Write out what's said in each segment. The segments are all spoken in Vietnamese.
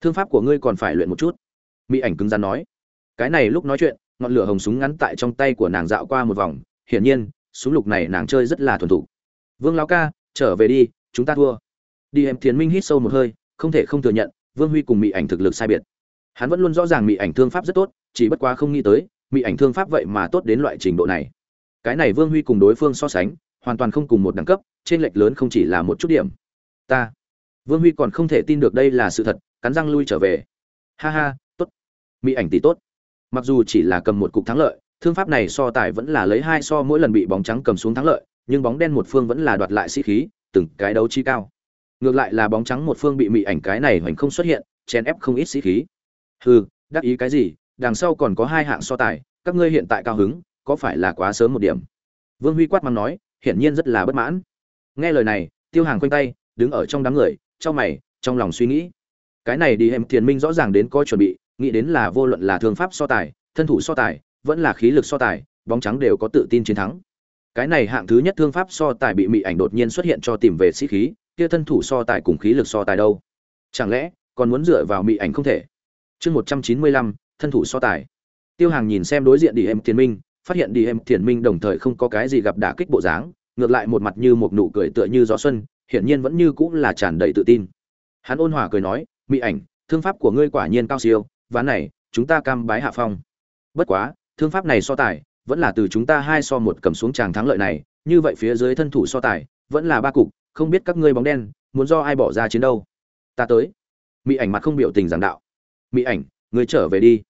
thương pháp của ngươi còn phải luyện một chút. Mỹ ảnh cứng rắn nói. Cái này lúc nói chuyện, ngọn lửa hồng súng ngắn tại trong tay của nàng dạo qua một vòng. Hiển nhiên, súng lục này nàng chơi rất là thuần thục. Vương lao ca, trở về đi, chúng ta thua. Đi em thiền minh hít sâu một hơi, không thể không thừa nhận, vương huy cùng mỹ ảnh thực lực sai biệt. Hắn vẫn luôn rõ ràng mỹ ảnh thương pháp rất tốt, chỉ bất quá không nghĩ tới, mỹ ảnh thương pháp vậy mà tốt đến loại trình độ này. Cái này vương huy cùng đối phương so sánh, hoàn toàn không cùng một đẳng cấp trên lệch lớn không chỉ là một chút điểm. Ta vương huy còn không thể tin được đây là sự thật, cắn răng lui trở về. Ha ha, tốt. Mỹ ảnh tỷ tốt. Mặc dù chỉ là cầm một cục thắng lợi, thương pháp này so tài vẫn là lấy hai so mỗi lần bị bóng trắng cầm xuống thắng lợi, nhưng bóng đen một phương vẫn là đoạt lại sĩ khí, từng cái đấu chi cao. Ngược lại là bóng trắng một phương bị mỹ ảnh cái này hoành không xuất hiện, chèn ép không ít sĩ khí. Hừ, đắc ý cái gì, đằng sau còn có hai hạng so tài, các ngươi hiện tại cao hứng, có phải là quá sớm một điểm? Vương huy quát mắng nói, hiển nhiên rất là bất mãn. Nghe lời này, tiêu hàng quanh tay, đứng ở trong đám người trong mày, trong lòng suy nghĩ. Cái này đi em thiền minh rõ ràng đến có chuẩn bị, nghĩ đến là vô luận là thương pháp so tài, thân thủ so tài, vẫn là khí lực so tài, bóng trắng đều có tự tin chiến thắng. Cái này hạng thứ nhất thương pháp so tài bị mị ảnh đột nhiên xuất hiện cho tìm về sĩ khí, kia thân thủ so tài cùng khí lực so tài đâu? Chẳng lẽ, còn muốn dựa vào mị ảnh không thể? Chương một trăm chín mươi lăm, thân thủ so tài. Tiêu hàng nhìn xem đối diện đi em thiền minh, phát hiện đi em thiền minh đồng thời không có cái gì gặp đả kích bộ dáng, ngược lại một mặt như một nụ cười tựa như gió xuân hiển nhiên vẫn như cũng là tràn đầy tự tin. Hắn ôn hòa cười nói mỹ ảnh, thương pháp của ngươi quả nhiên cao siêu, ván này, chúng ta cam bái hạ phong. Bất quá, thương pháp này so tài, vẫn là từ chúng ta hai so một cầm xuống tràng thắng lợi này, như vậy phía dưới thân thủ so tài, vẫn là ba cục, không biết các ngươi bóng đen, muốn do ai bỏ ra chiến đâu. Ta tới. Mỹ ảnh mặt không biểu tình giảng đạo. Mỹ ảnh, ngươi trở về đi.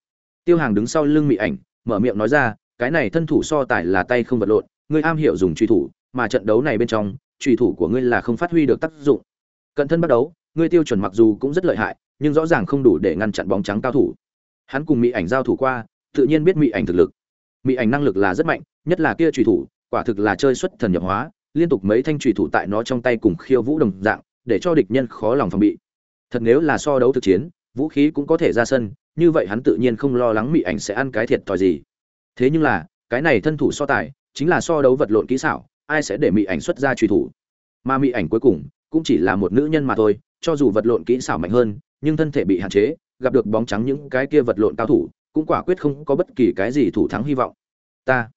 Tiêu hàng đứng sau lưng mỹ ảnh, mở miệng nói ra, cái này thân thủ so tài là tay không vật lộn, ngươi am hiểu dùng truy thủ, mà trận đấu này bên trong Trùy thủ của ngươi là không phát huy được tác dụng. Cận thân bắt đấu ngươi tiêu chuẩn mặc dù cũng rất lợi hại, nhưng rõ ràng không đủ để ngăn chặn bóng trắng cao thủ. Hắn cùng mỹ ảnh giao thủ qua, tự nhiên biết mỹ ảnh thực lực. Mỹ ảnh năng lực là rất mạnh, nhất là kia trùy thủ, quả thực là chơi xuất thần nhập hóa, liên tục mấy thanh trùy thủ tại nó trong tay cùng khiêu vũ đồng dạng, để cho địch nhân khó lòng phòng bị. Thật nếu là so đấu thực chiến, vũ khí cũng có thể ra sân, như vậy hắn tự nhiên không lo lắng mỹ ảnh sẽ ăn cái thiệt thòi gì. Thế nhưng là, cái này thân thủ so tài, chính là so đấu vật lộn kỹ xảo ai sẽ để mỹ ảnh xuất ra truy thủ? Mà mỹ ảnh cuối cùng cũng chỉ là một nữ nhân mà thôi, cho dù vật lộn kỹ xảo mạnh hơn, nhưng thân thể bị hạn chế, gặp được bóng trắng những cái kia vật lộn cao thủ, cũng quả quyết không có bất kỳ cái gì thủ thắng hy vọng. Ta.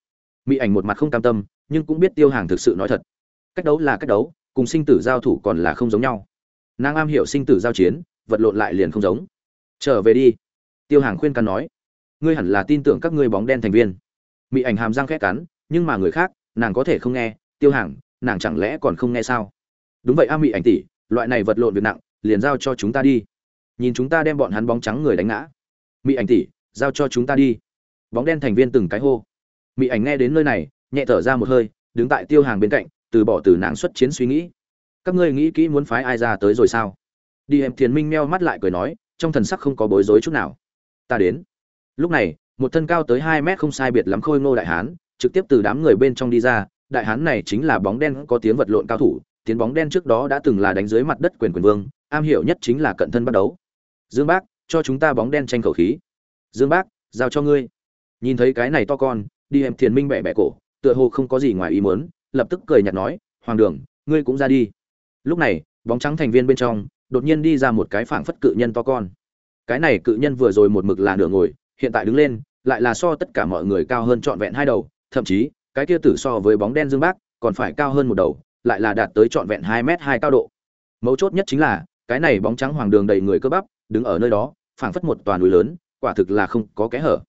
Mỹ ảnh một mặt không cam tâm, nhưng cũng biết tiêu hàng thực sự nói thật. Cách đấu là cách đấu, cùng sinh tử giao thủ còn là không giống nhau. Nàng am hiểu sinh tử giao chiến, vật lộn lại liền không giống. Trở về đi. Tiêu hàng khuyên cắn nói. Ngươi hẳn là tin tưởng các ngươi bóng đen thành viên. Mỹ ảnh hàm răng khét cắn, nhưng mà người khác, nàng có thể không nghe tiêu hàng, nàng chẳng lẽ còn không nghe sao? Đúng vậy a Mị ảnh tỷ, loại này vật lộn việc nặng, liền giao cho chúng ta đi. Nhìn chúng ta đem bọn hắn bóng trắng người đánh ngã. Mị ảnh tỷ, giao cho chúng ta đi. Bóng đen thành viên từng cái hô. Mị ảnh nghe đến nơi này, nhẹ thở ra một hơi, đứng tại tiêu hàng bên cạnh, từ bỏ từ nàng xuất chiến suy nghĩ. Các ngươi nghĩ kỹ muốn phái ai ra tới rồi sao? Đi em thiền minh meo mắt lại cười nói, trong thần sắc không có bối rối chút nào. Ta đến. Lúc này, một thân cao tới hai mét không sai biệt lắm khôi ngô đại hán, trực tiếp từ đám người bên trong đi ra đại hán này chính là bóng đen có tiếng vật lộn cao thủ, tiến bóng đen trước đó đã từng là đánh dưới mặt đất quyền quyền vương, am hiểu nhất chính là cận thân bắt đấu. Dương bác, cho chúng ta bóng đen tranh khẩu khí. Dương bác, giao cho ngươi. Nhìn thấy cái này to con, đi em thiền minh bẻ bẻ cổ, tựa hồ không có gì ngoài ý muốn, lập tức cười nhạt nói, hoàng đường, ngươi cũng ra đi. Lúc này, bóng trắng thành viên bên trong, đột nhiên đi ra một cái phảng phất cự nhân to con. Cái này cự nhân vừa rồi một mực là nửa ngồi, hiện tại đứng lên, lại là so tất cả mọi người cao hơn trọn vẹn hai đầu, thậm chí cái kia tử so với bóng đen dương bác, còn phải cao hơn một đầu, lại là đạt tới trọn vẹn hai m hai cao độ. Mấu chốt nhất chính là, cái này bóng trắng hoàng đường đầy người cơ bắp, đứng ở nơi đó, phảng phất một toàn núi lớn, quả thực là không có kẽ hở.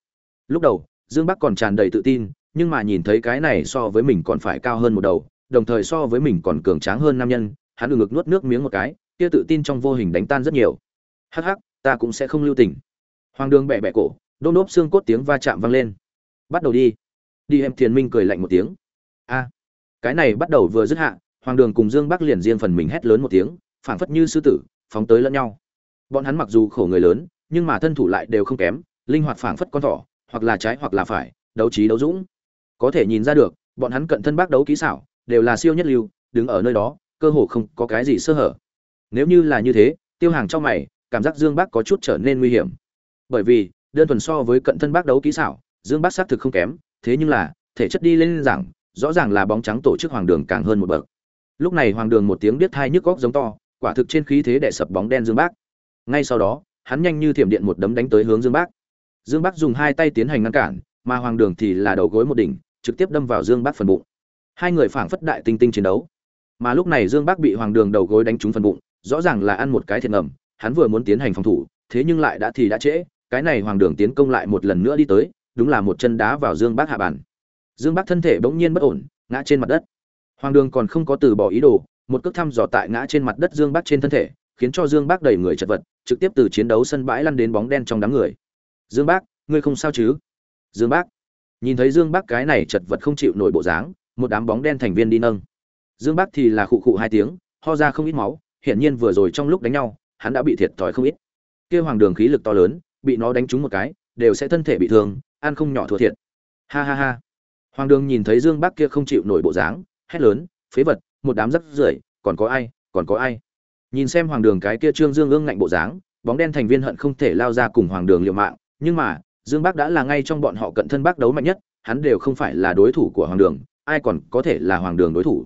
Lúc đầu, dương bắc còn tràn đầy tự tin, nhưng mà nhìn thấy cái này so với mình còn phải cao hơn một đầu, đồng thời so với mình còn cường tráng hơn nam nhân, hắn được ngực nuốt nước miếng một cái, kia tự tin trong vô hình đánh tan rất nhiều. Hắc hắc, ta cũng sẽ không lưu tình. Hoàng đường bẹ bẹ cổ đôn đốp xương cốt tiếng va chạm vang lên. Bắt đầu đi đi em thiền minh cười lạnh một tiếng. A, cái này bắt đầu vừa dứt hạ, hoàng đường cùng dương bắc liền riêng phần mình hét lớn một tiếng, phảng phất như sư tử, phóng tới lẫn nhau. Bọn hắn mặc dù khổ người lớn, nhưng mà thân thủ lại đều không kém, linh hoạt phảng phất con thỏ, hoặc là trái hoặc là phải, đấu trí đấu dũng. Có thể nhìn ra được, bọn hắn cận thân bác đấu kỹ xảo, đều là siêu nhất lưu, đứng ở nơi đó, cơ hồ không có cái gì sơ hở. Nếu như là như thế, tiêu hàng trong mày, cảm giác dương bác có chút trở nên nguy hiểm. Bởi vì, đơn thuần so với cận thân bác đấu kỹ xảo, dương bác xác thực không kém thế nhưng là, thể chất đi lên giảng, rõ ràng là bóng trắng tổ chức hoàng đường càng hơn một bậc. Lúc này hoàng đường một tiếng biết thai nhức góc giống to, quả thực trên khí thế đè sập bóng đen dương bác. Ngay sau đó, hắn nhanh như thiểm điện một đấm đánh tới hướng dương bác. Dương bác dùng hai tay tiến hành ngăn cản, mà hoàng đường thì là đầu gối một đỉnh, trực tiếp đâm vào dương bác phần bụng. Hai người phảng phất đại tinh tinh chiến đấu. Mà lúc này dương bác bị hoàng đường đầu gối đánh trúng phần bụng, rõ ràng là ăn một cái thiệt ngầm, hắn vừa muốn tiến hành phòng thủ, thế nhưng lại đã thì đã trễ, cái này hoàng đường tiến công lại một lần nữa đi tới đúng là một chân đá vào dương bác hạ bàn. Dương bác thân thể bỗng nhiên bất ổn, ngã trên mặt đất. Hoàng đường còn không có từ bỏ ý đồ, một cước thăm dò tại ngã trên mặt đất dương bác trên thân thể, khiến cho dương bác đầy người chật vật, trực tiếp từ chiến đấu sân bãi lăn đến bóng đen trong đám người. Dương bác, ngươi không sao chứ? Dương bác. Nhìn thấy dương bác cái này chật vật không chịu nổi bộ dáng, một đám bóng đen thành viên đi nâng. Dương bác thì là khụ khụ hai tiếng, ho ra không ít máu, hiển nhiên vừa rồi trong lúc đánh nhau, hắn đã bị thiệt thòi không ít. Kia hoàng đường khí lực to lớn, bị nó đánh trúng một cái, đều sẽ thân thể bị thương ăn không nhỏ thua thiệt. Ha ha ha. Hoàng đường nhìn thấy dương bác kia không chịu nổi bộ dáng, hét lớn, phế vật, một đám rắc rưởi, còn có ai, còn có ai? Nhìn xem hoàng đường cái kia trương dương ương ngạnh bộ dáng, bóng đen thành viên hận không thể lao ra cùng hoàng đường liều mạng, nhưng mà, dương bác đã là ngay trong bọn họ cận thân bác đấu mạnh nhất, hắn đều không phải là đối thủ của hoàng đường, ai còn có thể là hoàng đường đối thủ?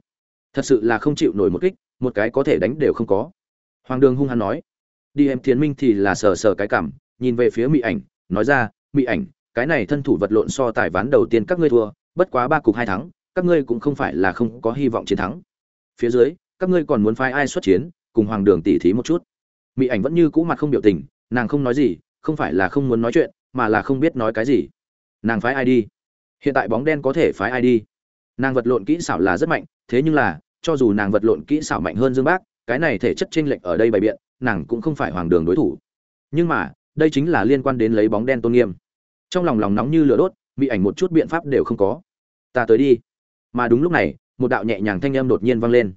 Thật sự là không chịu nổi một kích, một cái có thể đánh đều không có. Hoàng đường hung hăng nói, đi em tiến minh thì là sờ sờ cái cảm, nhìn về phía mỹ ảnh, nói ra mỹ ảnh cái này thân thủ vật lộn so tài ván đầu tiên các ngươi thua, bất quá ba cục hai thắng, các ngươi cũng không phải là không có hy vọng chiến thắng. Phía dưới, các ngươi còn muốn phái ai xuất chiến, cùng hoàng đường tỉ thí một chút. Mỹ ảnh vẫn như cũ mặt không biểu tình, nàng không nói gì, không phải là không muốn nói chuyện, mà là không biết nói cái gì. Nàng phái ai đi? Hiện tại bóng đen có thể phái ai đi? Nàng vật lộn kỹ xảo là rất mạnh, thế nhưng là, cho dù nàng vật lộn kỹ xảo mạnh hơn dương bác, cái này thể chất chênh lệch ở đây bày biện, nàng cũng không phải hoàng đường đối thủ. Nhưng mà, đây chính là liên quan đến lấy bóng đen tôn nghiêm trong lòng lòng nóng như lửa đốt, bị ảnh một chút biện pháp đều không có. Ta tới đi. Mà đúng lúc này, một đạo nhẹ nhàng thanh âm đột nhiên vang lên.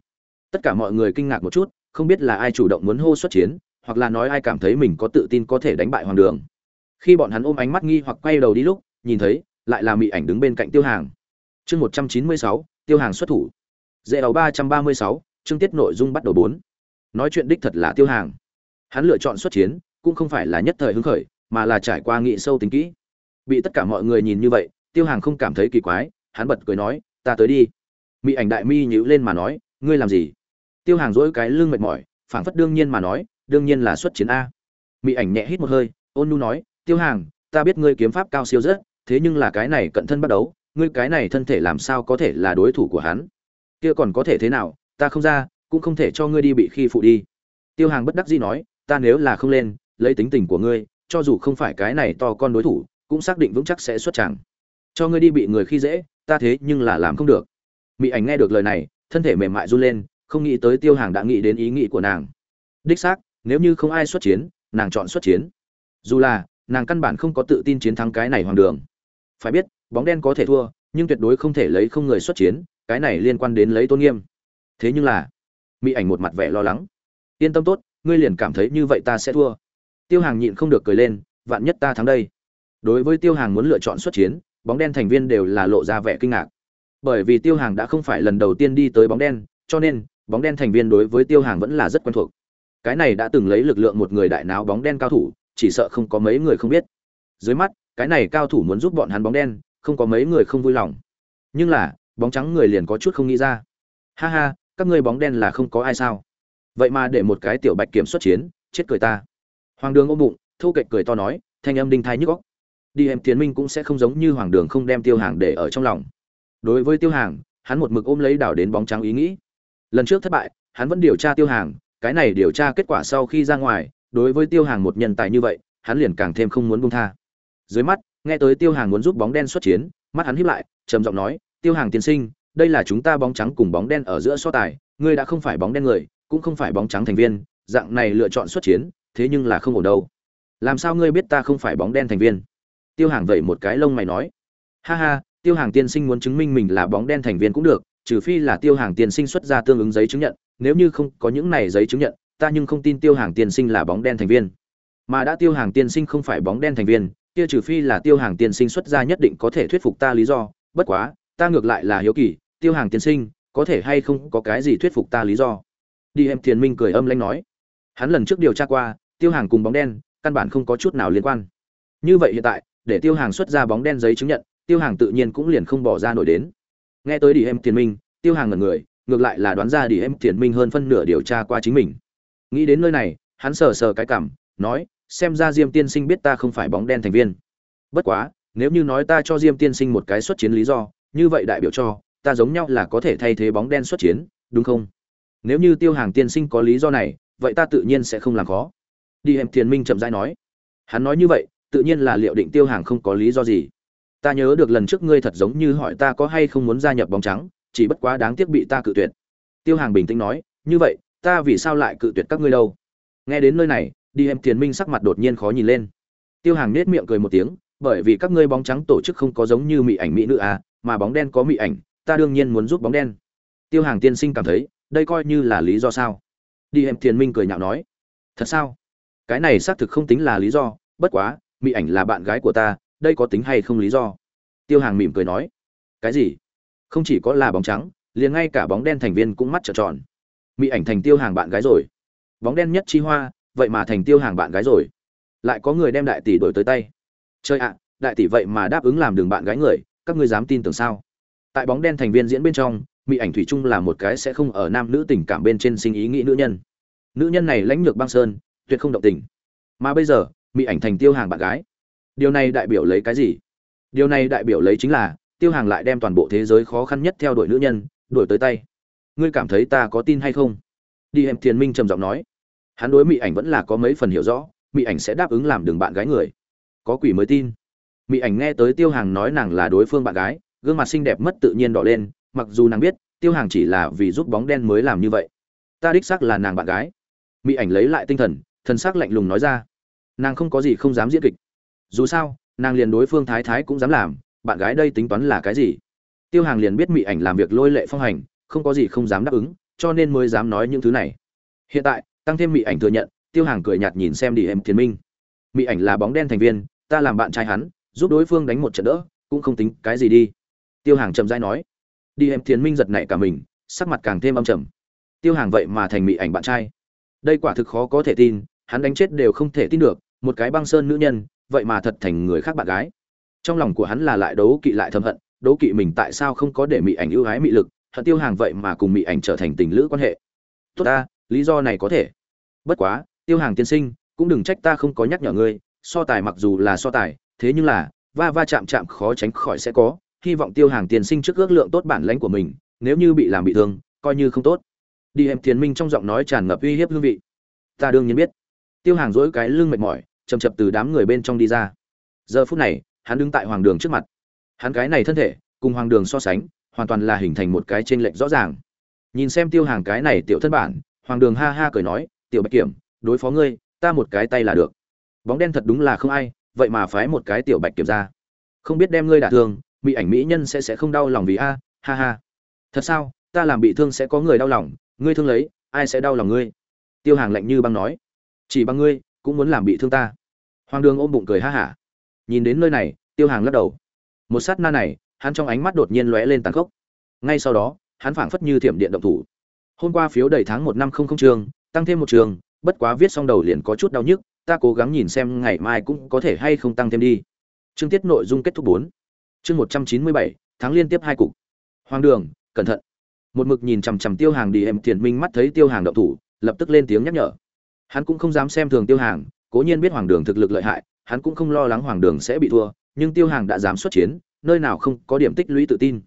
Tất cả mọi người kinh ngạc một chút, không biết là ai chủ động muốn hô xuất chiến, hoặc là nói ai cảm thấy mình có tự tin có thể đánh bại hoàng đường. Khi bọn hắn ôm ánh mắt nghi hoặc quay đầu đi lúc, nhìn thấy, lại là mị ảnh đứng bên cạnh tiêu hàng. Chương một trăm chín mươi sáu, tiêu hàng xuất thủ. Dễ đầu ba trăm ba mươi sáu, chương tiết nội dung bắt đầu bốn. Nói chuyện đích thật là tiêu hàng. Hắn lựa chọn xuất chiến, cũng không phải là nhất thời hứng khởi, mà là trải qua nghị sâu tính kỹ bị tất cả mọi người nhìn như vậy, tiêu hàng không cảm thấy kỳ quái, hắn bật cười nói, ta tới đi. Mỹ ảnh đại mi nhíu lên mà nói, ngươi làm gì? Tiêu hàng dỗi cái lưng mệt mỏi, phảng phất đương nhiên mà nói, đương nhiên là xuất chiến a. Mỹ ảnh nhẹ hít một hơi, ôn nu nói, tiêu hàng, ta biết ngươi kiếm pháp cao siêu rất, thế nhưng là cái này cận thân bắt đấu ngươi cái này thân thể làm sao có thể là đối thủ của hắn? Kia còn có thể thế nào? Ta không ra, cũng không thể cho ngươi đi bị khi phụ đi. Tiêu hàng bất đắc dĩ nói, ta nếu là không lên, lấy tính tình của ngươi, cho dù không phải cái này to con đối thủ cũng xác định vững chắc sẽ xuất chẳng cho ngươi đi bị người khi dễ, ta thế nhưng là làm không được. Mỹ ảnh nghe được lời này, thân thể mềm mại run lên, không nghĩ tới tiêu hàng đã nghĩ đến ý nghĩ của nàng. Đích xác, nếu như không ai xuất chiến, nàng chọn xuất chiến. Dù là, nàng căn bản không có tự tin chiến thắng cái này hoàng đường. Phải biết, bóng đen có thể thua, nhưng tuyệt đối không thể lấy không người xuất chiến, cái này liên quan đến lấy tôn nghiêm. Thế nhưng là mỹ ảnh một mặt vẻ lo lắng. Yên tâm tốt, ngươi liền cảm thấy như vậy ta sẽ thua. Tiêu hàng nhịn không được cười lên, vạn nhất ta thắng đây đối với tiêu hàng muốn lựa chọn xuất chiến, bóng đen thành viên đều là lộ ra vẻ kinh ngạc. Bởi vì tiêu hàng đã không phải lần đầu tiên đi tới bóng đen, cho nên, bóng đen thành viên đối với tiêu hàng vẫn là rất quen thuộc. Cái này đã từng lấy lực lượng một người đại náo bóng đen cao thủ, chỉ sợ không có mấy người không biết. Dưới mắt, cái này cao thủ muốn giúp bọn hắn bóng đen, không có mấy người không vui lòng. Nhưng là, bóng trắng người liền có chút không nghĩ ra. Ha ha, các ngươi bóng đen là không có ai sao? Vậy mà để một cái tiểu bạch kiểm xuất chiến, chết cười ta. Hoàng đường ôm bụng thu kệch cười to nói, thanh âm đinh thai nhức góc đi em tiến minh cũng sẽ không giống như hoàng đường không đem tiêu hàng để ở trong lòng. Đối với tiêu hàng, hắn một mực ôm lấy đảo đến bóng trắng ý nghĩ. Lần trước thất bại, hắn vẫn điều tra tiêu hàng, cái này điều tra kết quả sau khi ra ngoài, đối với tiêu hàng một nhân tài như vậy, hắn liền càng thêm không muốn buông tha. Dưới mắt, nghe tới tiêu hàng muốn giúp bóng đen xuất chiến, mắt hắn híp lại, trầm giọng nói, tiêu hàng tiên sinh, đây là chúng ta bóng trắng cùng bóng đen ở giữa so tài, ngươi đã không phải bóng đen người, cũng không phải bóng trắng thành viên, dạng này lựa chọn xuất chiến, thế nhưng là không ổn đâu. Làm sao ngươi biết ta không phải bóng đen thành viên? Tiêu hàng vẩy một cái lông mày nói. Ha ha, tiêu hàng tiên sinh muốn chứng minh mình là bóng đen thành viên cũng được, trừ phi là tiêu hàng tiên sinh xuất ra tương ứng giấy chứng nhận, nếu như không có những này giấy chứng nhận, ta nhưng không tin tiêu hàng tiên sinh là bóng đen thành viên. Mà đã tiêu hàng tiên sinh không phải bóng đen thành viên, kia trừ phi là tiêu hàng tiên sinh xuất ra nhất định có thể thuyết phục ta lý do, bất quá, ta ngược lại là hiếu kỳ, tiêu hàng tiên sinh, có thể hay không có cái gì thuyết phục ta lý do? Đi em thiền minh cười âm lanh nói. Hắn lần trước điều tra qua, tiêu hàng cùng bóng đen, căn bản không có chút nào liên quan. Như vậy hiện tại để tiêu hàng xuất ra bóng đen giấy chứng nhận, tiêu hàng tự nhiên cũng liền không bỏ ra nổi đến. Nghe tới đi em thiền minh, tiêu hàng ngẩn người, ngược lại là đoán ra đi em thiền minh hơn phân nửa điều tra qua chính mình. Nghĩ đến nơi này, hắn sờ sờ cái cảm, nói, xem ra diêm tiên sinh biết ta không phải bóng đen thành viên. Bất quá, nếu như nói ta cho diêm tiên sinh một cái xuất chiến lý do, như vậy đại biểu cho, ta giống nhau là có thể thay thế bóng đen xuất chiến, đúng không? Nếu như tiêu hàng tiên sinh có lý do này, vậy ta tự nhiên sẽ không làm khó. Đi em thiền minh chậm rãi nói. Hắn nói như vậy tự nhiên là liệu định tiêu hàng không có lý do gì. Ta nhớ được lần trước ngươi thật giống như hỏi ta có hay không muốn gia nhập bóng trắng, chỉ bất quá đáng tiếc bị ta cự tuyệt. Tiêu hàng bình tĩnh nói, như vậy, ta vì sao lại cự tuyệt các ngươi đâu? Nghe đến nơi này, đi em tiền minh sắc mặt đột nhiên khó nhìn lên. Tiêu hàng nết miệng cười một tiếng, bởi vì các ngươi bóng trắng tổ chức không có giống như mỹ ảnh mỹ nữ à mà bóng đen có mỹ ảnh, ta đương nhiên muốn giúp bóng đen. Tiêu hàng tiên sinh cảm thấy, đây coi như là lý do sao? Đi em tiền minh cười nhạo nói, thật sao? Cái này xác thực không tính là lý do, bất quá mỹ ảnh là bạn gái của ta, đây có tính hay không lý do? Tiêu hàng mỉm cười nói. Cái gì? Không chỉ có là bóng trắng, liền ngay cả bóng đen thành viên cũng mắt trợn tròn. Mỹ ảnh thành tiêu hàng bạn gái rồi. Bóng đen nhất chi hoa, vậy mà thành tiêu hàng bạn gái rồi. Lại có người đem đại tỷ đổi tới tay. Chơi ạ, đại tỷ vậy mà đáp ứng làm đường bạn gái người, các ngươi dám tin tưởng sao? Tại bóng đen thành viên diễn bên trong, mỹ ảnh thủy chung là một cái sẽ không ở nam nữ tình cảm bên trên sinh ý nghĩ nữ nhân. Nữ nhân này lãnh lược băng sơn, tuyệt không động tình. Mà bây giờ mỹ ảnh thành tiêu hàng bạn gái. Điều này đại biểu lấy cái gì? Điều này đại biểu lấy chính là, tiêu hàng lại đem toàn bộ thế giới khó khăn nhất theo đuổi nữ nhân, đuổi tới tay. Ngươi cảm thấy ta có tin hay không? Đi em thiền minh trầm giọng nói. Hắn đối mỹ ảnh vẫn là có mấy phần hiểu rõ mỹ ảnh sẽ đáp ứng làm đường bạn gái người. Có quỷ mới tin. Mỹ ảnh nghe tới tiêu hàng nói nàng là đối phương bạn gái, gương mặt xinh đẹp mất tự nhiên đỏ lên, mặc dù nàng biết, tiêu hàng chỉ là vì giúp bóng đen mới làm như vậy. Ta đích xác là nàng bạn gái. Mỹ ảnh lấy lại tinh thần thần sắc lạnh lùng nói ra nàng không có gì không dám diễn kịch. Dù sao, nàng liền đối phương thái thái cũng dám làm, bạn gái đây tính toán là cái gì? Tiêu hàng liền biết mỹ ảnh làm việc lôi lệ phong hành, không có gì không dám đáp ứng, cho nên mới dám nói những thứ này. Hiện tại, tăng thêm mỹ ảnh thừa nhận, tiêu hàng cười nhạt nhìn xem đi em thiền minh. Mỹ ảnh là bóng đen thành viên, ta làm bạn trai hắn, giúp đối phương đánh một trận đỡ, cũng không tính cái gì đi. Tiêu hàng chậm rãi nói. Đi em thiền minh giật nảy cả mình, sắc mặt càng thêm âm trầm. Tiêu hàng vậy mà thành mỹ ảnh bạn trai. Đây quả thực khó có thể tin hắn đánh chết đều không thể tin được, một cái băng sơn nữ nhân, vậy mà thật thành người khác bạn gái. Trong lòng của hắn là lại đấu kỵ lại thầm hận, đấu kỵ mình tại sao không có để mỹ ảnh ưu ái mỹ lực, hận tiêu hàng vậy mà cùng mỹ ảnh trở thành tình lữ quan hệ. Tốt ta, lý do này có thể. Bất quá, tiêu hàng tiên sinh, cũng đừng trách ta không có nhắc nhở ngươi, so tài mặc dù là so tài, thế nhưng là, va va chạm chạm khó tránh khỏi sẽ có, hy vọng tiêu hàng tiên sinh trước ước lượng tốt bản lãnh của mình, nếu như bị làm bị thương, coi như không tốt. Đi em thiền minh trong giọng nói tràn ngập uy hiếp hương vị. Ta đương nhiên biết tiêu hàng dỗi cái lưng mệt mỏi chầm chập từ đám người bên trong đi ra. Giờ phút này, hắn đứng tại hoàng đường trước mặt. Hắn cái này thân thể, cùng hoàng đường so sánh, hoàn toàn là hình thành một cái trên lệch rõ ràng. Nhìn xem tiêu hàng cái này tiểu thân bản, hoàng đường ha ha cười nói, tiểu bạch kiểm, đối phó ngươi, ta một cái tay là được. Bóng đen thật đúng là không ai, vậy mà phái một cái tiểu bạch kiểm ra. Không biết đem ngươi đả thương bị ảnh mỹ nhân sẽ sẽ không đau lòng vì a, ha ha. Thật sao, ta làm bị thương sẽ có người đau lòng, ngươi thương lấy, ai sẽ đau lòng ngươi? Tiêu hàng lạnh như băng nói chỉ bằng ngươi, cũng muốn làm bị thương ta. Hoàng đường ôm bụng cười ha hả. Nhìn đến nơi này, tiêu hàng lắc đầu. Một sát na này, hắn trong ánh mắt đột nhiên lóe lên tàn khốc. Ngay sau đó, hắn phảng phất như thiểm điện động thủ. Hôm qua phiếu đầy tháng một năm không không trường, tăng thêm một trường, bất quá viết xong đầu liền có chút đau nhức, ta cố gắng nhìn xem ngày mai cũng có thể hay không tăng thêm đi. Chương tiết nội dung kết thúc bốn. Chương một trăm chín mươi bảy, tháng liên tiếp hai cục. Hoàng đường, cẩn thận. Một mực nhìn chằm chằm tiêu hàng đi, em tiền minh mắt thấy tiêu hàng động thủ, lập tức lên tiếng nhắc nhở hắn cũng không dám xem thường tiêu hàng, cố nhiên biết hoàng đường thực lực lợi hại, hắn cũng không lo lắng hoàng đường sẽ bị thua, nhưng tiêu hàng đã dám xuất chiến, nơi nào không có điểm tích lũy tự tin.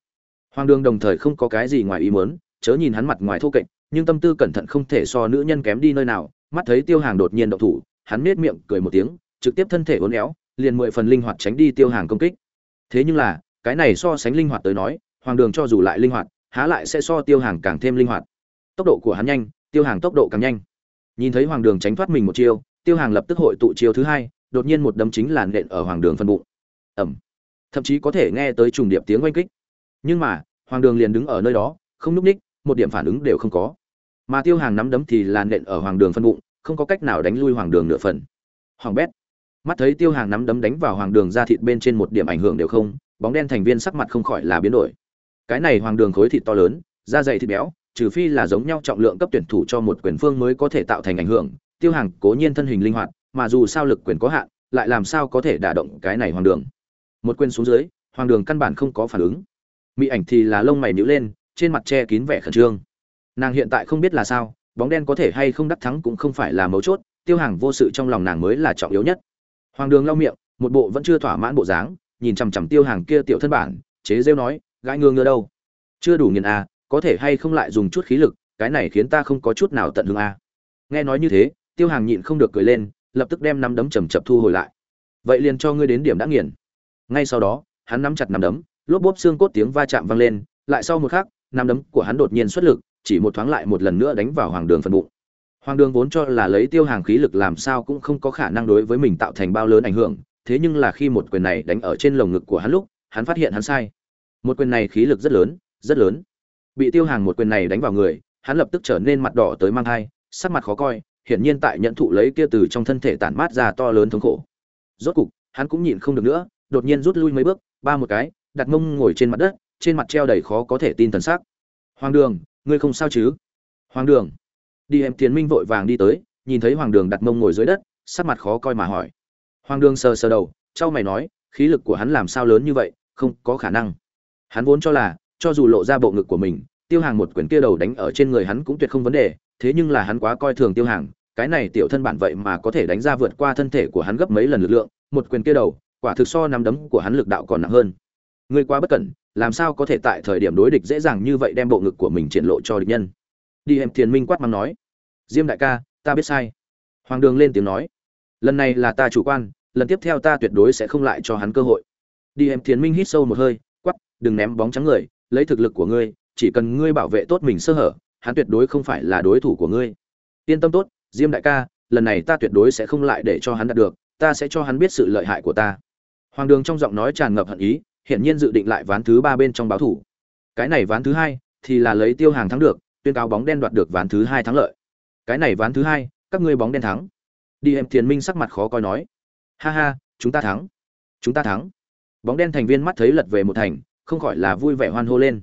Hoàng đường đồng thời không có cái gì ngoài ý muốn, chớ nhìn hắn mặt ngoài thô kệch, nhưng tâm tư cẩn thận không thể so nữ nhân kém đi nơi nào, mắt thấy tiêu hàng đột nhiên động thủ, hắn nết miệng cười một tiếng, trực tiếp thân thể uốn éo, liền mười phần linh hoạt tránh đi tiêu hàng công kích. Thế nhưng là, cái này so sánh linh hoạt tới nói, hoàng đường cho dù lại linh hoạt, há lại sẽ so tiêu hàng càng thêm linh hoạt. Tốc độ của hắn nhanh, tiêu hàng tốc độ càng nhanh nhìn thấy hoàng đường tránh thoát mình một chiêu, tiêu hàng lập tức hội tụ chiêu thứ hai, đột nhiên một đấm chính làn nện ở hoàng đường phân bụng. Ẩm thậm chí có thể nghe tới trùng điệp tiếng oanh kích. Nhưng mà, hoàng đường liền đứng ở nơi đó, không núp ních, một điểm phản ứng đều không có. Mà tiêu hàng nắm đấm thì làn nện ở hoàng đường phân bụng, không có cách nào đánh lui hoàng đường nửa phần. Hoàng bét. Mắt thấy tiêu hàng nắm đấm đánh vào hoàng đường ra thịt bên trên một điểm ảnh hưởng đều không, bóng đen thành viên sắc mặt không khỏi là biến đổi. Cái này hoàng đường khối thịt to lớn, da dày thịt béo trừ phi là giống nhau trọng lượng cấp tuyển thủ cho một quyền phương mới có thể tạo thành ảnh hưởng, tiêu hàng cố nhiên thân hình linh hoạt, mà dù sao lực quyền có hạn, lại làm sao có thể đả động cái này hoàng đường. Một quyền xuống dưới, hoàng đường căn bản không có phản ứng. Mỹ ảnh thì là lông mày nhíu lên, trên mặt che kín vẻ khẩn trương. Nàng hiện tại không biết là sao, bóng đen có thể hay không đắc thắng cũng không phải là mấu chốt, tiêu hàng vô sự trong lòng nàng mới là trọng yếu nhất. Hoàng đường lau miệng, một bộ vẫn chưa thỏa mãn bộ dáng, nhìn chằm chằm tiêu hàng kia tiểu thân bản, chế rêu nói gãi ngương ngơ đâu? Chưa đủ nghiền à có thể hay không lại dùng chút khí lực, cái này khiến ta không có chút nào tận hương a. À. nghe nói như thế, tiêu hàng nhịn không được cười lên, lập tức đem nắm đấm chầm chập thu hồi lại. Vậy liền cho ngươi đến điểm đã nghiền. Ngay sau đó, hắn nắm chặt nắm đấm, lốp bốp xương cốt tiếng va chạm vang lên, lại sau một khắc, nắm đấm của hắn đột nhiên xuất lực, chỉ một thoáng lại một lần nữa đánh vào hoàng đường phần bụng. Hoàng đường vốn cho là lấy tiêu hàng khí lực làm sao cũng không có khả năng đối với mình tạo thành bao lớn ảnh hưởng, thế nhưng là khi một quyền này đánh ở trên lồng ngực của hắn lúc, hắn phát hiện hắn sai. Một quyền này khí lực rất lớn rất lớn bị tiêu hàng một quyền này đánh vào người, hắn lập tức trở nên mặt đỏ tới mang thai, sắc mặt khó coi, hiển nhiên tại nhận thụ lấy kia từ trong thân thể tản mát ra to lớn thống khổ. Rốt cục, hắn cũng nhịn không được nữa, đột nhiên rút lui mấy bước, ba một cái, đặt mông ngồi trên mặt đất, trên mặt treo đầy khó có thể tin thần sắc. Hoàng đường, ngươi không sao chứ? Hoàng đường. Đi em tiến minh vội vàng đi tới, nhìn thấy hoàng đường đặt mông ngồi dưới đất, sắc mặt khó coi mà hỏi. Hoàng đường sờ sờ đầu trao mày nói, khí lực của hắn làm sao lớn như vậy, không có khả năng. Hắn vốn cho là cho dù lộ ra bộ ngực của mình, tiêu hàng một quyền kia đầu đánh ở trên người hắn cũng tuyệt không vấn đề, thế nhưng là hắn quá coi thường tiêu hàng, cái này tiểu thân bản vậy mà có thể đánh ra vượt qua thân thể của hắn gấp mấy lần lực lượng, một quyền kia đầu, quả thực so nắm đấm của hắn lực đạo còn nặng hơn. Ngươi quá bất cẩn, làm sao có thể tại thời điểm đối địch dễ dàng như vậy đem bộ ngực của mình triển lộ cho địch nhân? Đi em thiền minh quát mắng nói. Diêm đại ca, ta biết sai. Hoàng đường lên tiếng nói. Lần này là ta chủ quan, lần tiếp theo ta tuyệt đối sẽ không lại cho hắn cơ hội. Đi em thiền minh hít sâu một hơi quắp đừng ném bóng trắng người lấy thực lực của ngươi, chỉ cần ngươi bảo vệ tốt mình sơ hở, hắn tuyệt đối không phải là đối thủ của ngươi. Yên tâm tốt, diêm đại ca, lần này ta tuyệt đối sẽ không lại để cho hắn đạt được, ta sẽ cho hắn biết sự lợi hại của ta. Hoàng đường trong giọng nói tràn ngập hận ý, hiển nhiên dự định lại ván thứ ba bên trong báo thủ. Cái này ván thứ hai thì là lấy tiêu hàng thắng được, tuyên cáo bóng đen đoạt được ván thứ hai thắng lợi. Cái này ván thứ hai, các ngươi bóng đen thắng. Đi em tiền minh sắc mặt khó coi nói. Ha ha, chúng ta thắng. Chúng ta thắng. Bóng đen thành viên mắt thấy lật về một thành không khỏi là vui vẻ hoan hô lên.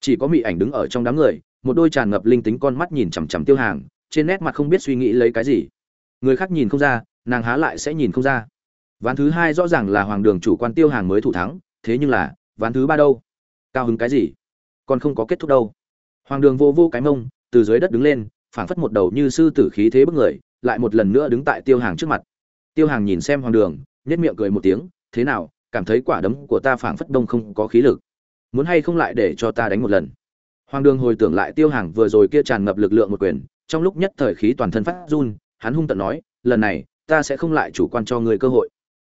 Chỉ có mị ảnh đứng ở trong đám người, một đôi tràn ngập linh tính con mắt nhìn chằm chằm tiêu hàng, trên nét mặt không biết suy nghĩ lấy cái gì. Người khác nhìn không ra, nàng há lại sẽ nhìn không ra. Ván thứ hai rõ ràng là hoàng đường chủ quan tiêu hàng mới thủ thắng, thế nhưng là, ván thứ ba đâu? Cao hứng cái gì? Còn không có kết thúc đâu. Hoàng đường vô vô cái mông, từ dưới đất đứng lên, phảng phất một đầu như sư tử khí thế bức người, lại một lần nữa đứng tại tiêu hàng trước mặt. Tiêu hàng nhìn xem hoàng đường nhất miệng cười một tiếng, thế nào cảm thấy quả đấm của ta phảng phất đông không có khí lực. Muốn hay không lại để cho ta đánh một lần? Hoàng đường hồi tưởng lại tiêu hàng vừa rồi kia tràn ngập lực lượng một quyền, trong lúc nhất thời khí toàn thân phát run, hắn hung tận nói, lần này, ta sẽ không lại chủ quan cho người cơ hội.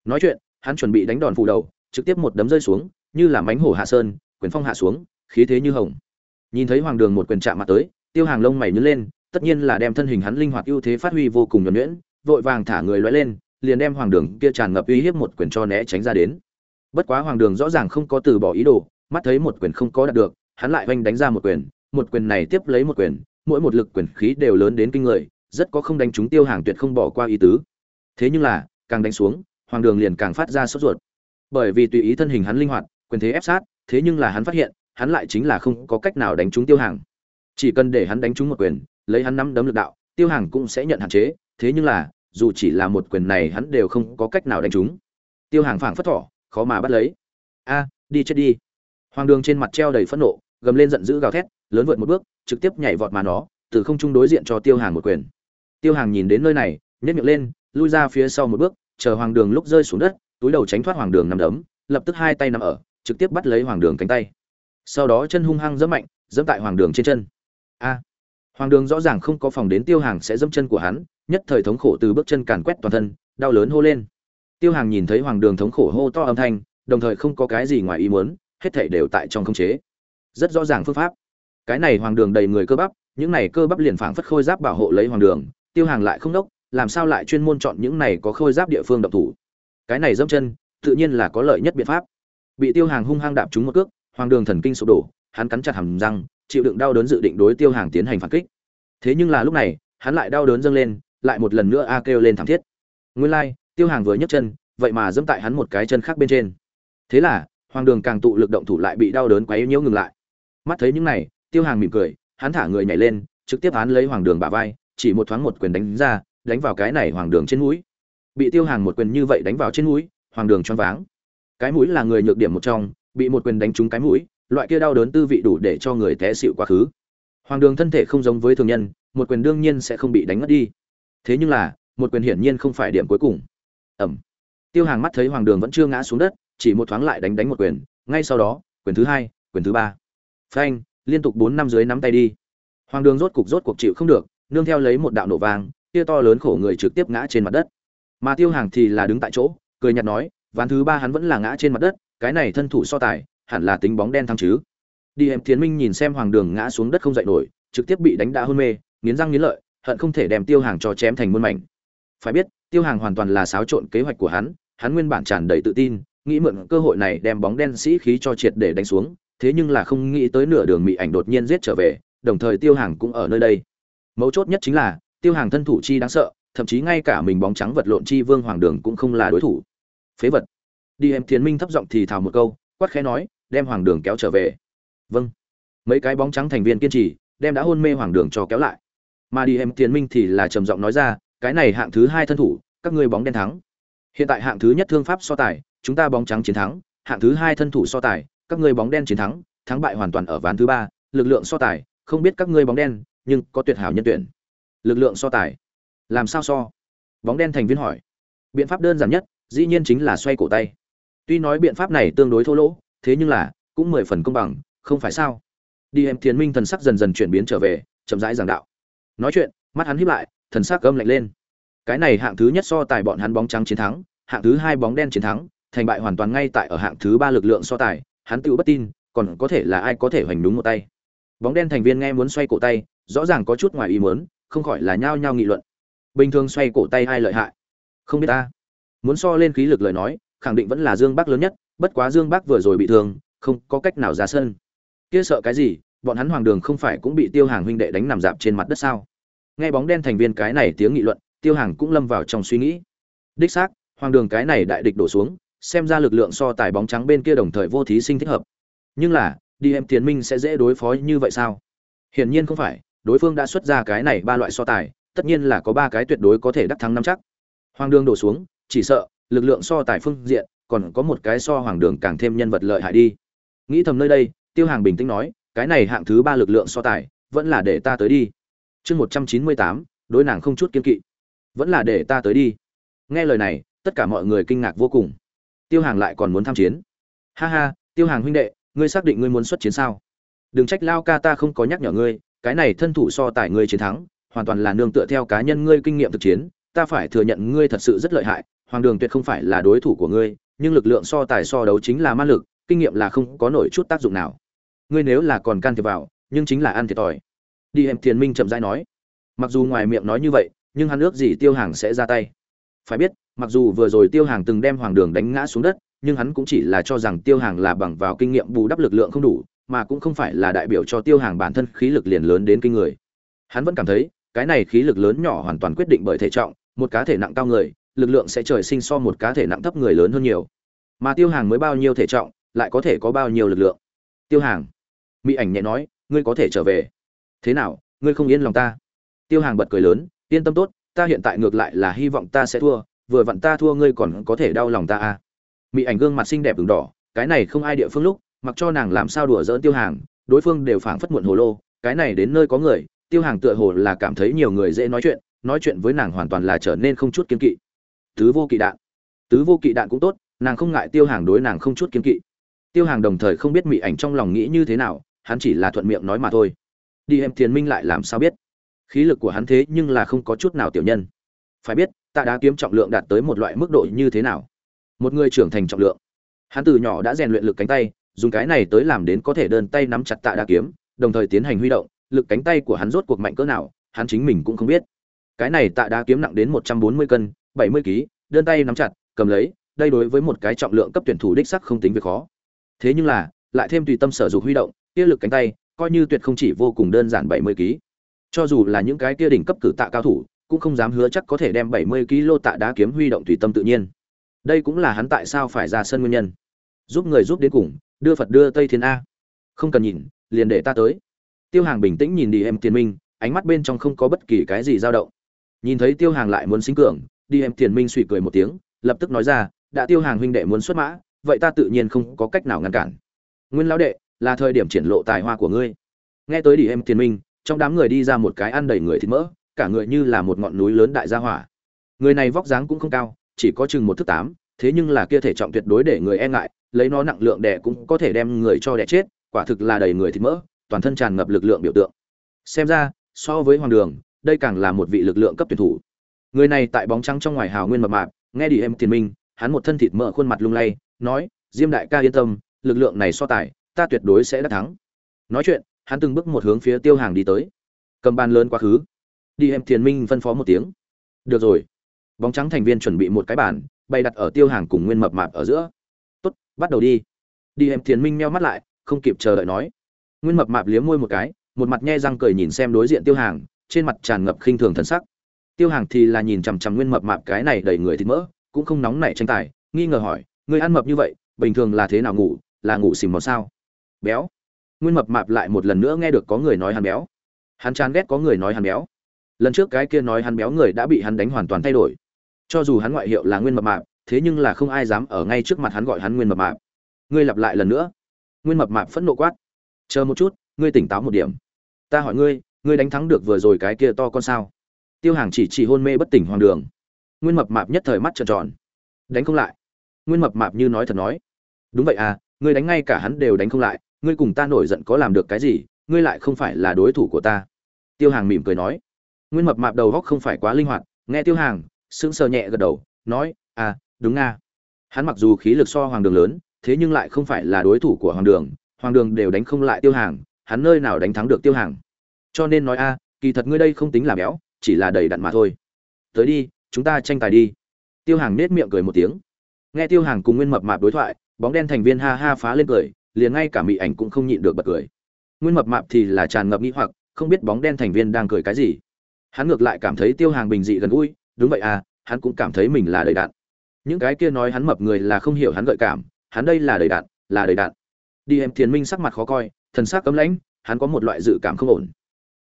Nói chuyện, hắn chuẩn bị đánh đòn phủ đầu, trực tiếp một đấm rơi xuống, như là mánh hổ hạ sơn, quyền phong hạ xuống, khí thế như hồng. Nhìn thấy hoàng đường một quyền chạm mặt tới, tiêu hàng lông mày nhớ lên, tất nhiên là đem thân hình hắn linh hoạt ưu thế phát huy vô cùng nhuần nhuyễn, vội vàng thả người lóe lên liền đem hoàng đường kia tràn ngập uy hiếp một quyền cho né tránh ra đến. Bất quá hoàng đường rõ ràng không có từ bỏ ý đồ, mắt thấy một quyền không có đạt được, hắn lại oanh đánh ra một quyền một quyền này tiếp lấy một quyền, mỗi một lực quyền khí đều lớn đến kinh người, rất có không đánh trúng tiêu hàng tuyệt không bỏ qua ý tứ. Thế nhưng là, càng đánh xuống, hoàng đường liền càng phát ra sốt ruột. Bởi vì tùy ý thân hình hắn linh hoạt, quyền thế ép sát, thế nhưng là hắn phát hiện, hắn lại chính là không có cách nào đánh trúng tiêu hàng. Chỉ cần để hắn đánh trúng một quyền, lấy hắn nắm đấm lực đạo, tiêu hàng cũng sẽ nhận hạn chế, thế nhưng là dù chỉ là một quyền này hắn đều không có cách nào đánh trúng. Tiêu hàng phảng phất thỏ, khó mà bắt lấy. A, đi chết đi. Hoàng đường trên mặt treo đầy phẫn nộ, gầm lên giận dữ gào thét, lớn vượt một bước, trực tiếp nhảy vọt mà nó, từ không trung đối diện cho tiêu hàng một quyền. Tiêu hàng nhìn đến nơi này nhét miệng lên, lui ra phía sau một bước, chờ hoàng đường lúc rơi xuống đất, túi đầu tránh thoát hoàng đường nằm đấm, lập tức hai tay nằm ở, trực tiếp bắt lấy hoàng đường cánh tay. Sau đó chân hung hăng dẫm mạnh dẫm tại hoàng đường trên chân. A. Hoàng đường rõ ràng không có phòng đến tiêu hàng sẽ dẫm chân của hắn nhất thời thống khổ từ bước chân càn quét toàn thân, đau lớn hô lên. Tiêu hàng nhìn thấy hoàng đường thống khổ hô to âm thanh, đồng thời không có cái gì ngoài ý muốn, hết thảy đều tại trong khống chế. Rất rõ ràng phương pháp. Cái này hoàng đường đầy người cơ bắp, những này cơ bắp liền phảng phất khôi giáp bảo hộ lấy hoàng đường, tiêu hàng lại không đốc, làm sao lại chuyên môn chọn những này có khôi giáp địa phương độc thủ? Cái này dẫm chân, tự nhiên là có lợi nhất biện pháp. Bị tiêu hàng hung hăng đạp trúng một cước, hoàng đường thần kinh sụp đổ, hắn cắn chặt hàm răng, chịu đựng đau đớn dự định đối tiêu hàng tiến hành phản kích. Thế nhưng là lúc này, hắn lại đau đớn dâng lên lại một lần nữa a kêu lên thảm thiết. Nguyên lai, tiêu hàng vừa nhấc chân, vậy mà dẫm tại hắn một cái chân khác bên trên. Thế là, hoàng đường càng tụ lực động thủ lại bị đau đớn quấy nhiễu ngừng lại. Mắt thấy những này, tiêu hàng mỉm cười, hắn thả người nhảy lên, trực tiếp án lấy hoàng đường bả vai, chỉ một thoáng một quyền đánh ra, đánh vào cái này hoàng đường trên mũi. Bị tiêu hàng một quyền như vậy đánh vào trên mũi, hoàng đường choáng váng. Cái mũi là người nhược điểm một trong, bị một quyền đánh trúng cái mũi, loại kia đau đớn tư vị đủ để cho người té xịu quá khứ. Hoàng đường thân thể không giống với thường nhân, một quyền đương nhiên sẽ không bị đánh ngất đi thế nhưng là, một quyền hiển nhiên không phải điểm cuối cùng. Ẩm. Tiêu hàng mắt thấy hoàng đường vẫn chưa ngã xuống đất, chỉ một thoáng lại đánh đánh một quyền, ngay sau đó, quyền thứ hai, quyền thứ ba. Phanh, liên tục bốn năm dưới nắm tay đi. Hoàng đường rốt cục rốt cuộc chịu không được, nương theo lấy một đạo nổ vàng kia to lớn khổ người trực tiếp ngã trên mặt đất. Mà tiêu hàng thì là đứng tại chỗ, cười nhạt nói, ván thứ ba hắn vẫn là ngã trên mặt đất, cái này thân thủ so tài, hẳn là tính bóng đen thăng chứ. Đi em tiến minh nhìn xem hoàng đường ngã xuống đất không dậy nổi, trực tiếp bị đánh đá hôn mê, nghiến răng nghiến lợi hận không thể đem tiêu hàng cho chém thành muôn mảnh. Phải biết, tiêu hàng hoàn toàn là xáo trộn kế hoạch của hắn hắn nguyên bản tràn đầy tự tin, nghĩ mượn cơ hội này đem bóng đen sĩ khí cho triệt để đánh xuống, thế nhưng là không nghĩ tới nửa đường mỹ ảnh đột nhiên giết trở về, đồng thời tiêu hàng cũng ở nơi đây. Mấu chốt nhất chính là, tiêu hàng thân thủ chi đáng sợ, thậm chí ngay cả mình bóng trắng vật lộn chi vương hoàng đường cũng không là đối thủ. Phế vật. Đi em thiến minh thấp giọng thì thào một câu, quát khẽ nói, đem hoàng đường kéo trở về. Vâng. Mấy cái bóng trắng thành viên kiên trì, đem đã hôn mê hoàng đường cho kéo lại mà đi em tiến minh thì là trầm giọng nói ra, cái này hạng thứ hai thân thủ, các ngươi bóng đen thắng. Hiện tại hạng thứ nhất thương pháp so tài, chúng ta bóng trắng chiến thắng. Hạng thứ hai thân thủ so tài, các ngươi bóng đen chiến thắng thắng bại hoàn toàn ở ván thứ ba. Lực lượng so tài, không biết các ngươi bóng đen, nhưng có tuyệt hảo nhân tuyển. Lực lượng so tài? Làm sao so? Bóng đen thành viên hỏi. Biện pháp đơn giản nhất, dĩ nhiên chính là xoay cổ tay. Tuy nói biện pháp này tương đối thô lỗ, thế nhưng là cũng mười phần công bằng, không phải sao? Đi em thiền minh thần sắc dần dần chuyển biến trở về, chậm rãi giảng đạo nói chuyện, mắt hắn híp lại, thần sắc gâm lạnh lên. Cái này hạng thứ nhất so tài bọn hắn bóng trắng chiến thắng, hạng thứ hai bóng đen chiến thắng, thành bại hoàn toàn ngay tại ở hạng thứ ba lực lượng so tài, hắn tự bất tin, còn có thể là ai có thể hoành đúng một tay. Bóng đen thành viên nghe muốn xoay cổ tay, rõ ràng có chút ngoài ý muốn, không khỏi là nhao nhao nghị luận. Bình thường xoay cổ tay ai lợi hại? Không biết ta. Muốn so lên khí lực lời nói, khẳng định vẫn là dương bắc lớn nhất, bất quá dương bắc vừa rồi bị thương, không có cách nào ra sân. Kia sợ cái gì, bọn hắn hoàng đường không phải cũng bị tiêu hàng huynh đệ đánh nằm dạp trên mặt đất sao? Nghe bóng đen thành viên cái này tiếng nghị luận, tiêu hàng cũng lâm vào trong suy nghĩ. Đích xác hoàng đường cái này đại địch đổ xuống, xem ra lực lượng so tài bóng trắng bên kia đồng thời vô thí sinh thích hợp. Nhưng là, đi em tiến minh sẽ dễ đối phó như vậy sao? Hiển nhiên không phải, đối phương đã xuất ra cái này ba loại so tài, tất nhiên là có ba cái tuyệt đối có thể đắc thắng năm chắc. Hoàng đường đổ xuống, chỉ sợ, lực lượng so tài phương diện, còn có một cái so hoàng đường càng thêm nhân vật lợi hại đi. Nghĩ thầm nơi đây, tiêu hàng bình tĩnh nói, cái này hạng thứ ba lực lượng so tài, vẫn là để ta tới đi chương một trăm chín mươi tám, đối nàng không chút kiên kỵ. Vẫn là để ta tới đi. Nghe lời này, tất cả mọi người kinh ngạc vô cùng. Tiêu hàng lại còn muốn tham chiến. Ha ha, tiêu hàng huynh đệ, ngươi xác định ngươi muốn xuất chiến sao? Đừng trách lao ca ta không có nhắc nhở ngươi, cái này thân thủ so tài ngươi chiến thắng, hoàn toàn là nương tựa theo cá nhân ngươi kinh nghiệm thực chiến, ta phải thừa nhận ngươi thật sự rất lợi hại, hoàng đường tuyệt không phải là đối thủ của ngươi, nhưng lực lượng so tài so đấu chính là ma lực, kinh nghiệm là không có nổi chút tác dụng nào. Ngươi nếu là còn can thiệp vào, nhưng chính là ăn thiệt thòi đi em thiền minh chậm rãi nói. Mặc dù ngoài miệng nói như vậy, nhưng hắn ước gì tiêu hàng sẽ ra tay. Phải biết, mặc dù vừa rồi tiêu hàng từng đem hoàng đường đánh ngã xuống đất, nhưng hắn cũng chỉ là cho rằng tiêu hàng là bằng vào kinh nghiệm bù đắp lực lượng không đủ, mà cũng không phải là đại biểu cho tiêu hàng bản thân khí lực liền lớn đến kinh người. Hắn vẫn cảm thấy, cái này khí lực lớn nhỏ hoàn toàn quyết định bởi thể trọng, một cá thể nặng cao người, lực lượng sẽ trời sinh so một cá thể nặng thấp người lớn hơn nhiều. Mà tiêu hàng mới bao nhiêu thể trọng, lại có thể có bao nhiêu lực lượng? Tiêu hàng, mỹ ảnh nhẹ nói, ngươi có thể trở về thế nào, ngươi không yên lòng ta? Tiêu hàng bật cười lớn, yên tâm tốt, ta hiện tại ngược lại là hy vọng ta sẽ thua, vừa vặn ta thua ngươi còn có thể đau lòng ta à. Mỹ ảnh gương mặt xinh đẹp ửng đỏ, cái này không ai địa phương lúc, mặc cho nàng làm sao đùa dỡn tiêu hàng, đối phương đều phảng phất muộn hồ lô, cái này đến nơi có người, tiêu hàng tựa hồ là cảm thấy nhiều người dễ nói chuyện nói chuyện với nàng hoàn toàn là trở nên không chút kiên kỵ. Tứ vô kỵ đạn. Tứ vô kỵ đạn cũng tốt, nàng không ngại tiêu hàng đối nàng không chút kiên kỵ. Tiêu hàng đồng thời không biết mỹ ảnh trong lòng nghĩ như thế nào, hắn chỉ là thuận miệng nói mà thôi đi em thiền minh lại làm sao biết? Khí lực của hắn thế nhưng là không có chút nào tiểu nhân. Phải biết, tạ đá kiếm trọng lượng đạt tới một loại mức độ như thế nào? Một người trưởng thành trọng lượng. Hắn từ nhỏ đã rèn luyện lực cánh tay, dùng cái này tới làm đến có thể đơn tay nắm chặt tạ đá kiếm, đồng thời tiến hành huy động, lực cánh tay của hắn rốt cuộc mạnh cỡ nào, hắn chính mình cũng không biết. Cái này tạ đá kiếm nặng đến một trăm bốn mươi cân, bảy mươi kg đơn tay nắm chặt, cầm lấy, đây đối với một cái trọng lượng cấp tuyển thủ đích sắc không tính việc khó. Thế nhưng là, lại thêm tùy tâm sở dục huy động, kia lực cánh tay coi như tuyệt không chỉ vô cùng đơn giản bảy mươi kg cho dù là những cái kia đỉnh cấp cử tạ cao thủ, cũng không dám hứa chắc có thể đem bảy mươi kg tạ đá kiếm huy động tùy tâm tự nhiên. Đây cũng là hắn tại sao phải ra sân nguyên nhân. Giúp người giúp đến cùng, đưa phật đưa tây thiên a. Không cần nhìn, liền để ta tới. Tiêu hàng bình tĩnh nhìn đi em tiền minh, ánh mắt bên trong không có bất kỳ cái gì dao động. Nhìn thấy tiêu hàng lại muốn sinh cường, đi em tiền minh suy cười một tiếng, lập tức nói ra, đã tiêu hàng huynh đệ muốn xuất mã, vậy ta tự nhiên không có cách nào ngăn cản. Nguyên lão đệ là thời điểm triển lộ tài hoa của ngươi. Nghe tới đi em tiền minh, trong đám người đi ra một cái ăn đầy người thịt mỡ, cả người như là một ngọn núi lớn đại gia hỏa. Người này vóc dáng cũng không cao, chỉ có chừng một thước tám, thế nhưng là kia thể trọng tuyệt đối để người e ngại, lấy nó nặng lượng đẻ cũng có thể đem người cho đẻ chết, quả thực là đầy người thịt mỡ, toàn thân tràn ngập lực lượng biểu tượng. Xem ra, so với hoàng đường, đây càng là một vị lực lượng cấp tuyển thủ. Người này tại bóng trắng trong ngoài hào nguyên mập mạp, nghe đi em tiền minh, hắn một thân thịt mỡ khuôn mặt lung lay, nói, diêm đại ca yên tâm, lực lượng này so tài ta tuyệt đối sẽ đắc thắng. Nói chuyện, hắn từng bước một hướng phía tiêu hàng đi tới. Cầm bàn lớn quá khứ. Đi em tiền minh phân phó một tiếng. Được rồi. Bóng trắng thành viên chuẩn bị một cái bàn, bày đặt ở tiêu hàng cùng nguyên mập mạp ở giữa. Tốt, bắt đầu đi. Đi em tiền minh meo mắt lại, không kịp chờ đợi nói. Nguyên mập mạp liếm môi một cái, một mặt nhe răng cười nhìn xem đối diện tiêu hàng, trên mặt tràn ngập khinh thường thần sắc. Tiêu hàng thì là nhìn chằm chằm nguyên mập mạp cái này đầy người thịt mỡ, cũng không nóng nảy tranh tài, nghi ngờ hỏi người ăn mập như vậy, bình thường là thế nào ngủ, là ngủ xìm màu sao? Béo. Nguyên mập mạp lại một lần nữa nghe được có người nói hắn béo. Hắn chán ghét có người nói hắn béo. Lần trước cái kia nói hắn béo người đã bị hắn đánh hoàn toàn thay đổi. Cho dù hắn ngoại hiệu là nguyên mập mạp, thế nhưng là không ai dám ở ngay trước mặt hắn gọi hắn nguyên mập mạp. Ngươi lặp lại lần nữa. Nguyên mập mạp phẫn nộ quát. Chờ một chút, ngươi tỉnh táo một điểm. Ta hỏi ngươi ngươi đánh thắng được vừa rồi cái kia to con sao? Tiêu hàng chỉ chỉ hôn mê bất tỉnh hoàng đường. Nguyên mập mạp nhất thời mắt trợn tròn. Đánh không lại. Nguyên mập mạp như nói thật nói. Đúng vậy à ngươi đánh ngay cả hắn đều đánh không lại ngươi cùng ta nổi giận có làm được cái gì, ngươi lại không phải là đối thủ của ta. Tiêu hàng mỉm cười nói. Nguyên mập mạp đầu góc không phải quá linh hoạt, nghe tiêu hàng, sững sờ nhẹ gật đầu, nói à đúng nga. Hắn mặc dù khí lực so hoàng đường lớn, thế nhưng lại không phải là đối thủ của hoàng đường hoàng đường đều đánh không lại tiêu hàng, hắn nơi nào đánh thắng được tiêu hàng. Cho nên nói a kỳ thật ngươi đây không tính là béo, chỉ là đầy đặn mà thôi. Tới đi, chúng ta tranh tài đi. Tiêu hàng nết miệng cười một tiếng. Nghe tiêu hàng cùng nguyên mập mạp đối thoại, bóng đen thành viên ha ha phá lên cười liền ngay cả mỹ ảnh cũng không nhịn được bật cười. Nguyên mập mạp thì là tràn ngập nghĩ hoặc, không biết bóng đen thành viên đang cười cái gì. Hắn ngược lại cảm thấy tiêu hàng bình dị gần gũi, đúng vậy à hắn cũng cảm thấy mình là đầy đạn. Những cái kia nói hắn mập người là không hiểu hắn gợi cảm, hắn đây là đầy đạn, là đầy đạn. Đi em thiền minh sắc mặt khó coi, thần sắc cấm lãnh, hắn có một loại dự cảm không ổn.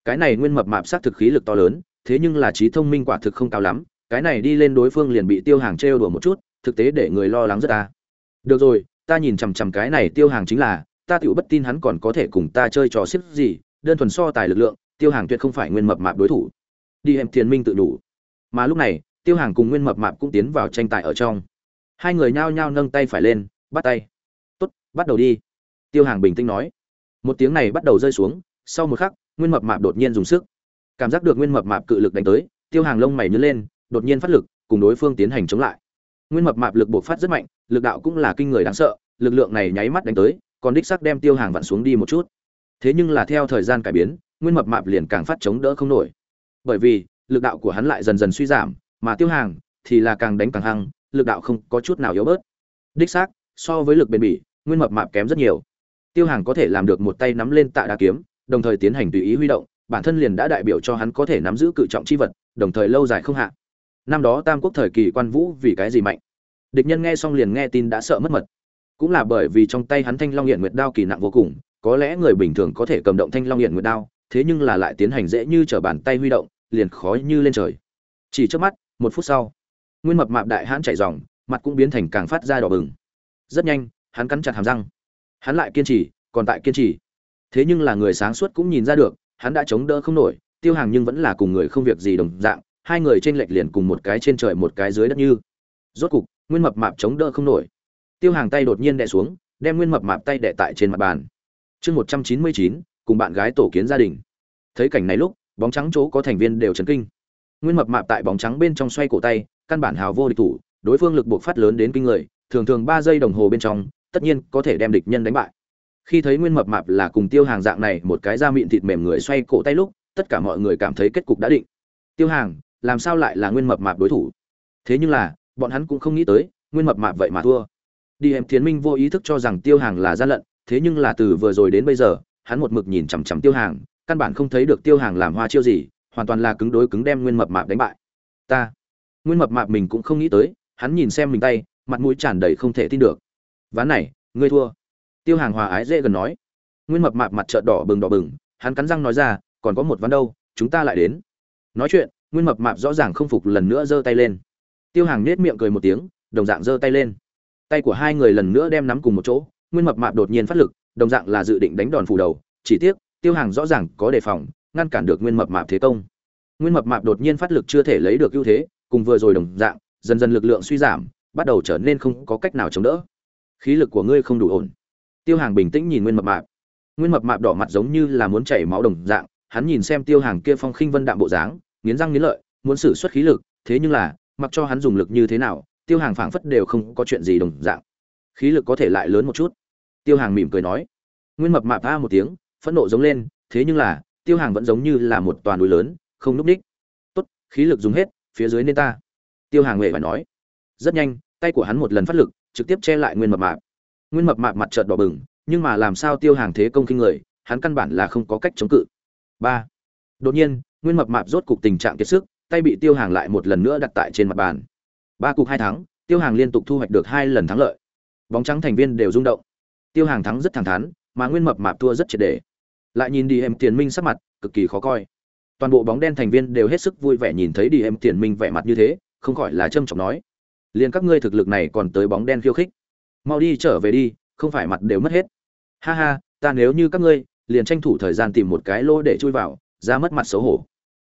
Cái này nguyên mập mạp sắc thực khí lực to lớn, thế nhưng là trí thông minh quả thực không cao lắm, cái này đi lên đối phương liền bị tiêu hàng trêu đùa một chút, thực tế để người lo lắng rất ta được rồi ta nhìn chằm chằm cái này tiêu hàng chính là, ta tựu bất tin hắn còn có thể cùng ta chơi trò xếp gì, đơn thuần so tài lực lượng, tiêu hàng tuyệt không phải nguyên mập mạp đối thủ. Đi em thiền minh tự đủ. Mà lúc này, tiêu hàng cùng nguyên mập mạp cũng tiến vào tranh tài ở trong. Hai người nhao nhao nâng tay phải lên, bắt tay. Tốt, bắt đầu đi. Tiêu hàng bình tĩnh nói. Một tiếng này bắt đầu rơi xuống, sau một khắc, nguyên mập mạp đột nhiên dùng sức. Cảm giác được nguyên mập mạp cự lực đánh tới, tiêu hàng lông mày nhớ lên, đột nhiên phát lực, cùng đối phương tiến hành chống lại nguyên mập mạp lực bộc phát rất mạnh, lực đạo cũng là kinh người đáng sợ, lực lượng này nháy mắt đánh tới, còn đích sắc đem tiêu hàng vặn xuống đi một chút. Thế nhưng là theo thời gian cải biến, nguyên mập mạp liền càng phát chống đỡ không nổi. Bởi vì, lực đạo của hắn lại dần dần suy giảm, mà tiêu hàng thì là càng đánh càng hăng, lực đạo không có chút nào yếu bớt. Đích xác, so với lực bền bỉ, nguyên mập mạp kém rất nhiều. Tiêu hàng có thể làm được một tay nắm lên tạ đá kiếm, đồng thời tiến hành tùy ý huy động, bản thân liền đã đại biểu cho hắn có thể nắm giữ cự trọng chi vật, đồng thời lâu dài không hạ năm đó tam quốc thời kỳ quan vũ vì cái gì mạnh? Địch nhân nghe xong liền nghe tin đã sợ mất mật. Cũng là bởi vì trong tay hắn thanh long hiện nguyệt đao kỳ nặng vô cùng, có lẽ người bình thường có thể cầm động thanh long hiện nguyệt đao, thế nhưng là lại tiến hành dễ như trở bàn tay huy động, liền khó như lên trời. Chỉ trước mắt, một phút sau, nguyên mập mạp đại hãn chạy dòng, mặt cũng biến thành càng phát ra đỏ bừng. Rất nhanh, hắn cắn chặt hàm răng. Hắn lại kiên trì, còn tại kiên trì. Thế nhưng là người sáng suốt cũng nhìn ra được, hắn đã chống đỡ không nổi, tiêu hàng nhưng vẫn là cùng người không việc gì đồng dạng hai người trên lệch liền cùng một cái trên trời một cái dưới đất như. Rốt cục, nguyên mập mạp chống đỡ không nổi. Tiêu hàng tay đột nhiên đè xuống, đem nguyên mập mạp tay đè tại trên mặt bàn. Chương một trăm chín mươi chín, cùng bạn gái tổ kiến gia đình. Thấy cảnh này lúc, bóng trắng chỗ có thành viên đều chấn kinh. Nguyên mập mạp tại bóng trắng bên trong xoay cổ tay, căn bản hào vô địch thủ, đối phương lực buộc phát lớn đến kinh người, thường thường ba giây đồng hồ bên trong, tất nhiên có thể đem địch nhân đánh bại. Khi thấy nguyên mập mạp là cùng tiêu hàng dạng này một cái da mịn thịt mềm người xoay cổ tay lúc, tất cả mọi người cảm thấy kết cục đã định. Tiêu hàng làm sao lại là nguyên mập mạp đối thủ? Thế nhưng là, bọn hắn cũng không nghĩ tới, nguyên mập mạp vậy mà thua. Đi em thiến minh vô ý thức cho rằng tiêu hàng là gian lận, thế nhưng là từ vừa rồi đến bây giờ, hắn một mực nhìn chằm chằm tiêu hàng, căn bản không thấy được tiêu hàng làm hoa chiêu gì, hoàn toàn là cứng đối cứng đem nguyên mập mạp đánh bại. Ta, nguyên mập mạp mình cũng không nghĩ tới, hắn nhìn xem mình tay, mặt mũi tràn đầy không thể tin được. Ván này, ngươi thua. Tiêu hàng hòa ái dễ gần nói. Nguyên mập mạp mặt trợn đỏ bừng đỏ bừng, hắn cắn răng nói ra, còn có một ván đâu, chúng ta lại đến. Nói chuyện nguyên mập mạp rõ ràng không phục lần nữa giơ tay lên. Tiêu hàng nết miệng cười một tiếng, đồng dạng giơ tay lên. Tay của hai người lần nữa đem nắm cùng một chỗ, nguyên mập mạp đột nhiên phát lực, đồng dạng là dự định đánh đòn phủ đầu, chỉ tiếc, tiêu hàng rõ ràng có đề phòng, ngăn cản được nguyên mập mạp thế công. Nguyên mập mạp đột nhiên phát lực chưa thể lấy được ưu thế, cùng vừa rồi đồng dạng, dần dần lực lượng suy giảm, bắt đầu trở nên không có cách nào chống đỡ. Khí lực của ngươi không đủ ổn. Tiêu hàng bình tĩnh nhìn nguyên mập mạp. Nguyên mập mạp đỏ mặt giống như là muốn chảy máu đồng dạng, hắn nhìn xem tiêu hàng kia phong khinh vân đạm bộ dáng nghiến răng nghiến lợi, muốn sử xuất khí lực, thế nhưng là, mặc cho hắn dùng lực như thế nào, tiêu hàng phảng phất đều không có chuyện gì đồng dạng. Khí lực có thể lại lớn một chút. Tiêu hàng mỉm cười nói. Nguyên mập mạp a một tiếng, phẫn nộ giống lên, thế nhưng là, tiêu hàng vẫn giống như là một toàn núi lớn, không núp ních. Tốt, khí lực dùng hết, phía dưới nên ta. Tiêu hàng huệ phải nói. Rất nhanh, tay của hắn một lần phát lực, trực tiếp che lại nguyên mập mạp. Nguyên mập mạp mặt trợn đỏ bừng, nhưng mà làm sao tiêu hàng thế công kinh người, hắn căn bản là không có cách chống cự. Ba. Đột nhiên nguyên mập mạp rốt cục tình trạng kiệt sức, tay bị tiêu hàng lại một lần nữa đặt tại trên mặt bàn. Ba cục hai thắng, tiêu hàng liên tục thu hoạch được hai lần thắng lợi. Bóng trắng thành viên đều rung động. Tiêu hàng thắng rất thẳng thắn, mà nguyên mập mạp thua rất triệt đề lại nhìn đi em tiền minh sắc mặt, cực kỳ khó coi. Toàn bộ bóng đen thành viên đều hết sức vui vẻ nhìn thấy đi em tiền minh vẻ mặt như thế, không khỏi là trâm trọng nói. Liền các ngươi thực lực này còn tới bóng đen khiêu khích. Mau đi trở về đi, không phải mặt đều mất hết. Ha ha, ta nếu như các ngươi, liền tranh thủ thời gian tìm một cái lỗ để chui vào ra mất mặt xấu hổ.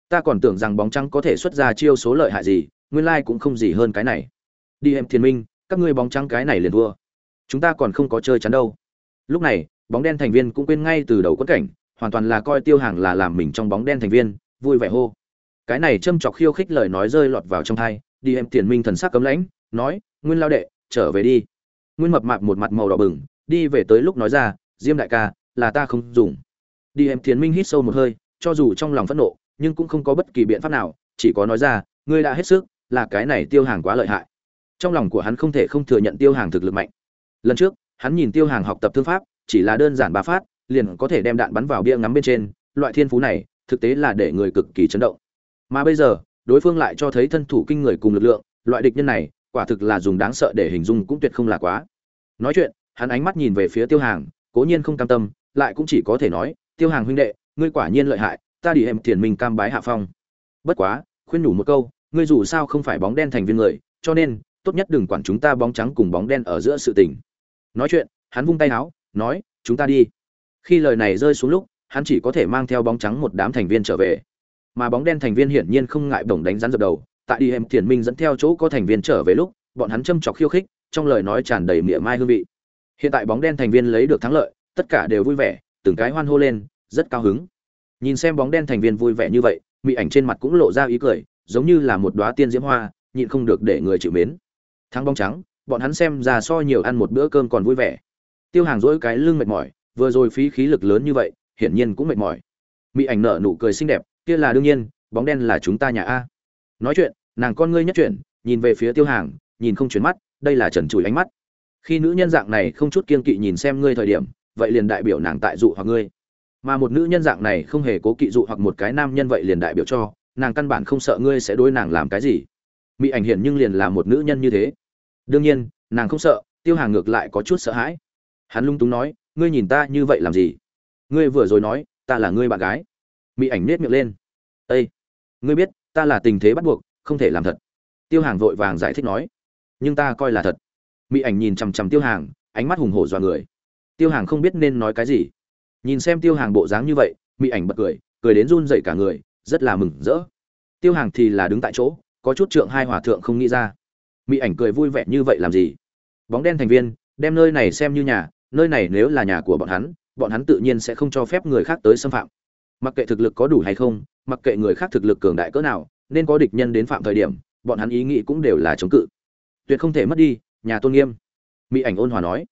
Ta còn tưởng rằng bóng trắng có thể xuất ra chiêu số lợi hại gì, nguyên lai cũng không gì hơn cái này. Đi em thiên minh, các ngươi bóng trắng cái này liền thua. Chúng ta còn không có chơi chắn đâu. Lúc này, bóng đen thành viên cũng quên ngay từ đầu quất cảnh, hoàn toàn là coi tiêu hàng là làm mình trong bóng đen thành viên, vui vẻ hô. Cái này châm chọc khiêu khích lời nói rơi lọt vào trong thai, đi em tiền minh thần sắc cấm lãnh, nói, nguyên lao đệ, trở về đi. Nguyên mập mạp một mặt màu đỏ bừng, đi về tới lúc nói ra, diêm đại ca, là ta không dùng. Đi em tiền minh hít sâu một hơi cho dù trong lòng phẫn nộ, nhưng cũng không có bất kỳ biện pháp nào, chỉ có nói ra, ngươi đã hết sức, là cái này tiêu hàng quá lợi hại. Trong lòng của hắn không thể không thừa nhận tiêu hàng thực lực mạnh. Lần trước, hắn nhìn tiêu hàng học tập thương pháp, chỉ là đơn giản ba phát, liền có thể đem đạn bắn vào bia ngắm bên trên, loại thiên phú này, thực tế là để người cực kỳ chấn động. Mà bây giờ, đối phương lại cho thấy thân thủ kinh người cùng lực lượng, loại địch nhân này, quả thực là dùng đáng sợ để hình dung cũng tuyệt không là quá. Nói chuyện, hắn ánh mắt nhìn về phía tiêu hàng, cố nhiên không cam tâm, lại cũng chỉ có thể nói, tiêu hàng huynh đệ ngươi quả nhiên lợi hại, ta đi em thiền minh cam bái hạ phong. Bất quá, khuyên nhủ một câu, ngươi dù sao không phải bóng đen thành viên người, cho nên, tốt nhất đừng quản chúng ta bóng trắng cùng bóng đen ở giữa sự tình. Nói chuyện, hắn vung tay áo, nói, chúng ta đi. Khi lời này rơi xuống lúc, hắn chỉ có thể mang theo bóng trắng một đám thành viên trở về. Mà bóng đen thành viên hiển nhiên không ngại bổng đánh rắn dập đầu, tại đi em thiền minh dẫn theo chỗ có thành viên trở về lúc, bọn hắn châm chọc khiêu khích, trong lời nói tràn đầy mỉa mai hương vị. Hiện tại bóng đen thành viên lấy được thắng lợi, tất cả đều vui vẻ, từng cái hoan hô lên rất cao hứng. Nhìn xem bóng đen thành viên vui vẻ như vậy mỹ ảnh trên mặt cũng lộ ra ý cười, giống như là một đóa tiên diễm hoa, nhịn không được để người chịu mến. Thắng bóng trắng, bọn hắn xem ra so nhiều ăn một bữa cơm còn vui vẻ. Tiêu hàng dỗi cái lưng mệt mỏi, vừa rồi phí khí lực lớn như vậy, hiển nhiên cũng mệt mỏi. Mỹ ảnh nở nụ cười xinh đẹp, kia là đương nhiên, bóng đen là chúng ta nhà a. Nói chuyện, nàng con ngươi nhất chuyển, nhìn về phía tiêu hàng, nhìn không chuyển mắt, đây là trần trụi ánh mắt. Khi nữ nhân dạng này không chút kiên kỵ nhìn xem ngươi thời điểm, vậy liền đại biểu nàng tại dụ hoặc ngươi mà một nữ nhân dạng này không hề cố kỵ dụ hoặc một cái nam nhân vậy liền đại biểu cho, nàng căn bản không sợ ngươi sẽ đối nàng làm cái gì. Mỹ ảnh hiển nhưng liền là một nữ nhân như thế. Đương nhiên, nàng không sợ, tiêu hàng ngược lại có chút sợ hãi. Hắn lung túng nói, ngươi nhìn ta như vậy làm gì? Ngươi vừa rồi nói, ta là ngươi bạn gái. Mỹ ảnh nết miệng lên. Ây ngươi biết, ta là tình thế bắt buộc, không thể làm thật. Tiêu hàng vội vàng giải thích nói. Nhưng ta coi là thật. Mỹ ảnh nhìn chằm chằm tiêu hàng, ánh mắt hùng hổ dọa người. Tiêu hàng không biết nên nói cái gì nhìn xem tiêu hàng bộ dáng như vậy mỹ ảnh bật cười cười đến run dậy cả người, rất là mừng rỡ. Tiêu hàng thì là đứng tại chỗ, có chút trượng hai hòa thượng không nghĩ ra. Mỹ ảnh cười vui vẻ như vậy làm gì? Bóng đen thành viên, đem nơi này xem như nhà, nơi này nếu là nhà của bọn hắn bọn hắn tự nhiên sẽ không cho phép người khác tới xâm phạm. Mặc kệ thực lực có đủ hay không, mặc kệ người khác thực lực cường đại cỡ nào, nên có địch nhân đến phạm thời điểm, bọn hắn ý nghĩ cũng đều là chống cự. Tuyệt không thể mất đi, nhà tôn nghiêm. Mỹ ảnh ôn hòa nói.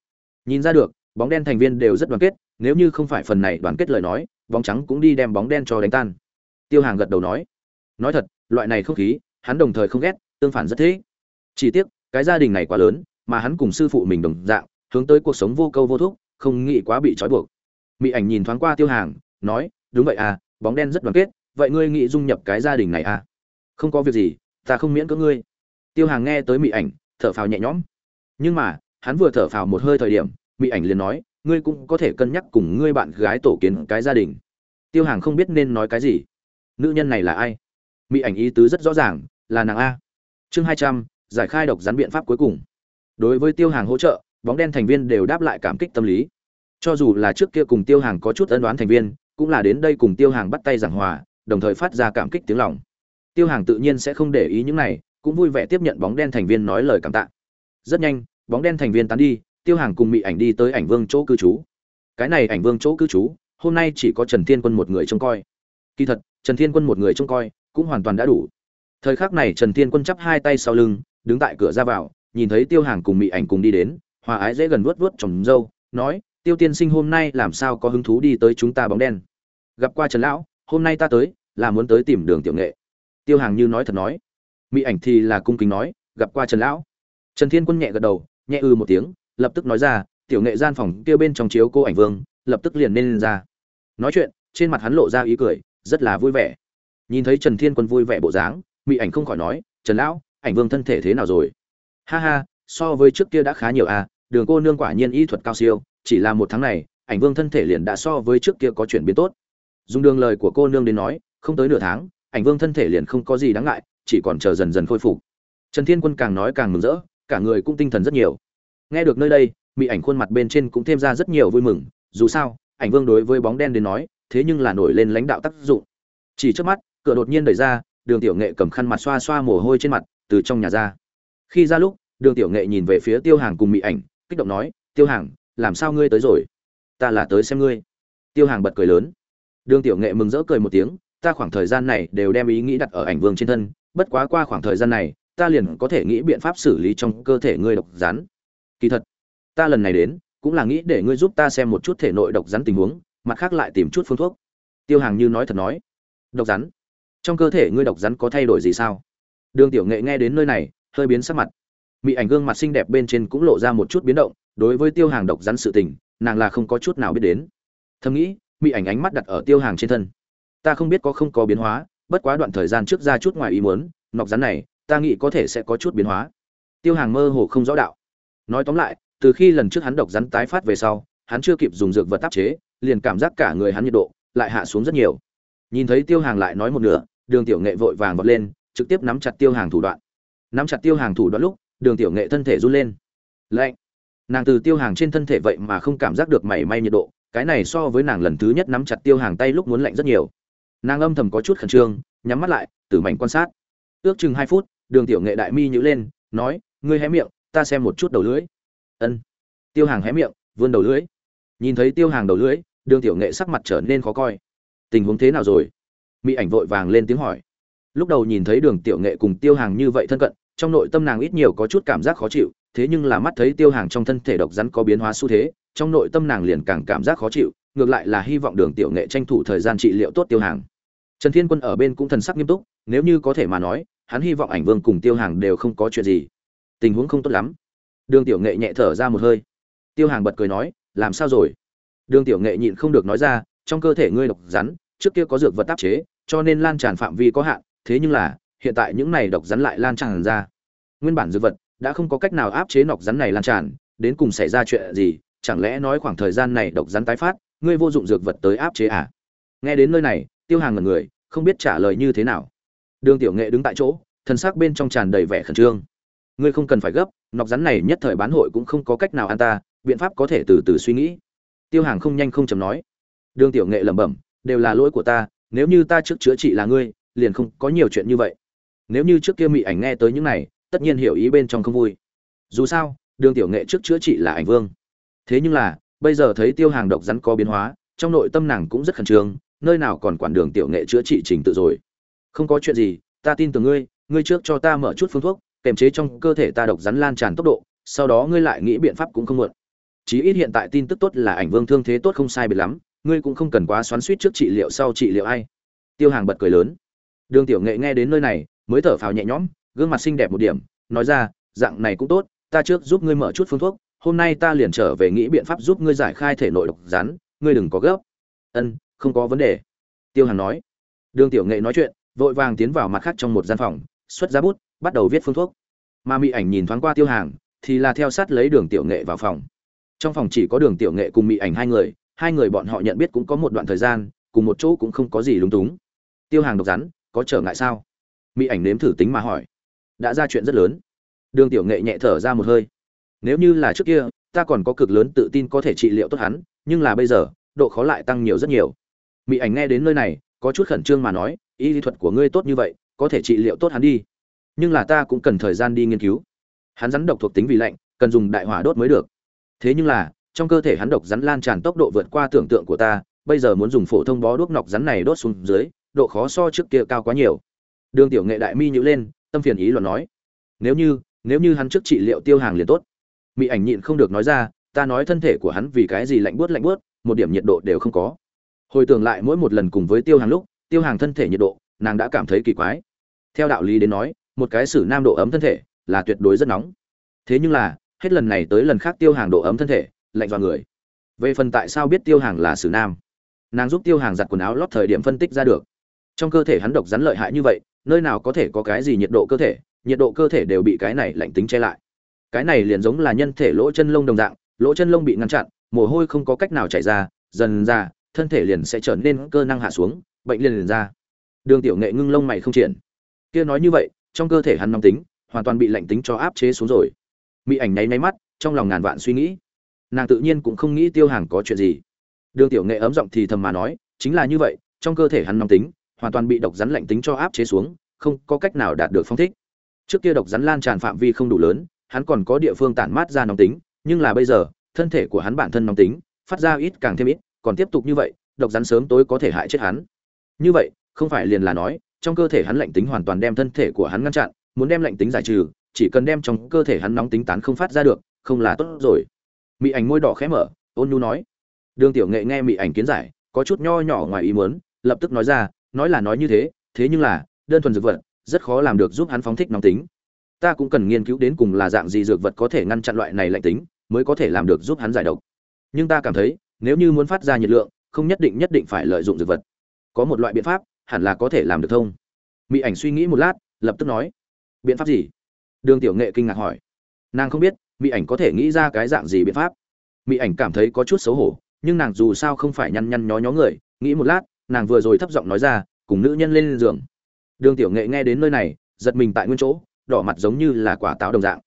Nhìn ra được bóng đen thành viên đều rất đoàn kết, nếu như không phải phần này đoàn kết lời nói, bóng trắng cũng đi đem bóng đen cho đánh tan. Tiêu hàng gật đầu nói nói thật, loại này không khí, hắn đồng thời không ghét, tương phản rất thế. Chỉ tiếc, cái gia đình này quá lớn, mà hắn cùng sư phụ mình đồng dạng, hướng tới cuộc sống vô câu vô thúc, không nghĩ quá bị trói buộc. Mỹ ảnh nhìn thoáng qua tiêu hàng, nói, đúng vậy à bóng đen rất đoàn kết, vậy ngươi nghĩ dung nhập cái gia đình này à? Không có việc gì, ta không miễn cưỡng ngươi. Tiêu hàng nghe tới mỹ ảnh, thở phào nhẹ nhõm. Nhưng mà, hắn vừa thở phào một hơi thời điểm mỹ ảnh liền nói, ngươi cũng có thể cân nhắc cùng ngươi bạn gái tổ kiến cái gia đình. Tiêu hàng không biết nên nói cái gì. Nữ nhân này là ai? Mỹ ảnh ý tứ rất rõ ràng, là nàng a. Chương hai trăm, giải khai độc rắn biện pháp cuối cùng. Đối với tiêu hàng hỗ trợ, bóng đen thành viên đều đáp lại cảm kích tâm lý. Cho dù là trước kia cùng tiêu hàng có chút ân đoán thành viên, cũng là đến đây cùng tiêu hàng bắt tay giảng hòa, đồng thời phát ra cảm kích tiếng lòng. Tiêu hàng tự nhiên sẽ không để ý những này, cũng vui vẻ tiếp nhận bóng đen thành viên nói lời cảm tạ. Rất nhanh, bóng đen thành viên tán đi tiêu hàng cùng mị ảnh đi tới ảnh vương chỗ cư trú. Cái này ảnh vương chỗ cư trú, hôm nay chỉ có trần thiên quân một người trông coi. Kỳ thật, trần thiên quân một người trông coi cũng hoàn toàn đã đủ. Thời khắc này trần thiên quân chắp hai tay sau lưng, đứng tại cửa ra vào, nhìn thấy tiêu hàng cùng mị ảnh cùng đi đến, hòa ái dễ gần vuốt vuốt trồng dâu, nói, tiêu tiên sinh hôm nay làm sao có hứng thú đi tới chúng ta bóng đen? Gặp qua trần lão, hôm nay ta tới, là muốn tới tìm đường tiểu nghệ. Tiêu hàng như nói thật nói. Mỹ ảnh thì là cung kính nói, gặp qua trần lão. Trần thiên quân nhẹ gật đầu, nhẹ ư một tiếng lập tức nói ra, tiểu nghệ gian phòng kia bên trong chiếu cô ảnh vương, lập tức liền nên lên ra. Nói chuyện, trên mặt hắn lộ ra ý cười, rất là vui vẻ. Nhìn thấy trần thiên quân vui vẻ bộ dáng mỹ ảnh không khỏi nói, trần lão, ảnh vương thân thể thế nào rồi? Ha ha, so với trước kia đã khá nhiều à đường cô nương quả nhiên y thuật cao siêu, chỉ là một tháng này, ảnh vương thân thể liền đã so với trước kia có chuyển biến tốt. Dùng đường lời của cô nương đến nói, không tới nửa tháng, ảnh vương thân thể liền không có gì đáng ngại, chỉ còn chờ dần dần khôi phục. Trần thiên quân càng nói càng mừng rỡ, cả người cũng tinh thần rất nhiều nghe được nơi đây mỹ ảnh khuôn mặt bên trên cũng thêm ra rất nhiều vui mừng, dù sao, ảnh vương đối với bóng đen đến nói, thế nhưng là nổi lên lãnh đạo tác dụng. Chỉ trước mắt, cửa đột nhiên đẩy ra, đường tiểu nghệ cầm khăn mặt xoa xoa mồ hôi trên mặt, từ trong nhà ra. Khi ra lúc, đường tiểu nghệ nhìn về phía tiêu hàng cùng mỹ ảnh, kích động nói, tiêu hàng, làm sao ngươi tới rồi? Ta là tới xem ngươi. Tiêu hàng bật cười lớn. Đường tiểu nghệ mừng rỡ cười một tiếng, ta khoảng thời gian này đều đem ý nghĩ đặt ở ảnh vương trên thân, bất quá qua khoảng thời gian này, ta liền có thể nghĩ biện pháp xử lý trong cơ thể ngươi độc rắn kỳ thật, ta lần này đến, cũng là nghĩ để ngươi giúp ta xem một chút thể nội độc rắn tình huống, mặt khác lại tìm chút phương thuốc. Tiêu hàng như nói thật nói. Độc rắn? Trong cơ thể ngươi độc rắn có thay đổi gì sao? Đường tiểu nghệ nghe đến nơi này, hơi biến sắc mặt. Mỹ ảnh gương mặt xinh đẹp bên trên cũng lộ ra một chút biến động, đối với tiêu hàng độc rắn sự tình, nàng là không có chút nào biết đến. Thầm nghĩ mỹ ảnh ánh mắt đặt ở tiêu hàng trên thân. Ta không biết có không có biến hóa, bất quá đoạn thời gian trước ra chút ngoài ý muốn, nọc rắn này, ta nghĩ có thể sẽ có chút biến hóa. Tiêu hàng mơ hồ không rõ đạo nói tóm lại, từ khi lần trước hắn độc rắn tái phát về sau, hắn chưa kịp dùng dược vật tác chế, liền cảm giác cả người hắn nhiệt độ lại hạ xuống rất nhiều. Nhìn thấy tiêu hàng lại nói một nửa, đường tiểu nghệ vội vàng vọt lên, trực tiếp nắm chặt tiêu hàng thủ đoạn. Nắm chặt tiêu hàng thủ đoạn lúc, đường tiểu nghệ thân thể run lên. Lạnh. Nàng từ tiêu hàng trên thân thể vậy mà không cảm giác được mảy may nhiệt độ, cái này so với nàng lần thứ nhất nắm chặt tiêu hàng tay lúc muốn lạnh rất nhiều. Nàng âm thầm có chút khẩn trương, nhắm mắt lại, tử mảnh quan sát. Ước chừng hai phút, đường tiểu nghệ đại mi nhữ lên, nói, ngươi hé miệng ta xem một chút đầu lưỡi. Ân. Tiêu hàng hé miệng, vươn đầu lưỡi. Nhìn thấy tiêu hàng đầu lưỡi, đường tiểu nghệ sắc mặt trở nên khó coi. Tình huống thế nào rồi? Mỹ ảnh vội vàng lên tiếng hỏi. Lúc đầu nhìn thấy đường tiểu nghệ cùng tiêu hàng như vậy thân cận, trong nội tâm nàng ít nhiều có chút cảm giác khó chịu, thế nhưng là mắt thấy tiêu hàng trong thân thể độc rắn có biến hóa xu thế, trong nội tâm nàng liền càng cảm giác khó chịu, ngược lại là hy vọng đường tiểu nghệ tranh thủ thời gian trị liệu tốt tiêu hàng. Trần thiên quân ở bên cũng thần sắc nghiêm túc, nếu như có thể mà nói, hắn hy vọng ảnh vương cùng tiêu hàng đều không có chuyện gì tình huống không tốt lắm. Đường tiểu nghệ nhẹ thở ra một hơi. Tiêu hàng bật cười nói, làm sao rồi? Đường tiểu nghệ nhịn không được nói ra, trong cơ thể ngươi độc rắn, trước kia có dược vật áp chế, cho nên lan tràn phạm vi có hạn, thế nhưng là, hiện tại những này độc rắn lại lan tràn ra. Nguyên bản dược vật đã không có cách nào áp chế nọc rắn này lan tràn, đến cùng xảy ra chuyện gì? Chẳng lẽ nói khoảng thời gian này độc rắn tái phát, ngươi vô dụng dược vật tới áp chế à? Nghe đến nơi này, tiêu hàng ngần người, không biết trả lời như thế nào. Đường tiểu nghệ đứng tại chỗ thân xác bên trong tràn đầy vẻ khẩn trương ngươi không cần phải gấp, nọc rắn này nhất thời bán hội cũng không có cách nào an ta, biện pháp có thể từ từ suy nghĩ. Tiêu hàng không nhanh không chầm nói. Đường tiểu nghệ lẩm bẩm, đều là lỗi của ta, nếu như ta trước chữa trị là ngươi, liền không có nhiều chuyện như vậy. Nếu như trước kia mị ảnh nghe tới những này, tất nhiên hiểu ý bên trong không vui. Dù sao, đường tiểu nghệ trước chữa trị là ảnh vương. Thế nhưng là, bây giờ thấy tiêu hàng độc rắn có biến hóa, trong nội tâm nàng cũng rất khẩn trương, nơi nào còn quản đường tiểu nghệ chữa trị trình tự rồi. Không có chuyện gì, ta tin tưởng ngươi ngươi trước cho ta mở chút phương thuốc kềm chế trong cơ thể ta độc rắn lan tràn tốc độ, sau đó ngươi lại nghĩ biện pháp cũng không muộn. Chí ít hiện tại tin tức tốt là ảnh vương thương thế tốt không sai biệt lắm, ngươi cũng không cần quá xoắn suýt trước trị liệu sau trị liệu ai. Tiêu hàng bật cười lớn. Đường tiểu nghệ nghe đến nơi này, mới thở phào nhẹ nhõm, gương mặt xinh đẹp một điểm, nói ra, dạng này cũng tốt, ta trước giúp ngươi mở chút phương thuốc, hôm nay ta liền trở về nghĩ biện pháp giúp ngươi giải khai thể nội độc rắn, ngươi đừng có gấp. Ân, không có vấn đề. Tiêu hàng nói. Đường tiểu nghệ nói chuyện, vội vàng tiến vào mặt khác trong một gian phòng, xuất ra bút bắt đầu viết phương thuốc. Mà mỹ ảnh nhìn thoáng qua tiêu hàng, thì là theo sát lấy đường tiểu nghệ vào phòng. Trong phòng chỉ có đường tiểu nghệ cùng mỹ ảnh hai người hai người bọn họ nhận biết cũng có một đoạn thời gian, cùng một chỗ cũng không có gì lúng túng. Tiêu hàng độc rắn, có trở ngại sao? Mỹ ảnh nếm thử tính mà hỏi. Đã ra chuyện rất lớn. Đường tiểu nghệ nhẹ thở ra một hơi. Nếu như là trước kia, ta còn có cực lớn tự tin có thể trị liệu tốt hắn, nhưng là bây giờ, độ khó lại tăng nhiều rất nhiều. Mỹ ảnh nghe đến nơi này, có chút khẩn trương mà nói y lý thuật của ngươi tốt như vậy, có thể trị liệu tốt hắn đi nhưng là ta cũng cần thời gian đi nghiên cứu. Hắn rắn độc thuộc tính vì lạnh, cần dùng đại hỏa đốt mới được. Thế nhưng là, trong cơ thể hắn độc rắn lan tràn tốc độ vượt qua tưởng tượng của ta, bây giờ muốn dùng phổ thông bó đuốc nọc rắn này đốt xuống dưới, độ khó so trước kia cao quá nhiều. Đường tiểu nghệ đại mi nhữ lên, tâm phiền ý luận nói. Nếu như nếu như hắn trước trị liệu tiêu hàng liền tốt. Mỹ ảnh nhịn không được nói ra, ta nói thân thể của hắn vì cái gì lạnh buốt lạnh buốt, một điểm nhiệt độ đều không có. Hồi tưởng lại mỗi một lần cùng với tiêu hàng lúc, tiêu hàng thân thể nhiệt độ, nàng đã cảm thấy kỳ quái. Theo đạo lý đến nói một cái sử nam độ ấm thân thể, là tuyệt đối rất nóng. Thế nhưng là, hết lần này tới lần khác tiêu hàng độ ấm thân thể, lạnh vào người. Về phần tại sao biết tiêu hàng là sử nam? Nàng giúp tiêu hàng giặt quần áo lót thời điểm phân tích ra được. Trong cơ thể hắn độc rắn lợi hại như vậy, nơi nào có thể có cái gì nhiệt độ cơ thể, nhiệt độ cơ thể đều bị cái này lạnh tính che lại. Cái này liền giống là nhân thể lỗ chân lông đồng dạng, lỗ chân lông bị ngăn chặn, mồ hôi không có cách nào chảy ra, dần ra, thân thể liền sẽ trở nên cơ năng hạ xuống, bệnh liền liền ra. Đường tiểu nghệ ngưng lông mày không triển. Kia nói như vậy trong cơ thể hắn nóng tính, hoàn toàn bị lạnh tính cho áp chế xuống rồi. Mỹ ảnh nháy nháy mắt, trong lòng ngàn vạn suy nghĩ. Nàng tự nhiên cũng không nghĩ tiêu hàng có chuyện gì. Đường tiểu nghệ ấm giọng thì thầm mà nói, chính là như vậy, trong cơ thể hắn nóng tính, hoàn toàn bị độc rắn lạnh tính cho áp chế xuống, không có cách nào đạt được phong thích. Trước kia độc rắn lan tràn phạm vi không đủ lớn, hắn còn có địa phương tản mát ra nóng tính, nhưng là bây giờ, thân thể của hắn bản thân nóng tính, phát ra ít càng thêm ít, còn tiếp tục như vậy, độc rắn sớm tối có thể hại chết hắn. Như vậy, không phải liền là nói trong cơ thể hắn lạnh tính hoàn toàn đem thân thể của hắn ngăn chặn, muốn đem lạnh tính giải trừ, chỉ cần đem trong cơ thể hắn nóng tính tán không phát ra được, không là tốt rồi. Mị ảnh môi đỏ khẽ mở, ôn nhu nói. Đường tiểu nghệ nghe mị ảnh kiến giải, có chút nho nhỏ ngoài ý muốn, lập tức nói ra, nói là nói như thế thế nhưng là, đơn thuần dược vật, rất khó làm được giúp hắn phóng thích nóng tính. Ta cũng cần nghiên cứu đến cùng là dạng gì dược vật có thể ngăn chặn loại này lạnh tính, mới có thể làm được giúp hắn giải độc. Nhưng ta cảm thấy, nếu như muốn phát ra nhiệt lượng, không nhất định nhất định phải lợi dụng dược vật. Có một loại biện pháp hẳn là có thể làm được thông. Mỹ ảnh suy nghĩ một lát, lập tức nói, biện pháp gì? Đường tiểu nghệ kinh ngạc hỏi. Nàng không biết mỹ ảnh có thể nghĩ ra cái dạng gì biện pháp. Mỹ ảnh cảm thấy có chút xấu hổ, nhưng nàng dù sao không phải nhăn nhăn nhó nhó người, nghĩ một lát, nàng vừa rồi thấp giọng nói ra, cùng nữ nhân lên giường. Đường tiểu nghệ nghe đến nơi này, giật mình tại nguyên chỗ, đỏ mặt giống như là quả táo đồng dạng.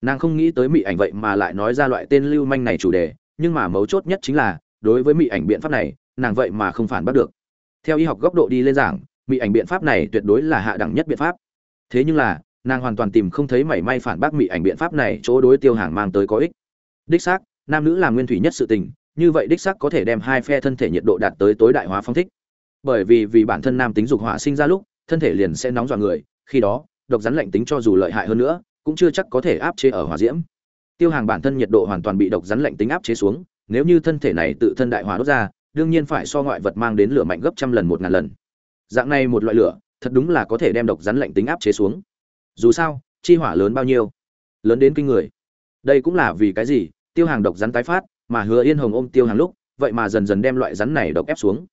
Nàng không nghĩ tới mỹ ảnh vậy mà lại nói ra loại tên lưu manh này chủ đề, nhưng mà mấu chốt nhất chính là, đối với mỹ ảnh biện pháp này, nàng vậy mà không phản bắt được theo y học góc độ đi lên giảng mỹ ảnh biện pháp này tuyệt đối là hạ đẳng nhất biện pháp. Thế nhưng là, nàng hoàn toàn tìm không thấy mảy may phản bác mỹ ảnh biện pháp này chỗ đối tiêu hàng mang tới có ích. Đích xác, nam nữ làm nguyên thủy nhất sự tình, như vậy đích xác có thể đem hai phe thân thể nhiệt độ đạt tới tối đại hóa phong thích. Bởi vì vì bản thân nam tính dục hỏa sinh ra lúc, thân thể liền sẽ nóng dọa người, khi đó, độc rắn lạnh tính cho dù lợi hại hơn nữa, cũng chưa chắc có thể áp chế ở hỏa diễm. Tiêu hàng bản thân nhiệt độ hoàn toàn bị độc rắn lạnh tính áp chế xuống, nếu như thân thể này tự thân đại hỏa đốt ra đương nhiên phải so ngoại vật mang đến lửa mạnh gấp trăm lần một ngàn lần. Dạng này một loại lửa, thật đúng là có thể đem độc rắn lạnh tính áp chế xuống. Dù sao, chi hỏa lớn bao nhiêu? Lớn đến kinh người. Đây cũng là vì cái gì? Tiêu hàng độc rắn tái phát, mà hứa yên hồng ôm tiêu hàng lúc, vậy mà dần dần đem loại rắn này độc ép xuống.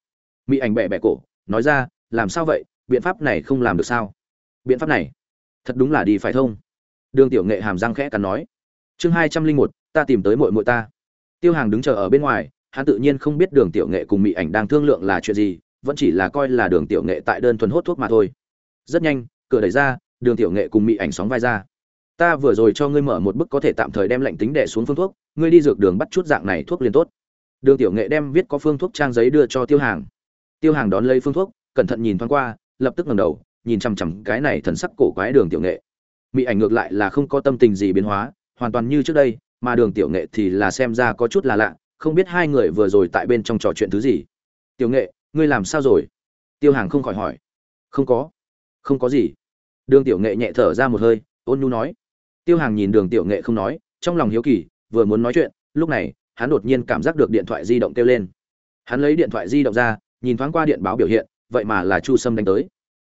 Mỹ ảnh bẹ bẹ cổ, nói ra, làm sao vậy? Biện pháp này không làm được sao? Biện pháp này, thật đúng là đi phải thông. Đường tiểu nghệ hàm răng khẽ cắn nói. Chương hai trăm linh một, ta tìm tới mội mội ta. Tiêu hàng đứng chờ ở bên ngoài hắn tự nhiên không biết đường tiểu nghệ cùng mỹ ảnh đang thương lượng là chuyện gì, vẫn chỉ là coi là đường tiểu nghệ tại đơn thuần hốt thuốc mà thôi. Rất nhanh, cửa đẩy ra, đường tiểu nghệ cùng mỹ ảnh sóng vai ra. Ta vừa rồi cho ngươi mở một bức có thể tạm thời đem lệnh tính đệ xuống phương thuốc, ngươi đi dược đường bắt chút dạng này thuốc liền tốt. Đường tiểu nghệ đem viết có phương thuốc trang giấy đưa cho tiêu hàng. Tiêu hàng đón lấy phương thuốc, cẩn thận nhìn thoáng qua, lập tức ngẩng đầu, nhìn chằm chằm cái này thần sắc cổ quái đường tiểu nghệ. Mỹ ảnh ngược lại là không có tâm tình gì biến hóa, hoàn toàn như trước đây, mà đường tiểu nghệ thì là xem ra có chút là lạ không biết hai người vừa rồi tại bên trong trò chuyện thứ gì. Tiểu nghệ, ngươi làm sao rồi? Tiêu hàng không khỏi hỏi. Không có. Không có gì. Đường tiểu nghệ nhẹ thở ra một hơi, ôn nhu nói. Tiêu hàng nhìn đường tiểu nghệ không nói, trong lòng hiếu kỳ, vừa muốn nói chuyện, lúc này, hắn đột nhiên cảm giác được điện thoại di động kêu lên. Hắn lấy điện thoại di động ra, nhìn thoáng qua điện báo biểu hiện, vậy mà là chu sâm đánh tới.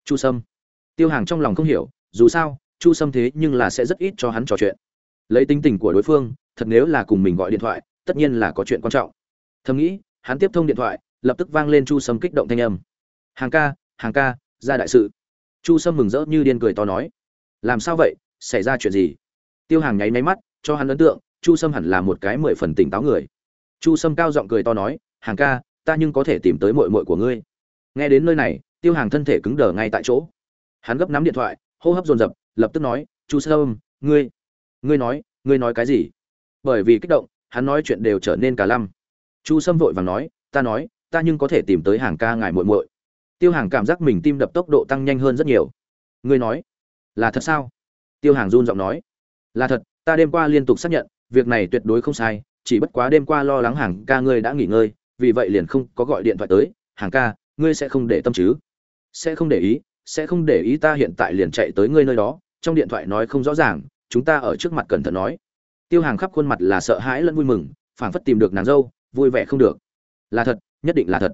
Chu sâm. Tiêu hàng trong lòng không hiểu, dù sao, chu sâm thế nhưng là sẽ rất ít cho hắn trò chuyện. Lấy tính tình của đối phương, thật nếu là cùng mình gọi điện thoại tất nhiên là có chuyện quan trọng. Thầm nghĩ, hắn tiếp thông điện thoại, lập tức vang lên chu sâm kích động thanh âm. Hàng ca hàng ca, ra đại sự. Chu sâm mừng rỡ như điên cười to nói. Làm sao vậy? Xảy ra chuyện gì? Tiêu hàng nháy máy mắt, cho hắn ấn tượng, chu sâm hẳn là một cái mười phần tỉnh táo người. Chu sâm cao giọng cười to nói, hàng ca, ta nhưng có thể tìm tới mội mội của ngươi. Nghe đến nơi này, tiêu hàng thân thể cứng đờ ngay tại chỗ. Hắn gấp nắm điện thoại, hô hấp dồn dập, lập tức nói, chu sâm, ngươi ngươi nói ngươi nói cái gì? Bởi vì kích động hắn nói chuyện đều trở nên cả lăm. Chu sâm vội vàng nói, ta nói, ta nhưng có thể tìm tới hàng ca ngài muội muội. Tiêu hàng cảm giác mình tim đập tốc độ tăng nhanh hơn rất nhiều. Ngươi nói, là thật sao? Tiêu hàng run giọng nói. Là thật, ta đêm qua liên tục xác nhận, việc này tuyệt đối không sai, chỉ bất quá đêm qua lo lắng hàng ca ngươi đã nghỉ ngơi, vì vậy liền không có gọi điện thoại tới. Hàng ca, ngươi sẽ không để tâm chứ? Sẽ không để ý, sẽ không để ý, ta hiện tại liền chạy tới ngươi nơi đó. Trong điện thoại nói không rõ ràng, chúng ta ở trước mặt cẩn thận nói tiêu hàng khắp khuôn mặt là sợ hãi lẫn vui mừng, phảng phất tìm được nàng dâu, vui vẻ không được. Là thật, nhất định là thật.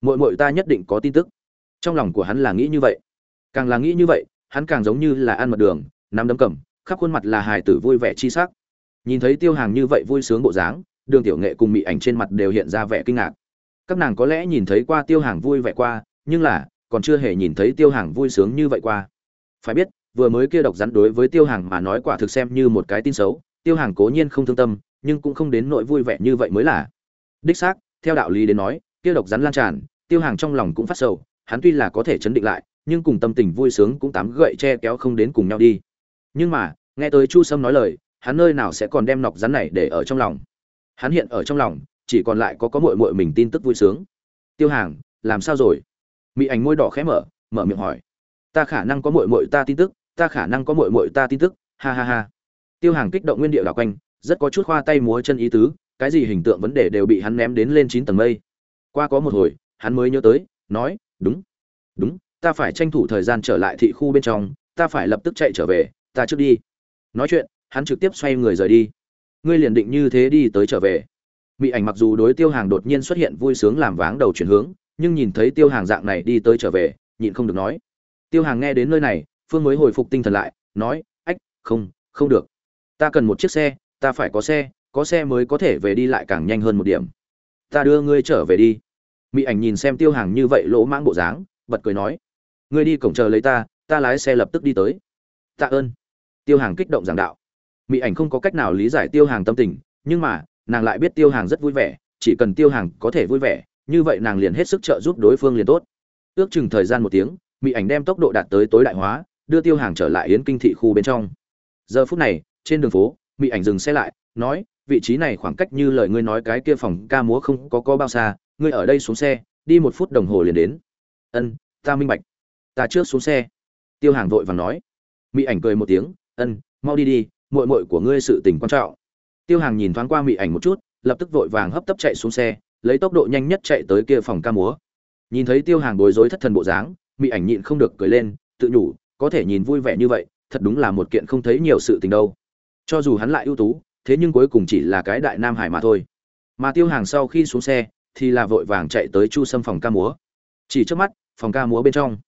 Mội mội ta nhất định có tin tức. Trong lòng của hắn là nghĩ như vậy. Càng là nghĩ như vậy, hắn càng giống như là ăn mật đường, nắm đấm cầm, khắp khuôn mặt là hài tử vui vẻ chi sắc. Nhìn thấy tiêu hàng như vậy vui sướng bộ dáng, đường tiểu nghệ cùng mị ảnh trên mặt đều hiện ra vẻ kinh ngạc. Các nàng có lẽ nhìn thấy qua tiêu hàng vui vẻ qua, nhưng là, còn chưa hề nhìn thấy tiêu hàng vui sướng như vậy qua. Phải biết, vừa mới kia độc rắn đối với tiêu hàng mà nói quả thực xem như một cái tin xấu tiêu hàng cố nhiên không thương tâm, nhưng cũng không đến nỗi vui vẻ như vậy mới là. Đích xác, theo đạo lý đến nói, kia độc rắn lan tràn, tiêu hàng trong lòng cũng phát sầu, hắn tuy là có thể chấn định lại, nhưng cùng tâm tình vui sướng cũng tám gậy che kéo không đến cùng nhau đi. Nhưng mà, nghe tới chu sâm nói lời, hắn nơi nào sẽ còn đem nọc rắn này để ở trong lòng? Hắn hiện ở trong lòng, chỉ còn lại có có muội muội mình tin tức vui sướng. Tiêu hàng, làm sao rồi? Mỹ ảnh môi đỏ khẽ mở mở miệng hỏi. Ta khả năng có muội muội ta tin tức, ta khả năng có muội muội ta tin tức, ha ha ha tiêu hàng kích động nguyên địa đảo quanh, rất có chút khoa tay múa chân ý tứ, cái gì hình tượng vấn đề đều bị hắn ném đến lên chín tầng mây. Qua có một hồi, hắn mới nhớ tới, nói, đúng đúng, ta phải tranh thủ thời gian trở lại thị khu bên trong, ta phải lập tức chạy trở về, ta trước đi. Nói chuyện, hắn trực tiếp xoay người rời đi. Ngươi liền định như thế đi tới trở về. Mỹ ảnh mặc dù đối tiêu hàng đột nhiên xuất hiện vui sướng làm váng đầu chuyển hướng, nhưng nhìn thấy tiêu hàng dạng này đi tới trở về, nhịn không được nói. Tiêu hàng nghe đến nơi này, phương mới hồi phục tinh thần lại, nói, ách, không không được ta cần một chiếc xe, ta phải có xe có xe mới có thể về đi lại càng nhanh hơn một điểm. Ta đưa ngươi trở về đi. Mỹ ảnh nhìn xem tiêu hàng như vậy lỗ mãng bộ dáng, bật cười nói, ngươi đi cổng chờ lấy ta ta lái xe lập tức đi tới. Tạ ơn. Tiêu hàng kích động giảng đạo. Mỹ ảnh không có cách nào lý giải tiêu hàng tâm tình, nhưng mà, nàng lại biết tiêu hàng rất vui vẻ, chỉ cần tiêu hàng có thể vui vẻ, như vậy nàng liền hết sức trợ giúp đối phương liền tốt. Ước chừng thời gian một tiếng mỹ ảnh đem tốc độ đạt tới tối đại hóa, đưa tiêu hàng trở lại yến kinh thị khu bên trong. Giờ phút này trên đường phố mỹ ảnh dừng xe lại, nói, vị trí này khoảng cách như lời ngươi nói cái kia phòng ca múa không có có bao xa, ngươi ở đây xuống xe, đi một phút đồng hồ liền đến. Ân, ta minh bạch. Ta trước xuống xe. Tiêu hàng vội vàng nói. Mỹ ảnh cười một tiếng, ân, mau đi đi, muội muội của ngươi sự tình quan trọng. Tiêu hàng nhìn thoáng qua mỹ ảnh một chút, lập tức vội vàng hấp tấp chạy xuống xe, lấy tốc độ nhanh nhất chạy tới kia phòng ca múa. Nhìn thấy tiêu hàng bối rối thất thần bộ dáng mỹ ảnh nhịn không được cười lên, tự nhủ, có thể nhìn vui vẻ như vậy, thật đúng là một kiện không thấy nhiều sự tình đâu cho dù hắn lại ưu tú, thế nhưng cuối cùng chỉ là cái đại nam hải mà thôi. Mà tiêu hàng sau khi xuống xe, thì là vội vàng chạy tới chu sâm phòng ca múa. Chỉ trước mắt, phòng ca múa bên trong.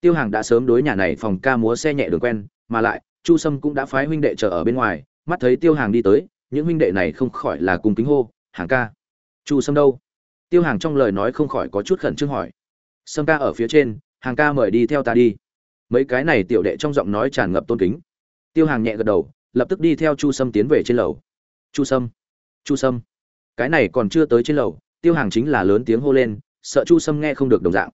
Tiêu hàng đã sớm đối nhà này phòng ca múa xe nhẹ đường quen, mà lại, chu sâm cũng đã phái huynh đệ chờ ở bên ngoài, mắt thấy tiêu hàng đi tới, những huynh đệ này không khỏi là cùng kính hô, hàng ca, chu sâm đâu? Tiêu hàng trong lời nói không khỏi có chút khẩn trương hỏi. Sâm ca ở phía trên, hàng ca mời đi theo ta đi. Mấy cái này tiểu đệ trong giọng nói tràn ngập tôn kính. Tiêu hàng nhẹ gật đầu lập tức đi theo chu sâm tiến về trên lầu. Chu sâm chu sâm. Cái này còn chưa tới trên lầu, tiêu hàng chính là lớn tiếng hô lên, sợ chu sâm nghe không được đồng dạng.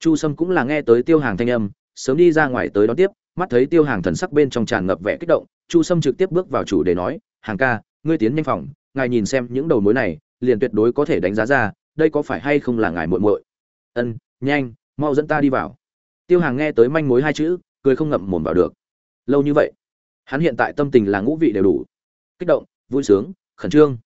Chu sâm cũng là nghe tới tiêu hàng thanh âm, sớm đi ra ngoài tới đón tiếp, mắt thấy tiêu hàng thần sắc bên trong tràn ngập vẻ kích động, chu sâm trực tiếp bước vào chủ để nói, hàng ca, ngươi tiến nhanh phòng, ngài nhìn xem những đầu mối này, liền tuyệt đối có thể đánh giá ra, đây có phải hay không là ngài muội muội? Ân, nhanh, mau dẫn ta đi vào. Tiêu hàng nghe tới manh mối hai chữ, cười không ngậm mồm vào được. Lâu như vậy hắn hiện tại tâm tình là ngũ vị đều đủ. Kích động, vui sướng, khẩn trương.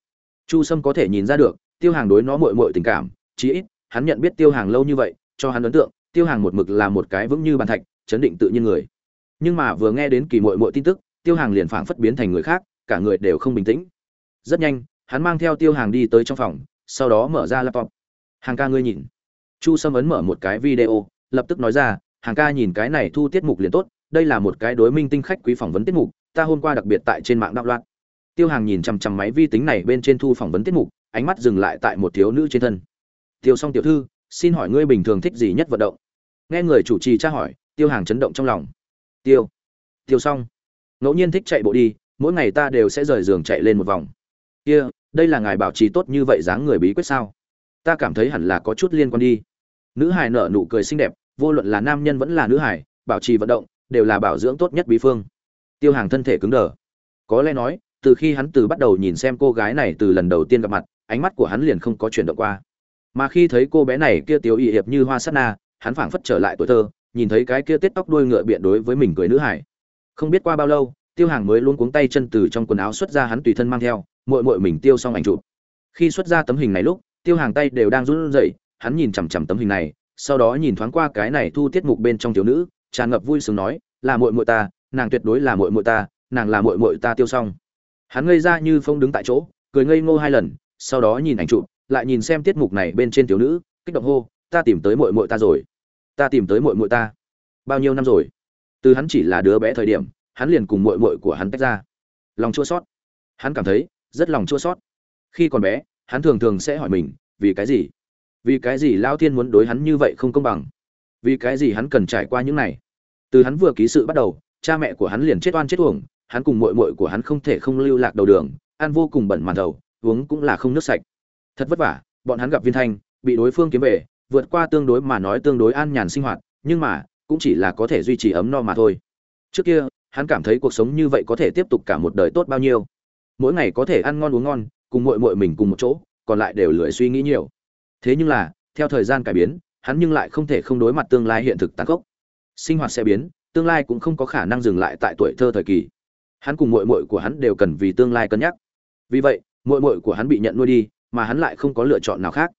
Chu sâm có thể nhìn ra được, tiêu hàng đối nó muội muội tình cảm, chí ít, hắn nhận biết tiêu hàng lâu như vậy, cho hắn ấn tượng, tiêu hàng một mực là một cái vững như bàn thạch, chấn định tự nhiên người. Nhưng mà vừa nghe đến kỳ muội muội tin tức, tiêu hàng liền phảng phất biến thành người khác, cả người đều không bình tĩnh. Rất nhanh, hắn mang theo tiêu hàng đi tới trong phòng, sau đó mở ra laptop. Hàng ca ngươi nhìn. Chu sâm ấn mở một cái video, lập tức nói ra, hàng ca nhìn cái này thu tiết mục liền tốt đây là một cái đối minh tinh khách quý phỏng vấn tiết mục, ta hôm qua đặc biệt tại trên mạng đạo loạn tiêu hàng nhìn chằm chằm máy vi tính này bên trên thu phỏng vấn tiết mục, ánh mắt dừng lại tại một thiếu nữ trên thân. Tiêu s tiểu thư, xin hỏi ngươi bình thường thích gì nhất vận động? Nghe người chủ trì tra hỏi, tiêu hàng chấn động trong lòng. Tiêu. Tiêu xong. Ngẫu nhiên thích chạy bộ đi, mỗi ngày ta đều sẽ rời giường chạy lên một vòng. Kia, đây là ngài bảo trì tốt như vậy dáng người bí quyết sao? Ta cảm thấy hẳn là có chút liên quan đi. Nữ hải nở nụ cười xinh đẹp, vô luận là nam nhân vẫn là nữ hải bảo trì vận động đều là bảo dưỡng tốt nhất bí phương. Tiêu hàng thân thể cứng đờ. Có lẽ nói, từ khi hắn từ bắt đầu nhìn xem cô gái này từ lần đầu tiên gặp mặt, ánh mắt của hắn liền không có chuyển động qua. Mà khi thấy cô bé này kia tiểu y hiệp như hoa sắt na, hắn phảng phất trở lại tuổi thơ, nhìn thấy cái kia tết tóc đuôi ngựa biện đối với mình cười nữ hải. Không biết qua bao lâu, tiêu hàng mới luôn cuống tay chân từ trong quần áo xuất ra hắn tùy thân mang theo, muội muội mình tiêu xong ảnh chụp. Khi xuất ra tấm hình này lúc, tiêu hàng tay đều đang run rẩy, hắn nhìn chằm chằm tấm hình này, sau đó nhìn thoáng qua cái này thu tiết mục bên trong thiếu nữ tràn ngập vui sướng nói, là muội muội ta, nàng tuyệt đối là muội muội ta, nàng là muội muội ta tiêu xong. Hắn ngây ra như phong đứng tại chỗ, cười ngây ngô hai lần, sau đó nhìn ảnh chụp, lại nhìn xem tiết mục này bên trên thiếu nữ, kích động hô, ta tìm tới muội muội ta rồi. Ta tìm tới muội muội ta. Bao nhiêu năm rồi? Từ hắn chỉ là đứa bé thời điểm, hắn liền cùng muội muội của hắn tách ra. Lòng chua sót hắn cảm thấy, rất lòng chua sót khi còn bé, hắn thường thường sẽ hỏi mình, vì cái gì? Vì cái gì lao thiên muốn đối hắn như vậy không công bằng? Vì cái gì hắn cần trải qua những này? Từ hắn vừa ký sự bắt đầu, cha mẹ của hắn liền chết oan chết uổng, hắn cùng muội muội của hắn không thể không lưu lạc đầu đường, ăn vô cùng bẩn màn đầu, uống cũng là không nước sạch. Thật vất vả, bọn hắn gặp viên thanh, bị đối phương kiếm về, vượt qua tương đối mà nói tương đối an nhàn sinh hoạt, nhưng mà, cũng chỉ là có thể duy trì ấm no mà thôi. Trước kia, hắn cảm thấy cuộc sống như vậy có thể tiếp tục cả một đời tốt bao nhiêu. Mỗi ngày có thể ăn ngon uống ngon, cùng muội muội mình cùng một chỗ, còn lại đều lười suy nghĩ nhiều. Thế nhưng là, theo thời gian cải biến hắn nhưng lại không thể không đối mặt tương lai hiện thực tàn khốc. Sinh hoạt sẽ biến, tương lai cũng không có khả năng dừng lại tại tuổi thơ thời kỳ. Hắn cùng muội muội của hắn đều cần vì tương lai cân nhắc. Vì vậy, muội muội của hắn bị nhận nuôi đi, mà hắn lại không có lựa chọn nào khác.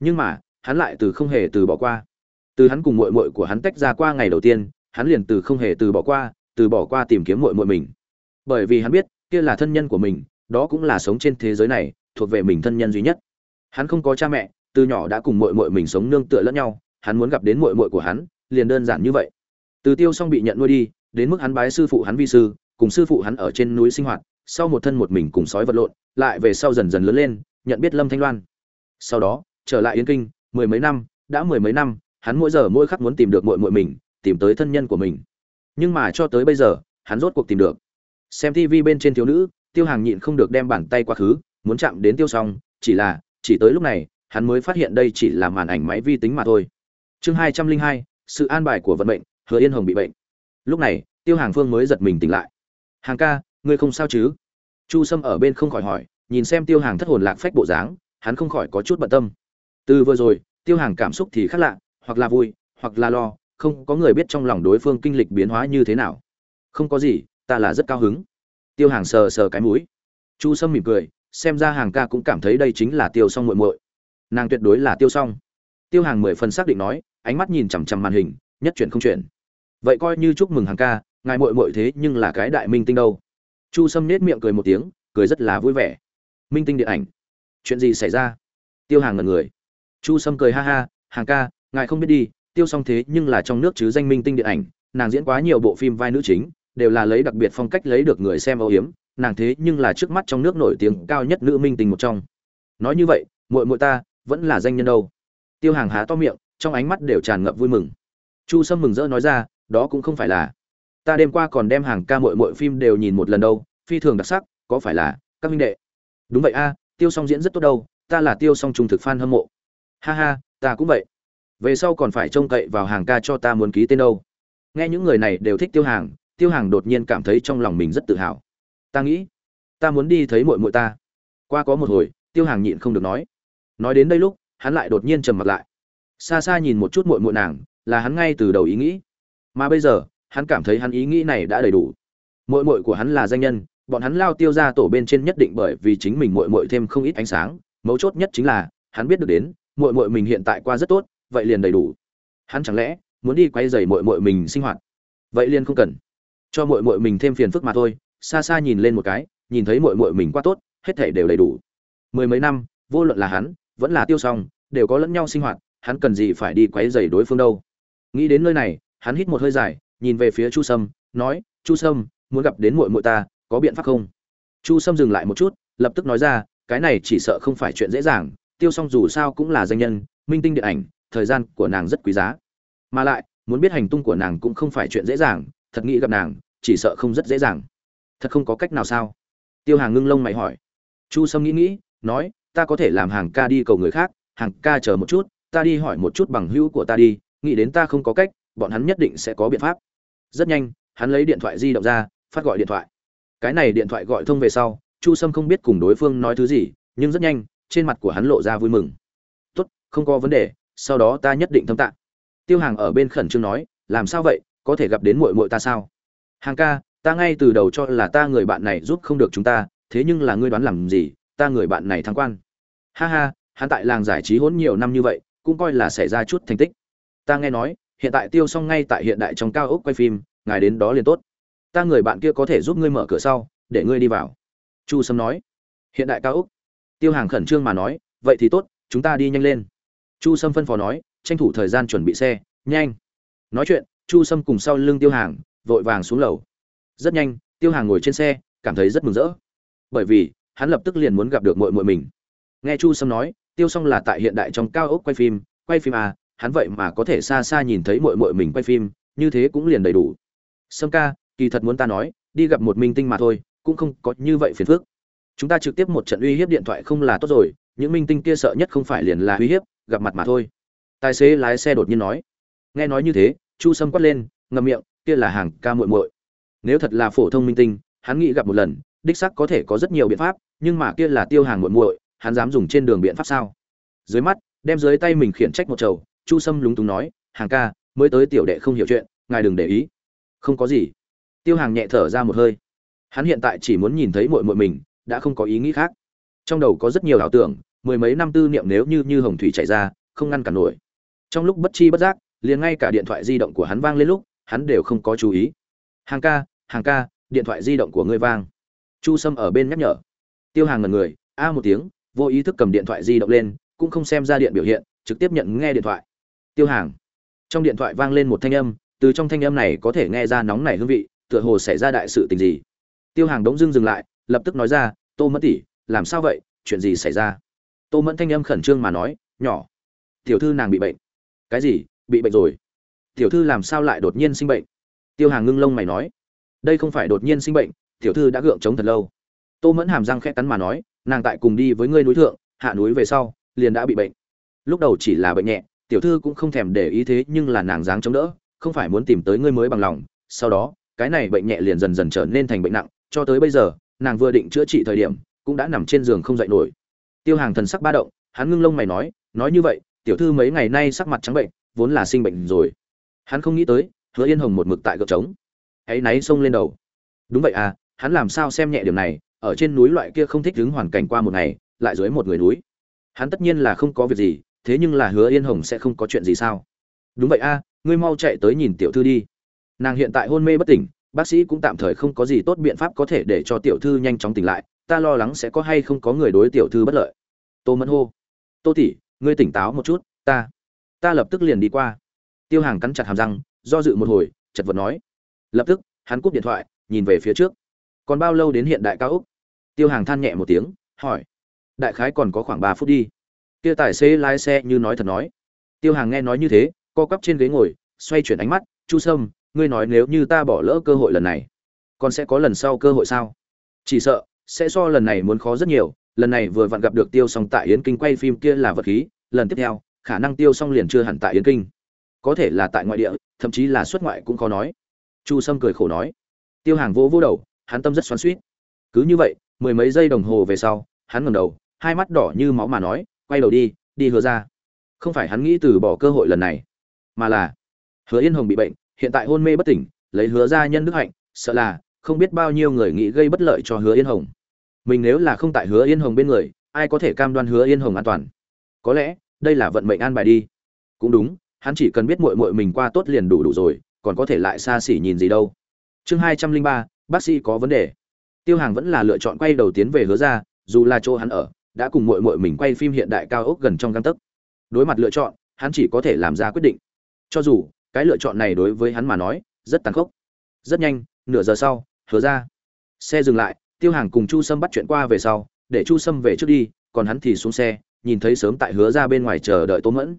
Nhưng mà, hắn lại từ không hề từ bỏ qua. Từ hắn cùng muội muội của hắn tách ra qua ngày đầu tiên, hắn liền từ không hề từ bỏ qua, từ bỏ qua tìm kiếm muội muội mình. Bởi vì hắn biết, kia là thân nhân của mình, đó cũng là sống trên thế giới này, thuộc về mình thân nhân duy nhất. Hắn không có cha mẹ từ nhỏ đã cùng muội muội mình sống nương tựa lẫn nhau, hắn muốn gặp đến muội muội của hắn, liền đơn giản như vậy. Từ tiêu xong bị nhận nuôi đi, đến mức hắn bái sư phụ hắn vi sư, cùng sư phụ hắn ở trên núi sinh hoạt, sau một thân một mình cùng sói vật lộn, lại về sau dần dần lớn lên, nhận biết lâm thanh loan. Sau đó, trở lại yến kinh, mười mấy năm, đã mười mấy năm, hắn mỗi giờ mỗi khắc muốn tìm được muội muội mình, tìm tới thân nhân của mình. Nhưng mà cho tới bây giờ, hắn rốt cuộc tìm được. Xem tv bên trên thiếu nữ, tiêu hàng nhịn không được đem bàn tay quá khứ, muốn chạm đến tiêu xong chỉ là, chỉ tới lúc này hắn mới phát hiện đây chỉ là màn ảnh máy vi tính mà thôi. Chương hai trăm linh hai, sự an bài của vận mệnh, hứa yên hồng bị bệnh. Lúc này, tiêu hàng phương mới giật mình tỉnh lại. Hàng ca, ngươi không sao chứ? Chu sâm ở bên không khỏi hỏi, nhìn xem tiêu hàng thất hồn lạc phách bộ dáng, hắn không khỏi có chút bận tâm. Từ vừa rồi, tiêu hàng cảm xúc thì khác lạ, hoặc là vui, hoặc là lo, không có người biết trong lòng đối phương kinh lịch biến hóa như thế nào. Không có gì, ta là rất cao hứng. Tiêu hàng sờ sờ cái mũi. Chu sâm mỉm cười, xem ra hàng ca cũng cảm thấy đây chính là tiêu song muội muội nàng tuyệt đối là tiêu xong tiêu hàng mười phần xác định nói, ánh mắt nhìn chằm chằm màn hình, nhất chuyển không chuyển. Vậy coi như chúc mừng hàng ca, ngài muội muội thế nhưng là cái đại minh tinh đâu. Chu sâm nết miệng cười một tiếng, cười rất là vui vẻ. Minh tinh điện ảnh. Chuyện gì xảy ra? Tiêu hàng ngần người. Chu sâm cười ha ha, hàng ca, ngài không biết đi, tiêu xong thế nhưng là trong nước chứ danh minh tinh điện ảnh, nàng diễn quá nhiều bộ phim vai nữ chính, đều là lấy đặc biệt phong cách lấy được người xem âu hiếm nàng thế nhưng là trước mắt trong nước nổi tiếng cao nhất nữ minh tinh một trong. Nói như vậy, muội muội ta vẫn là danh nhân đâu. Tiêu hàng há to miệng, trong ánh mắt đều tràn ngập vui mừng. Chu sâm mừng rỡ nói ra, đó cũng không phải là. Ta đêm qua còn đem hàng ca mội mội phim đều nhìn một lần đâu, phi thường đặc sắc, có phải là các minh đệ? Đúng vậy a, tiêu song diễn rất tốt đâu, ta là tiêu song trung thực fan hâm mộ. Ha ha, ta cũng vậy. Về sau còn phải trông cậy vào hàng ca cho ta muốn ký tên đâu. Nghe những người này đều thích tiêu hàng tiêu hàng đột nhiên cảm thấy trong lòng mình rất tự hào. Ta nghĩ, ta muốn đi thấy mội mội ta. Qua có một hồi, tiêu hàng nhịn không được nói nói đến đây lúc, hắn lại đột nhiên trầm mặt lại. Xa xa nhìn một chút muội muội nàng, là hắn ngay từ đầu ý nghĩ. Mà bây giờ, hắn cảm thấy hắn ý nghĩ này đã đầy đủ. Muội muội của hắn là danh nhân, bọn hắn lao tiêu ra tổ bên trên nhất định bởi vì chính mình muội muội thêm không ít ánh sáng. Mấu chốt nhất chính là, hắn biết được đến, muội muội mình hiện tại qua rất tốt, vậy liền đầy đủ. Hắn chẳng lẽ, muốn đi quay dày muội muội mình sinh hoạt? Vậy liền không cần. Cho muội muội mình thêm phiền phức mà thôi, xa xa nhìn lên một cái, nhìn thấy muội muội mình qua tốt, hết thể đều đầy đủ. Mười mấy năm, vô luận là hắn vẫn là tiêu xong, đều có lẫn nhau sinh hoạt, hắn cần gì phải đi quấy dày đối phương đâu. Nghĩ đến nơi này, hắn hít một hơi dài, nhìn về phía chu sâm, nói, chu sâm, muốn gặp đến muội muội ta, có biện pháp không? Chu sâm dừng lại một chút, lập tức nói ra, cái này chỉ sợ không phải chuyện dễ dàng, tiêu xong dù sao cũng là danh nhân, minh tinh điện ảnh, thời gian của nàng rất quý giá. Mà lại, muốn biết hành tung của nàng cũng không phải chuyện dễ dàng, thật nghĩ gặp nàng, chỉ sợ không rất dễ dàng. Thật không có cách nào sao? Tiêu hàng ngưng lông mày hỏi. Chu sâm nghĩ nghĩ, nói ta có thể làm hàng ca đi cầu người khác, hàng ca chờ một chút, ta đi hỏi một chút bằng hữu của ta đi, nghĩ đến ta không có cách, bọn hắn nhất định sẽ có biện pháp. Rất nhanh, hắn lấy điện thoại di động ra, phát gọi điện thoại. Cái này điện thoại gọi thông về sau, chu sâm không biết cùng đối phương nói thứ gì, nhưng rất nhanh, trên mặt của hắn lộ ra vui mừng. Tốt, không có vấn đề, sau đó ta nhất định thâm tạng tiêu hàng ở bên khẩn trương nói, làm sao vậy, có thể gặp đến muội muội ta sao? Hàng ca, ta ngay từ đầu cho là ta người bạn này giúp không được chúng ta, thế nhưng là ngươi đoán làm gì, ta người bạn này thăng quan ha ha, hắn tại làng giải trí hỗn nhiều năm như vậy, cũng coi là xảy ra chút thành tích. Ta nghe nói, hiện tại tiêu xong ngay tại hiện đại trong cao ốc quay phim, ngài đến đó liền tốt. Ta người bạn kia có thể giúp ngươi mở cửa sau, để ngươi đi vào. Chu sâm nói. Hiện đại cao ốc. Tiêu hàng khẩn trương mà nói. Vậy thì tốt, chúng ta đi nhanh lên. Chu sâm phân phó nói. Tranh thủ thời gian chuẩn bị xe, nhanh. Nói chuyện, chu sâm cùng sau lưng tiêu hàng, vội vàng xuống lầu. Rất nhanh, tiêu hàng ngồi trên xe, cảm thấy rất mừng rỡ. Bởi vì, hắn lập tức liền muốn gặp được mội mội mình nghe chu sâm nói, tiêu xong là tại hiện đại trong cao ốc quay phim quay phim à hắn vậy mà có thể xa xa nhìn thấy mội mội mình quay phim, như thế cũng liền đầy đủ. Sâm ca, kỳ thật muốn ta nói, đi gặp một minh tinh mà thôi, cũng không có như vậy phiền phức. Chúng ta trực tiếp một trận uy hiếp điện thoại không là tốt rồi, những minh tinh kia sợ nhất không phải liền là uy hiếp, gặp mặt mà thôi. Tài xế lái xe đột nhiên nói. Nghe nói như thế, chu sâm quát lên, ngậm miệng, kia là hàng ca muội muội. Nếu thật là phổ thông minh tinh, hắn nghĩ gặp một lần, đích sắc có thể có rất nhiều biện pháp, nhưng mà kia là tiêu hàng muội muội hắn dám dùng trên đường biện pháp sao? Dưới mắt, đem dưới tay mình khiển trách một chầu, chu sâm lúng túng nói, hàng ca, mới tới tiểu đệ không hiểu chuyện, ngài đừng để ý. Không có gì. Tiêu hàng nhẹ thở ra một hơi. Hắn hiện tại chỉ muốn nhìn thấy muội muội mình, đã không có ý nghĩ khác. Trong đầu có rất nhiều ảo tưởng, mười mấy năm tư niệm nếu như như hồng thủy chảy ra, không ngăn cản nổi. Trong lúc bất chi bất giác, liền ngay cả điện thoại di động của hắn vang lên lúc, hắn đều không có chú ý. Hàng ca hàng ca, điện thoại di động của ngươi vang. Chu sâm ở bên nhắc nhở. Tiêu hàng ngần người, a một tiếng vô ý thức cầm điện thoại di động lên, cũng không xem ra điện biểu hiện, trực tiếp nhận nghe điện thoại. Tiêu hàng. Trong điện thoại vang lên một thanh âm, từ trong thanh âm này có thể nghe ra nóng nảy hương vị, tựa hồ xảy ra đại sự tình gì. Tiêu hàng đống dưng dừng lại, lập tức nói ra, tô mẫn tỷ, làm sao vậy? Chuyện gì xảy ra? Tô mẫn thanh âm khẩn trương mà nói, nhỏ, tiểu thư nàng bị bệnh. Cái gì? Bị bệnh rồi? Tiểu thư làm sao lại đột nhiên sinh bệnh? Tiêu hàng ngưng lông mày nói, đây không phải đột nhiên sinh bệnh, tiểu thư đã gượng chống thật lâu. Tô mẫn hàm răng khẽ cắn mà nói nàng tại cùng đi với ngươi núi thượng, hạ núi về sau, liền đã bị bệnh. Lúc đầu chỉ là bệnh nhẹ, tiểu thư cũng không thèm để ý thế nhưng là nàng dáng chống đỡ, không phải muốn tìm tới ngươi mới bằng lòng. Sau đó, cái này bệnh nhẹ liền dần dần trở nên thành bệnh nặng, cho tới bây giờ, nàng vừa định chữa trị thời điểm, cũng đã nằm trên giường không dậy nổi. Tiêu hàng thần sắc ba động, hắn ngưng lông mày nói nói như vậy, tiểu thư mấy ngày nay sắc mặt trắng bệnh, vốn là sinh bệnh rồi. Hắn không nghĩ tới, hứa yên hồng một mực tại gợp trống. Hãy náy xông lên đầu. Đúng vậy à hắn làm sao xem nhẹ điểm này ở trên núi loại kia không thích đứng hoàn cảnh qua một ngày lại dưới một người núi. Hắn tất nhiên là không có việc gì thế nhưng là hứa yên hồng sẽ không có chuyện gì sao? Đúng vậy a à, ngươi mau chạy tới nhìn tiểu thư đi. Nàng hiện tại hôn mê bất tỉnh bác sĩ cũng tạm thời không có gì tốt biện pháp có thể để cho tiểu thư nhanh chóng tỉnh lại ta lo lắng sẽ có hay không có người đối tiểu thư bất lợi. Tô mẫn hô tô tỷ ngươi tỉnh táo một chút ta ta lập tức liền đi qua. Tiêu hàng cắn chặt hàm răng do dự một hồi chật vật nói. Lập tức hắn cúp điện thoại nhìn về phía trước còn bao lâu đến hiện đại cao úc? Tiêu hàng than nhẹ một tiếng, hỏi. Đại khái còn có khoảng ba phút đi. Kia tài xế lái xe như nói thật nói. Tiêu hàng nghe nói như thế, co cắp trên ghế ngồi, xoay chuyển ánh mắt. Chu sâm, ngươi nói nếu như ta bỏ lỡ cơ hội lần này, còn sẽ có lần sau cơ hội sao? Chỉ sợ, sẽ so lần này muốn khó rất nhiều. Lần này vừa vặn gặp được tiêu xong tại yến kinh quay phim kia là vật khí. Lần tiếp theo, khả năng tiêu xong liền chưa hẳn tại yến kinh. Có thể là tại ngoại địa, thậm chí là xuất ngoại cũng khó nói. Chu sâm cười khổ nói. Tiêu hàng vô vô đầu hắn tâm rất xoắn xuýt. cứ như vậy, mười mấy giây đồng hồ về sau, hắn ngẩng đầu, hai mắt đỏ như máu mà nói, quay đầu đi đi hứa ra. Không phải hắn nghĩ từ bỏ cơ hội lần này, mà là, hứa yên hồng bị bệnh, hiện tại hôn mê bất tỉnh, lấy hứa ra nhân đức hạnh, sợ là không biết bao nhiêu người nghĩ gây bất lợi cho hứa yên hồng. Mình nếu là không tại hứa yên hồng bên người, ai có thể cam đoan hứa yên hồng an toàn? Có lẽ, đây là vận mệnh an bài đi. Cũng đúng, hắn chỉ cần biết muội muội mình qua tốt liền đủ đủ rồi, còn có thể lại xa xỉ nhìn gì đâu. Chương hai trăm linh ba bác sĩ có vấn đề. Tiêu hàng vẫn là lựa chọn quay đầu tiến về hứa ra, dù là chỗ hắn ở, đã cùng muội muội mình quay phim hiện đại cao ốc gần trong găng tấc. Đối mặt lựa chọn, hắn chỉ có thể làm ra quyết định. Cho dù, cái lựa chọn này đối với hắn mà nói, rất tàn khốc. Rất nhanh, nửa giờ sau, hứa ra. Xe dừng lại, tiêu hàng cùng chu sâm bắt chuyện qua về sau, để chu sâm về trước đi, còn hắn thì xuống xe, nhìn thấy sớm tại hứa ra bên ngoài chờ đợi tô mẫn.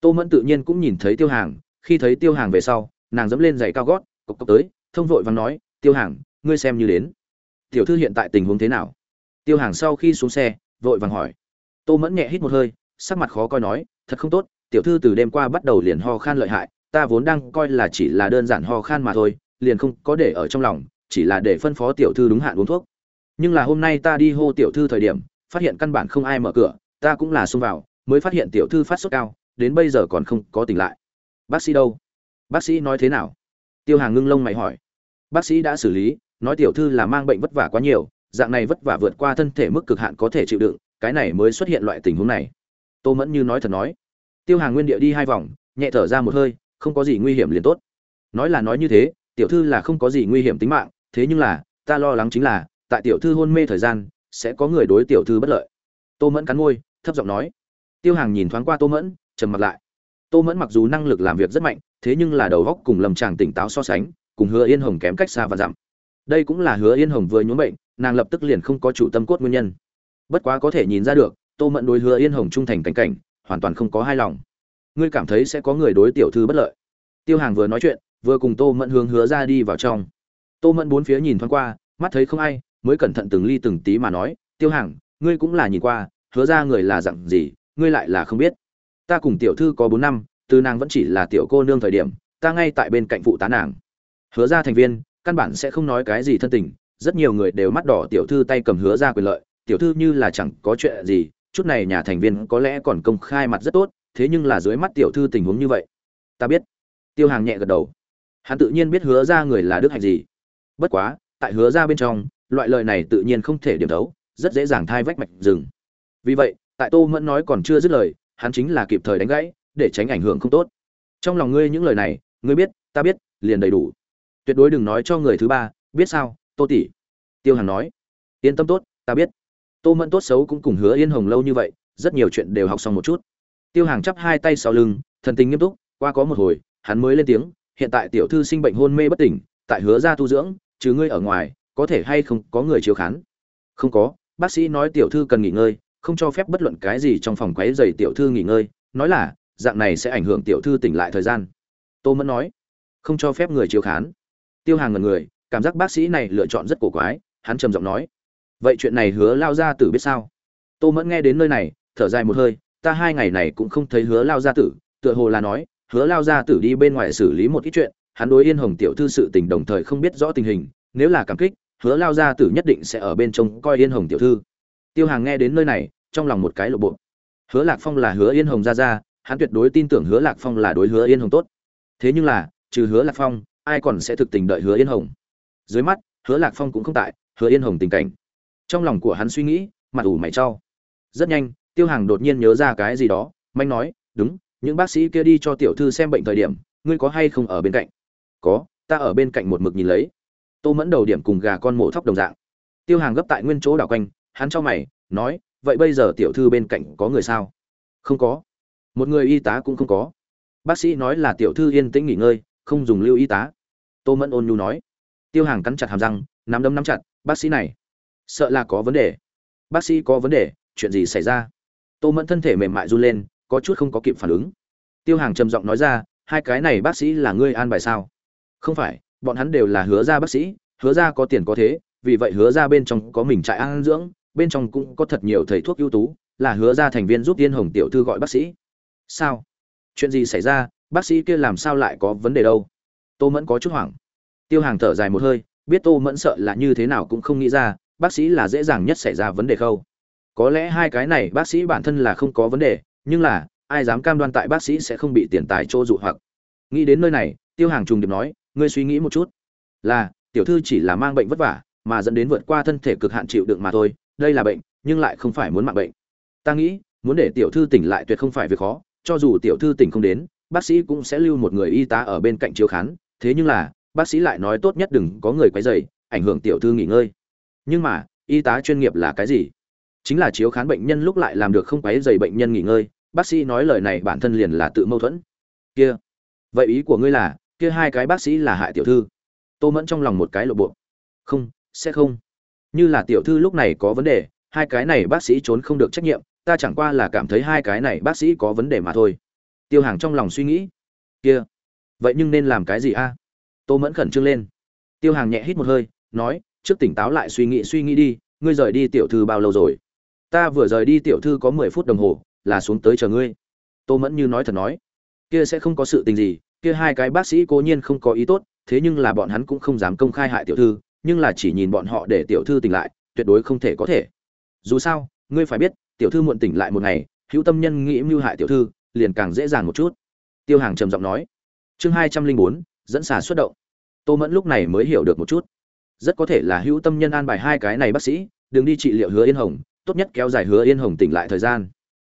Tô mẫn tự nhiên cũng nhìn thấy tiêu hàng, khi thấy tiêu hàng về sau, nàng dẫm lên giày cao gót, cộc cộc tới, thông vội và nói tiêu hàng, ngươi xem như đến. Tiểu thư hiện tại tình huống thế nào? Tiêu hàng sau khi xuống xe, vội vàng hỏi. Tô mẫn nhẹ hít một hơi, sắc mặt khó coi nói, thật không tốt, tiểu thư từ đêm qua bắt đầu liền ho khan lợi hại, ta vốn đang coi là chỉ là đơn giản ho khan mà thôi, liền không có để ở trong lòng, chỉ là để phân phó tiểu thư đúng hạn uống thuốc. Nhưng là hôm nay ta đi hô tiểu thư thời điểm, phát hiện căn bản không ai mở cửa, ta cũng là xông vào, mới phát hiện tiểu thư phát sốt cao, đến bây giờ còn không có tỉnh lại. Bác sĩ đâu? Bác sĩ nói thế nào? Tiêu hàng ngưng lông mày hỏi bác sĩ đã xử lý, nói tiểu thư là mang bệnh vất vả quá nhiều, dạng này vất vả vượt qua thân thể mức cực hạn có thể chịu đựng, cái này mới xuất hiện loại tình huống này. Tô mẫn như nói thật nói. Tiêu hàng nguyên địa đi hai vòng, nhẹ thở ra một hơi, không có gì nguy hiểm liền tốt. Nói là nói như thế, tiểu thư là không có gì nguy hiểm tính mạng, thế nhưng là, ta lo lắng chính là, tại tiểu thư hôn mê thời gian, sẽ có người đối tiểu thư bất lợi. Tô mẫn cắn môi, thấp giọng nói. Tiêu hàng nhìn thoáng qua tô mẫn, trầm mặt lại. Tô mẫn mặc dù năng lực làm việc rất mạnh, thế nhưng là đầu góc cùng lầm tràng tỉnh táo so sánh cùng hứa yên hồng kém cách xa và dặm. Đây cũng là hứa yên hồng vừa nhuốm bệnh, nàng lập tức liền không có chủ tâm cốt nguyên nhân. Bất quá có thể nhìn ra được, tô mẫn đối hứa yên hồng trung thành cảnh cảnh, hoàn toàn không có hai lòng. Ngươi cảm thấy sẽ có người đối tiểu thư bất lợi. Tiêu hàng vừa nói chuyện, vừa cùng tô mẫn hướng hứa ra đi vào trong. Tô mẫn bốn phía nhìn thoáng qua, mắt thấy không ai, mới cẩn thận từng ly từng tí mà nói, tiêu hàng, ngươi cũng là nhìn qua, hứa ra người là dạng gì, ngươi lại là không biết. Ta cùng tiểu thư có bốn năm, từ nàng vẫn chỉ là tiểu cô nương thời điểm, ta ngay tại bên cạnh phụ tá nàng hứa ra thành viên, căn bản sẽ không nói cái gì thân tình. Rất nhiều người đều mắt đỏ tiểu thư tay cầm hứa ra quyền lợi. Tiểu thư như là chẳng có chuyện gì. Chút này nhà thành viên có lẽ còn công khai mặt rất tốt. Thế nhưng là dưới mắt tiểu thư tình huống như vậy. Ta biết. Tiêu hàng nhẹ gật đầu. Hắn tự nhiên biết hứa ra người là đức hạnh gì. Bất quá, tại hứa ra bên trong, loại lời này tự nhiên không thể điểm thấu. Rất dễ dàng thai vách mạch rừng. Vì vậy, tại tô mẫn nói còn chưa dứt lời, hắn chính là kịp thời đánh gãy, để tránh ảnh hưởng không tốt. Trong lòng ngươi những lời này, ngươi biết, ta biết, liền đầy đủ tuyệt đối đừng nói cho người thứ ba, biết sao, tô tỷ. Tiêu hàn nói. Yên tâm tốt, ta biết. Tô mẫn tốt xấu cũng cùng hứa yên hồng lâu như vậy, rất nhiều chuyện đều học xong một chút. Tiêu hàng chắp hai tay sau lưng, thần tình nghiêm túc, qua có một hồi, hắn mới lên tiếng, hiện tại tiểu thư sinh bệnh hôn mê bất tỉnh, tại hứa ra tu dưỡng chứ ngươi ở ngoài, có thể hay không có người chiếu khán? Không có, bác sĩ nói tiểu thư cần nghỉ ngơi, không cho phép bất luận cái gì trong phòng quấy dày tiểu thư nghỉ ngơi, nói là, dạng này sẽ ảnh hưởng tiểu thư tỉnh lại thời gian. Tô mẫn nói. Không cho phép người chiếu khán tiêu hàng ngần người, cảm giác bác sĩ này lựa chọn rất cổ quái, hắn trầm giọng nói, vậy chuyện này hứa lao gia tử biết sao? Tô mẫn nghe đến nơi này, thở dài một hơi, ta hai ngày này cũng không thấy hứa lao gia tử, tựa hồ là nói, hứa lao gia tử đi bên ngoài xử lý một ít chuyện, hắn đối yên hồng tiểu thư sự tình đồng thời không biết rõ tình hình, nếu là cảm kích, hứa lao gia tử nhất định sẽ ở bên trong coi yên hồng tiểu thư. Tiêu hàng nghe đến nơi này, trong lòng một cái lộ bộ. Hứa lạc phong là hứa yên hồng ra ra hắn tuyệt đối tin tưởng hứa lạc phong là đối hứa yên hồng tốt. Thế nhưng là, trừ hứa lạc phong ai còn sẽ thực tình đợi hứa yên hồng? Dưới mắt, hứa lạc phong cũng không tại, hứa yên hồng tình cảnh. Trong lòng của hắn suy nghĩ, mặt ủ mày trao. Rất nhanh, tiêu hàng đột nhiên nhớ ra cái gì đó, manh nói, đúng, những bác sĩ kia đi cho tiểu thư xem bệnh thời điểm, ngươi có hay không ở bên cạnh? Có, ta ở bên cạnh một mực nhìn lấy. Tô mẫn đầu điểm cùng gà con mổ thóc đồng dạng. Tiêu hàng gấp tại nguyên chỗ đảo quanh, hắn cho mày, nói, vậy bây giờ tiểu thư bên cạnh có người sao? Không có. Một người y tá cũng không có. Bác sĩ nói là tiểu thư yên tĩnh nghỉ ngơi không dùng lưu y tá. Tô mẫn ôn nhu nói. Tiêu hàng cắn chặt hàm răng, nắm đấm nắm chặt, bác sĩ này, sợ là có vấn đề. Bác sĩ có vấn đề, chuyện gì xảy ra? Tô mẫn thân thể mềm mại run lên, có chút không có kịp phản ứng. Tiêu hàng trầm giọng nói ra, hai cái này bác sĩ là ngươi an bài sao? Không phải, bọn hắn đều là hứa ra bác sĩ, hứa ra có tiền có thế, vì vậy hứa ra bên trong có mình trại an dưỡng, bên trong cũng có thật nhiều thầy thuốc ưu tú, là hứa ra thành viên giúp tiên hồng tiểu thư gọi bác sĩ. Sao? Chuyện gì xảy ra? Bác sĩ kia làm sao lại có vấn đề đâu? Tô mẫn có chút hoảng. Tiêu hàng thở dài một hơi, biết tô mẫn sợ là như thế nào cũng không nghĩ ra, bác sĩ là dễ dàng nhất xảy ra vấn đề khâu có lẽ hai cái này bác sĩ bản thân là không có vấn đề, nhưng là, ai dám cam đoan tại bác sĩ sẽ không bị tiền tài chỗ dụ hoặc? Nghĩ đến nơi này, tiêu hàng trùng điệp nói, ngươi suy nghĩ một chút. Là, tiểu thư chỉ là mang bệnh vất vả, mà dẫn đến vượt qua thân thể cực hạn chịu đựng mà thôi, đây là bệnh, nhưng lại không phải muốn mạng bệnh. Ta nghĩ, muốn để tiểu thư tỉnh lại tuyệt không phải việc khó, cho dù tiểu thư tỉnh không đến bác sĩ cũng sẽ lưu một người y tá ở bên cạnh chiếu khán. Thế nhưng là, bác sĩ lại nói tốt nhất đừng có người quấy rầy, ảnh hưởng tiểu thư nghỉ ngơi. Nhưng mà, y tá chuyên nghiệp là cái gì? Chính là chiếu khán bệnh nhân lúc lại làm được không quấy rầy bệnh nhân nghỉ ngơi, bác sĩ nói lời này bản thân liền là tự mâu thuẫn. Kia, vậy ý của ngươi là, kia hai cái bác sĩ là hại tiểu thư. Tô mẫn trong lòng một cái lộ bộ. Không, sẽ không. Như là tiểu thư lúc này có vấn đề, hai cái này bác sĩ trốn không được trách nhiệm, ta chẳng qua là cảm thấy hai cái này bác sĩ có vấn đề mà thôi tiêu hàng trong lòng suy nghĩ. Kia, vậy nhưng nên làm cái gì a? Tô mẫn khẩn trương lên. Tiêu hàng nhẹ hít một hơi, nói, trước tỉnh táo lại suy nghĩ suy nghĩ đi, ngươi rời đi tiểu thư bao lâu rồi? Ta vừa rời đi tiểu thư có mười phút đồng hồ, là xuống tới chờ ngươi. Tô mẫn như nói thật nói. Kia sẽ không có sự tình gì, kia hai cái bác sĩ cố nhiên không có ý tốt, thế nhưng là bọn hắn cũng không dám công khai hại tiểu thư, nhưng là chỉ nhìn bọn họ để tiểu thư tỉnh lại, tuyệt đối không thể có thể. Dù sao, ngươi phải biết, tiểu thư muộn tỉnh lại một ngày, hữu tâm nhân nghĩ mưu hại tiểu thư liền càng dễ dàng một chút. Tiêu hàng trầm giọng nói. Chương hai trăm linh bốn, dẫn xà xuất động. Tô mẫn lúc này mới hiểu được một chút. Rất có thể là hữu tâm nhân an bài hai cái này bác sĩ, đừng đi trị liệu hứa yên hồng, tốt nhất kéo dài hứa yên hồng tỉnh lại thời gian.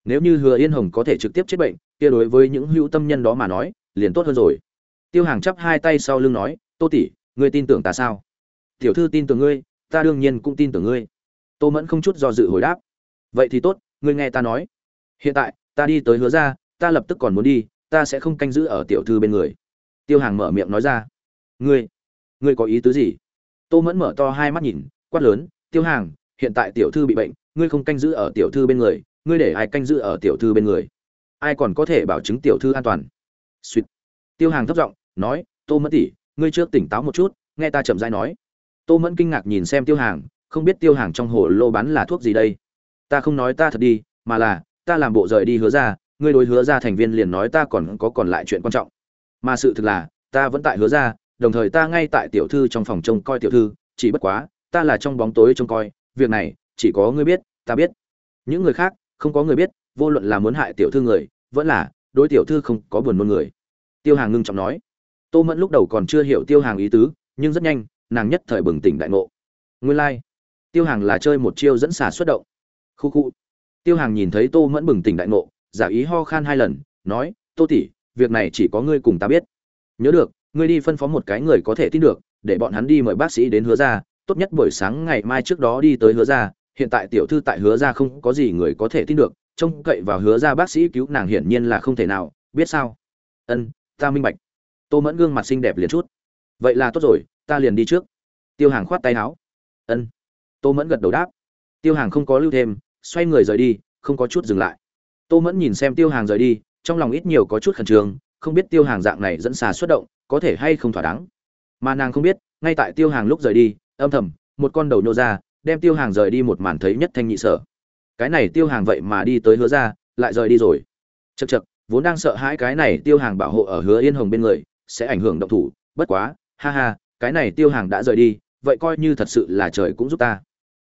Nếu như hứa yên hồng có thể trực tiếp chết bệnh, kia đối với những hữu tâm nhân đó mà nói, liền tốt hơn rồi. Tiêu hàng chắp hai tay sau lưng nói, tô tỷ, ngươi tin tưởng ta sao? Tiểu thư tin tưởng ngươi, ta đương nhiên cũng tin tưởng ngươi. Tô mẫn không chút do dự hồi đáp. Vậy thì tốt, ngươi nghe ta nói. Hiện tại, ta đi tới hứa ra ta lập tức còn muốn đi, ta sẽ không canh giữ ở tiểu thư bên người. Tiêu hàng mở miệng nói ra. Ngươi ngươi có ý tứ gì? Tô mẫn mở to hai mắt nhìn, quát lớn, tiêu hàng, hiện tại tiểu thư bị bệnh, ngươi không canh giữ ở tiểu thư bên người, ngươi để ai canh giữ ở tiểu thư bên người? Ai còn có thể bảo chứng tiểu thư an toàn? Suýt tiêu hàng thấp giọng nói, tô mẫn tỉ ngươi trước tỉnh táo một chút, nghe ta chậm rãi nói. Tô mẫn kinh ngạc nhìn xem tiêu hàng, không biết tiêu hàng trong hồ lô bán là thuốc gì đây. Ta không nói ta thật đi, mà là, ta làm bộ rời đi hứa ra ngươi đối hứa ra thành viên liền nói ta còn có còn lại chuyện quan trọng. Mà sự thực là, ta vẫn tại hứa ra, đồng thời ta ngay tại tiểu thư trong phòng trông coi tiểu thư, chỉ bất quá, ta là trong bóng tối trông coi, việc này, chỉ có ngươi biết, ta biết. Những người khác, không có người biết, vô luận là muốn hại tiểu thư người, vẫn là, đối tiểu thư không có buồn muôn người. Tiêu hàng ngưng trọng nói. Tô mẫn lúc đầu còn chưa hiểu tiêu hàng ý tứ, nhưng rất nhanh, nàng nhất thời bừng tỉnh đại ngộ. Nguyên lai、like. tiêu hàng là chơi một chiêu dẫn xà xuất động. Khu khu. Tiêu hàng nhìn thấy tô mẫn bừng tỉnh đại ngộ giả ý ho khan hai lần nói tô tỷ, việc này chỉ có ngươi cùng ta biết. Nhớ được ngươi đi phân phó một cái người có thể tin được để bọn hắn đi mời bác sĩ đến hứa ra tốt nhất buổi sáng ngày mai trước đó đi tới hứa ra hiện tại tiểu thư tại hứa ra không có gì người có thể tin được trông cậy vào hứa ra bác sĩ cứu nàng hiển nhiên là không thể nào biết sao? Ân ta minh bạch. Tô mẫn gương mặt xinh đẹp liền chút. Vậy là tốt rồi ta liền đi trước. Tiêu hàng khoát tay áo. Ân. Tô mẫn gật đầu đáp. Tiêu hàng không có lưu thêm xoay người rời đi không có chút dừng lại tô mẫn nhìn xem tiêu hàng rời đi, trong lòng ít nhiều có chút khẩn trương, không biết tiêu hàng dạng này dẫn xà xuất động, có thể hay không thỏa đáng. Mà nàng không biết, ngay tại tiêu hàng lúc rời đi, âm thầm, một con đầu nhô ra, đem tiêu hàng rời đi một màn thấy nhất thanh nhị sở. Cái này tiêu hàng vậy mà đi tới hứa ra, lại rời đi rồi. Chật chật vốn đang sợ hãi cái này tiêu hàng bảo hộ ở hứa yên hồng bên người, sẽ ảnh hưởng động thủ, bất quá, ha ha, cái này tiêu hàng đã rời đi, vậy coi như thật sự là trời cũng giúp ta.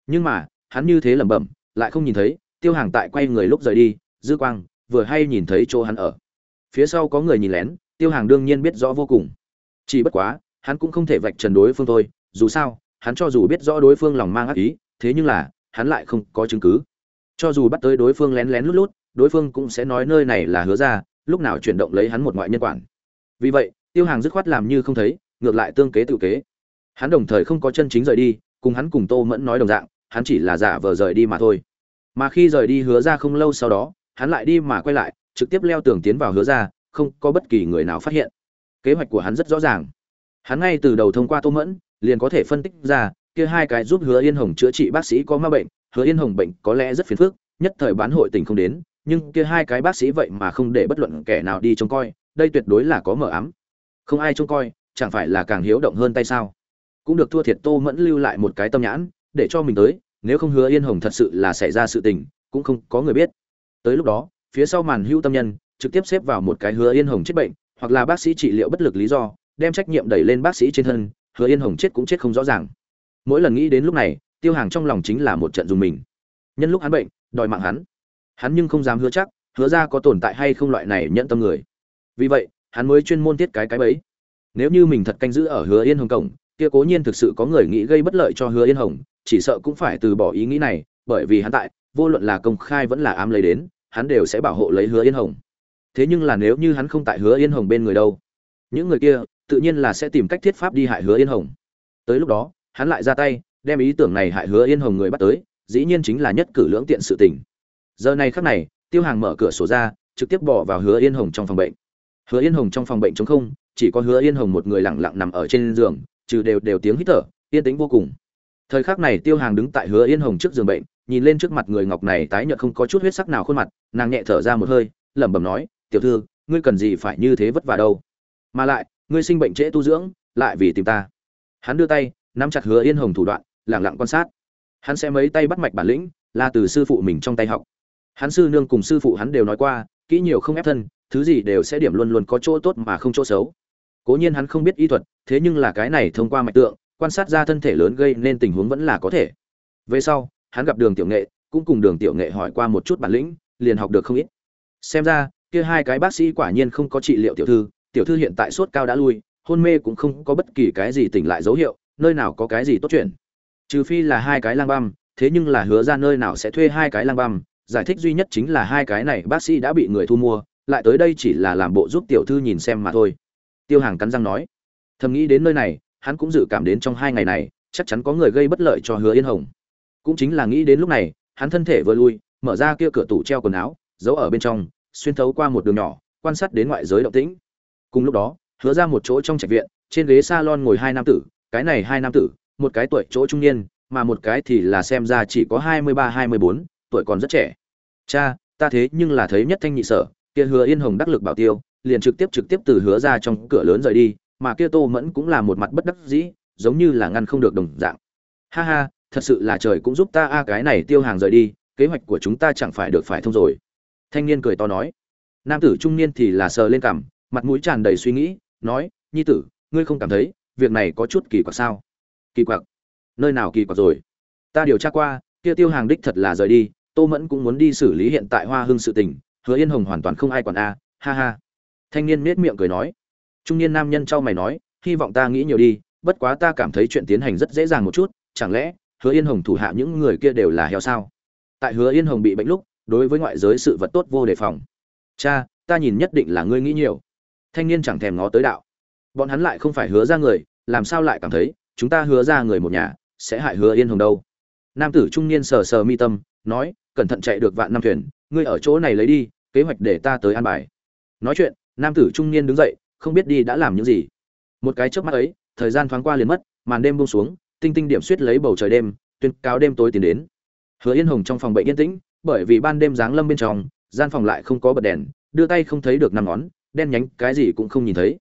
Nhưng mà, hắn như thế lẩm bẩm, lại không nhìn thấy, tiêu hàng tại quay người lúc rời đi dư quang, vừa hay nhìn thấy chỗ hắn ở. Phía sau có người nhìn lén, tiêu hàng đương nhiên biết rõ vô cùng. Chỉ bất quá, hắn cũng không thể vạch trần đối phương thôi, dù sao, hắn cho dù biết rõ đối phương lòng mang ác ý, thế nhưng là, hắn lại không có chứng cứ. Cho dù bắt tới đối phương lén lén lút lút, đối phương cũng sẽ nói nơi này là hứa ra, lúc nào chuyển động lấy hắn một ngoại nhân quản. Vì vậy, tiêu hàng dứt khoát làm như không thấy, ngược lại tương kế tự kế. Hắn đồng thời không có chân chính rời đi, cùng hắn cùng tô mẫn nói đồng dạng, hắn chỉ là giả vờ rời đi mà thôi. Mà khi rời đi hứa ra không lâu sau đó hắn lại đi mà quay lại, trực tiếp leo tường tiến vào hứa ra, không có bất kỳ người nào phát hiện. Kế hoạch của hắn rất rõ ràng. Hắn ngay từ đầu thông qua tô mẫn, liền có thể phân tích ra, kia hai cái giúp hứa yên hồng chữa trị bác sĩ có ma bệnh, hứa yên hồng bệnh có lẽ rất phiền phức, nhất thời bán hội tình không đến, nhưng kia hai cái bác sĩ vậy mà không để bất luận kẻ nào đi trông coi, đây tuyệt đối là có mở ám. Không ai trông coi, chẳng phải là càng hiếu động hơn tay sao? Cũng được thua thiệt tô mẫn lưu lại một cái tâm nhãn, để cho mình tới, nếu không hứa yên hồng thật sự là xảy ra sự tình, cũng không có người biết tới lúc đó, phía sau màn hưu tâm nhân, trực tiếp xếp vào một cái hứa yên hồng chết bệnh, hoặc là bác sĩ trị liệu bất lực lý do, đem trách nhiệm đẩy lên bác sĩ trên thân, hứa yên hồng chết cũng chết không rõ ràng. Mỗi lần nghĩ đến lúc này, tiêu hàng trong lòng chính là một trận dùng mình. Nhân lúc hắn bệnh, đòi mạng hắn. Hắn nhưng không dám hứa chắc, hứa ra có tồn tại hay không loại này nhận tâm người. Vì vậy, hắn mới chuyên môn thiết cái cái bấy. nếu như mình thật canh giữ ở hứa yên hồng cổng, kia cố nhiên thực sự có người nghĩ gây bất lợi cho hứa yên hồng, chỉ sợ cũng phải từ bỏ ý nghĩ này, bởi vì hắn tại, vô luận là công khai vẫn là ám lấy đến hắn đều sẽ bảo hộ lấy hứa yên hồng. Thế nhưng là nếu như hắn không tại hứa yên hồng bên người đâu, những người kia tự nhiên là sẽ tìm cách thiết pháp đi hại hứa yên hồng. Tới lúc đó, hắn lại ra tay, đem ý tưởng này hại hứa yên hồng người bắt tới, dĩ nhiên chính là nhất cử lưỡng tiện sự tình. Giờ này khắc này, tiêu hàng mở cửa sổ ra, trực tiếp bỏ vào hứa yên hồng trong phòng bệnh. Hứa yên hồng trong phòng bệnh trống không, chỉ có hứa yên hồng một người lặng lặng nằm ở trên giường, trừ đều đều tiếng hít thở, yên tĩnh vô cùng. Thời khắc này tiêu hàng đứng tại hứa yên hồng trước giường bệnh nhìn lên trước mặt người ngọc này tái nhợt không có chút huyết sắc nào khuôn mặt, nàng nhẹ thở ra một hơi, lẩm bẩm nói, tiểu thư, ngươi cần gì phải như thế vất vả đâu? Mà lại, ngươi sinh bệnh trễ tu dưỡng, lại vì tìm ta. Hắn đưa tay, nắm chặt hứa yên hồng thủ đoạn lặng lặng quan sát. Hắn sẽ mấy tay bắt mạch bản lĩnh, là từ sư phụ mình trong tay học. Hắn sư nương cùng sư phụ hắn đều nói qua, kỹ nhiều không ép thân, thứ gì đều sẽ điểm luôn luôn có chỗ tốt mà không chỗ xấu. Cố nhiên hắn không biết y thuật, thế nhưng là cái này thông qua mạch tượng, quan sát ra thân thể lớn gây nên tình huống vẫn là có thể. Về sau hắn gặp đường tiểu nghệ, cũng cùng đường tiểu nghệ hỏi qua một chút bản lĩnh, liền học được không ít. Xem ra, kia hai cái bác sĩ quả nhiên không có trị liệu tiểu thư tiểu thư hiện tại sốt cao đã lui, hôn mê cũng không có bất kỳ cái gì tỉnh lại dấu hiệu, nơi nào có cái gì tốt chuyện. Trừ phi là hai cái lang băm, thế nhưng là hứa ra nơi nào sẽ thuê hai cái lang băm, giải thích duy nhất chính là hai cái này bác sĩ đã bị người thu mua, lại tới đây chỉ là làm bộ giúp tiểu thư nhìn xem mà thôi. Tiêu hàng cắn răng nói, thầm nghĩ đến nơi này, hắn cũng dự cảm đến trong hai ngày này, chắc chắn có người gây bất lợi cho hứa yên hồng cũng chính là nghĩ đến lúc này, hắn thân thể vừa lui, mở ra kia cửa tủ treo quần áo, giấu ở bên trong, xuyên thấu qua một đường nhỏ, quan sát đến ngoại giới động tĩnh. Cùng lúc đó, hứa ra một chỗ trong trạch viện, trên ghế salon ngồi hai nam tử, cái này hai nam tử, một cái tuổi chỗ trung niên, mà một cái thì là xem ra chỉ có hai mươi ba, hai mươi bốn, tuổi còn rất trẻ. Cha, ta thế nhưng là thấy nhất thanh nhị sở, kia hứa yên hồng đắc lực bảo tiêu, liền trực tiếp trực tiếp từ hứa ra trong cửa lớn rời đi, mà kia tô mẫn cũng là một mặt bất đắc dĩ, giống như là ngăn không được đồng dạng. Ha ha thật sự là trời cũng giúp ta a, cái này tiêu hàng rời đi, kế hoạch của chúng ta chẳng phải được phải thông rồi. Thanh niên cười to nói. Nam tử trung niên thì là sờ lên cằm, mặt mũi tràn đầy suy nghĩ, nói, nhi tử, ngươi không cảm thấy việc này có chút kỳ quặc sao? Kỳ quặc? Nơi nào kỳ quặc rồi? Ta điều tra qua, kia tiêu hàng đích thật là rời đi, tô mẫn cũng muốn đi xử lý hiện tại hoa hưng sự tình, hứa yên hồng hoàn toàn không ai còn a, ha ha. Thanh niên nết miệng cười nói. Trung niên nam nhân trao mày nói, hy vọng ta nghĩ nhiều đi, bất quá ta cảm thấy chuyện tiến hành rất dễ dàng một chút, chẳng lẽ hứa yên hồng thủ hạ những người kia đều là heo sao? Tại hứa yên hồng bị bệnh lúc, đối với ngoại giới sự vật tốt vô đề phòng. Cha, ta nhìn nhất định là ngươi nghĩ nhiều. Thanh niên chẳng thèm ngó tới đạo. Bọn hắn lại không phải hứa ra người, làm sao lại cảm thấy, chúng ta hứa ra người một nhà, sẽ hại hứa yên hồng đâu? Nam tử trung niên sờ sờ mi tâm, nói, cẩn thận chạy được vạn năm thuyền, ngươi ở chỗ này lấy đi, kế hoạch để ta tới an bài. Nói chuyện, nam tử trung niên đứng dậy, không biết đi đã làm những gì. Một cái trước mắt ấy, thời gian thoáng qua liền mất, màn đêm buông xuống tinh tinh điểm suýt lấy bầu trời đêm, tuyên cáo đêm tối tiến đến. Hứa yên hồng trong phòng bệnh yên tĩnh, bởi vì ban đêm giáng lâm bên trong, gian phòng lại không có bật đèn, đưa tay không thấy được năm ngón, đen nhánh cái gì cũng không nhìn thấy.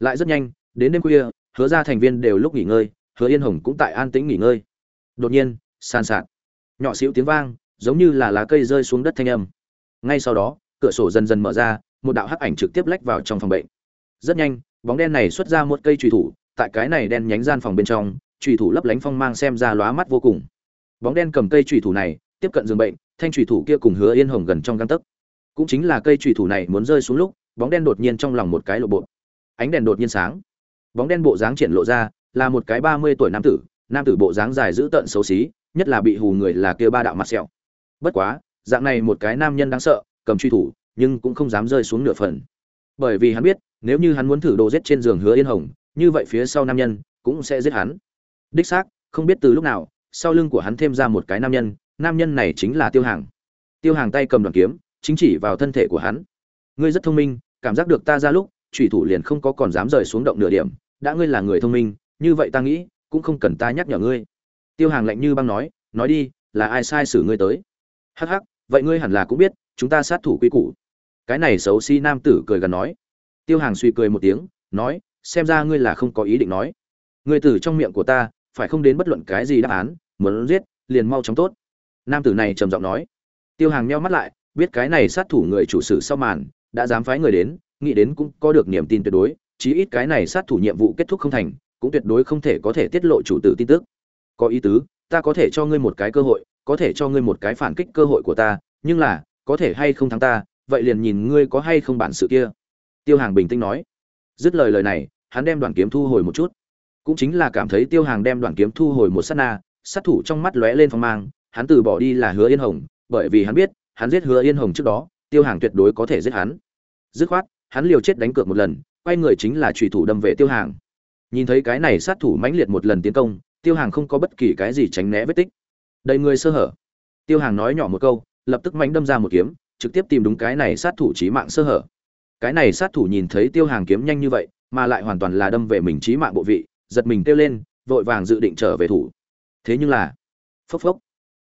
Lại rất nhanh, đến đêm khuya, hứa ra thành viên đều lúc nghỉ ngơi, hứa yên hồng cũng tại an tĩnh nghỉ ngơi. Đột nhiên, sàn sạt. Nhỏ xíu tiếng vang, giống như là lá cây rơi xuống đất thanh âm. Ngay sau đó, cửa sổ dần dần mở ra, một đạo hắc ảnh trực tiếp lách vào trong phòng bệnh. Rất nhanh, bóng đen này xuất ra một cây trùy thủ, tại cái này đen nhánh gian phòng bên trong trùy thủ lấp lánh phong mang xem ra lóa mắt vô cùng. Bóng đen cầm cây trùy thủ này, tiếp cận giường bệnh, thanh trùy thủ kia cùng hứa yên hồng gần trong găng tấc. Cũng chính là cây trùy thủ này muốn rơi xuống lúc, bóng đen đột nhiên trong lòng một cái lộ bộ. Ánh đèn đột nhiên sáng. Bóng đen bộ dáng triển lộ ra, là một cái ba mươi tuổi nam tử nam tử bộ dáng dài dữ tợn xấu xí, nhất là bị hù người là kia ba đạo mặt sẹo. Bất quá, dạng này một cái nam nhân đáng sợ, cầm truy thủ, nhưng cũng không dám rơi xuống nửa phần. Bởi vì hắn biết, nếu như hắn muốn thử đồ giết trên giường hứa yên hồng, như vậy phía sau nam nhân cũng sẽ giết hắn đích xác, không biết từ lúc nào, sau lưng của hắn thêm ra một cái nam nhân nam nhân này chính là tiêu hàng. Tiêu hàng tay cầm đoàn kiếm, chính chỉ vào thân thể của hắn. Ngươi rất thông minh, cảm giác được ta ra lúc thủy thủ liền không có còn dám rời xuống động nửa điểm, đã ngươi là người thông minh, như vậy ta nghĩ, cũng không cần ta nhắc nhở ngươi. Tiêu hàng lạnh như băng nói nói đi, là ai sai xử ngươi tới? Hắc hắc, vậy ngươi hẳn là cũng biết, chúng ta sát thủ quy củ. Cái này xấu xí nam tử cười gần nói. Tiêu hàng suy cười một tiếng, nói, xem ra ngươi là không có ý định nói. Ngươi từ trong miệng của ta phải không đến bất luận cái gì đáp án, muốn giết, liền mau chóng tốt. Nam tử này trầm giọng nói. Tiêu hàng meo mắt lại, biết cái này sát thủ người chủ sử sau màn, đã dám phái người đến, nghĩ đến cũng có được niềm tin tuyệt đối, chí ít cái này sát thủ nhiệm vụ kết thúc không thành, cũng tuyệt đối không thể có thể tiết lộ chủ tử tin tức. Có ý tứ, ta có thể cho ngươi một cái cơ hội, có thể cho ngươi một cái phản kích cơ hội của ta, nhưng là, có thể hay không thắng ta, vậy liền nhìn ngươi có hay không bản sự kia. Tiêu hàng bình tĩnh nói. Dứt lời lời này, hắn đem đoàn kiếm thu hồi một chút cũng chính là cảm thấy tiêu hàng đem đoàn kiếm thu hồi một sát na, sát thủ trong mắt lóe lên phong mang, hắn từ bỏ đi là hứa yên hồng, bởi vì hắn biết, hắn giết hứa yên hồng trước đó, tiêu hàng tuyệt đối có thể giết hắn. Dứt khoát, hắn liều chết đánh cược một lần, quay người chính là trùy thủ đâm về tiêu hàng. Nhìn thấy cái này sát thủ mãnh liệt một lần tiến công, tiêu hàng không có bất kỳ cái gì tránh né vết tích. Đầy người sơ hở. Tiêu hàng nói nhỏ một câu, lập tức mánh đâm ra một kiếm, trực tiếp tìm đúng cái này sát thủ chí mạng sơ hở. Cái này sát thủ nhìn thấy tiêu hàng kiếm nhanh như vậy, mà lại hoàn toàn là đâm về mình chí mạng bộ vị giật mình kêu lên, vội vàng dự định trở về thủ. Thế nhưng là, phốc phốc,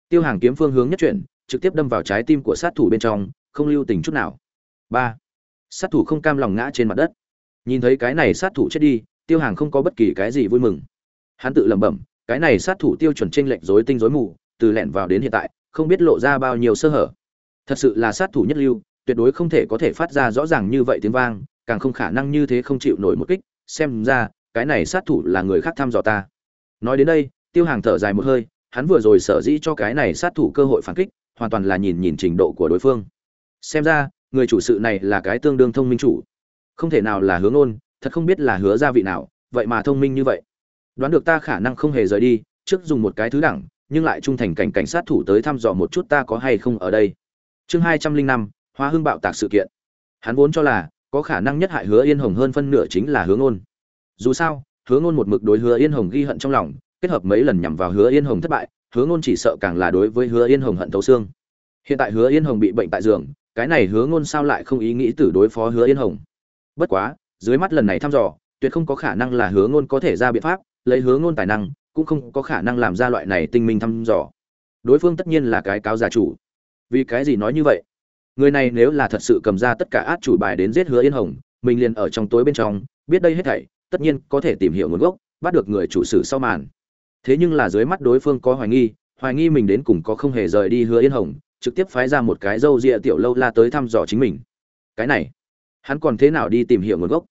tiêu hàng kiếm phương hướng nhất chuyển, trực tiếp đâm vào trái tim của sát thủ bên trong, không lưu tình chút nào. Ba, sát thủ không cam lòng ngã trên mặt đất. Nhìn thấy cái này sát thủ chết đi, tiêu hàng không có bất kỳ cái gì vui mừng. Hắn tự lẩm bẩm, cái này sát thủ tiêu chuẩn tranh lệch rối tinh rối mù, từ lẹn vào đến hiện tại, không biết lộ ra bao nhiêu sơ hở. Thật sự là sát thủ nhất lưu, tuyệt đối không thể có thể phát ra rõ ràng như vậy tiếng vang, càng không khả năng như thế không chịu nổi một kích. Xem ra cái này sát thủ là người khác thăm dò ta. Nói đến đây, tiêu hàng thở dài một hơi, hắn vừa rồi sở dĩ cho cái này sát thủ cơ hội phản kích, hoàn toàn là nhìn nhìn trình độ của đối phương. Xem ra, người chủ sự này là cái tương đương thông minh chủ. Không thể nào là hướng ôn, thật không biết là hứa gia vị nào, vậy mà thông minh như vậy. Đoán được ta khả năng không hề rời đi, trước dùng một cái thứ đẳng, nhưng lại trung thành cảnh cảnh sát thủ tới thăm dò một chút ta có hay không ở đây. Chương hai trăm linh năm, hoa hưng bạo tạc sự kiện. Hắn vốn cho là, có khả năng nhất hại hứa yên hồng hơn phân nửa chính là hướng ôn dù sao, hứa ngôn một mực đối hứa yên hồng ghi hận trong lòng, kết hợp mấy lần nhằm vào hứa yên hồng thất bại, hứa ngôn chỉ sợ càng là đối với hứa yên hồng hận thấu xương. Hiện tại hứa yên hồng bị bệnh tại giường, cái này hứa ngôn sao lại không ý nghĩ từ đối phó hứa yên hồng? Bất quá, dưới mắt lần này thăm dò, tuyệt không có khả năng là hứa ngôn có thể ra biện pháp, lấy hứa ngôn tài năng, cũng không có khả năng làm ra loại này tinh minh thăm dò. Đối phương tất nhiên là cái cáo giả chủ. Vì cái gì nói như vậy? Người này nếu là thật sự cầm ra tất cả át chủ bài đến giết hứa yên hồng, mình liền ở trong tối bên trong, biết đây hết thảy tất nhiên có thể tìm hiểu nguồn gốc, bắt được người chủ sử sau màn. Thế nhưng là dưới mắt đối phương có hoài nghi hoài nghi mình đến cùng có không hề rời đi hứa yên hồng, trực tiếp phái ra một cái dâu rịa tiểu lâu la tới thăm dò chính mình. Cái này, hắn còn thế nào đi tìm hiểu nguồn gốc?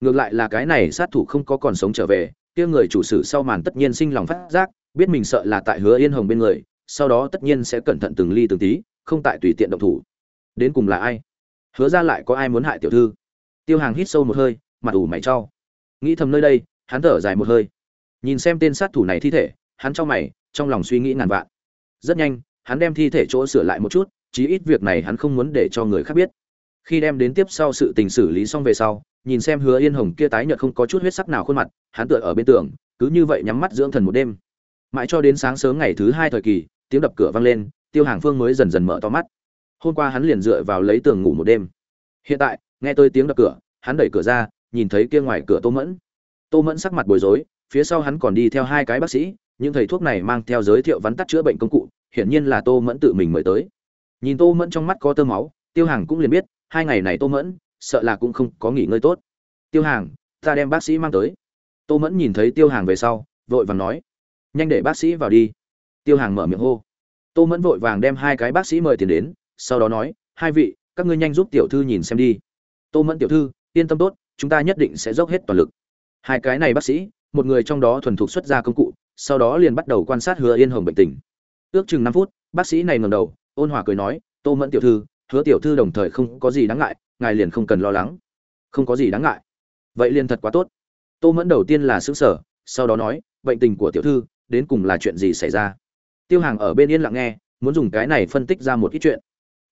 Ngược lại là cái này sát thủ không có còn sống trở về, kia người chủ sử sau màn tất nhiên sinh lòng phát giác, biết mình sợ là tại hứa yên hồng bên người, sau đó tất nhiên sẽ cẩn thận từng ly từng tí, không tại tùy tiện động thủ. Đến cùng là ai? Hứa ra lại có ai muốn hại tiểu thư? Tiêu hàng hít sâu một hơi, mặt ủ mày cho nghĩ thầm nơi đây, hắn thở dài một hơi. Nhìn xem tên sát thủ này thi thể, hắn trong mày, trong lòng suy nghĩ ngàn vạn. Rất nhanh, hắn đem thi thể chỗ sửa lại một chút, chí ít việc này hắn không muốn để cho người khác biết. Khi đem đến tiếp sau sự tình xử lý xong về sau, nhìn xem hứa yên hồng kia tái nhợt không có chút huyết sắc nào khuôn mặt, hắn tựa ở bên tường, cứ như vậy nhắm mắt dưỡng thần một đêm. Mãi cho đến sáng sớm ngày thứ hai thời kỳ, tiếng đập cửa vang lên, tiêu hàng phương mới dần dần mở to mắt. Hôm qua hắn liền dựa vào lấy tường ngủ một đêm. Hiện tại, nghe tôi tiếng đập cửa, hắn đẩy cửa ra nhìn thấy kia ngoài cửa tô mẫn. Tô mẫn sắc mặt bối rối, phía sau hắn còn đi theo hai cái bác sĩ, những thầy thuốc này mang theo giới thiệu vắn tắt chữa bệnh công cụ, hiển nhiên là tô mẫn tự mình mời tới. Nhìn tô mẫn trong mắt có tơ máu, tiêu hàng cũng liền biết, hai ngày này tô mẫn, sợ là cũng không có nghỉ ngơi tốt. Tiêu hàng, ta đem bác sĩ mang tới. Tô mẫn nhìn thấy tiêu hàng về sau, vội vàng nói, nhanh để bác sĩ vào đi. Tiêu hàng mở miệng hô. Tô mẫn vội vàng đem hai cái bác sĩ mời tiền đến, sau đó nói, hai vị, các ngươi nhanh giúp tiểu thư nhìn xem đi. Tô mẫn tiểu thư, yên tâm tốt chúng ta nhất định sẽ dốc hết toàn lực. Hai cái này bác sĩ, một người trong đó thuần thục xuất ra công cụ, sau đó liền bắt đầu quan sát hứa yên hồng bệnh tình. Ước chừng năm phút, bác sĩ này ngầm đầu, ôn hòa cười nói, tô mẫn tiểu thư, hứa tiểu thư đồng thời không có gì đáng ngại, ngài liền không cần lo lắng. Không có gì đáng ngại. Vậy liền thật quá tốt. Tô mẫn đầu tiên là xứng sở sau đó nói, bệnh tình của tiểu thư, đến cùng là chuyện gì xảy ra? Tiêu hàng ở bên yên lặng nghe, muốn dùng cái này phân tích ra một ít chuyện.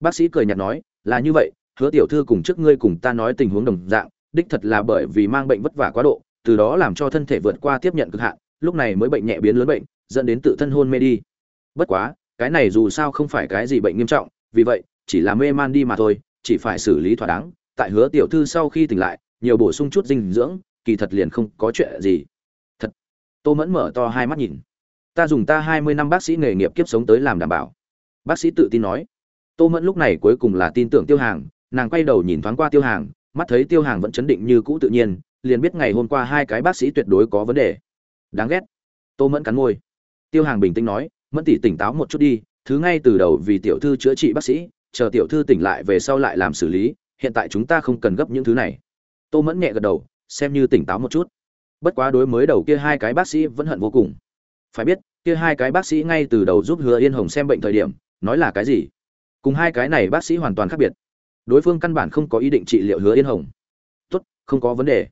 Bác sĩ cười nhạt nói, là như vậy, hứa tiểu thư cùng trước ngươi cùng ta nói tình huống đồng dạng đích thật là bởi vì mang bệnh vất vả quá độ, từ đó làm cho thân thể vượt qua tiếp nhận cực hạn, lúc này mới bệnh nhẹ biến lớn bệnh, dẫn đến tự thân hôn mê đi. Bất quá, cái này dù sao không phải cái gì bệnh nghiêm trọng, vì vậy, chỉ là mê man đi mà thôi, chỉ phải xử lý thỏa đáng. Tại hứa tiểu thư sau khi tỉnh lại, nhiều bổ sung chút dinh dưỡng, kỳ thật liền không có chuyện gì. Thật. Tô mẫn mở to hai mắt nhìn. Ta dùng ta hai mươi năm bác sĩ nghề nghiệp kiếp sống tới làm đảm bảo. Bác sĩ tự tin nói. Tô mẫn lúc này cuối cùng là tin tưởng tiêu hàng, nàng quay đầu nhìn thoáng qua tiêu hàng mắt thấy tiêu hàng vẫn chấn định như cũ tự nhiên, liền biết ngày hôm qua hai cái bác sĩ tuyệt đối có vấn đề. Đáng ghét. Tô mẫn cắn môi. Tiêu hàng bình tĩnh nói, mẫn tỷ tỉnh táo một chút đi, thứ ngay từ đầu vì tiểu thư chữa trị bác sĩ, chờ tiểu thư tỉnh lại về sau lại làm xử lý, hiện tại chúng ta không cần gấp những thứ này. Tô mẫn nhẹ gật đầu, xem như tỉnh táo một chút. Bất quá đối mới đầu kia hai cái bác sĩ vẫn hận vô cùng. Phải biết, kia hai cái bác sĩ ngay từ đầu giúp hứa yên hồng xem bệnh thời điểm, nói là cái gì? Cùng hai cái này bác sĩ hoàn toàn khác biệt đối phương căn bản không có ý định trị liệu hứa yên hồng. Tốt, không có vấn đề.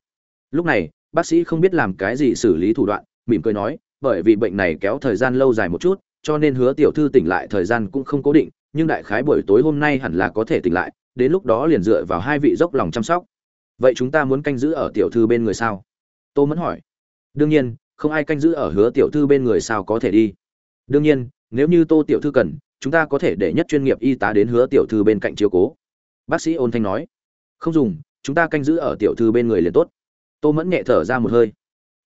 Lúc này, bác sĩ không biết làm cái gì xử lý thủ đoạn, mỉm cười nói, bởi vì bệnh này kéo thời gian lâu dài một chút, cho nên hứa tiểu thư tỉnh lại thời gian cũng không cố định, nhưng đại khái buổi tối hôm nay hẳn là có thể tỉnh lại, đến lúc đó liền dựa vào hai vị dốc lòng chăm sóc. Vậy chúng ta muốn canh giữ ở tiểu thư bên người sao? Tô mẫn hỏi. Đương nhiên, không ai canh giữ ở hứa tiểu thư bên người sao có thể đi. Đương nhiên, nếu như tô tiểu thư cần, chúng ta có thể để nhất chuyên nghiệp y tá đến hứa tiểu thư bên cạnh chiếu cố bác sĩ ôn thanh nói, không dùng, chúng ta canh giữ ở tiểu thư bên người liền tốt. Tô mẫn nhẹ thở ra một hơi.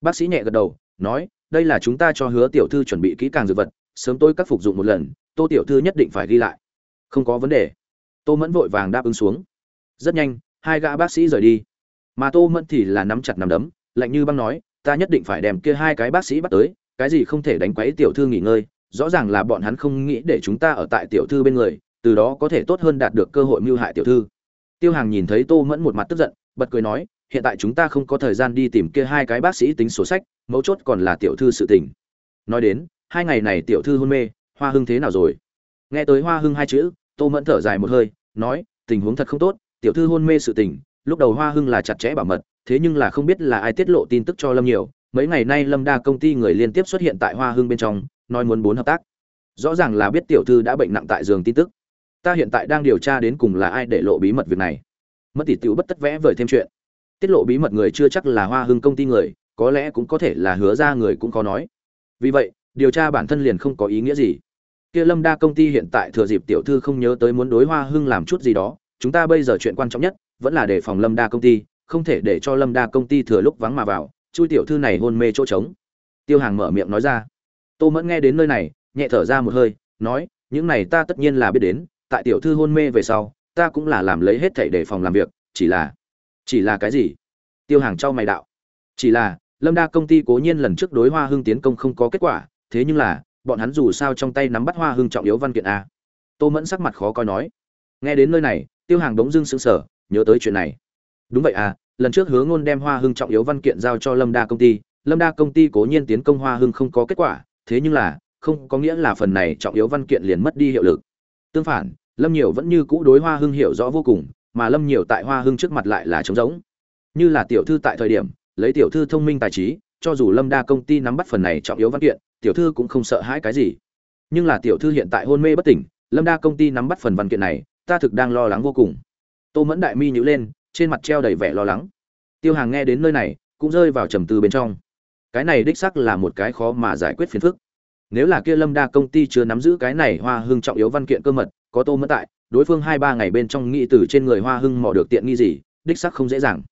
Bác sĩ nhẹ gật đầu, nói, đây là chúng ta cho hứa tiểu thư chuẩn bị kỹ càng dược vật, sớm tôi các phục dụng một lần, tô tiểu thư nhất định phải ghi lại. Không có vấn đề. Tô mẫn vội vàng đáp ứng xuống. Rất nhanh, hai gã bác sĩ rời đi. Mà tô mẫn thì là nắm chặt nắm đấm, lạnh như băng nói, ta nhất định phải đem kia hai cái bác sĩ bắt tới, cái gì không thể đánh quấy tiểu thư nghỉ ngơi, rõ ràng là bọn hắn không nghĩ để chúng ta ở tại tiểu thư bên người từ đó có thể tốt hơn đạt được cơ hội mưu hại tiểu thư. Tiêu hàng nhìn thấy tô mẫn một mặt tức giận, bật cười nói, hiện tại chúng ta không có thời gian đi tìm kia hai cái bác sĩ tính sổ sách, mấu chốt còn là tiểu thư sự tình. Nói đến, hai ngày này tiểu thư hôn mê, hoa hưng thế nào rồi? Nghe tới hoa hưng hai chữ, tô mẫn thở dài một hơi, nói, tình huống thật không tốt, tiểu thư hôn mê sự tình, lúc đầu hoa hưng là chặt chẽ bảo mật, thế nhưng là không biết là ai tiết lộ tin tức cho lâm nhiều. Mấy ngày nay lâm đa công ty người liên tiếp xuất hiện tại hoa hưng bên trong, nói muốn bốn hợp tác. Rõ ràng là biết tiểu thư đã bệnh nặng tại giường tin tức ta hiện tại đang điều tra đến cùng là ai để lộ bí mật việc này. Mất tỷ tiểu bất tất vẽ vời thêm chuyện. Tiết lộ bí mật người chưa chắc là hoa hưng công ty người, có lẽ cũng có thể là hứa ra người cũng có nói. Vì vậy, điều tra bản thân liền không có ý nghĩa gì. Kia lâm đa công ty hiện tại thừa dịp tiểu thư không nhớ tới muốn đối hoa hưng làm chút gì đó, chúng ta bây giờ chuyện quan trọng nhất, vẫn là đề phòng lâm đa công ty, không thể để cho lâm đa công ty thừa lúc vắng mà vào, chui tiểu thư này hôn mê chỗ trống. Tiêu hàng mở miệng nói ra. Tô mẫn nghe đến nơi này, nhẹ thở ra một hơi, nói, những này ta tất nhiên là biết đến tại tiểu thư hôn mê về sau, ta cũng là làm lấy hết thảy để phòng làm việc, chỉ là chỉ là cái gì? Tiêu hàng trao mày đạo. Chỉ là, lâm đa công ty cố nhiên lần trước đối hoa hưng tiến công không có kết quả, thế nhưng là, bọn hắn dù sao trong tay nắm bắt hoa hưng trọng yếu văn kiện a. Tô mẫn sắc mặt khó coi nói. Nghe đến nơi này, tiêu hàng đống dưng sững sờ, nhớ tới chuyện này. Đúng vậy à lần trước hứa ngôn đem hoa hưng trọng yếu văn kiện giao cho lâm đa công ty, lâm đa công ty cố nhiên tiến công hoa hưng không có kết quả, thế nhưng là, không có nghĩa là phần này trọng yếu văn kiện liền mất đi hiệu lực. Tương phản lâm nhiều vẫn như cũ đối hoa hưng hiểu rõ vô cùng, mà lâm nhiều tại hoa hưng trước mặt lại là trống rỗng. Như là tiểu thư tại thời điểm, lấy tiểu thư thông minh tài trí, cho dù lâm đa công ty nắm bắt phần này trọng yếu văn kiện, tiểu thư cũng không sợ hãi cái gì. Nhưng là tiểu thư hiện tại hôn mê bất tỉnh, lâm đa công ty nắm bắt phần văn kiện này, ta thực đang lo lắng vô cùng. Tô mẫn đại mi nhữ lên, trên mặt treo đầy vẻ lo lắng. Tiêu hàng nghe đến nơi này, cũng rơi vào trầm tư bên trong. Cái này đích sắc là một cái khó mà giải quyết phiền phức. Nếu là kia lâm đa công ty chưa nắm giữ cái này hoa hưng trọng yếu văn kiện cơ mật có tô mẫn tại, đối phương hai ba ngày bên trong nghĩ từ trên người hoa hưng mò được tiện nghi gì, đích sắc không dễ dàng.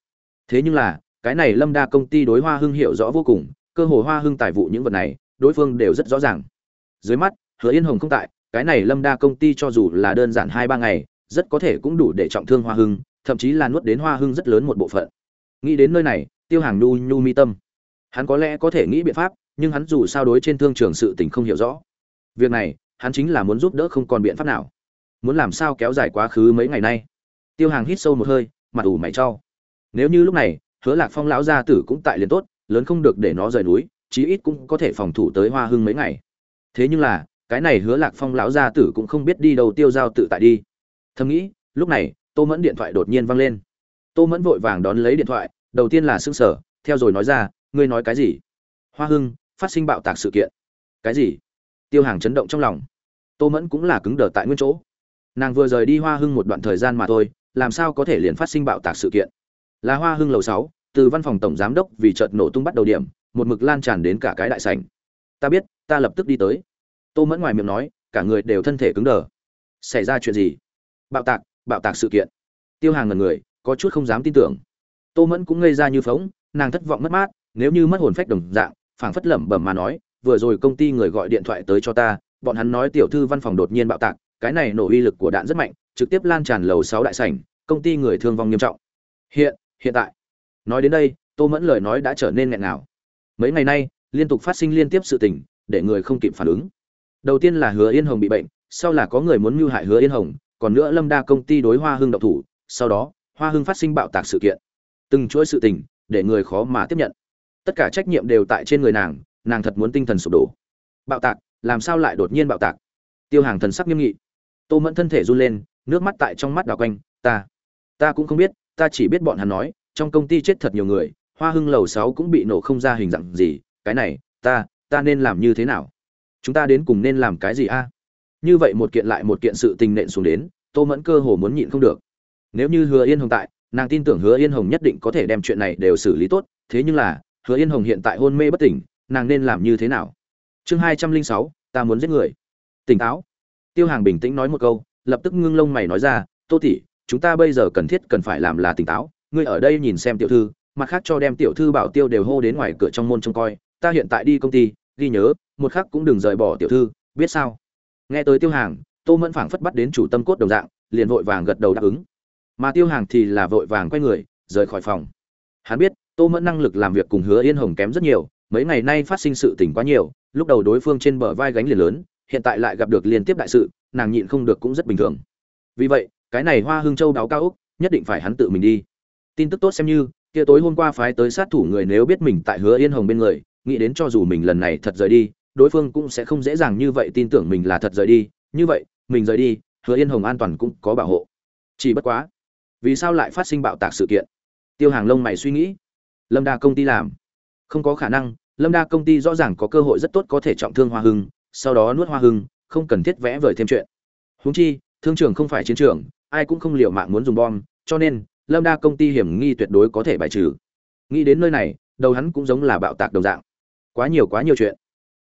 Thế nhưng là, cái này lâm đa công ty đối hoa hưng hiểu rõ vô cùng, cơ hồ hoa hưng tài vụ những vật này, đối phương đều rất rõ ràng. Dưới mắt, hứa yên hồng không tại, cái này lâm đa công ty cho dù là đơn giản hai ba ngày, rất có thể cũng đủ để trọng thương hoa hưng, thậm chí là nuốt đến hoa hưng rất lớn một bộ phận. Nghĩ đến nơi này, tiêu hàng nhu nhu mi tâm. Hắn có lẽ có thể nghĩ biện pháp, nhưng hắn dù sao đối trên thương trường sự tình không hiểu rõ. Việc này, hắn chính là muốn giúp đỡ không còn biện pháp nào muốn làm sao kéo dài quá khứ mấy ngày nay. Tiêu hàng hít sâu một hơi, mặt ủ mày cho. Nếu như lúc này, hứa lạc phong lão gia tử cũng tại liền tốt, lớn không được để nó rời núi, chí ít cũng có thể phòng thủ tới hoa hưng mấy ngày. Thế nhưng là, cái này hứa lạc phong lão gia tử cũng không biết đi đâu tiêu giao tự tại đi. Thầm nghĩ, lúc này, tô mẫn điện thoại đột nhiên vang lên. Tô mẫn vội vàng đón lấy điện thoại, đầu tiên là s ư n g sở theo rồi nói ra, ngươi nói cái gì? Hoa hưng, phát sinh bạo tạc sự kiện. Cái gì? Tiêu hàng chấn động trong lòng. Tô mẫn cũng là cứng đờ tại nguyên chỗ nàng vừa rời đi hoa hưng một đoạn thời gian mà thôi, làm sao có thể liền phát sinh bạo tạc sự kiện? Là hoa hưng lầu sáu, từ văn phòng tổng giám đốc vì chợt nổ tung bắt đầu điểm, một mực lan tràn đến cả cái đại sảnh. Ta biết, ta lập tức đi tới. Tô mẫn ngoài miệng nói, cả người đều thân thể cứng đờ. Xảy ra chuyện gì? Bạo tạc bạo tạc sự kiện. Tiêu hàng ngần người, có chút không dám tin tưởng. Tô mẫn cũng ngây ra như phóng, nàng thất vọng mất mát, nếu như mất hồn phách đồng dạng, phảng phất lẩm bẩm mà nói, vừa rồi công ty người gọi điện thoại tới cho ta, bọn hắn nói tiểu thư văn phòng đột nhiên bạo tạc cái này nổ uy lực của đạn rất mạnh, trực tiếp lan tràn lầu sáu đại sảnh, công ty người thương vong nghiêm trọng. Hiện hiện tại. Nói đến đây, tô mẫn lời nói đã trở nên nghẹn ngào. Mấy ngày nay, liên tục phát sinh liên tiếp sự tình, để người không kịp phản ứng. Đầu tiên là hứa yên hồng bị bệnh, sau là có người muốn mưu hại hứa yên hồng, còn nữa lâm đa công ty đối hoa hưng độc thủ, sau đó, hoa hưng phát sinh bạo tạc sự kiện. Từng chuỗi sự tình, để người khó mà tiếp nhận. Tất cả trách nhiệm đều tại trên người nàng nàng thật muốn tinh thần sụp đổ. Bạo tạc, làm sao lại đột nhiên bạo tạc? Tiêu hàng thần sắc nghiêm nghị tô mẫn thân thể run lên, nước mắt tại trong mắt đào quanh, ta ta cũng không biết, ta chỉ biết bọn hắn nói, trong công ty chết thật nhiều người, hoa hưng lầu sáu cũng bị nổ không ra hình dạng gì, cái này, ta ta nên làm như thế nào? Chúng ta đến cùng nên làm cái gì a? Như vậy một kiện lại một kiện sự tình nện xuống đến, tô mẫn cơ hồ muốn nhịn không được. Nếu như hứa yên hồng tại, nàng tin tưởng hứa yên hồng nhất định có thể đem chuyện này đều xử lý tốt, thế nhưng là, hứa yên hồng hiện tại hôn mê bất tỉnh, nàng nên làm như thế nào? Chương hai trăm linh sáu, ta muốn giết người. Tỉnh táo tiêu hàng bình tĩnh nói một câu, lập tức ngưng lông mày nói ra, tô tỷ, chúng ta bây giờ cần thiết cần phải làm là tỉnh táo, ngươi ở đây nhìn xem tiểu thư, mặt khác cho đem tiểu thư bảo tiêu đều hô đến ngoài cửa trong môn trông coi, ta hiện tại đi công ty, ghi nhớ, một khắc cũng đừng rời bỏ tiểu thư, biết sao? Nghe tới tiêu hàng, tô mẫn phảng phất bắt đến chủ tâm cốt đồng dạng, liền vội vàng gật đầu đáp ứng. Mà tiêu hàng thì là vội vàng quay người, rời khỏi phòng. Hắn biết, tô mẫn năng lực làm việc cùng hứa yên hồng kém rất nhiều, mấy ngày nay phát sinh sự tình quá nhiều, lúc đầu đối phương trên bờ vai gánh liền lớn hiện tại lại gặp được liên tiếp đại sự, nàng nhịn không được cũng rất bình thường. Vì vậy, cái này hoa hương châu đáo cao úc, nhất định phải hắn tự mình đi. Tin tức tốt xem như, kia tối hôm qua phái tới sát thủ người nếu biết mình tại hứa yên hồng bên người, nghĩ đến cho dù mình lần này thật rời đi, đối phương cũng sẽ không dễ dàng như vậy tin tưởng mình là thật rời đi. Như vậy, mình rời đi, hứa yên hồng an toàn cũng có bảo hộ. Chỉ bất quá, vì sao lại phát sinh bạo tạc sự kiện? Tiêu hàng lông mày suy nghĩ. Lâm đa công ty làm. Không có khả năng, lâm đa công ty rõ ràng có cơ hội rất tốt có thể trọng thương hoa hưng sau đó nuốt hoa hưng, không cần thiết vẽ vời thêm chuyện. Húng chi, thương trường không phải chiến trường, ai cũng không liều mạng muốn dùng bom, cho nên, lâm đa công ty hiểm nghi tuyệt đối có thể bài trừ. Nghĩ đến nơi này, đầu hắn cũng giống là bạo tạc đồng dạng. Quá nhiều quá nhiều chuyện.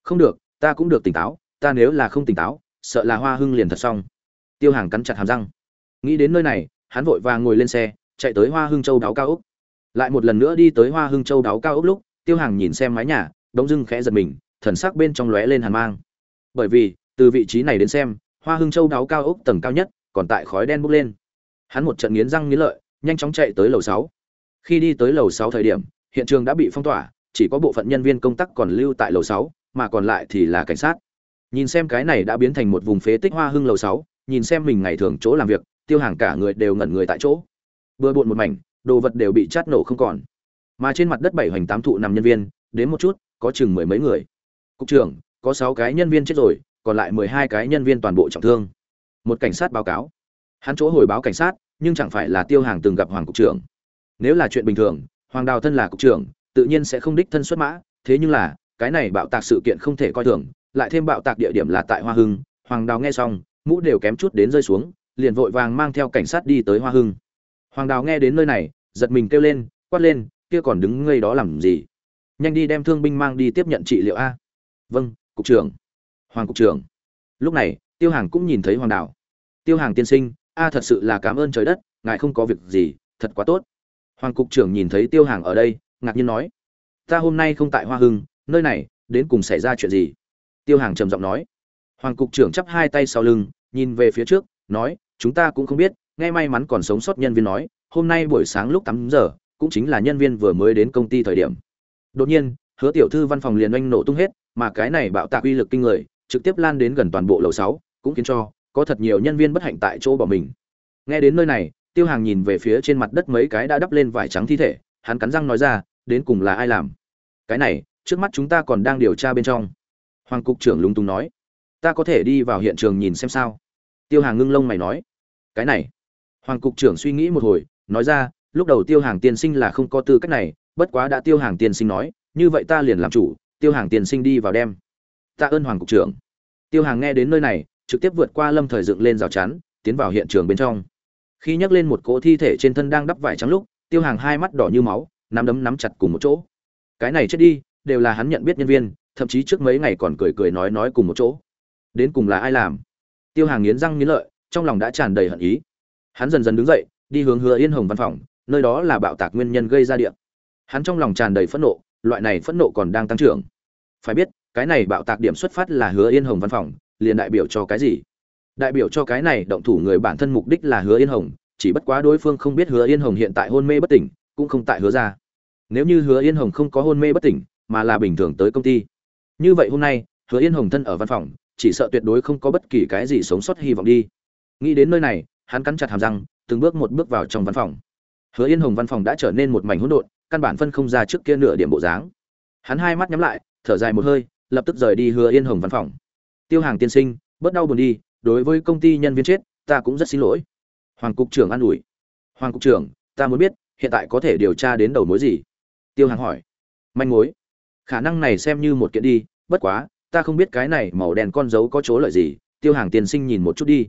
Không được, ta cũng được tỉnh táo, ta nếu là không tỉnh táo, sợ là hoa hưng liền thật xong. Tiêu hàng cắn chặt hàm răng. Nghĩ đến nơi này, hắn vội vàng ngồi lên xe, chạy tới hoa hưng châu đáo cao úc lại một lần nữa đi tới hoa hưng châu đáo cao úc lúc, tiêu hàng nhìn xem mái nhà đống dưng khẽ giật mình, thần sắc bên trong lóe lên hàn mang bởi vì, từ vị trí này đến xem, hoa hưng châu đáo cao úc tầng cao nhất, còn tại khói đen bốc lên. Hắn một trận nghiến răng nghiến lợi, nhanh chóng chạy tới lầu sáu. Khi đi tới lầu sáu thời điểm, hiện trường đã bị phong tỏa, chỉ có bộ phận nhân viên công tác còn lưu tại lầu sáu, mà còn lại thì là cảnh sát. Nhìn xem cái này đã biến thành một vùng phế tích hoa hưng lầu sáu, nhìn xem mình ngày thường chỗ làm việc, tiêu hàng cả người đều ngẩn người tại chỗ. Bừa bộn một mảnh, đồ vật đều bị chát nổ không còn. Mà trên mặt đất bảy hoành tám thụ nằm nhân viên, đến một chút, có chừng mười mấy người. Cục trưởng có sáu cái nhân viên chết rồi, còn lại mười hai cái nhân viên toàn bộ trọng thương. Một cảnh sát báo cáo. Hắn chỗ hồi báo cảnh sát, nhưng chẳng phải là tiêu hàng từng gặp hoàng cục trưởng. Nếu là chuyện bình thường, hoàng đào thân là cục trưởng, tự nhiên sẽ không đích thân xuất mã, thế nhưng là, cái này bạo tạc sự kiện không thể coi thường, lại thêm bạo tạc địa điểm là tại hoa hưng, hoàng đào nghe xong, mũ đều kém chút đến rơi xuống, liền vội vàng mang theo cảnh sát đi tới hoa hưng. Hoàng đào nghe đến nơi này, giật mình kêu lên, quát lên, kia còn đứng ngây đó làm gì? Nhanh đi đem thương binh mang đi tiếp nhận trị liệu a. Vâng cục trưởng. Hoàng cục trưởng. Lúc này, tiêu hàng cũng nhìn thấy hoàng đảo. tiêu hàng tiên sinh, a thật sự là cảm ơn trời đất, ngài không có việc gì, thật quá tốt. Hoàng cục trưởng nhìn thấy tiêu hàng ở đây, ngạc nhiên nói, ta hôm nay không tại hoa hưng, nơi này, đến cùng xảy ra chuyện gì? Tiêu hàng trầm giọng nói. Hoàng cục trưởng chắp hai tay sau lưng, nhìn về phía trước, nói, chúng ta cũng không biết, nghe may mắn còn sống sót nhân viên nói, hôm nay buổi sáng lúc tám giờ, cũng chính là nhân viên vừa mới đến công ty thời điểm. Đột nhiên hứa tiểu thư văn phòng liền oanh nổ tung hết, mà cái này bạo tạc uy lực kinh người, trực tiếp lan đến gần toàn bộ lầu sáu, cũng khiến cho có thật nhiều nhân viên bất hạnh tại chỗ bỏ mình. Nghe đến nơi này, tiêu hàng nhìn về phía trên mặt đất mấy cái đã đắp lên vải trắng thi thể, hắn cắn răng nói ra, đến cùng là ai làm? Cái này, trước mắt chúng ta còn đang điều tra bên trong. Hoàng cục trưởng lúng túng nói. Ta có thể đi vào hiện trường nhìn xem sao? Tiêu hàng ngưng lông mày nói. Cái này. Hoàng cục trưởng suy nghĩ một hồi, nói ra, lúc đầu tiêu hàng tiên sinh là không có tư cách này, bất quá đã tiêu hàng tiên sinh nói như vậy ta liền làm chủ, tiêu hàng tiền sinh đi vào đem. Tạ ơn hoàng cục trưởng. Tiêu hàng nghe đến nơi này, trực tiếp vượt qua lâm thời dựng lên rào chắn, tiến vào hiện trường bên trong. Khi nhắc lên một cỗ thi thể trên thân đang đắp vải trắng lúc, tiêu hàng hai mắt đỏ như máu, nắm đấm nắm chặt cùng một chỗ. Cái này chết đi, đều là hắn nhận biết nhân viên, thậm chí trước mấy ngày còn cười cười nói nói cùng một chỗ. Đến cùng là ai làm? Tiêu hàng nghiến răng nghiến lợi, trong lòng đã tràn đầy hận ý. Hắn dần dần đứng dậy, đi hướng hứa yên hồng văn phòng, nơi đó là bạo tạc nguyên nhân gây ra điện hắn trong lòng tràn đầy phẫn nộ loại này phẫn nộ còn đang tăng trưởng. Phải biết, cái này bạo tạc điểm xuất phát là hứa yên hồng văn phòng, liền đại biểu cho cái gì? Đại biểu cho cái này động thủ người bản thân mục đích là hứa yên hồng, chỉ bất quá đối phương không biết hứa yên hồng hiện tại hôn mê bất tỉnh, cũng không tại hứa ra nếu như hứa yên hồng không có hôn mê bất tỉnh, mà là bình thường tới công ty. Như vậy hôm nay, hứa yên hồng thân ở văn phòng, chỉ sợ tuyệt đối không có bất kỳ cái gì sống sót hy vọng đi. Nghĩ đến nơi này, hắn cắn chặt hàm răng, từng bước một bước vào trong văn phòng. Hứa yên hồng văn phòng đã trở nên một mảnh hỗn độn căn bản phân không ra trước kia nửa điểm bộ dáng. Hắn hai mắt nhắm lại, thở dài một hơi, lập tức rời đi hứa yên hồng văn phòng. Tiêu hàng tiên sinh, bớt đau buồn đi, đối với công ty nhân viên chết, ta cũng rất xin lỗi. Hoàng cục trưởng an ủi. Hoàng cục trưởng, ta muốn biết, hiện tại có thể điều tra đến đầu mối gì? Tiêu hàng hỏi. Manh mối. Khả năng này xem như một kiện đi, bất quá, ta không biết cái này màu đen con dấu có chỗ lợi gì, tiêu hàng tiên sinh nhìn một chút đi.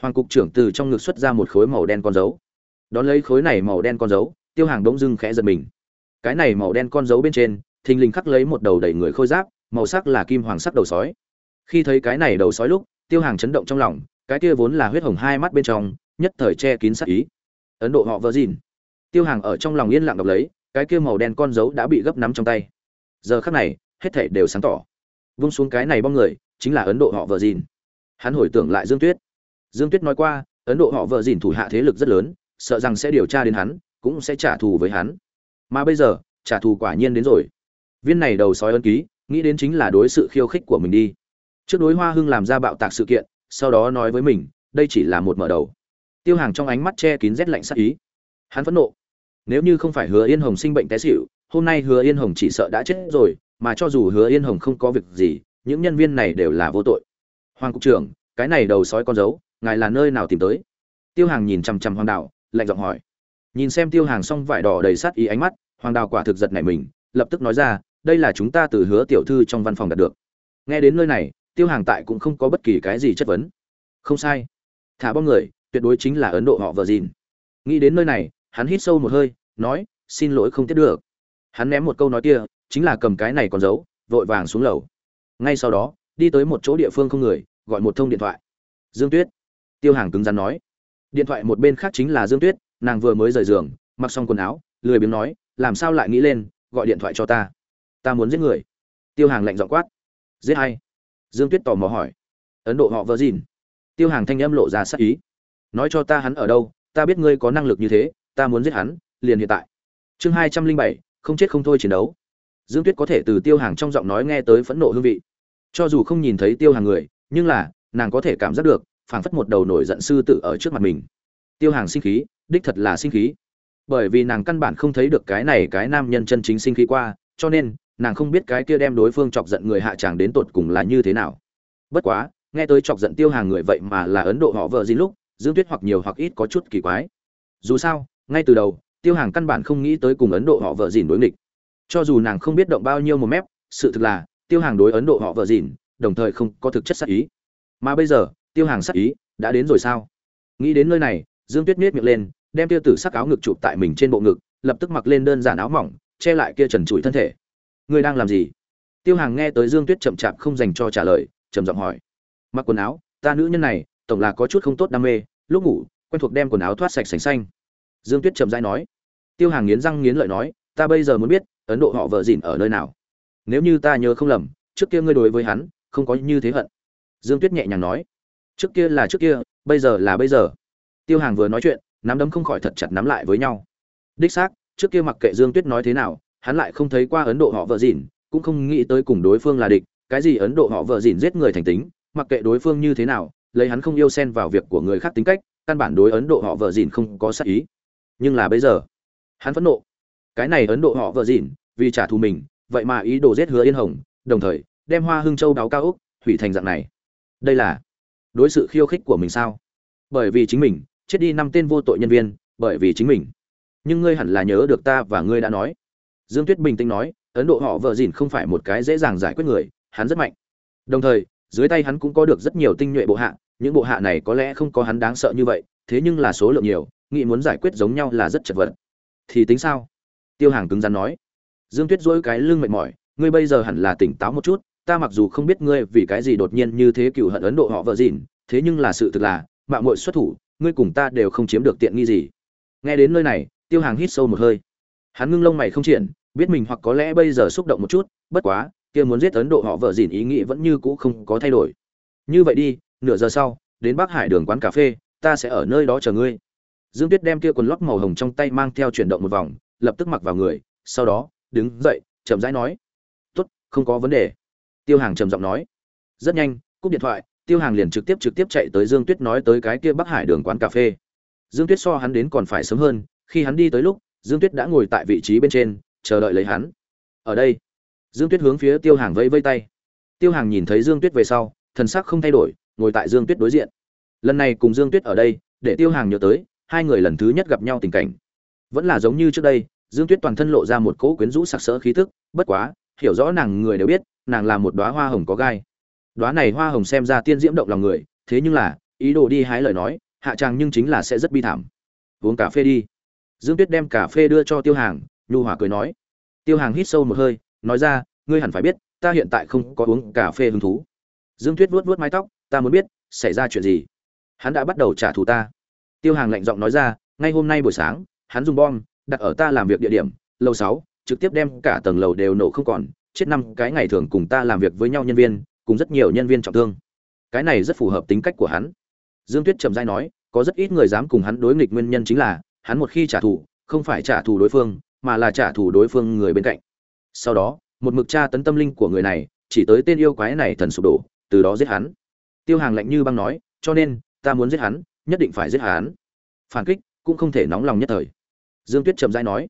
Hoàng cục trưởng từ trong ngực xuất ra một khối màu đen con dấu. Đón lấy khối này màu đen con dấu, tiêu hàng đống dưng khẽ giật mình cái này màu đen con dấu bên trên, thình lình khắc lấy một đầu đầy người khôi giáp, màu sắc là kim hoàng sắc đầu sói. Khi thấy cái này đầu sói lúc, tiêu hàng chấn động trong lòng, cái kia vốn là huyết hồng hai mắt bên trong, nhất thời che kín sắc ý. Ấn độ họ vỡ dìn tiêu hàng ở trong lòng yên lặng đọc lấy, cái kia màu đen con dấu đã bị gấp nắm trong tay. Giờ khắc này, hết thảy đều sáng tỏ. Vung xuống cái này bong người, chính là ấn độ họ vợ dìn hắn hồi tưởng lại dương tuyết. Dương tuyết nói qua, ấn độ họ vợ dìn thủ hạ thế lực rất lớn, sợ rằng sẽ điều tra đến hắn, cũng sẽ trả thù với hắn mà bây giờ, trả thù quả nhiên đến rồi. Viên này đầu sói ân ký, nghĩ đến chính là đối sự khiêu khích của mình đi. Trước đối hoa hưng làm ra bạo tạc sự kiện, sau đó nói với mình, đây chỉ là một mở đầu. Tiêu hàng trong ánh mắt che kín rét lạnh sắc ý. Hắn phẫn nộ. Nếu như không phải hứa yên hồng sinh bệnh té xịu hôm nay hứa yên hồng chỉ sợ đã chết rồi, mà cho dù hứa yên hồng không có việc gì, những nhân viên này đều là vô tội. Hoàng cục trưởng, cái này đầu sói con dấu, ngài là nơi nào tìm tới? Tiêu hàng nhìn chằm chằm hoàng đạo, lạnh giọng hỏi nhìn xem tiêu hàng xong vải đỏ đầy sát ý ánh mắt, hoàng đào quả thực giật nảy mình, lập tức nói ra, đây là chúng ta từ hứa tiểu thư trong văn phòng đạt được. Nghe đến nơi này, tiêu hàng tại cũng không có bất kỳ cái gì chất vấn. Không sai. Thả bom người, tuyệt đối chính là ấn độ họ vợ dìn nghĩ đến nơi này, hắn hít sâu một hơi, nói, xin lỗi không tiếp được. Hắn ném một câu nói kia, chính là cầm cái này còn giấu, vội vàng xuống lầu. Ngay sau đó, đi tới một chỗ địa phương không người, gọi một thông điện thoại. Dương tuyết. Tiêu hàng cứng rắn nói. Điện thoại một bên khác chính là dương tuyết nàng vừa mới rời giường, mặc xong quần áo, lười biếng nói, làm sao lại nghĩ lên, gọi điện thoại cho ta? Ta muốn giết người. Tiêu hàng lạnh dọn quát. Giết hay? dương tuyết tò mò hỏi. Ấn độ họ vỡ dìn tiêu hàng thanh âm lộ ra sắc ý. Nói cho ta hắn ở đâu, ta biết ngươi có năng lực như thế, ta muốn giết hắn, liền hiện tại. Chương hai trăm linh bảy, không chết không thôi chiến đấu. Dương tuyết có thể từ tiêu hàng trong giọng nói nghe tới phẫn nộ hương vị. Cho dù không nhìn thấy tiêu hàng người, nhưng là, nàng có thể cảm giác được, phảng phất một đầu nổi giận sư tử ở trước mặt mình. Tiêu hàng sinh khí đích thật là sinh khí. Bởi vì nàng căn bản không thấy được cái này cái nam nhân chân chính sinh khí qua, cho nên, nàng không biết cái kia đem đối phương chọc giận người hạ tràng đến tột cùng là như thế nào. Bất quá, nghe tới chọc giận tiêu hàng người vậy mà là ấn độ họ vợ gì lúc, dương tuyết hoặc nhiều hoặc ít có chút kỳ quái. Dù sao, ngay từ đầu, tiêu hàng căn bản không nghĩ tới cùng ấn độ họ vợ dìn đối nghịch. Cho dù nàng không biết động bao nhiêu một mép, sự thực là, tiêu hàng đối ấn độ họ vợ dìn đồng thời không có thực chất sắc ý. Mà bây giờ, tiêu hàng sắc ý, đã đến rồi sao? Nghĩ đến nơi này, dương tuyết miết miệng lên đem tiêu tử sắc áo ngực chụp tại mình trên bộ ngực, lập tức mặc lên đơn giản áo mỏng, che lại kia trần trụi thân thể. Ngươi đang làm gì? Tiêu hàng nghe tới dương tuyết chậm chạp không dành cho trả lời, trầm giọng hỏi. Mặc quần áo, ta nữ nhân này, tổng là có chút không tốt đam mê, lúc ngủ, quen thuộc đem quần áo thoát sạch sành xanh. Dương tuyết chậm rãi nói. Tiêu hàng nghiến răng nghiến lợi nói, ta bây giờ muốn biết, ấn độ họ vợ dịn ở nơi nào? Nếu như ta nhớ không lầm, trước kia ngươi đối với hắn, không có như thế hận. Dương tuyết nhẹ nhàng nói. Trước kia là trước kia, bây giờ là bây giờ. Tiêu hàng vừa nói chuyện nắm đấm không khỏi thật chặt nắm lại với nhau. Đích xác trước kia mặc kệ dương tuyết nói thế nào hắn lại không thấy qua ấn độ họ vợ dìn, cũng không nghĩ tới cùng đối phương là địch. Cái gì ấn độ họ vợ dìn giết người thành tính mặc kệ đối phương như thế nào lấy hắn không yêu xen vào việc của người khác tính cách căn bản đối ấn độ họ vợ dìn không có sắc ý. Nhưng là bây giờ hắn phẫn nộ. Cái này ấn độ họ vợ dìn vì trả thù mình vậy mà ý đồ giết hứa yên hồng đồng thời đem hoa hưng châu đáo cao úc hủy thành dạng này. Đây là đối sự khiêu khích của mình sao? Bởi vì chính mình chết đi năm tên vô tội nhân viên, bởi vì chính mình. Nhưng ngươi hẳn là nhớ được ta và ngươi đã nói. Dương tuyết bình tĩnh nói, ấn độ họ vợ dìn không phải một cái dễ dàng giải quyết người, hắn rất mạnh. Đồng thời, dưới tay hắn cũng có được rất nhiều tinh nhuệ bộ hạ, những bộ hạ này có lẽ không có hắn đáng sợ như vậy, thế nhưng là số lượng nhiều, nghị muốn giải quyết giống nhau là rất chật vật. Thì tính sao? Tiêu hàng cứng rắn nói. Dương tuyết dỗi cái lưng mệt mỏi, ngươi bây giờ hẳn là tỉnh táo một chút, ta mặc dù không biết ngươi vì cái gì đột nhiên như thế cựu hận ấn độ họ vợ dìn thế nhưng là sự thực là, mạng mội xuất thủ ngươi cùng ta đều không chiếm được tiện nghi gì. Nghe đến nơi này, tiêu hàng hít sâu một hơi. Hắn ngưng lông mày không triển biết mình hoặc có lẽ bây giờ xúc động một chút, bất quá, kia muốn giết ấn độ họ vợ dìn ý nghĩ vẫn như cũ không có thay đổi. Như vậy đi, nửa giờ sau, đến bắc hải đường quán cà phê, ta sẽ ở nơi đó chờ ngươi. Dương tuyết đem kia quần lót màu hồng trong tay mang theo chuyển động một vòng, lập tức mặc vào người, sau đó, đứng dậy, chậm rãi nói, tốt, không có vấn đề. Tiêu hàng trầm giọng nói, rất nhanh, cúp điện thoại tiêu hàng liền trực tiếp trực tiếp chạy tới dương tuyết nói tới cái kia bắc hải đường quán cà phê. Dương tuyết so hắn đến còn phải sớm hơn, khi hắn đi tới lúc, dương tuyết đã ngồi tại vị trí bên trên, chờ đợi lấy hắn. Ở đây, dương tuyết hướng phía tiêu hàng vẫy vây tay. Tiêu hàng nhìn thấy dương tuyết về sau, thần sắc không thay đổi, ngồi tại dương tuyết đối diện. Lần này cùng dương tuyết ở đây, để tiêu hàng nhớ tới, hai người lần thứ nhất gặp nhau tình cảnh. Vẫn là giống như trước đây, dương tuyết toàn thân lộ ra một cỗ quyến rũ sặc sỡ khí thức bất quá, hiểu rõ nàng người đều biết, nàng là một đoá hoa hồng có gai đoá này hoa hồng xem ra tiên diễm động lòng người, thế nhưng là, ý đồ đi hái lời nói, hạ tràng nhưng chính là sẽ rất bi thảm. Uống cà phê đi. Dương tuyết đem cà phê đưa cho tiêu hàng, nhu hòa cười nói. Tiêu hàng hít sâu một hơi, nói ra, ngươi hẳn phải biết, ta hiện tại không có uống cà phê hứng thú. Dương tuyết vuốt vuốt mái tóc, ta muốn biết, xảy ra chuyện gì? Hắn đã bắt đầu trả thù ta. Tiêu hàng lạnh giọng nói ra, ngay hôm nay buổi sáng, hắn dùng bom, đặt ở ta làm việc địa điểm, lầu sáu, trực tiếp đem cả tầng lầu đều nổ không còn, chết năm cái ngày thường cùng ta làm việc với nhau nhân viên cùng rất nhiều nhân viên trọng thương. Cái này rất phù hợp tính cách của hắn. Dương tuyết trầm dai nói, có rất ít người dám cùng hắn đối nghịch nguyên nhân chính là, hắn một khi trả thù, không phải trả thù đối phương, mà là trả thù đối phương người bên cạnh. Sau đó, một mực tra tấn tâm linh của người này, chỉ tới tên yêu quái này thần sụp đổ, từ đó giết hắn. Tiêu hàng lạnh như băng nói, cho nên, ta muốn giết hắn, nhất định phải giết hắn. Phản kích cũng không thể nóng lòng nhất thời. Dương tuyết trầm dai nói,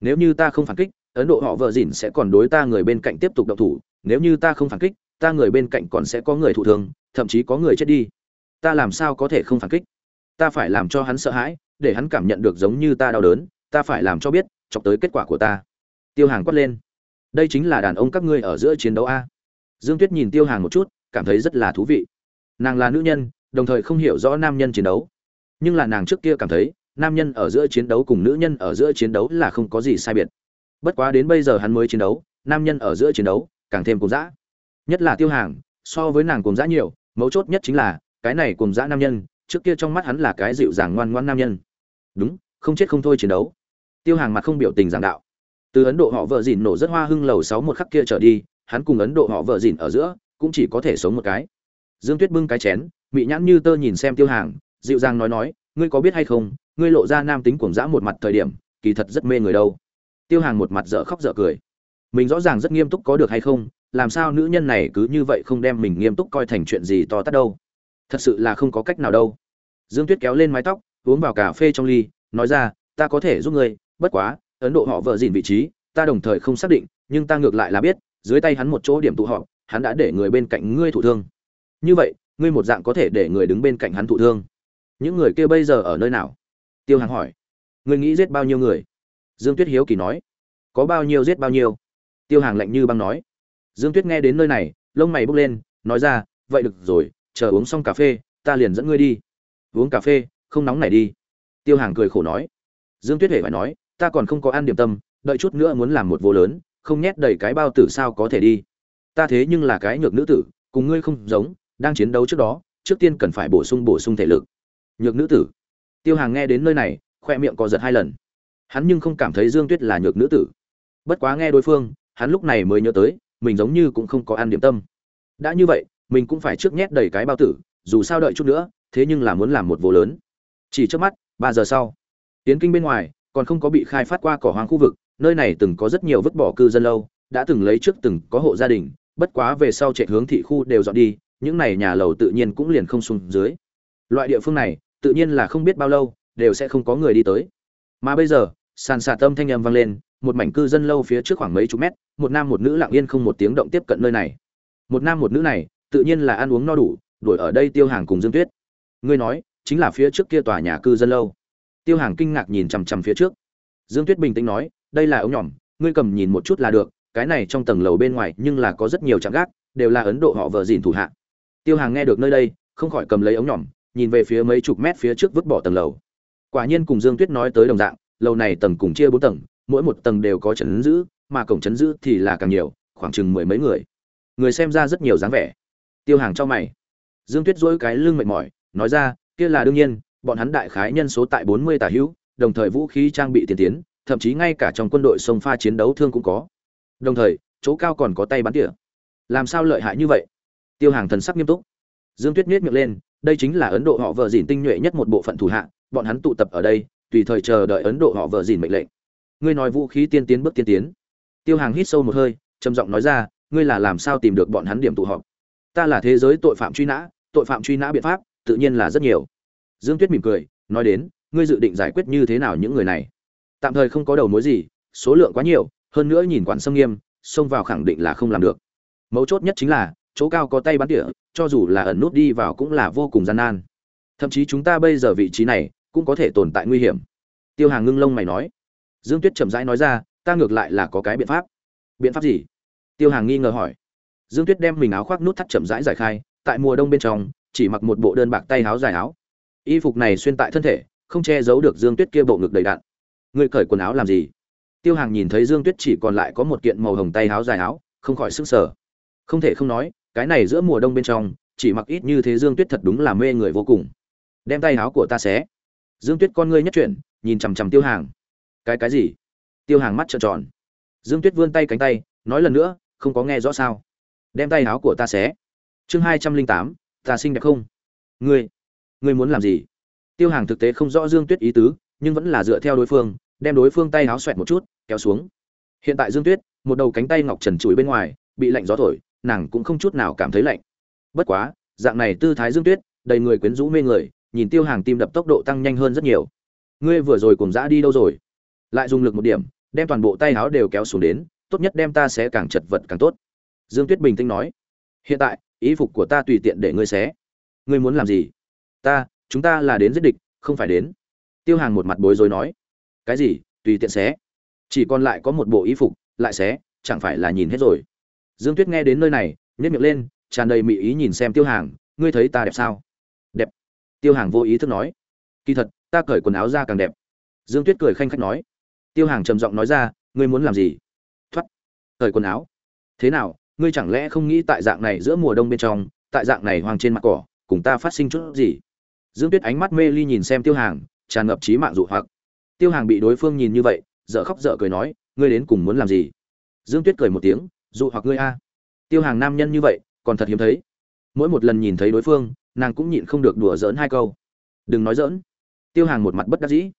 nếu như ta không phản kích, ấn độ họ vợ dỉn sẽ còn đối ta người bên cạnh tiếp tục động thủ, nếu như ta không phản kích ta người bên cạnh còn sẽ có người thụ thương, thậm chí có người chết đi. Ta làm sao có thể không phản kích? Ta phải làm cho hắn sợ hãi, để hắn cảm nhận được giống như ta đau đớn, ta phải làm cho biết, chọc tới kết quả của ta. Tiêu hàng quát lên. Đây chính là đàn ông các ngươi ở giữa chiến đấu a. Dương tuyết nhìn tiêu hàng một chút, cảm thấy rất là thú vị. Nàng là nữ nhân, đồng thời không hiểu rõ nam nhân chiến đấu. Nhưng là nàng trước kia cảm thấy, nam nhân ở giữa chiến đấu cùng nữ nhân ở giữa chiến đấu là không có gì sai biệt. Bất quá đến bây giờ hắn mới chiến đấu, nam nhân ở giữa chiến đấu, càng thêm cùng dã nhất là tiêu hàng, so với nàng cùng dã nhiều, mấu chốt nhất chính là, cái này cùng dã nam nhân, trước kia trong mắt hắn là cái dịu dàng ngoan ngoan nam nhân. Đúng, không chết không thôi chiến đấu. Tiêu hàng mặt không biểu tình giảng đạo. Từ ấn độ họ vợ dìn nổ rất hoa hưng lầu sáu một khắc kia trở đi, hắn cùng ấn độ họ vợ dìn ở giữa, cũng chỉ có thể sống một cái. Dương tuyết bưng cái chén, mị nhãn như tơ nhìn xem tiêu hàng, dịu dàng nói nói, ngươi có biết hay không, ngươi lộ ra nam tính cuồng dã một mặt thời điểm, kỳ thật rất mê người đâu. Tiêu hàng một mặt dở khóc dở cười. Mình rõ ràng rất nghiêm túc có được hay không làm sao nữ nhân này cứ như vậy không đem mình nghiêm túc coi thành chuyện gì to tát đâu? Thật sự là không có cách nào đâu. Dương tuyết kéo lên mái tóc uống vào cà phê trong ly nói ra ta có thể giúp ngươi bất quá ấn độ họ vợ dìn vị trí ta đồng thời không xác định nhưng ta ngược lại là biết dưới tay hắn một chỗ điểm tụ họ, hắn đã để người bên cạnh ngươi thụ thương. Như vậy ngươi một dạng có thể để người đứng bên cạnh hắn thụ thương. Những người kia bây giờ ở nơi nào? Tiêu hàng hỏi. Ngươi nghĩ giết bao nhiêu người? Dương tuyết hiếu kỳ nói. Có bao nhiêu giết bao nhiêu? Tiêu hàng lạnh như băng nói dương tuyết nghe đến nơi này, lông mày bốc lên, nói ra, vậy được rồi, chờ uống xong cà phê, ta liền dẫn ngươi đi. Uống cà phê, không nóng này đi. Tiêu hàng cười khổ nói. Dương tuyết hề phải nói, ta còn không có ăn điểm tâm, đợi chút nữa muốn làm một vô lớn, không nhét đầy cái bao tử sao có thể đi. Ta thế nhưng là cái nhược nữ tử, cùng ngươi không giống, đang chiến đấu trước đó, trước tiên cần phải bổ sung bổ sung thể lực. Nhược nữ tử? Tiêu hàng nghe đến nơi này, khoe miệng co giật hai lần. Hắn nhưng không cảm thấy dương tuyết là nhược nữ tử. Bất quá nghe đối phương, hắn lúc này mới nhớ tới mình giống như cũng không có ăn điểm tâm. Đã như vậy, mình cũng phải trước nhét đầy cái bao tử, dù sao đợi chút nữa, thế nhưng là muốn làm một vô lớn. Chỉ trước mắt, ba giờ sau. Tiến kinh bên ngoài, còn không có bị khai phát qua cỏ hoang khu vực, nơi này từng có rất nhiều vứt bỏ cư dân lâu, đã từng lấy trước từng có hộ gia đình, bất quá về sau chạy hướng thị khu đều dọn đi, những này nhà lầu tự nhiên cũng liền không xuống dưới. Loại địa phương này, tự nhiên là không biết bao lâu, đều sẽ không có người đi tới. Mà bây giờ, sàn xà tâm thanh âm vang lên một mảnh cư dân lâu phía trước khoảng mấy chục mét, một nam một nữ lặng yên không một tiếng động tiếp cận nơi này. Một nam một nữ này, tự nhiên là ăn uống no đủ, đuổi ở đây tiêu hàng cùng dương tuyết. Ngươi nói, chính là phía trước kia tòa nhà cư dân lâu. Tiêu hàng kinh ngạc nhìn chằm chằm phía trước. Dương tuyết bình tĩnh nói, đây là ống nhỏm ngươi cầm nhìn một chút là được, cái này trong tầng lầu bên ngoài nhưng là có rất nhiều trạm gác, đều là ấn độ họ vợ dìn thủ hạ. Tiêu hàng nghe được nơi đây, không khỏi cầm lấy ống nhỏm nhìn về phía mấy chục mét phía trước vứt bỏ tầng lầu. Quả nhiên cùng dương tuyết nói tới đồng dạng, lầu này tầng cùng chia bốn tầng mỗi một tầng đều có trấn giữ, mà cổng trấn giữ thì là càng nhiều, khoảng chừng mười mấy người. Người xem ra rất nhiều dáng vẻ. Tiêu hàng cho mày. Dương tuyết dỗi cái lưng mệt mỏi, nói ra, kia là đương nhiên, bọn hắn đại khái nhân số tại bốn mươi tả hữu, đồng thời vũ khí trang bị tiên tiến, thậm chí ngay cả trong quân đội sông pha chiến đấu thương cũng có. Đồng thời, chỗ cao còn có tay bắn tỉa. Làm sao lợi hại như vậy? Tiêu hàng thần sắc nghiêm túc. Dương tuyết nhếch miệng lên, đây chính là ấn độ họ vợ dìn tinh nhuệ nhất một bộ phận thủ hạ, bọn hắn tụ tập ở đây, tùy thời chờ đợi ấn độ họ vợ dìn mệnh lệnh ngươi nói vũ khí tiên tiến bước tiên tiến. Tiêu hàng hít sâu một hơi, trầm giọng nói ra, ngươi là làm sao tìm được bọn hắn điểm tụ họp? Ta là thế giới tội phạm truy nã, tội phạm truy nã biện pháp, tự nhiên là rất nhiều. Dương tuyết mỉm cười, nói đến, ngươi dự định giải quyết như thế nào những người này? Tạm thời không có đầu mối gì, số lượng quá nhiều, hơn nữa nhìn quản sâm nghiêm, xông vào khẳng định là không làm được. Mấu chốt nhất chính là, chỗ cao có tay bắn tỉa, cho dù là ẩn nút đi vào cũng là vô cùng gian nan. Thậm chí chúng ta bây giờ vị trí này, cũng có thể tồn tại nguy hiểm. Tiêu hàng ngưng lông mày nói dương tuyết chậm rãi nói ra, ta ngược lại là có cái biện pháp. Biện pháp gì? Tiêu hàng nghi ngờ hỏi. Dương tuyết đem mình áo khoác nút thắt chậm rãi giải khai, tại mùa đông bên trong, chỉ mặc một bộ đơn bạc tay áo dài áo. Y phục này xuyên tại thân thể, không che giấu được dương tuyết kia bộ ngực đầy đặn. Ngươi cởi quần áo làm gì? Tiêu hàng nhìn thấy dương tuyết chỉ còn lại có một kiện màu hồng tay áo dài áo, không khỏi sức sở không thể không nói, cái này giữa mùa đông bên trong, chỉ mặc ít như thế dương tuyết thật đúng là mê người vô cùng. Đem tay áo của ta xé. Dương tuyết con ngươi nhất chuyển, nhìn chằm chằm tiêu hàng cái cái gì? Tiêu hàng mắt trợn tròn. Dương tuyết vươn tay cánh tay, nói lần nữa, không có nghe rõ sao. Đem tay áo của ta xé. Chương hai trăm linh tám, ta xinh đẹp không? Ngươi ngươi muốn làm gì? Tiêu hàng thực tế không rõ dương tuyết ý tứ, nhưng vẫn là dựa theo đối phương, đem đối phương tay áo xoẹt một chút, kéo xuống. Hiện tại dương tuyết, một đầu cánh tay ngọc trần chùi bên ngoài, bị lạnh gió thổi, nàng cũng không chút nào cảm thấy lạnh. Bất quá, dạng này tư thái dương tuyết, đầy người quyến rũ mê người, nhìn tiêu hàng tim đập tốc độ tăng nhanh hơn rất nhiều. Ngươi vừa rồi cùng dã đi đâu rồi? Lại dùng lực một điểm, đem toàn bộ tay áo đều kéo xuống đến, tốt nhất đem ta sẽ càng chật vật càng tốt. Dương tuyết bình tĩnh nói, hiện tại, ý phục của ta tùy tiện để ngươi xé. Ngươi muốn làm gì? Ta, chúng ta là đến giết địch, không phải đến. Tiêu hàng một mặt bối rối nói, cái gì, tùy tiện xé? Chỉ còn lại có một bộ y phục, lại xé, chẳng phải là nhìn hết rồi. Dương tuyết nghe đến nơi này nhét miệng lên, tràn đầy mị ý nhìn xem tiêu hàng, ngươi thấy ta đẹp sao? Đẹp. Tiêu hàng vô ý thức nói, kỳ thật, ta cởi quần áo ra càng đẹp. Dương tuyết cười khanh khách nói tiêu hàng trầm giọng nói ra, ngươi muốn làm gì? Thoát. Cởi quần áo. Thế nào, ngươi chẳng lẽ không nghĩ tại dạng này giữa mùa đông bên trong, tại dạng này hoang trên mặt cỏ, cùng ta phát sinh chút gì? Dương tuyết ánh mắt mê ly nhìn xem tiêu hàng, tràn ngập trí mạng dụ hoặc. Tiêu hàng bị đối phương nhìn như vậy, dở khóc dở cười nói, ngươi đến cùng muốn làm gì? Dương tuyết cười một tiếng, dụ hoặc ngươi a. Tiêu hàng nam nhân như vậy, còn thật hiếm thấy. Mỗi một lần nhìn thấy đối phương, nàng cũng nhịn không được đùa giỡn hai câu. Đừng nói giỡn. Tiêu hàng một mặt bất đắc dĩ.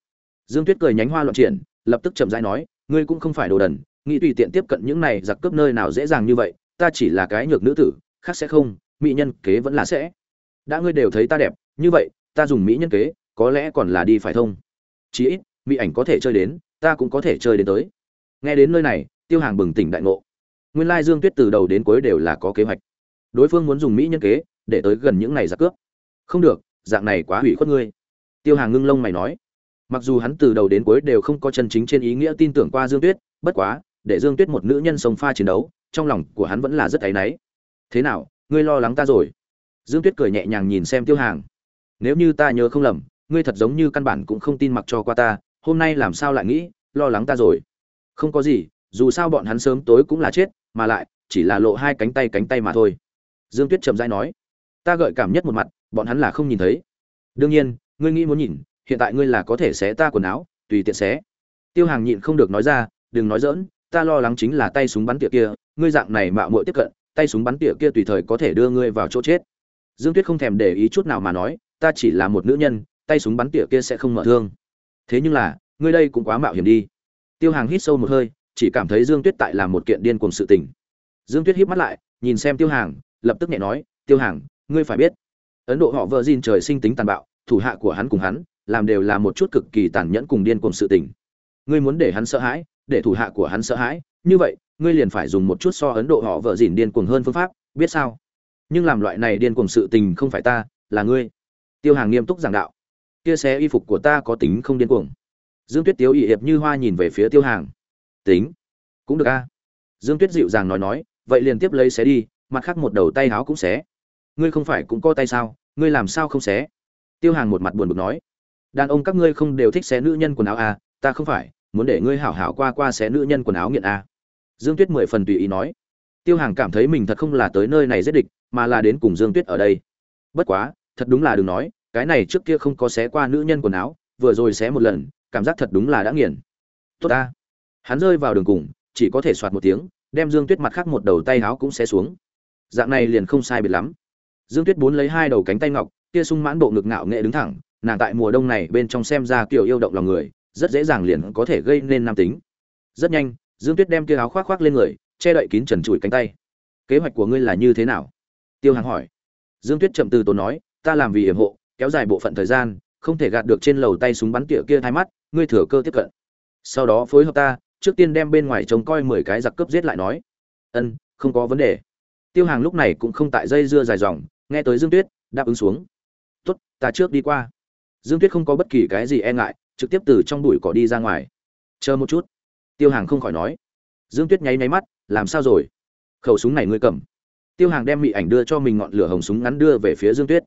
Dương tuyết cười nhánh hoa loạn triển lập tức chậm rãi nói, ngươi cũng không phải đồ đần, nghĩ tùy tiện tiếp cận những này giặc cướp nơi nào dễ dàng như vậy, ta chỉ là cái nhược nữ tử, khác sẽ không, mỹ nhân kế vẫn là sẽ. Đã ngươi đều thấy ta đẹp, như vậy, ta dùng mỹ nhân kế, có lẽ còn là đi phải thông chí ít, mỹ ảnh có thể chơi đến, ta cũng có thể chơi đến tới. Nghe đến nơi này, tiêu hàng bừng tỉnh đại ngộ. Nguyên lai dương tuyết từ đầu đến cuối đều là có kế hoạch. Đối phương muốn dùng mỹ nhân kế, để tới gần những này giặc cướp. Không được, dạng này quá hủy khuất ngươi. Tiêu hàng ngưng lông mày nói mặc dù hắn từ đầu đến cuối đều không có chân chính trên ý nghĩa tin tưởng qua dương tuyết, bất quá, để dương tuyết một nữ nhân sống pha chiến đấu, trong lòng của hắn vẫn là rất áy náy. Thế nào, ngươi lo lắng ta rồi? Dương tuyết cười nhẹ nhàng nhìn xem tiêu hàng. Nếu như ta nhớ không lầm, ngươi thật giống như căn bản cũng không tin mặc cho qua ta, hôm nay làm sao lại nghĩ, lo lắng ta rồi? Không có gì, dù sao bọn hắn sớm tối cũng là chết, mà lại, chỉ là lộ hai cánh tay cánh tay mà thôi. Dương tuyết chậm rãi nói. Ta gợi cảm nhất một mặt, bọn hắn là không nhìn thấy. Đương nhiên, ngươi nghĩ muốn nhìn hiện tại ngươi là có thể xé ta quần áo, tùy tiện xé. Tiêu hàng nhịn không được nói ra, đừng nói dỡn ta lo lắng chính là tay súng bắn tỉa kia, ngươi dạng này mạo muội tiếp cận, tay súng bắn tỉa kia tùy thời có thể đưa ngươi vào chỗ chết. Dương tuyết không thèm để ý chút nào mà nói, ta chỉ là một nữ nhân, tay súng bắn tỉa kia sẽ không mở thương. Thế nhưng là, ngươi đây cũng quá mạo hiểm đi. Tiêu hàng hít sâu một hơi, chỉ cảm thấy dương tuyết tại làm một kiện điên cuồng sự tình. Dương tuyết híp mắt lại, nhìn xem tiêu hàng, lập tức nhẹ nói, tiêu hàng, ngươi phải biết, ấn độ họ vợ Jin trời sinh tính tàn bạo, thủ hạ của hắn cùng hắn làm đều là một chút cực kỳ tàn nhẫn cùng điên cuồng sự tình. Ngươi muốn để hắn sợ hãi, để thủ hạ của hắn sợ hãi, như vậy, ngươi liền phải dùng một chút so ấn độ họ vợ dỉn điên cuồng hơn phương pháp, biết sao? Nhưng làm loại này điên cuồng sự tình không phải ta, là ngươi. Tiêu hàng nghiêm túc giảng đạo. Kia xé y phục của ta có tính không điên cuồng? Dương tuyết tiếu ỵ hiệp như hoa nhìn về phía tiêu hàng. Tính? Cũng được a. Dương tuyết dịu dàng nói nói, vậy liền tiếp lấy xé đi, mặt khác một đầu tay háo cũng xé ngươi không phải cũng có tay sao? Ngươi làm sao không xé? Tiêu hàng một mặt buồn bực nói đàn ông các ngươi không đều thích xé nữ nhân quần áo à? Ta không phải, muốn để ngươi hảo hảo qua qua xé nữ nhân quần áo nghiện à? Dương tuyết mười phần tùy ý nói. Tiêu hàng cảm thấy mình thật không là tới nơi này giết địch, mà là đến cùng dương tuyết ở đây. Bất quá, thật đúng là đừng nói, cái này trước kia không có xé qua nữ nhân quần áo, vừa rồi xé một lần, cảm giác thật đúng là đã nghiền tốt ta. Hắn rơi vào đường cùng, chỉ có thể soạt một tiếng, đem dương tuyết mặt khác một đầu tay áo cũng xé xuống. Dạng này liền không sai biệt lắm. Dương tuyết bốn lấy hai đầu cánh tay ngọc, kia sung mãn bộ ngực ngạo nghệ đứng thẳng nàng tại mùa đông này bên trong xem ra kiểu yêu động lòng người, rất dễ dàng liền có thể gây nên nam tính. Rất nhanh, dương tuyết đem kia áo khoác khoác lên người, che đậy kín trần trụi cánh tay. Kế hoạch của ngươi là như thế nào? Tiêu hàng hỏi. Dương tuyết chậm từ tốn nói, ta làm vì hiểm hộ, kéo dài bộ phận thời gian, không thể gạt được trên lầu tay súng bắn tỉa kia thay mắt, ngươi thừa cơ tiếp cận. Sau đó phối hợp ta, trước tiên đem bên ngoài trông coi mười cái giặc cướp giết lại nói. Ân, không có vấn đề. Tiêu hàng lúc này cũng không tại dây dưa dài dòng, nghe tới dương tuyết, đáp ứng xuống. Tốt, ta trước đi qua dương tuyết không có bất kỳ cái gì e ngại, trực tiếp từ trong bụi cỏ đi ra ngoài. Chờ một chút. Tiêu hàng không khỏi nói. Dương tuyết nháy nháy mắt, làm sao rồi? Khẩu súng này ngươi cầm. Tiêu hàng đem mị ảnh đưa cho mình ngọn lửa hồng súng ngắn đưa về phía dương tuyết.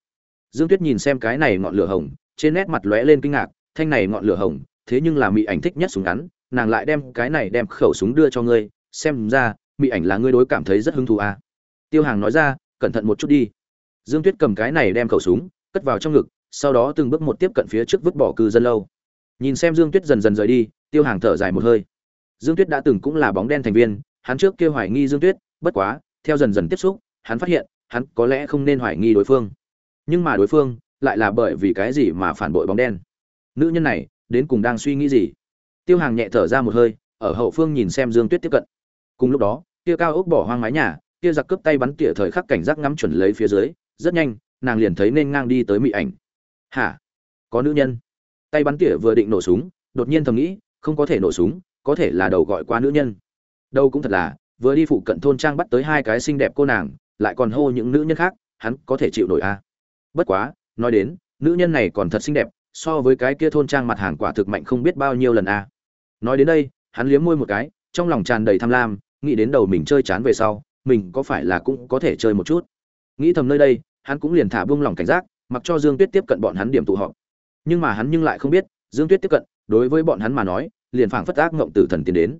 Dương tuyết nhìn xem cái này ngọn lửa hồng, trên nét mặt lóe lên kinh ngạc, thanh này ngọn lửa hồng, thế nhưng là mị ảnh thích nhất súng ngắn, nàng lại đem cái này đem khẩu súng đưa cho ngươi, xem ra, mị ảnh là ngươi đối cảm thấy rất hứng thú à. tiêu hàng nói ra, cẩn thận một chút đi. Dương tuyết cầm cái này đem khẩu súng, cất vào trong ngực sau đó từng bước một tiếp cận phía trước vứt bỏ cư dân lâu. Nhìn xem dương tuyết dần dần rời đi, tiêu hàng thở dài một hơi. Dương tuyết đã từng cũng là bóng đen thành viên, hắn trước kia hoài nghi dương tuyết, bất quá, theo dần dần tiếp xúc, hắn phát hiện, hắn có lẽ không nên hoài nghi đối phương. Nhưng mà đối phương lại là bởi vì cái gì mà phản bội bóng đen? Nữ nhân này, đến cùng đang suy nghĩ gì? Tiêu hàng nhẹ thở ra một hơi, ở hậu phương nhìn xem dương tuyết tiếp cận. Cùng lúc đó kia cao ốc bỏ hoang mái nhà kia giặc cướp tay bắn tỉa thời khắc cảnh giác ngắm chuẩn lấy phía dưới, rất nhanh, nàng liền thấy nên ngang đi tới mị ảnh hả có nữ nhân tay bắn tỉa vừa định nổ súng, đột nhiên thầm nghĩ, không có thể nổ súng, có thể là đầu gọi qua nữ nhân đâu cũng thật là, vừa đi phụ cận thôn trang bắt tới hai cái xinh đẹp cô nàng, lại còn hô những nữ nhân khác, hắn có thể chịu nổi à. bất quá, nói đến, nữ nhân này còn thật xinh đẹp, so với cái kia thôn trang mặt hàng quả thực mạnh không biết bao nhiêu lần à. nói đến đây, hắn liếm môi một cái, trong lòng tràn đầy tham lam, nghĩ đến đầu mình chơi chán về sau, mình có phải là cũng có thể chơi một chút nghĩ thầm nơi đây, hắn cũng liền thả buông lỏng cảnh giác mặc cho dương tuyết tiếp cận bọn hắn điểm tụ họp. Nhưng mà hắn nhưng lại không biết dương tuyết tiếp cận đối với bọn hắn mà nói liền phảng phất ác ngộng tử thần tiến đến.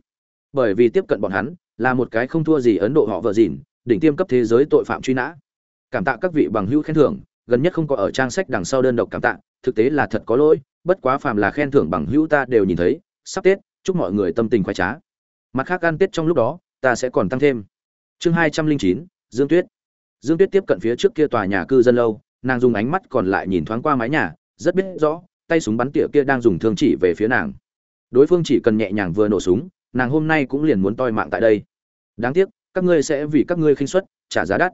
Bởi vì tiếp cận bọn hắn là một cái không thua gì ấn độ họ vợ gìn, đỉnh tiêm cấp thế giới tội phạm truy nã. Cảm tạ các vị bằng hữu khen thưởng gần nhất không có ở trang sách đằng sau đơn độc cảm tạ thực tế là thật có lỗi bất quá phàm là khen thưởng bằng hữu ta đều nhìn thấy sắp tết chúc mọi người tâm tình khoái trá. Mặt khác ăn tết trong lúc đó ta sẽ còn tăng thêm. Chương hai trăm linh chín dương tuyết. Dương tuyết tiếp cận phía trước kia tòa nhà cư dân lâu nàng dùng ánh mắt còn lại nhìn thoáng qua mái nhà, rất biết rõ, tay súng bắn tỉa kia đang dùng thương chỉ về phía nàng. Đối phương chỉ cần nhẹ nhàng vừa nổ súng, nàng hôm nay cũng liền muốn toi mạng tại đây. Đáng tiếc, các ngươi sẽ vì các ngươi khinh suất, trả giá đắt.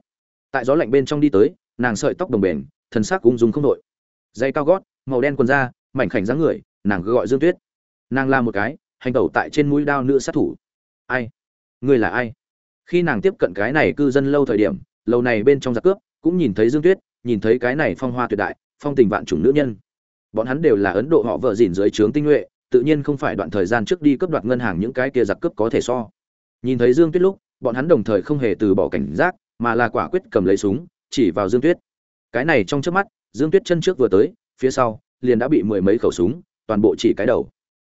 Tại gió lạnh bên trong đi tới, nàng sợi tóc đồng bền, thần sắc ung dung không đội. Dây cao gót, màu đen quần da, mảnh khảnh dáng người, nàng cứ gọi dương tuyết. Nàng la một cái, hành tẩu tại trên mũi đao nữ sát thủ. Ai? Ngươi là ai? Khi nàng tiếp cận cái này cư dân lâu thời điểm, lâu này bên trong giặc cướp, cũng nhìn thấy dương tuyết nhìn thấy cái này phong hoa tuyệt đại, phong tình vạn chủng nữ nhân. Bọn hắn đều là ấn độ họ vợ dỉn dưới trướng tinh nhuệ, tự nhiên không phải đoạn thời gian trước đi cướp đoạt ngân hàng những cái kia giặc cướp có thể so. Nhìn thấy dương tuyết lúc, bọn hắn đồng thời không hề từ bỏ cảnh giác, mà là quả quyết cầm lấy súng, chỉ vào dương tuyết. Cái này trong trước mắt, dương tuyết chân trước vừa tới, phía sau, liền đã bị mười mấy khẩu súng, toàn bộ chỉ cái đầu.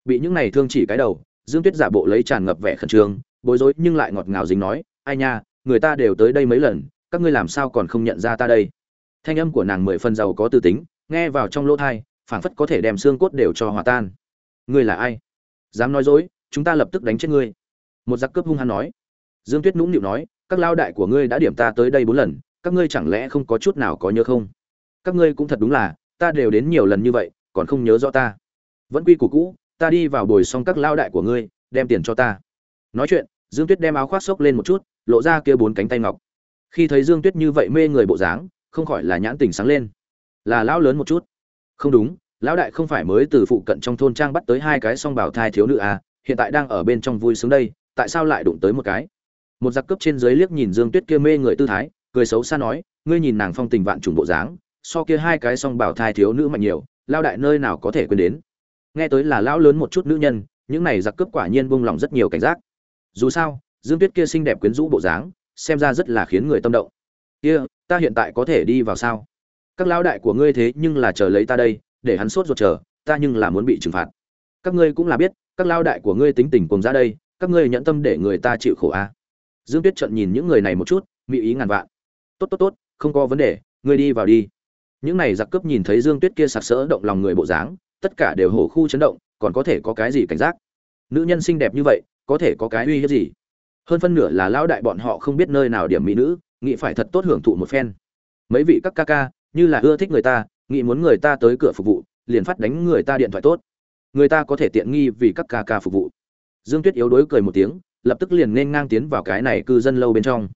Bị những này thương chỉ cái đầu, dương tuyết giả bộ lấy tràn ngập vẻ khẩn trương, bối rối nhưng lại ngọt ngào dính nói, ai nha, người ta đều tới đây mấy lần, các ngươi làm sao còn không nhận ra ta đây? Thanh âm của nàng mười phần giàu có tư tính, nghe vào trong lỗ thai, phảng phất có thể đem xương cốt đều cho hòa tan. Ngươi là ai? Dám nói dối, chúng ta lập tức đánh chết ngươi. Một giặc cướp hung hăng nói. Dương tuyết nũng nịu nói, các lao đại của ngươi đã điểm ta tới đây bốn lần, các ngươi chẳng lẽ không có chút nào có nhớ không? Các ngươi cũng thật đúng là, ta đều đến nhiều lần như vậy, còn không nhớ rõ ta. Vẫn quy củ cũ, ta đi vào bồi xong các lao đại của ngươi, đem tiền cho ta. Nói chuyện, dương tuyết đem áo khoác xốc lên một chút, lộ ra kia bốn cánh tay ngọc. Khi thấy dương tuyết như vậy mê người bộ dáng không khỏi là nhãn tình sáng lên. Là lão lớn một chút. Không đúng, lão đại không phải mới từ phụ cận trong thôn trang bắt tới hai cái song bảo thai thiếu nữ à hiện tại đang ở bên trong vui sướng đây, tại sao lại đụng tới một cái? Một giặc cướp trên dưới liếc nhìn dương tuyết kia mê người tư thái, cười xấu xa nói, ngươi nhìn nàng phong tình vạn trùng bộ dáng, so kia hai cái song bảo thai thiếu nữ mạnh nhiều lao đại nơi nào có thể quên đến? Nghe tới là lão lớn một chút nữ nhân, những này giặc cướp quả nhiên buông lòng rất nhiều cảnh giác. Dù sao, dương tuyết kia xinh đẹp quyến rũ bộ dáng, xem ra rất là khiến người tâm động. Kia ta hiện tại có thể đi vào sao? Các lão đại của ngươi thế nhưng là chờ lấy ta đây, để hắn sốt ruột chờ, ta nhưng là muốn bị trừng phạt. Các ngươi cũng là biết, các lão đại của ngươi tính tình cùng ra đây, các ngươi nhẫn tâm để người ta chịu khổ a à. dương tuyết trận nhìn những người này một chút mỹ ý ngàn vạn. Tốt tốt tốt, không có vấn đề, ngươi đi vào đi. Những này giặc cướp nhìn thấy dương tuyết kia sặc sỡ động lòng người bộ dáng, tất cả đều hổ khu chấn động, còn có thể có cái gì cảnh giác? Nữ nhân xinh đẹp như vậy, có thể có cái uy hiếp gì? Hơn phân nửa là lão đại bọn họ không biết nơi nào điểm mỹ nữ nghĩ phải thật tốt hưởng thụ một phen. Mấy vị các ca ca, như là ưa thích người ta, nghĩ muốn người ta tới cửa phục vụ, liền phát đánh người ta điện thoại tốt. Người ta có thể tiện nghi vì các ca ca phục vụ. Dương tuyết yếu đuối cười một tiếng, lập tức liền nên ngang tiến vào cái này cư dân lâu bên trong.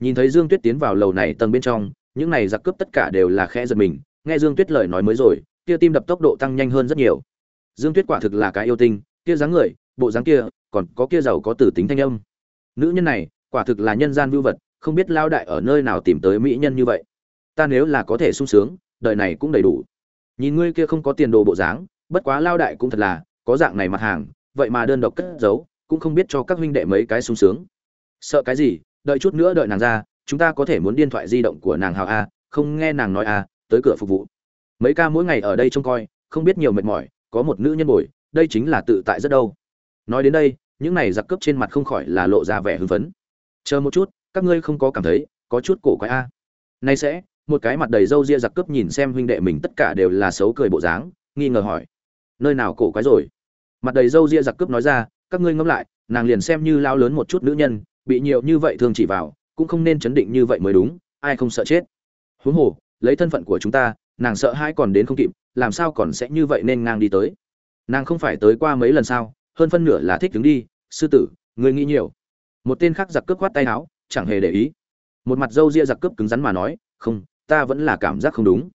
Nhìn thấy dương tuyết tiến vào lầu này tầng bên trong, những này giặc cướp tất cả đều là khẽ giật mình, nghe dương tuyết lời nói mới rồi kia tim đập tốc độ tăng nhanh hơn rất nhiều. Dương tuyết quả thực là cái yêu tinh kia dáng người, bộ dáng kia, còn có kia giàu có tử tính thanh âm. Nữ nhân này, quả thực là nhân gian vưu vật không biết lao đại ở nơi nào tìm tới mỹ nhân như vậy. Ta nếu là có thể sung sướng, đời này cũng đầy đủ. Nhìn ngươi kia không có tiền đồ bộ dáng, bất quá lao đại cũng thật là, có dạng này mặt hàng, vậy mà đơn độc cất giấu, cũng không biết cho các huynh đệ mấy cái sung sướng. Sợ cái gì, đợi chút nữa đợi nàng ra, chúng ta có thể muốn điện thoại di động của nàng hào a, không nghe nàng nói a, tới cửa phục vụ. Mấy ca mỗi ngày ở đây trông coi, không biết nhiều mệt mỏi, có một nữ nhân bồi, đây chính là tự tại rất đâu. Nói đến đây, những này giặc cướp trên mặt không khỏi là lộ ra vẻ hưng phấn. Chờ một chút các ngươi không có cảm thấy có chút cổ quái a? Nay sẽ, một cái mặt đầy râu ria giặc cướp nhìn xem huynh đệ mình tất cả đều là xấu cười bộ dáng, nghi ngờ hỏi, nơi nào cổ quái rồi? Mặt đầy râu ria giặc cướp nói ra, các ngươi ngẫm lại, nàng liền xem như lao lớn một chút nữ nhân, bị nhiều như vậy thường chỉ vào, cũng không nên chấn định như vậy mới đúng, ai không sợ chết? Huống hồ, lấy thân phận của chúng ta, nàng sợ hai còn đến không kịp, làm sao còn sẽ như vậy nên ngang đi tới? Nàng không phải tới qua mấy lần sao, hơn phân nửa là thích đứng đi, sư tử người nghĩ nhiều. Một tên khác giặc cướp khoát tay áo chẳng hề để ý. Một mặt dâu ria giặc cướp cứng rắn mà nói, không, ta vẫn là cảm giác không đúng.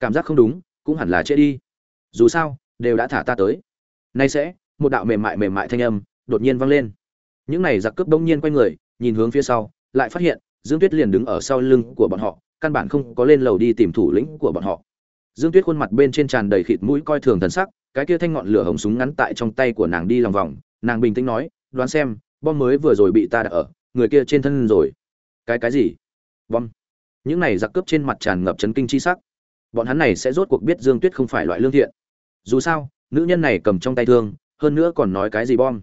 Cảm giác không đúng, cũng hẳn là chết đi. Dù sao, đều đã thả ta tới. Nay sẽ, một đạo mềm mại mềm mại thanh âm đột nhiên vang lên. Những này giặc cướp đông nhiên quay người, nhìn hướng phía sau, lại phát hiện, dương tuyết liền đứng ở sau lưng của bọn họ, căn bản không có lên lầu đi tìm thủ lĩnh của bọn họ. Dương tuyết khuôn mặt bên trên tràn đầy khịt mũi coi thường thần sắc, cái kia thanh ngọn lửa hồng súng ngắn tại trong tay của nàng đi lòng vòng, nàng bình tĩnh nói, đoán xem, bom mới vừa rồi bị ta đặt ở người kia trên thân rồi. Cái cái gì? Bom. Những này giặc cướp trên mặt tràn ngập chấn kinh chi sắc. Bọn hắn này sẽ rốt cuộc biết dương tuyết không phải loại lương thiện. Dù sao, nữ nhân này cầm trong tay thương, hơn nữa còn nói cái gì bom?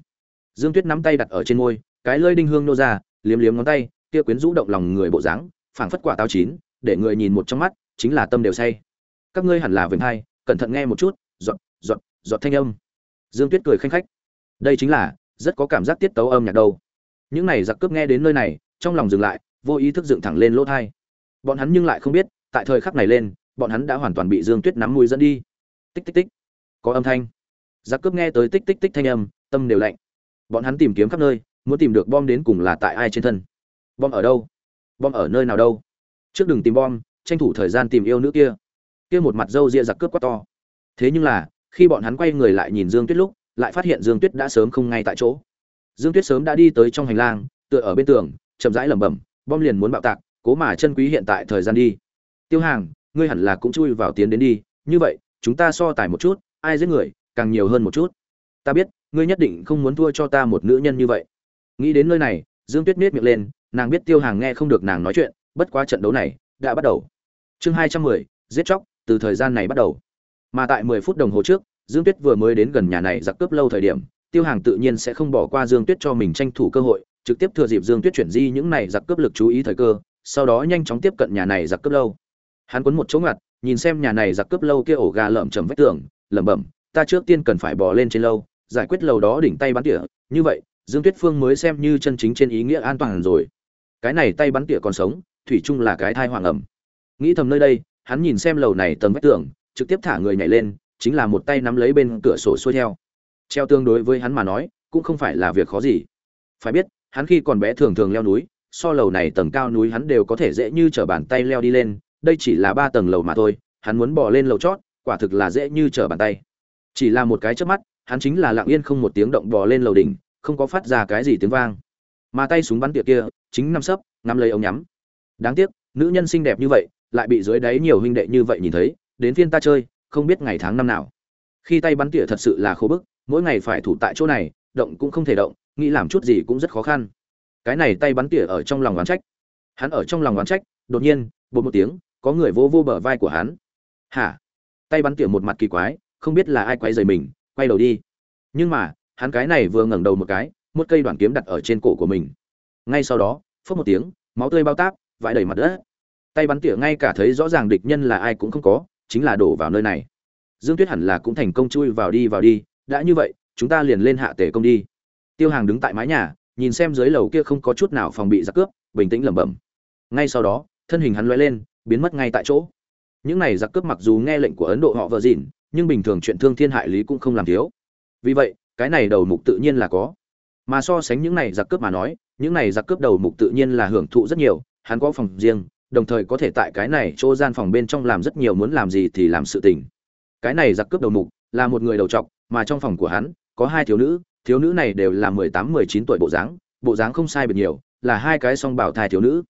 Dương tuyết nắm tay đặt ở trên môi, cái lơi đinh hương nô ra, liếm liếm ngón tay, kia quyến rũ động lòng người bộ dáng, phảng phất quả táo chín, để người nhìn một trong mắt, chính là tâm đều say. Các ngươi hẳn là vểnh hai, cẩn thận nghe một chút, giọt giọt giọt thanh âm. Dương tuyết cười khanh khách. Đây chính là, rất có cảm giác tiết tấu âm nhạc đâu những này giặc cướp nghe đến nơi này, trong lòng dừng lại, vô ý thức dựng thẳng lên lỗ thai. Bọn hắn nhưng lại không biết, tại thời khắc này lên, bọn hắn đã hoàn toàn bị dương tuyết nắm mũi dẫn đi. Tích tích tích. Có âm thanh. Giặc cướp nghe tới tích tích tích thanh âm, tâm đều lạnh. Bọn hắn tìm kiếm khắp nơi, muốn tìm được bom đến cùng là tại ai trên thân. Bom ở đâu? Bom ở nơi nào đâu? Trước đừng tìm bom, tranh thủ thời gian tìm yêu nữ kia. Kia một mặt râu ria giặc cướp quá to. Thế nhưng là, khi bọn hắn quay người lại nhìn dương tuyết lúc, lại phát hiện dương tuyết đã sớm không ngay tại chỗ dương tuyết sớm đã đi tới trong hành lang, tựa ở bên tường, chậm rãi lẩm bẩm, bom liền muốn bạo tạc, cố mà chân quý hiện tại thời gian đi. Tiêu hàng, ngươi hẳn là cũng chui vào tiến đến đi, như vậy, chúng ta so tài một chút, ai giết người, càng nhiều hơn một chút. Ta biết, ngươi nhất định không muốn thua cho ta một nữ nhân như vậy. Nghĩ đến nơi này, dương tuyết miết miệng lên, nàng biết tiêu hàng nghe không được nàng nói chuyện, bất quá trận đấu này đã bắt đầu. Chương hai trăm mười, giết chóc, từ thời gian này bắt đầu. Mà tại mười phút đồng hồ trước, dương tuyết vừa mới đến gần nhà này giặc cướp lâu thời điểm tiêu hàng tự nhiên sẽ không bỏ qua dương tuyết cho mình tranh thủ cơ hội, trực tiếp thừa dịp dương tuyết chuyển di những này giặc cướp lực chú ý thời cơ, sau đó nhanh chóng tiếp cận nhà này giặc cướp lâu. Hắn quấn một chỗ ngặt, nhìn xem nhà này giặc cướp lâu kia ổ gà lởm chầm vách tường, lẩm bẩm, ta trước tiên cần phải bỏ lên trên lâu, giải quyết lầu đó đỉnh tay bắn tỉa. Như vậy, dương tuyết phương mới xem như chân chính trên ý nghĩa an toàn rồi. Cái này tay bắn tỉa còn sống, thủy chung là cái thai hoàng ẩm. Nghĩ thầm nơi đây, hắn nhìn xem lầu này tầng vách tường, trực tiếp thả người nhảy lên, chính là một tay nắm lấy bên cửa sổ xuôi theo treo tương đối với hắn mà nói, cũng không phải là việc khó gì. Phải biết, hắn khi còn bé thường thường leo núi, so lầu này tầng cao núi hắn đều có thể dễ như trở bàn tay leo đi lên, đây chỉ là ba tầng lầu mà thôi, hắn muốn bỏ lên lầu chót, quả thực là dễ như trở bàn tay. Chỉ là một cái chớp mắt, hắn chính là lặng yên không một tiếng động bò lên lầu đỉnh, không có phát ra cái gì tiếng vang. Mà tay súng bắn tỉa kia, chính năm sấp, ngắm lấy ống nhắm. Đáng tiếc, nữ nhân xinh đẹp như vậy, lại bị dưới đáy nhiều huynh đệ như vậy nhìn thấy, đến phiên ta chơi, không biết ngày tháng năm nào. Khi tay bắn tỉa thật sự là khô bức mỗi ngày phải thủ tại chỗ này, động cũng không thể động, nghĩ làm chút gì cũng rất khó khăn. Cái này tay bắn tỉa ở trong lòng oán trách. Hắn ở trong lòng oán trách, đột nhiên, bột một tiếng, có người vô vô bờ vai của hắn. Hả? Tay bắn tỉa một mặt kỳ quái, không biết là ai quay rời mình, quay đầu đi. Nhưng mà, hắn cái này vừa ngẩng đầu một cái, một cây đoạn kiếm đặt ở trên cổ của mình. Ngay sau đó phớt một tiếng, máu tươi bao táp, vãi đầy mặt đất. Tay bắn tỉa ngay cả thấy rõ ràng địch nhân là ai cũng không có, chính là đổ vào nơi này. Dương tuyết hẳn là cũng thành công chui vào đi vào đi đã như vậy, chúng ta liền lên hạ tề công đi. Tiêu hàng đứng tại mái nhà, nhìn xem dưới lầu kia không có chút nào phòng bị giặc cướp, bình tĩnh lẩm bẩm. Ngay sau đó, thân hình hắn loay lên, biến mất ngay tại chỗ. Những này giặc cướp mặc dù nghe lệnh của ấn độ họ vợ dịn, nhưng bình thường chuyện thương thiên hại lý cũng không làm thiếu. Vì vậy, cái này đầu mục tự nhiên là có. Mà so sánh những này giặc cướp mà nói, những này giặc cướp đầu mục tự nhiên là hưởng thụ rất nhiều, hắn có phòng riêng, đồng thời có thể tại cái này chỗ gian phòng bên trong làm rất nhiều muốn làm gì thì làm sự tình. Cái này giặc cướp đầu mục là một người đầu trọc mà trong phòng của hắn, có hai thiếu nữ thiếu nữ này đều là mười tám, mười chín tuổi bộ dáng bộ dáng không sai biệt nhiều, là hai cái song bảo thai thiếu nữ.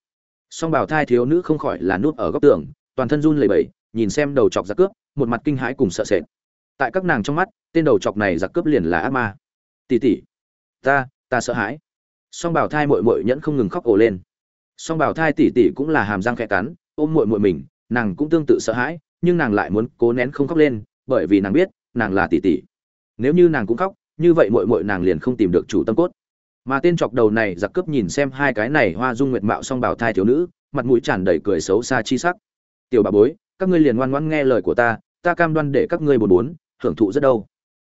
Song bảo thai thiếu nữ không khỏi là núp ở góc tường, toàn thân run lẩy bẩy, nhìn xem đầu chọc giặc cướp, một mặt kinh hãi cùng sợ sệt. Tại các nàng trong mắt, tên đầu chọc này giặc cướp liền là ác ma. Tỷ tỷ, ta ta sợ hãi. Song bảo thai mội mội nhẫn không ngừng khóc ổ lên. Song bảo thai tỷ tỷ cũng là hàm răng khẽ cắn, ôm mội mội mình, nàng cũng tương tự sợ hãi, nhưng nàng lại muốn cố nén không khóc lên, bởi vì nàng biết, nàng là tỷ tỷ nếu như nàng cũng khóc, như vậy mội mội nàng liền không tìm được chủ tâm cốt. Mà tên chọc đầu này giặc cướp nhìn xem hai cái này hoa dung nguyệt mạo song bảo thai thiếu nữ, mặt mũi tràn đầy cười xấu xa chi sắc. Tiểu bà bối, các ngươi liền ngoan ngoãn nghe lời của ta ta cam đoan để các ngươi buồn bốn, hưởng thụ rất đâu.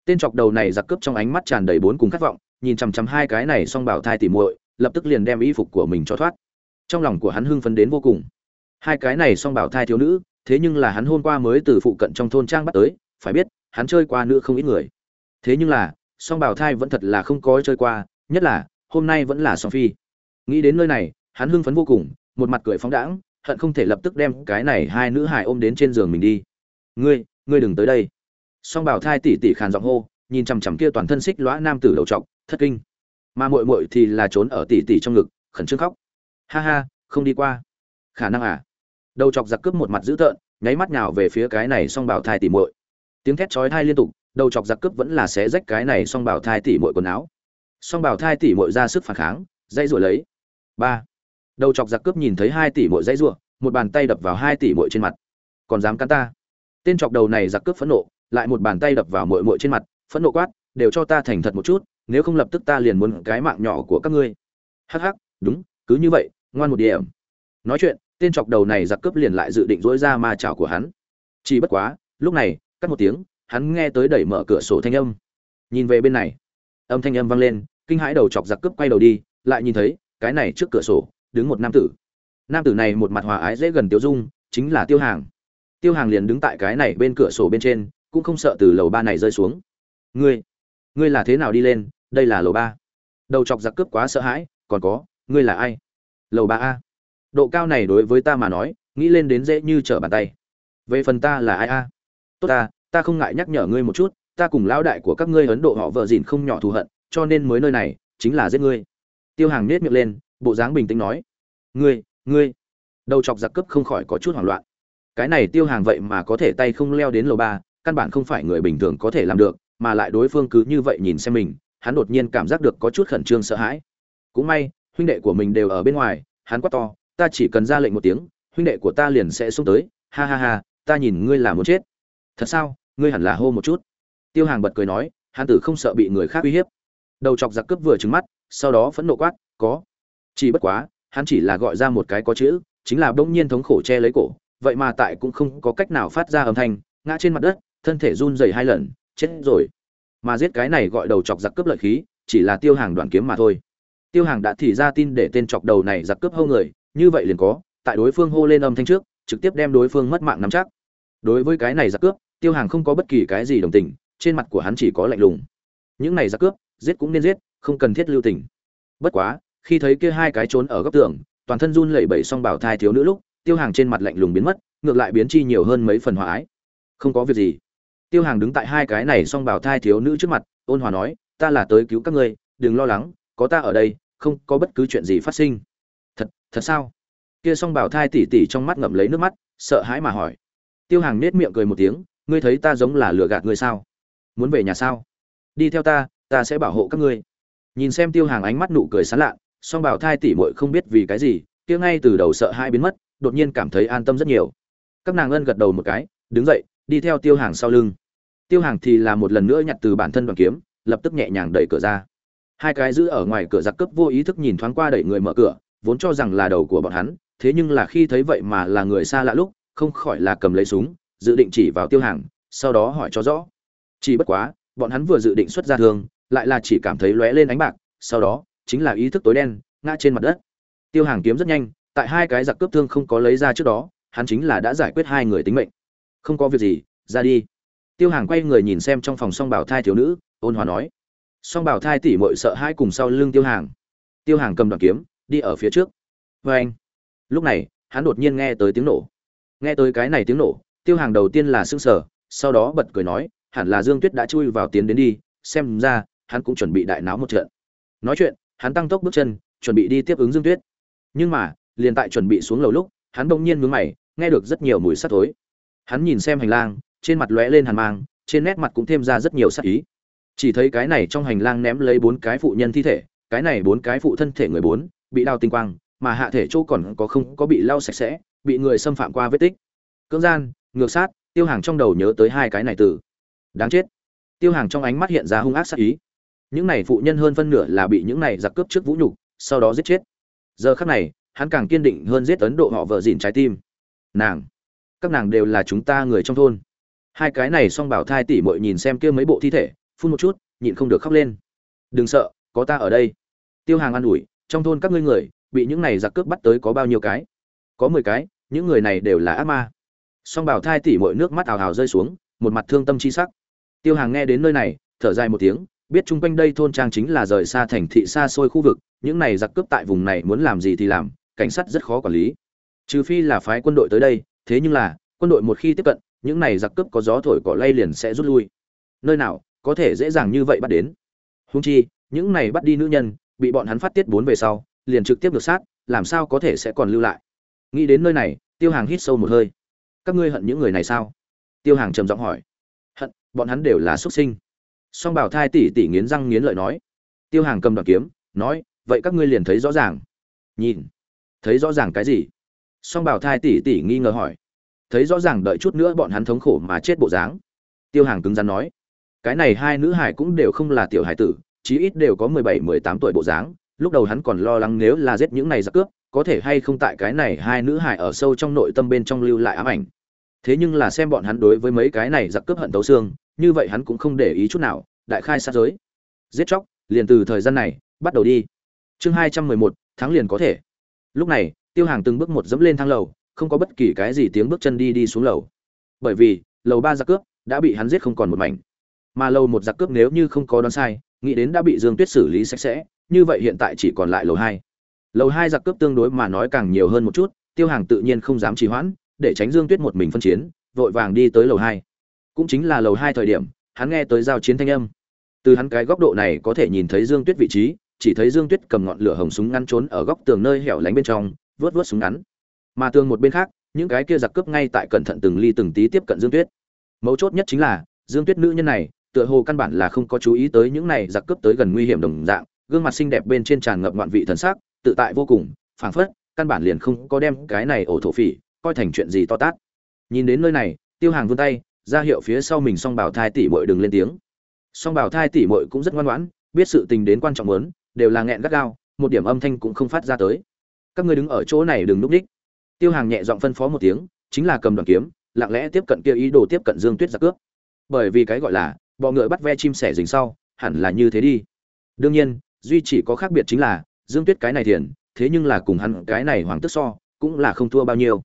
Tên chọc đầu này giặc cướp trong ánh mắt tràn đầy bốn cùng khát vọng, nhìn chằm chằm hai cái này song bảo thai tỉ muội, lập tức liền đem y phục của mình cho thoát. Trong lòng của hắn hưng phấn đến vô cùng. Hai cái này song bảo thai thiếu nữ, thế nhưng là hắn hôm qua mới từ phụ cận trong thôn trang bắt tới, phải biết, hắn chơi qua nữ không ít người thế nhưng là, song bảo thai vẫn thật là không có chơi qua, nhất là, hôm nay vẫn là song phi. Nghĩ đến nơi này, hắn hưng phấn vô cùng, một mặt cười phóng đãng, hận không thể lập tức đem cái này hai nữ hài ôm đến trên giường mình đi. Ngươi ngươi đừng tới đây. Song bảo thai tỉ tỉ khàn giọng hô, nhìn chằm chằm kia toàn thân xích lõa nam tử đầu trọc, thất kinh. Mà muội muội thì là trốn ở tỉ tỉ trong ngực, khẩn trương khóc. Ha ha, không đi qua. Khả năng à? Đầu chọc giặc cướp một mặt dữ tợn, nháy mắt nào về phía cái này song bảo thai tỉ muội. Tiếng thét chói thai liên tục đầu chọc giặc cướp vẫn là xé rách cái này song bảo thai tỉ muội quần áo. Song bảo thai tỷ muội ra sức phản kháng dây rủa lấy. Ba. Đầu chọc giặc cướp nhìn thấy hai tỷ muội dây rủa, một bàn tay đập vào hai tỷ muội trên mặt. Còn dám cắn ta? Tên chọc đầu này giặc cướp phẫn nộ, lại một bàn tay đập vào muội muội trên mặt, phẫn nộ quát, đều cho ta thành thật một chút, nếu không lập tức ta liền muốn cái mạng nhỏ của các ngươi. Hắc hắc, đúng, cứ như vậy, ngoan một điểm. Nói chuyện, tên chọc đầu này giặc cướp liền lại dự định dỗi ra ma chảo của hắn. Chỉ bất quá, lúc này, cắt một tiếng hắn nghe tới đẩy mở cửa sổ thanh âm. Nhìn về bên này, âm thanh âm vang lên, kinh hãi đầu chọc giặc cướp quay đầu đi, lại nhìn thấy, cái này trước cửa sổ, đứng một nam tử. Nam tử này một mặt hòa ái dễ gần tiêu dung, chính là tiêu hàng. Tiêu hàng liền đứng tại cái này bên cửa sổ bên trên, cũng không sợ từ lầu ba này rơi xuống. Ngươi ngươi là thế nào đi lên? Đây là lầu ba. Đầu chọc giặc cướp quá sợ hãi, còn có, ngươi là ai? Lầu ba a. Độ cao này đối với ta mà nói, nghĩ lên đến dễ như trở bàn tay. Về phần ta là ai a? Tốt ta ta không ngại nhắc nhở ngươi một chút, ta cùng lão đại của các ngươi ấn độ họ vợ dìn không nhỏ thù hận, cho nên mới nơi này, chính là giết ngươi. Tiêu hàng nết miệng lên, bộ dáng bình tĩnh nói, ngươi ngươi. Đầu chọc giặc cướp không khỏi có chút hoảng loạn. Cái này tiêu hàng vậy mà có thể tay không leo đến lầu ba, căn bản không phải người bình thường có thể làm được, mà lại đối phương cứ như vậy nhìn xem mình, hắn đột nhiên cảm giác được có chút khẩn trương sợ hãi. Cũng may, huynh đệ của mình đều ở bên ngoài, hắn quát to, ta chỉ cần ra lệnh một tiếng, huynh đệ của ta liền sẽ xuống tới, ha ha ha, ta nhìn ngươi là muốn chết. Thật sao? Ngươi hẳn là hô một chút. Tiêu hàng bật cười nói, hắn tử không sợ bị người khác uy hiếp. Đầu chọc giặc cướp vừa trứng mắt, sau đó phẫn nộ quát, có. Chỉ bất quá, hắn chỉ là gọi ra một cái có chữ, chính là bỗng nhiên thống khổ che lấy cổ, vậy mà tại cũng không có cách nào phát ra âm thanh, ngã trên mặt đất, thân thể run rẩy hai lần, chết rồi. Mà giết cái này gọi đầu chọc giặc cướp lợi khí, chỉ là tiêu hàng đoàn kiếm mà thôi. Tiêu hàng đã thì ra tin để tên chọc đầu này giặc cướp hâu người, như vậy liền có, tại đối phương hô lên âm thanh trước, trực tiếp đem đối phương mất mạng nắm chắc. Đối với cái này giặc cướp tiêu hàng không có bất kỳ cái gì đồng tình, trên mặt của hắn chỉ có lạnh lùng. Những này ra cướp, giết cũng nên giết, không cần thiết lưu tình. Bất quá, khi thấy kia hai cái trốn ở góc tường, toàn thân run lẩy bẩy xong bảo thai thiếu nữ lúc, tiêu hàng trên mặt lạnh lùng biến mất, ngược lại biến chi nhiều hơn mấy phần hòa ái. Không có việc gì. Tiêu hàng đứng tại hai cái này xong bảo thai thiếu nữ trước mặt, ôn hòa nói, ta là tới cứu các ngươi, đừng lo lắng, có ta ở đây, không có bất cứ chuyện gì phát sinh. Thật thật sao? Kia xong bảo thai tỉ tỉ trong mắt ngậm lấy nước mắt, sợ hãi mà hỏi. Tiêu hàng nết miệng cười một tiếng ngươi thấy ta giống là lừa gạt ngươi sao? Muốn về nhà sao? Đi theo ta ta sẽ bảo hộ các ngươi. Nhìn xem tiêu hàng ánh mắt nụ cười sán lạ, song bảo thai tỉ mội không biết vì cái gì, kia ngay từ đầu sợ hai biến mất, đột nhiên cảm thấy an tâm rất nhiều. Các nàng ân gật đầu một cái, đứng dậy, đi theo tiêu hàng sau lưng. Tiêu hàng thì là một lần nữa nhặt từ bản thân đoàn kiếm, lập tức nhẹ nhàng đẩy cửa ra. Hai cái giữ ở ngoài cửa giặc cướp vô ý thức nhìn thoáng qua đẩy người mở cửa, vốn cho rằng là đầu của bọn hắn, thế nhưng là khi thấy vậy mà là người xa lạ lúc, không khỏi là cầm lấy súng dự định chỉ vào tiêu hàng, sau đó hỏi cho rõ. Chỉ bất quá, bọn hắn vừa dự định xuất ra thương lại là chỉ cảm thấy lóe lên ánh bạc, sau đó, chính là ý thức tối đen, ngã trên mặt đất. Tiêu hàng kiếm rất nhanh, tại hai cái giặc cướp thương không có lấy ra trước đó, hắn chính là đã giải quyết hai người tính mệnh. Không có việc gì, ra đi. Tiêu hàng quay người nhìn xem trong phòng song bảo thai thiếu nữ, ôn hòa nói. Song bảo thai tỉ mội sợ hai cùng sau lưng tiêu hàng. Tiêu hàng cầm đoàn kiếm, đi ở phía trước. Vê anh lúc này, hắn đột nhiên nghe tới tiếng nổ. Nghe tới cái này tiếng nổ tiêu hàng đầu tiên là s ư n g sở sau đó bật cười nói, hẳn là dương tuyết đã chui vào tiến đến đi, xem ra, hắn cũng chuẩn bị đại náo một trận. Nói chuyện, hắn tăng tốc bước chân, chuẩn bị đi tiếp ứng dương tuyết. Nhưng mà, liền tại chuẩn bị xuống lầu lúc, hắn bỗng nhiên mướn mày, nghe được rất nhiều mùi sắt thối. Hắn nhìn xem hành lang, trên mặt lóe lên hàn mang, trên nét mặt cũng thêm ra rất nhiều sắc ý. Chỉ thấy cái này trong hành lang ném lấy bốn cái phụ nhân thi thể, cái này bốn cái phụ thân thể người bốn, bị đao tinh quang, mà hạ thể chỗ còn có không có bị lau sạch sẽ, bị người xâm phạm qua vết tích. Cưỡng gian ngược sát, tiêu hàng trong đầu nhớ tới hai cái này từ. Đáng chết. Tiêu hàng trong ánh mắt hiện ra hung ác sát ý. Những này phụ nhân hơn phân nửa là bị những này giặc cướp trước vũ nhục, sau đó giết chết. Giờ khắc này, hắn càng kiên định hơn giết ấn độ họ vợ dìn trái tim. Nàng, các nàng đều là chúng ta người trong thôn. Hai cái này song bảo thai tỉ mội nhìn xem kia mấy bộ thi thể, phun một chút, nhịn không được khóc lên. Đừng sợ, có ta ở đây. Tiêu hàng an ủi, trong thôn các ngươi người, bị những này giặc cướp bắt tới có bao nhiêu cái? Có mười cái, những người này đều là ác ma song bảo thai tỉ mọi nước mắt ào ào rơi xuống, một mặt thương tâm chi sắc. Tiêu hàng nghe đến nơi này, thở dài một tiếng, biết chung quanh đây thôn trang chính là rời xa thành thị xa xôi khu vực, những này giặc cướp tại vùng này muốn làm gì thì làm, cảnh sát rất khó quản lý. Trừ phi là phái quân đội tới đây, thế nhưng là, quân đội một khi tiếp cận, những này giặc cướp có gió thổi cỏ lay liền sẽ rút lui. Nơi nào có thể dễ dàng như vậy bắt đến? Húng chi, những này bắt đi nữ nhân, bị bọn hắn phát tiết bốn về sau, liền trực tiếp được sát, làm sao có thể sẽ còn lưu lại? Nghĩ đến nơi này, tiêu hàng hít sâu một hơi các ngươi hận những người này sao? Tiêu hàng trầm giọng hỏi. Hận, bọn hắn đều là xuất sinh. Song bảo thai tỷ tỷ nghiến răng nghiến lợi nói. Tiêu hàng cầm đoạn kiếm, nói, vậy các ngươi liền thấy rõ ràng. Nhìn, thấy rõ ràng cái gì? Song bảo thai tỷ tỷ nghi ngờ hỏi. Thấy rõ ràng đợi chút nữa bọn hắn thống khổ mà chết bộ dáng. Tiêu hàng cứng rắn nói. Cái này hai nữ hải cũng đều không là tiểu hải tử, chí ít đều có mười bảy, mười tám tuổi bộ dáng. Lúc đầu hắn còn lo lắng nếu là giết những này giặc cướp, có thể hay không tại cái này hai nữ hải ở sâu trong nội tâm bên trong lưu lại ám ảnh thế nhưng là xem bọn hắn đối với mấy cái này giặc cướp hận tấu xương, như vậy hắn cũng không để ý chút nào, đại khai sát giới. Giết chóc, liền từ thời gian này, bắt đầu đi. Chương hai trăm mười một tháng liền có thể. Lúc này, tiêu hàng từng bước một dẫm lên thang lầu, không có bất kỳ cái gì tiếng bước chân đi đi xuống lầu. Bởi vì, lầu ba giặc cướp đã bị hắn giết không còn một mảnh. Mà lầu một giặc cướp nếu như không có đoán sai, nghĩ đến đã bị dương tuyết xử lý sạch sẽ, như vậy hiện tại chỉ còn lại lầu hai. Lầu hai giặc cướp tương đối mà nói càng nhiều hơn một chút, tiêu hàng tự nhiên không dám trì hoãn để tránh dương tuyết một mình phân chiến, vội vàng đi tới lầu hai. Cũng chính là lầu hai thời điểm, hắn nghe tới giao chiến thanh âm. Từ hắn cái góc độ này có thể nhìn thấy dương tuyết vị trí, chỉ thấy dương tuyết cầm ngọn lửa hồng súng ngăn trốn ở góc tường nơi hẻo lánh bên trong vớt vớt súng ngắn. Mà tường một bên khác, những cái kia giặc cướp ngay tại cẩn thận từng ly từng tí tiếp cận dương tuyết. Mấu chốt nhất chính là, dương tuyết nữ nhân này, tựa hồ căn bản là không có chú ý tới những này giặc cướp tới gần nguy hiểm đồng dạng, gương mặt xinh đẹp bên trên tràn ngập ngoạn vị thần sắc, tự tại vô cùng, phảng phất, căn bản liền không có đem cái này ổ thổ phỉ coi thành chuyện gì to tát. Nhìn đến nơi này, tiêu hàng vươn tay, ra hiệu phía sau mình song bảo thai tỷ muội đừng lên tiếng. Song bảo thai tỷ muội cũng rất ngoan ngoãn, biết sự tình đến quan trọng muốn, đều là nghẹn gắt gao, một điểm âm thanh cũng không phát ra tới. Các ngươi đứng ở chỗ này đừng núp đích. Tiêu hàng nhẹ giọng phân phó một tiếng, chính là cầm đoàn kiếm, lặng lẽ tiếp cận kia ý đồ tiếp cận dương tuyết giặc cướp. Bởi vì cái gọi là, bọ ngựa bắt ve chim sẻ dính sau, hẳn là như thế đi. Đương nhiên, duy chỉ có khác biệt chính là, dương tuyết cái này thiền, thế nhưng là cùng hắn cái này hoàng tức so, cũng là không thua bao nhiêu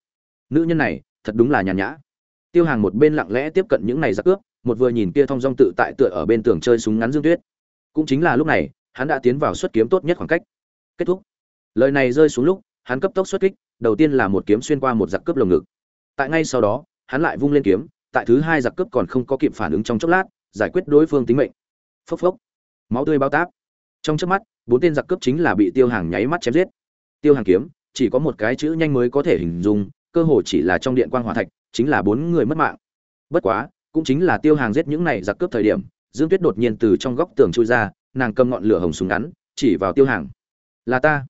nữ nhân này, thật đúng là nhàn nhã. Tiêu hàng một bên lặng lẽ tiếp cận những này giặc cướp, một vừa nhìn kia thong dong tự tại tựa ở bên tường chơi súng ngắn dương tuyết. Cũng chính là lúc này, hắn đã tiến vào xuất kiếm tốt nhất khoảng cách. Kết thúc. Lời này rơi xuống lúc, hắn cấp tốc xuất kích, đầu tiên là một kiếm xuyên qua một giặc cướp lồng ngực. Tại ngay sau đó, hắn lại vung lên kiếm, tại thứ hai giặc cướp còn không có kịp phản ứng trong chốc lát, giải quyết đối phương tính mệnh. Phốc phốc. Máu tươi bao táp. Trong trước mắt, bốn tên giặc cướp chính là bị tiêu hàng nháy mắt chém giết. Tiêu hàng kiếm, chỉ có một cái chữ nhanh mới có thể hình dung cơ hồ chỉ là trong điện quang hỏa thạch, chính là bốn người mất mạng. Bất quá, cũng chính là tiêu hàng giết những này giặc cướp thời điểm, dương tuyết đột nhiên từ trong góc tường chui ra, nàng cầm ngọn lửa hồng súng ngắn, chỉ vào tiêu hàng. Là ta.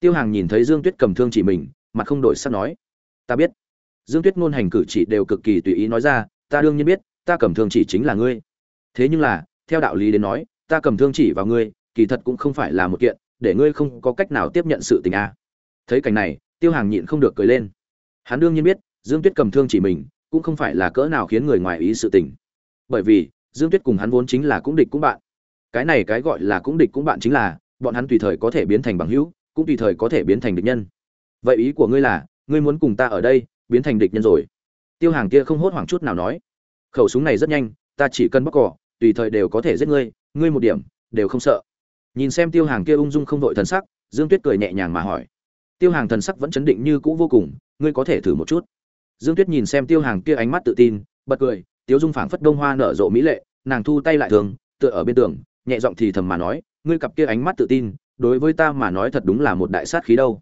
Tiêu hàng nhìn thấy dương tuyết cầm thương chỉ mình, mặt không đổi sắc nói. Ta biết. Dương tuyết ngôn hành cử chỉ đều cực kỳ tùy ý nói ra, ta đương nhiên biết, ta cầm thương chỉ chính là ngươi. Thế nhưng là, theo đạo lý đến nói, ta cầm thương chỉ vào ngươi, kỳ thật cũng không phải là một kiện, để ngươi không có cách nào tiếp nhận sự tình a. Thấy cảnh này, tiêu hàng nhịn không được cười lên hắn đương nhiên biết, dương tuyết cầm thương chỉ mình, cũng không phải là cỡ nào khiến người ngoài ý sự tình. Bởi vì, dương tuyết cùng hắn vốn chính là cũng địch cũng bạn. Cái này cái gọi là cũng địch cũng bạn chính là, bọn hắn tùy thời có thể biến thành bằng hữu, cũng tùy thời có thể biến thành địch nhân. Vậy ý của ngươi là, ngươi muốn cùng ta ở đây, biến thành địch nhân rồi? Tiêu hàng kia không hốt hoảng chút nào nói. Khẩu súng này rất nhanh, ta chỉ cần bóc cỏ, tùy thời đều có thể giết ngươi ngươi một điểm, đều không sợ. Nhìn xem tiêu hàng kia ung dung không đội thần sắc, dương tuyết cười nhẹ nhàng mà hỏi. Tiêu hàng thần sắc vẫn chấn định như cũ vô cùng ngươi có thể thử một chút. Dương tuyết nhìn xem tiêu hàng kia ánh mắt tự tin, bật cười, tiếu dung phảng phất đông hoa nở rộ mỹ lệ, nàng thu tay lại thường, tựa ở bên tường, nhẹ giọng thì thầm mà nói, ngươi cặp kia ánh mắt tự tin, đối với ta mà nói thật đúng là một đại sát khí đâu.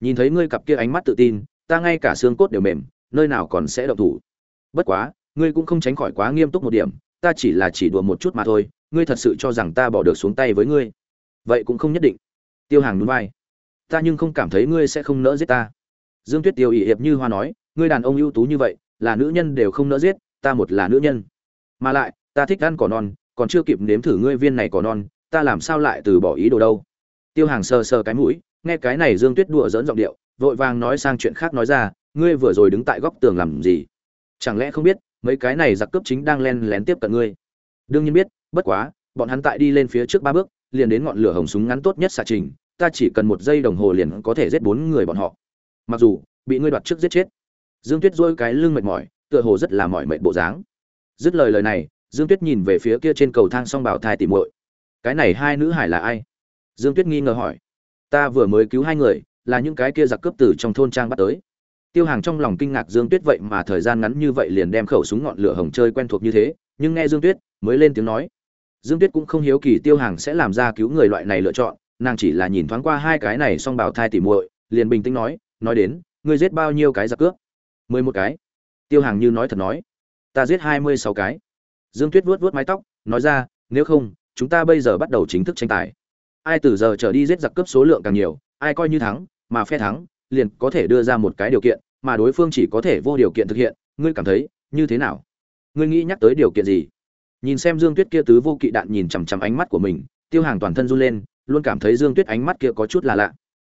Nhìn thấy ngươi cặp kia ánh mắt tự tin, ta ngay cả xương cốt đều mềm, nơi nào còn sẽ động thủ. Bất quá, ngươi cũng không tránh khỏi quá nghiêm túc một điểm, ta chỉ là chỉ đùa một chút mà thôi, ngươi thật sự cho rằng ta bỏ được xuống tay với ngươi. Vậy cũng không nhất định. Tiêu hàng núi vai. Ta nhưng không cảm thấy ngươi sẽ không nỡ giết ta dương tuyết tiêu ỵ hiệp như hoa nói, ngươi đàn ông ưu tú như vậy, là nữ nhân đều không nỡ giết, ta một là nữ nhân. Mà lại, ta thích ăn cỏ non, còn chưa kịp nếm thử ngươi viên này cỏ non, ta làm sao lại từ bỏ ý đồ đâu? Tiêu hàng sờ sờ cái mũi, nghe cái này dương tuyết đùa dỡn giọng điệu, vội vàng nói sang chuyện khác nói ra, ngươi vừa rồi đứng tại góc tường làm gì? Chẳng lẽ không biết, mấy cái này giặc cướp chính đang len lén tiếp cận ngươi? Đương nhiên biết, bất quá, bọn hắn tại đi lên phía trước ba bước, liền đến ngọn lửa hồng súng ngắn tốt nhất xạ trình, ta chỉ cần một giây đồng hồ liền có thể giết bốn người bọn họ mặc dù bị ngươi đoạt trước giết chết. Dương tuyết dôi cái lưng mệt mỏi, tựa hồ rất là mỏi mệt bộ dáng. Dứt lời lời này, dương tuyết nhìn về phía kia trên cầu thang song bảo thai tìm muội. Cái này hai nữ hải là ai? Dương tuyết nghi ngờ hỏi. Ta vừa mới cứu hai người, là những cái kia giặc cướp từ trong thôn trang bắt tới. Tiêu hàng trong lòng kinh ngạc dương tuyết vậy mà thời gian ngắn như vậy liền đem khẩu súng ngọn lửa hồng chơi quen thuộc như thế, nhưng nghe dương tuyết mới lên tiếng nói. Dương tuyết cũng không hiếu kỳ tiêu hàng sẽ làm ra cứu người loại này lựa chọn, nàng chỉ là nhìn thoáng qua hai cái này xong bảo thai tỉ muội, liền bình tĩnh nói nói đến, ngươi giết bao nhiêu cái giặc cướp? Mười một cái. Tiêu hàng như nói thật nói, ta giết hai mươi sáu cái. Dương tuyết vuốt vuốt mái tóc, nói ra, nếu không, chúng ta bây giờ bắt đầu chính thức tranh tài. Ai từ giờ trở đi giết giặc cướp số lượng càng nhiều, ai coi như thắng, mà phe thắng, liền có thể đưa ra một cái điều kiện, mà đối phương chỉ có thể vô điều kiện thực hiện, ngươi cảm thấy, như thế nào? Ngươi nghĩ nhắc tới điều kiện gì? Nhìn xem dương tuyết kia tứ vô kỵ đạn nhìn chằm chằm ánh mắt của mình, tiêu hàng toàn thân run lên, luôn cảm thấy dương tuyết ánh mắt kia có chút là lạ.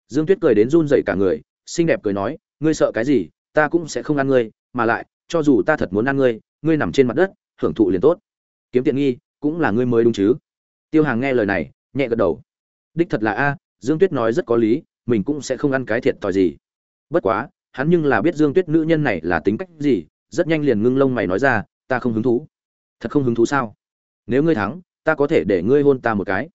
Dương tuyết cười đến run dậy cả người xinh đẹp cười nói, ngươi sợ cái gì, ta cũng sẽ không ăn ngươi, mà lại, cho dù ta thật muốn ăn ngươi ngươi nằm trên mặt đất, hưởng thụ liền tốt. Kiếm tiện nghi, cũng là ngươi mới đúng chứ. Tiêu hàng nghe lời này, nhẹ gật đầu. Đích thật là a, dương tuyết nói rất có lý, mình cũng sẽ không ăn cái thiệt thòi gì. Bất quá, hắn nhưng là biết dương tuyết nữ nhân này là tính cách gì, rất nhanh liền ngưng lông mày nói ra, ta không hứng thú. Thật không hứng thú sao? Nếu ngươi thắng, ta có thể để ngươi hôn ta một cái.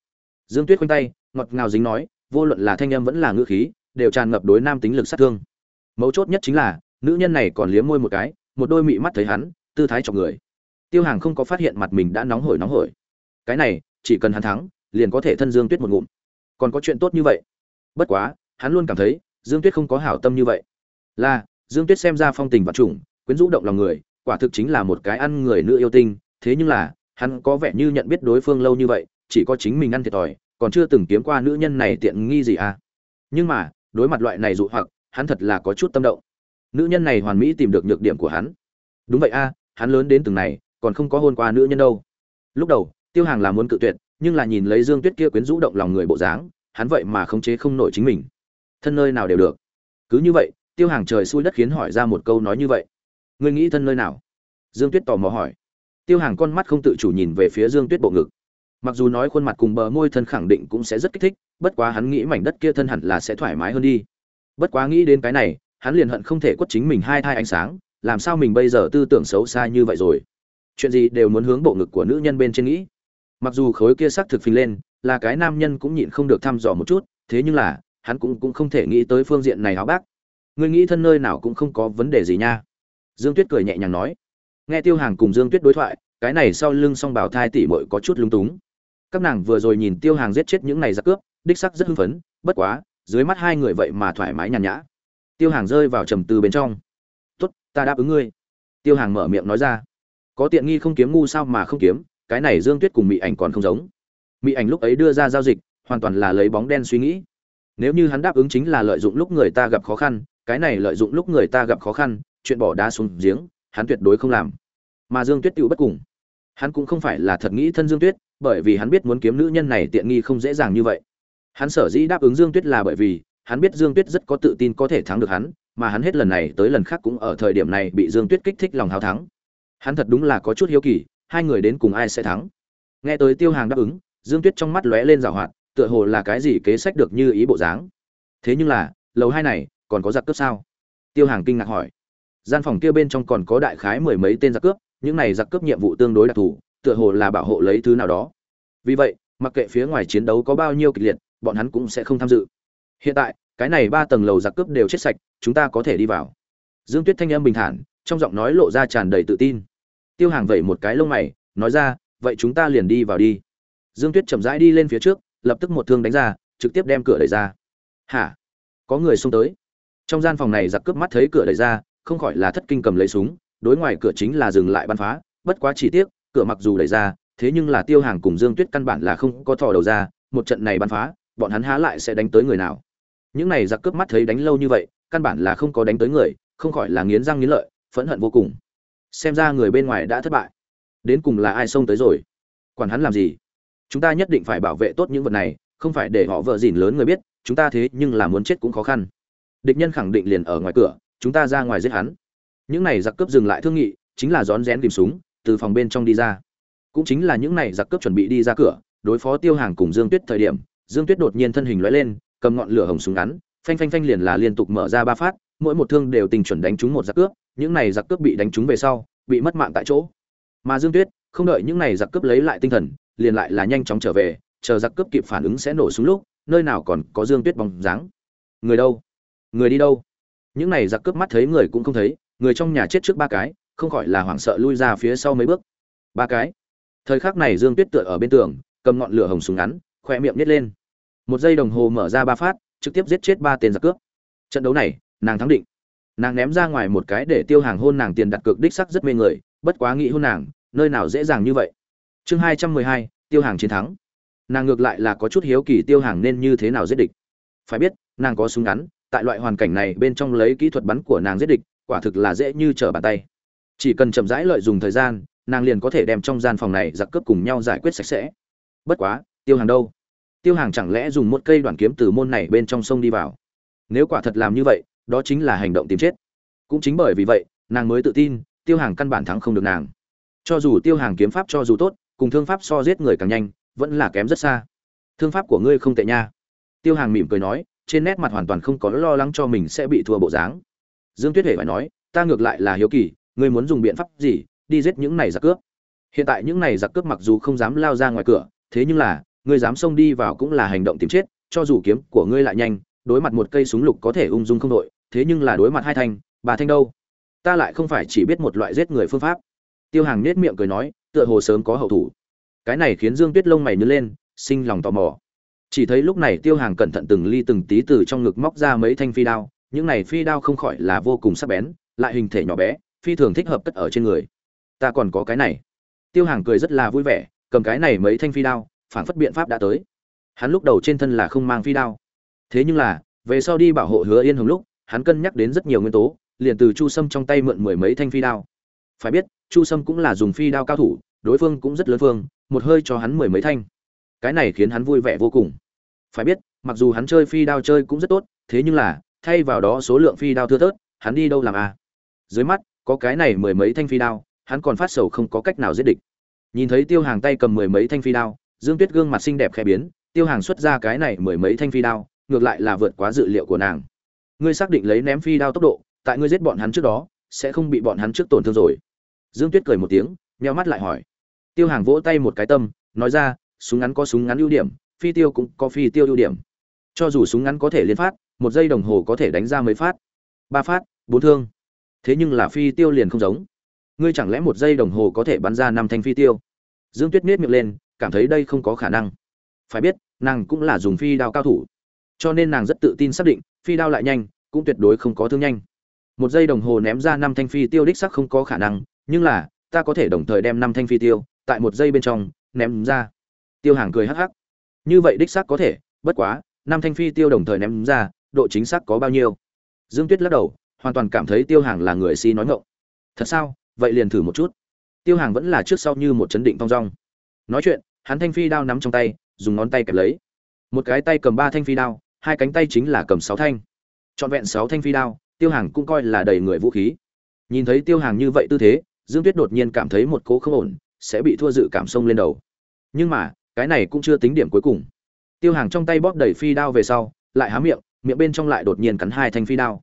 Dương tuyết khoanh tay, ngọt ngào dính nói, vô luận là thanh âm vẫn là ngữ khí đều tràn ngập đối nam tính lực sát thương. Mấu chốt nhất chính là, nữ nhân này còn liếm môi một cái, một đôi mị mắt thấy hắn, tư thái chọc người. Tiêu hàng không có phát hiện mặt mình đã nóng hổi nóng hổi. Cái này, chỉ cần hắn thắng, liền có thể thân dương tuyết một ngụm. Còn có chuyện tốt như vậy. Bất quá, hắn luôn cảm thấy, dương tuyết không có hảo tâm như vậy. Là, dương tuyết xem ra phong tình và chủng, quyến rũ động lòng người, quả thực chính là một cái ăn người nữ yêu tinh. Thế nhưng là, hắn có vẻ như nhận biết đối phương lâu như vậy, chỉ có chính mình ăn thiệt thòi, còn chưa từng kiếm qua nữ nhân này tiện nghi gì à. Nhưng mà đối mặt loại này dụ hoặc, hắn thật là có chút tâm động. Nữ nhân này hoàn mỹ tìm được nhược điểm của hắn. Đúng vậy a, hắn lớn đến từng này, còn không có hôn qua nữ nhân đâu. Lúc đầu, tiêu hàng là muốn cự tuyệt, nhưng là nhìn lấy dương tuyết kia quyến rũ động lòng người bộ dáng, hắn vậy mà khống chế không nổi chính mình. Thân nơi nào đều được. Cứ như vậy, tiêu hàng trời xui đất khiến hỏi ra một câu nói như vậy. Ngươi nghĩ thân nơi nào? Dương tuyết tò mò hỏi. Tiêu hàng con mắt không tự chủ nhìn về phía dương tuyết bộ ngực. Mặc dù nói khuôn mặt cùng bờ môi thân khẳng định cũng sẽ rất kích thích bất quá hắn nghĩ mảnh đất kia thân hẳn là sẽ thoải mái hơn đi. Bất quá nghĩ đến cái này, hắn liền hận không thể quất chính mình hai thai ánh sáng, làm sao mình bây giờ tư tưởng xấu xa như vậy rồi? Chuyện gì đều muốn hướng bộ ngực của nữ nhân bên trên nghĩ. Mặc dù khối kia xác thực phình lên, là cái nam nhân cũng nhịn không được thăm dò một chút, thế nhưng là, hắn cũng cũng không thể nghĩ tới phương diện này áo bác. Người nghĩ thân nơi nào cũng không có vấn đề gì nha. Dương tuyết cười nhẹ nhàng nói. Nghe tiêu hàng cùng dương tuyết đối thoại, cái này sau lưng song bảo thai tỉ mội có chút lung túng. Các nàng vừa rồi nhìn tiêu hàng giết chết những này giặc cướp đích sắc rất hưng phấn, bất quá, dưới mắt hai người vậy mà thoải mái nhàn nhã. Tiêu hàng rơi vào trầm tư bên trong. Tốt, ta đáp ứng ngươi. Tiêu hàng mở miệng nói ra. Có tiện nghi không kiếm ngu sao mà không kiếm, cái này dương tuyết cùng mỹ ảnh còn không giống. Mỹ ảnh lúc ấy đưa ra giao dịch, hoàn toàn là lấy bóng đen suy nghĩ. Nếu như hắn đáp ứng chính là lợi dụng lúc người ta gặp khó khăn, cái này lợi dụng lúc người ta gặp khó khăn, chuyện bỏ đá xuống giếng, hắn tuyệt đối không làm. Mà dương tuyết tự bất cùng. Hắn cũng không phải là thật nghĩ thân dương tuyết, bởi vì hắn biết muốn kiếm nữ nhân này tiện nghi không dễ dàng như vậy hắn sở dĩ đáp ứng dương tuyết là bởi vì, hắn biết dương tuyết rất có tự tin có thể thắng được hắn, mà hắn hết lần này tới lần khác cũng ở thời điểm này bị dương tuyết kích thích lòng hào thắng. Hắn thật đúng là có chút hiếu kỳ, hai người đến cùng ai sẽ thắng? Nghe tới tiêu hàng đáp ứng, dương tuyết trong mắt lóe lên rào hoạt, tựa hồ là cái gì kế sách được như ý bộ dáng. Thế nhưng là, lầu hai này, còn có giặc cướp sao? Tiêu hàng kinh ngạc hỏi. Gian phòng kia bên trong còn có đại khái mười mấy tên giặc cướp, những này giặc cướp nhiệm vụ tương đối đặc thù, tựa hồ là bảo hộ lấy thứ nào đó. Vì vậy, mặc kệ phía ngoài chiến đấu có bao nhiêu kịch liệt bọn hắn cũng sẽ không tham dự. Hiện tại, cái này ba tầng lầu giặc cướp đều chết sạch, chúng ta có thể đi vào. Dương tuyết thanh âm bình thản, trong giọng nói lộ ra tràn đầy tự tin. Tiêu hàng vẩy một cái lông mày, nói ra, vậy chúng ta liền đi vào đi. Dương tuyết chậm rãi đi lên phía trước, lập tức một thương đánh ra, trực tiếp đem cửa đẩy ra. Hả? Có người xông tới? Trong gian phòng này giặc cướp mắt thấy cửa đẩy ra, không khỏi là thất kinh cầm lấy súng, đối ngoài cửa chính là dừng lại bắn phá, bất quá chỉ tiếc, cửa mặc dù đẩy ra, thế nhưng là tiêu hàng cùng dương tuyết căn bản là không có thò đầu ra, một trận này bắn phá bọn hắn há lại sẽ đánh tới người nào. Những này giặc cướp mắt thấy đánh lâu như vậy, căn bản là không có đánh tới người, không khỏi là nghiến răng nghiến lợi, phẫn hận vô cùng. Xem ra người bên ngoài đã thất bại. Đến cùng là ai xông tới rồi? Quản hắn làm gì? Chúng ta nhất định phải bảo vệ tốt những vật này, không phải để họ vợ dìn lớn người biết, chúng ta thế nhưng là muốn chết cũng khó khăn. Địch nhân khẳng định liền ở ngoài cửa, chúng ta ra ngoài giết hắn. Những này giặc cướp dừng lại thương nghị, chính là rón rén tìm súng, từ phòng bên trong đi ra. Cũng chính là những này giặc cướp chuẩn bị đi ra cửa, đối phó tiêu hàng cùng dương tuyết thời điểm dương tuyết đột nhiên thân hình lóe lên, cầm ngọn lửa hồng súng ngắn, phanh phanh phanh liền là liên tục mở ra ba phát, mỗi một thương đều tình chuẩn đánh trúng một giặc cướp, những này giặc cướp bị đánh trúng về sau, bị mất mạng tại chỗ. Mà dương tuyết, không đợi những này giặc cướp lấy lại tinh thần, liền lại là nhanh chóng trở về, chờ giặc cướp kịp phản ứng sẽ nổ súng lúc, nơi nào còn có dương tuyết bóng dáng. Người đâu? Người đi đâu? Những này giặc cướp mắt thấy người cũng không thấy, người trong nhà chết trước ba cái, không khỏi là hoảng sợ lui ra phía sau mấy bước. Ba cái. Thời khắc này dương tuyết tựa ở bên tường, cầm ngọn lửa hồng súng ngắn, khoe miệng nhếch lên một giây đồng hồ mở ra ba phát, trực tiếp giết chết ba tên giặc cướp. Trận đấu này, nàng thắng định. Nàng ném ra ngoài một cái để tiêu hàng hôn nàng tiền đặt cược đích sắc rất mê người, bất quá nghĩ hôn nàng, nơi nào dễ dàng như vậy. Chương hai trăm mười hai, tiêu hàng chiến thắng. Nàng ngược lại là có chút hiếu kỳ tiêu hàng nên như thế nào giết địch. Phải biết, nàng có súng ngắn, tại loại hoàn cảnh này bên trong lấy kỹ thuật bắn của nàng giết địch, quả thực là dễ như trở bàn tay. Chỉ cần chậm rãi lợi dụng thời gian, nàng liền có thể đem trong gian phòng này giặc cướp cùng nhau giải quyết sạch sẽ. Bất quá, tiêu hàng đâu? Tiêu hàng chẳng lẽ dùng một cây đoàn kiếm từ môn này bên trong sông đi vào? Nếu quả thật làm như vậy, đó chính là hành động tìm chết. Cũng chính bởi vì vậy, nàng mới tự tin, tiêu hàng căn bản thắng không được nàng. Cho dù tiêu hàng kiếm pháp cho dù tốt, cùng thương pháp so giết người càng nhanh, vẫn là kém rất xa. Thương pháp của ngươi không tệ nha. Tiêu hàng mỉm cười nói, trên nét mặt hoàn toàn không có lo lắng cho mình sẽ bị thua bộ dáng. Dương tuyết hề phải nói, ta ngược lại là hiếu kỳ, ngươi muốn dùng biện pháp gì, đi giết những này giặc cướp? Hiện tại những này giặc cướp mặc dù không dám lao ra ngoài cửa, thế nhưng là ngươi dám xông đi vào cũng là hành động tìm chết, cho dù kiếm của ngươi lại nhanh, đối mặt một cây súng lục có thể ung dung không đội, thế nhưng là đối mặt hai thanh, bà thanh đâu? Ta lại không phải chỉ biết một loại giết người phương pháp. Tiêu hàng nết miệng cười nói, tựa hồ sớm có hậu thủ. Cái này khiến dương tuyết lông mày nhớ lên, sinh lòng tò mò. Chỉ thấy lúc này tiêu hàng cẩn thận từng ly từng tí từ trong ngực móc ra mấy thanh phi đao, những này phi đao không khỏi là vô cùng sắc bén, lại hình thể nhỏ bé, phi thường thích hợp cất ở trên người. Ta còn có cái này. Tiêu hàng cười rất là vui vẻ, cầm cái này mấy thanh phi đao phản phất biện pháp đã tới. Hắn lúc đầu trên thân là không mang phi đao. Thế nhưng là, về sau đi bảo hộ hứa yên hồng lúc, hắn cân nhắc đến rất nhiều nguyên tố, liền từ chu sâm trong tay mượn mười mấy thanh phi đao. Phải biết, chu sâm cũng là dùng phi đao cao thủ, đối phương cũng rất lớn phương, một hơi cho hắn mười mấy thanh. Cái này khiến hắn vui vẻ vô cùng. Phải biết, mặc dù hắn chơi phi đao chơi cũng rất tốt, thế nhưng là, thay vào đó số lượng phi đao thưa thớt, hắn đi đâu làm à? Dưới mắt, có cái này mười mấy thanh phi đao, hắn còn phát sầu không có cách nào giết địch. Nhìn thấy tiêu hàng tay cầm mười mấy thanh phi đao dương tuyết gương mặt xinh đẹp khẽ biến, tiêu hàng xuất ra cái này mười mấy thanh phi đao, ngược lại là vượt quá dự liệu của nàng. Ngươi xác định lấy ném phi đao tốc độ, tại ngươi giết bọn hắn trước đó, sẽ không bị bọn hắn trước tổn thương rồi. Dương tuyết cười một tiếng, nheo mắt lại hỏi. Tiêu hàng vỗ tay một cái tâm, nói ra, súng ngắn có súng ngắn ưu điểm, phi tiêu cũng có phi tiêu ưu điểm. Cho dù súng ngắn có thể liên phát, một giây đồng hồ có thể đánh ra mấy phát. Ba phát, bốn thương. Thế nhưng là phi tiêu liền không giống. Ngươi chẳng lẽ một giây đồng hồ có thể bắn ra năm thanh phi tiêu? Dương tuyết nhếch miệng lên cảm thấy đây không có khả năng. Phải biết, nàng cũng là dùng phi đao cao thủ. Cho nên nàng rất tự tin xác định, phi đao lại nhanh, cũng tuyệt đối không có thương nhanh. Một giây đồng hồ ném ra năm thanh phi tiêu đích sắc không có khả năng, nhưng là, ta có thể đồng thời đem năm thanh phi tiêu, tại một giây bên trong, ném ra. Tiêu hàng cười hắc hắc. Như vậy đích xác có thể, bất quá, năm thanh phi tiêu đồng thời ném ra, độ chính xác có bao nhiêu? Dương tuyết lắc đầu, hoàn toàn cảm thấy tiêu hàng là người si nói ngộng thật sao? Vậy liền thử một chút. Tiêu hàng vẫn là trước sau như một chấn định thong dong. Nói chuyện hắn thanh phi đao nắm trong tay, dùng ngón tay kẹp lấy. Một cái tay cầm ba thanh phi đao, hai cánh tay chính là cầm sáu thanh. Trọn vẹn sáu thanh phi đao, tiêu hàng cũng coi là đầy người vũ khí. Nhìn thấy tiêu hàng như vậy tư thế, dương tuyết đột nhiên cảm thấy một cố không ổn, sẽ bị thua dự cảm sông lên đầu. Nhưng mà, cái này cũng chưa tính điểm cuối cùng. Tiêu hàng trong tay bóp đẩy phi đao về sau, lại há miệng miệng bên trong lại đột nhiên cắn hai thanh phi đao.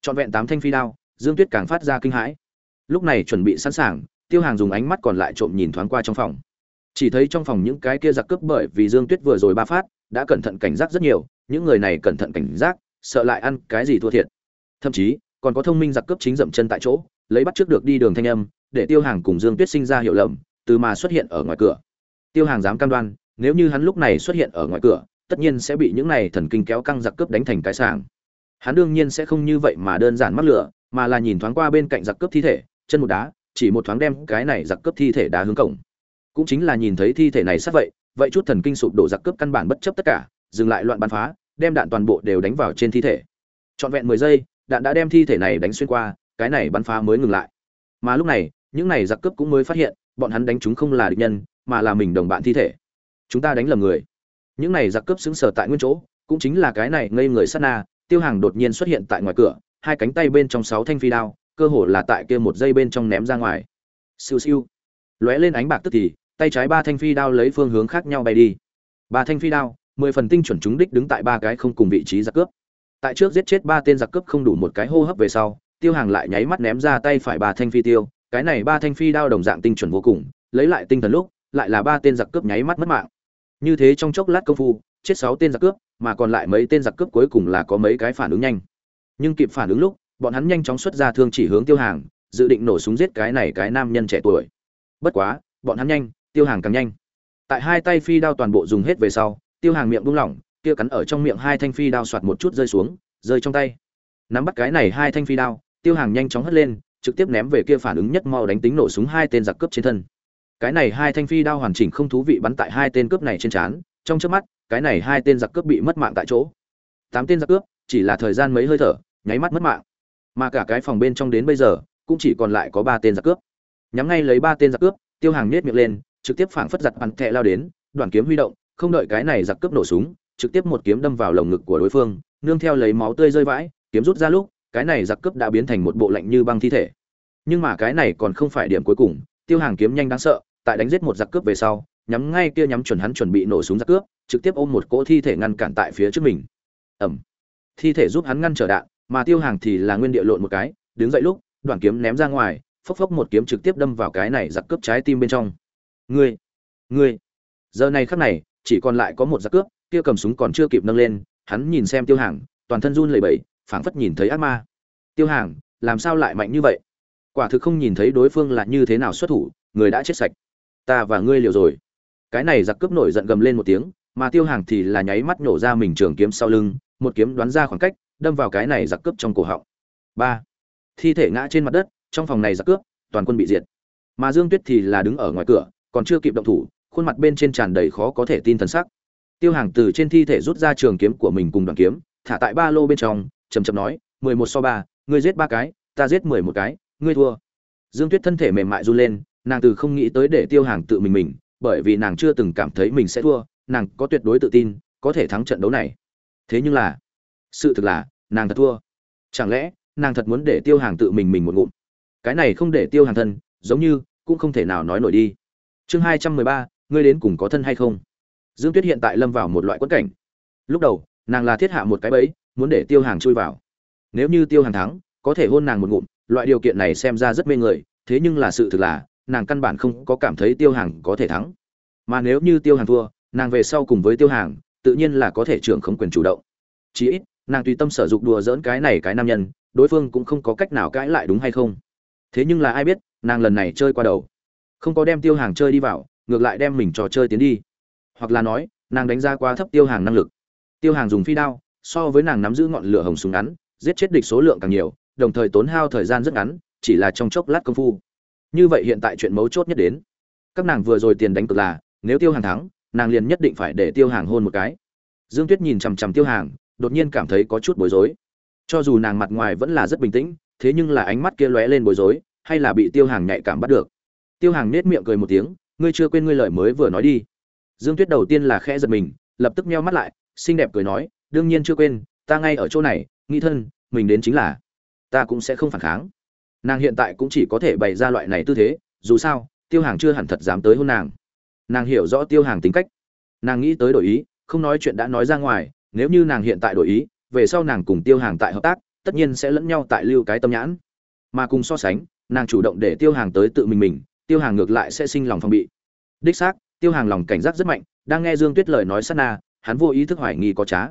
Trọn vẹn tám thanh phi đao, dương tuyết càng phát ra kinh hãi. Lúc này chuẩn bị sẵn sàng, tiêu hàng dùng ánh mắt còn lại trộm nhìn thoáng qua trong phòng chỉ thấy trong phòng những cái kia giặc cướp bởi vì dương tuyết vừa rồi ba phát, đã cẩn thận cảnh giác rất nhiều, những người này cẩn thận cảnh giác, sợ lại ăn cái gì thua thiệt. Thậm chí, còn có thông minh giặc cướp chính dậm chân tại chỗ, lấy bắt trước được đi đường thanh âm, để tiêu hàng cùng dương tuyết sinh ra hiệu lầm, từ mà xuất hiện ở ngoài cửa. Tiêu hàng dám cam đoan, nếu như hắn lúc này xuất hiện ở ngoài cửa, tất nhiên sẽ bị những này thần kinh kéo căng giặc cướp đánh thành cái sàng hắn đương nhiên sẽ không như vậy mà đơn giản mắc lửa, mà là nhìn thoáng qua bên cạnh giặc cướp thi thể, chân một đá, chỉ một thoáng đem cái này giặc cướp thi thể đá hướng cổng cũng chính là nhìn thấy thi thể này sắp vậy vậy chút thần kinh sụp đổ giặc cướp căn bản bất chấp tất cả, dừng lại loạn bắn phá, đem đạn toàn bộ đều đánh vào trên thi thể. Trọn vẹn mười giây, đạn đã đem thi thể này đánh xuyên qua, cái này bắn phá mới ngừng lại. Mà lúc này, những này giặc cướp cũng mới phát hiện, bọn hắn đánh chúng không là địch nhân, mà là mình đồng bạn thi thể. Chúng ta đánh lầm người. Những này giặc cướp xứng sở tại nguyên chỗ, cũng chính là cái này ngây người sát na, tiêu hàng đột nhiên xuất hiện tại ngoài cửa, hai cánh tay bên trong sáu thanh phi đao, cơ hồ là tại kia một dây bên trong ném ra ngoài. Siêu siêu. Lóe lên ánh bạc tức thì tay trái ba thanh phi đao lấy phương hướng khác nhau bay đi. Ba thanh phi đao, mười phần tinh chuẩn chúng đích đứng tại ba cái không cùng vị trí giặc cướp. Tại trước giết chết ba tên giặc cướp không đủ một cái hô hấp về sau, tiêu hàng lại nháy mắt ném ra tay phải ba thanh phi tiêu. Cái này ba thanh phi đao đồng dạng tinh chuẩn vô cùng, lấy lại tinh thần lúc, lại là ba tên giặc cướp nháy mắt mất mạng. Như thế trong chốc lát công phu, chết sáu tên giặc cướp, mà còn lại mấy tên giặc cướp cuối cùng là có mấy cái phản ứng nhanh. Nhưng kịp phản ứng lúc, bọn hắn nhanh chóng xuất ra thương chỉ hướng tiêu hàng, dự định nổ súng giết cái này cái nam nhân trẻ tuổi. Bất quá, bọn hắn nhanh tiêu hàng càng nhanh. Tại hai tay phi đao toàn bộ dùng hết về sau, tiêu hàng miệng buông lỏng, kia cắn ở trong miệng hai thanh phi đao soạt một chút rơi xuống, rơi trong tay. Nắm bắt cái này hai thanh phi đao, tiêu hàng nhanh chóng hất lên, trực tiếp ném về kia phản ứng nhất mau đánh tính nổ súng hai tên giặc cướp trên thân. Cái này hai thanh phi đao hoàn chỉnh không thú vị bắn tại hai tên cướp này trên trán, trong trước mắt, cái này hai tên giặc cướp bị mất mạng tại chỗ. Tám tên giặc cướp, chỉ là thời gian mấy hơi thở, nháy mắt mất mạng. Mà cả cái phòng bên trong đến bây giờ, cũng chỉ còn lại có ba tên giặc cướp. Nhắm ngay lấy ba tên giặc cướp, tiêu hàng nhét miệng lên trực tiếp phảng phất giặt bắn thẹ lao đến đoàn kiếm huy động không đợi cái này giặc cướp nổ súng trực tiếp một kiếm đâm vào lồng ngực của đối phương nương theo lấy máu tươi rơi vãi kiếm rút ra lúc cái này giặc cướp đã biến thành một bộ lạnh như băng thi thể. Nhưng mà cái này còn không phải điểm cuối cùng tiêu hàng kiếm nhanh đáng sợ tại đánh giết một giặc cướp về sau nhắm ngay kia nhắm chuẩn hắn chuẩn bị nổ súng giặc cướp trực tiếp ôm một cỗ thi thể ngăn cản tại phía trước mình. Ầm, thi thể giúp hắn ngăn trở đạn mà tiêu hàng thì là nguyên địa lộn một cái đứng dậy lúc đoạn kiếm ném ra ngoài phốc phốc một kiếm trực tiếp đâm vào cái này giặc cướp trái tim bên trong ngươi ngươi. Giờ này khắc này, chỉ còn lại có một giặc cướp, kia cầm súng còn chưa kịp nâng lên, hắn nhìn xem tiêu hàng, toàn thân run lẩy bẩy, phảng phất nhìn thấy ác ma. Tiêu hàng, làm sao lại mạnh như vậy? Quả thực không nhìn thấy đối phương là như thế nào xuất thủ, người đã chết sạch. Ta và ngươi liều rồi. Cái này giặc cướp nổi giận gầm lên một tiếng, mà tiêu hàng thì là nháy mắt nhổ ra mình trường kiếm sau lưng, một kiếm đoán ra khoảng cách, đâm vào cái này giặc cướp trong cổ họng. Ba. Thi thể ngã trên mặt đất, trong phòng này giặc cướp, toàn quân bị diệt. Mà dương tuyết thì là đứng ở ngoài cửa còn chưa kịp động thủ, khuôn mặt bên trên tràn đầy khó có thể tin thần sắc. Tiêu hàng từ trên thi thể rút ra trường kiếm của mình cùng đoàn kiếm, thả tại ba lô bên trong chầm chầm nói, mười một so ba, ngươi giết ba cái, ta giết mười một cái, ngươi thua. Dương tuyết thân thể mềm mại run lên, nàng từ không nghĩ tới để tiêu hàng tự mình mình, bởi vì nàng chưa từng cảm thấy mình sẽ thua, nàng có tuyệt đối tự tin, có thể thắng trận đấu này. Thế nhưng là, sự thực là, nàng thật thua. Chẳng lẽ, nàng thật muốn để tiêu hàng tự mình mình một ngụm? Cái này không để tiêu hàng thân, giống như, cũng không thể nào nói nổi đi chương hai trăm mười ba, ngươi đến cùng có thân hay không? Dương tuyết hiện tại lâm vào một loại quẫn cảnh. Lúc đầu, nàng là thiết hạ một cái bẫy, muốn để tiêu hàng chui vào. Nếu như tiêu hàng thắng, có thể hôn nàng một ngụm, loại điều kiện này xem ra rất mê người, thế nhưng là sự thực là, nàng căn bản không có cảm thấy tiêu hàng có thể thắng. Mà nếu như tiêu hàng thua, nàng về sau cùng với tiêu hàng, tự nhiên là có thể trưởng không quyền chủ động. Chí ít, nàng tùy tâm sở dục đùa dỡn cái này cái nam nhân, đối phương cũng không có cách nào cãi lại đúng hay không. Thế nhưng là ai biết, nàng lần này chơi qua đầu không có đem tiêu hàng chơi đi vào, ngược lại đem mình trò chơi tiến đi. Hoặc là nói, nàng đánh ra quá thấp tiêu hàng năng lực. Tiêu hàng dùng phi đao, so với nàng nắm giữ ngọn lửa hồng súng ngắn, giết chết địch số lượng càng nhiều, đồng thời tốn hao thời gian rất ngắn, chỉ là trong chốc lát công phu. Như vậy hiện tại chuyện mấu chốt nhất đến. Các nàng vừa rồi tiền đánh cực là, nếu tiêu hàng thắng, nàng liền nhất định phải để tiêu hàng hôn một cái. Dương tuyết nhìn chằm chằm tiêu hàng, đột nhiên cảm thấy có chút bối rối. Cho dù nàng mặt ngoài vẫn là rất bình tĩnh, thế nhưng là ánh mắt kia lóe lên bối rối, hay là bị tiêu hàng nhạy cảm bắt được tiêu hàng nết miệng cười một tiếng, ngươi chưa quên ngươi lời mới vừa nói đi. Dương tuyết đầu tiên là khẽ giật mình, lập tức meo mắt lại, xinh đẹp cười nói, đương nhiên chưa quên, ta ngay ở chỗ này, nghĩ thân, mình đến chính là, ta cũng sẽ không phản kháng. Nàng hiện tại cũng chỉ có thể bày ra loại này tư thế, dù sao, tiêu hàng chưa hẳn thật dám tới hôn nàng. Nàng hiểu rõ tiêu hàng tính cách. Nàng nghĩ tới đổi ý, không nói chuyện đã nói ra ngoài, nếu như nàng hiện tại đổi ý, về sau nàng cùng tiêu hàng tại hợp tác, tất nhiên sẽ lẫn nhau tại lưu cái tâm nhãn. Mà cùng so sánh, nàng chủ động để tiêu hàng tới tự mình mình tiêu hàng ngược lại sẽ sinh lòng phòng bị. Đích xác, tiêu hàng lòng cảnh giác rất mạnh, đang nghe dương tuyết lời nói sát na, hắn vô ý thức hoài nghi có trá.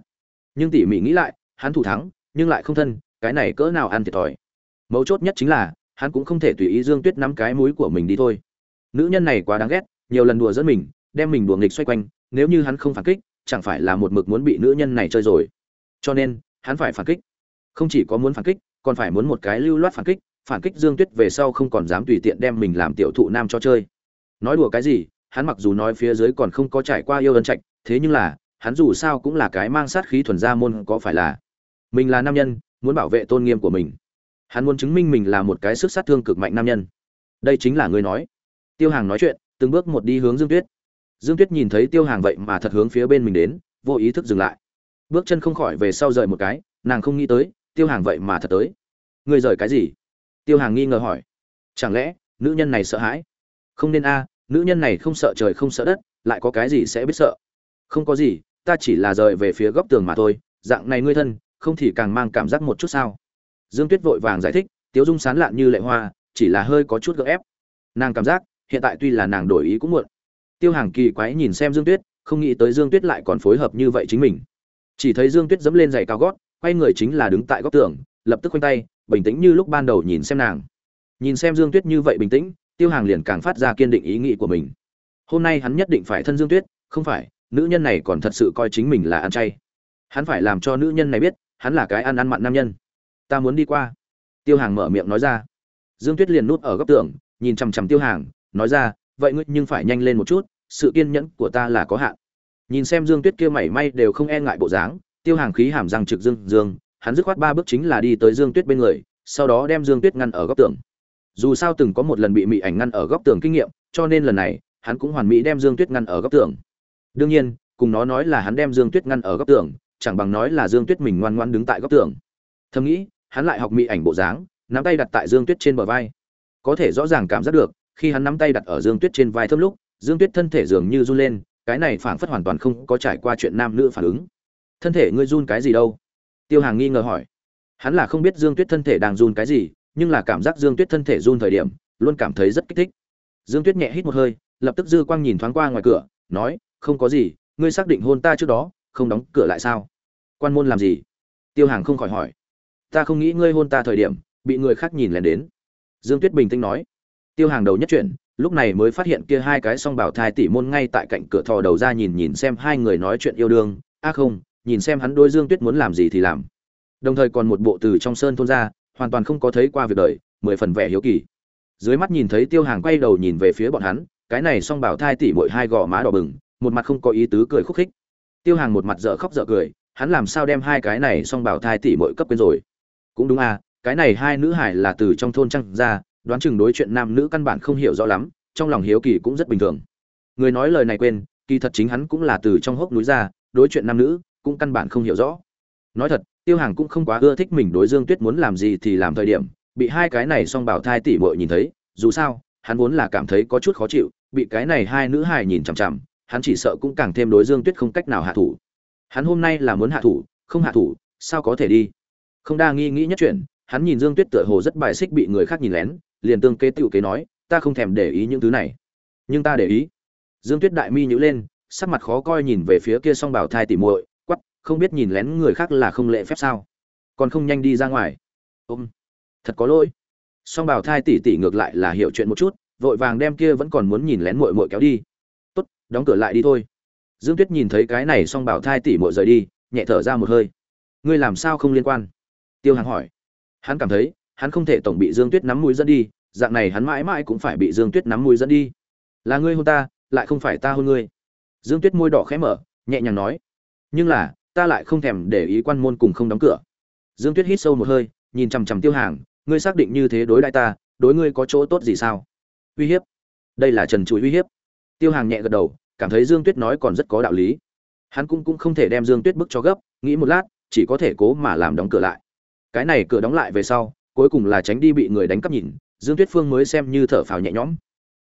Nhưng tỉ mỉ nghĩ lại, hắn thủ thắng, nhưng lại không thân, cái này cỡ nào ăn thiệt thòi. Mấu chốt nhất chính là, hắn cũng không thể tùy ý dương tuyết nắm cái mũi của mình đi thôi. Nữ nhân này quá đáng ghét, nhiều lần đùa dẫn mình, đem mình đùa nghịch xoay quanh, nếu như hắn không phản kích, chẳng phải là một mực muốn bị nữ nhân này chơi rồi. Cho nên, hắn phải phản kích. Không chỉ có muốn phản kích, còn phải muốn một cái lưu loát phản kích phản kích dương tuyết về sau không còn dám tùy tiện đem mình làm tiểu thụ nam cho chơi. Nói đùa cái gì, hắn mặc dù nói phía dưới còn không có trải qua yêu ân trạch, thế nhưng là, hắn dù sao cũng là cái mang sát khí thuần gia môn, có phải là? Mình là nam nhân, muốn bảo vệ tôn nghiêm của mình. Hắn muốn chứng minh mình là một cái sức sát thương cực mạnh nam nhân. Đây chính là người nói. Tiêu hàng nói chuyện, từng bước một đi hướng dương tuyết. Dương tuyết nhìn thấy tiêu hàng vậy mà thật hướng phía bên mình đến, vô ý thức dừng lại. Bước chân không khỏi về sau rời một cái, nàng không nghĩ tới, tiêu hàng vậy mà thật tới. Người rời cái gì? Tiêu hàng nghi ngờ hỏi. Chẳng lẽ, nữ nhân này sợ hãi? Không nên a, nữ nhân này không sợ trời không sợ đất, lại có cái gì sẽ biết sợ? Không có gì, ta chỉ là rời về phía góc tường mà thôi, dạng này ngươi thân, không thì càng mang cảm giác một chút sao? Dương tuyết vội vàng giải thích, tiếu dung sán lạn như lệ hoa, chỉ là hơi có chút gợ ép. Nàng cảm giác, hiện tại tuy là nàng đổi ý cũng muộn. Tiêu hàng kỳ quái nhìn xem dương tuyết, không nghĩ tới dương tuyết lại còn phối hợp như vậy chính mình. Chỉ thấy dương tuyết dẫm lên giày cao gót, quay người chính là đứng tại góc tường, lập tức khoanh tay bình tĩnh như lúc ban đầu nhìn xem nàng. Nhìn xem dương tuyết như vậy bình tĩnh, tiêu hàng liền càng phát ra kiên định ý nghĩ của mình. Hôm nay hắn nhất định phải thân dương tuyết, không phải, nữ nhân này còn thật sự coi chính mình là ăn chay. Hắn phải làm cho nữ nhân này biết, hắn là cái ăn ăn mặn nam nhân. Ta muốn đi qua. Tiêu hàng mở miệng nói ra. Dương tuyết liền nút ở góc tường, nhìn chằm chằm tiêu hàng, nói ra, vậy ngươi nhưng phải nhanh lên một chút, sự kiên nhẫn của ta là có hạn. Nhìn xem dương tuyết kia mảy may đều không e ngại bộ dáng, tiêu hàng khí hàm răng trực dương dương hắn dứt khoát ba bước chính là đi tới dương tuyết bên người, sau đó đem dương tuyết ngăn ở góc tường. Dù sao từng có một lần bị mị ảnh ngăn ở góc tường kinh nghiệm, cho nên lần này, hắn cũng hoàn mỹ đem dương tuyết ngăn ở góc tường. Đương nhiên, cùng nó nói là hắn đem dương tuyết ngăn ở góc tường, chẳng bằng nói là dương tuyết mình ngoan ngoãn đứng tại góc tường. Thầm nghĩ, hắn lại học mị ảnh bộ dáng, nắm tay đặt tại dương tuyết trên bờ vai. Có thể rõ ràng cảm giác được, khi hắn nắm tay đặt ở dương tuyết trên vai thơm lúc, dương tuyết thân thể dường như run lên, cái này phảng phất hoàn toàn không có trải qua chuyện nam nữ phản ứng. Thân thể ngươi run cái gì đâu? Tiêu hàng nghi ngờ hỏi. Hắn là không biết dương tuyết thân thể đang run cái gì, nhưng là cảm giác dương tuyết thân thể run thời điểm, luôn cảm thấy rất kích thích. Dương tuyết nhẹ hít một hơi, lập tức dư quang nhìn thoáng qua ngoài cửa, nói, không có gì, ngươi xác định hôn ta trước đó, không đóng cửa lại sao? Quan môn làm gì? Tiêu hàng không khỏi hỏi. Ta không nghĩ ngươi hôn ta thời điểm, bị người khác nhìn lén đến. Dương tuyết bình tĩnh nói. Tiêu hàng đầu nhất chuyển lúc này mới phát hiện kia hai cái song bảo thai tỷ môn ngay tại cạnh cửa thò đầu ra nhìn nhìn xem hai người nói chuyện yêu đương. A không nhìn xem hắn đôi dương tuyết muốn làm gì thì làm. Đồng thời còn một bộ từ trong sơn thôn ra, hoàn toàn không có thấy qua việc đời, mười phần vẻ hiếu kỳ. Dưới mắt nhìn thấy tiêu hàng quay đầu nhìn về phía bọn hắn, cái này song bảo thai tỷ muội hai gò má đỏ bừng, một mặt không có ý tứ cười khúc khích. Tiêu hàng một mặt dở khóc dở cười, hắn làm sao đem hai cái này song bảo thai tỷ muội cấp quên rồi? Cũng đúng à cái này hai nữ hải là từ trong thôn trăng ra, đoán chừng đối chuyện nam nữ căn bản không hiểu rõ lắm, trong lòng hiếu kỳ cũng rất bình thường. Người nói lời này quên, kỳ thật chính hắn cũng là từ trong hốc núi ra, đối chuyện nam nữ cũng căn bản không hiểu rõ. Nói thật, tiêu hàng cũng không quá ưa thích mình đối dương tuyết muốn làm gì thì làm thời điểm, bị hai cái này song bảo thai tỉ mội nhìn thấy, dù sao, hắn vốn là cảm thấy có chút khó chịu, bị cái này hai nữ hài nhìn chằm chằm, hắn chỉ sợ cũng càng thêm đối dương tuyết không cách nào hạ thủ. Hắn hôm nay là muốn hạ thủ, không hạ thủ, sao có thể đi? Không đa nghi nghĩ nhất chuyện, hắn nhìn dương tuyết tựa hồ rất bài xích bị người khác nhìn lén, liền tương kế tựu kế nói, ta không thèm để ý những thứ này. Nhưng ta để ý. Dương tuyết đại mi nhữ lên, sắc mặt khó coi nhìn về phía kia song bảo thai tỉ muội không biết nhìn lén người khác là không lệ phép sao? Còn không nhanh đi ra ngoài. Ôm. Thật có lỗi. Song bảo thai tỉ tỉ ngược lại là hiểu chuyện một chút, vội vàng đem kia vẫn còn muốn nhìn lén muội muội kéo đi. Tốt, đóng cửa lại đi thôi. Dương tuyết nhìn thấy cái này song bảo thai tỉ muội rời đi, nhẹ thở ra một hơi. Ngươi làm sao không liên quan? Tiêu hàng hỏi. Hắn cảm thấy, hắn không thể tổng bị dương tuyết nắm mũi dẫn đi, dạng này hắn mãi mãi cũng phải bị dương tuyết nắm mũi dẫn đi. Là ngươi hôn ta, lại không phải ta hôn ngươi. Dương tuyết môi đỏ khẽ mở, nhẹ nhàng nói. Nhưng là ta lại không thèm để ý quan môn cùng không đóng cửa. Dương tuyết hít sâu một hơi nhìn chằm chằm tiêu hàng ngươi xác định như thế đối đại ta đối ngươi có chỗ tốt gì sao? Uy hiếp. Đây là trần chuối uy hiếp. Tiêu hàng nhẹ gật đầu cảm thấy dương tuyết nói còn rất có đạo lý. Hắn cũng cũng không thể đem dương tuyết bức cho gấp nghĩ một lát chỉ có thể cố mà làm đóng cửa lại. Cái này cửa đóng lại về sau cuối cùng là tránh đi bị người đánh cắp nhìn dương tuyết phương mới xem như thở phào nhẹ nhõm.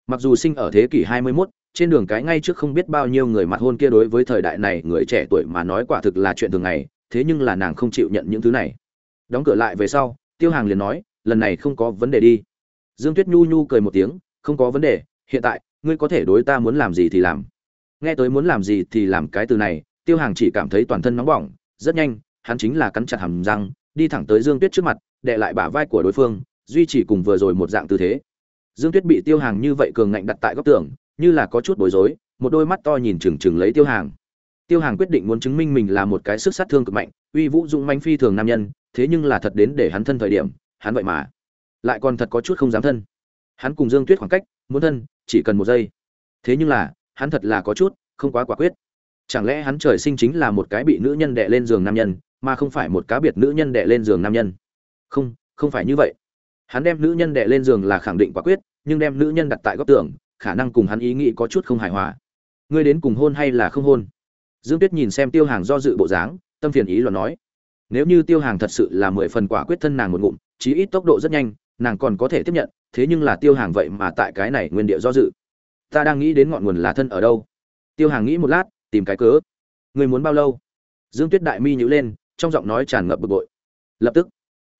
Mặc dù sinh ở thế kỷ 21, trên đường cái ngay trước không biết bao nhiêu người mặt hôn kia đối với thời đại này người trẻ tuổi mà nói quả thực là chuyện thường ngày, thế nhưng là nàng không chịu nhận những thứ này. Đóng cửa lại về sau, tiêu hàng liền nói, lần này không có vấn đề đi. Dương tuyết nhu nhu cười một tiếng, không có vấn đề, hiện tại, ngươi có thể đối ta muốn làm gì thì làm. Nghe tới muốn làm gì thì làm cái từ này, tiêu hàng chỉ cảm thấy toàn thân nóng bỏng, rất nhanh, hắn chính là cắn chặt hàm răng, đi thẳng tới dương tuyết trước mặt đệ lại bả vai của đối phương, duy trì cùng vừa rồi một dạng tư thế. Dương tuyết bị tiêu hàng như vậy cường ngạnh đặt tại góc tường như là có chút bối rối, một đôi mắt to nhìn chừng chừng lấy tiêu hàng. Tiêu hàng quyết định muốn chứng minh mình là một cái sức sát thương cực mạnh, uy vũ dũng manh phi thường nam nhân, thế nhưng là thật đến để hắn thân thời điểm, hắn vậy mà lại còn thật có chút không dám thân. Hắn cùng dương tuyết khoảng cách, muốn thân, chỉ cần một giây. Thế nhưng là, hắn thật là có chút không quá quả quyết. Chẳng lẽ hắn trời sinh chính là một cái bị nữ nhân đè lên giường nam nhân, mà không phải một cá biệt nữ nhân đè lên giường nam nhân? Không không phải như vậy. Hắn đem nữ nhân đè lên giường là khẳng định quả quyết, nhưng đem nữ nhân đặt tại góc tường khả năng cùng hắn ý nghĩ có chút không hài hòa. Ngươi đến cùng hôn hay là không hôn? Dương tuyết nhìn xem tiêu hàng do dự bộ dáng, tâm phiền ý luận nói. Nếu như tiêu hàng thật sự là mười phần quả quyết thân nàng một ngụm, chí ít tốc độ rất nhanh, nàng còn có thể tiếp nhận, thế nhưng là tiêu hàng vậy mà tại cái này nguyên địa do dự. Ta đang nghĩ đến ngọn nguồn là thân ở đâu? Tiêu hàng nghĩ một lát, tìm cái cớ. Người muốn bao lâu? Dương tuyết đại mi nhữ lên, trong giọng nói tràn ngập bực bội. Lập tức,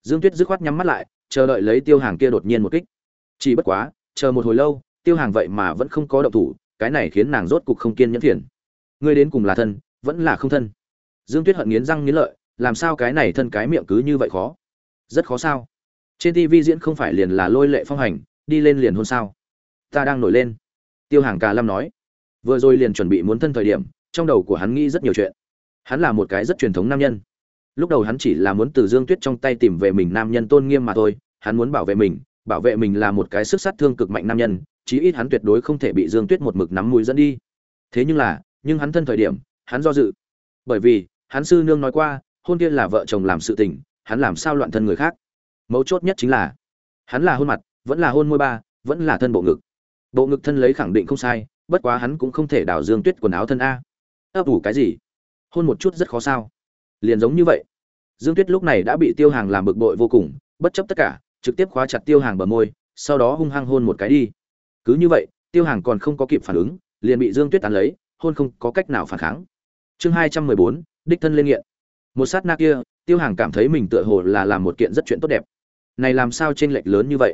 dương tuyết dứt khoát nhắm mắt lại, chờ đợi lấy tiêu hàng kia đột nhiên một kích. Chỉ bất quá, chờ một hồi lâu tiêu hàng vậy mà vẫn không có động thủ, cái này khiến nàng rốt cục không kiên nhẫn phiền. Ngươi đến cùng là thân, vẫn là không thân? Dương tuyết hận nghiến răng nghiến lợi, làm sao cái này thân cái miệng cứ như vậy khó? Rất khó sao? Trên tv diễn không phải liền là lôi lệ phong hành, đi lên liền hôn sao? Ta đang nổi lên. Tiêu hàng cà lâm nói. Vừa rồi liền chuẩn bị muốn thân thời điểm, trong đầu của hắn nghĩ rất nhiều chuyện. Hắn là một cái rất truyền thống nam nhân. Lúc đầu hắn chỉ là muốn từ dương tuyết trong tay tìm về mình nam nhân tôn nghiêm mà thôi, hắn muốn bảo vệ mình, bảo vệ mình là một cái sức sát thương cực mạnh nam nhân chí ít hắn tuyệt đối không thể bị dương tuyết một mực nắm mũi dẫn đi. Thế nhưng là, nhưng hắn thân thời điểm, hắn do dự. Bởi vì, hắn sư nương nói qua, hôn kia là vợ chồng làm sự tình, hắn làm sao loạn thân người khác? Mấu chốt nhất chính là, hắn là hôn mặt, vẫn là hôn môi ba, vẫn là thân bộ ngực. Bộ ngực thân lấy khẳng định không sai, bất quá hắn cũng không thể đào dương tuyết quần áo thân a. Ấp ủ cái gì? Hôn một chút rất khó sao. Liền giống như vậy. Dương tuyết lúc này đã bị tiêu hàng làm bực bội vô cùng, bất chấp tất cả, trực tiếp khóa chặt tiêu hàng bờ môi, sau đó hung hăng hôn một cái đi cứ như vậy, tiêu hàng còn không có kịp phản ứng, liền bị dương tuyết tán lấy, hôn không có cách nào phản kháng. Chương hai trăm mười bốn, đích thân lên nghiện. Một sát na kia, tiêu hàng cảm thấy mình tựa hồ là làm một kiện rất chuyện tốt đẹp. Này làm sao t r ê n lệch lớn như vậy?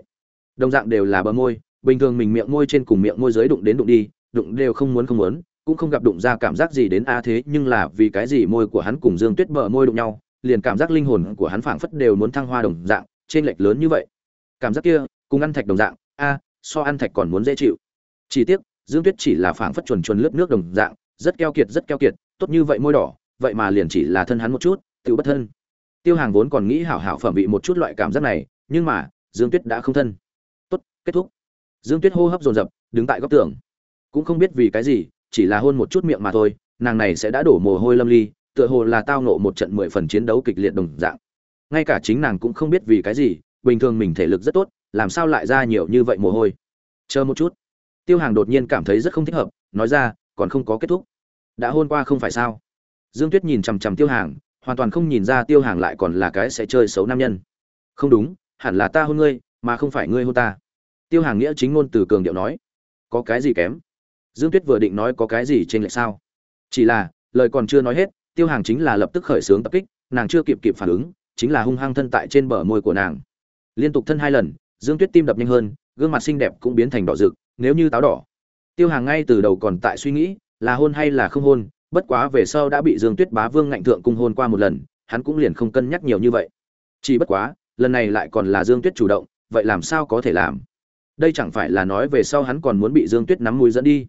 Đồng dạng đều là bờ môi, bình thường mình miệng môi trên cùng miệng môi dưới đụng đến đụng đi, đụng đều không muốn không muốn, cũng không gặp đụng ra cảm giác gì đến a à thế, nhưng là vì cái gì môi của hắn cùng dương tuyết bờ môi đụng nhau, liền cảm giác linh hồn của hắn phảng phất đều muốn thăng hoa đồng dạng trên lệch lớn như vậy. Cảm giác kia, cùng ăn thạch đồng dạng, a so ăn thạch còn muốn dễ chịu. Chỉ tiếc, dương tuyết chỉ là phảng phất chuồn chuồn lướt nước đồng dạng, rất keo kiệt, rất keo kiệt, tốt như vậy môi đỏ, vậy mà liền chỉ là thân hắn một chút, tự bất thân. Tiêu hàng vốn còn nghĩ hảo hảo phẩm bị một chút loại cảm giác này, nhưng mà, dương tuyết đã không thân. Tốt, kết thúc. Dương tuyết hô hấp dồn dập, đứng tại góc tường. Cũng không biết vì cái gì, chỉ là hôn một chút miệng mà thôi, nàng này sẽ đã đổ mồ hôi lâm ly, tựa hồ là tao nộ một trận mười phần chiến đấu kịch liệt đồng dạng. Ngay cả chính nàng cũng không biết vì cái gì, bình thường mình thể lực rất tốt làm sao lại ra nhiều như vậy mồ hôi? Chờ một chút. Tiêu hàng đột nhiên cảm thấy rất không thích hợp, nói ra, còn không có kết thúc. Đã hôn qua không phải sao? Dương tuyết nhìn chằm chằm tiêu hàng, hoàn toàn không nhìn ra tiêu hàng lại còn là cái sẽ chơi xấu nam nhân. Không đúng, hẳn là ta hôn ngươi, mà không phải ngươi hôn ta. Tiêu hàng nghĩa chính ngôn từ cường điệu nói. Có cái gì kém? Dương tuyết vừa định nói có cái gì trên lệch sao? Chỉ là, lời còn chưa nói hết, tiêu hàng chính là lập tức khởi xướng tập kích, nàng chưa kịp kịp phản ứng, chính là hung hăng thân tại trên bờ môi của nàng. Liên tục thân hai lần dương tuyết tim đập nhanh hơn gương mặt xinh đẹp cũng biến thành đỏ rực nếu như táo đỏ tiêu hàng ngay từ đầu còn tại suy nghĩ là hôn hay là không hôn bất quá về sau đã bị Dương Tuyết Bá Vương ngạnh thượng cung hôn qua một lần, hắn cũng liền không cân nhắc nhiều như vậy. Chỉ bất quá, lần này lại còn là Dương Tuyết chủ động, vậy làm sao có thể làm? Đây chẳng phải là nói về sau hắn còn muốn bị Dương Tuyết nắm mũi dẫn đi.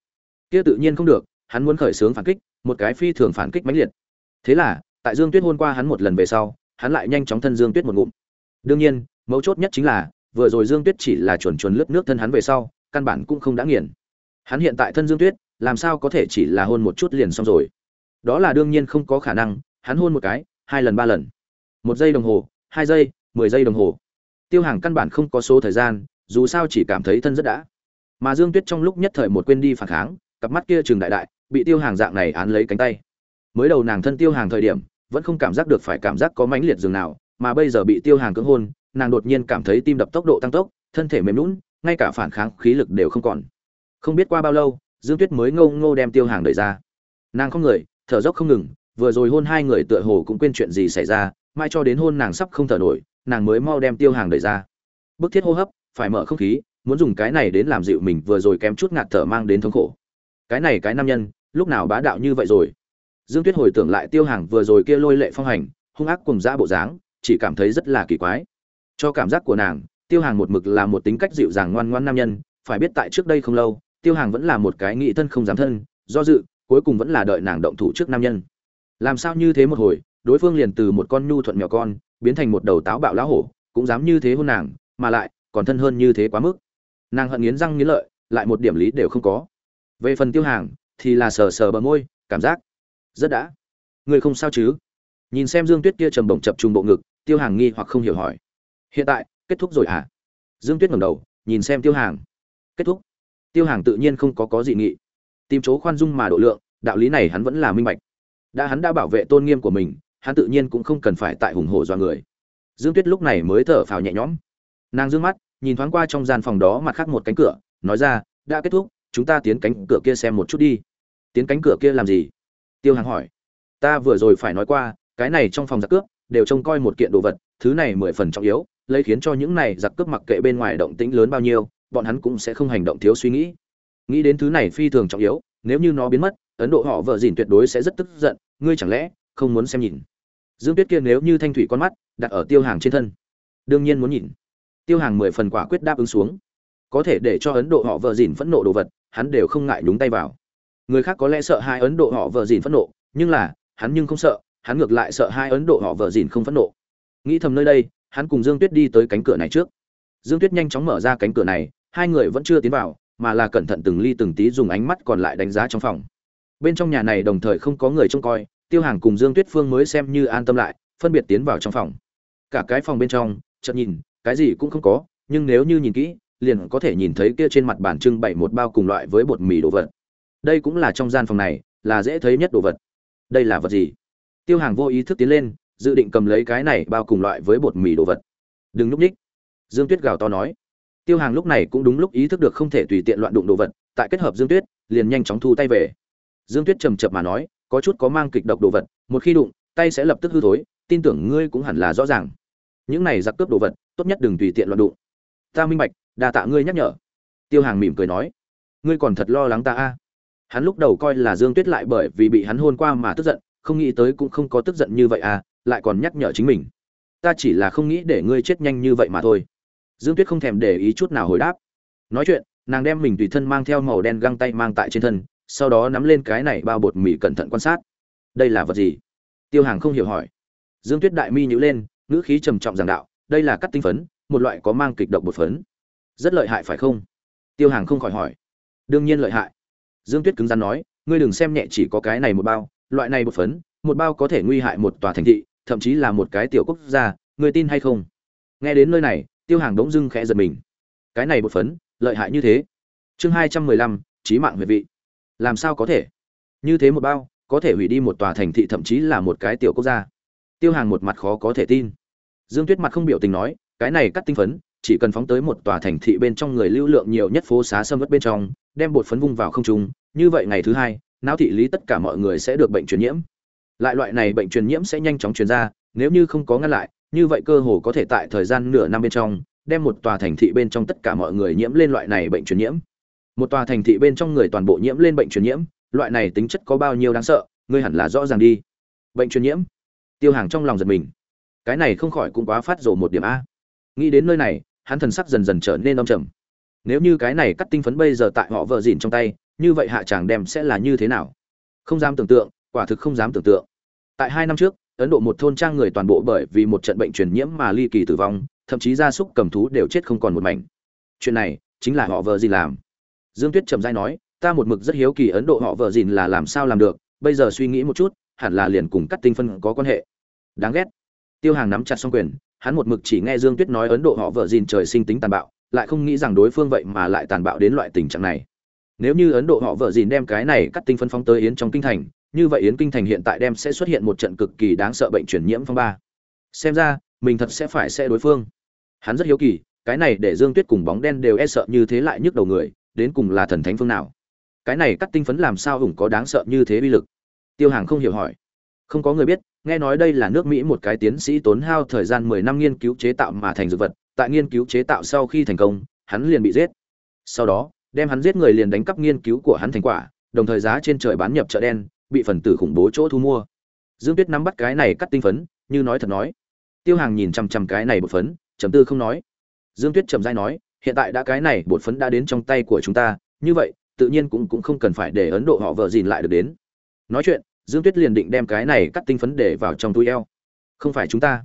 Kia tự nhiên không được, hắn muốn khởi xướng phản kích, một cái phi thường phản kích mãnh liệt. Thế là, tại Dương Tuyết hôn qua hắn một lần về sau, hắn lại nhanh chóng thân Dương Tuyết một ngụm. Đương nhiên, mấu chốt nhất chính là, vừa rồi Dương Tuyết chỉ là chuẩn chuẩn lướt nước thân hắn về sau, căn bản cũng không đã nghiền. Hắn hiện tại thân Dương Tuyết, làm sao có thể chỉ là hôn một chút liền xong rồi? Đó là đương nhiên không có khả năng hắn hôn một cái hai lần ba lần. Một giây đồng hồ hai giây mười giây đồng hồ. Tiêu hàng căn bản không có số thời gian dù sao chỉ cảm thấy thân rất đã. Mà dương tuyết trong lúc nhất thời một quên đi phản kháng cặp mắt kia trừng đại đại bị tiêu hàng dạng này án lấy cánh tay. Mới đầu nàng thân tiêu hàng thời điểm vẫn không cảm giác được phải cảm giác có mãnh liệt dường nào mà bây giờ bị tiêu hàng cưỡng hôn nàng đột nhiên cảm thấy tim đập tốc độ tăng tốc, thân thể mềm lún ngay cả phản kháng khí lực đều không còn. Không biết qua bao lâu, dương tuyết mới ngâu ngô đem tiêu hàng đẩy ra. Nàng không người, thở dốc không ngừng, vừa rồi hôn hai người tựa hồ cũng quên chuyện gì xảy ra, mai cho đến hôn nàng sắp không thở nổi, nàng mới mau đem tiêu hàng đẩy ra. Bức thiết hô hấp, phải mở không khí, muốn dùng cái này đến làm dịu mình vừa rồi kém chút ngạt thở mang đến thống khổ. Cái này cái nam nhân, lúc nào bá đạo như vậy rồi? Dương tuyết hồi tưởng lại tiêu hàng vừa rồi kia lôi lệ phong hành, hung ác cùng dã bộ dáng, chỉ cảm thấy rất là kỳ quái cho cảm giác của nàng, tiêu hàng một mực là một tính cách dịu dàng ngoan ngoan nam nhân, phải biết tại trước đây không lâu, tiêu hàng vẫn là một cái nghị thân không dám thân, do dự, cuối cùng vẫn là đợi nàng động thủ trước nam nhân. Làm sao như thế một hồi, đối phương liền từ một con nhu thuận mèo con, biến thành một đầu táo bạo lão hổ, cũng dám như thế hôn nàng, mà lại, còn thân hơn như thế quá mức. Nàng hận nghiến răng nghiến lợi, lại một điểm lý đều không có. Về phần tiêu hàng, thì là sờ sờ bờ môi, cảm giác, rất đã. Người không sao chứ? Nhìn xem dương tuyết kia trầm bổng chập trùng bộ ngực, tiêu hàng nghi hoặc không hiểu hỏi hiện tại, kết thúc rồi à? Dương tuyết ngẩng đầu, nhìn xem tiêu hàng. Kết thúc. Tiêu hàng tự nhiên không có có gì nghị. Tìm chỗ khoan dung mà độ lượng, đạo lý này hắn vẫn là minh bạch. Đã hắn đã bảo vệ tôn nghiêm của mình, hắn tự nhiên cũng không cần phải tại hùng hổ do người. Dương tuyết lúc này mới thở phào nhẹ nhõm. Nàng dương mắt, nhìn thoáng qua trong gian phòng đó mặt khác một cánh cửa, nói ra, đã kết thúc, chúng ta tiến cánh cửa kia xem một chút đi. Tiến cánh cửa kia làm gì? Tiêu hàng hỏi. Ta vừa rồi phải nói qua, cái này trong phòng giặc cướp, đều trông coi một kiện đồ vật, thứ này mười phần trọng yếu lấy khiến cho những này giặc cướp mặc kệ bên ngoài động tĩnh lớn bao nhiêu, bọn hắn cũng sẽ không hành động thiếu suy nghĩ. Nghĩ đến thứ này phi thường trọng yếu, nếu như nó biến mất, ấn độ họ vợ gìn tuyệt đối sẽ rất tức giận, ngươi chẳng lẽ không muốn xem nhìn? Dương tuyết kia nếu như thanh thủy con mắt đặt ở tiêu hàng trên thân, đương nhiên muốn nhìn. Tiêu hàng mười phần quả quyết đáp ứng xuống. Có thể để cho ấn độ họ vợ gìn phẫn nộ đồ vật, hắn đều không ngại nhúng tay vào. Người khác có lẽ sợ hai ấn độ họ vợ gìn phẫn nộ, nhưng là, hắn nhưng không sợ, hắn ngược lại sợ hai ấn độ họ vợ gìn không phẫn nộ. Nghĩ thầm nơi đây hắn cùng dương tuyết đi tới cánh cửa này trước. Dương tuyết nhanh chóng mở ra cánh cửa này, hai người vẫn chưa tiến vào, mà là cẩn thận từng ly từng tí dùng ánh mắt còn lại đánh giá trong phòng. Bên trong nhà này đồng thời không có người trông coi, tiêu hàng cùng dương tuyết phương mới xem như an tâm lại, phân biệt tiến vào trong phòng. Cả cái phòng bên trong, chợt nhìn, cái gì cũng không có, nhưng nếu như nhìn kỹ, liền có thể nhìn thấy kia trên mặt bàn trưng bày một bao cùng loại với bột mì đồ vật. Đây cũng là trong gian phòng này, là dễ thấy nhất đồ vật. Đây là vật gì? Tiêu hàng vô ý thức tiến lên dự định cầm lấy cái này bao cùng loại với bột mì đồ vật. Đừng núp ních dương tuyết gào to nói. Tiêu hàng lúc này cũng đúng lúc ý thức được không thể tùy tiện loạn đụng đồ vật, tại kết hợp dương tuyết, liền nhanh chóng thu tay về. Dương tuyết trầm chập mà nói, có chút có mang kịch độc đồ vật, một khi đụng, tay sẽ lập tức hư thối, tin tưởng ngươi cũng hẳn là rõ ràng. Những này giặc cướp đồ vật, tốt nhất đừng tùy tiện loạn đụng. Ta minh bạch đà tạ ngươi nhắc nhở. Tiêu hàng mỉm cười nói. Ngươi còn thật lo lắng ta a? Hắn lúc đầu coi là dương tuyết lại bởi vì bị hắn hôn qua mà tức giận, không nghĩ tới cũng không có tức giận như vậy à lại còn nhắc nhở chính mình. Ta chỉ là không nghĩ để ngươi chết nhanh như vậy mà thôi. Dương tuyết không thèm để ý chút nào hồi đáp. Nói chuyện, nàng đem mình tùy thân mang theo màu đen găng tay mang tại trên thân, sau đó nắm lên cái này bao bột mì cẩn thận quan sát. Đây là vật gì? Tiêu hàng không hiểu hỏi. Dương tuyết đại mi nhữ lên, ngữ khí trầm trọng giảng đạo, đây là cắt tinh phấn, một loại có mang kịch độc bột phấn. Rất lợi hại phải không? Tiêu hàng không khỏi hỏi. Đương nhiên lợi hại. Dương tuyết cứng rắn nói, ngươi đừng xem nhẹ chỉ có cái này một bao, loại này bột phấn, một bao có thể nguy hại một tòa thành thị thậm chí là một cái tiểu quốc gia, người tin hay không? Nghe đến nơi này, tiêu hàng đống dưng khẽ giật mình. Cái này bột phấn, lợi hại như thế. Chương hai trăm mười lăm trí mạng huyệt vị. Làm sao có thể? Như thế một bao, có thể hủy đi một tòa thành thị thậm chí là một cái tiểu quốc gia. Tiêu hàng một mặt khó có thể tin. Dương tuyết mặt không biểu tình nói, cái này cắt tinh phấn, chỉ cần phóng tới một tòa thành thị bên trong người lưu lượng nhiều nhất phố xá sâm vất bên trong, đem bột phấn vung vào không trung, như vậy ngày thứ hai, não thị lý tất cả mọi người sẽ được bệnh truyền nhiễm lại loại này bệnh truyền nhiễm sẽ nhanh chóng truyền ra, nếu như không có ngăn lại, như vậy cơ hồ có thể tại thời gian nửa năm bên trong, đem một tòa thành thị bên trong tất cả mọi người nhiễm lên loại này bệnh truyền nhiễm. Một tòa thành thị bên trong người toàn bộ nhiễm lên bệnh truyền nhiễm, loại này tính chất có bao nhiêu đáng sợ, ngươi hẳn là rõ ràng đi. Bệnh truyền nhiễm? Tiêu hàng trong lòng giật mình. Cái này không khỏi cũng quá phát rồ một điểm a. Nghĩ đến nơi này, hắn thần sắc dần dần trở nên âm trầm. Nếu như cái này cắt tinh phấn bây giờ tại họ vợ dìn trong tay, như vậy hạ tràng đem sẽ là như thế nào? Không dám tưởng tượng quả thực không dám tưởng tượng. Tại hai năm trước, ấn độ một thôn trang người toàn bộ bởi vì một trận bệnh truyền nhiễm mà ly kỳ tử vong, thậm chí gia súc cầm thú đều chết không còn một mảnh. Chuyện này chính là họ vợ gì làm? Dương tuyết trầm dai nói, ta một mực rất hiếu kỳ ấn độ họ vợ dìn là làm sao làm được, bây giờ suy nghĩ một chút, hẳn là liền cùng cắt tinh phân có quan hệ. Đáng ghét. Tiêu hàng nắm chặt xong quyền, hắn một mực chỉ nghe dương tuyết nói ấn độ họ vợ dìn trời sinh tính tàn bạo, lại không nghĩ rằng đối phương vậy mà lại tàn bạo đến loại tình trạng này. Nếu như ấn độ họ vợ dìn đem cái này cắt tinh phân phóng tới yến trong kinh thành như vậy yến kinh thành hiện tại đem sẽ xuất hiện một trận cực kỳ đáng sợ bệnh truyền nhiễm phong ba. Xem ra, mình thật sẽ phải sẽ đối phương. Hắn rất hiếu kỳ, cái này để dương tuyết cùng bóng đen đều e sợ như thế lại nhức đầu người, đến cùng là thần thánh phương nào? Cái này cắt tinh phấn làm sao hùng có đáng sợ như thế uy lực? Tiêu hàng không hiểu hỏi. Không có người biết, nghe nói đây là nước mỹ một cái tiến sĩ tốn hao thời gian mười năm nghiên cứu chế tạo mà thành dược vật, tại nghiên cứu chế tạo sau khi thành công, hắn liền bị giết. Sau đó, đem hắn giết người liền đánh cắp nghiên cứu của hắn thành quả, đồng thời giá trên trời bán nhập chợ đen bị phần tử khủng bố chỗ thu mua. Dương tuyết nắm bắt cái này cắt tinh phấn, như nói thật nói. Tiêu hàng nhìn chằm chằm cái này bột phấn chấm tư không nói. Dương tuyết chậm dai nói, hiện tại đã cái này bột phấn đã đến trong tay của chúng ta, như vậy, tự nhiên cũng cũng không cần phải để ấn độ họ vợ dìn lại được đến. Nói chuyện, dương tuyết liền định đem cái này cắt tinh phấn để vào trong túi eo. Không phải chúng ta.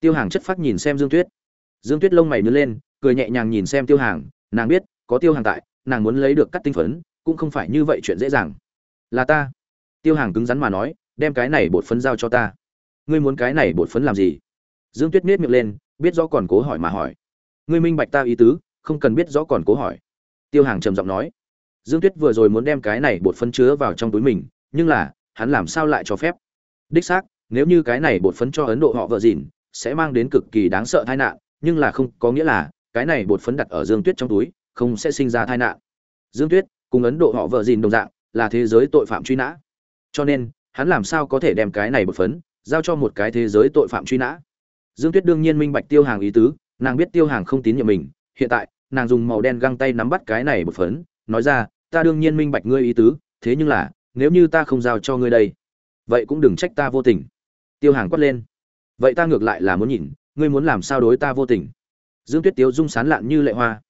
Tiêu hàng chất phát nhìn xem dương tuyết. Dương tuyết lông mày nứt lên, cười nhẹ nhàng nhìn xem tiêu hàng, nàng biết, có tiêu hàng tại, nàng muốn lấy được cắt tinh phấn, cũng không phải như vậy chuyện dễ dàng. Là ta tiêu hàng cứng rắn mà nói, đem cái này bột phấn giao cho ta. Ngươi muốn cái này bột phấn làm gì? Dương tuyết miết miệng lên, biết rõ còn cố hỏi mà hỏi. Ngươi minh bạch ta ý tứ, không cần biết rõ còn cố hỏi. Tiêu hàng trầm giọng nói. Dương tuyết vừa rồi muốn đem cái này bột phấn chứa vào trong túi mình, nhưng là, hắn làm sao lại cho phép? Đích xác, nếu như cái này bột phấn cho ấn độ họ vợ dìn sẽ mang đến cực kỳ đáng sợ tai nạn, nhưng là không, có nghĩa là, cái này bột phấn đặt ở dương tuyết trong túi, không sẽ sinh ra tai nạn. Dương tuyết, cùng ấn độ họ vợ dìn đồng dạng, là thế giới tội phạm truy nã cho nên, hắn làm sao có thể đem cái này bột phấn, giao cho một cái thế giới tội phạm truy nã? Dương tuyết đương nhiên minh bạch tiêu hàng ý tứ, nàng biết tiêu hàng không tín nhiệm mình, hiện tại, nàng dùng màu đen găng tay nắm bắt cái này bột phấn, nói ra, ta đương nhiên minh bạch ngươi ý tứ, thế nhưng là, nếu như ta không giao cho ngươi đây, vậy cũng đừng trách ta vô tình. Tiêu hàng quát lên, vậy ta ngược lại là muốn nhìn, ngươi muốn làm sao đối ta vô tình? Dương tuyết tiếu dung sán lạn như lệ hoa.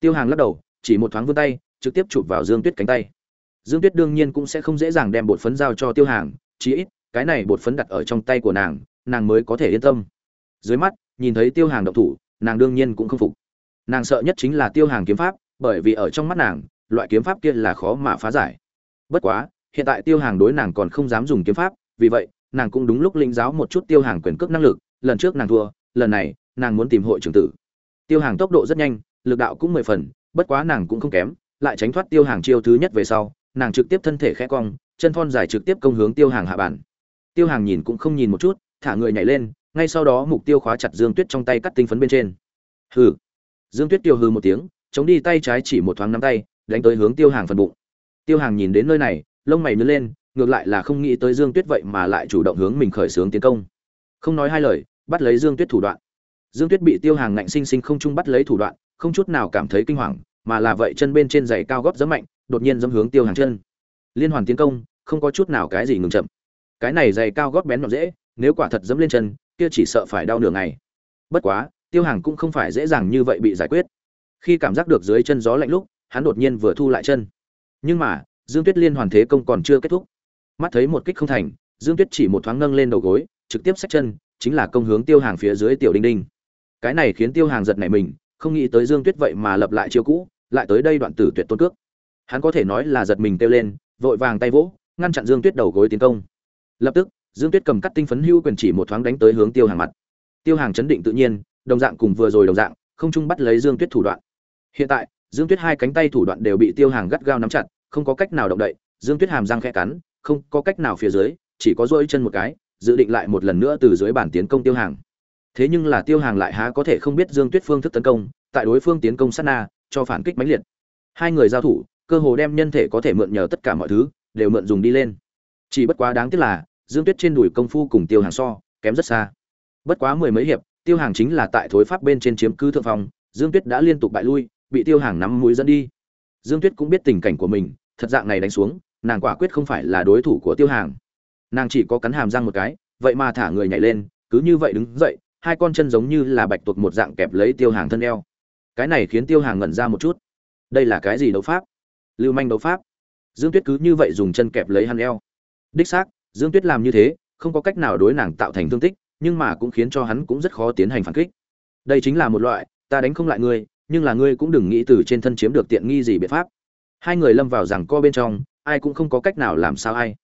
Tiêu hàng lắc đầu, chỉ một thoáng vươn tay, trực tiếp chụp vào dương tuyết cánh tay dương tuyết đương nhiên cũng sẽ không dễ dàng đem bột phấn giao cho tiêu hàng, chí ít, cái này bột phấn đặt ở trong tay của nàng nàng mới có thể yên tâm. Dưới mắt, nhìn thấy tiêu hàng độc thủ, nàng đương nhiên cũng không phục. Nàng sợ nhất chính là tiêu hàng kiếm pháp, bởi vì ở trong mắt nàng, loại kiếm pháp kia là khó mà phá giải. Bất quá, hiện tại tiêu hàng đối nàng còn không dám dùng kiếm pháp, vì vậy, nàng cũng đúng lúc linh giáo một chút tiêu hàng quyền cước năng lực, lần trước nàng thua, lần này, nàng muốn tìm hội trưởng tử. Tiêu hàng tốc độ rất nhanh, lực đạo cũng mười phần, bất quá nàng cũng không kém, lại tránh thoát tiêu hàng chiêu thứ nhất về sau nàng trực tiếp thân thể khẽ cong, chân thon dài trực tiếp công hướng tiêu hàng hạ bản tiêu hàng nhìn cũng không nhìn một chút, thả người nhảy lên, ngay sau đó mục tiêu khóa chặt dương tuyết trong tay cắt tinh phấn bên trên. Hừ. Dương tuyết tiêu hừ một tiếng, chống đi tay trái chỉ một thoáng nắm tay, đánh tới hướng tiêu hàng phần bụng. Tiêu hàng nhìn đến nơi này, lông mày nứt lên, ngược lại là không nghĩ tới dương tuyết vậy mà lại chủ động hướng mình khởi xướng tiến công. Không nói hai lời, bắt lấy dương tuyết thủ đoạn. Dương tuyết bị tiêu hàng ngạnh sinh sinh không chung bắt lấy thủ đoạn, không chút nào cảm thấy kinh hoàng mà là vậy chân bên trên giày cao gót giẫm mạnh, đột nhiên dẫm hướng tiêu hàng chân. Liên hoàn tiến công, không có chút nào cái gì ngừng chậm. Cái này giày cao gót bén nhọn dễ, nếu quả thật dẫm lên chân, kia chỉ sợ phải đau nửa ngày. Bất quá, tiêu hàng cũng không phải dễ dàng như vậy bị giải quyết. Khi cảm giác được dưới chân gió lạnh lúc, hắn đột nhiên vừa thu lại chân. Nhưng mà, dương tuyết liên hoàn thế công còn chưa kết thúc. Mắt thấy một kích không thành, dương tuyết chỉ một thoáng nâng lên đầu gối, trực tiếp xách chân, chính là công hướng tiêu hàng phía dưới tiểu đinh đinh. Cái này khiến tiêu hàng giật nảy mình không nghĩ tới dương tuyết vậy mà lập lại chiêu cũ, lại tới đây đoạn tử tuyệt tôn cước. Hắn có thể nói là giật mình kêu lên, vội vàng tay vỗ, ngăn chặn dương tuyết đầu gối tiến công. Lập tức, dương tuyết cầm cắt tinh phấn hưu quyền chỉ một thoáng đánh tới hướng tiêu hàng mặt. Tiêu hàng chấn định tự nhiên, đồng dạng cùng vừa rồi đồng dạng, không chung bắt lấy dương tuyết thủ đoạn. Hiện tại, dương tuyết hai cánh tay thủ đoạn đều bị tiêu hàng gắt gao nắm chặt, không có cách nào động đậy, dương tuyết hàm răng khẽ cắn, không có cách nào phía dưới, chỉ có dỗi chân một cái, dự định lại một lần nữa từ dưới bản tiến công tiêu hàng thế nhưng là tiêu hàng lại há có thể không biết dương tuyết phương thức tấn công, tại đối phương tiến công sát na, cho phản kích mãnh liệt. Hai người giao thủ, cơ hồ đem nhân thể có thể mượn nhờ tất cả mọi thứ, đều mượn dùng đi lên. Chỉ bất quá đáng tiếc là, dương tuyết trên đùi công phu cùng tiêu hàng so, kém rất xa. Bất quá mười mấy hiệp, tiêu hàng chính là tại thối pháp bên trên chiếm cứ thượng phong, dương tuyết đã liên tục bại lui, bị tiêu hàng nắm mũi dẫn đi. Dương tuyết cũng biết tình cảnh của mình, thật dạng này đánh xuống, nàng quả quyết không phải là đối thủ của tiêu hàng. Nàng chỉ có cắn hàm răng một cái, vậy mà thả người nhảy lên, cứ như vậy đứng dậy hai con chân giống như là bạch tuộc một dạng kẹp lấy tiêu hàng thân eo. Cái này khiến tiêu hàng ngẩn ra một chút. Đây là cái gì đấu pháp? Lưu manh đấu pháp. Dương tuyết cứ như vậy dùng chân kẹp lấy hắn eo. Đích xác, dương tuyết làm như thế, không có cách nào đối nàng tạo thành thương tích, nhưng mà cũng khiến cho hắn cũng rất khó tiến hành phản kích. Đây chính là một loại, ta đánh không lại ngươi, nhưng là ngươi cũng đừng nghĩ từ trên thân chiếm được tiện nghi gì biện pháp. Hai người lâm vào rằng co bên trong, ai cũng không có cách nào làm sao ai.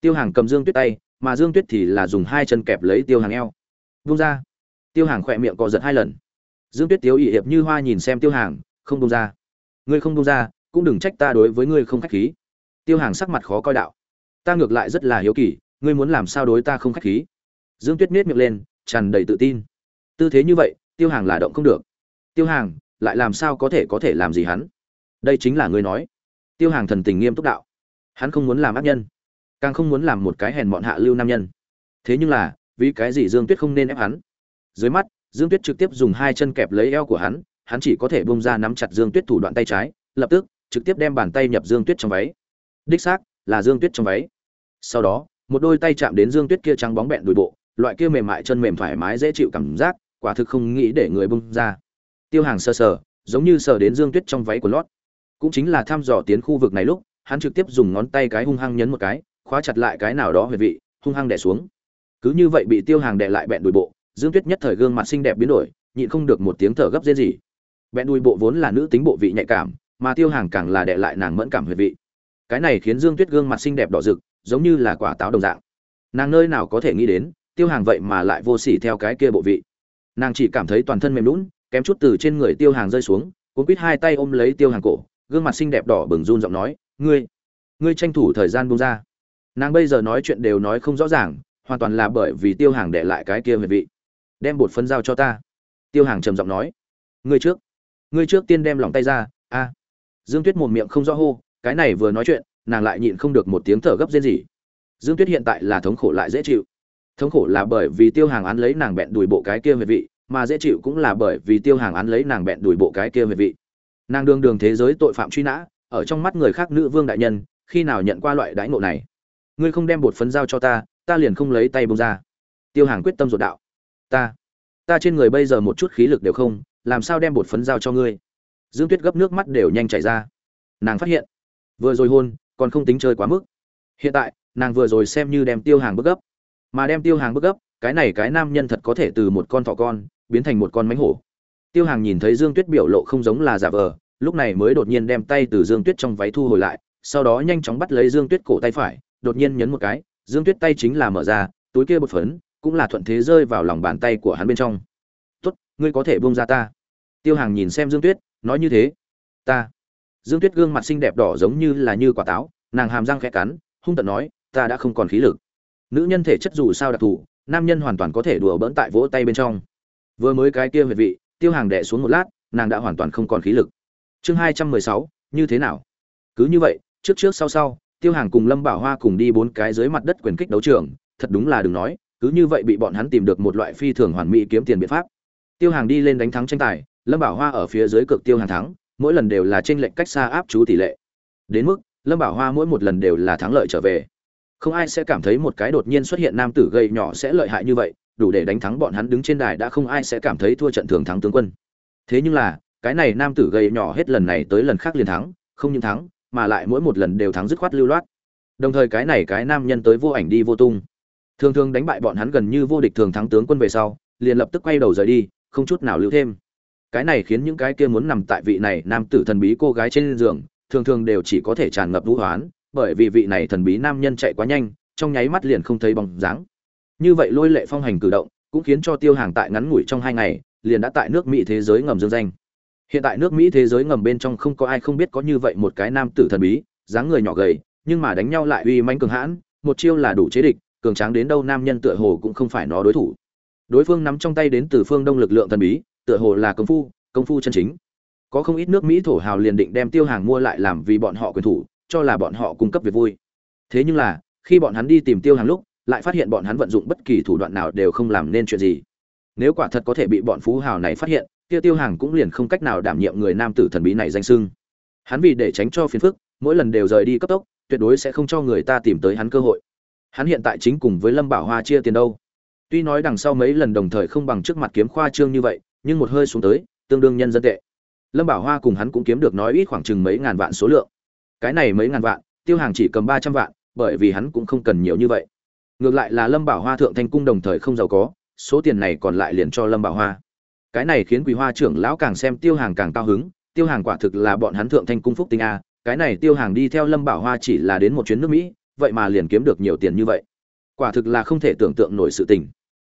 Tiêu hàng cầm dương tuyết tay, mà dương tuyết thì là dùng hai chân kẹp lấy tiêu hàng eo. Vung ra tiêu hàng khỏe miệng co giật hai lần. Dương tuyết tiếu ỵ hiệp như hoa nhìn xem tiêu hàng, không đông ra. Ngươi không đông ra, cũng đừng trách ta đối với ngươi không khách khí. Tiêu hàng sắc mặt khó coi đạo. Ta ngược lại rất là hiếu kỳ, ngươi muốn làm sao đối ta không khách khí? Dương tuyết miết miệng lên, tràn đầy tự tin. Tư thế như vậy, tiêu hàng là động không được. Tiêu hàng, lại làm sao có thể có thể làm gì hắn? Đây chính là ngươi nói. Tiêu hàng thần tình nghiêm túc đạo. Hắn không muốn làm ác nhân, càng không muốn làm một cái hèn bọn hạ lưu nam nhân. Thế nhưng là, vì cái gì dương tuyết không nên ép hắn? Dưới mắt, dương tuyết trực tiếp dùng hai chân kẹp lấy eo của hắn hắn chỉ có thể buông ra nắm chặt dương tuyết thủ đoạn tay trái, lập tức, trực tiếp đem bàn tay nhập dương tuyết trong váy. Đích xác, là dương tuyết trong váy. Sau đó, một đôi tay chạm đến dương tuyết kia trắng bóng bẹn đùi bộ, loại kia mềm mại chân mềm thoải mái dễ chịu cảm giác, quả thực không nghĩ để người bung ra. Tiêu hàng sờ sờ, giống như sờ đến dương tuyết trong váy của lót. Cũng chính là thăm dò tiến khu vực này lúc, hắn trực tiếp dùng ngón tay cái hung hăng nhấn một cái, khóa chặt lại cái nào đó huyệt vị, hung hăng đè xuống. Cứ như vậy bị tiêu hàng đè lại bẹn đùi bộ dương tuyết nhất thời gương mặt xinh đẹp biến đổi, nhịn không được một tiếng thở gấp rên gì bẹn đùi bộ vốn là nữ tính bộ vị nhạy cảm, mà tiêu hàng càng là đè lại nàng mẫn cảm huyệt vị. Cái này khiến dương tuyết gương mặt xinh đẹp đỏ rực, giống như là quả táo đồng dạng. Nàng nơi nào có thể nghĩ đến, tiêu hàng vậy mà lại vô sỉ theo cái kia bộ vị. Nàng chỉ cảm thấy toàn thân mềm lún kém chút từ trên người tiêu hàng rơi xuống, cuốn quýt hai tay ôm lấy tiêu hàng cổ, gương mặt xinh đẹp đỏ bừng run giọng nói, ngươi ngươi tranh thủ thời gian buông ra. Nàng bây giờ nói chuyện đều nói không rõ ràng, hoàn toàn là bởi vì tiêu hàng để lại cái kia huyệt vị đem bột phân giao cho ta. Tiêu hàng trầm giọng nói, ngươi trước ngươi trước tiên đem lòng tay ra, a. Dương tuyết một miệng không rõ hô, cái này vừa nói chuyện, nàng lại nhịn không được một tiếng thở gấp rên rỉ. Dương tuyết hiện tại là thống khổ lại dễ chịu. Thống khổ là bởi vì tiêu hàng án lấy nàng bẹn đùi bộ cái kia về vị, mà dễ chịu cũng là bởi vì tiêu hàng án lấy nàng bẹn đùi bộ cái kia về vị. Nàng đương đường thế giới tội phạm truy nã, ở trong mắt người khác nữ vương đại nhân, khi nào nhận qua loại đãi ngộ này? Ngươi không đem bột phấn giao cho ta ta liền không lấy tay bông ra. Tiêu hàng quyết tâm ruột đạo ta ta trên người bây giờ một chút khí lực đều không, làm sao đem bột phấn giao cho ngươi? Dương tuyết gấp nước mắt đều nhanh chảy ra. Nàng phát hiện, vừa rồi hôn, còn không tính chơi quá mức. Hiện tại, nàng vừa rồi xem như đem tiêu hàng bức gấp. Mà đem tiêu hàng bức gấp, cái này cái nam nhân thật có thể từ một con thỏ con, biến thành một con mánh hổ. Tiêu hàng nhìn thấy dương tuyết biểu lộ không giống là giả vờ, lúc này mới đột nhiên đem tay từ dương tuyết trong váy thu hồi lại, sau đó nhanh chóng bắt lấy dương tuyết cổ tay phải, đột nhiên nhấn một cái, dương tuyết tay chính là mở ra, túi kia bột phấn cũng là thuận thế rơi vào lòng bàn tay của hắn bên trong. Tốt, ngươi có thể buông ra ta. Tiêu hàng nhìn xem dương tuyết, nói như thế. Ta. Dương tuyết gương mặt xinh đẹp đỏ giống như là như quả táo, nàng hàm răng khẽ cắn, hung tận nói, ta đã không còn khí lực. Nữ nhân thể chất dù sao đặc thù, nam nhân hoàn toàn có thể đùa bỡn tại vỗ tay bên trong. Vừa mới cái kia huyệt vị, tiêu hàng đẻ xuống một lát, nàng đã hoàn toàn không còn khí lực. Chương hai trăm mười sáu, như thế nào? Cứ như vậy, trước trước sau sau, tiêu hàng cùng lâm bảo hoa cùng đi bốn cái dưới mặt đất quyền kích đấu trường, thật đúng là đừng nói cứ như vậy bị bọn hắn tìm được một loại phi thường hoàn mỹ kiếm tiền biện pháp. Tiêu hàng đi lên đánh thắng tranh tài, lâm bảo hoa ở phía dưới cực tiêu hàng thắng, mỗi lần đều là trên lệnh cách xa áp chú tỷ lệ. Đến mức, lâm bảo hoa mỗi một lần đều là thắng lợi trở về. Không ai sẽ cảm thấy một cái đột nhiên xuất hiện nam tử gây nhỏ sẽ lợi hại như vậy, đủ để đánh thắng bọn hắn đứng trên đài đã không ai sẽ cảm thấy thua trận thường thắng tướng quân. Thế nhưng là, cái này nam tử gầy nhỏ hết lần này tới lần khác liền thắng, không những thắng, mà lại mỗi một lần đều thắng dứt khoát lưu loát. Đồng thời cái này cái nam nhân tới vô ảnh đi vô tung thường thường đánh bại bọn hắn gần như vô địch thường thắng tướng quân về sau, liền lập tức quay đầu rời đi, không chút nào lưu thêm. Cái này khiến những cái kia muốn nằm tại vị này nam tử thần bí cô gái trên giường, thường thường đều chỉ có thể tràn ngập vũ hoán, bởi vì vị này thần bí nam nhân chạy quá nhanh, trong nháy mắt liền không thấy bóng dáng. Như vậy lôi lệ phong hành cử động, cũng khiến cho tiêu hàng tại ngắn ngủi trong hai ngày, liền đã tại nước mỹ thế giới ngầm dương danh. Hiện tại nước mỹ thế giới ngầm bên trong không có ai không biết có như vậy một cái nam tử thần bí, dáng người nhỏ gầy, nhưng mà đánh nhau lại uy manh cường hãn, một chiêu là đủ chế địch cường tráng đến đâu nam nhân tựa hồ cũng không phải nó đối thủ. Đối phương nắm trong tay đến từ phương đông lực lượng thần bí, tựa hồ là công phu công phu chân chính. Có không ít nước mỹ thổ hào liền định đem tiêu hàng mua lại làm vì bọn họ quyền thủ, cho là bọn họ cung cấp việc vui. Thế nhưng là, khi bọn hắn đi tìm tiêu hàng lúc, lại phát hiện bọn hắn vận dụng bất kỳ thủ đoạn nào đều không làm nên chuyện gì. Nếu quả thật có thể bị bọn phú hào này phát hiện, kia tiêu hàng cũng liền không cách nào đảm nhiệm người nam tử thần bí này danh sưng hắn vì để tránh cho phiền phức, mỗi lần đều rời đi cấp tốc, tuyệt đối sẽ không cho người ta tìm tới hắn cơ hội hắn hiện tại chính cùng với lâm bảo hoa chia tiền đâu. Tuy nói đằng sau mấy lần đồng thời không bằng trước mặt kiếm khoa trương như vậy, nhưng một hơi xuống tới, tương đương nhân dân tệ. Lâm bảo hoa cùng hắn cũng kiếm được nói ít khoảng chừng mấy ngàn vạn số lượng. Cái này mấy ngàn vạn, tiêu hàng chỉ cầm ba trăm vạn, bởi vì hắn cũng không cần nhiều như vậy. Ngược lại là lâm bảo hoa thượng thanh cung đồng thời không giàu có, số tiền này còn lại liền cho lâm bảo hoa. Cái này khiến quý hoa trưởng lão càng xem tiêu hàng càng cao hứng, tiêu hàng quả thực là bọn hắn thượng thanh cung phúc tinh a, cái này tiêu hàng đi theo lâm bảo hoa chỉ là đến một chuyến nước mỹ vậy mà liền kiếm được nhiều tiền như vậy. Quả thực là không thể tưởng tượng nổi sự tình.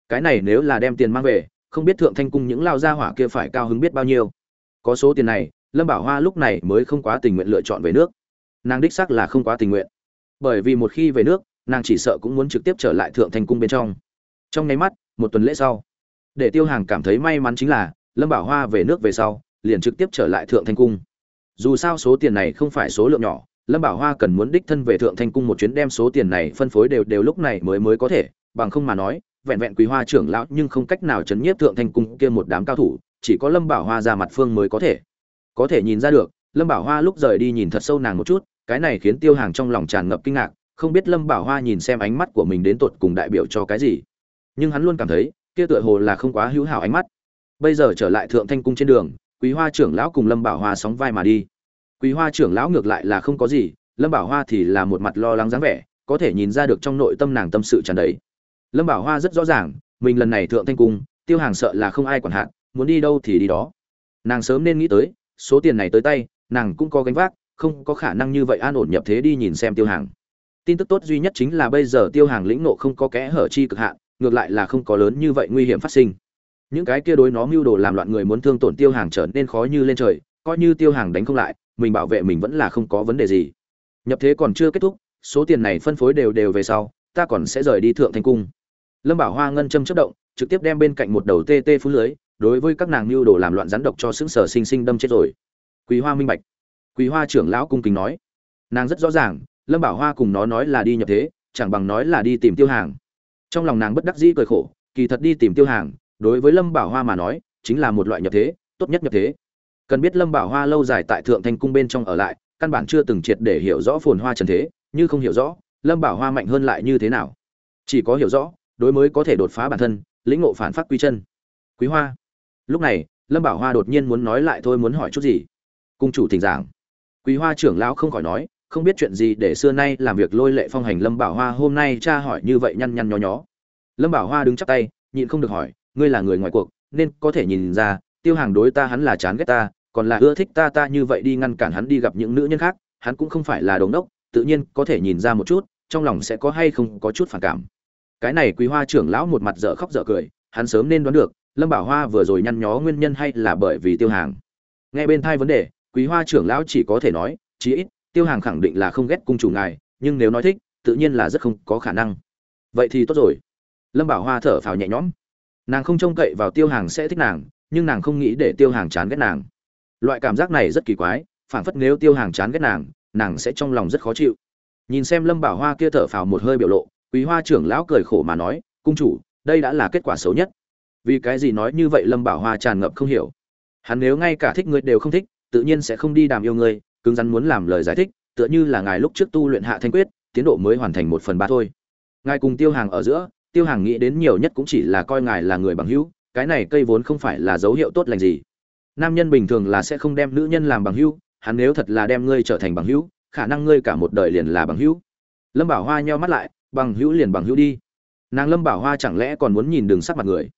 Cái này nếu là đem tiền mang về, không biết thượng thanh cung những lao gia hỏa kia phải cao hứng biết bao nhiêu. Có số tiền này, lâm bảo hoa lúc này mới không quá tình nguyện lựa chọn về nước. Nàng đích xác là không quá tình nguyện. Bởi vì một khi về nước, nàng chỉ sợ cũng muốn trực tiếp trở lại thượng thanh cung bên trong. Trong nháy mắt, một tuần lễ sau, để tiêu hàng cảm thấy may mắn chính là, lâm bảo hoa về nước về sau, liền trực tiếp trở lại thượng thanh cung. Dù sao số tiền này không phải số lượng nhỏ lâm bảo hoa cần muốn đích thân về thượng thanh cung một chuyến đem số tiền này phân phối đều đều lúc này mới mới có thể, bằng không mà nói, vẹn vẹn quý hoa trưởng lão nhưng không cách nào chấn nhiếp thượng thanh cung kia một đám cao thủ, chỉ có lâm bảo hoa ra mặt phương mới có thể. Có thể nhìn ra được, lâm bảo hoa lúc rời đi nhìn thật sâu nàng một chút, cái này khiến tiêu hàng trong lòng tràn ngập kinh ngạc, không biết lâm bảo hoa nhìn xem ánh mắt của mình đến tột cùng đại biểu cho cái gì. Nhưng hắn luôn cảm thấy, kia tựa hồ là không quá hữu hảo ánh mắt. Bây giờ trở lại thượng thanh cung trên đường quý hoa trưởng lão cùng lâm bảo hoa sóng vai mà đi quý hoa trưởng lão ngược lại là không có gì, lâm bảo hoa thì là một mặt lo lắng dáng vẻ, có thể nhìn ra được trong nội tâm nàng tâm sự tràn đầy. Lâm bảo hoa rất rõ ràng, mình lần này thượng thanh cung, tiêu hàng sợ là không ai quản hạn, muốn đi đâu thì đi đó. Nàng sớm nên nghĩ tới, số tiền này tới tay, nàng cũng có gánh vác, không có khả năng như vậy an ổn nhập thế đi nhìn xem tiêu hàng. Tin tức tốt duy nhất chính là bây giờ tiêu hàng lĩnh nộ không có kẽ hở chi cực hạn, ngược lại là không có lớn như vậy nguy hiểm phát sinh. Những cái kia đối nó mưu đồ làm loạn người muốn thương tổn tiêu hàng trở nên khó như lên trời, coi như tiêu hàng đánh không lại mình bảo vệ mình vẫn là không có vấn đề gì. Nhập thế còn chưa kết thúc, số tiền này phân phối đều đều về sau, ta còn sẽ rời đi thượng thành cung. Lâm bảo hoa ngân châm chất động, trực tiếp đem bên cạnh một đầu tê tê phú lưới, đối với các nàng mưu đồ làm loạn rắn độc cho xứng sở sinh sinh đâm chết rồi. Quý hoa minh bạch. Quý hoa trưởng lão cung kính nói. Nàng rất rõ ràng, lâm bảo hoa cùng nó nói là đi nhập thế, chẳng bằng nói là đi tìm tiêu hàng. Trong lòng nàng bất đắc dĩ cười khổ, kỳ thật đi tìm tiêu hàng, đối với lâm bảo hoa mà nói, chính là một loại nhập thế, tốt nhất nhập thế cần biết lâm bảo hoa lâu dài tại thượng thanh cung bên trong ở lại, căn bản chưa từng triệt để hiểu rõ phồn hoa trần thế, như không hiểu rõ lâm bảo hoa mạnh hơn lại như thế nào. Chỉ có hiểu rõ, đối mới có thể đột phá bản thân, lĩnh ngộ phản phát quy chân. Quý hoa. Lúc này, lâm bảo hoa đột nhiên muốn nói lại thôi muốn hỏi chút gì. Cung chủ thỉnh giảng. Quý hoa trưởng lão không khỏi nói, không biết chuyện gì để xưa nay làm việc lôi lệ phong hành lâm bảo hoa hôm nay cha hỏi như vậy nhăn nhăn nhó nhó. Lâm bảo hoa đứng chắp tay, nhịn không được hỏi, ngươi là người ngoài cuộc, nên có thể nhìn ra, tiêu hàng đối ta hắn là chán ghét ta còn là ưa thích ta ta như vậy đi ngăn cản hắn đi gặp những nữ nhân khác, hắn cũng không phải là đống đốc, tự nhiên có thể nhìn ra một chút, trong lòng sẽ có hay không có chút phản cảm. Cái này quý hoa trưởng lão một mặt dở khóc dở cười, hắn sớm nên đoán được, lâm bảo hoa vừa rồi nhăn nhó nguyên nhân hay là bởi vì tiêu hàng. Nghe bên thai vấn đề quý hoa trưởng lão chỉ có thể nói, chí ít, tiêu hàng khẳng định là không ghét cung chủ ngài, nhưng nếu nói thích, tự nhiên là rất không có khả năng. Vậy thì tốt rồi. Lâm bảo hoa thở phào nhẹ nhõm. Nàng không trông cậy vào tiêu hàng sẽ thích nàng, nhưng nàng không nghĩ để tiêu hàng chán ghét nàng loại cảm giác này rất kỳ quái, phảng phất nếu tiêu hàng chán ghét nàng nàng sẽ trong lòng rất khó chịu. Nhìn xem lâm bảo hoa kia thở phào một hơi biểu lộ, quý hoa trưởng lão cười khổ mà nói, cung chủ, đây đã là kết quả xấu nhất. Vì cái gì nói như vậy lâm bảo hoa tràn ngập không hiểu. Hắn nếu ngay cả thích người đều không thích, tự nhiên sẽ không đi đàm yêu ngươi, cứng rắn muốn làm lời giải thích, tựa như là ngài lúc trước tu luyện hạ thanh quyết, tiến độ mới hoàn thành một phần ba thôi. Ngài cùng tiêu hàng ở giữa, tiêu hàng nghĩ đến nhiều nhất cũng chỉ là coi ngài là người bằng hữu, cái này cây vốn không phải là dấu hiệu tốt lành gì nam nhân bình thường là sẽ không đem nữ nhân làm bằng hữu, hắn nếu thật là đem ngươi trở thành bằng hữu, khả năng ngươi cả một đời liền là bằng hữu. Lâm bảo hoa nheo mắt lại, bằng hữu liền bằng hữu đi. Nàng lâm bảo hoa chẳng lẽ còn muốn nhìn đường sắc mặt người?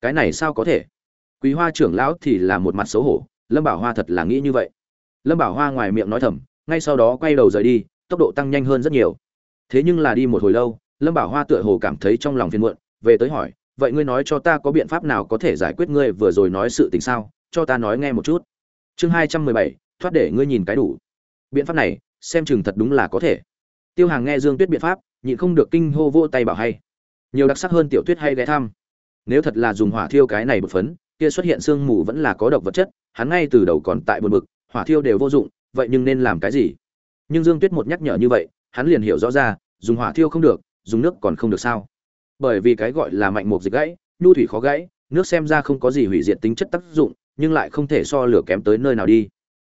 Cái này sao có thể? Quý hoa trưởng lão thì là một mặt xấu hổ, lâm bảo hoa thật là nghĩ như vậy. Lâm bảo hoa ngoài miệng nói thầm, ngay sau đó quay đầu rời đi, tốc độ tăng nhanh hơn rất nhiều. Thế nhưng là đi một hồi lâu, lâm bảo hoa tựa hồ cảm thấy trong lòng phiền muộn, về tới hỏi, vậy ngươi nói cho ta có biện pháp nào có thể giải quyết ngươi vừa rồi nói sự tình sao? Cho ta nói nghe một chút. Chương hai trăm mười bảy, thoát để ngươi nhìn cái đủ. Biện pháp này, xem chừng thật đúng là có thể. Tiêu hàng nghe dương tuyết biện pháp, nhịn không được kinh hô vô tay bảo hay. Nhiều đặc sắc hơn tiểu tuyết hay ghé thăm. Nếu thật là dùng hỏa thiêu cái này bột phấn, kia xuất hiện sương mù vẫn là có độc vật chất, hắn ngay từ đầu còn tại buồn bực, hỏa thiêu đều vô dụng, vậy nhưng nên làm cái gì? Nhưng dương tuyết một nhắc nhở như vậy, hắn liền hiểu rõ ra, dùng hỏa thiêu không được, dùng nước còn không được sao? Bởi vì cái gọi là mạnh mục dịch gãy, nhu thủy khó gãy, nước xem ra không có gì hủy diệt tính chất tác dụng nhưng lại không thể so lửa kém tới nơi nào đi.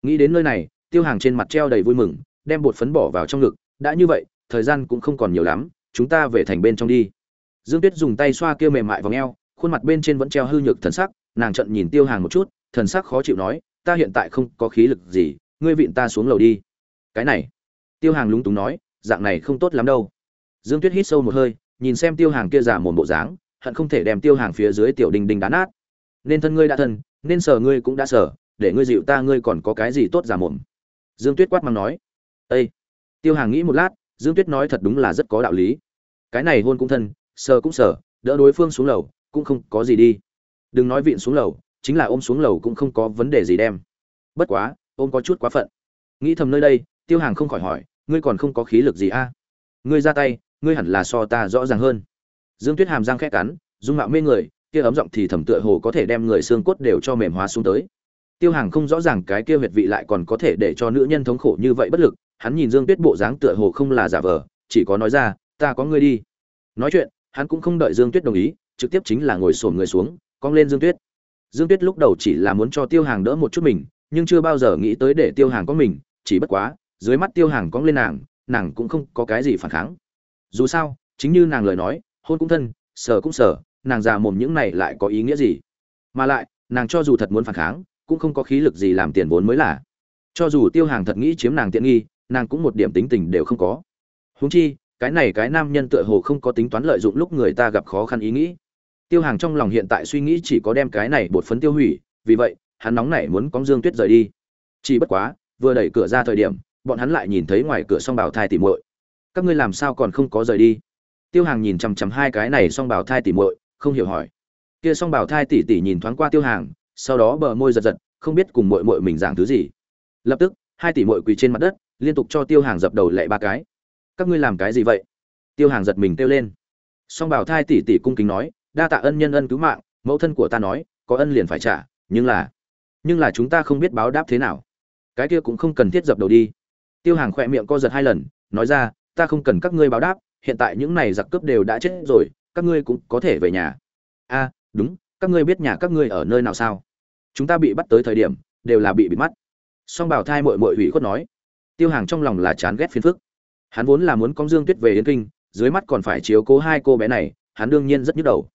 Nghĩ đến nơi này, tiêu hàng trên mặt treo đầy vui mừng, đem bột phấn bỏ vào trong ngực, đã như vậy, thời gian cũng không còn nhiều lắm, chúng ta về thành bên trong đi. Dương tuyết dùng tay xoa kia mềm mại vào ngheo khuôn mặt bên trên vẫn treo hư nhược thần sắc, nàng trận nhìn tiêu hàng một chút, thần sắc khó chịu nói, ta hiện tại không có khí lực gì, ngươi vịn ta xuống lầu đi. Cái này? Tiêu hàng lúng túng nói, dạng này không tốt lắm đâu. Dương tuyết hít sâu một hơi, nhìn xem tiêu hàng kia giả mồm bộ dáng, hận không thể đem tiêu hàng phía dưới tiểu đình đình đá nát. Nên thân ngươi đã thân nên sở ngươi cũng đã sở để ngươi dịu ta ngươi còn có cái gì tốt giả mồm. Dương tuyết quát mắng nói ây tiêu hàng nghĩ một lát, dương tuyết nói thật đúng là rất có đạo lý. Cái này hôn cũng thân, sờ cũng sờ, đỡ đối phương xuống lầu, cũng không có gì đi. Đừng nói vịn xuống lầu, chính là ôm xuống lầu cũng không có vấn đề gì đem. Bất quá, ôm có chút quá phận. Nghĩ thầm nơi đây, tiêu hàng không khỏi hỏi, ngươi còn không có khí lực gì a? À? ngươi ra tay, ngươi hẳn là so ta rõ ràng hơn. Dương tuyết hàm răng khẽ cắn, dung mạo mê người kia ấm giọng thì thầm tựa hồ có thể đem người xương cốt đều cho mềm hóa xuống tới. Tiêu hàng không rõ ràng cái kia huyệt vị lại còn có thể để cho nữ nhân thống khổ như vậy bất lực, hắn nhìn dương tuyết bộ dáng tựa hồ không là giả vờ, chỉ có nói ra, ta có ngươi đi. Nói chuyện, hắn cũng không đợi dương tuyết đồng ý, trực tiếp chính là ngồi xổm người xuống, cong lên dương tuyết. Dương tuyết lúc đầu chỉ là muốn cho tiêu hàng đỡ một chút mình, nhưng chưa bao giờ nghĩ tới để tiêu hàng có mình, chỉ bất quá, dưới mắt tiêu hàng cong lên nàng nàng cũng không có cái gì phản kháng. Dù sao, chính như nàng lời nói, hôn cũng thân, sờ cũng sờ nàng già mồm những này lại có ý nghĩa gì? Mà lại, nàng cho dù thật muốn phản kháng, cũng không có khí lực gì làm tiền vốn mới là. Cho dù tiêu hàng thật nghĩ chiếm nàng tiện nghi, nàng cũng một điểm tính tình đều không có. Huống chi, cái này cái nam nhân tựa hồ không có tính toán lợi dụng lúc người ta gặp khó khăn ý nghĩ. Tiêu hàng trong lòng hiện tại suy nghĩ chỉ có đem cái này bột phấn tiêu hủy, vì vậy, hắn nóng nảy muốn cóng dương tuyết rời đi. Chỉ bất quá, vừa đẩy cửa ra thời điểm, bọn hắn lại nhìn thấy ngoài cửa song bảo thai tỉ muội. Các ngươi làm sao còn không có rời đi? Tiêu hàng nhìn chằm chằm hai cái này song bảo thai tỉ muội không hiểu hỏi. Kia song bảo thai tỉ tỉ nhìn thoáng qua tiêu hàng, sau đó bờ môi giật giật, không biết cùng muội muội mình giảng thứ gì. Lập tức, hai tỷ muội quỳ trên mặt đất, liên tục cho tiêu hàng dập đầu lệ ba cái. Các ngươi làm cái gì vậy? Tiêu hàng giật mình kêu lên. Song bảo thai tỷ tỷ cung kính nói, đa tạ ân nhân ân cứu mạng, mẫu thân của ta nói, có ân liền phải trả, nhưng là nhưng là chúng ta không biết báo đáp thế nào. Cái kia cũng không cần thiết dập đầu đi. Tiêu hàng khỏe miệng co giật hai lần, nói ra, ta không cần các ngươi báo đáp, hiện tại những này giặc cướp đều đã chết rồi các ngươi cũng có thể về nhà. A, đúng, các ngươi biết nhà các ngươi ở nơi nào sao? Chúng ta bị bắt tới thời điểm, đều là bị bị mắt. Song bảo thai mội mội hủy khuất nói. Tiêu hàng trong lòng là chán ghét phiền phức. Hắn vốn là muốn con dương tuyết về yến kinh, dưới mắt còn phải chiếu cố hai cô bé này, hắn đương nhiên rất nhức đầu.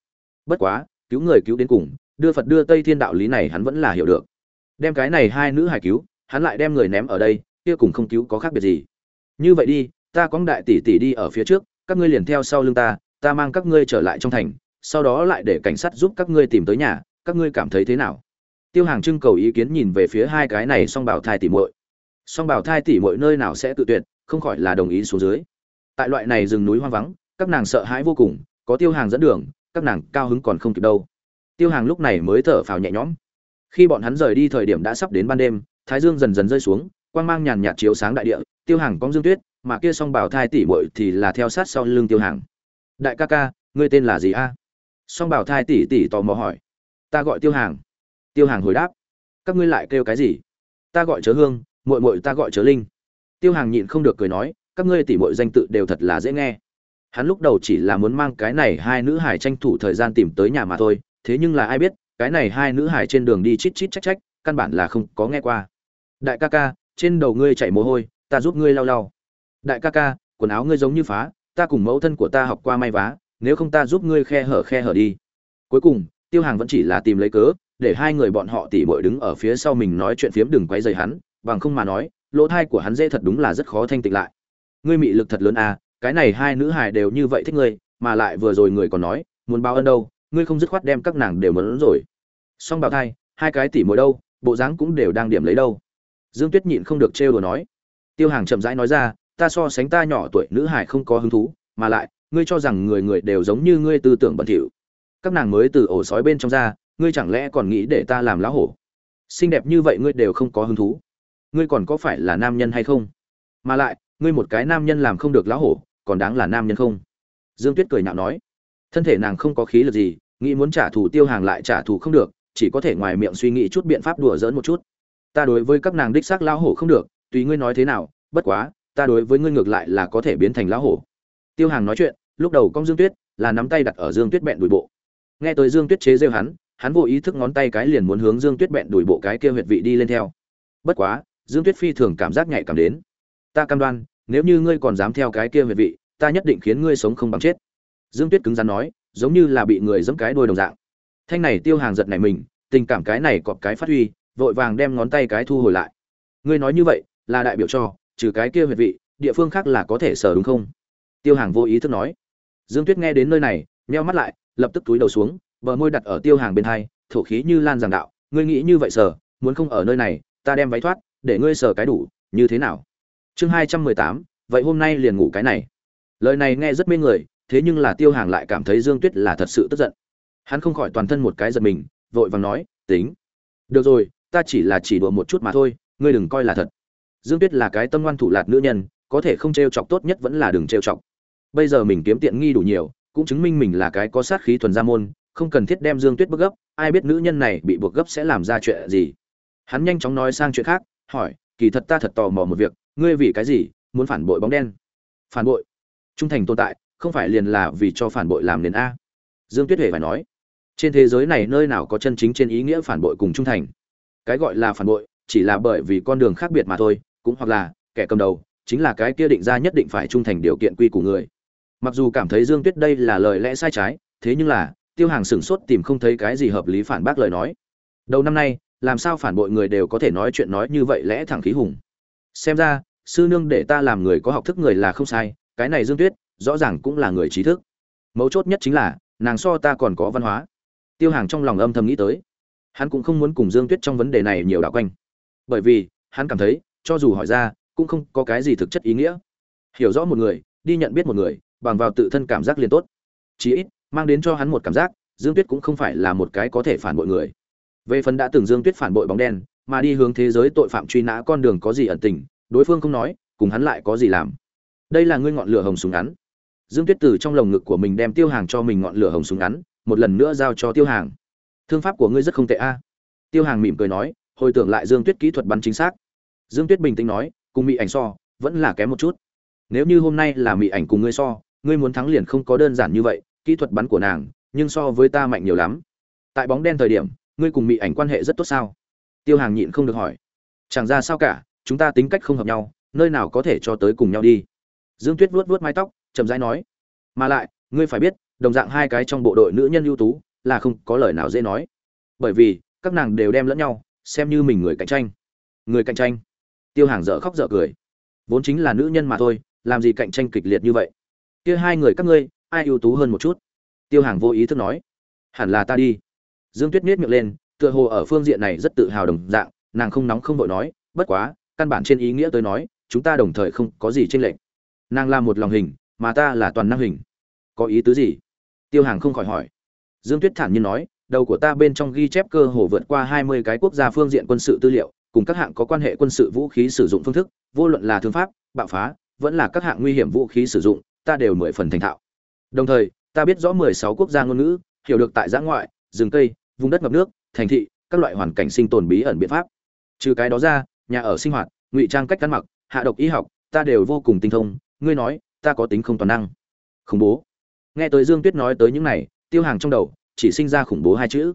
Bất quá, cứu người cứu đến cùng, đưa phật đưa tây thiên đạo lý này hắn vẫn là hiểu được. Đem cái này hai nữ hải cứu, hắn lại đem người ném ở đây, kia cùng không cứu có khác biệt gì. Như vậy đi, ta có đại tỷ tỷ đi ở phía trước, các ngươi liền theo sau lưng ta ta mang các ngươi trở lại trong thành, sau đó lại để cảnh sát giúp các ngươi tìm tới nhà, các ngươi cảm thấy thế nào? Tiêu hàng trưng cầu ý kiến nhìn về phía hai cái này song bảo thai tỉ muội. Song bảo thai tỷ muội nơi nào sẽ tự tuyệt, không khỏi là đồng ý xuống dưới. Tại loại này rừng núi hoang vắng, các nàng sợ hãi vô cùng, có tiêu hàng dẫn đường, các nàng cao hứng còn không kịp đâu. Tiêu hàng lúc này mới thở phào nhẹ nhõm. Khi bọn hắn rời đi thời điểm đã sắp đến ban đêm, thái dương dần dần rơi xuống, quang mang nhàn nhạt chiếu sáng đại địa, tiêu hàng cong dương tuyết, mà kia song bảo thai tỷ muội thì là theo sát sau lưng tiêu hàng đại ca ca, ngươi tên là gì a? Song bảo thai tỷ tỷ tò mò hỏi. Ta gọi tiêu hàng. Tiêu hàng hồi đáp. Các ngươi lại kêu cái gì? Ta gọi chớ hương, muội muội ta gọi chớ linh. Tiêu hàng nhịn không được cười nói, các ngươi tỷ muội danh tự đều thật là dễ nghe. Hắn lúc đầu chỉ là muốn mang cái này hai nữ hải tranh thủ thời gian tìm tới nhà mà thôi, thế nhưng là ai biết, cái này hai nữ hải trên đường đi chít chít trách trách, căn bản là không có nghe qua. Đại ca ca, trên đầu ngươi chảy mồ hôi, ta giúp ngươi lau lau. Đại ca ca, quần áo ngươi giống như phá ta cùng mẫu thân của ta học qua may vá, nếu không ta giúp ngươi khe hở khe hở đi. Cuối cùng, tiêu hàng vẫn chỉ là tìm lấy cớ, để hai người bọn họ tỉ bội đứng ở phía sau mình nói chuyện phiếm đừng quấy dày hắn, bằng không mà nói, lỗ thai của hắn dễ thật đúng là rất khó thanh tịnh lại. Ngươi mị lực thật lớn à cái này hai nữ hài đều như vậy thích ngươi, mà lại vừa rồi người còn nói, muốn báo ân đâu, ngươi không dứt khoát đem các nàng đều mớn rồi. Song bảo thai, hai cái tỉ mỗi đâu, bộ dáng cũng đều đang điểm lấy đâu. Dương tuyết nhịn không được trêu đùa nói. Tiêu hàng chậm rãi nói ra ta so sánh ta nhỏ tuổi nữ hải không có hứng thú, mà lại, ngươi cho rằng người người đều giống như ngươi tư tưởng bẩn thỉu. Các nàng mới từ ổ sói bên trong ra, ngươi chẳng lẽ còn nghĩ để ta làm lá hổ? Xinh đẹp như vậy ngươi đều không có hứng thú. Ngươi còn có phải là nam nhân hay không? Mà lại, ngươi một cái nam nhân làm không được lá hổ, còn đáng là nam nhân không? Dương tuyết cười nhạo nói. Thân thể nàng không có khí lực gì, nghĩ muốn trả thù tiêu hàng lại trả thù không được, chỉ có thể ngoài miệng suy nghĩ chút biện pháp đùa giỡn một chút. Ta đối với các nàng đích xác lão hổ không được, tùy ngươi nói thế nào, bất quá ta đối với ngươi ngược lại là có thể biến thành lão hổ. Tiêu hàng nói chuyện, lúc đầu con dương tuyết là nắm tay đặt ở dương tuyết bẹn đùi bộ. Nghe tới dương tuyết chế rêu hắn hắn vô ý thức ngón tay cái liền muốn hướng dương tuyết bẹn đùi bộ cái kia huyệt vị đi lên theo. Bất quá, dương tuyết phi thường cảm giác nhạy cảm đến. Ta cam đoan, nếu như ngươi còn dám theo cái kia huyệt vị, ta nhất định khiến ngươi sống không bằng chết. Dương tuyết cứng rắn nói, giống như là bị người giẫm cái đôi đồng dạng. Thanh này tiêu hàng giật này mình, tình cảm cái này cọp cái phát huy, vội vàng đem ngón tay cái thu hồi lại. Ngươi nói như vậy, là đại biểu cho trừ cái kia huyệt vị, địa phương khác là có thể sờ đúng không? Tiêu hàng vô ý thức nói. Dương tuyết nghe đến nơi này, nheo mắt lại, lập tức túi đầu xuống, bờ môi đặt ở tiêu hàng bên hai, thổ khí như lan giảng đạo, ngươi nghĩ như vậy sờ muốn không ở nơi này, ta đem váy thoát, để ngươi sờ cái đủ, như thế nào? Chương hai trăm mười tám, vậy hôm nay liền ngủ cái này. Lời này nghe rất mê người, thế nhưng là tiêu hàng lại cảm thấy dương tuyết là thật sự tức giận. Hắn không khỏi toàn thân một cái giật mình, vội vàng nói, tính, được rồi, ta chỉ là chỉ đùa một chút mà thôi, ngươi đừng coi là thật dương tuyết là cái tâm ngoan thủ lạt nữ nhân, có thể không t r e o chọc tốt nhất vẫn là đừng t r e o chọc. Bây giờ mình kiếm tiện nghi đủ nhiều, cũng chứng minh mình là cái có sát khí thuần gia môn, không cần thiết đem dương tuyết bức gấp, ai biết nữ nhân này bị buộc gấp sẽ làm ra chuyện gì. Hắn nhanh chóng nói sang chuyện khác, hỏi, kỳ thật ta thật tò mò một việc, ngươi vì cái gì muốn phản bội bóng đen? Phản bội? Trung thành tồn tại, không phải liền là vì cho phản bội làm nền a. Dương tuyết huệ phải nói. Trên thế giới này nơi nào có chân chính trên ý nghĩa phản bội cùng trung thành? Cái gọi là phản bội chỉ là bởi vì con đường khác biệt mà thôi cũng hoặc là, kẻ cầm đầu, chính là cái kia định ra nhất định phải trung thành điều kiện quy của người. Mặc dù cảm thấy dương tuyết đây là lời lẽ sai trái, thế nhưng là, tiêu hàng sửng sốt tìm không thấy cái gì hợp lý phản bác lời nói. Đầu năm nay, làm sao phản bội người đều có thể nói chuyện nói như vậy lẽ thẳng khí hùng? Xem ra, sư nương để ta làm người có học thức người là không sai, cái này dương tuyết, rõ ràng cũng là người trí thức. Mấu chốt nhất chính là, nàng so ta còn có văn hóa. Tiêu hàng trong lòng âm thầm nghĩ tới. Hắn cũng không muốn cùng dương tuyết trong vấn đề này nhiều đạo quanh. Bởi vì, hắn cảm thấy cho dù hỏi ra, cũng không có cái gì thực chất ý nghĩa. Hiểu rõ một người, đi nhận biết một người, bằng vào tự thân cảm giác liền tốt. Chí ít, mang đến cho hắn một cảm giác, dương tuyết cũng không phải là một cái có thể phản bội người. Về phần đã từng dương tuyết phản bội bóng đen, mà đi hướng thế giới tội phạm truy nã con đường có gì ẩn tình, đối phương không nói, cùng hắn lại có gì làm. Đây là ngươi ngọn lửa hồng súng ngắn. Dương tuyết từ trong lồng ngực của mình đem tiêu hàng cho mình ngọn lửa hồng súng ngắn, một lần nữa giao cho tiêu hàng. Thương pháp của ngươi rất không tệ a. Tiêu hàng mỉm cười nói, hồi tưởng lại dương tuyết kỹ thuật bắn chính xác dương tuyết bình tĩnh nói, cùng mỹ ảnh so, vẫn là kém một chút. Nếu như hôm nay là mỹ ảnh cùng ngươi so, ngươi muốn thắng liền không có đơn giản như vậy, kỹ thuật bắn của nàng, nhưng so với ta mạnh nhiều lắm. Tại bóng đen thời điểm, ngươi cùng mỹ ảnh quan hệ rất tốt sao? Tiêu hàng nhịn không được hỏi. Chẳng ra sao cả, chúng ta tính cách không hợp nhau, nơi nào có thể cho tới cùng nhau đi. Dương tuyết vuốt vuốt mái tóc, chậm rãi nói. Mà lại, ngươi phải biết, đồng dạng hai cái trong bộ đội nữ nhân ưu tú, là không có lời nào dễ nói. Bởi vì, các nàng đều đem lẫn nhau, xem như mình người cạnh tranh. Người cạnh tranh tiêu hàng dở khóc dở cười. Vốn chính là nữ nhân mà thôi, làm gì cạnh tranh kịch liệt như vậy? Kia hai người các ngươi, ai ưu tú hơn một chút? Tiêu hàng vô ý thức nói. Hẳn là ta đi. Dương tuyết miết miệng lên, tựa hồ ở phương diện này rất tự hào đồng dạng, nàng không nóng không vội nói, bất quá, căn bản trên ý nghĩa tôi nói, chúng ta đồng thời không có gì tranh lệch. Nàng là một lòng hình, mà ta là toàn năng hình. Có ý tứ gì? Tiêu hàng không khỏi hỏi. Dương tuyết thản nhiên nói, đầu của ta bên trong ghi chép cơ hồ vượt qua hai mươi cái quốc gia phương diện quân sự tư liệu cùng các hạng có quan hệ quân sự vũ khí sử dụng phương thức, vô luận là thương pháp, bạo phá, vẫn là các hạng nguy hiểm vũ khí sử dụng, ta đều mười phần thành thạo. Đồng thời, ta biết rõ mười sáu quốc gia ngôn ngữ, hiểu được tại giã ngoại, rừng cây, vùng đất ngập nước, thành thị, các loại hoàn cảnh sinh tồn bí ẩn biện pháp. Trừ cái đó ra, nhà ở sinh hoạt, ngụy trang cách ăn mặc, hạ độc y học, ta đều vô cùng tinh thông, ngươi nói, ta có tính không toàn năng. Khủng bố. Nghe tới dương tuyết nói tới những này, tiêu hàng trong đầu, chỉ sinh ra khủng bố hai chữ.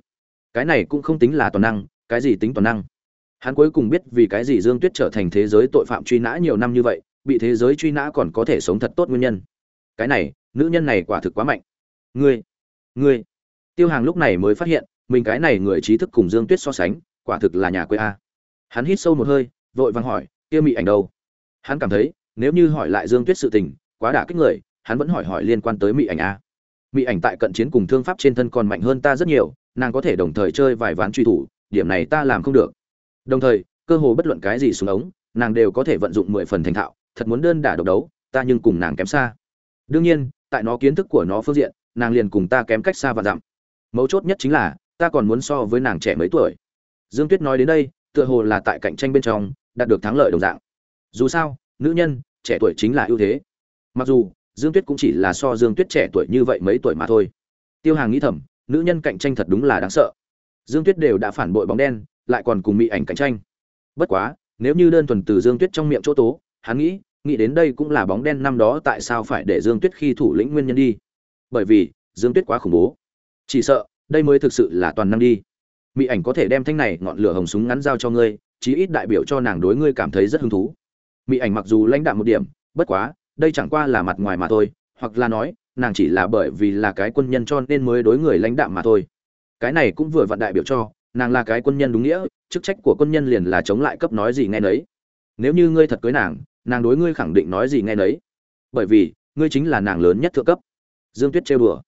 Cái này cũng không tính là toàn năng, cái gì tính toàn năng? Hắn cuối cùng biết vì cái gì dương tuyết trở thành thế giới tội phạm truy nã nhiều năm như vậy, bị thế giới truy nã còn có thể sống thật tốt nguyên nhân. Cái này, nữ nhân này quả thực quá mạnh. Ngươi ngươi. Tiêu hàng lúc này mới phát hiện, mình cái này người trí thức cùng dương tuyết so sánh, quả thực là nhà quê a. Hắn hít sâu một hơi, vội vàng hỏi kia mị ảnh đâu? Hắn cảm thấy, nếu như hỏi lại dương tuyết sự tình, quá đả kích người, hắn vẫn hỏi hỏi liên quan tới mị ảnh a. Mị ảnh tại cận chiến cùng thương pháp trên thân còn mạnh hơn ta rất nhiều, nàng có thể đồng thời chơi vài ván truy thủ, điểm này ta làm không được đồng thời, cơ hồ bất luận cái gì xuống ống, nàng đều có thể vận dụng mười phần thành thạo, thật muốn đơn đả độc đấu, ta nhưng cùng nàng kém xa. Đương nhiên, tại nó kiến thức của nó phương diện, nàng liền cùng ta kém cách xa và dặm. Mấu chốt nhất chính là, ta còn muốn so với nàng trẻ mấy tuổi. Dương tuyết nói đến đây, tựa hồ là tại cạnh tranh bên trong, đạt được thắng lợi đồng dạng. Dù sao, nữ nhân, trẻ tuổi chính là ưu thế. Mặc dù, dương tuyết cũng chỉ là so dương tuyết trẻ tuổi như vậy mấy tuổi mà thôi. Tiêu hàng nghĩ thầm, nữ nhân cạnh tranh thật đúng là đáng sợ. Dương tuyết đều đã phản bội bóng đen lại còn cùng mỹ ảnh cạnh tranh. Bất quá, nếu như đơn thuần từ dương tuyết trong miệng chỗ tố, hắn nghĩ nghĩ đến đây cũng là bóng đen năm đó tại sao phải để dương tuyết khi thủ lĩnh nguyên nhân đi. Bởi vì, dương tuyết quá khủng bố. Chỉ sợ, đây mới thực sự là toàn năng đi. Mỹ ảnh có thể đem thanh này ngọn lửa hồng súng ngắn giao cho ngươi, chí ít đại biểu cho nàng đối ngươi cảm thấy rất hứng thú. Mỹ ảnh mặc dù lãnh đạm một điểm, bất quá, đây chẳng qua là mặt ngoài mà thôi, hoặc là nói, nàng chỉ là bởi vì là cái quân nhân cho nên mới đối người lãnh đạm mà thôi. Cái này cũng vừa vặn đại biểu cho nàng là cái quân nhân đúng nghĩa, chức trách của quân nhân liền là chống lại cấp nói gì nghe nấy. Nếu như ngươi thật cưới nàng nàng đối ngươi khẳng định nói gì nghe nấy. Bởi vì, ngươi chính là nàng lớn nhất thượng cấp. Dương tuyết trêu đùa.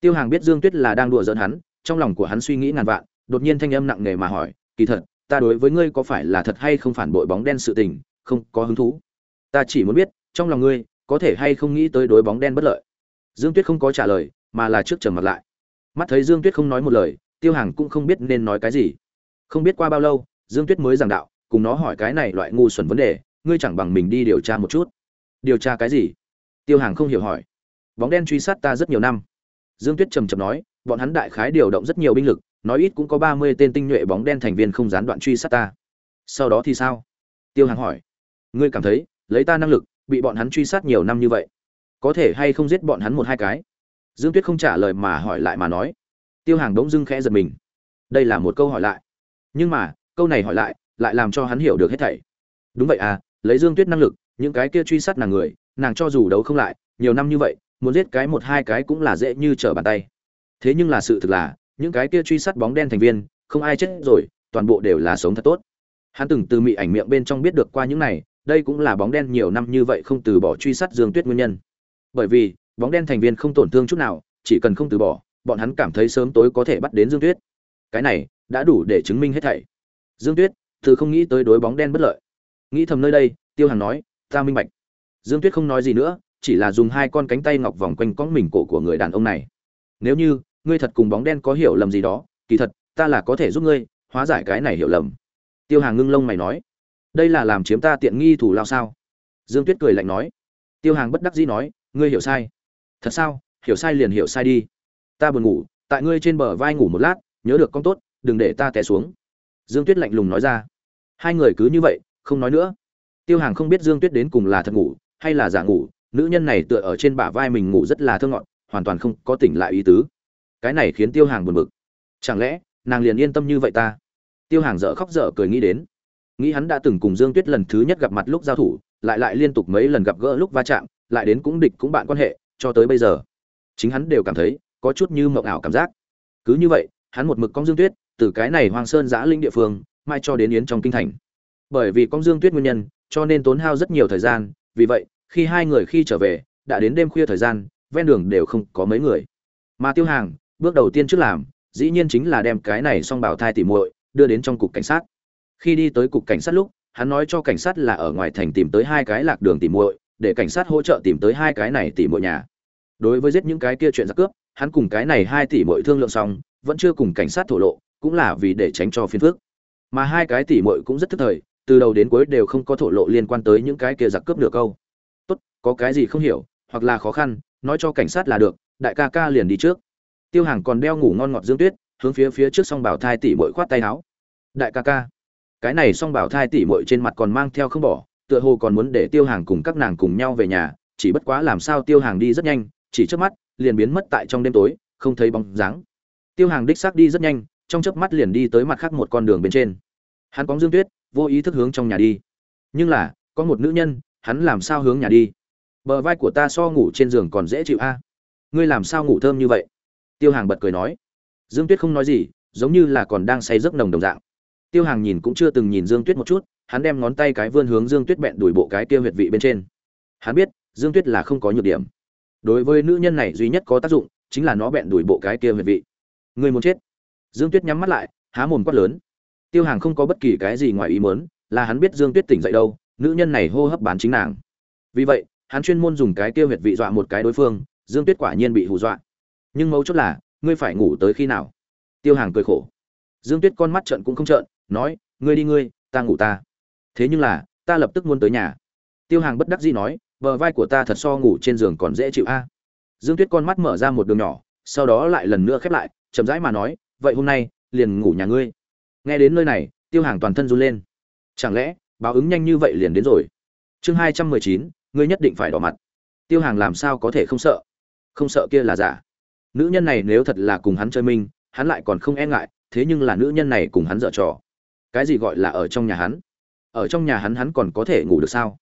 Tiêu hàng biết dương tuyết là đang đùa giỡn hắn, trong lòng của hắn suy nghĩ ngàn vạn, đột nhiên thanh âm nặng nề mà hỏi, kỳ thật, ta đối với ngươi có phải là thật hay không phản bội bóng đen sự tình, không có hứng thú? Ta chỉ muốn biết, trong lòng ngươi, có thể hay không nghĩ tới đối bóng đen bất lợi? Dương tuyết không có trả lời, mà là trước trầm mặt lại. Mắt thấy dương tuyết không nói một lời tiêu hàng cũng không biết nên nói cái gì. Không biết qua bao lâu, dương tuyết mới giảng đạo, cùng nó hỏi cái này loại ngu xuẩn vấn đề, ngươi chẳng bằng mình đi điều tra một chút. Điều tra cái gì? Tiêu hàng không hiểu hỏi. Bóng đen truy sát ta rất nhiều năm. Dương tuyết trầm trầm nói, bọn hắn đại khái điều động rất nhiều binh lực, nói ít cũng có ba mươi tên tinh nhuệ bóng đen thành viên không gián đoạn truy sát ta. Sau đó thì sao? Tiêu hàng hỏi. Ngươi cảm thấy, lấy ta năng lực, bị bọn hắn truy sát nhiều năm như vậy, có thể hay không giết bọn hắn một hai cái? Dương tuyết không trả lời mà hỏi lại mà nói tiêu hàng đống dưng khẽ giật mình. Đây là một câu hỏi lại. Nhưng mà, câu này hỏi lại lại làm cho hắn hiểu được hết thảy. Đúng vậy à lấy dương tuyết năng lực, những cái kia truy sát nàng người, nàng cho dù đấu không lại, nhiều năm như vậy, muốn giết cái một hai cái cũng là dễ như trở bàn tay. Thế nhưng là sự thực là, những cái kia truy sát bóng đen thành viên, không ai chết rồi, toàn bộ đều là sống thật tốt. Hắn từng từ mị ảnh miệng bên trong biết được qua những này, đây cũng là bóng đen nhiều năm như vậy không từ bỏ truy sát dương tuyết nguyên nhân. Bởi vì, bóng đen thành viên không tổn thương chút nào, chỉ cần không từ bỏ bọn hắn cảm thấy sớm tối có thể bắt đến dương tuyết. Cái này, đã đủ để chứng minh hết thảy. Dương tuyết, từ không nghĩ tới đối bóng đen bất lợi. Nghĩ thầm nơi đây, tiêu hàng nói, ta minh bạch. Dương tuyết không nói gì nữa, chỉ là dùng hai con cánh tay ngọc vòng quanh cong mình cổ của người đàn ông này. Nếu như, ngươi thật cùng bóng đen có hiểu lầm gì đó, kỳ thật, ta là có thể giúp ngươi hóa giải cái này hiểu lầm. Tiêu hàng ngưng lông mày nói, đây là làm chiếm ta tiện nghi thủ lao sao? Dương tuyết cười lạnh nói. Tiêu hàng bất đắc dĩ nói, ngươi hiểu sai. Thật sao? Hiểu sai liền hiểu sai đi ta buồn ngủ, tại ngươi trên bờ vai ngủ một lát, nhớ được con tốt, đừng để ta té xuống. Dương tuyết lạnh lùng nói ra. Hai người cứ như vậy, không nói nữa. Tiêu hàng không biết dương tuyết đến cùng là thật ngủ, hay là giả ngủ, nữ nhân này tựa ở trên bả vai mình ngủ rất là thơ ngọt, hoàn toàn không có tỉnh lại ý tứ. Cái này khiến tiêu hàng buồn bực. Chẳng lẽ, nàng liền yên tâm như vậy ta? Tiêu hàng dở khóc dở cười nghĩ đến. Nghĩ hắn đã từng cùng dương tuyết lần thứ nhất gặp mặt lúc giao thủ, lại lại liên tục mấy lần gặp gỡ lúc va chạm, lại đến cũng địch cũng bạn quan hệ, cho tới bây giờ. Chính hắn đều cảm thấy có chút như mộng ảo cảm giác. Cứ như vậy, hắn một mực con dương tuyết, từ cái này hoang sơn giã linh địa phương, mai cho đến yến trong kinh thành. Bởi vì con dương tuyết nguyên nhân, cho nên tốn hao rất nhiều thời gian, vì vậy, khi hai người khi trở về, đã đến đêm khuya thời gian, ven đường đều không có mấy người. Mà tiêu hàng, bước đầu tiên trước làm, dĩ nhiên chính là đem cái này xong bảo thai tỉ muội đưa đến trong cục cảnh sát. Khi đi tới cục cảnh sát lúc, hắn nói cho cảnh sát là ở ngoài thành tìm tới hai cái lạc đường tỉ muội, để cảnh sát hỗ trợ tìm tới hai cái này tỉ muội nhà. Đối với giết những cái kia chuyện giặc cướp hắn cùng cái này hai tỷ muội thương lượng xong, vẫn chưa cùng cảnh sát thổ lộ, cũng là vì để tránh cho phiền phức. Mà hai cái tỷ muội cũng rất thức thời, từ đầu đến cuối đều không có thổ lộ liên quan tới những cái kia giặc cướp nửa câu. Tốt, có cái gì không hiểu, hoặc là khó khăn, nói cho cảnh sát là được, đại ca ca liền đi trước. Tiêu hàng còn đeo ngủ ngon ngọt dương tuyết, hướng phía phía trước song bảo thai tỷ muội khoát tay áo. Đại ca ca, cái này song bảo thai tỷ muội trên mặt còn mang theo không bỏ, tựa hồ còn muốn để tiêu hàng cùng các nàng cùng nhau về nhà, chỉ bất quá làm sao tiêu hàng đi rất nhanh, chỉ trước mắt liền biến mất tại trong đêm tối, không thấy bóng dáng. Tiêu hàng đích xác đi rất nhanh, trong chớp mắt liền đi tới mặt khác một con đường bên trên. Hắn cóng dương tuyết, vô ý thức hướng trong nhà đi. Nhưng là, có một nữ nhân, hắn làm sao hướng nhà đi? Bờ vai của ta so ngủ trên giường còn dễ chịu a. Ngươi làm sao ngủ thơm như vậy? Tiêu hàng bật cười nói. Dương tuyết không nói gì, giống như là còn đang say giấc nồng đồng dạng. Tiêu hàng nhìn cũng chưa từng nhìn dương tuyết một chút, hắn đem ngón tay cái vươn hướng dương tuyết bẹn đuổi bộ cái kia huyệt vị bên trên. Hắn biết, dương tuyết là không có nhược điểm đối với nữ nhân này duy nhất có tác dụng chính là nó bẹn đuổi bộ cái kia huyệt vị. Người muốn chết. Dương tuyết nhắm mắt lại, há mồm quát lớn. Tiêu hàng không có bất kỳ cái gì ngoài ý mớn là hắn biết dương tuyết tỉnh dậy đâu, nữ nhân này hô hấp bán chính nàng. Vì vậy, hắn chuyên môn dùng cái kia huyệt vị dọa một cái đối phương, dương tuyết quả nhiên bị hù dọa. Nhưng mấu chốt là, ngươi phải ngủ tới khi nào? Tiêu hàng cười khổ. Dương tuyết con mắt trận cũng không trợn, nói, ngươi đi ngươi, ta ngủ ta. Thế nhưng là, ta lập tức muốn tới nhà tiêu hàng bất đắc dĩ nói, bờ vai của ta thật so ngủ trên giường còn dễ chịu a. Dương tuyết con mắt mở ra một đường nhỏ, sau đó lại lần nữa khép lại, chậm rãi mà nói, vậy hôm nay, liền ngủ nhà ngươi. Nghe đến nơi này, tiêu hàng toàn thân run lên. Chẳng lẽ, báo ứng nhanh như vậy liền đến rồi? Chương hai trăm mười chín, ngươi nhất định phải đỏ mặt. Tiêu hàng làm sao có thể không sợ? Không sợ kia là giả. Nữ nhân này nếu thật là cùng hắn chơi minh hắn lại còn không e ngại, thế nhưng là nữ nhân này cùng hắn dở trò. Cái gì gọi là ở trong nhà hắn? Ở trong nhà hắn hắn còn có thể ngủ được sao?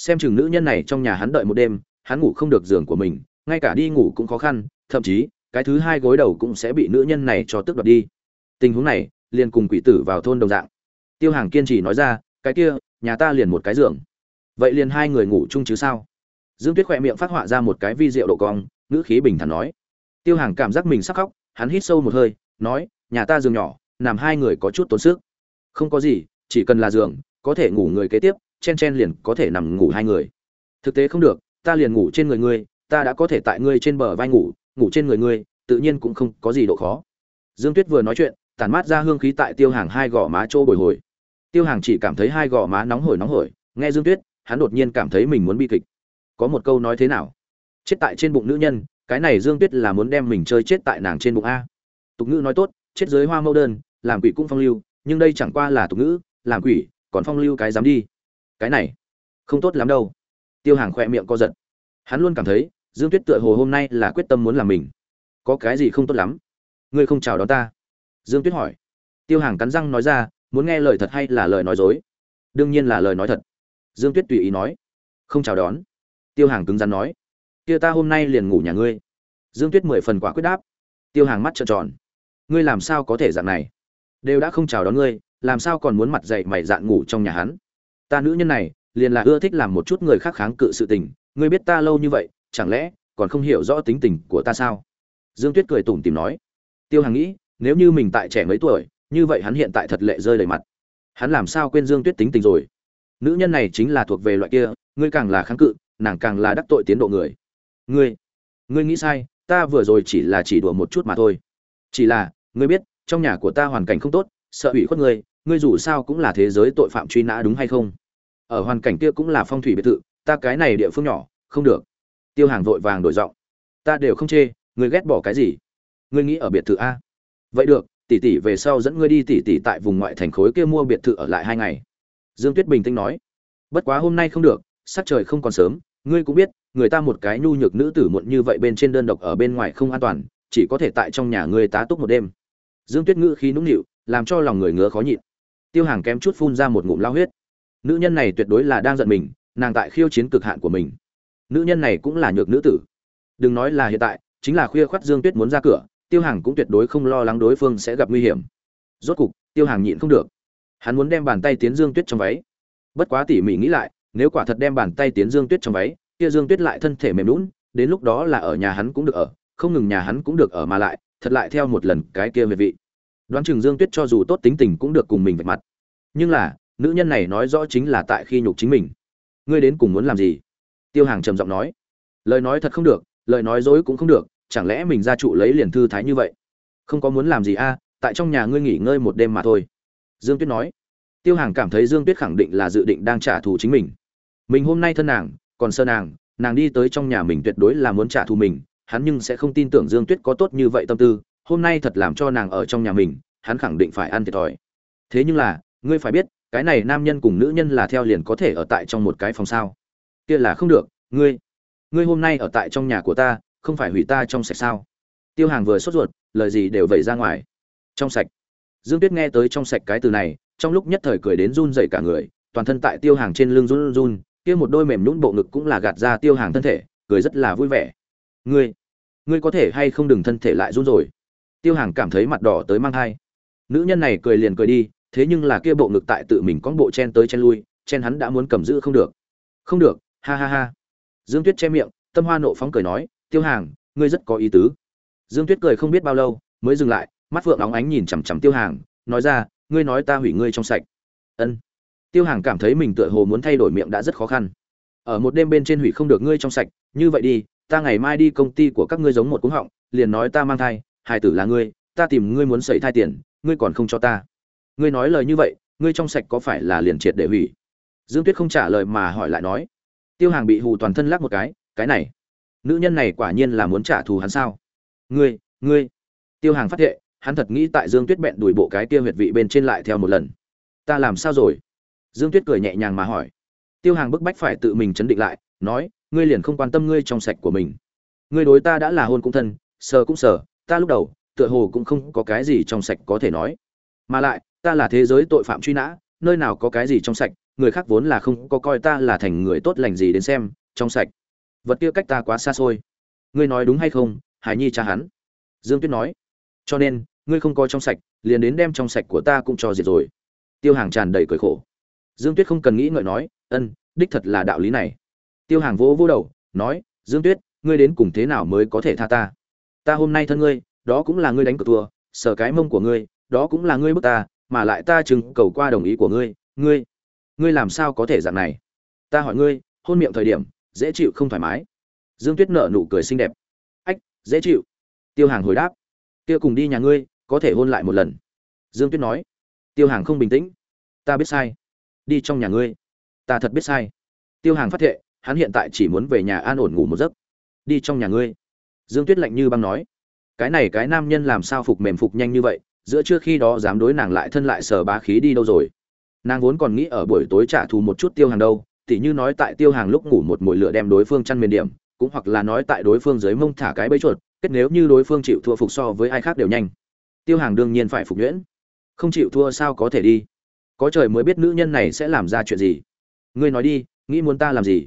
Xem chừng nữ nhân này trong nhà hắn đợi một đêm, hắn ngủ không được giường của mình, ngay cả đi ngủ cũng khó khăn, thậm chí, cái thứ hai gối đầu cũng sẽ bị nữ nhân này cho tước đoạt đi. Tình huống này, liền cùng quỷ tử vào thôn đồng dạng. Tiêu hàng kiên trì nói ra, cái kia, nhà ta liền một cái giường. Vậy liền hai người ngủ chung chứ sao? Dương tuyết khỏe miệng phát họa ra một cái vi rượu độ cong, ngữ khí bình thản nói. Tiêu hàng cảm giác mình sắc khóc, hắn hít sâu một hơi, nói, nhà ta giường nhỏ, nằm hai người có chút tốn sức. Không có gì, chỉ cần là giường, có thể ngủ người kế tiếp chen chen liền có thể nằm ngủ hai người. Thực tế không được, ta liền ngủ trên người ngươi, ta đã có thể tại ngươi trên bờ vai ngủ ngủ trên người ngươi, tự nhiên cũng không có gì độ khó. Dương tuyết vừa nói chuyện, tản mát ra hương khí tại tiêu hàng hai gò má trô bồi hồi. Tiêu hàng chỉ cảm thấy hai gò má nóng hổi nóng hổi, nghe dương tuyết, hắn đột nhiên cảm thấy mình muốn bi kịch. Có một câu nói thế nào? Chết tại trên bụng nữ nhân, cái này dương tuyết là muốn đem mình chơi chết tại nàng trên bụng a. Tục ngữ nói tốt, chết dưới hoa mẫu đơn, làm quỷ cũng phong lưu, nhưng đây chẳng qua là tục ngữ, làm quỷ, còn phong lưu cái dám đi cái này không tốt lắm đâu. Tiêu hàng khỏe miệng co giật. Hắn luôn cảm thấy, dương tuyết tựa hồ hôm nay là quyết tâm muốn làm mình. Có cái gì không tốt lắm? Ngươi không chào đón ta? Dương tuyết hỏi. Tiêu hàng cắn răng nói ra, muốn nghe lời thật hay là lời nói dối? Đương nhiên là lời nói thật. Dương tuyết tùy ý nói. Không chào đón. Tiêu hàng cứng rắn nói. Kia ta hôm nay liền ngủ nhà ngươi. Dương tuyết mười phần quả quyết đáp. Tiêu hàng mắt trợn tròn. Ngươi làm sao có thể dạng này? Đều đã không chào đón ngươi, làm sao còn muốn mặt dậy mày dạn ngủ trong nhà hắn? Ta nữ nhân này liền là ưa thích làm một chút người khác kháng cự sự tình, ngươi biết ta lâu như vậy, chẳng lẽ còn không hiểu rõ tính tình của ta sao? Dương tuyết cười tủm tìm nói. Tiêu hàng nghĩ, nếu như mình tại trẻ mấy tuổi, như vậy hắn hiện tại thật lệ rơi đầy mặt. Hắn làm sao quên dương tuyết tính tình rồi? Nữ nhân này chính là thuộc về loại kia, ngươi càng là kháng cự, nàng càng là đắc tội tiến độ người. Ngươi ngươi nghĩ sai, ta vừa rồi chỉ là chỉ đùa một chút mà thôi. Chỉ là, ngươi biết, trong nhà của ta hoàn cảnh không tốt, sợ ủy khuất ngươi ngươi dù sao cũng là thế giới tội phạm truy nã đúng hay không? Ở hoàn cảnh kia cũng là phong thủy biệt thự, ta cái này địa phương nhỏ, không được. Tiêu hàng vội vàng đổi giọng. Ta đều không chê, ngươi ghét bỏ cái gì? Ngươi nghĩ ở biệt thự a. Vậy được, tỷ tỷ về sau dẫn ngươi đi tỷ tỷ tại vùng ngoại thành khối kia mua biệt thự ở lại hai ngày. Dương tuyết bình tĩnh nói. Bất quá hôm nay không được, sắc trời không còn sớm, ngươi cũng biết, người ta một cái nhu nhược nữ tử muộn như vậy bên trên đơn độc ở bên ngoài không an toàn, chỉ có thể tại trong nhà ngươi tá túc một đêm. Dương tuyết ngữ khí nũng nịu, làm cho lòng người ngứa khó nhịn. Tiêu hàng kém chút phun ra một ngụm lao huyết nữ nhân này tuyệt đối là đang giận mình, nàng tại khiêu chiến cực hạn của mình. Nữ nhân này cũng là nhược nữ tử. Đừng nói là hiện tại, chính là khuya khoắt dương tuyết muốn ra cửa, tiêu hàng cũng tuyệt đối không lo lắng đối phương sẽ gặp nguy hiểm. Rốt cục, tiêu hàng nhịn không được. Hắn muốn đem bàn tay tiến dương tuyết trong váy. Bất quá tỉ mỉ nghĩ lại, nếu quả thật đem bàn tay tiến dương tuyết trong váy, kia dương tuyết lại thân thể mềm lún đến lúc đó là ở nhà hắn cũng được ở, không ngừng nhà hắn cũng được ở mà lại, thật lại theo một lần cái kia về vị. Đoán chừng dương tuyết cho dù tốt tính tình cũng được cùng mình vạch mặt. Nhưng là nữ nhân này nói rõ chính là tại khi nhục chính mình. Ngươi đến cùng muốn làm gì? Tiêu hàng trầm giọng nói. Lời nói thật không được, lời nói dối cũng không được, chẳng lẽ mình ra trụ lấy liền thư thái như vậy? Không có muốn làm gì a, tại trong nhà ngươi nghỉ ngơi một đêm mà thôi. Dương tuyết nói. Tiêu hàng cảm thấy dương tuyết khẳng định là dự định đang trả thù chính mình. Mình hôm nay thân nàng, còn sơ nàng nàng đi tới trong nhà mình tuyệt đối là muốn trả thù mình, hắn nhưng sẽ không tin tưởng dương tuyết có tốt như vậy tâm tư, hôm nay thật làm cho nàng ở trong nhà mình, hắn khẳng định phải ăn thiệt thòi. Thế nhưng là, ngươi phải biết cái này nam nhân cùng nữ nhân là theo liền có thể ở tại trong một cái phòng sao? Kia là không được, ngươi ngươi hôm nay ở tại trong nhà của ta, không phải hủy ta trong sạch sao? Tiêu hàng vừa sốt ruột, lời gì đều vẩy ra ngoài. Trong sạch. Dương tuyết nghe tới trong sạch cái từ này, trong lúc nhất thời cười đến run dậy cả người, toàn thân tại tiêu hàng trên lưng run run, kia một đôi mềm nhũn bộ ngực cũng là gạt ra tiêu hàng thân thể, cười rất là vui vẻ. Ngươi ngươi có thể hay không đừng thân thể lại run rồi? Tiêu hàng cảm thấy mặt đỏ tới mang thai. Nữ nhân này cười liền cười đi thế nhưng là kia bộ ngực tại tự mình con bộ chen tới chen lui, chen hắn đã muốn cầm giữ không được. Không được, ha ha ha. Dương tuyết che miệng, tâm hoa nộ phóng cười nói, tiêu hàng, ngươi rất có ý tứ. Dương tuyết cười không biết bao lâu, mới dừng lại, mắt phượng óng ánh nhìn chằm chằm tiêu hàng, nói ra, ngươi nói ta hủy ngươi trong sạch. Ân. Tiêu hàng cảm thấy mình tựa hồ muốn thay đổi miệng đã rất khó khăn. Ở một đêm bên trên hủy không được ngươi trong sạch, như vậy đi, ta ngày mai đi công ty của các ngươi giống một cúng họng, liền nói ta mang thai, hài tử là ngươi, ta tìm ngươi muốn sẩy thai tiền, ngươi còn không cho ta ngươi nói lời như vậy, ngươi trong sạch có phải là liền triệt để hủy? Dương tuyết không trả lời mà hỏi lại nói. Tiêu hàng bị hù toàn thân lắc một cái cái này, nữ nhân này quả nhiên là muốn trả thù hắn sao? Ngươi ngươi. Tiêu hàng phát hiện hắn thật nghĩ tại dương tuyết bẹn đuổi bộ cái kia huyệt vị bên trên lại theo một lần. Ta làm sao rồi? Dương tuyết cười nhẹ nhàng mà hỏi. Tiêu hàng bức bách phải tự mình chấn định lại, nói, ngươi liền không quan tâm ngươi trong sạch của mình. Ngươi đối ta đã là hôn cũng thân, sờ cũng sờ, ta lúc đầu, tựa hồ cũng không có cái gì trong sạch có thể nói. Mà lại ta là thế giới tội phạm truy nã, nơi nào có cái gì trong sạch, người khác vốn là không có coi ta là thành người tốt lành gì đến xem, trong sạch. Vật kia cách ta quá xa xôi. Ngươi nói đúng hay không, hải nhi cha hắn. Dương tuyết nói. Cho nên, ngươi không có trong sạch, liền đến đem trong sạch của ta cũng cho diệt rồi. Tiêu hàng tràn đầy cười khổ. Dương tuyết không cần nghĩ ngợi nói, ân, đích thật là đạo lý này. Tiêu hàng vỗ vỗ đầu, nói, dương tuyết, ngươi đến cùng thế nào mới có thể tha ta? Ta hôm nay thân ngươi, đó cũng là ngươi đánh cược thua, sở cái mông của ngươi, đó cũng là ngươi bức ta mà lại ta chừng cầu qua đồng ý của ngươi ngươi ngươi làm sao có thể dạng này? Ta hỏi ngươi, hôn miệng thời điểm, dễ chịu không thoải mái? Dương tuyết nợ nụ cười xinh đẹp. Ách, dễ chịu. Tiêu hàng hồi đáp. Kia cùng đi nhà ngươi, có thể hôn lại một lần. Dương tuyết nói. Tiêu hàng không bình tĩnh. Ta biết sai. Đi trong nhà ngươi. Ta thật biết sai. Tiêu hàng phát thệ, hắn hiện tại chỉ muốn về nhà an ổn ngủ một giấc. Đi trong nhà ngươi. Dương tuyết lạnh như băng nói. Cái này cái nam nhân làm sao phục mềm phục nhanh như vậy? Giữa trước khi đó dám đối nàng lại thân lại sờ bá khí đi đâu rồi. Nàng vốn còn nghĩ ở buổi tối trả thù một chút tiêu hàng đâu, tỉ như nói tại tiêu hàng lúc ngủ một mồi lửa đem đối phương chăn miền điểm, cũng hoặc là nói tại đối phương dưới mông thả cái bẫy chuột, kết nếu như đối phương chịu thua phục so với ai khác đều nhanh. Tiêu hàng đương nhiên phải phục nhuyễn. Không chịu thua sao có thể đi? Có trời mới biết nữ nhân này sẽ làm ra chuyện gì. Ngươi nói đi, nghĩ muốn ta làm gì?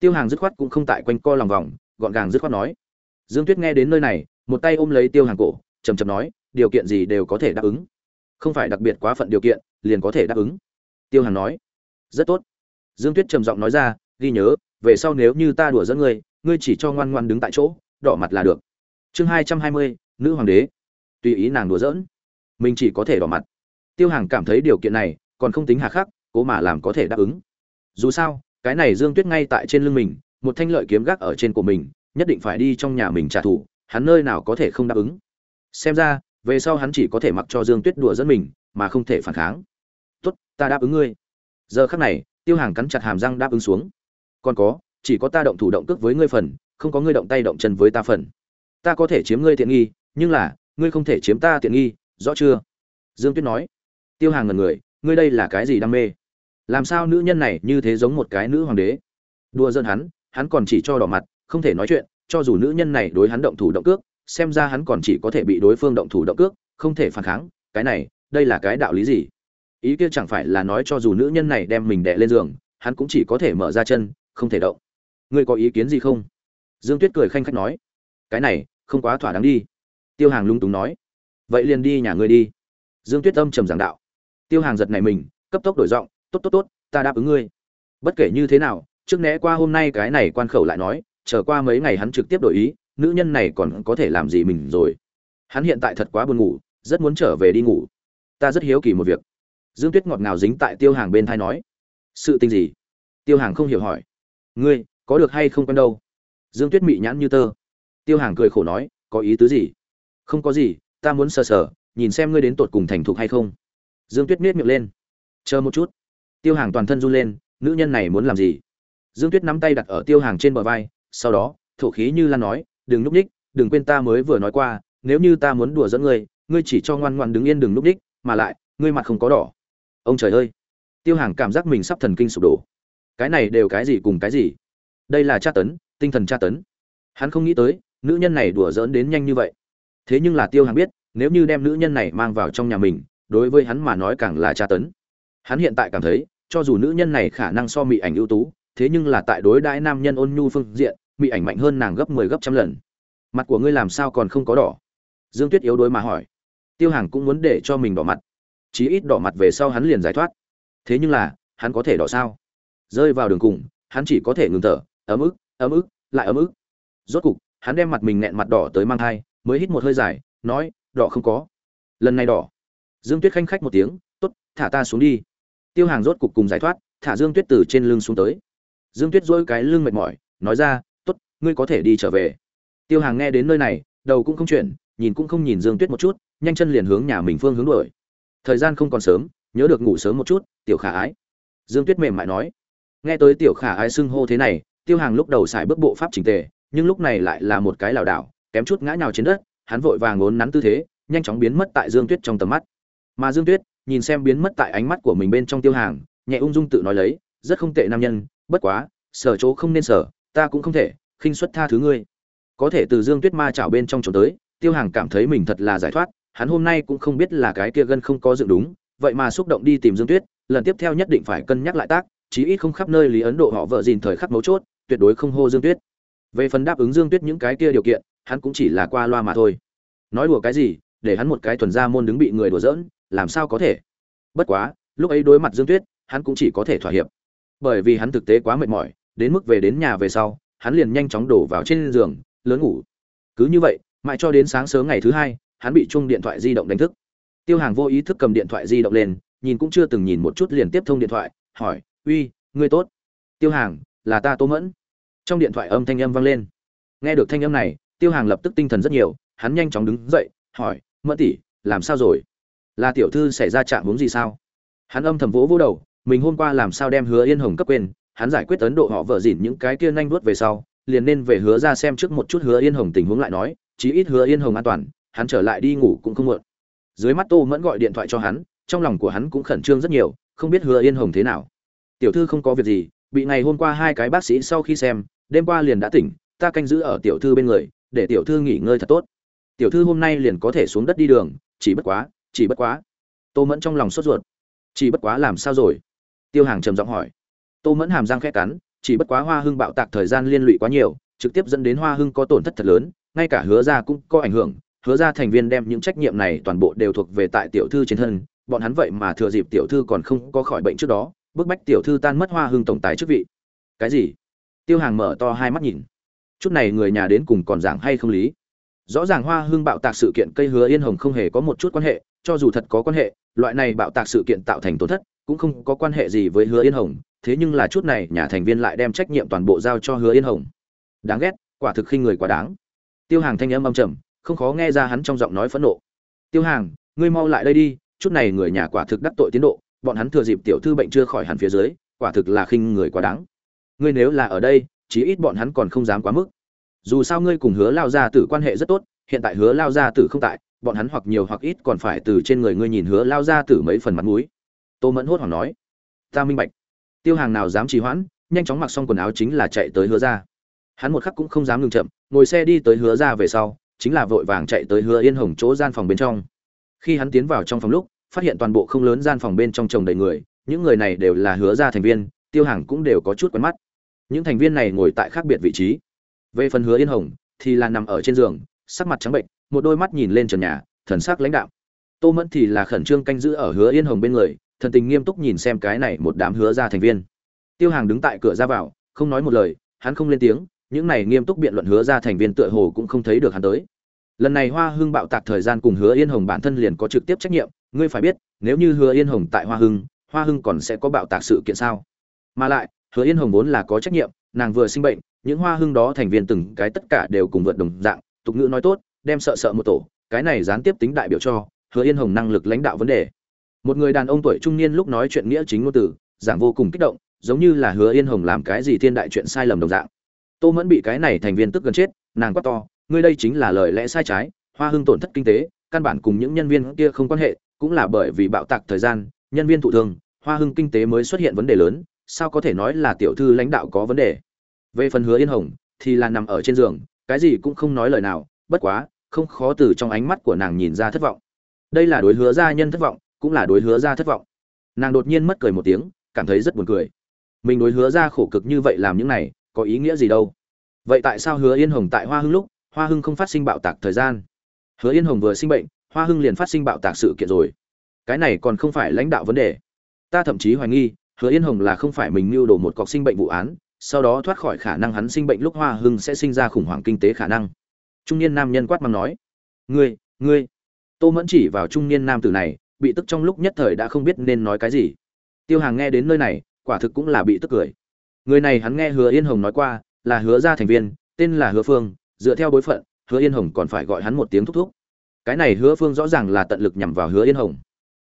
Tiêu hàng dứt khoát cũng không tại quanh co lòng vòng, gọn gàng dứt khoát nói. Dương tuyết nghe đến nơi này, một tay ôm lấy tiêu hàng cổ chầm chầm nói điều kiện gì đều có thể đáp ứng. Không phải đặc biệt quá phận điều kiện, liền có thể đáp ứng. Tiêu hàn nói. Rất tốt. Dương tuyết trầm giọng nói ra, ghi nhớ, về sau nếu như ta đùa dẫn ngươi ngươi chỉ cho ngoan ngoan đứng tại chỗ, đỏ mặt là được. Chương hai trăm hai mươi, nữ hoàng đế. Tùy ý nàng đùa giỡn. Mình chỉ có thể đỏ mặt. Tiêu hàng cảm thấy điều kiện này còn không tính hà khắc, cố mà làm có thể đáp ứng. Dù sao, cái này dương tuyết ngay tại trên lưng mình, một thanh lợi kiếm gác ở trên của mình, nhất định phải đi trong nhà mình trả thù, hắn nơi nào có thể không đáp ứng. Xem ra về sau hắn chỉ có thể mặc cho dương tuyết đùa dẫn mình, mà không thể phản kháng. Tốt, ta đáp ứng ngươi. Giờ khắc này, tiêu hàng cắn chặt hàm răng đáp ứng xuống. Còn có, chỉ có ta động thủ động cước với ngươi phần, không có ngươi động tay động chân với ta phần. Ta có thể chiếm ngươi tiện nghi, nhưng là, ngươi không thể chiếm ta tiện nghi, rõ chưa? Dương tuyết nói. Tiêu hàng ngần người, ngươi đây là cái gì đam mê? Làm sao nữ nhân này như thế giống một cái nữ hoàng đế? Đùa dân hắn hắn còn chỉ cho đỏ mặt, không thể nói chuyện, cho dù nữ nhân này đối hắn động thủ động cước xem ra hắn còn chỉ có thể bị đối phương động thủ động cước, không thể phản kháng, cái này, đây là cái đạo lý gì? Ý kia chẳng phải là nói cho dù nữ nhân này đem mình đè lên giường, hắn cũng chỉ có thể mở ra chân, không thể động. Ngươi có ý kiến gì không? Dương tuyết cười khanh khách nói. Cái này, không quá thỏa đáng đi. Tiêu hàng lung túng nói. Vậy liền đi nhà ngươi đi. Dương tuyết âm trầm giảng đạo. Tiêu hàng giật này mình, cấp tốc đổi giọng. Tốt tốt tốt, ta đáp ứng ngươi. Bất kể như thế nào, trước né qua hôm nay cái này quan khẩu lại nói trở qua mấy ngày hắn trực tiếp đổi ý nữ nhân này còn có thể làm gì mình rồi? Hắn hiện tại thật quá buồn ngủ, rất muốn trở về đi ngủ. Ta rất hiếu kỳ một việc. Dương tuyết ngọt ngào dính tại tiêu hàng bên thai nói. Sự tình gì? Tiêu hàng không hiểu hỏi. Ngươi, có được hay không quen đâu? Dương tuyết mị nhãn như tơ. Tiêu hàng cười khổ nói, có ý tứ gì? Không có gì, ta muốn sờ sờ, nhìn xem ngươi đến tột cùng thành thục hay không. Dương tuyết miết miệng lên. Chờ một chút. Tiêu hàng toàn thân run lên, nữ nhân này muốn làm gì? Dương tuyết nắm tay đặt ở tiêu hàng trên bờ vai, sau đó, thổ khí như lan nói đừng núp ních, đừng quên ta mới vừa nói qua, nếu như ta muốn đùa dẫn ngươi ngươi chỉ cho ngoan ngoan đứng yên đừng núp ních, mà lại, ngươi mặt không có đỏ. Ông trời ơi! Tiêu hàng cảm giác mình sắp thần kinh sụp đổ. Cái này đều cái gì cùng cái gì? Đây là tra tấn, tinh thần tra tấn. Hắn không nghĩ tới, nữ nhân này đùa giỡn đến nhanh như vậy. Thế nhưng là tiêu hàng biết, nếu như đem nữ nhân này mang vào trong nhà mình, đối với hắn mà nói càng là tra tấn. Hắn hiện tại cảm thấy, cho dù nữ nhân này khả năng so mị ảnh ưu tú, thế nhưng là tại đối đãi nam nhân ôn nhu phương diện mị ảnh mạnh hơn nàng gấp mười 10 gấp trăm lần. Mặt của ngươi làm sao còn không có đỏ? Dương tuyết yếu đuối mà hỏi. Tiêu hàng cũng muốn để cho mình đỏ mặt. Chí ít đỏ mặt về sau hắn liền giải thoát. Thế nhưng là, hắn có thể đỏ sao? Rơi vào đường cùng, hắn chỉ có thể ngừng thở, ấm ức ấm ức, lại ấm ức. Rốt cục, hắn đem mặt mình nẹn mặt đỏ tới mang thai, mới hít một hơi dài, nói, đỏ không có. Lần này đỏ. Dương tuyết khanh khách một tiếng t ố t thả ta xuống đi. Tiêu hàng rốt cục cùng giải thoát, thả dương tuyết từ trên lưng xuống tới. Dương tuyết dỗi cái lưng mệt mỏi, nói ra ngươi có thể đi trở về. Tiêu hàng nghe đến nơi này, đầu cũng không chuyển, nhìn cũng không nhìn dương tuyết một chút, nhanh chân liền hướng nhà mình phương hướng đuổi. Thời gian không còn sớm, nhớ được ngủ sớm một chút, tiểu khả ái. Dương tuyết mềm mại nói. Nghe tới tiểu khả ái xưng hô thế này, tiêu hàng lúc đầu xài bước bộ pháp trình tề, nhưng lúc này lại là một cái lảo đảo, kém chút ngã nhào trên đất, hắn vội vàng ngốn nắn tư thế, nhanh chóng biến mất tại dương tuyết trong tầm mắt. Mà dương tuyết, nhìn xem biến mất tại ánh mắt của mình bên trong tiêu hàng, nhẹ ung dung tự nói lấy, rất không tệ nam nhân, bất quá, sở chỗ không nên sở, ta cũng không thể khinh suất tha thứ ngươi. Có thể từ dương tuyết ma chảo bên trong trốn tới, tiêu hàng cảm thấy mình thật là giải thoát, hắn hôm nay cũng không biết là cái kia gân không có dựng đúng, vậy mà xúc động đi tìm dương tuyết, lần tiếp theo nhất định phải cân nhắc lại tác, chí ít không khắp nơi lý ấn độ họ vợ dìn thời khắc mấu chốt, tuyệt đối không hô dương tuyết. Về phần đáp ứng dương tuyết những cái kia điều kiện, hắn cũng chỉ là qua loa mà thôi. Nói đùa cái gì, để hắn một cái thuần gia môn đứng bị người đùa giỡn, làm sao có thể? Bất quá, lúc ấy đối mặt dương tuyết, hắn cũng chỉ có thể thỏa hiệp. Bởi vì hắn thực tế quá mệt mỏi, đến mức về đến nhà về sau hắn liền nhanh chóng đổ vào trên giường, lớn ngủ. Cứ như vậy, mãi cho đến sáng sớm ngày thứ hai, hắn bị chung điện thoại di động đánh thức. Tiêu hàng vô ý thức cầm điện thoại di động lên, nhìn cũng chưa từng nhìn một chút liền tiếp thông điện thoại, hỏi, uy, ngươi tốt? Tiêu hàng, là ta tô mẫn. Trong điện thoại âm thanh âm vang lên. Nghe được thanh âm này, tiêu hàng lập tức tinh thần rất nhiều, hắn nhanh chóng đứng dậy, hỏi, mẫn tỷ, làm sao rồi? Là tiểu thư xảy ra trạng huống gì sao? Hắn âm thầm vỗ vỗ đầu, mình hôm qua làm sao đem hứa yên hồng cấp quên hắn giải quyết ấn độ họ vợ dỉn những cái kia nhanh vuốt về sau, liền nên về hứa ra xem trước một chút hứa yên hồng tình huống lại nói, chí ít hứa yên hồng an toàn, hắn trở lại đi ngủ cũng không muộn. Dưới mắt tô mẫn gọi điện thoại cho hắn, trong lòng của hắn cũng khẩn trương rất nhiều, không biết hứa yên hồng thế nào. Tiểu thư không có việc gì, bị ngày hôm qua hai cái bác sĩ sau khi xem, đêm qua liền đã tỉnh, ta canh giữ ở tiểu thư bên người, để tiểu thư nghỉ ngơi thật tốt. Tiểu thư hôm nay liền có thể xuống đất đi đường, chỉ bất quá, chỉ bất quá. Tô mẫn trong lòng sốt ruột. Chỉ bất quá làm sao rồi? Tiêu hàng trầm giọng hỏi tô mẫn hàm răng khét cắn, chỉ bất quá hoa hưng bạo tạc thời gian liên lụy quá nhiều, trực tiếp dẫn đến hoa hưng có tổn thất thật lớn, ngay cả hứa ra cũng có ảnh hưởng. Hứa ra thành viên đem những trách nhiệm này toàn bộ đều thuộc về tại tiểu thư trên thân, bọn hắn vậy mà thừa dịp tiểu thư còn không có khỏi bệnh trước đó, bức bách tiểu thư tan mất hoa hưng tổng tài chức vị. Cái gì? Tiêu hàng mở to hai mắt nhìn. Chút này người nhà đến cùng còn giảng hay không lý? Rõ ràng hoa hưng bạo tạc sự kiện cây hứa yên hồng không hề có một chút quan hệ, cho dù thật có quan hệ, loại này bạo tạc sự kiện tạo thành tổn thất, cũng không có quan hệ gì với hứa yên hồng thế nhưng là chút này nhà thành viên lại đem trách nhiệm toàn bộ giao cho hứa yên hồng. Đáng ghét, quả thực khinh người quá đáng. Tiêu hàng thanh âm âm trầm, không khó nghe ra hắn trong giọng nói phẫn nộ. Tiêu hàng, ngươi mau lại đây đi, chút này người nhà quả thực đắc tội tiến độ, bọn hắn thừa dịp tiểu thư bệnh chưa khỏi hẳn phía dưới, quả thực là khinh người quá đáng. Ngươi nếu là ở đây, chí ít bọn hắn còn không dám quá mức. Dù sao ngươi cùng hứa lao gia tử quan hệ rất tốt, hiện tại hứa lao gia tử không tại, bọn hắn hoặc nhiều hoặc ít còn phải từ trên người ngươi nhìn hứa lao gia tử mấy phần mặt mũi. Tô mẫn hốt hoảng nói. Ta minh bạch tiêu hàng nào dám trì hoãn, nhanh chóng mặc xong quần áo chính là chạy tới hứa ra. Hắn một khắc cũng không dám ngừng chậm, ngồi xe đi tới hứa ra về sau, chính là vội vàng chạy tới hứa yên hồng chỗ gian phòng bên trong. Khi hắn tiến vào trong phòng lúc, phát hiện toàn bộ không lớn gian phòng bên trong chồng đầy người, những người này đều là hứa ra thành viên, tiêu hàng cũng đều có chút quen mắt. Những thành viên này ngồi tại khác biệt vị trí. Về phần hứa yên hồng, thì là nằm ở trên giường, sắc mặt trắng bệnh, một đôi mắt nhìn lên trần nhà, thần sắc lãnh đạo tô mẫn thì là khẩn trương canh giữ ở hứa yên hồng bên người thần tình nghiêm túc nhìn xem cái này một đám hứa ra thành viên. Tiêu hàng đứng tại cửa ra vào, không nói một lời, hắn không lên tiếng, những này nghiêm túc biện luận hứa ra thành viên tựa hồ cũng không thấy được hắn tới. Lần này hoa hưng bạo tạc thời gian cùng hứa yên hồng bản thân liền có trực tiếp trách nhiệm, ngươi phải biết, nếu như hứa yên hồng tại hoa hưng hoa hưng còn sẽ có bạo tạc sự kiện sao? Mà lại, hứa yên hồng vốn là có trách nhiệm, nàng vừa sinh bệnh, những hoa hưng đó thành viên từng cái tất cả đều cùng vượt đồng dạng, tục ngữ nói tốt, đem sợ sợ một tổ, cái này gián tiếp tính đại biểu cho, hứa yên hồng năng lực lãnh đạo vấn đề một người đàn ông tuổi trung niên lúc nói chuyện nghĩa chính ngôn từ, giảng vô cùng kích động, giống như là hứa yên hồng làm cái gì thiên đại chuyện sai lầm đồng dạng. Tô mẫn bị cái này thành viên tức gần chết, nàng quát to, ngươi đây chính là lời lẽ sai trái, hoa hưng tổn thất kinh tế, căn bản cùng những nhân viên kia không quan hệ, cũng là bởi vì bạo tạc thời gian, nhân viên thụ thương hoa hưng kinh tế mới xuất hiện vấn đề lớn, sao có thể nói là tiểu thư lãnh đạo có vấn đề? Về phần hứa yên hồng, thì là nằm ở trên giường, cái gì cũng không nói lời nào, bất quá, không khó từ trong ánh mắt của nàng nhìn ra thất vọng. Đây là đối hứa gia nhân thất vọng cũng là đối hứa ra thất vọng. Nàng đột nhiên mất cười một tiếng, cảm thấy rất buồn cười. Mình đối hứa ra khổ cực như vậy làm những này, có ý nghĩa gì đâu? Vậy tại sao hứa yên hồng tại hoa hưng lúc, hoa hưng không phát sinh bạo tạc thời gian? Hứa yên hồng vừa sinh bệnh, hoa hưng liền phát sinh bạo tạc sự kiện rồi. Cái này còn không phải lãnh đạo vấn đề. Ta thậm chí hoài nghi, hứa yên hồng là không phải mình mưu đồ một cọc sinh bệnh vụ án, sau đó thoát khỏi khả năng hắn sinh bệnh lúc hoa hưng sẽ sinh ra khủng hoảng kinh tế khả năng. Trung niên nam nhân quát mắng nói, ngươi ngươi. Tô mẫn chỉ vào trung niên nam tử này bị tức trong lúc nhất thời đã không biết nên nói cái gì. Tiêu hàng nghe đến nơi này, quả thực cũng là bị tức cười. Người này hắn nghe hứa yên hồng nói qua, là hứa gia thành viên, tên là hứa phương, dựa theo bối phận, hứa yên hồng còn phải gọi hắn một tiếng thúc thúc. Cái này hứa phương rõ ràng là tận lực nhằm vào hứa yên hồng.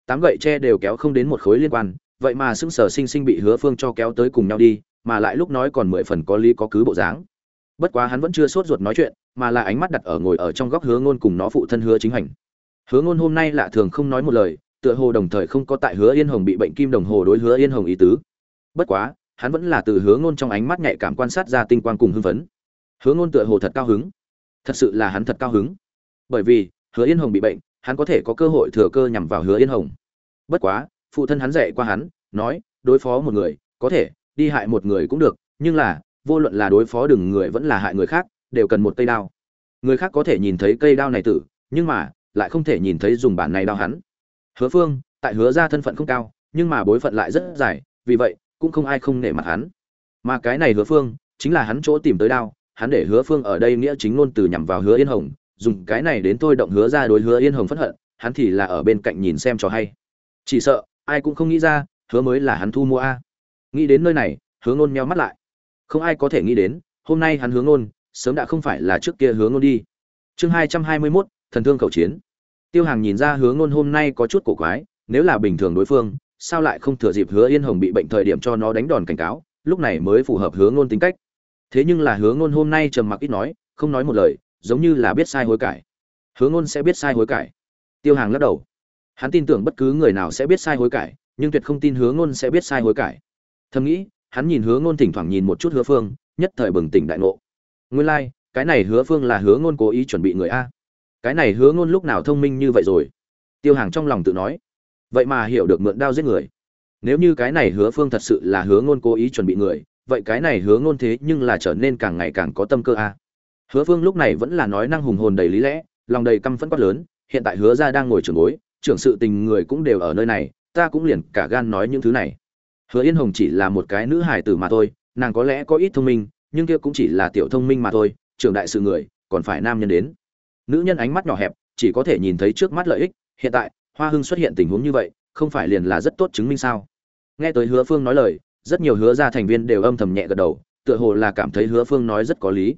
Tám gậy tre đều kéo không đến một khối liên quan, vậy mà sững sờ sinh sinh bị hứa phương cho kéo tới cùng nhau đi, mà lại lúc nói còn mười phần có lý có cứ bộ dáng. Bất quá hắn vẫn chưa sốt ruột nói chuyện, mà là ánh mắt đặt ở ngồi ở trong góc hứa ngôn cùng nó phụ thân hứa chính hành hứa ngôn hôm nay lạ thường không nói một lời tựa hồ đồng thời không có tại hứa yên hồng bị bệnh kim đồng hồ đối hứa yên hồng ý tứ. Bất quá, hắn vẫn là từ hứa ngôn trong ánh mắt nhạy cảm quan sát ra tinh quang cùng hưng phấn. Hứa ngôn tựa hồ thật cao hứng. Thật sự là hắn thật cao hứng. Bởi vì, hứa yên hồng bị bệnh, hắn có thể có cơ hội thừa cơ nhằm vào hứa yên hồng. Bất quá, phụ thân hắn dạy qua hắn, nói, đối phó một người, có thể, đi hại một người cũng được, nhưng là, vô luận là đối phó đừng người vẫn là hại người khác, đều cần một cây đao. Người khác có thể nhìn thấy cây đao này tử, nhưng mà, lại không thể nhìn thấy dùng bản này đao hắn hứa phương, tại hứa ra thân phận không cao, nhưng mà bối phận lại rất dài, vì vậy, cũng không ai không nể mặt hắn. Mà cái này hứa phương, chính là hắn chỗ tìm tới đao, hắn để hứa phương ở đây nghĩa chính ngôn từ nhằm vào hứa yên hồng, dùng cái này đến tôi động hứa ra đối hứa yên hồng phẫn hận, hắn thì là ở bên cạnh nhìn xem cho hay. Chỉ sợ, ai cũng không nghĩ ra, hứa mới là hắn thu mua a. Nghĩ đến nơi này, hứa ngôn meo mắt lại. Không ai có thể nghĩ đến, hôm nay hắn hướng ngôn, sớm đã không phải là trước kia hướng ngôn đi. Chương hai trăm hai mươi mốt, thần thương khẩu chiến tiêu hàng nhìn ra hướng ngôn hôm nay có chút cổ quái nếu là bình thường đối phương sao lại không thừa dịp hứa yên hồng bị bệnh thời điểm cho nó đánh đòn cảnh cáo lúc này mới phù hợp hướng ngôn tính cách. Thế nhưng là hướng ngôn hôm nay trầm mặc ít nói không nói một lời giống như là biết sai hối cải. Hướng ngôn sẽ biết sai hối cải. Tiêu hàng lắc đầu. Hắn tin tưởng bất cứ người nào sẽ biết sai hối cải nhưng tuyệt không tin hướng ngôn sẽ biết sai hối cải. Thầm nghĩ hắn nhìn hứa ngôn thỉnh thoảng nhìn một chút hứa phương nhất thời bừng tỉnh đại ngộ. Nguyên lai like, cái này hứa phương là hứa ngôn cố ý chuẩn bị người a cái này hứa ngôn lúc nào thông minh như vậy rồi? Tiêu hàng trong lòng tự nói. Vậy mà hiểu được mượn đao giết người. Nếu như cái này hứa phương thật sự là hứa ngôn cố ý chuẩn bị người, vậy cái này hứa ngôn thế nhưng là trở nên càng ngày càng có tâm cơ a. Hứa phương lúc này vẫn là nói năng hùng hồn đầy lý lẽ, lòng đầy căm phẫn quát lớn, hiện tại hứa ra đang ngồi trường bối, trưởng sự tình người cũng đều ở nơi này, ta cũng liền cả gan nói những thứ này. Hứa yên hồng chỉ là một cái nữ hài tử mà thôi, nàng có lẽ có ít thông minh, nhưng kia cũng chỉ là tiểu thông minh mà thôi, trưởng đại sự người, còn phải nam nhân đến nữ nhân ánh mắt nhỏ hẹp, chỉ có thể nhìn thấy trước mắt lợi ích, hiện tại, hoa hưng xuất hiện tình huống như vậy, không phải liền là rất tốt chứng minh sao? Nghe tới hứa phương nói lời, rất nhiều hứa gia thành viên đều âm thầm nhẹ gật đầu, tựa hồ là cảm thấy hứa phương nói rất có lý.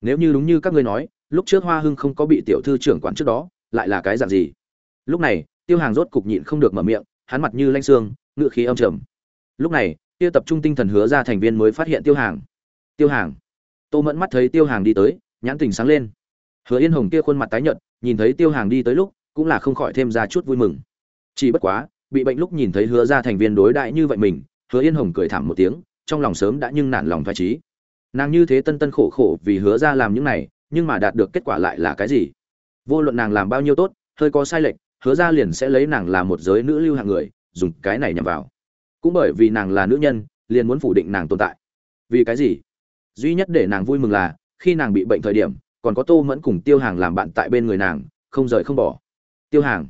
Nếu như đúng như các ngươi nói, lúc trước hoa hưng không có bị tiểu thư trưởng quản trước đó, lại là cái dạng gì? Lúc này, tiêu hàng rốt cục nhịn không được mở miệng, hắn mặt như lanh xương, ngựa khí âm trầm. Lúc này tiêu tập trung tinh thần hứa ra thành viên mới phát hiện tiêu hàng. Tiêu hàng. Tô mẫn mắt thấy tiêu hàng đi tới, nhãn tình sáng lên hứa yên hồng kia khuôn mặt tái nhợt, nhìn thấy tiêu hàng đi tới lúc, cũng là không khỏi thêm ra chút vui mừng. Chỉ bất quá, bị bệnh lúc nhìn thấy hứa Gia thành viên đối đại như vậy mình, hứa yên hồng cười thảm một tiếng, trong lòng sớm đã nhưng nản lòng phách trí nàng như thế tân tân khổ khổ vì hứa Gia làm những này, nhưng mà đạt được kết quả lại là cái gì? Vô luận nàng làm bao nhiêu tốt, hơi có sai lệch, hứa Gia liền sẽ lấy nàng làm một giới nữ lưu hạng người, dùng cái này nhằm vào. Cũng bởi vì nàng là nữ nhân, liền muốn phủ định nàng tồn tại. Vì cái gì? Duy nhất để nàng vui mừng là, khi nàng bị bệnh thời điểm còn có tô mẫn cùng tiêu hàng làm bạn tại bên người nàng, không rời không bỏ. Tiêu hàng.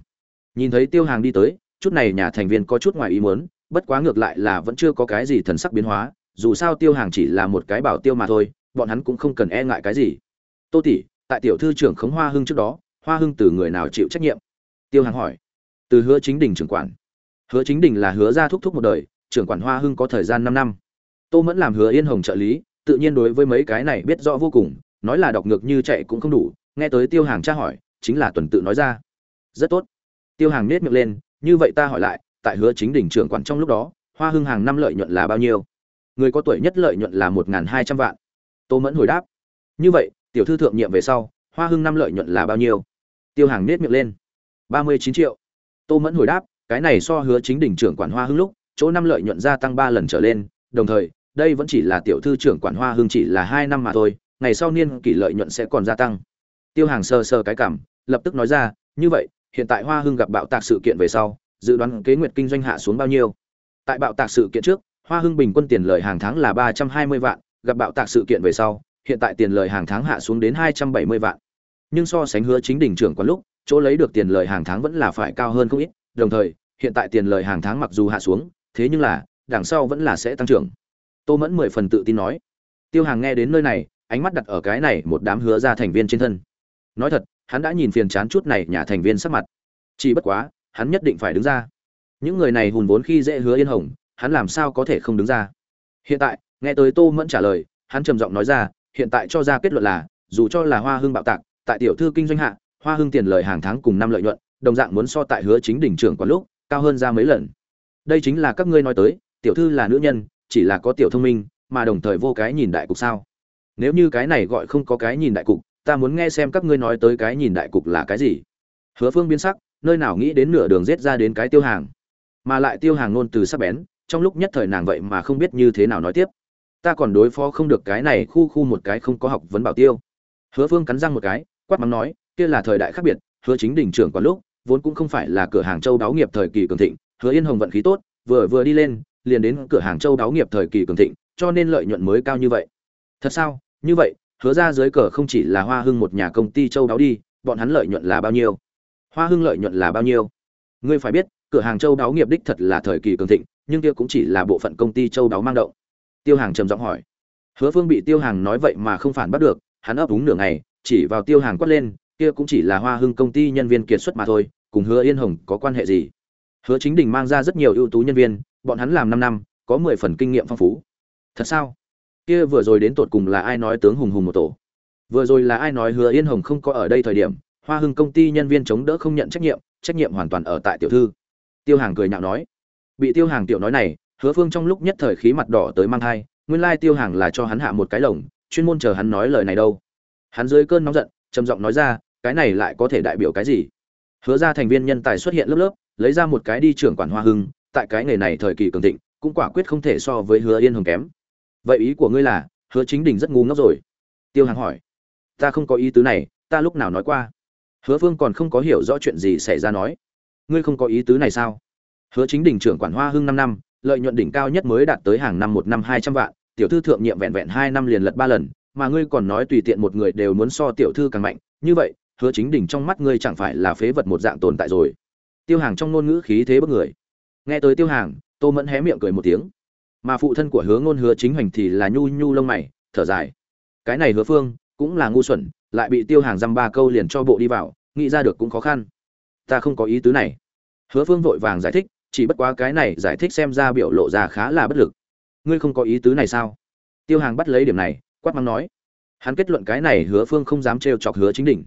Nhìn thấy tiêu hàng đi tới, chút này nhà thành viên có chút ngoài ý muốn, bất quá ngược lại là vẫn chưa có cái gì thần sắc biến hóa, dù sao tiêu hàng chỉ là một cái bảo tiêu mà thôi, bọn hắn cũng không cần e ngại cái gì. Tô tỷ, tại tiểu thư trưởng khống hoa hưng trước đó, hoa hưng từ người nào chịu trách nhiệm? Tiêu hàng hỏi. Từ hứa chính đình trưởng quản. Hứa chính đình là hứa ra thúc thúc một đời, trưởng quản hoa hưng có thời gian năm năm. Tô mẫn làm hứa yên hồng trợ lý, tự nhiên đối với mấy cái này biết rõ vô cùng nói là đọc ngược như chạy cũng không đủ, nghe tới tiêu hàng tra hỏi, chính là tuần tự nói ra. Rất tốt. Tiêu hàng nết miệng lên, như vậy ta hỏi lại, tại hứa chính đỉnh trưởng quản trong lúc đó, hoa hưng hàng năm lợi nhuận là bao nhiêu? Người có tuổi nhất lợi nhuận là một hai trăm vạn. Tô mẫn hồi đáp. Như vậy, tiểu thư thượng nhiệm về sau, hoa hưng năm lợi nhuận là bao nhiêu? Tiêu hàng nết miệng lên. ba mươi chín triệu. Tô mẫn hồi đáp, cái này so hứa chính đỉnh trưởng quản hoa hưng lúc, chỗ năm lợi nhuận gia tăng ba lần trở lên, đồng thời, đây vẫn chỉ là tiểu thư trưởng quản hoa hưng chỉ là hai năm mà thôi ngày sau niên kỷ lợi nhuận sẽ còn gia tăng. Tiêu hàng sơ sơ cái cảm, lập tức nói ra, như vậy, hiện tại hoa hưng gặp bạo tạc sự kiện về sau, dự đoán kế nguyệt kinh doanh hạ xuống bao nhiêu? Tại bạo tạc sự kiện trước, hoa hưng bình quân tiền lời hàng tháng là ba trăm hai mươi vạn, gặp bạo tạc sự kiện về sau, hiện tại tiền lời hàng tháng hạ xuống đến hai trăm bảy mươi vạn. Nhưng so sánh hứa chính đỉnh trưởng quán lúc, chỗ lấy được tiền lời hàng tháng vẫn là phải cao hơn không ít, đồng thời, hiện tại tiền lời hàng tháng mặc dù hạ xuống, thế nhưng là, đằng sau vẫn là sẽ tăng trưởng. Tô mẫn mười phần tự tin nói. Tiêu hàng nghe đến nơi này ánh mắt đặt ở cái này một đám hứa ra thành viên trên thân. Nói thật, hắn đã nhìn phiền chán chút này nhà thành viên sắc mặt. Chỉ bất quá, hắn nhất định phải đứng ra. Những người này hùn vốn khi dễ hứa yên hồng, hắn làm sao có thể không đứng ra? Hiện tại, nghe tới tô mẫn trả lời, hắn trầm giọng nói ra, hiện tại cho ra kết luận là, dù cho là hoa hưng bạo tạc, tại tiểu thư kinh doanh hạ, hoa hưng tiền lời hàng tháng cùng năm lợi nhuận, đồng dạng muốn so tại hứa chính đỉnh trưởng quản lúc, cao hơn ra mấy lần. Đây chính là các ngươi nói tới, tiểu thư là nữ nhân, chỉ là có tiểu thông minh, mà đồng thời vô cái nhìn đại cục sao? Nếu như cái này gọi không có cái nhìn đại cục, ta muốn nghe xem các ngươi nói tới cái nhìn đại cục là cái gì. Hứa phương biến sắc, nơi nào nghĩ đến nửa đường rết ra đến cái tiêu hàng. Mà lại tiêu hàng ngôn từ sắc bén, trong lúc nhất thời nàng vậy mà không biết như thế nào nói tiếp. Ta còn đối phó không được cái này khu khu một cái không có học vấn bảo tiêu. Hứa phương cắn răng một cái, quát mắng nói, kia là thời đại khác biệt, hứa chính đỉnh trưởng có lúc, vốn cũng không phải là cửa hàng châu đáo nghiệp thời kỳ cường thịnh, hứa yên hồng vận khí tốt, vừa vừa đi lên, liền đến cửa hàng châu đáo nghiệp thời kỳ cường thịnh, cho nên lợi nhuận mới cao như vậy. Thật sao? Như vậy, hứa ra dưới cờ không chỉ là hoa hưng một nhà công ty châu đáo đi, bọn hắn lợi nhuận là bao nhiêu? Hoa hưng lợi nhuận là bao nhiêu? Ngươi phải biết, cửa hàng châu đáo nghiệp đích thật là thời kỳ cường thịnh, nhưng kia cũng chỉ là bộ phận công ty châu đáo mang động. Tiêu hàng trầm giọng hỏi. Hứa phương bị tiêu hàng nói vậy mà không phản bắt được, hắn ấp úng nửa ngày, chỉ vào tiêu hàng quát lên, kia cũng chỉ là hoa hưng công ty nhân viên kiệt xuất mà thôi, cùng hứa yên hồng có quan hệ gì? Hứa chính đình mang ra rất nhiều ưu tú nhân viên, bọn hắn làm năm năm, có mười phần kinh nghiệm phong phú. Thật sao? Kia vừa rồi đến tột cùng là ai nói tướng hùng hùng một tổ? Vừa rồi là ai nói hứa yên hồng không có ở đây thời điểm, hoa hưng công ty nhân viên chống đỡ không nhận trách nhiệm trách nhiệm hoàn toàn ở tại tiểu thư. Tiêu hàng cười nhạo nói, bị tiêu hàng tiểu nói này, hứa phương trong lúc nhất thời khí mặt đỏ tới mang thai, nguyên lai tiêu hàng là cho hắn hạ một cái lồng, chuyên môn chờ hắn nói lời này đâu. Hắn dưới cơn nóng giận, trầm giọng nói ra, cái này lại có thể đại biểu cái gì? Hứa ra thành viên nhân tài xuất hiện lớp lớp, lấy ra một cái đi trưởng quản hoa hưng, tại cái nghề này thời kỳ cường thịnh, cũng quả quyết không thể so với hứa yên hồng kém vậy ý của ngươi là, hứa chính đình rất ngu ngốc rồi. Tiêu hàng hỏi. Ta không có ý tứ này, ta lúc nào nói qua? Hứa phương còn không có hiểu rõ chuyện gì xảy ra nói. Ngươi không có ý tứ này sao? Hứa chính đình trưởng quản hoa hưng năm năm, lợi nhuận đỉnh cao nhất mới đạt tới hàng năm một năm hai trăm vạn, tiểu thư thượng nhiệm vẹn vẹn hai năm liền lật ba lần, mà ngươi còn nói tùy tiện một người đều muốn so tiểu thư càng mạnh. Như vậy, hứa chính đình trong mắt ngươi chẳng phải là phế vật một dạng tồn tại rồi? Tiêu hàng trong ngôn ngữ khí thế bất người. Nghe tới tiêu hàng, tô mẫn hé miệng cười một tiếng mà phụ thân của hứa ngôn hứa chính hoành thì là nhu nhu lông mày, thở dài. Cái này hứa phương cũng là ngu xuẩn, lại bị tiêu hàng dăm ba câu liền cho bộ đi vào, nghĩ ra được cũng khó khăn. Ta không có ý tứ này. Hứa phương vội vàng giải thích, chỉ bất quá cái này giải thích xem ra biểu lộ ra khá là bất lực. Ngươi không có ý tứ này sao? Tiêu hàng bắt lấy điểm này, quát mắng nói. Hắn kết luận cái này hứa phương không dám trêu chọc hứa chính đỉnh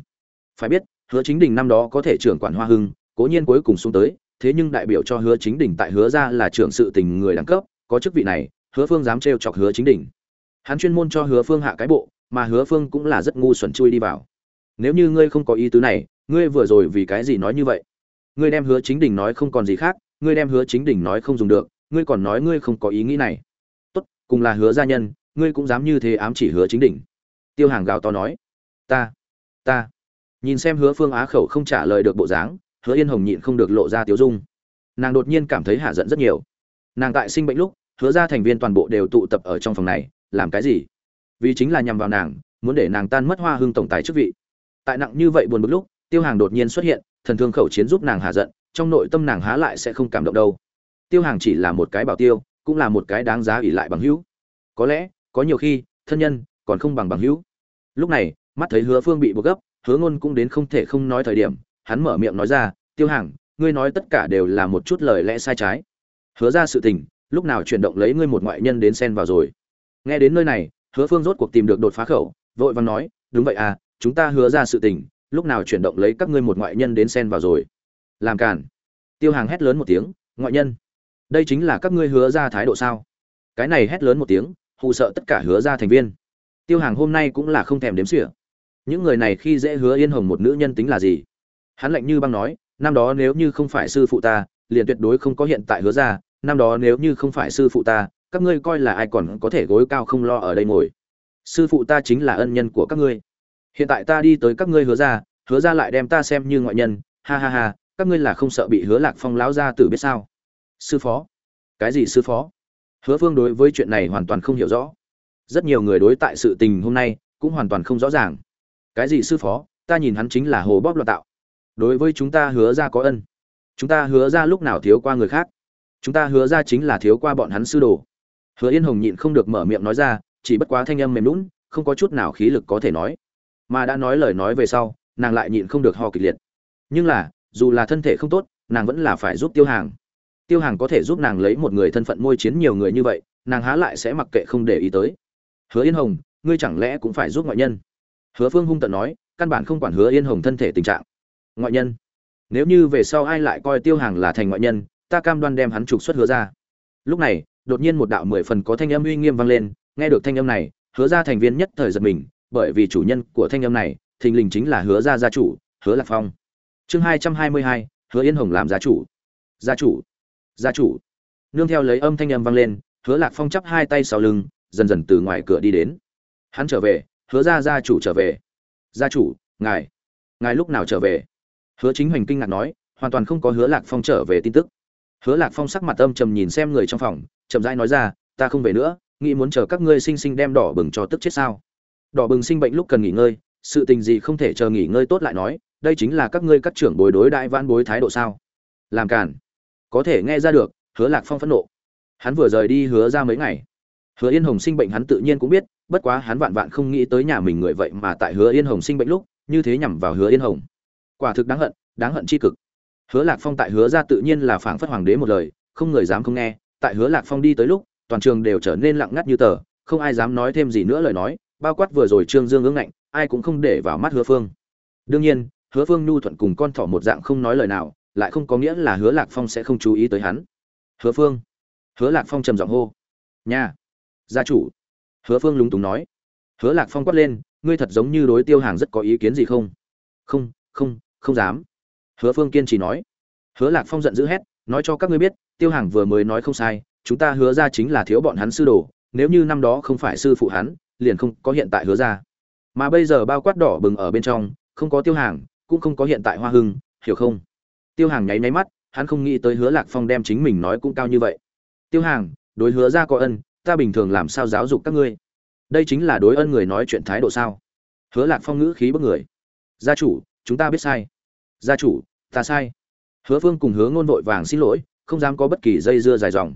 phải biết, hứa chính đỉnh năm đó có thể trưởng quản hoa hưng, cố nhiên cuối cùng xuống tới, thế nhưng đại biểu cho hứa chính đỉnh tại hứa ra là trưởng sự tình người đẳng cấp có chức vị này, hứa phương dám trêu chọc hứa chính đỉnh hắn chuyên môn cho hứa phương hạ cái bộ, mà hứa phương cũng là rất ngu xuẩn chui đi vào. Nếu như ngươi không có ý tứ này, ngươi vừa rồi vì cái gì nói như vậy? Ngươi đem hứa chính đỉnh nói không còn gì khác, ngươi đem hứa chính đỉnh nói không dùng được, ngươi còn nói ngươi không có ý nghĩ này. Tốt, cùng là hứa gia nhân, ngươi cũng dám như thế ám chỉ hứa chính đỉnh tiêu hàng gào to nói. Ta ta. Nhìn xem hứa phương á khẩu không trả lời được bộ dáng, hứa yên hồng nhịn không được lộ ra tiếu dung. Nàng đột nhiên cảm thấy hạ giận rất nhiều nàng tại sinh bệnh lúc, hứa ra thành viên toàn bộ đều tụ tập ở trong phòng này, làm cái gì? Vì chính là nhằm vào nàng, muốn để nàng tan mất hoa hưng tổng tài chức vị. Tại nặng như vậy buồn bực lúc, tiêu hàng đột nhiên xuất hiện, thần thương khẩu chiến giúp nàng hạ giận, trong nội tâm nàng há lại sẽ không cảm động đâu. Tiêu hàng chỉ là một cái bảo tiêu, cũng là một cái đáng giá ỉ lại bằng hữu. Có lẽ, có nhiều khi, thân nhân còn không bằng bằng hữu. Lúc này, mắt thấy hứa phương bị buộc gấp, hứa ngôn cũng đến không thể không nói thời điểm, hắn mở miệng nói ra, tiêu hàng, ngươi nói tất cả đều là một chút lời lẽ sai trái hứa ra sự tình, lúc nào chuyển động lấy ngươi một ngoại nhân đến xen vào rồi. Nghe đến nơi này, hứa phương rốt cuộc tìm được đột phá khẩu, vội vàng nói, đúng vậy à chúng ta hứa ra sự tình, lúc nào chuyển động lấy các ngươi một ngoại nhân đến xen vào rồi? Làm cản tiêu hàng hét lớn một tiếng, ngoại nhân, đây chính là các ngươi hứa ra thái độ sao? Cái này hét lớn một tiếng, hù sợ tất cả hứa ra thành viên. Tiêu hàng hôm nay cũng là không thèm đếm xỉa. Những người này khi dễ hứa yên hồng một nữ nhân tính là gì? Hắn lạnh như băng nói, năm đó nếu như không phải sư phụ ta, liền tuyệt đối không có hiện tại hứa ra năm đó nếu như không phải sư phụ ta, các ngươi coi là ai còn có thể gối cao không lo ở đây ngồi. Sư phụ ta chính là ân nhân của các ngươi. Hiện tại ta đi tới các ngươi hứa ra hứa ra lại đem ta xem như ngoại nhân. Ha ha ha, các ngươi là không sợ bị hứa lạc phong lão ra tử biết sao? Sư phó. Cái gì sư phó? Hứa phương đối với chuyện này hoàn toàn không hiểu rõ. Rất nhiều người đối tại sự tình hôm nay cũng hoàn toàn không rõ ràng. Cái gì sư phó? Ta nhìn hắn chính là hồ bóp loạn tạo. Đối với chúng ta hứa ra có ân. Chúng ta hứa ra lúc nào thiếu qua người khác? Chúng ta hứa ra chính là thiếu qua bọn hắn sư đồ. Hứa yên hồng nhịn không được mở miệng nói ra, chỉ bất quá thanh âm mềm lún không có chút nào khí lực có thể nói. Mà đã nói lời nói về sau, nàng lại nhịn không được ho kịch liệt. Nhưng là, dù là thân thể không tốt, nàng vẫn là phải giúp tiêu hàng. Tiêu hàng có thể giúp nàng lấy một người thân phận môi chiến nhiều người như vậy, nàng há lại sẽ mặc kệ không để ý tới. Hứa yên hồng, ngươi chẳng lẽ cũng phải giúp ngoại nhân? Hứa phương hung tận nói, căn bản không quản hứa yên hồng thân thể tình trạng. Ngoại nhân? Nếu như về sau ai lại coi tiêu hàng là thành ngoại nhân ta cam đoan đem hắn trục xuất hứa ra. Lúc này, đột nhiên một đạo mười phần có thanh âm uy nghiêm vang lên, nghe được thanh âm này, hứa ra thành viên nhất thời giật mình, bởi vì chủ nhân của thanh âm này, thình lình chính là hứa ra gia chủ, hứa lạc phong. Chương hai trăm hai mươi hai, hứa yên hồng làm gia chủ. Gia chủ. Gia chủ. Nương theo lấy âm thanh âm vang lên, hứa lạc phong chắp hai tay sau lưng, dần dần từ ngoài cửa đi đến. Hắn trở về, hứa ra gia chủ trở về. Gia chủ, ngài. Ngài lúc nào trở về? Hứa chính hoành kinh ngạc nói, hoàn toàn không có hứa lạc phong trở về tin tức hứa lạc phong sắc mặt âm trầm nhìn xem người trong phòng, chậm rãi nói ra, ta không về nữa, nghĩ muốn chờ các ngươi sinh sinh đem đỏ bừng cho tức chết sao? Đỏ bừng sinh bệnh lúc cần nghỉ ngơi, sự tình gì không thể chờ nghỉ ngơi tốt lại nói, đây chính là các ngươi các trưởng bối đối đại vãn bối thái độ sao? Làm cản có thể nghe ra được, hứa lạc phong phẫn nộ. Hắn vừa rời đi hứa ra mấy ngày. Hứa yên hồng sinh bệnh hắn tự nhiên cũng biết, bất quá hắn vạn vạn không nghĩ tới nhà mình người vậy mà tại hứa yên hồng sinh bệnh lúc, như thế nhằm vào hứa yên hồng. Quả thực đáng hận đáng hận chi cực hứa lạc phong tại hứa ra tự nhiên là phảng phất hoàng đế một lời, không người dám không nghe, tại hứa lạc phong đi tới lúc, toàn trường đều trở nên lặng ngắt như tờ, không ai dám nói thêm gì nữa lời nói, bao quát vừa rồi trương dương ngưỡng ngạnh, ai cũng không để vào mắt hứa phương. Đương nhiên, hứa phương nhu thuận cùng con thỏ một dạng không nói lời nào, lại không có nghĩa là hứa lạc phong sẽ không chú ý tới hắn. Hứa phương. Hứa lạc phong trầm giọng hô. Nhà gia chủ. Hứa phương lúng túng nói. Hứa lạc phong quát lên, ngươi thật giống như đối tiêu hàng rất có ý kiến gì không? Không không không dám hứa phương kiên trì nói. Hứa lạc phong giận dữ hét, nói cho các ngươi biết, tiêu hàng vừa mới nói không sai, chúng ta hứa ra chính là thiếu bọn hắn sư đồ, nếu như năm đó không phải sư phụ hắn, liền không có hiện tại hứa ra. Mà bây giờ bao quát đỏ bừng ở bên trong, không có tiêu hàng cũng không có hiện tại hoa hưng, hiểu không? Tiêu hàng nháy nháy mắt, hắn không nghĩ tới hứa lạc phong đem chính mình nói cũng cao như vậy. Tiêu hàng đối hứa ra có ân, ta bình thường làm sao giáo dục các ngươi? Đây chính là đối ân người nói chuyện thái độ sao? Hứa lạc phong ngữ khí bức người. Gia chủ, chúng ta biết sai gia chủ, ta sai. Hứa phương cùng hứa ngôn vội vàng xin lỗi, không dám có bất kỳ dây dưa dài dòng.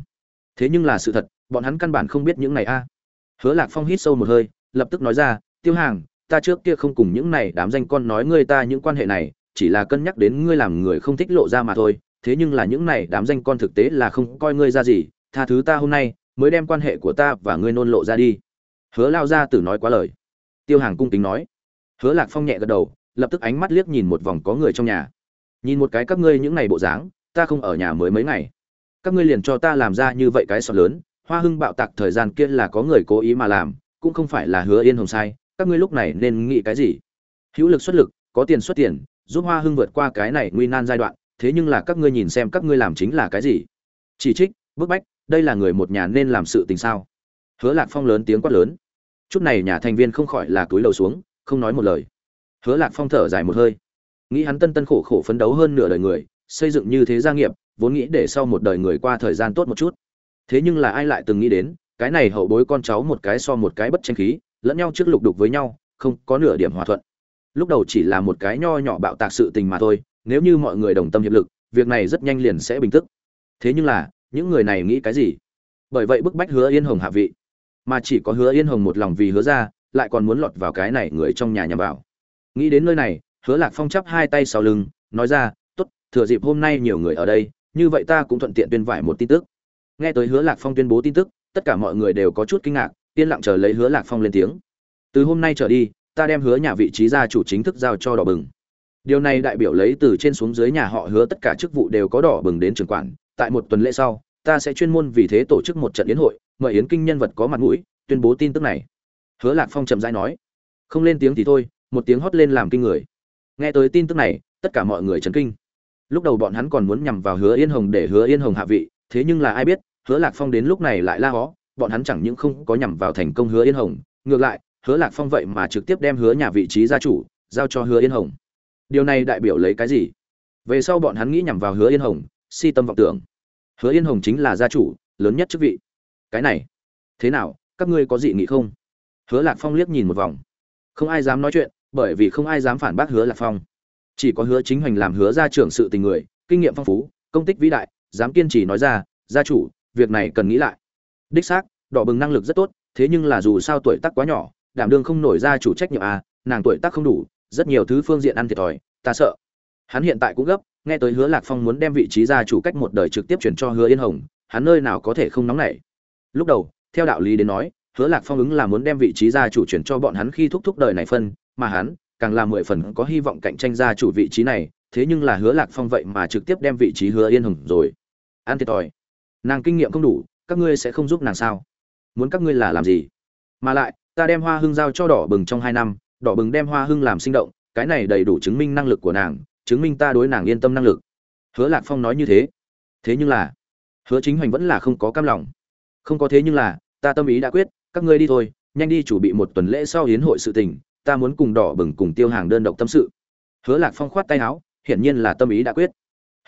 Thế nhưng là sự thật, bọn hắn căn bản không biết những này a. Hứa lạc phong hít sâu một hơi, lập tức nói ra, tiêu hàng, ta trước kia không cùng những này đám danh con nói ngươi ta những quan hệ này, chỉ là cân nhắc đến ngươi làm người không thích lộ ra mà thôi. Thế nhưng là những này đám danh con thực tế là không coi ngươi ra gì, tha thứ ta hôm nay, mới đem quan hệ của ta và ngươi nôn lộ ra đi. Hứa lao ra tử nói quá lời. Tiêu hàng cung kính nói. Hứa lạc phong nhẹ gật đầu lập tức ánh mắt liếc nhìn một vòng có người trong nhà. Nhìn một cái các ngươi những ngày bộ dáng, ta không ở nhà mới mấy ngày. Các ngươi liền cho ta làm ra như vậy cái sọt lớn, hoa hưng bạo tạc thời gian kia là có người cố ý mà làm, cũng không phải là hứa yên hồng sai, các ngươi lúc này nên nghĩ cái gì? Hữu lực xuất lực, có tiền xuất tiền, giúp hoa hưng vượt qua cái này nguy nan giai đoạn, thế nhưng là các ngươi nhìn xem các ngươi làm chính là cái gì? Chỉ trích, bức bách, đây là người một nhà nên làm sự tình sao? Hứa lạc phong lớn tiếng quát lớn. Chút này nhà thành viên không khỏi là túi lầu xuống, không nói một lời hứa lạc phong thở dài một hơi. Nghĩ hắn tân tân khổ khổ phấn đấu hơn nửa đời người, xây dựng như thế gia nghiệp, vốn nghĩ để sau một đời người qua thời gian tốt một chút. Thế nhưng là ai lại từng nghĩ đến, cái này hậu bối con cháu một cái so một cái bất tranh khí, lẫn nhau trước lục đục với nhau, không có nửa điểm hòa thuận. Lúc đầu chỉ là một cái nho nhỏ bạo tạc sự tình mà thôi, nếu như mọi người đồng tâm hiệp lực, việc này rất nhanh liền sẽ bình tức. Thế nhưng là, những người này nghĩ cái gì? Bởi vậy bức bách hứa yên hồng hạ vị. Mà chỉ có hứa yên hồng một lòng vì hứa ra, lại còn muốn lọt vào cái này người trong nhà nhà bảo nghĩ đến nơi này, hứa lạc phong chắp hai tay sau lưng, nói ra, tốt, thừa dịp hôm nay nhiều người ở đây, như vậy ta cũng thuận tiện tuyên vải một tin tức. Nghe tới hứa lạc phong tuyên bố tin tức, tất cả mọi người đều có chút kinh ngạc, yên lặng chờ lấy hứa lạc phong lên tiếng. Từ hôm nay trở đi, ta đem hứa nhà vị trí gia chủ chính thức giao cho đỏ bừng. Điều này đại biểu lấy từ trên xuống dưới nhà họ hứa tất cả chức vụ đều có đỏ bừng đến trường quản, tại một tuần lễ sau, ta sẽ chuyên môn vì thế tổ chức một trận yến hội, mời yến kinh nhân vật có mặt mũi, tuyên bố tin tức này. Hứa lạc phong chậm rãi nói, không lên tiếng thì thôi một tiếng hót lên làm kinh người. Nghe tới tin tức này, tất cả mọi người chấn kinh. Lúc đầu bọn hắn còn muốn nhằm vào hứa yên hồng để hứa yên hồng hạ vị, thế nhưng là ai biết, hứa lạc phong đến lúc này lại la hó, bọn hắn chẳng những không có nhằm vào thành công hứa yên hồng, ngược lại, hứa lạc phong vậy mà trực tiếp đem hứa nhà vị trí gia chủ, giao cho hứa yên hồng. Điều này đại biểu lấy cái gì? Về sau bọn hắn nghĩ nhằm vào hứa yên hồng, si tâm vọng tưởng. Hứa yên hồng chính là gia chủ, lớn nhất chức vị. Cái này, thế nào, các ngươi có dị nghị không? Hứa lạc phong liếc nhìn một vòng. Không ai dám nói chuyện bởi vì không ai dám phản bác hứa lạc phong. Chỉ có hứa chính hoành làm hứa gia trưởng sự tình người, kinh nghiệm phong phú, công tích vĩ đại, dám kiên trì nói ra, gia chủ, việc này cần nghĩ lại. Đích xác, đỏ bừng năng lực rất tốt, thế nhưng là dù sao tuổi tác quá nhỏ, đảm đương không nổi ra chủ trách nhiệm à nàng tuổi tác không đủ, rất nhiều thứ phương diện ăn thiệt thòi, ta sợ. Hắn hiện tại cũng gấp, nghe tới hứa lạc phong muốn đem vị trí gia chủ cách một đời trực tiếp chuyển cho hứa yên hồng, hắn nơi nào có thể không nóng nảy. Lúc đầu, theo đạo lý đến nói, hứa lạc phong ứng là muốn đem vị trí gia chủ chuyển cho bọn hắn khi thúc thúc đời này phân mà hắn càng là mười phần có hy vọng cạnh tranh gia chủ vị trí này, thế nhưng là hứa lạc phong vậy mà trực tiếp đem vị trí hứa yên hồng rồi. An thiệt thòi. Nàng kinh nghiệm không đủ, các ngươi sẽ không giúp nàng sao? Muốn các ngươi là làm gì? Mà lại, ta đem hoa hưng giao cho đỏ bừng trong hai năm, đỏ bừng đem hoa hưng làm sinh động, cái này đầy đủ chứng minh năng lực của nàng, chứng minh ta đối nàng yên tâm năng lực. Hứa lạc phong nói như thế. Thế nhưng là, hứa chính hoành vẫn là không có cam lòng. Không có thế nhưng là, ta tâm ý đã quyết, các ngươi đi thôi, nhanh đi chuẩn bị một tuần lễ sau hiến hội sự tình ta muốn cùng đỏ bừng cùng tiêu hàng đơn độc tâm sự. Hứa lạc phong khoát tay áo, hiển nhiên là tâm ý đã quyết.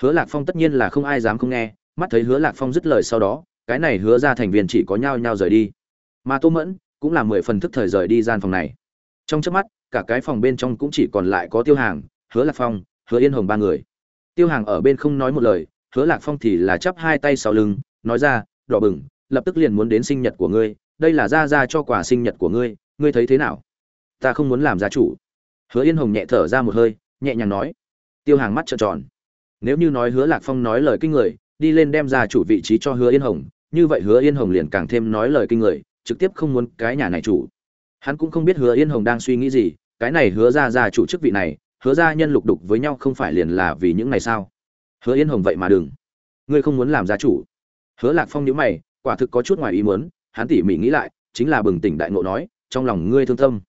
Hứa lạc phong tất nhiên là không ai dám không nghe, mắt thấy hứa lạc phong dứt lời sau đó, cái này hứa ra thành viên chỉ có nhao nhao rời đi. Mà tô mẫn cũng là mười phần thức thời rời đi gian phòng này. Trong trước mắt, cả cái phòng bên trong cũng chỉ còn lại có tiêu hàng, hứa lạc phong, hứa yên hồng ba người. Tiêu hàng ở bên không nói một lời, hứa lạc phong thì là chắp hai tay sau lưng, nói ra, đỏ bừng, lập tức liền muốn đến sinh nhật của ngươi, đây là ra ra cho quà sinh nhật của ngươi ngươi thấy thế nào? Ta không muốn làm gia chủ. Hứa yên hồng nhẹ thở ra một hơi, nhẹ nhàng nói. Tiêu hàng mắt trợn tròn. Nếu như nói hứa lạc phong nói lời kinh người, đi lên đem ra chủ vị trí cho hứa yên hồng, như vậy hứa yên hồng liền càng thêm nói lời kinh người, trực tiếp không muốn cái nhà này chủ. Hắn cũng không biết hứa yên hồng đang suy nghĩ gì, cái này hứa ra ra chủ chức vị này, hứa ra nhân lục đục với nhau không phải liền là vì những ngày sao? Hứa yên hồng vậy mà đừng. Ngươi không muốn làm gia chủ. Hứa lạc phong nhíu mày, quả thực có chút ngoài ý muốn, hắn tỉ mỉ nghĩ lại, chính là bừng tỉnh đại ngộ nói, trong lòng ngươi thương tâm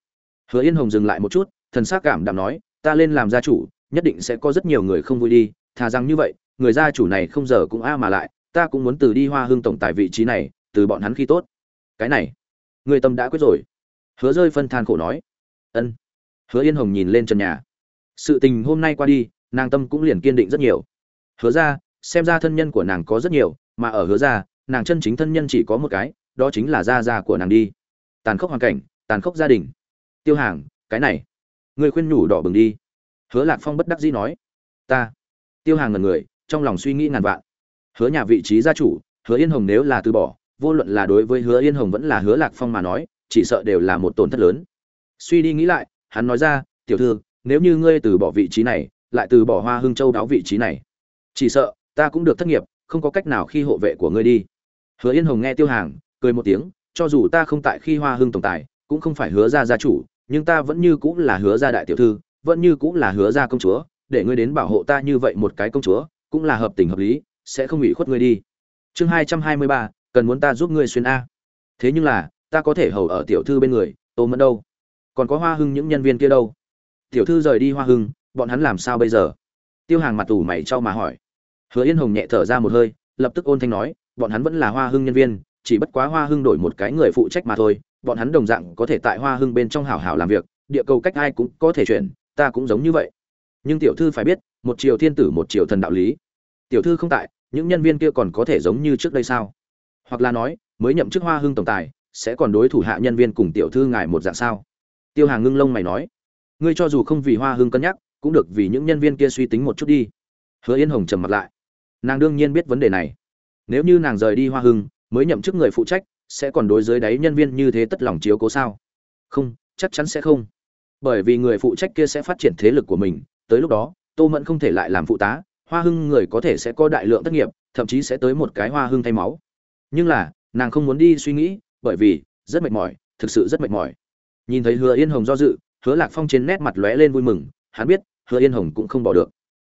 hứa yên hồng dừng lại một chút, thần sắc cảm đạm nói, ta lên làm gia chủ, nhất định sẽ có rất nhiều người không vui đi, thà rằng như vậy, người gia chủ này không giờ cũng a mà lại, ta cũng muốn từ đi hoa hương tổng tài vị trí này, từ bọn hắn khi tốt. Cái này, người tâm đã quyết rồi. Hứa rơi phân than khổ nói. Ân. Hứa yên hồng nhìn lên trần nhà. Sự tình hôm nay qua đi, nàng tâm cũng liền kiên định rất nhiều. Hứa ra xem ra thân nhân của nàng có rất nhiều, mà ở hứa ra nàng chân chính thân nhân chỉ có một cái, đó chính là gia gia của nàng đi. Tàn khốc hoàn cảnh, tàn khốc gia đình tiêu hàng, cái này, người khuyên nhủ đỏ bừng đi. Hứa lạc phong bất đắc dĩ nói. Ta. Tiêu hàng ngần người, trong lòng suy nghĩ ngàn vạn. Hứa nhà vị trí gia chủ, hứa yên hồng nếu là từ bỏ, vô luận là đối với hứa yên hồng vẫn là hứa lạc phong mà nói, chỉ sợ đều là một tổn thất lớn. Suy đi nghĩ lại, hắn nói ra, tiểu thư, nếu như ngươi từ bỏ vị trí này, lại từ bỏ hoa hưng châu đáo vị trí này, chỉ sợ ta cũng được thất nghiệp, không có cách nào khi hộ vệ của ngươi đi. Hứa yên hồng nghe tiêu hàng, cười một tiếng, cho dù ta không tại khi hoa hưng tổng tài, cũng không phải hứa ra gia chủ nhưng ta vẫn như cũng là hứa ra đại tiểu thư, vẫn như cũng là hứa ra công chúa, để ngươi đến bảo hộ ta như vậy một cái công chúa, cũng là hợp tình hợp lý, sẽ không ủy khuất ngươi đi. Chương hai trăm hai mươi ba, cần muốn ta giúp ngươi xuyên a. Thế nhưng là, ta có thể hầu ở tiểu thư bên người, tô mẫn đâu? Còn có hoa hưng những nhân viên kia đâu? Tiểu thư rời đi hoa hưng, bọn hắn làm sao bây giờ? Tiêu hàng mặt tù mày trao mà hỏi. Hứa yên hồng nhẹ thở ra một hơi, lập tức ôn thanh nói, bọn hắn vẫn là hoa hưng nhân viên, chỉ bất quá hoa hưng đổi một cái người phụ trách mà thôi bọn hắn đồng dạng có thể tại hoa hưng bên trong hảo hảo làm việc, địa cầu cách ai cũng có thể chuyển, ta cũng giống như vậy. Nhưng tiểu thư phải biết, một triều thiên tử một triều thần đạo lý. Tiểu thư không tại, những nhân viên kia còn có thể giống như trước đây sao? Hoặc là nói, mới nhậm chức hoa hưng tổng tài, sẽ còn đối thủ hạ nhân viên cùng tiểu thư ngài một dạng sao? Tiêu hàng ngưng lông mày nói. Ngươi cho dù không vì hoa hưng cân nhắc, cũng được vì những nhân viên kia suy tính một chút đi. Hứa yên hồng trầm mặt lại. Nàng đương nhiên biết vấn đề này. Nếu như nàng rời đi hoa hưng, mới nhậm chức người phụ trách sẽ còn đối dưới đáy nhân viên như thế tất lòng chiếu cố sao? Không, chắc chắn sẽ không. Bởi vì người phụ trách kia sẽ phát triển thế lực của mình, tới lúc đó, tô mẫn không thể lại làm phụ tá, hoa hưng người có thể sẽ có đại lượng thất nghiệp, thậm chí sẽ tới một cái hoa hưng thay máu. Nhưng là, nàng không muốn đi suy nghĩ, bởi vì, rất mệt mỏi, thực sự rất mệt mỏi. Nhìn thấy hứa yên hồng do dự, hứa lạc phong trên nét mặt lóe lên vui mừng, hắn biết, hứa yên hồng cũng không bỏ được.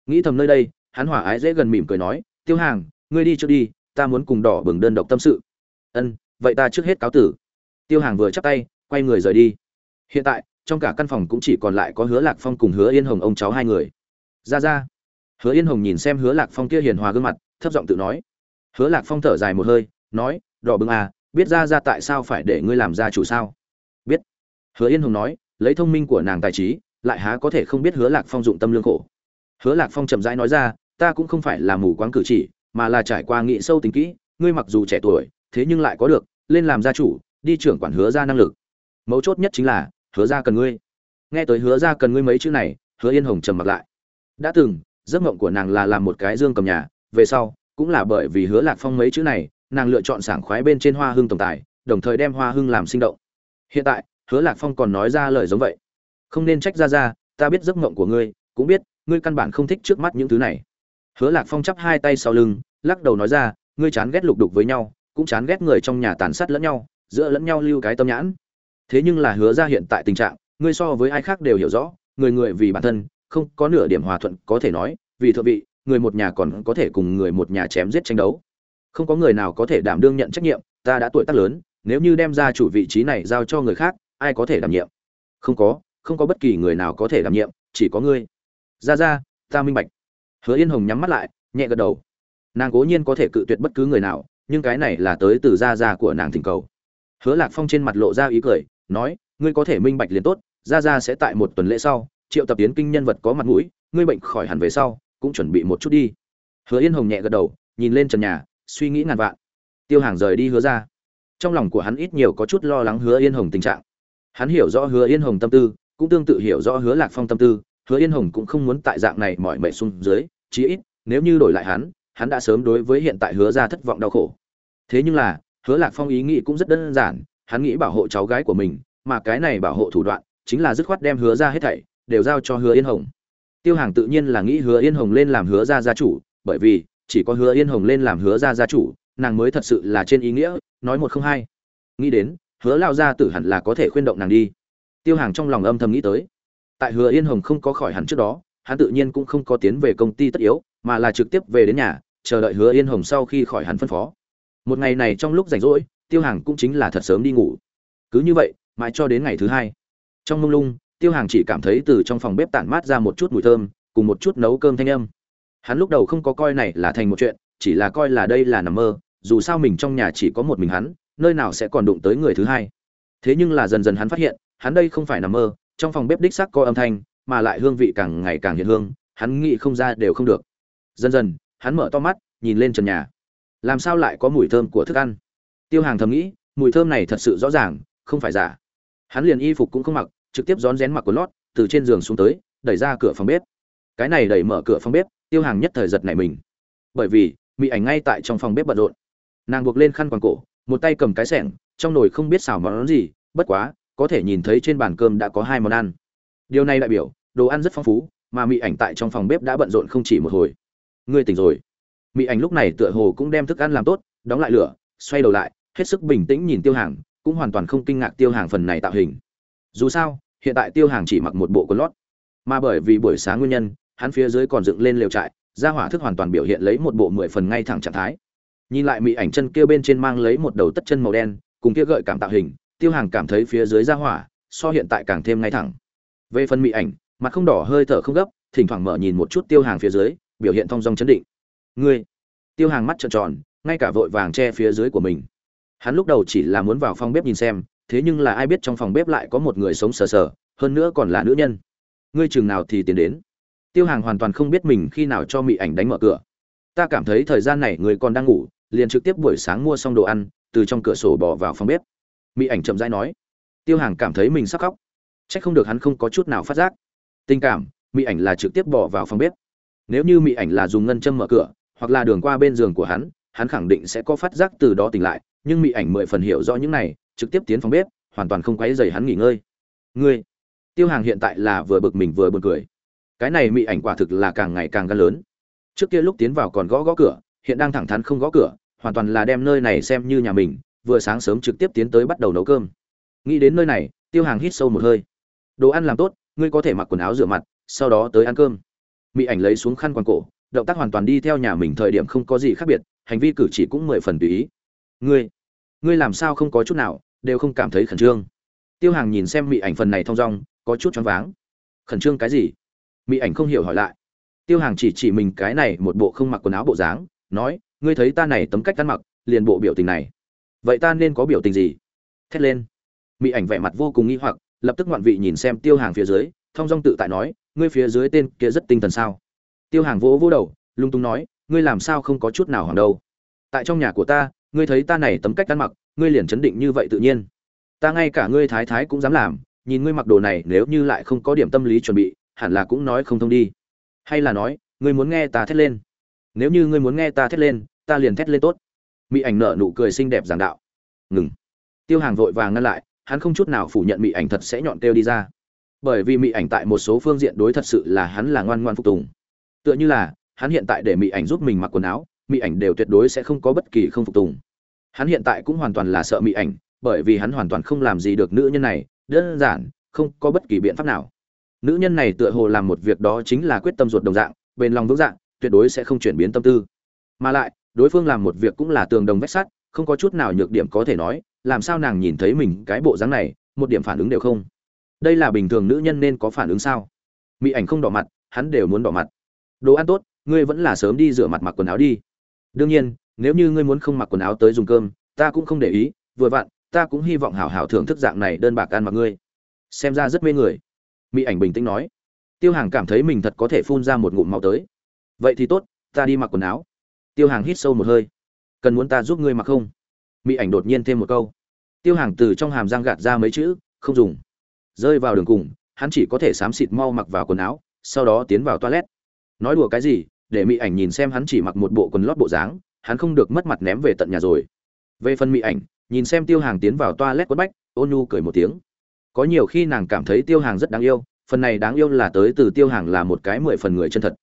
Nghĩ thầm nơi đây, hắn hỏa ái dễ gần mỉm cười nói, tiêu hàng, ngươi đi trước đi, ta muốn cùng đỏ bừng đơn độc tâm sự. Ân vậy ta trước hết cáo tử. Tiêu hàng vừa chắp tay, quay người rời đi. Hiện tại, trong cả căn phòng cũng chỉ còn lại có hứa lạc phong cùng hứa yên hồng ông cháu hai người. Ra ra. Hứa yên hồng nhìn xem hứa lạc phong kia hiền hòa gương mặt, thấp giọng tự nói. Hứa lạc phong thở dài một hơi, nói, đỏ bừng à biết ra ra tại sao phải để ngươi làm gia chủ sao? Biết. Hứa yên hồng nói, lấy thông minh của nàng tài trí, lại há có thể không biết hứa lạc phong dụng tâm lương khổ. Hứa lạc phong chậm rãi nói ra, ta cũng không phải là mù quáng cử chỉ, mà là trải qua nghị sâu tính kỹ, ngươi mặc dù trẻ tuổi thế nhưng lại có được, lên làm gia chủ, đi trưởng quản hứa ra năng lực. Mấu chốt nhất chính là, hứa ra cần ngươi. Nghe tới hứa ra cần ngươi mấy chữ này, hứa yên hồng trầm mặc lại. Đã từng, giấc mộng của nàng là làm một cái dương cầm nhà, về sau, cũng là bởi vì hứa lạc phong mấy chữ này, nàng lựa chọn sảng khoái bên trên hoa hưng tổng tài, đồng thời đem hoa hưng làm sinh động. Hiện tại, hứa lạc phong còn nói ra lời giống vậy. Không nên trách ra ra ta biết giấc mộng của ngươi, cũng biết, ngươi căn bản không thích trước mắt những thứ này. Hứa lạc phong chắp hai tay sau lưng, lắc đầu nói ra, ngươi chán ghét lục đục với nhau cũng chán ghét người trong nhà tàn sát lẫn nhau, giữa lẫn nhau lưu cái tâm nhãn. Thế nhưng là hứa ra hiện tại tình trạng, ngươi so với ai khác đều hiểu rõ, người người vì bản thân, không có nửa điểm hòa thuận có thể nói, vì thượng vị, người một nhà còn có thể cùng người một nhà chém giết tranh đấu. Không có người nào có thể đảm đương nhận trách nhiệm, ta đã tuổi tác lớn, nếu như đem ra chủ vị trí này giao cho người khác, ai có thể đảm nhiệm? Không có không có bất kỳ người nào có thể đảm nhiệm, chỉ có ngươi. Ra ra, ta minh bạch. Hứa yên hồng nhắm mắt lại, nhẹ gật đầu. Nàng cố nhiên có thể cự tuyệt bất cứ người nào nhưng cái này là tới từ gia gia của nàng thỉnh cầu. Hứa lạc phong trên mặt lộ ra ý cười, nói, ngươi có thể minh bạch liền tốt, gia gia sẽ tại một tuần lễ sau, triệu tập tiến kinh nhân vật có mặt mũi, ngươi bệnh khỏi hẳn về sau, cũng chuẩn bị một chút đi. Hứa yên hồng nhẹ gật đầu, nhìn lên trần nhà, suy nghĩ ngàn vạn. Tiêu hàng rời đi hứa ra. Trong lòng của hắn ít nhiều có chút lo lắng hứa yên hồng tình trạng. Hắn hiểu rõ hứa yên hồng tâm tư, cũng tương tự hiểu rõ hứa lạc phong tâm tư, hứa yên hồng cũng không muốn tại dạng này mỏi mệt xuống dưới, chí ít, nếu như đổi lại hắn hắn đã sớm đối với hiện tại hứa ra thất vọng đau khổ. Thế nhưng là, hứa lạc phong ý nghĩ cũng rất đơn giản, hắn nghĩ bảo hộ cháu gái của mình, mà cái này bảo hộ thủ đoạn chính là dứt khoát đem hứa ra hết thảy đều giao cho hứa yên hồng. Tiêu hàng tự nhiên là nghĩ hứa yên hồng lên làm hứa ra gia chủ, bởi vì chỉ có hứa yên hồng lên làm hứa ra gia chủ, nàng mới thật sự là trên ý nghĩa, nói một không hai. Nghĩ đến, hứa lao gia tử hẳn là có thể khuyên động nàng đi. Tiêu hàng trong lòng âm thầm nghĩ tới. Tại hứa yên hồng không có khỏi hẳn trước đó, hắn tự nhiên cũng không có tiến về công ty tất yếu, mà là trực tiếp về đến nhà chờ đợi hứa yên hồng sau khi khỏi hắn phân phó. Một ngày này trong lúc rảnh rỗi, tiêu hàng cũng chính là thật sớm đi ngủ. Cứ như vậy, mãi cho đến ngày thứ hai. Trong mông lung, tiêu hàng chỉ cảm thấy từ trong phòng bếp tản mát ra một chút mùi thơm, cùng một chút nấu cơm thanh âm. Hắn lúc đầu không có coi này là thành một chuyện, chỉ là coi là đây là nằm mơ, dù sao mình trong nhà chỉ có một mình hắn, nơi nào sẽ còn đụng tới người thứ hai. Thế nhưng là dần dần hắn phát hiện, hắn đây không phải nằm mơ, trong phòng bếp đích sắc có âm thanh, mà lại hương vị càng ngày càng hiện hương, hắn nghĩ không ra đều không được. Dần dần hắn mở to mắt, nhìn lên trần nhà. Làm sao lại có mùi thơm của thức ăn? Tiêu hàng thầm nghĩ, mùi thơm này thật sự rõ ràng, không phải giả. Hắn liền y phục cũng không mặc, trực tiếp rón rén mặc quần lót, từ trên giường xuống tới, đẩy ra cửa phòng bếp. Cái này đẩy mở cửa phòng bếp, tiêu hàng nhất thời giật này mình. Bởi vì mỹ ảnh ngay tại trong phòng bếp bận rộn. Nàng buộc lên khăn quàng cổ, một tay cầm cái sẻng, trong nồi không biết xào món gì, bất quá, có thể nhìn thấy trên bàn cơm đã có hai món ăn. Điều này đại biểu, đồ ăn rất phong phú, mà mỹ ảnh tại trong phòng bếp đã bận rộn không chỉ một hồi ngươi tỉnh rồi. Mỹ ảnh lúc này tựa hồ cũng đem thức ăn làm tốt, đóng lại lửa, xoay đầu lại, hết sức bình tĩnh nhìn tiêu hàng, cũng hoàn toàn không kinh ngạc tiêu hàng phần này tạo hình. Dù sao, hiện tại tiêu hàng chỉ mặc một bộ quần lót. Mà bởi vì buổi sáng nguyên nhân, hắn phía dưới còn dựng lên lều trại ra hỏa thức hoàn toàn biểu hiện lấy một bộ mười phần ngay thẳng trạng thái. Nhìn lại mỹ ảnh chân kia bên trên mang lấy một đầu tất chân màu đen, cùng kia gợi cảm tạo hình, tiêu hàng cảm thấy phía dưới ra hỏa, so hiện tại càng thêm ngay thẳng. Về phần mỹ ảnh, mặt không đỏ hơi thở không gấp, thỉnh thoảng mở nhìn một chút tiêu hàng phía dưới biểu hiện thong dong chấn định. Ngươi, tiêu hàng mắt trợn tròn, ngay cả vội vàng che phía dưới của mình. Hắn lúc đầu chỉ là muốn vào phòng bếp nhìn xem, thế nhưng là ai biết trong phòng bếp lại có một người sống sờ sờ, hơn nữa còn là nữ nhân. Ngươi chừng nào thì tiến đến. Tiêu hàng hoàn toàn không biết mình khi nào cho mỹ ảnh đánh mở cửa. Ta cảm thấy thời gian này người còn đang ngủ, liền trực tiếp buổi sáng mua xong đồ ăn, từ trong cửa sổ bỏ vào phòng bếp. Mỹ ảnh chậm rãi nói. Tiêu hàng cảm thấy mình sắp khóc. C h ắ c không được hắn không có chút nào phát giác. Tình cảm mỹ ảnh là trực tiếp bỏ vào phòng bếp nếu như mỹ ảnh là dùng ngân châm mở cửa, hoặc là đường qua bên giường của hắn hắn khẳng định sẽ có phát giác từ đó tỉnh lại, nhưng mỹ ảnh mười phần hiểu rõ những này, trực tiếp tiến phòng bếp, hoàn toàn không quấy dày hắn nghỉ ngơi. Ngươi, tiêu hàng hiện tại là vừa bực mình vừa b u ồ n cười. Cái này mỹ ảnh quả thực là càng ngày càng gan lớn. Trước kia lúc tiến vào còn gõ gõ cửa, hiện đang thẳng thắn không gõ cửa, hoàn toàn là đem nơi này xem như nhà mình, vừa sáng sớm trực tiếp tiến tới bắt đầu nấu cơm. Nghĩ đến nơi này, tiêu hàng hít sâu một hơi. Đồ ăn làm tốt, ngươi có thể mặc quần áo rửa mặt, sau đó tới ăn cơm mỹ ảnh lấy xuống khăn quàng cổ, động tác hoàn toàn đi theo nhà mình thời điểm không có gì khác biệt, hành vi cử chỉ cũng mười phần tùy ý. Ngươi ngươi làm sao không có chút nào, đều không cảm thấy khẩn trương. Tiêu hàng nhìn xem mỹ ảnh phần này thong dong, có chút choáng váng. Khẩn trương cái gì? Mỹ ảnh không hiểu hỏi lại. Tiêu hàng chỉ chỉ mình cái này một bộ không mặc quần áo bộ dáng, nói, ngươi thấy ta này tấm cách ăn mặc, liền bộ biểu tình này. Vậy ta nên có biểu tình gì? Thét lên. Mỹ ảnh vẻ mặt vô cùng nghi hoặc, lập tức ngoạn vị nhìn xem tiêu hàng phía dưới, thong dong tự tại nói ngươi phía dưới tên kia rất tinh thần sao? Tiêu hàng vỗ vỗ đầu, lung tung nói, ngươi làm sao không có chút nào hoàng đâu? Tại trong nhà của ta, ngươi thấy ta này tấm cách ăn mặc, ngươi liền chấn định như vậy tự nhiên. Ta ngay cả ngươi thái thái cũng dám làm, nhìn ngươi mặc đồ này nếu như lại không có điểm tâm lý chuẩn bị, hẳn là cũng nói không thông đi. Hay là nói, ngươi muốn nghe ta thét lên? Nếu như ngươi muốn nghe ta thét lên, ta liền thét lên tốt. Mỹ ảnh nở nụ cười xinh đẹp giảng đạo. Ngừng. Tiêu hàng vội vàng ngăn lại, hắn không chút nào phủ nhận mỹ ảnh thật sẽ nhọn kêu đi ra bởi vì mỹ ảnh tại một số phương diện đối thật sự là hắn là ngoan ngoan phục tùng. Tựa như là, hắn hiện tại để mỹ ảnh giúp mình mặc quần áo mỹ ảnh đều tuyệt đối sẽ không có bất kỳ không phục tùng. Hắn hiện tại cũng hoàn toàn là sợ mỹ ảnh, bởi vì hắn hoàn toàn không làm gì được nữ nhân này, đơn giản, không có bất kỳ biện pháp nào. Nữ nhân này tựa hồ làm một việc đó chính là quyết tâm ruột đồng dạng, bền lòng vững dạng, tuyệt đối sẽ không chuyển biến tâm tư. Mà lại, đối phương làm một việc cũng là tường đồng vách sắt, không có chút nào nhược điểm có thể nói, làm sao nàng nhìn thấy mình cái bộ dáng này, một điểm phản ứng đều không đây là bình thường nữ nhân nên có phản ứng sao? Mỹ ảnh không đỏ mặt, hắn đều muốn đỏ mặt. Đồ ăn tốt, ngươi vẫn là sớm đi rửa mặt mặc quần áo đi. Đương nhiên, nếu như ngươi muốn không mặc quần áo tới dùng cơm, ta cũng không để ý, vừa vặn, ta cũng hy vọng hảo hảo thưởng thức dạng này đơn bạc ăn mặc ngươi. Xem ra rất mê người. Mỹ ảnh bình tĩnh nói. Tiêu hàng cảm thấy mình thật có thể phun ra một ngụm máu tới. Vậy thì tốt, ta đi mặc quần áo. Tiêu hàng hít sâu một hơi. Cần muốn ta giúp ngươi mặc không? Mỹ ảnh đột nhiên thêm một câu. Tiêu hàng từ trong hàm răng gạt ra mấy chữ, không dùng rơi vào đường cùng, hắn chỉ có thể xám xịt mau mặc vào quần áo, sau đó tiến vào toilet. Nói đùa cái gì, để mỹ ảnh nhìn xem hắn chỉ mặc một bộ quần lót bộ dáng, hắn không được mất mặt ném về tận nhà rồi. Về phần mỹ ảnh, nhìn xem tiêu hàng tiến vào toilet quất bách, ôn nhu cười một tiếng. Có nhiều khi nàng cảm thấy tiêu hàng rất đáng yêu, phần này đáng yêu là tới từ tiêu hàng là một cái mười phần người chân thật.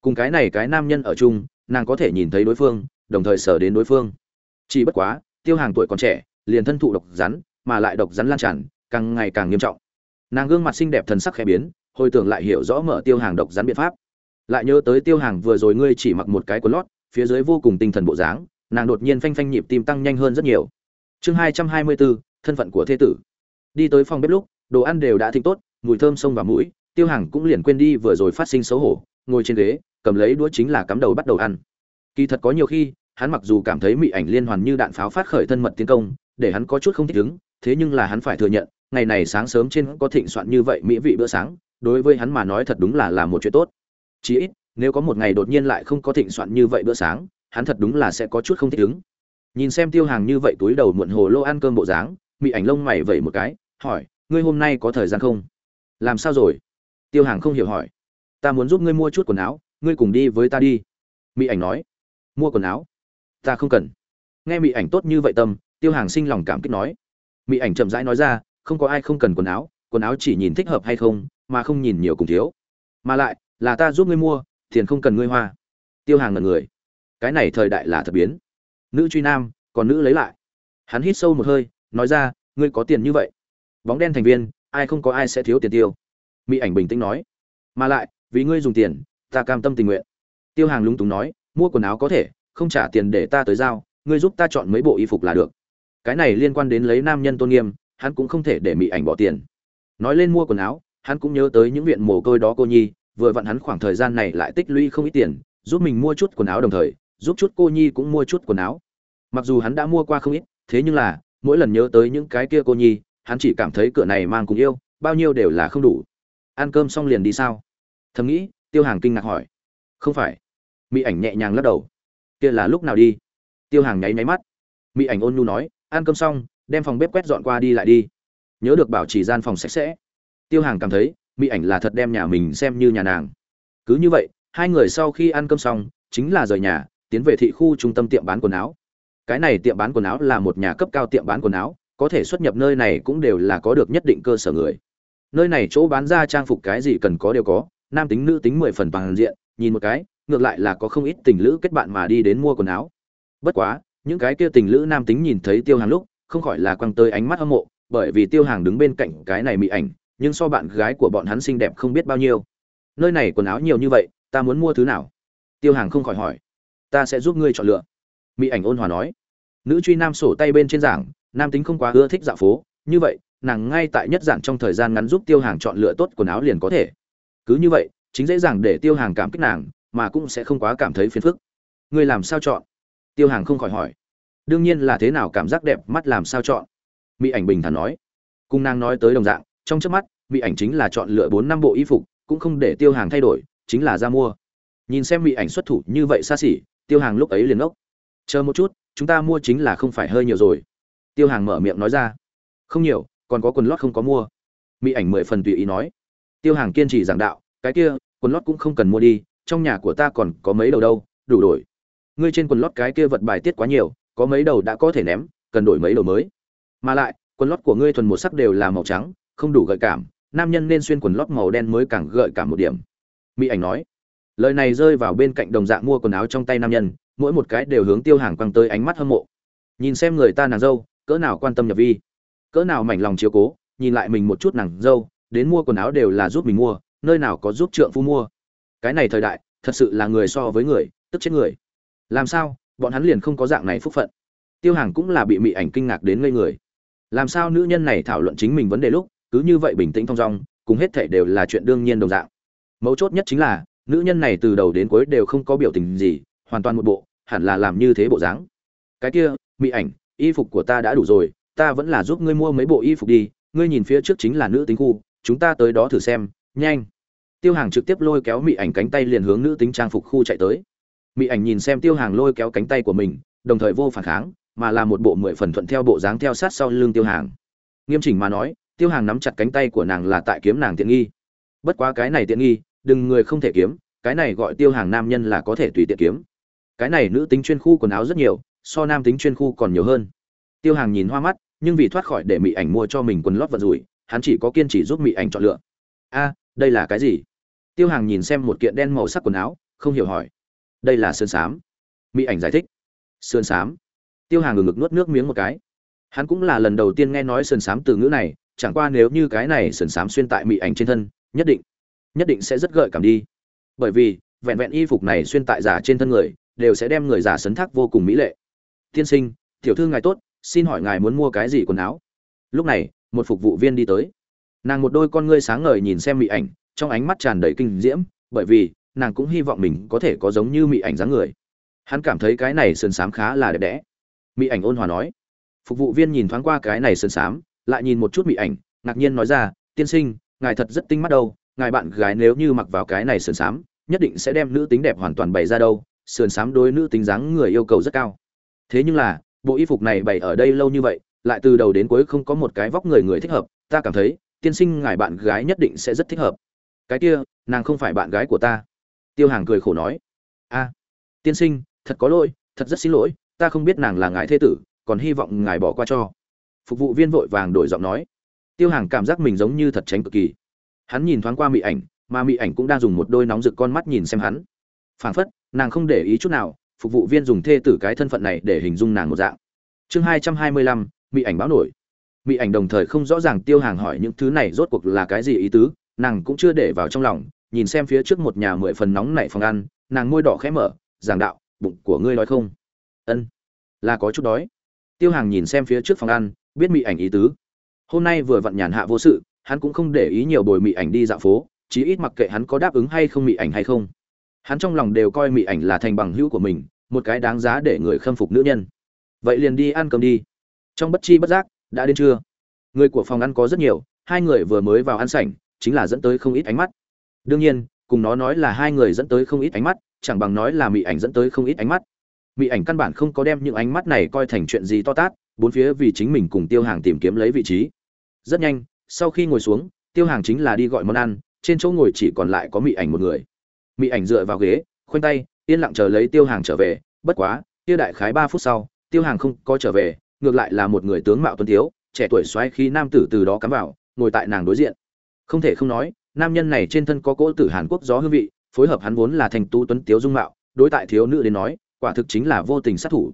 Cùng cái này cái nam nhân ở chung, nàng có thể nhìn thấy đối phương, đồng thời sở đến đối phương. Chỉ bất quá, tiêu hàng tuổi còn trẻ, liền thân thụ độc rắn, mà lại độc rắn lan tràn, càng ngày càng nghiêm trọng nàng gương mặt xinh đẹp thần sắc khẽ biến, hồi tưởng lại hiểu rõ mở tiêu hàng độc rắn biện pháp. Lại nhớ tới tiêu hàng vừa rồi ngươi chỉ mặc một cái quần lót, phía dưới vô cùng tinh thần bộ dáng, nàng đột nhiên phanh phanh nhịp tim tăng nhanh hơn rất nhiều. Chương hai trăm hai mươi bốn thân phận của thế tử. Đi tới phòng bếp lúc, đồ ăn đều đã thịnh tốt, mùi thơm sông và mũi, tiêu hàng cũng liền quên đi vừa rồi phát sinh xấu hổ, ngồi trên ghế, cầm lấy đũa chính là cắm đầu bắt đầu ăn. Kỳ thật có nhiều khi, hắn mặc dù cảm thấy mị ảnh liên hoàn như đạn pháo phát khởi thân mật tiến công, để hắn có chút không thích ứng, thế nhưng là hắn phải thừa nhận ngày này sáng sớm trên có thịnh soạn như vậy mỹ vị bữa sáng, đối với hắn mà nói thật đúng là là một chuyện tốt. Chí ít, nếu có một ngày đột nhiên lại không có thịnh soạn như vậy bữa sáng, hắn thật đúng là sẽ có chút không thích ứng. Nhìn xem tiêu hàng như vậy túi đầu muộn hồ lô ăn cơm bộ dáng, mị ảnh lông mày vẩy một cái, hỏi, ngươi hôm nay có thời gian không? Làm sao rồi? Tiêu hàng không hiểu hỏi. Ta muốn giúp ngươi mua chút quần áo, ngươi cùng đi với ta đi. Mỹ ảnh nói. Mua quần áo? Ta không cần. Nghe mỹ ảnh tốt như vậy tâm, tiêu hàng sinh lòng cảm kích nói. Mỹ ảnh chậm rãi nói ra không có ai không cần quần áo quần áo chỉ nhìn thích hợp hay không, mà không nhìn nhiều cùng thiếu. Mà lại, là ta giúp ngươi mua, tiền không cần ngươi hoa. Tiêu hàng ngần người. Cái này thời đại là thật biến. Nữ truy nam, còn nữ lấy lại. Hắn hít sâu một hơi, nói ra, ngươi có tiền như vậy? Bóng đen thành viên, ai không có ai sẽ thiếu tiền tiêu. Mỹ ảnh bình tĩnh nói. Mà lại, vì ngươi dùng tiền, ta cam tâm tình nguyện. Tiêu hàng lúng túng nói, mua quần áo có thể, không trả tiền để ta tới giao, ngươi giúp ta chọn mấy bộ y phục là được. Cái này liên quan đến lấy nam nhân tôn nghiêm hắn cũng không thể để mỹ ảnh bỏ tiền. Nói lên mua quần áo, hắn cũng nhớ tới những viện mồ côi đó cô nhi, vừa vặn hắn khoảng thời gian này lại tích lũy không ít tiền, giúp mình mua chút quần áo đồng thời, giúp chút cô nhi cũng mua chút quần áo. Mặc dù hắn đã mua qua không ít, thế nhưng là, mỗi lần nhớ tới những cái kia cô nhi, hắn chỉ cảm thấy cửa này mang cùng yêu, bao nhiêu đều là không đủ. Ăn cơm xong liền đi sao? Thầm nghĩ, tiêu hàng kinh ngạc hỏi. Không phải. Mỹ ảnh nhẹ nhàng lắc đầu. Kia là lúc nào đi? Tiêu hàng nháy nháy mắt. Mỹ ảnh ôn nhu nói, ăn cơm xong đem phòng bếp quét dọn qua đi lại đi. Nhớ được bảo trì gian phòng sạch sẽ. Tiêu hàng cảm thấy, mỹ ảnh là thật đem nhà mình xem như nhà nàng. Cứ như vậy, hai người sau khi ăn cơm xong, chính là rời nhà, tiến về thị khu trung tâm tiệm bán quần áo. Cái này tiệm bán quần áo là một nhà cấp cao tiệm bán quần áo, có thể xuất nhập nơi này cũng đều là có được nhất định cơ sở người. Nơi này chỗ bán ra trang phục cái gì cần có đều có, nam tính nữ tính mười phần bằng diện, nhìn một cái, ngược lại là có không ít tình lữ kết bạn mà đi đến mua quần áo. Bất quá, những cái kia tình lữ nam tính nhìn thấy tiêu hàng lúc không khỏi là quăng tới ánh mắt hâm mộ, bởi vì tiêu hàng đứng bên cạnh cái này mỹ ảnh, nhưng so bạn gái của bọn hắn xinh đẹp không biết bao nhiêu. Nơi này quần áo nhiều như vậy, ta muốn mua thứ nào? Tiêu hàng không khỏi hỏi. Ta sẽ giúp ngươi chọn lựa. Mỹ ảnh ôn hòa nói. Nữ truy nam sổ tay bên trên giảng, nam tính không quá ưa thích dạo phố. Như vậy, nàng ngay tại nhất dạng trong thời gian ngắn giúp tiêu hàng chọn lựa tốt quần áo liền có thể. Cứ như vậy, chính dễ dàng để tiêu hàng cảm kích nàng, mà cũng sẽ không quá cảm thấy phiền phức. Ngươi làm sao chọn? Tiêu hàng không khỏi hỏi đương nhiên là thế nào cảm giác đẹp, mắt làm sao chọn? Mỹ ảnh bình thản nói. Cung nàng nói tới đồng dạng, trong trước mắt, mỹ ảnh chính là chọn lựa bốn năm bộ y phục, cũng không để tiêu hàng thay đổi, chính là ra mua. Nhìn xem mỹ ảnh xuất thủ như vậy xa xỉ, tiêu hàng lúc ấy liền ốc chờ một chút, chúng ta mua chính là không phải hơi nhiều rồi. Tiêu hàng mở miệng nói ra. Không nhiều, còn có quần lót không có mua. Mỹ ảnh mười phần tùy ý nói. Tiêu hàng kiên trì giảng đạo, cái kia, quần lót cũng không cần mua đi, trong nhà của ta còn có mấy đầu đâu, đủ đổi. Ngươi trên quần lót cái kia vật bài tiết quá nhiều có mấy đầu đã có thể ném, cần đổi mấy đầu mới. Mà lại, quần lót của ngươi thuần một sắc đều là màu trắng, không đủ gợi cảm, nam nhân nên xuyên quần lót màu đen mới càng gợi cảm một điểm. Mỹ ảnh nói. Lời này rơi vào bên cạnh đồng dạng mua quần áo trong tay nam nhân, mỗi một cái đều hướng tiêu hàng quăng tới ánh mắt hâm mộ. Nhìn xem người ta nàng dâu, cỡ nào quan tâm nhập vi. Cỡ nào mảnh lòng chiếu cố, nhìn lại mình một chút nàng dâu, đến mua quần áo đều là giúp mình mua, nơi nào có giúp trượng phu mua. Cái này thời đại, thật sự là người so với người, tức chết người. Làm sao? Bọn hắn liền không có dạng này phúc phận. Tiêu hàng cũng là bị mị ảnh kinh ngạc đến ngây người. Làm sao nữ nhân này thảo luận chính mình vấn đề lúc, cứ như vậy bình tĩnh thong dong, cùng hết thảy đều là chuyện đương nhiên đồng dạng. Mấu chốt nhất chính là, nữ nhân này từ đầu đến cuối đều không có biểu tình gì, hoàn toàn một bộ, hẳn là làm như thế bộ dáng. Cái kia mỹ ảnh, y phục của ta đã đủ rồi, ta vẫn là giúp ngươi mua mấy bộ y phục đi, ngươi nhìn phía trước chính là nữ tính khu, chúng ta tới đó thử xem, nhanh. Tiêu hàng trực tiếp lôi kéo mỹ ảnh cánh tay liền hướng nữ tính trang phục khu chạy tới mỹ ảnh nhìn xem tiêu hàng lôi kéo cánh tay của mình, đồng thời vô phản kháng, mà là một bộ mười phần thuận theo bộ dáng theo sát sau lưng tiêu hàng. Nghiêm chỉnh mà nói, tiêu hàng nắm chặt cánh tay của nàng là tại kiếm nàng tiện nghi. Bất quá cái này tiện nghi, đừng người không thể kiếm, cái này gọi tiêu hàng nam nhân là có thể tùy tiện kiếm. Cái này nữ tính chuyên khu quần áo rất nhiều, so nam tính chuyên khu còn nhiều hơn. Tiêu hàng nhìn hoa mắt, nhưng vì thoát khỏi để mỹ ảnh mua cho mình quần lót vật rủi, hắn chỉ có kiên trì giúp mỹ ảnh chọn lựa. A, đây là cái gì? Tiêu hàng nhìn xem một kiện đen màu sắc quần áo, không hiểu hỏi đây là sơn sám, mỹ ảnh giải thích. Sơn sám, tiêu hàng ngừng ngực nuốt nước miếng một cái. Hắn cũng là lần đầu tiên nghe nói sơn sám từ ngữ này chẳng qua nếu như cái này sơn sám xuyên tại mỹ ảnh trên thân nhất định nhất định sẽ rất gợi cảm đi. Bởi vì vẹn vẹn y phục này xuyên tại giả trên thân người đều sẽ đem người giả sấn thác vô cùng mỹ lệ. Tiên sinh tiểu thư ngài tốt xin hỏi ngài muốn mua cái gì quần áo? Lúc này một phục vụ viên đi tới. Nàng một đôi con ngươi sáng ngời nhìn xem mỹ ảnh trong ánh mắt tràn đầy kinh diễm bởi vì nàng cũng hy vọng mình có thể có giống như mỹ ảnh dáng người. Hắn cảm thấy cái này sườn xám khá là đẹp đẽ. Mỹ ảnh ôn hòa nói. Phục vụ viên nhìn thoáng qua cái này sườn xám, lại nhìn một chút mỹ ảnh, ngạc nhiên nói ra, tiên sinh, ngài thật rất tinh mắt đâu, ngài bạn gái nếu như mặc vào cái này sườn xám, nhất định sẽ đem nữ tính đẹp hoàn toàn bày ra đâu, sườn xám đối nữ tính dáng người yêu cầu rất cao. Thế nhưng là, bộ y phục này bày ở đây lâu như vậy, lại từ đầu đến cuối không có một cái vóc người người thích hợp, ta cảm thấy, tiên sinh, ngài bạn gái nhất định sẽ rất thích hợp. Cái kia, nàng không phải bạn gái của ta tiêu hàng cười khổ nói, a, tiên sinh, thật có lỗi, thật rất xin lỗi, ta không biết nàng là ngài thế tử, còn hy vọng ngài bỏ qua cho. Phục vụ viên vội vàng đổi giọng nói. Tiêu hàng cảm giác mình giống như thật tránh cực kỳ. Hắn nhìn thoáng qua mị ảnh, mà mị ảnh cũng đang dùng một đôi nóng rực con mắt nhìn xem hắn. Phảng phất, nàng không để ý chút nào, phục vụ viên dùng thê tử cái thân phận này để hình dung nàng một dạng. Chương hai trăm hai mươi lăm, mị ảnh báo nổi. Mị ảnh đồng thời không rõ ràng tiêu hàng hỏi những thứ này rốt cuộc là cái gì ý tứ, nàng cũng chưa để vào trong lòng nhìn xem phía trước một nhà mười phần nóng nảy phòng ăn, nàng môi đỏ khẽ mở, giảng đạo, bụng của ngươi nói không? Ân, là có chút đói. Tiêu hàng nhìn xem phía trước phòng ăn, biết mị ảnh ý tứ. Hôm nay vừa vặn nhàn hạ vô sự, hắn cũng không để ý nhiều bồi mị ảnh đi dạo phố, chí ít mặc kệ hắn có đáp ứng hay không mị ảnh hay không. Hắn trong lòng đều coi mị ảnh là thành bằng hữu của mình, một cái đáng giá để người khâm phục nữ nhân. Vậy liền đi ăn cơm đi. Trong bất chi bất giác, đã đến trưa. Người của phòng ăn có rất nhiều, hai người vừa mới vào ăn sảnh, chính là dẫn tới không ít ánh mắt đương nhiên, cùng nó nói là hai người dẫn tới không ít ánh mắt, chẳng bằng nói là mỹ ảnh dẫn tới không ít ánh mắt. Mỹ ảnh căn bản không có đem những ánh mắt này coi thành chuyện gì to tát, bốn phía vì chính mình cùng tiêu hàng tìm kiếm lấy vị trí. Rất nhanh, sau khi ngồi xuống, tiêu hàng chính là đi gọi món ăn, trên chỗ ngồi chỉ còn lại có mỹ ảnh một người. Mỹ ảnh dựa vào ghế, khoanh tay, yên lặng chờ lấy tiêu hàng trở về, bất quá tiêu đại khái ba phút sau, tiêu hàng không có trở về, ngược lại là một người tướng mạo tuấn tiếu, trẻ tuổi xoáy khi nam tử từ đó cắm vào, ngồi tại nàng đối diện. Không thể không nói nam nhân này trên thân có cỗ tử hàn quốc gió hương vị, phối hợp hắn vốn là thành tú tuấn tiếu dung mạo, đối tại thiếu nữ đến nói, quả thực chính là vô tình sát thủ.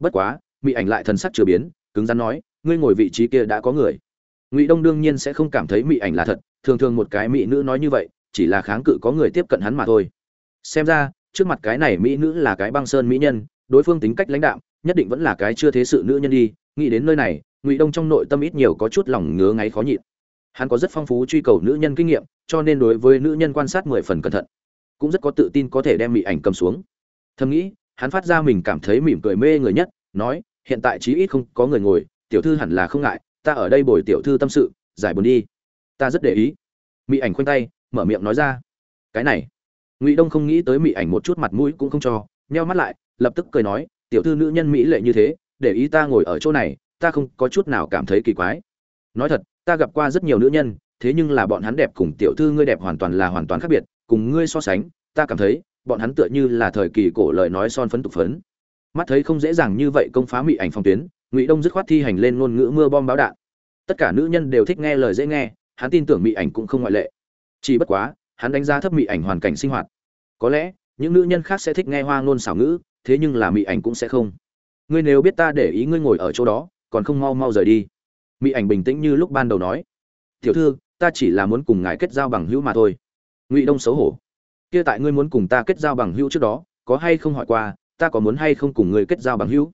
Bất quá, mỹ ảnh lại thần sắc chưa biến, cứng rắn nói, ngươi ngồi vị trí kia đã có người. Ngụy đông đương nhiên sẽ không cảm thấy mỹ ảnh là thật, thường thường một cái mỹ nữ nói như vậy, chỉ là kháng cự có người tiếp cận hắn mà thôi. Xem ra, trước mặt cái này mỹ nữ là cái băng sơn mỹ nhân, đối phương tính cách lãnh đạm, nhất định vẫn là cái chưa thế sự nữ nhân đi, nghĩ đến nơi này, ngụy đông trong nội tâm ít nhiều có chút lòng ngứa ngáy khó nhịn hắn có rất phong phú truy cầu nữ nhân kinh nghiệm, cho nên đối với nữ nhân quan sát mười phần cẩn thận. Cũng rất có tự tin có thể đem mỹ ảnh cầm xuống. Thầm nghĩ, hắn phát ra mình cảm thấy mỉm cười mê người nhất, nói, hiện tại chí ít không có người ngồi, tiểu thư hẳn là không ngại, ta ở đây bồi tiểu thư tâm sự, giải buồn đi. Ta rất để ý. Mỹ ảnh khoanh tay, mở miệng nói ra. Cái này. Ngụy đông không nghĩ tới mỹ ảnh một chút mặt mũi cũng không cho, nheo mắt lại, lập tức cười nói, tiểu thư nữ nhân mỹ lệ như thế, để ý ta ngồi ở chỗ này, ta không có chút nào cảm thấy kỳ quái. Nói thật ta gặp qua rất nhiều nữ nhân, thế nhưng là bọn hắn đẹp cùng tiểu thư ngươi đẹp hoàn toàn là hoàn toàn khác biệt, cùng ngươi so sánh, ta cảm thấy, bọn hắn tựa như là thời kỳ cổ lời nói son phấn tục phấn. Mắt thấy không dễ dàng như vậy công phá mỹ ảnh phong tuyến, ngụy đông dứt khoát thi hành lên ngôn ngữ mưa bom báo đạn. Tất cả nữ nhân đều thích nghe lời dễ nghe, hắn tin tưởng mỹ ảnh cũng không ngoại lệ. Chỉ bất quá, hắn đánh giá thấp mỹ ảnh hoàn cảnh sinh hoạt. Có lẽ, những nữ nhân khác sẽ thích nghe hoa ngôn xảo ngữ, thế nhưng là mỹ ảnh cũng sẽ không. Ngươi nếu biết ta để ý ngươi ngồi ở chỗ đó, còn không mau mau rời đi mỹ ảnh bình tĩnh như lúc ban đầu nói. Tiểu thư, ta chỉ là muốn cùng ngài kết giao bằng hữu mà thôi. Ngụy đông xấu hổ. Kia tại ngươi muốn cùng ta kết giao bằng hữu trước đó, có hay không hỏi qua, ta có muốn hay không cùng ngươi kết giao bằng hữu?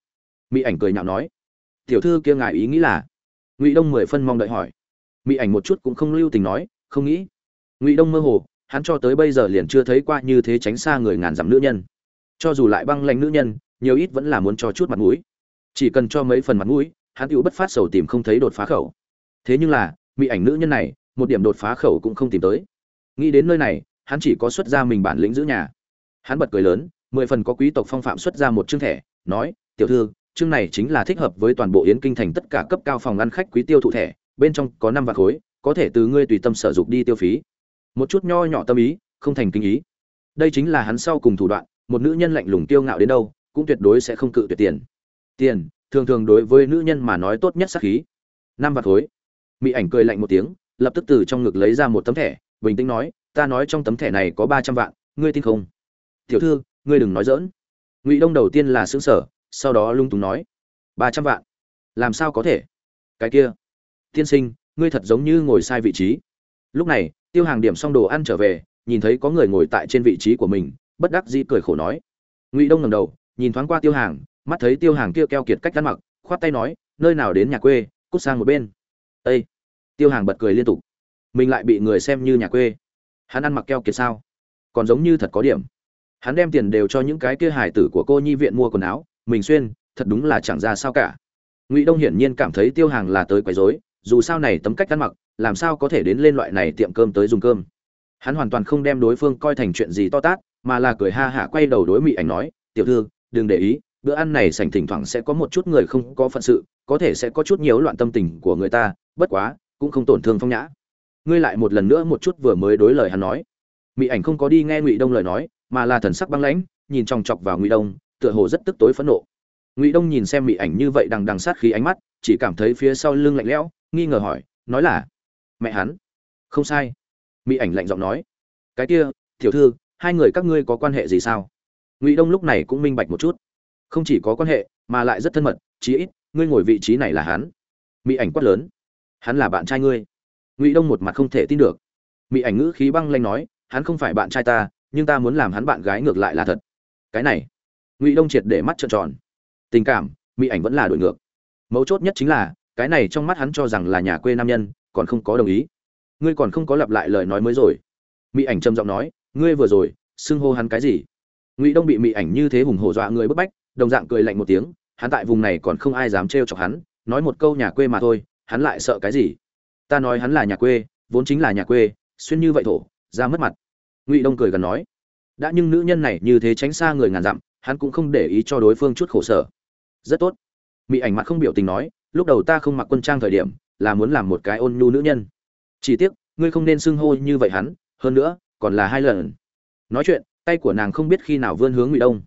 Mỹ ảnh cười nhạo nói. Tiểu thư kia ngài ý nghĩ là? Ngụy đông mười phân mong đợi hỏi. Mỹ ảnh một chút cũng không lưu tình nói, không nghĩ. Ngụy đông mơ hồ, hắn cho tới bây giờ liền chưa thấy qua như thế tránh xa người ngàn dặm nữ nhân. Cho dù lại băng lanh nữ nhân, nhiều ít vẫn là muốn cho chút mặt mũi. Chỉ cần cho mấy phần mặt mũi hắn tiểu bất phát sầu tìm không thấy đột phá khẩu. Thế nhưng là, mỹ ảnh nữ nhân này, một điểm đột phá khẩu cũng không tìm tới. Nghĩ đến nơi này, hắn chỉ có xuất ra mình bản lĩnh giữ nhà. Hắn bật cười lớn, mười phần có quý tộc phong phạm xuất ra một chương thẻ, nói, tiểu thư, chương này chính là thích hợp với toàn bộ yến kinh thành tất cả cấp cao phòng ăn khách quý tiêu thụ thẻ, bên trong có năm vạn khối, có thể từ ngươi tùy tâm sở dục đi tiêu phí. Một chút nho nhỏ tâm ý, không thành kinh ý. Đây chính là hắn sau cùng thủ đoạn, một nữ nhân lạnh lùng tiêu ngạo đến đâu, cũng tuyệt đối sẽ không cự tuyệt tiền. Tiền thường thường đối với nữ nhân mà nói tốt nhất sát khí. Năm vạt khối mỹ ảnh cười lạnh một tiếng, lập tức từ trong ngực lấy ra một tấm thẻ, bình tĩnh nói, ta nói trong tấm thẻ này có ba trăm vạn, ngươi tin không? Tiểu thư, ngươi đừng nói dỡn ngụy đông đầu tiên là xứng sở sau đó lung túng nói, ba trăm vạn? Làm sao có thể? Cái kia, tiên sinh, ngươi thật giống như ngồi sai vị trí. Lúc này, tiêu hàng điểm xong đồ ăn trở về, nhìn thấy có người ngồi tại trên vị trí của mình, bất đắc dĩ cười khổ nói. Ngụy đông ngẩng đầu, nhìn thoáng qua tiêu hàng mắt thấy tiêu hàng kia keo kiệt cách ăn mặc, khoát tay nói, nơi nào đến nhà quê, cút sang một bên. Ây tiêu hàng bật cười liên tục. Mình lại bị người xem như nhà quê. Hắn ăn mặc keo kiệt sao? Còn giống như thật có điểm. Hắn đem tiền đều cho những cái kia hải tử của cô nhi viện mua quần áo, mình xuyên, thật đúng là chẳng ra sao cả. Ngụy đông hiển nhiên cảm thấy tiêu hàng là tới quấy rối, dù sao này tấm cách ăn mặc, làm sao có thể đến lên loại này tiệm cơm tới dùng cơm. Hắn hoàn toàn không đem đối phương coi thành chuyện gì to tát, mà là cười ha hả quay đầu đối mỹ ảnh nói, tiểu thư, đừng để ý bữa ăn này sảnh thỉnh thoảng sẽ có một chút người không có phận sự, có thể sẽ có chút nhiều loạn tâm tình của người ta, bất quá, cũng không tổn thương phong nhã. Ngươi lại một lần nữa một chút vừa mới đối lời hắn nói. Mỹ ảnh không có đi nghe ngụy đông lời nói, mà là thần sắc băng lãnh, nhìn chòng chọc vào ngụy đông, tựa hồ rất tức tối phẫn nộ. Ngụy đông nhìn xem mỹ ảnh như vậy đằng đằng sát khí ánh mắt, chỉ cảm thấy phía sau lưng lạnh lẽo, nghi ngờ hỏi, nói là, mẹ hắn? Không sai. Mỹ ảnh lạnh giọng nói, cái kia, tiểu thư, hai người các ngươi có quan hệ gì sao? Ngụy đông lúc này cũng minh bạch một chút không chỉ có quan hệ, mà lại rất thân mật, chí ít, ngươi ngồi vị trí này là hắn. Mỹ ảnh quát lớn. Hắn là bạn trai ngươi. Ngụy đông một mặt không thể tin được. Mỹ ảnh ngữ khí băng lanh nói, hắn không phải bạn trai ta, nhưng ta muốn làm hắn bạn gái ngược lại là thật. Cái này, ngụy đông triệt để mắt trợn tròn. Tình cảm mỹ ảnh vẫn là đổi ngược. Mấu chốt nhất chính là, cái này trong mắt hắn cho rằng là nhà quê nam nhân, còn không có đồng ý. Ngươi còn không có lặp lại lời nói mới rồi. Mỹ ảnh trầm giọng nói, ngươi vừa rồi, xưng hô hắn cái gì? Ngụy đông bị mỹ ảnh như thế hùng hổ dọa người bức bách đồng dạng cười lạnh một tiếng, hắn tại vùng này còn không ai dám trêu chọc hắn, nói một câu nhà quê mà thôi, hắn lại sợ cái gì? Ta nói hắn là nhà quê, vốn chính là nhà quê, xuyên như vậy thổ, ra mất mặt. Ngụy đông cười gần nói, đã nhưng nữ nhân này như thế tránh xa người ngàn dặm, hắn cũng không để ý cho đối phương chút khổ sở. Rất tốt. Mị ảnh mặt không biểu tình nói, lúc đầu ta không mặc quân trang thời điểm, là muốn làm một cái ôn nhu nữ nhân. Chỉ tiếc, ngươi không nên xưng hô như vậy hắn, hơn nữa, còn là hai lần. Nói chuyện, tay của nàng không biết khi nào vươn hướng ngụy đông.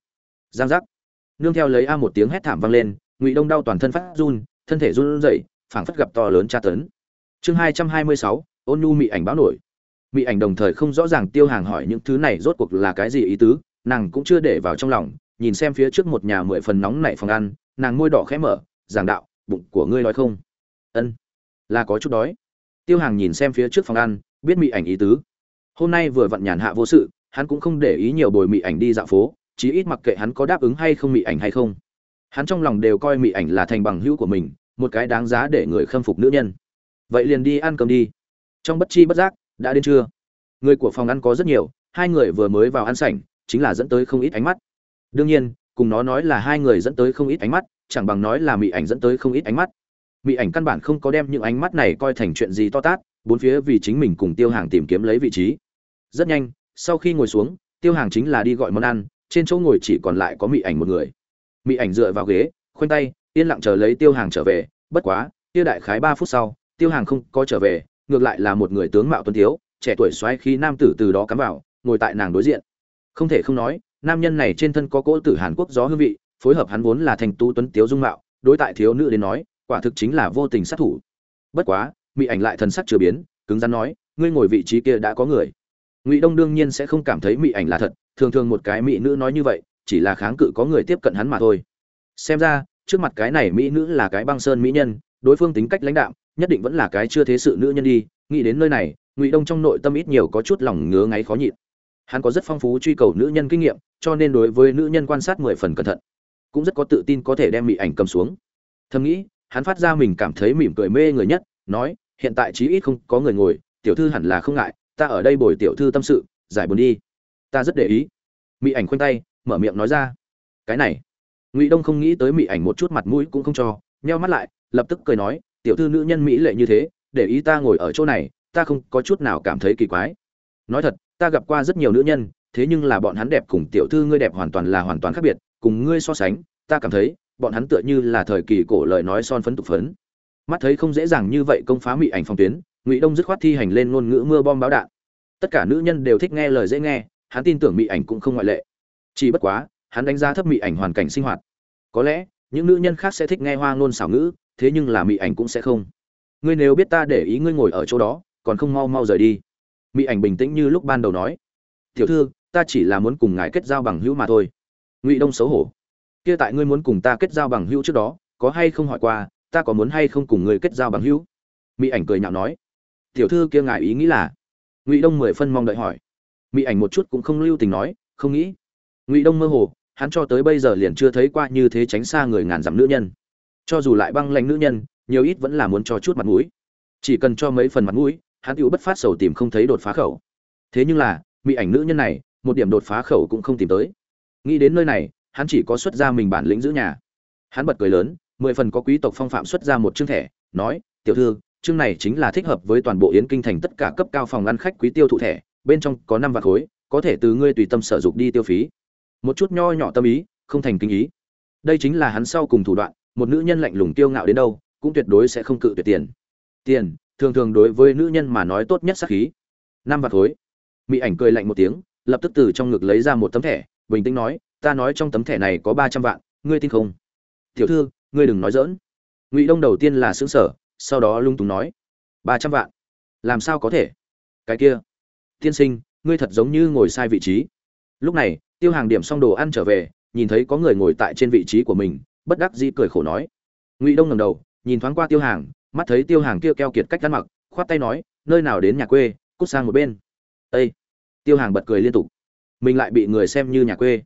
Giang giác nương theo lấy a một tiếng hét thảm vang lên, ngụy đông đau toàn thân phát run, thân thể run rẩy, phảng phất gặp to lớn tra tấn. Chương hai trăm hai mươi sáu, ôn nhu mị ảnh báo nổi. Mị ảnh đồng thời không rõ ràng tiêu hàng hỏi những thứ này rốt cuộc là cái gì ý tứ, nàng cũng chưa để vào trong lòng, nhìn xem phía trước một nhà mười phần nóng nảy phòng ăn, nàng môi đỏ khẽ mở, giảng đạo, bụng của ngươi nói không? Ân, là có chút đói. Tiêu hàng nhìn xem phía trước phòng ăn, biết mị ảnh ý tứ. Hôm nay vừa vặn nhàn hạ vô sự, hắn cũng không để ý nhiều bồi mị ảnh đi dạo phố chí ít mặc kệ hắn có đáp ứng hay không mị ảnh hay không. Hắn trong lòng đều coi mị ảnh là thành bằng hữu của mình, một cái đáng giá để người khâm phục nữ nhân. Vậy liền đi ăn cơm đi. Trong bất chi bất giác, đã đến trưa. Người của phòng ăn có rất nhiều, hai người vừa mới vào ăn sảnh, chính là dẫn tới không ít ánh mắt. Đương nhiên, cùng nó nói là hai người dẫn tới không ít ánh mắt, chẳng bằng nói là mị ảnh dẫn tới không ít ánh mắt. Mị ảnh căn bản không có đem những ánh mắt này coi thành chuyện gì to tát, bốn phía vì chính mình cùng tiêu hàng tìm kiếm lấy vị trí. Rất nhanh, sau khi ngồi xuống, tiêu hàng chính là đi gọi món ăn trên chỗ ngồi chỉ còn lại có mỹ ảnh một người. Mỹ ảnh dựa vào ghế, khoanh tay, yên lặng chờ lấy tiêu hàng trở về. Bất quá, tiêu đại khái ba phút sau, tiêu hàng không có trở về, ngược lại là một người tướng mạo tuấn thiếu, trẻ tuổi xoáy khi nam tử từ đó cắm vào, ngồi tại nàng đối diện. Không thể không nói, nam nhân này trên thân có cỗ tử hàn quốc gió hương vị, phối hợp hắn vốn là thành tu tuấn tiếu dung mạo, đối tại thiếu nữ đến nói, quả thực chính là vô tình sát thủ. Bất quá mỹ ảnh lại thần sắc chưa biến, cứng rắn nói, ngươi ngồi vị trí kia đã có người. Ngụy đông đương nhiên sẽ không cảm thấy mỹ ảnh là thật thường thường một cái mỹ nữ nói như vậy, chỉ là kháng cự có người tiếp cận hắn mà thôi. Xem ra, trước mặt cái này mỹ nữ là cái băng sơn mỹ nhân, đối phương tính cách lãnh đạm, nhất định vẫn là cái chưa thế sự nữ nhân đi. Nghĩ đến nơi này, ngụy đông trong nội tâm ít nhiều có chút lòng ngứa ngáy khó nhịn. Hắn có rất phong phú truy cầu nữ nhân kinh nghiệm, cho nên đối với nữ nhân quan sát mười phần cẩn thận. Cũng rất có tự tin có thể đem mỹ ảnh cầm xuống. Thầm nghĩ, hắn phát ra mình cảm thấy mỉm cười mê người nhất, nói, hiện tại chí ít không có người ngồi, tiểu thư hẳn là không ngại, ta ở đây bồi tiểu thư tâm sự, giải buồn đi ta rất để ý. Mỹ ảnh khoanh tay, mở miệng nói ra. Cái này. Ngụy đông không nghĩ tới mỹ ảnh một chút mặt mũi cũng không cho, nheo mắt lại, lập tức cười nói, tiểu thư nữ nhân mỹ lệ như thế, để ý ta ngồi ở chỗ này, ta không có chút nào cảm thấy kỳ quái. Nói thật, ta gặp qua rất nhiều nữ nhân, thế nhưng là bọn hắn đẹp cùng tiểu thư ngươi đẹp hoàn toàn là hoàn toàn khác biệt, cùng ngươi so sánh, ta cảm thấy, bọn hắn tựa như là thời kỳ cổ lời nói son phấn tục phấn. Mắt thấy không dễ dàng như vậy công phá mỹ ảnh phong tuyến, ngụy đông dứt khoát thi hành lên ngôn ngữ mưa bom báo đạn. Tất cả nữ nhân đều thích nghe lời dễ nghe hắn tin tưởng mỹ ảnh cũng không ngoại lệ. Chỉ bất quá, hắn đánh giá thấp mỹ ảnh hoàn cảnh sinh hoạt. Có lẽ, những nữ nhân khác sẽ thích nghe hoa ngôn xảo ngữ, thế nhưng là mỹ ảnh cũng sẽ không. Ngươi nếu biết ta để ý ngươi ngồi ở chỗ đó, còn không mau mau rời đi. Mỹ ảnh bình tĩnh như lúc ban đầu nói. Tiểu thư, ta chỉ là muốn cùng ngài kết giao bằng hữu mà thôi. Ngụy đông xấu hổ. Kia tại ngươi muốn cùng ta kết giao bằng hữu trước đó, có hay không hỏi qua, ta có muốn hay không cùng ngươi kết giao bằng hữu? Mỹ ảnh cười nhạo nói. Tiểu thư kia ngài ý nghĩ là. Ngụy đông mười phân mong đợi hỏi mỹ ảnh một chút cũng không lưu tình nói, không nghĩ. Ngụy đông mơ hồ, hắn cho tới bây giờ liền chưa thấy qua như thế tránh xa người ngàn dặm nữ nhân. Cho dù lại băng lãnh nữ nhân, nhiều ít vẫn là muốn cho chút mặt mũi. Chỉ cần cho mấy phần mặt mũi, hắn tựu bất phát sầu tìm không thấy đột phá khẩu. Thế nhưng là mỹ ảnh nữ nhân này, một điểm đột phá khẩu cũng không tìm tới. Nghĩ đến nơi này, hắn chỉ có xuất ra mình bản lĩnh giữ nhà. Hắn bật cười lớn, mười phần có quý tộc phong phạm xuất ra một chương thẻ, nói, tiểu thư, chương này chính là thích hợp với toàn bộ yến kinh thành tất cả cấp cao phòng ăn khách quý tiêu thụ thẻ bên trong có năm vạn khối, có thể từ ngươi tùy tâm sở dụng đi tiêu phí. Một chút nho nhỏ tâm ý, không thành kinh ý. Đây chính là hắn sau cùng thủ đoạn, một nữ nhân lạnh lùng tiêu ngạo đến đâu, cũng tuyệt đối sẽ không cự tuyệt tiền. Tiền, thường thường đối với nữ nhân mà nói tốt nhất sắc khí. Năm vạn khối. Mỹ ảnh cười lạnh một tiếng, lập tức từ trong ngực lấy ra một tấm thẻ, bình tĩnh nói, ta nói trong tấm thẻ này có ba trăm vạn, ngươi tin không? Tiểu thư, ngươi đừng nói dỡn ngụy đông đầu tiên là xứng sở sau đó lung túng nói, ba trăm vạn? Làm sao có thể? Cái kia tiên sinh, ngươi thật giống như ngồi sai vị trí. Lúc này, tiêu hàng điểm xong đồ ăn trở về, nhìn thấy có người ngồi tại trên vị trí của mình, bất đắc dĩ cười khổ nói. Ngụy đông ngầm đầu, nhìn thoáng qua tiêu hàng, mắt thấy tiêu hàng kia keo kiệt cách ăn mặc, khoát tay nói, nơi nào đến nhà quê, cút sang một bên. Ây tiêu hàng bật cười liên tục. Mình lại bị người xem như nhà quê.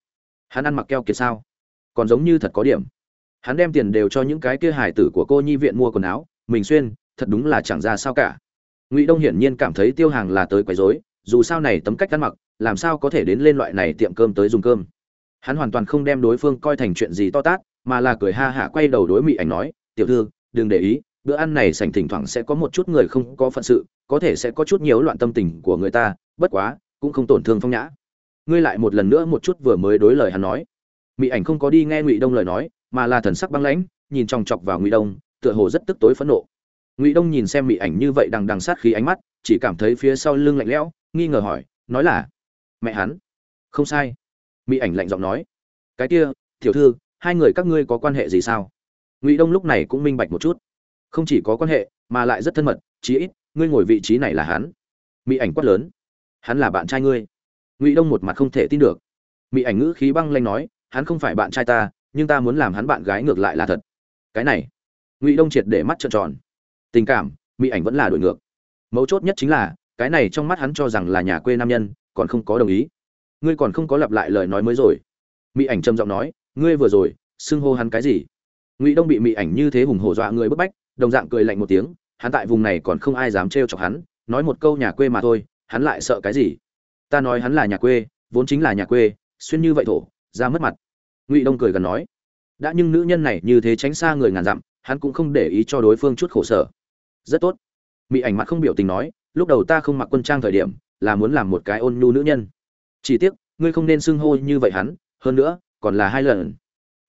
Hắn ăn mặc keo kiệt sao? Còn giống như thật có điểm. Hắn đem tiền đều cho những cái kia hải tử của cô nhi viện mua quần áo. Mình xuyên, thật đúng là chẳng ra sao cả. Ngụy đông hiển nhiên cảm thấy tiêu hàng là tới quấy rối dù sao này tấm cách ăn mặc, làm sao có thể đến lên loại này tiệm cơm tới dùng cơm? Hắn hoàn toàn không đem đối phương coi thành chuyện gì to tát, mà là cười ha hả quay đầu đối mỹ ảnh nói, tiểu thư, đừng để ý, bữa ăn này sành thỉnh thoảng sẽ có một chút người không có phận sự, có thể sẽ có chút nhiễu loạn tâm tình của người ta, bất quá, cũng không tổn thương phong nhã. Ngươi lại một lần nữa một chút vừa mới đối lời hắn nói. Mỹ ảnh không có đi nghe ngụy đông lời nói, mà là thần sắc băng lãnh, nhìn chòng chọc vào ngụy đông, tựa hồ rất tức tối phẫn nộ. Ngụy đông nhìn xem mỹ ảnh như vậy đằng đằng sát khí ánh mắt, chỉ cảm thấy phía sau lưng lạnh lẽo nghi ngờ hỏi, nói là? Mẹ hắn. Không sai. Mỹ ảnh lạnh giọng nói, cái kia, tiểu thư, hai người các ngươi có quan hệ gì sao? Ngụy đông lúc này cũng minh bạch một chút. Không chỉ có quan hệ, mà lại rất thân mật, chí ít, ngươi ngồi vị trí này là hắn. Mỹ ảnh quát lớn, hắn là bạn trai ngươi. Ngụy đông một mặt không thể tin được. Mỹ ảnh ngữ khí băng lanh nói, hắn không phải bạn trai ta, nhưng ta muốn làm hắn bạn gái ngược lại là thật. Cái này. Ngụy đông triệt để mắt trợn tròn. Tình cảm mỹ ảnh vẫn là đổi ngược. Mấu chốt nhất chính là cái này trong mắt hắn cho rằng là nhà quê nam nhân, còn không có đồng ý. Ngươi còn không có lặp lại lời nói mới rồi. Mỹ ảnh trầm giọng nói, ngươi vừa rồi, xưng hô hắn cái gì? Ngụy đông bị mỹ ảnh như thế hùng hổ dọa người bức bách, đồng dạng cười lạnh một tiếng, hắn tại vùng này còn không ai dám trêu chọc hắn, nói một câu nhà quê mà thôi, hắn lại sợ cái gì? Ta nói hắn là nhà quê, vốn chính là nhà quê, xuyên như vậy thổ, ra mất mặt. Ngụy đông cười gần nói, đã nhưng nữ nhân này như thế tránh xa người ngàn dặm, hắn cũng không để ý cho đối phương chút khổ sở. Rất tốt. Mỹ ảnh mặt không biểu tình nói lúc đầu ta không mặc quân trang thời điểm, là muốn làm một cái ôn nhu nữ nhân. Chỉ tiếc, ngươi không nên xưng hô như vậy hắn, hơn nữa, còn là hai lần.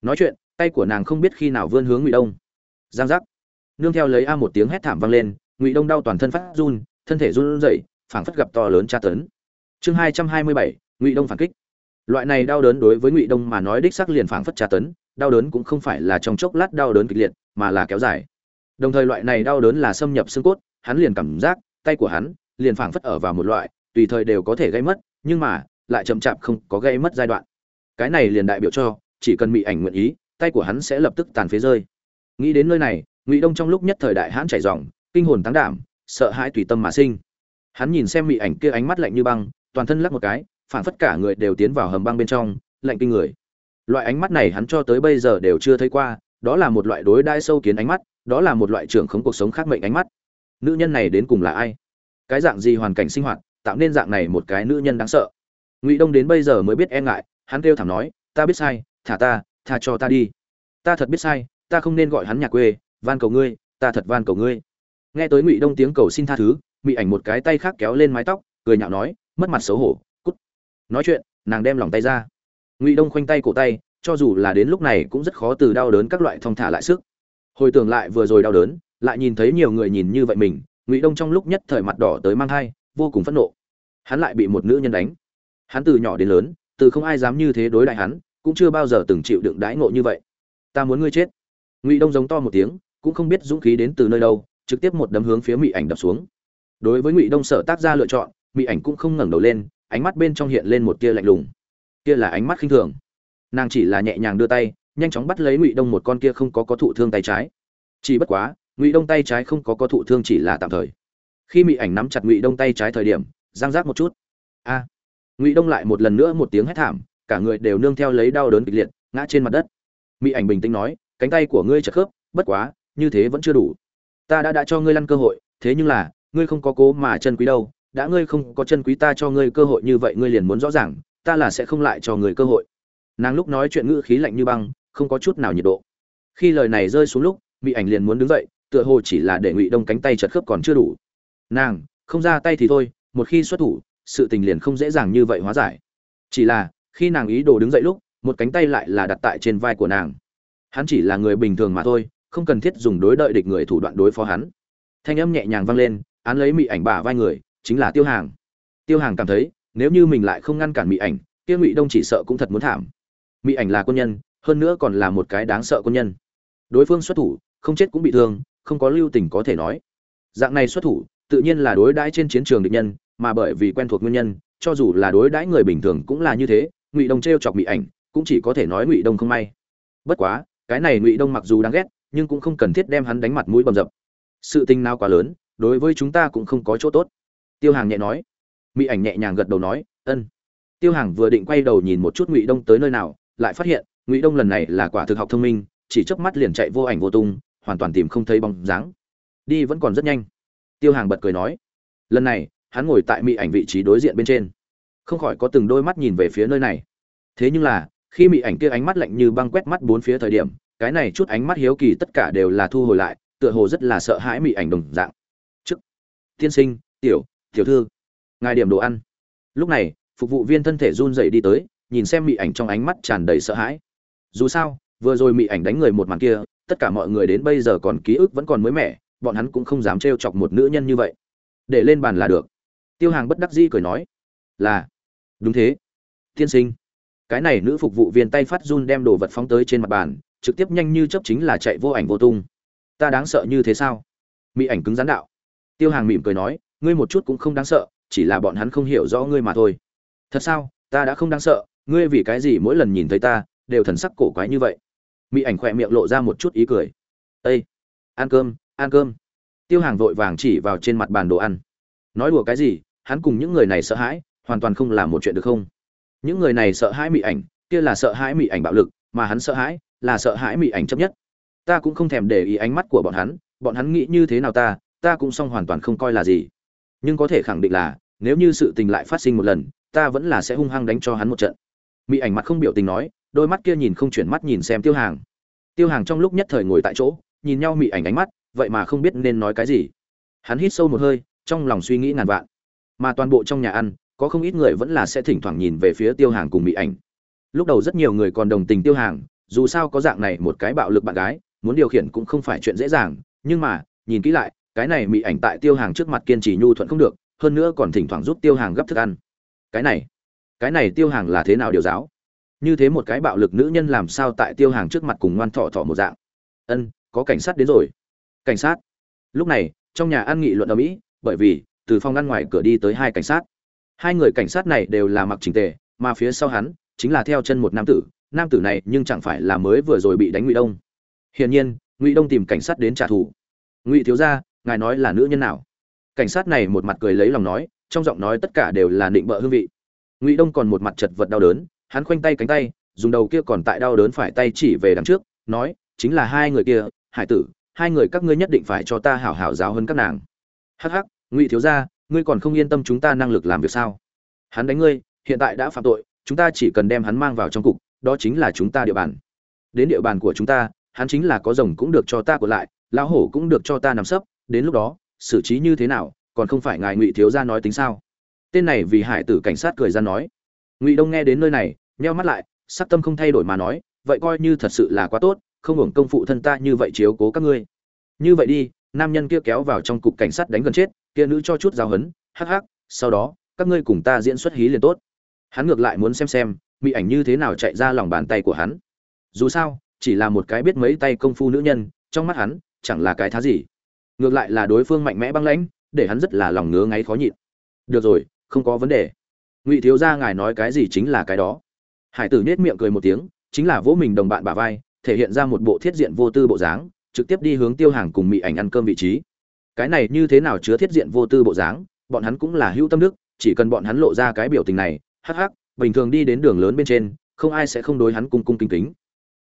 Nói chuyện, tay của nàng không biết khi nào vươn hướng ngụy đông. Giang giác. Nương theo lấy a một tiếng hét thảm vang lên, ngụy đông đau toàn thân phát run, thân thể run rẩy, phảng phất gặp to lớn tra tấn. Chương hai trăm hai mươi bảy, ngụy đông phản kích. Loại này đau đớn đối với ngụy đông mà nói đích xác liền phảng phất tra tấn, đau đớn cũng không phải là trong chốc lát đau đớn kịch liệt, mà là kéo dài. Đồng thời loại này đau đớn là xâm nhập xương cốt, hắn liền cảm giác tay của hắn liền phảng phất ở vào một loại, tùy thời đều có thể gây mất, nhưng mà lại chậm chạp không có gây mất giai đoạn. Cái này liền đại biểu cho, chỉ cần bị ảnh nguyện ý, tay của hắn sẽ lập tức tàn phế rơi. Nghĩ đến nơi này, ngụy đông trong lúc nhất thời đại hãn chảy ròng kinh hồn tăng đảm, sợ hãi tùy tâm mà sinh. Hắn nhìn xem mị ảnh kia ánh mắt lạnh như băng, toàn thân lắc một cái phản phất cả người đều tiến vào hầm băng bên trong, lạnh kinh người. Loại ánh mắt này hắn cho tới bây giờ đều chưa thấy qua, đó là một loại đối đai sâu kiến ánh mắt, đó là một loại trưởng khống cuộc sống khác mệnh ánh mắt nữ nhân này đến cùng là ai? Cái dạng gì hoàn cảnh sinh hoạt, tạo nên dạng này một cái nữ nhân đáng sợ? Ngụy đông đến bây giờ mới biết e ngại, hắn kêu thảm nói, ta biết sai, thả ta, tha cho ta đi. Ta thật biết sai, ta không nên gọi hắn nhà quê, van cầu ngươi, ta thật van cầu ngươi. Nghe tới ngụy đông tiếng cầu xin tha thứ Mỹ ảnh một cái tay khác kéo lên mái tóc, cười nhạo nói, mất mặt xấu hổ, cút. Nói chuyện, nàng đem lòng tay ra. Ngụy đông khoanh tay cổ tay, cho dù là đến lúc này cũng rất khó từ đau đớn các loại thong thả lại sức. Hồi tưởng lại vừa rồi đau đớn lại nhìn thấy nhiều người nhìn như vậy mình, ngụy đông trong lúc nhất thời mặt đỏ tới mang thai, vô cùng phẫn nộ. Hắn lại bị một nữ nhân đánh. Hắn từ nhỏ đến lớn, từ không ai dám như thế đối đại hắn, cũng chưa bao giờ từng chịu đựng đãi ngộ như vậy. Ta muốn ngươi chết. Ngụy đông giống to một tiếng, cũng không biết dũng khí đến từ nơi đâu, trực tiếp một đấm hướng phía mỹ ảnh đập xuống. Đối với ngụy đông sở tác ra lựa chọn mỹ ảnh cũng không ngẩng đầu lên, ánh mắt bên trong hiện lên một tia lạnh lùng. Kia là ánh mắt khinh thường. Nàng chỉ là nhẹ nhàng đưa tay, nhanh chóng bắt lấy ngụy đông một con kia không có có thụ thương tay trái. Chỉ bất quá ngụy đông tay trái không có có thụ thương chỉ là tạm thời. Khi Mị ảnh nắm chặt ngụy đông tay trái thời điểm, giang giác một chút. A! Ngụy đông lại một lần nữa một tiếng hét thảm, cả người đều nương theo lấy đau đớn kịch liệt, ngã trên mặt đất. Mị ảnh bình tĩnh nói, cánh tay của ngươi chật khớp, bất quá, như thế vẫn chưa đủ. Ta đã đã cho ngươi lăn cơ hội, thế nhưng là, ngươi không có cố mà chân quý đâu. Đã ngươi không có chân quý ta cho ngươi cơ hội như vậy, ngươi liền muốn rõ ràng, ta là sẽ không lại cho người cơ hội. Nàng lúc nói chuyện ngữ khí lạnh như băng, không có chút nào nhiệt độ. Khi lời này rơi xuống lúc mỹ ảnh liền muốn đứng dậy tựa hồ chỉ là để ngụy đông cánh tay chật khớp còn chưa đủ. Nàng, không ra tay thì thôi, một khi xuất thủ, sự tình liền không dễ dàng như vậy hóa giải. Chỉ là, khi nàng ý đồ đứng dậy lúc, một cánh tay lại là đặt tại trên vai của nàng. Hắn chỉ là người bình thường mà thôi, không cần thiết dùng đối đợi địch người thủ đoạn đối phó hắn. Thanh âm nhẹ nhàng vang lên, án lấy mị ảnh bả vai người, chính là tiêu hàng. Tiêu hàng cảm thấy, nếu như mình lại không ngăn cản mị ảnh, kia ngụy đông chỉ sợ cũng thật muốn thảm. Mị ảnh là quân nhân, hơn nữa còn là một cái đáng sợ quân nhân. Đối phương xuất thủ, không chết cũng bị thương không có lưu tình có thể nói. Dạng này xuất thủ, tự nhiên là đối đãi trên chiến trường địch nhân, mà bởi vì quen thuộc nguyên nhân, cho dù là đối đãi người bình thường cũng là như thế, ngụy đông t chọc mị ảnh, cũng chỉ có thể nói ngụy đông không may. Bất quá, cái này ngụy đông mặc dù đáng ghét, nhưng cũng không cần thiết đem hắn đánh mặt mũi bầm dập. Sự tình nào quá lớn, đối với chúng ta cũng không có chỗ tốt. Tiêu hàng nhẹ nói. Mỹ ảnh nhẹ nhàng gật đầu nói, ân. Tiêu hàng vừa định quay đầu nhìn một chút ngụy đông tới nơi nào, lại phát hiện ngụy đông lần này là quả thực học thông minh, chỉ chớp mắt liền chạy vô ảnh vô tung hoàn toàn tìm không thấy bóng dáng. Đi vẫn còn rất nhanh. Tiêu hàng bật cười nói, lần này, hắn ngồi tại mỹ ảnh vị trí đối diện bên trên. Không khỏi có từng đôi mắt nhìn về phía nơi này. Thế nhưng là, khi mỹ ảnh kia ánh mắt lạnh như băng quét mắt bốn phía thời điểm, cái này chút ánh mắt hiếu kỳ tất cả đều là thu hồi lại, tựa hồ rất là sợ hãi mỹ ảnh đồng dạng. Chức tiên sinh, tiểu tiểu thư, ngài điểm đồ ăn. Lúc này, phục vụ viên thân thể run dậy đi tới, nhìn xem mỹ ảnh trong ánh mắt tràn đầy sợ hãi. Dù sao, vừa rồi mỹ ảnh đánh người một màn kia tất cả mọi người đến bây giờ còn ký ức vẫn còn mới mẻ, bọn hắn cũng không dám trêu chọc một nữ nhân như vậy. Để lên bàn là được. Tiêu hàng bất đắc dĩ cười nói, là. Đúng thế. Tiên sinh. Cái này nữ phục vụ viên tay phát run đem đồ vật phóng tới trên mặt bàn, trực tiếp nhanh như chấp chính là chạy vô ảnh vô tung. Ta đáng sợ như thế sao? Mỹ ảnh cứng rắn đạo. Tiêu hàng mỉm cười nói, ngươi một chút cũng không đáng sợ, chỉ là bọn hắn không hiểu rõ ngươi mà thôi. Thật sao? Ta đã không đáng sợ. Ngươi vì cái gì mỗi lần nhìn thấy ta, đều thần sắc cổ quái như vậy? Mỹ ảnh khỏe miệng lộ ra một chút ý cười. Ây ăn cơm ăn cơm. Tiêu hàng vội vàng chỉ vào trên mặt bàn đồ ăn. Nói đùa cái gì, hắn cùng những người này sợ hãi, hoàn toàn không làm một chuyện được không? Những người này sợ hãi mỹ ảnh, kia là sợ hãi mỹ ảnh bạo lực, mà hắn sợ hãi là sợ hãi mỹ ảnh chấp nhất. Ta cũng không thèm để ý ánh mắt của bọn hắn bọn hắn nghĩ như thế nào ta ta cũng xong hoàn toàn không coi là gì. Nhưng có thể khẳng định là, nếu như sự tình lại phát sinh một lần, ta vẫn là sẽ hung hăng đánh cho hắn một trận. Mỹ ảnh mặt không biểu tình nói đôi mắt kia nhìn không chuyển mắt nhìn xem tiêu hàng. Tiêu hàng trong lúc nhất thời ngồi tại chỗ, nhìn nhau mị ảnh ánh mắt, vậy mà không biết nên nói cái gì. Hắn hít sâu một hơi, trong lòng suy nghĩ ngàn vạn. Mà toàn bộ trong nhà ăn, có không ít người vẫn là sẽ thỉnh thoảng nhìn về phía tiêu hàng cùng mị ảnh. Lúc đầu rất nhiều người còn đồng tình tiêu hàng, dù sao có dạng này một cái bạo lực bạn gái, muốn điều khiển cũng không phải chuyện dễ dàng, nhưng mà, nhìn kỹ lại, cái này mị ảnh tại tiêu hàng trước mặt kiên trì nhu thuận không được, hơn nữa còn thỉnh thoảng giúp tiêu hàng gấp thức ăn. Cái này cái này tiêu hàng là thế nào điều giáo? Như thế một cái bạo lực nữ nhân làm sao tại tiêu hàng trước mặt cùng ngoan thọ thọ một dạng? Ân, có cảnh sát đến rồi. Cảnh sát? Lúc này, trong nhà ăn nghị luận ở mỹ, bởi vì, từ phòng ngăn ngoài cửa đi tới hai cảnh sát. Hai người cảnh sát này đều là mặc trình tề, mà phía sau hắn, chính là theo chân một nam tử. Nam tử này nhưng chẳng phải là mới vừa rồi bị đánh ngụy đông. Hiển nhiên, ngụy đông tìm cảnh sát đến trả thù. Ngụy thiếu gia, ngài nói là nữ nhân nào? Cảnh sát này một mặt cười lấy lòng nói, trong giọng nói tất cả đều là định bợ hương vị. Ngụy đông còn một mặt chật vật đau đớn hắn khoanh tay cánh tay, dùng đầu kia còn tại đau đớn phải tay chỉ về đằng trước, nói, chính là hai người kia, hải tử, hai người các ngươi nhất định phải cho ta hảo hảo giáo hơn các nàng. Hắc hắc, ngụy thiếu gia, ngươi còn không yên tâm chúng ta năng lực làm việc sao? Hắn đánh ngươi, hiện tại đã phạm tội, chúng ta chỉ cần đem hắn mang vào trong cục, đó chính là chúng ta địa bàn. Đến địa bàn của chúng ta, hắn chính là có rồng cũng được cho ta của lại, lão hổ cũng được cho ta nằm sấp, đến lúc đó, xử trí như thế nào, còn không phải ngài ngụy thiếu gia nói tính sao? Tên này vì hải tử cảnh sát cười ra nói ngụy đông nghe đến nơi này, nheo mắt lại, sắc tâm không thay đổi mà nói, vậy coi như thật sự là quá tốt, không hưởng công phụ thân ta như vậy chiếu cố các ngươi. Như vậy đi, nam nhân kia kéo vào trong cục cảnh sát đánh gần chết, kia nữ cho chút giáo hấn hắc hắc, sau đó, các ngươi cùng ta diễn xuất hí liền tốt. Hắn ngược lại muốn xem xem, mỹ ảnh như thế nào chạy ra lòng bàn tay của hắn. Dù sao, chỉ là một cái biết mấy tay công phu nữ nhân, trong mắt hắn, chẳng là cái thá gì. Ngược lại là đối phương mạnh mẽ băng lãnh, để hắn rất là lòng ngứa ngáy khó nhịn. Được rồi, không có vấn đề ngụy thiếu gia ngài nói cái gì chính là cái đó. Hải tử nết miệng cười một tiếng, chính là vỗ mình đồng bạn bả vai, thể hiện ra một bộ thiết diện vô tư bộ dáng, trực tiếp đi hướng tiêu hàng cùng mỹ ảnh ăn cơm vị trí. Cái này như thế nào chứa thiết diện vô tư bộ dáng, bọn hắn cũng là hữu tâm đức, chỉ cần bọn hắn lộ ra cái biểu tình này, hắc hắc, bình thường đi đến đường lớn bên trên, không ai sẽ không đối hắn cung cung kính kính.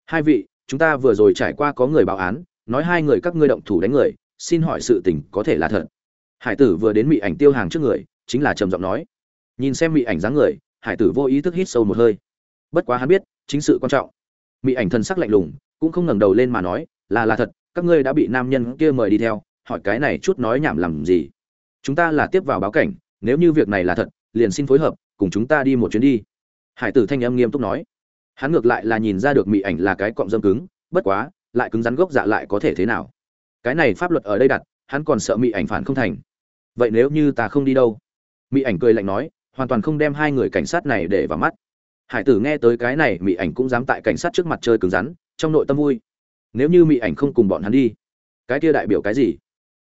Hai vị, chúng ta vừa rồi trải qua có người báo án, nói hai người các ngươi động thủ đánh người, xin hỏi sự tình có thể là thật. Hải tử vừa đến mỹ ảnh tiêu hàng trước người, chính là trầm giọng nói nhìn xem mỹ ảnh dáng người, hải tử vô ý thức hít sâu một hơi. Bất quá hắn biết, chính sự quan trọng. Mỹ ảnh thân sắc lạnh lùng, cũng không ngẩng đầu lên mà nói, là là thật, các ngươi đã bị nam nhân kia mời đi theo, hỏi cái này chút nói nhảm làm gì? Chúng ta là tiếp vào báo cảnh, nếu như việc này là thật, liền xin phối hợp, cùng chúng ta đi một chuyến đi. Hải tử thanh âm nghiêm túc nói. Hắn ngược lại là nhìn ra được mỹ ảnh là cái cọng dâm cứng, bất quá, lại cứng rắn gốc dạ lại có thể thế nào? Cái này pháp luật ở đây đặt, hắn còn sợ mỹ ảnh phản không thành. Vậy nếu như ta không đi đâu? Mỹ ảnh cười lạnh nói hoàn toàn không đem hai người cảnh sát này để vào mắt. Hải tử nghe tới cái này mỹ ảnh cũng dám tại cảnh sát trước mặt chơi cứng rắn, trong nội tâm vui. Nếu như mỹ ảnh không cùng bọn hắn đi, cái kia đại biểu cái gì?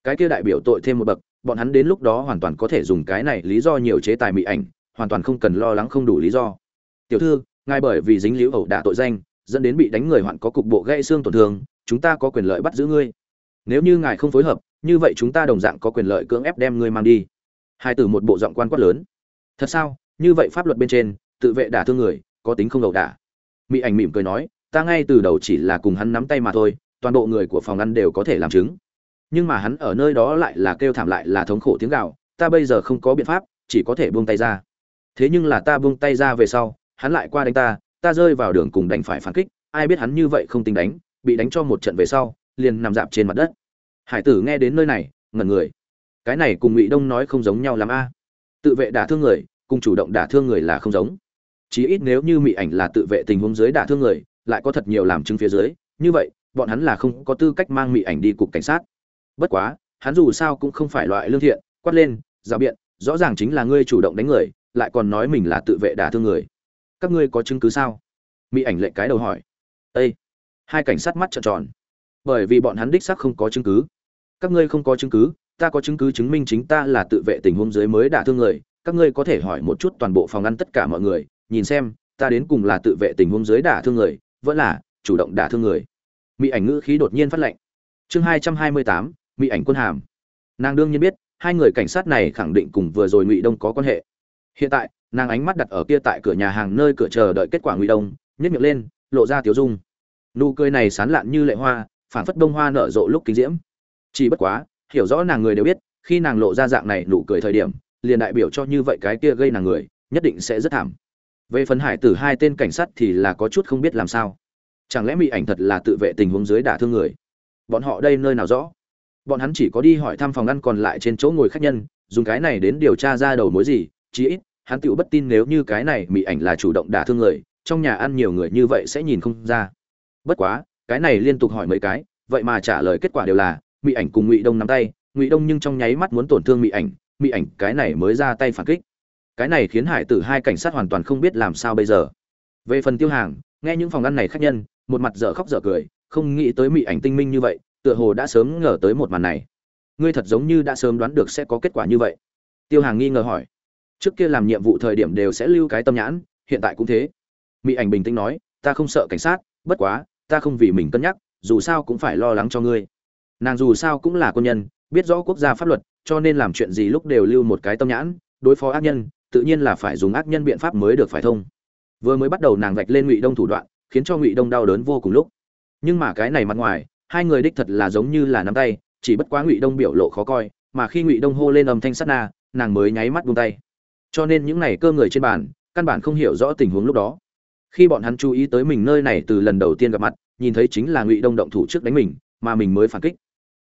Cái kia đại biểu tội thêm một bậc, bọn hắn đến lúc đó hoàn toàn có thể dùng cái này lý do nhiều chế tài mỹ ảnh, hoàn toàn không cần lo lắng không đủ lý do. Tiểu thư, ngài bởi vì dính liễu ẩu đả tội danh, dẫn đến bị đánh người hoạn có cục bộ gãy xương tổn thương, chúng ta có quyền lợi bắt giữ ngươi. Nếu như ngài không phối hợp, như vậy chúng ta đồng dạng có quyền lợi cưỡng ép đem ngươi mang đi. Hai từ một bộ giọng quan quát lớn thật sao? Như vậy pháp luật bên trên, tự vệ đả thương người, có tính không đầu đả. Mỹ ảnh mỉm cười nói, ta ngay từ đầu chỉ là cùng hắn nắm tay mà thôi, toàn bộ người của phòng ăn đều có thể làm chứng. Nhưng mà hắn ở nơi đó lại là kêu thảm lại là thống khổ tiếng gạo ta bây giờ không có biện pháp, chỉ có thể buông tay ra. Thế nhưng là ta buông tay ra về sau, hắn lại qua đánh ta ta rơi vào đường cùng đánh phải phản kích, ai biết hắn như vậy không tính đánh, bị đánh cho một trận về sau, liền nằm dạp trên mặt đất. Hải tử nghe đến nơi này, ngẩn người. Cái này cùng ngụy đông nói không giống nhau l a tự vệ đả thương người, cùng chủ động đả thương người là không giống. Chí ít nếu như mỹ ảnh là tự vệ tình huống dưới đả thương người, lại có thật nhiều làm chứng phía dưới, như vậy, bọn hắn là không có tư cách mang mỹ ảnh đi cục cảnh sát. Bất quá, hắn dù sao cũng không phải loại lương thiện, quát lên, rào biện, rõ ràng chính là ngươi chủ động đánh người, lại còn nói mình là tự vệ đả thương người. Các ngươi có chứng cứ sao? Mỹ ảnh lệnh cái đầu hỏi. Ây hai cảnh sát mắt trợn tròn. Bởi vì bọn hắn đích xác không có chứng cứ. Các ngươi không có chứng cứ ta có chứng cứ chứng minh chính ta là tự vệ tình huống dưới mới đả thương người, các ngươi có thể hỏi một chút toàn bộ phòng ăn tất cả mọi người, nhìn xem, ta đến cùng là tự vệ tình huống dưới đả thương người, vẫn là chủ động đả thương người. Mỹ ảnh ngữ khí đột nhiên phát lệnh. Chương hai trăm hai mươi tám, mỹ ảnh quân hàm. Nàng đương nhiên biết, hai người cảnh sát này khẳng định cùng vừa rồi ngụy đông có quan hệ. Hiện tại, nàng ánh mắt đặt ở kia tại cửa nhà hàng nơi cửa chờ đợi kết quả ngụy đông nhét miệng lên, lộ ra tiếu dung. Nụ cười này sán lạn như lệ hoa phản phất đông hoa nở rộ lúc kinh diễm. Chỉ bất quá hiểu rõ nàng người đều biết, khi nàng lộ ra dạng này nụ cười thời điểm, liền đại biểu cho như vậy cái kia gây nàng người, nhất định sẽ rất thảm. Về phần hải tử hai tên cảnh sát thì là có chút không biết làm sao. Chẳng lẽ mỹ ảnh thật là tự vệ tình huống dưới đả thương người? Bọn họ đây nơi nào rõ? Bọn hắn chỉ có đi hỏi thăm phòng ăn còn lại trên chỗ ngồi khách nhân, dùng cái này đến điều tra ra đầu mối gì, chí ít, hắn tựu bất tin nếu như cái này mỹ ảnh là chủ động đả thương người, trong nhà ăn nhiều người như vậy sẽ nhìn không ra. Bất quá, cái này liên tục hỏi mấy cái, vậy mà trả lời kết quả đều là mỹ ảnh cùng ngụy đông nắm tay, ngụy đông nhưng trong nháy mắt muốn tổn thương mỹ ảnh mỹ ảnh cái này mới ra tay phản kích. Cái này khiến hải tử hai cảnh sát hoàn toàn không biết làm sao bây giờ. Về phần tiêu hàng, nghe những phòng ăn này khách nhân, một mặt dở khóc dở cười, không nghĩ tới mỹ ảnh tinh minh như vậy, tựa hồ đã sớm ngờ tới một màn này. Ngươi thật giống như đã sớm đoán được sẽ có kết quả như vậy. Tiêu hàng nghi ngờ hỏi. Trước kia làm nhiệm vụ thời điểm đều sẽ lưu cái tâm nhãn, hiện tại cũng thế. Mỹ ảnh bình tĩnh nói, ta không sợ cảnh sát, bất quá, ta không vì mình cân nhắc, dù sao cũng phải lo lắng cho ngươi nàng dù sao cũng là quân nhân, biết rõ quốc gia pháp luật, cho nên làm chuyện gì lúc đều lưu một cái tâm nhãn, đối phó ác nhân, tự nhiên là phải dùng ác nhân biện pháp mới được phải thông vừa mới bắt đầu nàng vạch lên ngụy đông thủ đoạn, khiến cho ngụy đông đau đớn vô cùng lúc. Nhưng mà cái này mặt ngoài, hai người đích thật là giống như là nắm tay, chỉ bất quá ngụy đông biểu lộ khó coi, mà khi ngụy đông hô lên âm thanh sắt na, nàng mới nháy mắt buông tay. Cho nên những này cơ người trên bàn, căn bản không hiểu rõ tình huống lúc đó. Khi bọn hắn chú ý tới mình nơi này từ lần đầu tiên gặp mặt, nhìn thấy chính là ngụy đông động thủ trước đánh mình, mà mình mới phản kích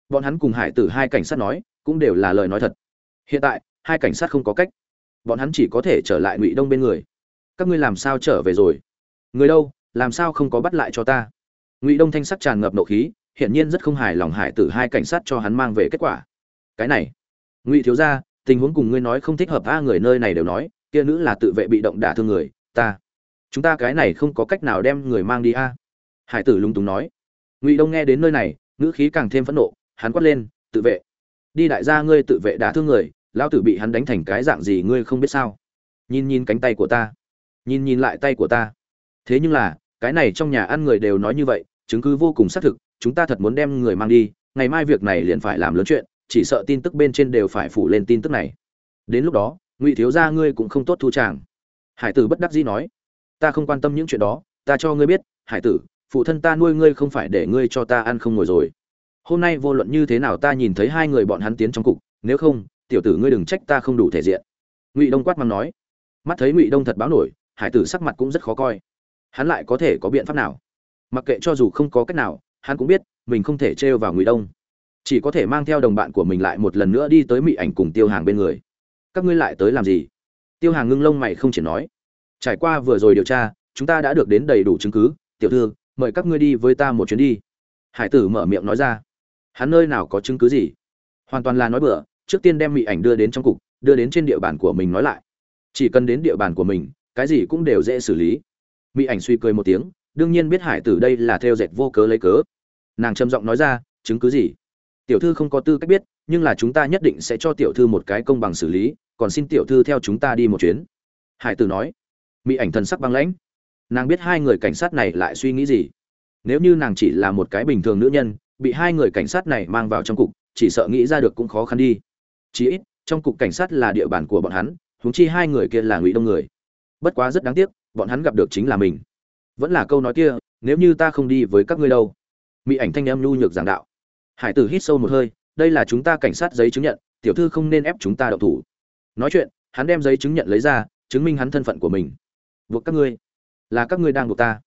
bọn hắn cùng hải tử hai cảnh sát nói, cũng đều là lời nói thật. Hiện tại, hai cảnh sát không có cách. Bọn hắn chỉ có thể trở lại ngụy đông bên người. Các ngươi làm sao trở về rồi? Người đâu, làm sao không có bắt lại cho ta? Ngụy đông thanh sắc tràn ngập nộ khí, hiển nhiên rất không hài lòng hải tử hai cảnh sát cho hắn mang về kết quả. Cái này, ngụy thiếu gia, tình huống cùng ngươi nói không thích hợp a, người nơi này đều nói, kia nữ là tự vệ bị động đả thương người, ta, chúng ta cái này không có cách nào đem người mang đi a. Hải tử lung túng nói. Ngụy đông nghe đến nơi này, ngữ khí càng thêm phẫn nộ hắn quát lên, tự vệ. Đi đại gia ngươi tự vệ đã thương người, lão tử bị hắn đánh thành cái dạng gì ngươi không biết sao? Nhìn nhìn cánh tay của ta. Nhìn nhìn lại tay của ta. Thế nhưng là, cái này trong nhà ăn người đều nói như vậy, chứng cứ vô cùng xác thực, chúng ta thật muốn đem người mang đi, ngày mai việc này liền phải làm lớn chuyện, chỉ sợ tin tức bên trên đều phải phủ lên tin tức này. Đến lúc đó, ngụy thiếu gia ngươi cũng không tốt thu tràng hải tử bất đắc dĩ nói, ta không quan tâm những chuyện đó, ta cho ngươi biết, hải tử, phụ thân ta nuôi ngươi không phải để ngươi cho ta ăn không ngồi rồi hôm nay vô luận như thế nào ta nhìn thấy hai người bọn hắn tiến trong cục, nếu không, tiểu tử ngươi đừng trách ta không đủ thể diện. Ngụy đông quát mắng nói. Mắt thấy ngụy đông thật báo nổi, hải tử sắc mặt cũng rất khó coi. Hắn lại có thể có biện pháp nào? Mặc kệ cho dù không có cách nào, hắn cũng biết, mình không thể trêu vào ngụy đông. Chỉ có thể mang theo đồng bạn của mình lại một lần nữa đi tới mị ảnh cùng tiêu hàng bên người. Các ngươi lại tới làm gì? Tiêu hàng ngưng lông mày không chỉ nói. Trải qua vừa rồi điều tra, chúng ta đã được đến đầy đủ chứng cứ. Tiểu thư, mời các ngươi đi với ta một chuyến đi. Hải tử mở miệng nói ra hắn nơi nào có chứng cứ gì? Hoàn toàn là nói bừa, trước tiên đem mỹ ảnh đưa đến trong cục, đưa đến trên địa bàn của mình nói lại. Chỉ cần đến địa bàn của mình, cái gì cũng đều dễ xử lý. Mỹ ảnh suy cười một tiếng, đương nhiên biết hải tử đây là theo dệt vô cớ lấy cớ. Nàng trầm giọng nói ra, chứng cứ gì? Tiểu thư không có tư cách biết, nhưng là chúng ta nhất định sẽ cho tiểu thư một cái công bằng xử lý, còn xin tiểu thư theo chúng ta đi một chuyến. Hải tử nói. Mỹ ảnh thần sắc băng lãnh. Nàng biết hai người cảnh sát này lại suy nghĩ gì. Nếu như nàng chỉ là một cái bình thường nữ nhân bị hai người cảnh sát này mang vào trong cục, chỉ sợ nghĩ ra được cũng khó khăn đi. Chí ít, trong cục cảnh sát là địa bàn của bọn hắn, huống chi hai người kia là ngụy đông người. Bất quá rất đáng tiếc, bọn hắn gặp được chính là mình. Vẫn là câu nói kia, nếu như ta không đi với các ngươi đâu? Mỹ ảnh thanh em nhu nhược giảng đạo. Hải tử hít sâu một hơi, đây là chúng ta cảnh sát giấy chứng nhận, tiểu thư không nên ép chúng ta đậu thủ. Nói chuyện, hắn đem giấy chứng nhận lấy ra, chứng minh hắn thân phận của mình. Buộc các ngươi. Là các ngươi đang buộc ta.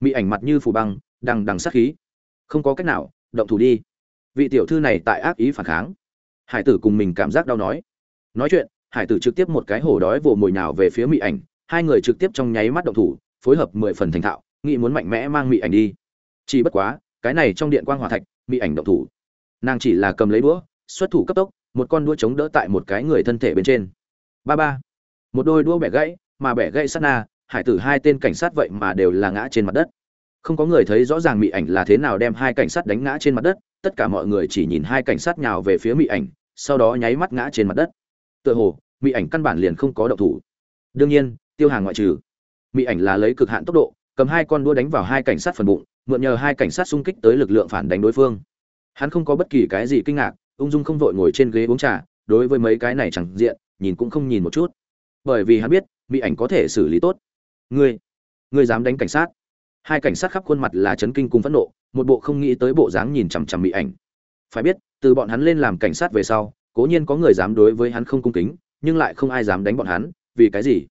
Mỹ ảnh mặt như phủ băng, đằng đằng sát khí. Không có cách nào động thủ đi. Vị tiểu thư này tại ác ý phản kháng. Hải tử cùng mình cảm giác đau nói. Nói chuyện, hải tử trực tiếp một cái hổ đói vồ mồi nào về phía mỹ ảnh, hai người trực tiếp trong nháy mắt động thủ, phối hợp mười phần thành thạo, nghĩ muốn mạnh mẽ mang mỹ ảnh đi. Chỉ bất quá, cái này trong điện quang Hòa thạch mỹ ảnh động thủ. Nàng chỉ là cầm lấy đũa, xuất thủ cấp tốc, một con đũa chống đỡ tại một cái người thân thể bên trên. Ba ba. Một đôi đũa bẻ gãy, mà bẻ gãy sát na, hải tử hai tên cảnh sát vậy mà đều là ngã trên mặt đất không có người thấy rõ ràng mỹ ảnh là thế nào đem hai cảnh sát đánh ngã trên mặt đất, tất cả mọi người chỉ nhìn hai cảnh sát nhào về phía mỹ ảnh, sau đó nháy mắt ngã trên mặt đất. Tựa hồ mỹ ảnh căn bản liền không có động thủ. Đương nhiên, tiêu hàng ngoại trừ mỹ ảnh là lấy cực hạn tốc độ, cầm hai con đua đánh vào hai cảnh sát phần bụng, mượn nhờ hai cảnh sát xung kích tới lực lượng phản đánh đối phương. Hắn không có bất kỳ cái gì kinh ngạc, ung dung không vội ngồi trên ghế uống trà, đối với mấy cái này chẳng diện, nhìn cũng không nhìn một chút. Bởi vì hắn biết mỹ ảnh có thể xử lý tốt. Ngươi ngươi dám đánh cảnh sát hai cảnh sát khắp khuôn mặt là chấn kinh cùng phẫn nộ, một bộ không nghĩ tới bộ dáng nhìn chằm chằm mỹ ảnh. Phải biết, từ bọn hắn lên làm cảnh sát về sau, cố nhiên có người dám đối với hắn không cung kính, nhưng lại không ai dám đánh bọn hắn, vì cái gì?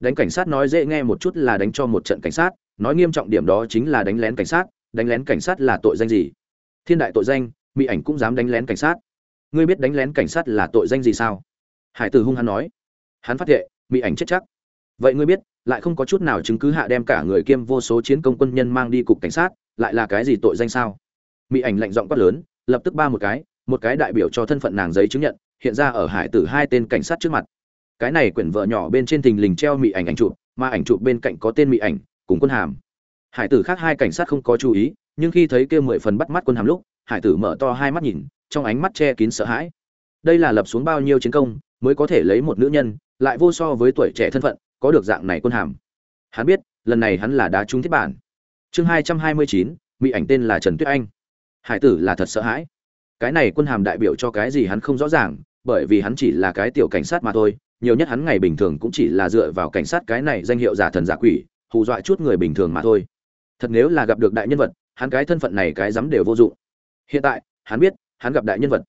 Đánh cảnh sát nói dễ nghe một chút là đánh cho một trận cảnh sát, nói nghiêm trọng điểm đó chính là đánh lén cảnh sát, đánh lén cảnh sát là tội danh gì? Thiên đại tội danh, mỹ ảnh cũng dám đánh lén cảnh sát. Ngươi biết đánh lén cảnh sát là tội danh gì sao? Hải tử hung hắn nói. Hắn phát hiện, mỹ ảnh chết chắc. Vậy ngươi biết lại không có chút nào chứng cứ hạ đem cả người kiêm vô số chiến công quân nhân mang đi cục cảnh sát, lại là cái gì tội danh sao? Mỹ ảnh lạnh giọng quát lớn, lập tức ba một cái một cái đại biểu cho thân phận nàng giấy chứng nhận, hiện ra ở hải tử hai tên cảnh sát trước mặt. Cái này quyển vợ nhỏ bên trên thình lình treo mỹ ảnh ảnh chụp, mà ảnh chụp bên cạnh có tên mỹ ảnh, cùng quân hàm. Hải tử khác hai cảnh sát không có chú ý, nhưng khi thấy kia mười phần bắt mắt quân hàm lúc, hải tử mở to hai mắt nhìn, trong ánh mắt che kín sợ hãi. Đây là lập xuống bao nhiêu chiến công, mới có thể lấy một nữ nhân, lại vô so với tuổi trẻ thân phận có được dạng này quân hàm. Hắn biết, lần này hắn là đá trúng thiết bản. Chương hai trăm hai mươi chín, mỹ ảnh tên là trần tuyết anh. Hải tử là thật sợ hãi. Cái này quân hàm đại biểu cho cái gì hắn không rõ ràng, bởi vì hắn chỉ là cái tiểu cảnh sát mà thôi, nhiều nhất hắn ngày bình thường cũng chỉ là dựa vào cảnh sát cái này danh hiệu giả thần giả quỷ, hù dọa chút người bình thường mà thôi. Thật nếu là gặp được đại nhân vật, hắn cái thân phận này cái dám đều vô dụng. Hiện tại, hắn biết, hắn gặp đại nhân vật.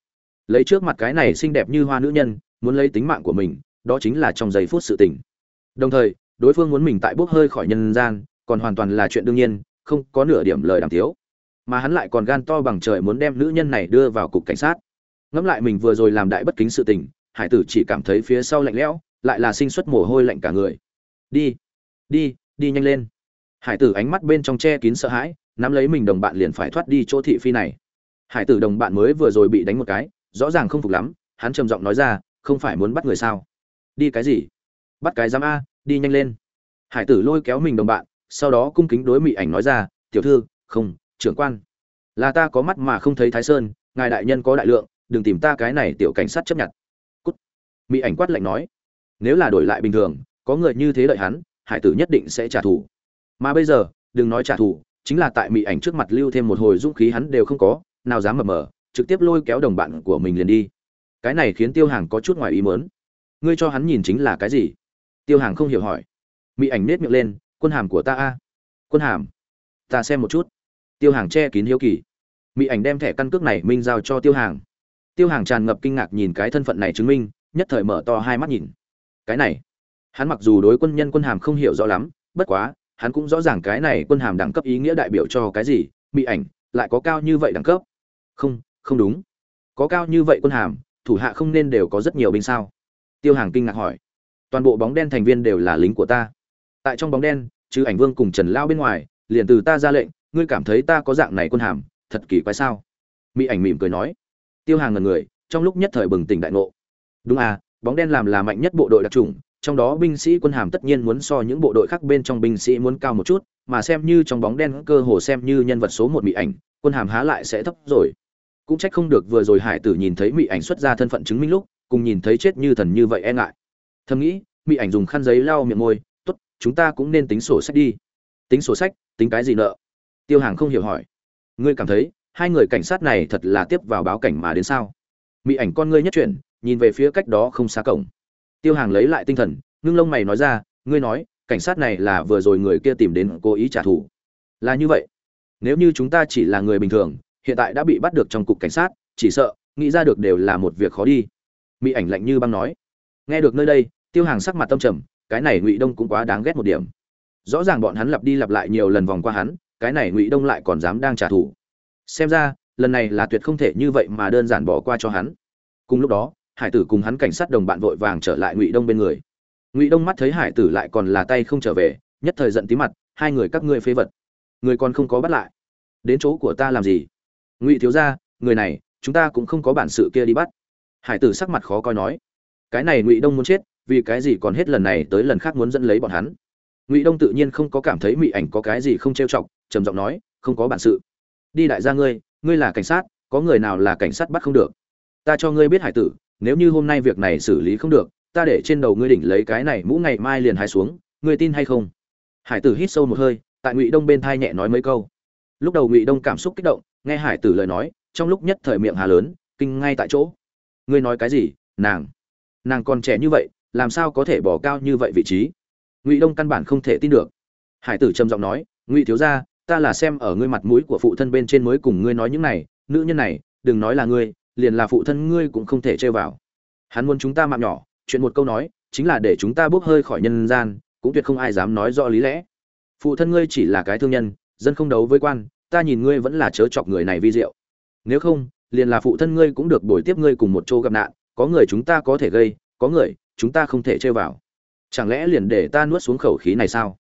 Lấy trước mặt cái này xinh đẹp như hoa nữ nhân, muốn lấy tính mạng của mình, đó chính là trong giây phút sự tình đồng thời, đối phương muốn mình tại bốc hơi khỏi nhân gian, còn hoàn toàn là chuyện đương nhiên, không có nửa điểm lời đàm thiếu mà hắn lại còn gan to bằng trời muốn đem nữ nhân này đưa vào cục cảnh sát. Ngẫm lại mình vừa rồi làm đại bất kính sự tình, hải tử chỉ cảm thấy phía sau lạnh lẽo, lại là sinh xuất mồ hôi lạnh cả người. Đi đi đi nhanh lên. Hải tử ánh mắt bên trong che kín sợ hãi, nắm lấy mình đồng bạn liền phải thoát đi chỗ thị phi này. Hải tử đồng bạn mới vừa rồi bị đánh một cái, rõ ràng không phục lắm, hắn trầm giọng nói ra, không phải muốn bắt người sao? Đi cái gì? Bắt cái giám a, đi nhanh lên. Hải tử lôi kéo mình đồng bạn, sau đó cung kính đối mỹ ảnh nói ra, tiểu thư, không, trưởng quan. Là ta có mắt mà không thấy thái sơn, ngài đại nhân có đại lượng, đừng tìm ta cái này tiểu cảnh sát chấp nhận. Cút. Mỹ ảnh quát lạnh nói, nếu là đổi lại bình thường, có người như thế đợi hắn, hải tử nhất định sẽ trả thù. Mà bây giờ, đừng nói trả thù, chính là tại mỹ ảnh trước mặt lưu thêm một hồi dũng khí hắn đều không có, nào dám mập mờ, trực tiếp lôi kéo đồng bạn của mình liền đi. Cái này khiến tiêu hàng có chút ngoài ý mớn ngươi cho hắn nhìn chính là cái gì? Tiêu hàng không hiểu hỏi. Mỹ ảnh nết miệng lên, quân hàm của ta a. Quân hàm, ta xem một chút. Tiêu hàng che kín hiếu kỳ. Mỹ ảnh đem thẻ căn cước này minh giao cho tiêu hàng. Tiêu hàng tràn ngập kinh ngạc nhìn cái thân phận này chứng minh, nhất thời mở to hai mắt nhìn. Cái này, hắn mặc dù đối quân nhân quân hàm không hiểu rõ lắm, bất quá, hắn cũng rõ ràng cái này quân hàm đẳng cấp ý nghĩa đại biểu cho cái gì mỹ ảnh, lại có cao như vậy đẳng cấp? Không không đúng. Có cao như vậy quân hàm, thủ hạ không nên đều có rất nhiều binh sao? Tiêu hàng kinh ngạc hỏi toàn bộ bóng đen thành viên đều là lính của ta. Tại trong bóng đen, trừ ảnh vương cùng trần lao bên ngoài, liền từ ta ra lệnh, ngươi cảm thấy ta có dạng này quân hàm, thật kỳ quái sao? Mỹ ảnh mỉm cười nói. Tiêu hàng ngần người, trong lúc nhất thời bừng tỉnh đại ngộ. Đúng à bóng đen làm là mạnh nhất bộ đội đặc trùng trong đó binh sĩ quân hàm tất nhiên muốn so những bộ đội khác bên trong binh sĩ muốn cao một chút, mà xem như trong bóng đen cơ hồ xem như nhân vật số một mỹ ảnh, quân hàm há lại sẽ thấp rồi. Cũng trách không được vừa rồi hải tử nhìn thấy mỹ ảnh xuất ra thân phận chứng minh lúc, cùng nhìn thấy chết như thần như vậy e ngại thầm nghĩ mỹ ảnh dùng khăn giấy lau miệng môi, tốt, chúng ta cũng nên tính sổ sách đi. Tính sổ sách? Tính cái gì nợ? Tiêu hàng không hiểu hỏi. Ngươi cảm thấy hai người cảnh sát này thật là tiếp vào báo cảnh mà đến sao? Mỹ ảnh con ngươi nhất chuyển, nhìn về phía cách đó không xa cổng. Tiêu hàng lấy lại tinh thần, ngưng lông mày nói ra, ngươi nói, cảnh sát này là vừa rồi người kia tìm đến cố ý trả thù. Là như vậy. Nếu như chúng ta chỉ là người bình thường, hiện tại đã bị bắt được trong cục cảnh sát, chỉ sợ, nghĩ ra được đều là một việc khó đi. Mỹ ảnh lạnh như băng nói. Nghe được nơi đây tiêu hàng sắc mặt tâm trầm, cái này ngụy đông cũng quá đáng ghét một điểm. Rõ ràng bọn hắn lặp đi lặp lại nhiều lần vòng qua hắn, cái này ngụy đông lại còn dám đang trả thù. Xem ra, lần này là tuyệt không thể như vậy mà đơn giản bỏ qua cho hắn. Cùng lúc đó, hải tử cùng hắn cảnh sát đồng bạn vội vàng trở lại ngụy đông bên người. Ngụy đông mắt thấy hải tử lại còn là tay không trở về, nhất thời giận tí mặt, hai người các ngươi phế vật, người còn không có bắt lại. Đến chỗ của ta làm gì? Ngụy thiếu gia, người này, chúng ta cũng không có bản sự kia đi bắt. Hải tử sắc mặt khó coi nói. Cái này ngụy đông muốn chết vì cái gì còn hết lần này tới lần khác muốn dẫn lấy bọn hắn? Ngụy đông tự nhiên không có cảm thấy mỹ ảnh có cái gì không trêu chọc, trầm giọng nói, không có bản sự. Đi đại gia ngươi ngươi là cảnh sát, có người nào là cảnh sát bắt không được? Ta cho ngươi biết hải tử, nếu như hôm nay việc này xử lý không được, ta để trên đầu ngươi đỉnh lấy cái này mũ ngày mai liền hai xuống, ngươi tin hay không? Hải tử hít sâu một hơi, tại ngụy đông bên thai nhẹ nói mấy câu. Lúc đầu ngụy đông cảm xúc kích động, nghe hải tử lời nói, trong lúc nhất thời miệng hà lớn, kinh ngay tại chỗ. Ngươi nói cái gì, nàng? Nàng còn trẻ như vậy làm sao có thể bỏ cao như vậy vị trí? Ngụy đông căn bản không thể tin được. Hải tử trầm giọng nói, ngụy thiếu gia, ta là xem ở ngươi mặt mũi của phụ thân bên trên mới cùng ngươi nói những này. Nữ nhân này, đừng nói là ngươi, liền là phụ thân ngươi cũng không thể chơi vào. Hắn muốn chúng ta mạng nhỏ, chuyện một câu nói, chính là để chúng ta bốc hơi khỏi nhân gian, cũng tuyệt không ai dám nói rõ lý lẽ. Phụ thân ngươi chỉ là cái thương nhân, dân không đấu với quan, ta nhìn ngươi vẫn là chớ chọc người này vi diệu. Nếu không, liền là phụ thân ngươi cũng được bồi tiếp ngươi cùng một chỗ gặp nạn, có người chúng ta có thể gây, có người chúng ta không thể chơi vào. Chẳng lẽ liền để ta nuốt xuống khẩu khí này sao?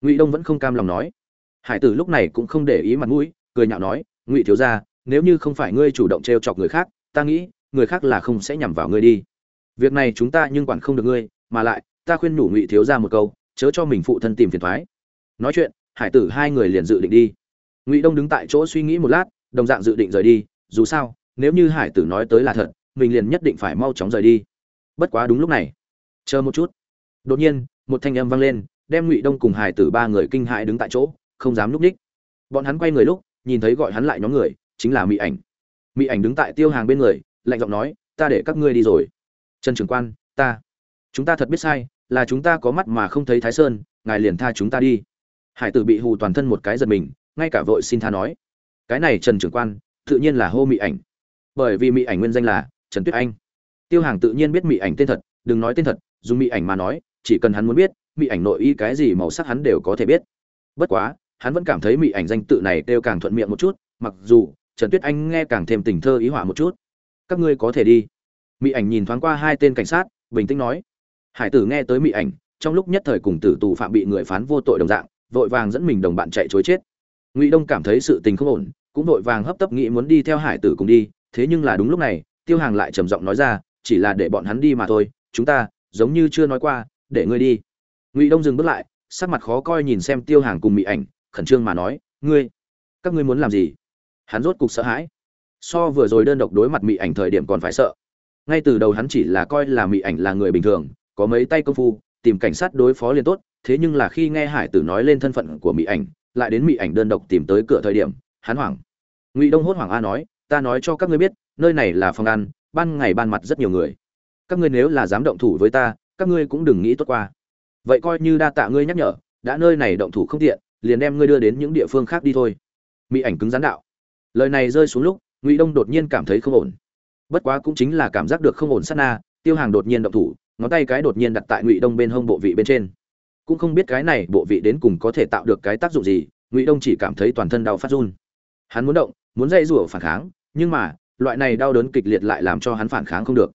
Ngụy đông vẫn không cam lòng nói. Hải tử lúc này cũng không để ý mặt mũi, cười nhạo nói, ngụy thiếu gia, nếu như không phải ngươi chủ động t r e o chọc người khác, ta nghĩ người khác là không sẽ nhằm vào ngươi đi. Việc này chúng ta nhưng quản không được ngươi, mà lại, ta khuyên nhủ ngụy thiếu gia một câu, chớ cho mình phụ thân tìm phiền thoái. Nói chuyện, hải tử hai người liền dự định đi. Ngụy đông đứng tại chỗ suy nghĩ một lát, đồng dạng dự định rời đi, dù sao, nếu như hải tử nói tới là thật, mình liền nhất định phải mau chóng rời đi. Bất quá đúng lúc này chờ một chút. Đột nhiên, một thanh âm vang lên, đem ngụy đông cùng hải tử ba người kinh hãi đứng tại chỗ, không dám núp ních bọn hắn quay người lúc, nhìn thấy gọi hắn lại nhóm người, chính là mỹ ảnh. Mỹ ảnh đứng tại tiêu hàng bên người, lạnh giọng nói, ta để các ngươi đi rồi. Trần trưởng quan, ta. Chúng ta thật biết sai, là chúng ta có mắt mà không thấy thái sơn, ngài liền tha chúng ta đi. Hải tử bị hù toàn thân một cái giật mình, ngay cả vội xin tha nói. Cái này trần trưởng quan, tự nhiên là hô mỹ ảnh. Bởi vì mỹ ảnh nguyên danh là trần tuyết anh. Tiêu hàng tự nhiên biết mỹ ảnh tên thật, đừng nói tên thật dùng mỹ ảnh mà nói, chỉ cần hắn muốn biết mỹ ảnh nội y cái gì màu sắc hắn đều có thể biết. Bất quá, hắn vẫn cảm thấy mỹ ảnh danh tự này đều càng thuận miệng một chút, mặc dù, trần tuyết anh nghe càng thêm tình thơ ý họa một chút. Các ngươi có thể đi. Mỹ ảnh nhìn thoáng qua hai tên cảnh sát, bình tĩnh nói. Hải tử nghe tới mỹ ảnh, trong lúc nhất thời cùng tử tù phạm bị người phán vô tội đồng dạng, vội vàng dẫn mình đồng bạn chạy chối chết. Ngụy đông cảm thấy sự tình không ổn, cũng vội vàng hấp tấp nghĩ muốn đi theo hải tử cùng đi, thế nhưng là đúng lúc này, tiêu hàng lại trầm giọng nói ra, chỉ là để bọn hắn đi mà thôi, chúng ta giống như chưa nói qua, để ngươi đi. Ngụy đông dừng bước lại, sắc mặt khó coi nhìn xem tiêu hàng cùng mỹ ảnh, khẩn trương mà nói, ngươi, các ngươi muốn làm gì? Hắn rốt cục sợ hãi. So vừa rồi đơn độc đối mặt mỹ ảnh thời điểm còn phải sợ. Ngay từ đầu hắn chỉ là coi là mỹ ảnh là người bình thường, có mấy tay công phu, tìm cảnh sát đối phó liền tốt, thế nhưng là khi nghe hải tử nói lên thân phận của mỹ ảnh, lại đến mỹ ảnh đơn độc tìm tới cửa thời điểm, hắn hoảng. Ngụy đông hốt hoảng a nói, ta nói cho các ngươi biết, nơi này là phòng ăn, ban ngày ban mặt rất nhiều người các ngươi nếu là dám động thủ với ta, các ngươi cũng đừng nghĩ tốt qua. Vậy coi như đa tạ ngươi nhắc nhở, đã nơi này động thủ không tiện, liền đem ngươi đưa đến những địa phương khác đi thôi. Mỹ ảnh cứng rắn đạo. Lời này rơi xuống lúc, ngụy đông đột nhiên cảm thấy không ổn. Bất quá cũng chính là cảm giác được không ổn sát na, tiêu hàng đột nhiên động thủ, ngón tay cái đột nhiên đặt tại ngụy đông bên hông bộ vị bên trên. Cũng không biết cái này bộ vị đến cùng có thể tạo được cái tác dụng gì, ngụy đông chỉ cảm thấy toàn thân đau phát run. Hắn muốn động, muốn dây rủa phản kháng, nhưng mà, loại này đau đớn kịch liệt lại làm cho hắn phản kháng không được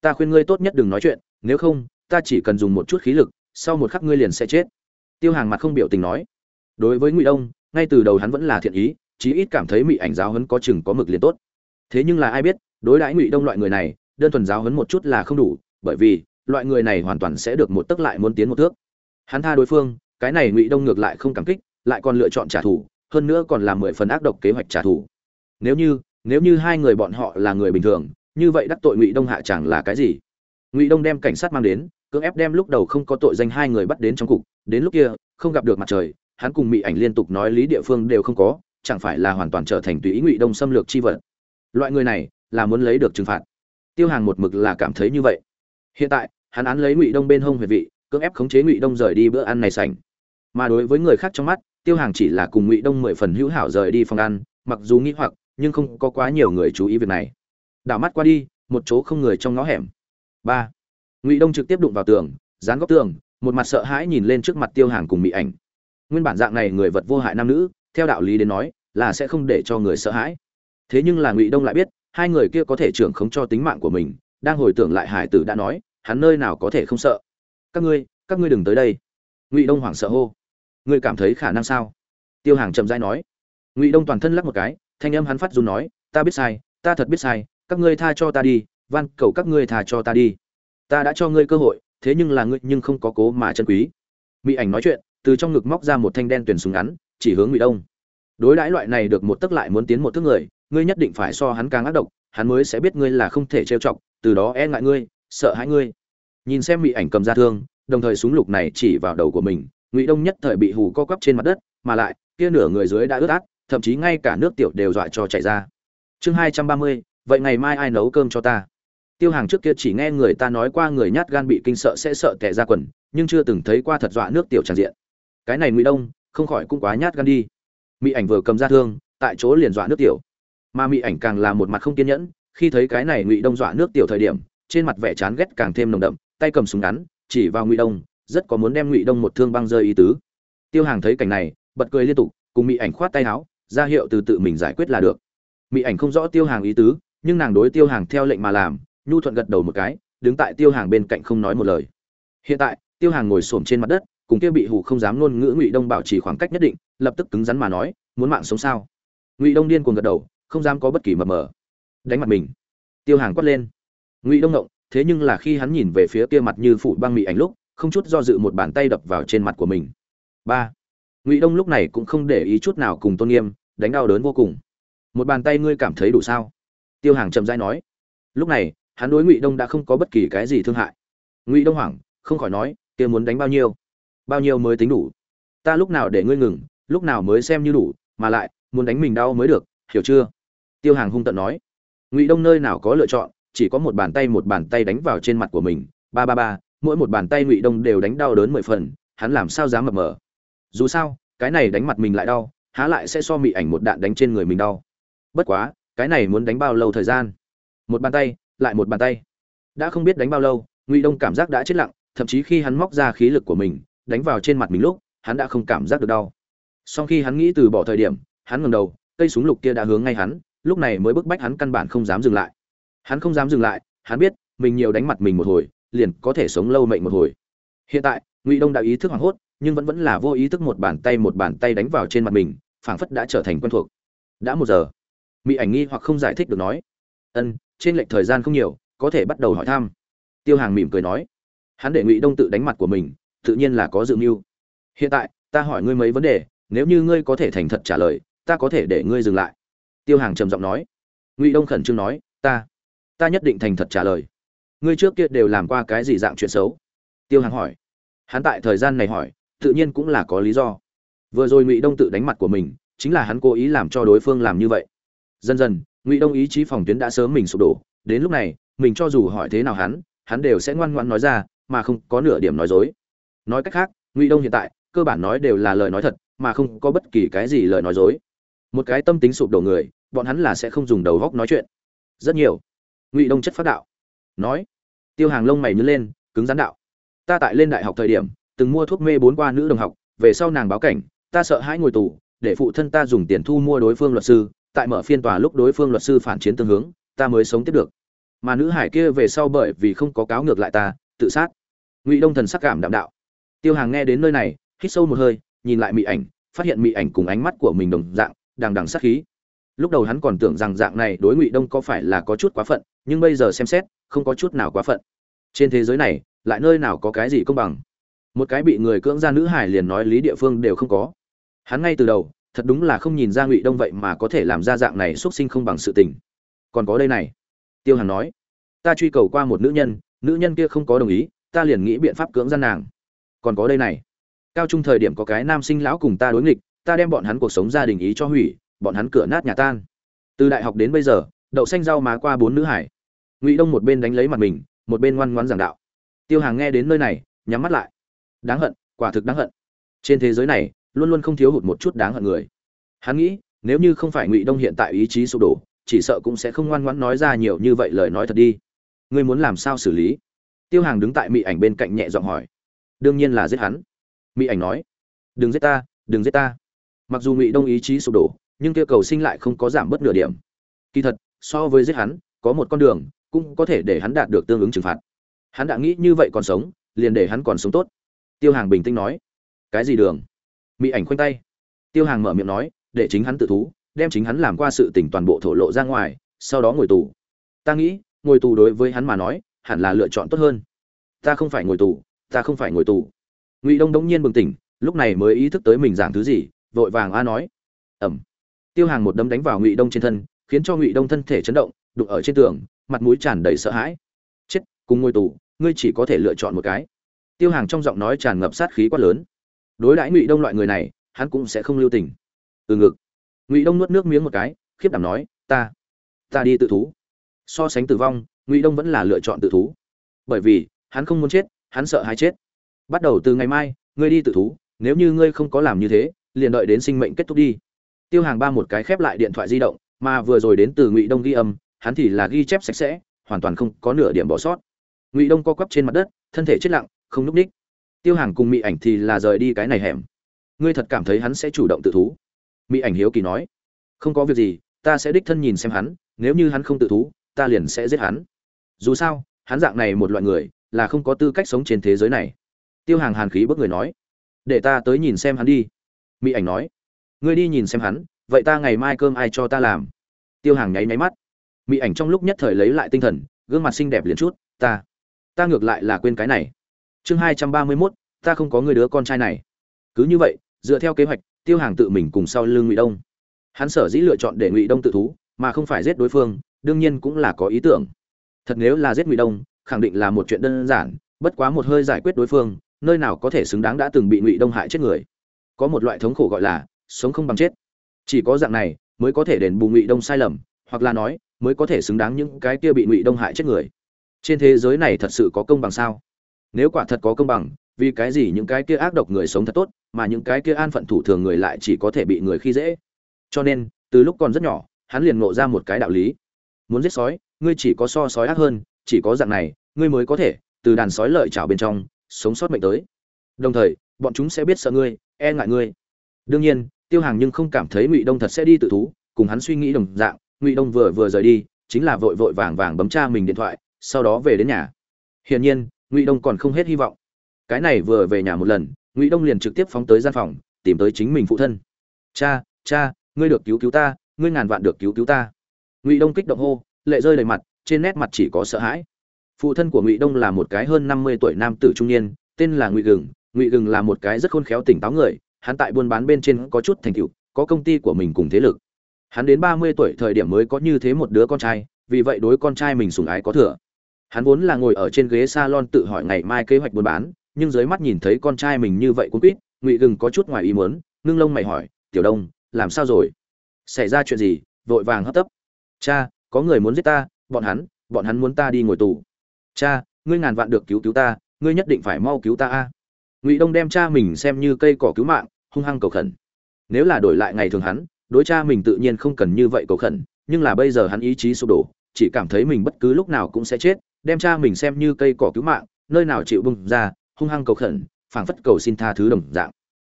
ta khuyên ngươi tốt nhất đừng nói chuyện, nếu không, ta chỉ cần dùng một chút khí lực, sau một khắc ngươi liền sẽ chết. Tiêu hàng mặt không biểu tình nói. Đối với ngụy đông, ngay từ đầu hắn vẫn là thiện ý, chí ít cảm thấy mị ảnh giáo hấn có chừng có mực liền tốt. Thế nhưng là ai biết, đối đãi ngụy đông loại người này, đơn thuần giáo hấn một chút là không đủ, bởi vì, loại người này hoàn toàn sẽ được một tức lại muốn tiến một thước. Hắn tha đối phương, cái này ngụy đông ngược lại không cảm kích, lại còn lựa chọn trả thù, hơn nữa còn là mười phần ác độc kế hoạch trả thù. Nếu như nếu như hai người bọn họ là người bình thường như vậy đắc tội ngụy đông hạ chẳng là cái gì. Ngụy đông đem cảnh sát mang đến, cưỡng ép đem lúc đầu không có tội danh hai người bắt đến trong cục. Đến lúc kia, không gặp được mặt trời, hắn cùng mỹ ảnh liên tục nói lý địa phương đều không có, chẳng phải là hoàn toàn trở thành tùy ý ngụy đông xâm lược chi vật. Loại người này, là muốn lấy được trừng phạt. Tiêu hàng một mực là cảm thấy như vậy. Hiện tại, hắn án lấy ngụy đông bên hông huyệt vị, cưỡng ép khống chế ngụy đông rời đi bữa ăn này sành. Mà đối với người khác trong mắt, tiêu hàng chỉ là cùng ngụy đông mười phần hữu hảo rời đi phòng ăn, mặc dù nghĩ hoặc, nhưng không có quá nhiều người chú ý việc này đảo mắt qua đi, một chỗ không người trong ngõ hẻm. Ba. Ngụy đông trực tiếp đụng vào tường, dán góc tường, một mặt sợ hãi nhìn lên trước mặt tiêu hàng cùng mỹ ảnh. Nguyên bản dạng này người vật vô hại nam nữ, theo đạo lý đến nói, là sẽ không để cho người sợ hãi. Thế nhưng là ngụy đông lại biết, hai người kia có thể trưởng khống cho tính mạng của mình, đang hồi tưởng lại hải tử đã nói, hắn nơi nào có thể không sợ. Các ngươi các ngươi đừng tới đây. Ngụy đông hoảng sợ hô. Ngươi cảm thấy khả năng sao? Tiêu hàng chậm rãi nói. Ngụy đông toàn thân lắc một cái, thanh âm hắn phát dù nói, ta biết sai, ta thật biết sai các ngươi tha cho ta đi, van, cầu các ngươi tha cho ta đi. Ta đã cho ngươi cơ hội, thế nhưng là ngươi nhưng không có cố mà chân quý. Mỹ ảnh nói chuyện, từ trong ngực móc ra một thanh đen tuyển súng ngắn, chỉ hướng ngụy đông. Đối đãi loại này được một tấc lại muốn tiến một thước người, ngươi nhất định phải so hắn càng ác độc, hắn mới sẽ biết ngươi là không thể trêu chọc, từ đó e ngại ngươi, sợ hãi ngươi. Nhìn xem mỹ ảnh cầm ra thương, đồng thời súng lục này chỉ vào đầu của mình, ngụy đông nhất thời bị hù co quắp trên mặt đất, mà lại, kia nửa người dưới đã ướt át, thậm chí ngay cả nước tiểu đều dọa cho chảy ra. Chương hai trăm ba mươi vậy ngày mai ai nấu cơm cho ta? Tiêu hàng trước kia chỉ nghe người ta nói qua người nhát gan bị kinh sợ sẽ sợ tẻ ra quần, nhưng chưa từng thấy qua thật dọa nước tiểu tràn diện. Cái này ngụy đông, không khỏi cũng quá nhát gan đi. Mỹ ảnh vừa cầm ra thương, tại chỗ liền dọa nước tiểu. Mà mỹ ảnh càng là một mặt không kiên nhẫn, khi thấy cái này ngụy đông dọa nước tiểu thời điểm, trên mặt vẻ chán ghét càng thêm nồng đậm, tay cầm súng ngắn, chỉ vào ngụy đông, rất có muốn đem ngụy đông một thương băng rơi ý tứ. Tiêu hàng thấy cảnh này, bật cười liên tục, cùng mỹ ảnh khoát tay áo, ra hiệu từ tự mình giải quyết là được. Mỹ ảnh không rõ tiêu hàng ý tứ nhưng nàng đối tiêu hàng theo lệnh mà làm, nhu thuận gật đầu một cái, đứng tại tiêu hàng bên cạnh không nói một lời. Hiện tại, tiêu hàng ngồi xổm trên mặt đất, cùng kia bị hủ không dám ngôn ngữ ngụy đông bảo trì khoảng cách nhất định, lập tức cứng rắn mà nói, muốn mạng sống sao? Ngụy đông điên cuồng gật đầu, không dám có bất kỳ mờ mờ. Đánh mặt mình. Tiêu hàng quát lên. Ngụy đông ngộng, thế nhưng là khi hắn nhìn về phía kia mặt như phủ băng mị ảnh lúc, không chút do dự một bàn tay đập vào trên mặt của mình. Ba. Ngụy đông lúc này cũng không để ý chút nào cùng tôn nghiêm, đánh đau đớn vô cùng. Một bàn tay ngươi cảm thấy đủ sao? Tiêu hàng chậm rãi nói. Lúc này, hắn đối ngụy đông đã không có bất kỳ cái gì thương hại. Ngụy đông hoảng, không khỏi nói, kia muốn đánh bao nhiêu? Bao nhiêu mới tính đủ? Ta lúc nào để ngươi ngừng, lúc nào mới xem như đủ, mà lại, muốn đánh mình đau mới được, hiểu chưa? Tiêu hàng hung tận nói. Ngụy đông nơi nào có lựa chọn, chỉ có một bàn tay một bàn tay đánh vào trên mặt của mình. Ba ba ba, mỗi một bàn tay ngụy đông đều đánh đau đớn mười phần, hắn làm sao dám mập mờ? Dù sao, cái này đánh mặt mình lại đau, há lại sẽ so mị ảnh một đạn đánh trên người mình đau. Bất quá cái này muốn đánh bao lâu thời gian? Một bàn tay, lại một bàn tay. Đã không biết đánh bao lâu, ngụy đông cảm giác đã chết lặng, thậm chí khi hắn móc ra khí lực của mình, đánh vào trên mặt mình lúc, hắn đã không cảm giác được đau. Sau khi hắn nghĩ từ bỏ thời điểm, hắn ngẩng đầu, cây súng lục kia đã hướng ngay hắn, lúc này mới bức bách hắn căn bản không dám dừng lại. Hắn không dám dừng lại, hắn biết, mình nhiều đánh mặt mình một hồi, liền có thể sống lâu mệnh một hồi. Hiện tại, ngụy đông đã ý thức hoảng hốt, nhưng vẫn vẫn là vô ý thức một bàn tay một bàn tay đánh vào trên mặt mình, phảng phất đã trở thành quen thuộc. Đã một giờ mỹ ảnh nghi hoặc không giải thích được nói. Ân, trên lệch thời gian không nhiều, có thể bắt đầu hỏi thăm. Tiêu hàng mỉm cười nói. Hắn để ngụy đông tự đánh mặt của mình, tự nhiên là có dự mưu. Hiện tại, ta hỏi ngươi mấy vấn đề, nếu như ngươi có thể thành thật trả lời, ta có thể để ngươi dừng lại. Tiêu hàng trầm giọng nói. Ngụy đông khẩn trương nói. Ta ta nhất định thành thật trả lời. Ngươi trước kia đều làm qua cái gì dạng chuyện xấu? Tiêu hàng hỏi. Hắn tại thời gian này hỏi, tự nhiên cũng là có lý do. Vừa rồi ngụy đông tự đánh mặt của mình, chính là hắn cố ý làm cho đối phương làm như vậy dần dần, ngụy đông ý chí phòng tuyến đã sớm mình sụp đổ. Đến lúc này, mình cho dù hỏi thế nào hắn hắn đều sẽ ngoan ngoãn nói ra, mà không có nửa điểm nói dối. Nói cách khác, ngụy đông hiện tại, cơ bản nói đều là lời nói thật, mà không có bất kỳ cái gì lời nói dối. Một cái tâm tính sụp đổ người, bọn hắn là sẽ không dùng đầu góc nói chuyện. Rất nhiều. Ngụy đông chất phát đạo. Nói. Tiêu hàng lông mày nhớ lên, cứng rắn đạo. Ta tại lên đại học thời điểm, từng mua thuốc mê bốn qua nữ đồng học, về sau nàng báo cảnh, ta sợ hãi ngồi tù, để phụ thân ta dùng tiền thu mua đối phương luật sư tại mở phiên tòa lúc đối phương luật sư phản chiến tương hướng, ta mới sống tiếp được. Mà nữ hải kia về sau bởi vì không có cáo ngược lại ta, tự sát. Ngụy đông thần sắc cảm đạm đạo. Tiêu hàng nghe đến nơi này, hít sâu một hơi, nhìn lại mị ảnh, phát hiện mị ảnh cùng ánh mắt của mình đồng dạng, đằng đằng sát khí. Lúc đầu hắn còn tưởng rằng dạng này đối ngụy đông có phải là có chút quá phận, nhưng bây giờ xem xét, không có chút nào quá phận. Trên thế giới này, lại nơi nào có cái gì công bằng? Một cái bị người cưỡng ra nữ hải liền nói lý địa phương đều không có. Hắn ngay từ đầu thật đúng là không nhìn ra ngụy đông vậy mà có thể làm ra dạng này xuất sinh không bằng sự tình. Còn có đây này. Tiêu Hằng nói, ta truy cầu qua một nữ nhân nữ nhân kia không có đồng ý, ta liền nghĩ biện pháp cưỡng gian nàng. Còn có đây này. Cao trung thời điểm có cái nam sinh lão cùng ta đối nghịch, ta đem bọn hắn cuộc sống gia đình ý cho hủy, bọn hắn cửa nát nhà tan. Từ đại học đến bây giờ, đậu xanh rau má qua bốn nữ hải. Ngụy đông một bên đánh lấy mặt mình, một bên ngoan ngoãn giảng đạo. Tiêu hàng nghe đến nơi này, nhắm mắt lại. Đáng hận, quả thực đáng hận. Trên thế giới này luôn luôn không thiếu hụt một chút đáng hận người. Hắn nghĩ, nếu như không phải ngụy đông hiện tại ý chí sụp đổ, chỉ sợ cũng sẽ không ngoan ngoãn nói ra nhiều như vậy lời nói thật đi. Ngươi muốn làm sao xử lý? Tiêu hàng đứng tại mỹ ảnh bên cạnh nhẹ giọng hỏi. Đương nhiên là giết hắn. Mỹ ảnh nói. Đừng giết ta, đừng giết ta. Mặc dù ngụy đông ý chí sụp đổ, nhưng kia cầu sinh lại không có giảm bớt nửa điểm. Kỳ thật, so với giết hắn, có một con đường cũng có thể để hắn đạt được tương ứng trừng phạt. Hắn đã nghĩ như vậy còn sống, liền để hắn còn sống tốt. Tiêu hàng bình tĩnh nói. Cái gì đường? Mỹ ảnh khoanh tay. Tiêu hàng mở miệng nói, để chính hắn tự thú, đem chính hắn làm qua sự tình toàn bộ thổ lộ ra ngoài, sau đó ngồi tù. Ta nghĩ, ngồi tù đối với hắn mà nói, hẳn là lựa chọn tốt hơn. Ta không phải ngồi tù, ta không phải ngồi tù. Ngụy đông đống nhiên bừng tỉnh, lúc này mới ý thức tới mình giảng thứ gì, vội vàng a nói. Ẩm. Tiêu hàng một đấm đánh vào ngụy đông trên thân, khiến cho ngụy đông thân thể chấn động, đụng ở trên tường, mặt mũi tràn đầy sợ hãi. Chết, cùng ngồi tù, ngươi chỉ có thể lựa chọn một cái. Tiêu hàng trong giọng nói tràn ngập sát khí quát lớn đối đãi ngụy đông loại người này, hắn cũng sẽ không lưu tình. Từ ngực. Ngụy đông nuốt nước miếng một cái, khiếp đảm nói, ta ta đi tự thú. So sánh tử vong, ngụy đông vẫn là lựa chọn tự thú. Bởi vì, hắn không muốn chết, hắn sợ hãi chết. Bắt đầu từ ngày mai, ngươi đi tự thú, nếu như ngươi không có làm như thế, liền đợi đến sinh mệnh kết thúc đi. Tiêu hàng ba một cái khép lại điện thoại di động, mà vừa rồi đến từ ngụy đông ghi âm, hắn thì là ghi chép sạch sẽ, hoàn toàn không có nửa điểm bỏ sót. Ngụy đông co quắp trên mặt đất, thân thể chết lặng, không núp ních tiêu hàng cùng mỹ ảnh thì là rời đi cái này hẻm. Ngươi thật cảm thấy hắn sẽ chủ động tự thú? Mỹ ảnh hiếu kỳ nói. Không có việc gì, ta sẽ đích thân nhìn xem hắn, nếu như hắn không tự thú, ta liền sẽ giết hắn. Dù sao, hắn dạng này một loại người, là không có tư cách sống trên thế giới này. Tiêu hàng hàn khí bước người nói. Để ta tới nhìn xem hắn đi. Mỹ ảnh nói. Ngươi đi nhìn xem hắn, vậy ta ngày mai cơm ai cho ta làm? Tiêu hàng nháy nháy mắt. Mỹ ảnh trong lúc nhất thời lấy lại tinh thần, gương mặt xinh đẹp liền chút. Ta ta ngược lại là quên cái này chương hai trăm ba mươi mốt, ta không có người đứa con trai này. Cứ như vậy, dựa theo kế hoạch, tiêu hàng tự mình cùng sau lưng ngụy đông. Hắn sở dĩ lựa chọn để ngụy đông tự thú, mà không phải giết đối phương, đương nhiên cũng là có ý tưởng. Thật nếu là giết ngụy đông, khẳng định là một chuyện đơn giản, bất quá một hơi giải quyết đối phương, nơi nào có thể xứng đáng đã từng bị ngụy đông hại chết người. Có một loại thống khổ gọi là sống không bằng chết. Chỉ có dạng này mới có thể đền bù ngụy đông sai lầm, hoặc là nói, mới có thể xứng đáng những cái kia bị ngụy đông hại chết người. Trên thế giới này thật sự có công bằng sao? Nếu quả thật có công bằng, vì cái gì những cái kia ác độc người sống thật tốt, mà những cái kia an phận thủ thường người lại chỉ có thể bị người khi dễ? Cho nên, từ lúc còn rất nhỏ, hắn liền ngộ ra một cái đạo lý. Muốn giết sói, ngươi chỉ có so sói ác hơn, chỉ có dạng này, ngươi mới có thể, từ đàn sói lợi trào bên trong, sống sót mệnh tới. Đồng thời, bọn chúng sẽ biết sợ ngươi e ngại ngươi. Đương nhiên, tiêu hàng nhưng không cảm thấy ngụy đông thật sẽ đi tự thú, cùng hắn suy nghĩ đồng dạng, ngụy đông vừa vừa rời đi, chính là vội vội vàng vàng bấm cha mình điện thoại, sau đó về đến nhà. Hiển nhiên ngụy đông còn không hết hy vọng. Cái này vừa về nhà một lần, ngụy đông liền trực tiếp phóng tới gian phòng, tìm tới chính mình phụ thân. Cha cha, ngươi được cứu cứu ta, ngươi ngàn vạn được cứu cứu ta. Ngụy đông kích động hô, lệ rơi đầy mặt, trên nét mặt chỉ có sợ hãi. Phụ thân của ngụy đông là một cái hơn năm mươi tuổi nam tử trung niên, tên là ngụy gừng. Ngụy gừng là một cái rất khôn khéo tỉnh táo người, hắn tại buôn bán bên trên có chút thành tựu, có công ty của mình cùng thế lực. Hắn đến ba mươi tuổi thời điểm mới có như thế một đứa con trai, vì vậy đối con trai mình sủng ái có thừa hắn vốn là ngồi ở trên ghế salon tự hỏi ngày mai kế hoạch buôn bán nhưng dưới mắt nhìn thấy con trai mình như vậy cũng quýt, ngụy gừng có chút ngoài ý muốn ngưng lông mày hỏi tiểu đông làm sao rồi? Xảy ra chuyện gì? Vội vàng hấp tấp. Cha có người muốn giết ta bọn hắn bọn hắn muốn ta đi ngồi tù. Cha ngươi ngàn vạn được cứu cứu ta ngươi nhất định phải mau cứu ta a. Ngụy đông đem cha mình xem như cây cỏ cứu mạng hung hăng cầu khẩn. Nếu là đổi lại ngày thường hắn đối cha mình tự nhiên không cần như vậy cầu khẩn nhưng là bây giờ hắn ý chí sụp đổ chỉ cảm thấy mình bất cứ lúc nào cũng sẽ chết, đem cha mình xem như cây cỏ cứu mạng, nơi nào chịu bung ra, hung hăng cầu khẩn, phảng phất cầu xin tha thứ đồng dạng.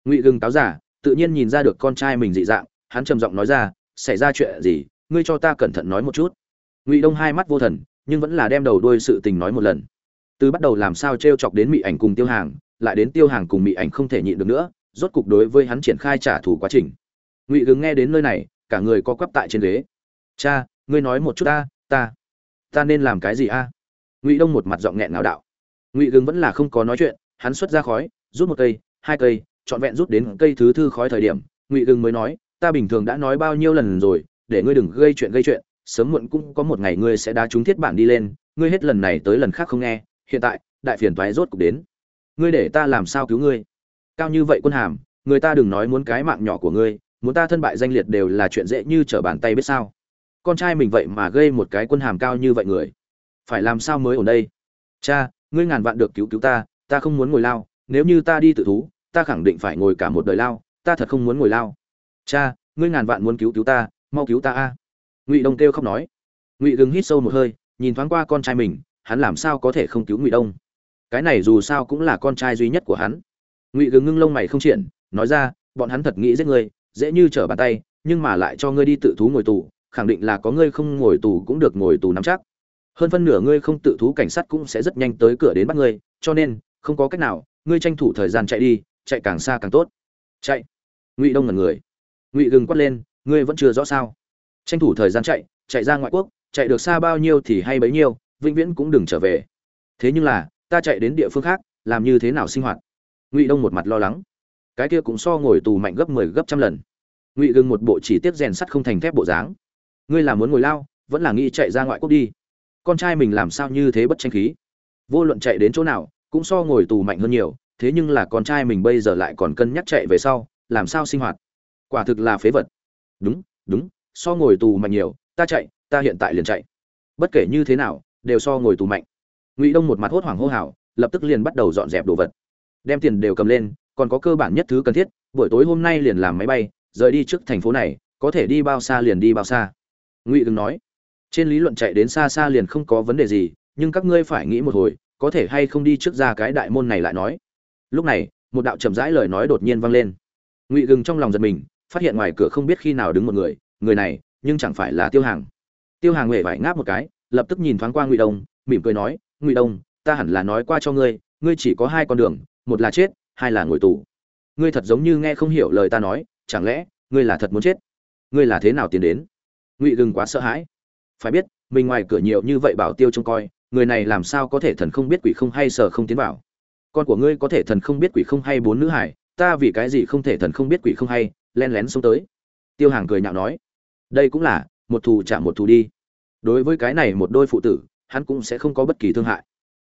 Ngụy gừng táo giả tự nhiên nhìn ra được con trai mình dị dạng, hắn trầm giọng nói ra, xảy ra chuyện gì? Ngươi cho ta cẩn thận nói một chút. Ngụy đông hai mắt vô thần, nhưng vẫn là đem đầu đuôi sự tình nói một lần. Từ bắt đầu làm sao t r e o chọc đến mị ảnh cùng tiêu hàng, lại đến tiêu hàng cùng mị ảnh không thể nhịn được nữa, rốt cục đối với hắn triển khai trả thù quá trình. Ngụy gừng nghe đến nơi này, cả người co quắp tại trên ghế. Cha, ngươi nói một chút ta ta ta nên làm cái gì a? Ngụy đông một mặt giọng nghẹn ngào đạo. Ngụy gừng vẫn là không có nói chuyện, hắn xuất ra khói, rút một cây, hai cây, trọn vẹn rút đến cây thứ thư khói thời điểm, ngụy gừng mới nói, ta bình thường đã nói bao nhiêu lần rồi, để ngươi đừng gây chuyện gây chuyện, sớm muộn cũng có một ngày ngươi sẽ đá trúng thiết bản đi lên, ngươi hết lần này tới lần khác không nghe, hiện tại, đại phiền toái rốt cục đến. Ngươi để ta làm sao cứu ngươi? Cao như vậy quân hàm, người ta đừng nói muốn cái mạng nhỏ của ngươi, muốn ta thân bại danh liệt đều là chuyện dễ như trở bàn tay biết sao con trai mình vậy mà gây một cái quân hàm cao như vậy người. Phải làm sao mới ở đây? Cha, ngươi ngàn vạn được cứu cứu ta ta không muốn ngồi lao, nếu như ta đi tự thú, ta khẳng định phải ngồi cả một đời lao, ta thật không muốn ngồi lao. Cha, ngươi ngàn vạn muốn cứu cứu ta, mau cứu ta a. Ngụy đông kêu khóc nói. Ngụy gừng hít sâu một hơi, nhìn thoáng qua con trai mình, hắn làm sao có thể không cứu ngụy đông? Cái này dù sao cũng là con trai duy nhất của hắn. Ngụy gừng ngưng lông mày không triển nói ra, bọn hắn thật nghĩ giết ngươi, dễ như trở bàn tay, nhưng mà lại cho ngươi đi tự thú ngồi tù khẳng định là có ngươi không ngồi tù cũng được ngồi tù nắm chắc. Hơn phân nửa ngươi không tự thú cảnh sát cũng sẽ rất nhanh tới cửa đến bắt ngươi, cho nên, không có cách nào, ngươi tranh thủ thời gian chạy đi, chạy càng xa càng tốt. Chạy. Ngụy đông ngẩn người. Ngụy gừng quát lên, ngươi vẫn chưa rõ sao? Tranh thủ thời gian chạy chạy ra ngoại quốc, chạy được xa bao nhiêu thì hay bấy nhiêu, vĩnh viễn cũng đừng trở về. Thế nhưng là, ta chạy đến địa phương khác, làm như thế nào sinh hoạt? Ngụy đông một mặt lo lắng. Cái kia cũng so ngồi tù mạnh gấp mười 10 gấp trăm lần. Ngụy gừng một bộ chỉ tiết rèn sắt không thành thép bộ dáng ngươi là muốn ngồi lao, vẫn là nghĩ chạy ra ngoại quốc đi. Con trai mình làm sao như thế bất tranh khí? Vô luận chạy đến chỗ nào, cũng so ngồi tù mạnh hơn nhiều, thế nhưng là con trai mình bây giờ lại còn cân nhắc chạy về sau, làm sao sinh hoạt? Quả thực là phế vật. Đúng đúng, so ngồi tù mạnh nhiều, ta chạy, ta hiện tại liền chạy. Bất kể như thế nào, đều so ngồi tù mạnh. Ngụy đông một mặt hốt hoảng hô hào, lập tức liền bắt đầu dọn dẹp đồ vật. Đem tiền đều cầm lên, còn có cơ bản nhất thứ cần thiết, buổi tối hôm nay liền làm máy bay, rời đi trước thành phố này, có thể đi bao xa liền đi bao xa ngụy đừng nói. Trên lý luận chạy đến xa xa liền không có vấn đề gì, nhưng các ngươi phải nghĩ một hồi, có thể hay không đi trước ra cái đại môn này lại nói. Lúc này, một đạo chậm rãi lời nói đột nhiên vang lên. Ngụy gừng trong lòng giật mình, phát hiện ngoài cửa không biết khi nào đứng một người người này, nhưng chẳng phải là tiêu hàng. Tiêu hàng huệ vải ngáp một cái, lập tức nhìn thoáng qua ngụy đông, mỉm cười nói, ngụy đông, ta hẳn là nói qua cho ngươi ngươi chỉ có hai con đường, một là chết, hai là ngồi tù. Ngươi thật giống như nghe không hiểu lời ta nói, chẳng lẽ ngươi là thật muốn chết? Ngươi là thế nào tiến đến? Ngụy gừng quá sợ hãi. Phải biết, mình ngoài cửa nhiều như vậy bảo tiêu trông coi, người này làm sao có thể thần không biết quỷ không hay sợ không tiến vào? Con của ngươi có thể thần không biết quỷ không hay bốn nữ hải, ta vì cái gì không thể thần không biết quỷ không hay len lén xông tới. Tiêu hàng cười nhạo nói, đây cũng là, một thù chạm một thù đi. Đối với cái này một đôi phụ tử, hắn cũng sẽ không có bất kỳ thương hại.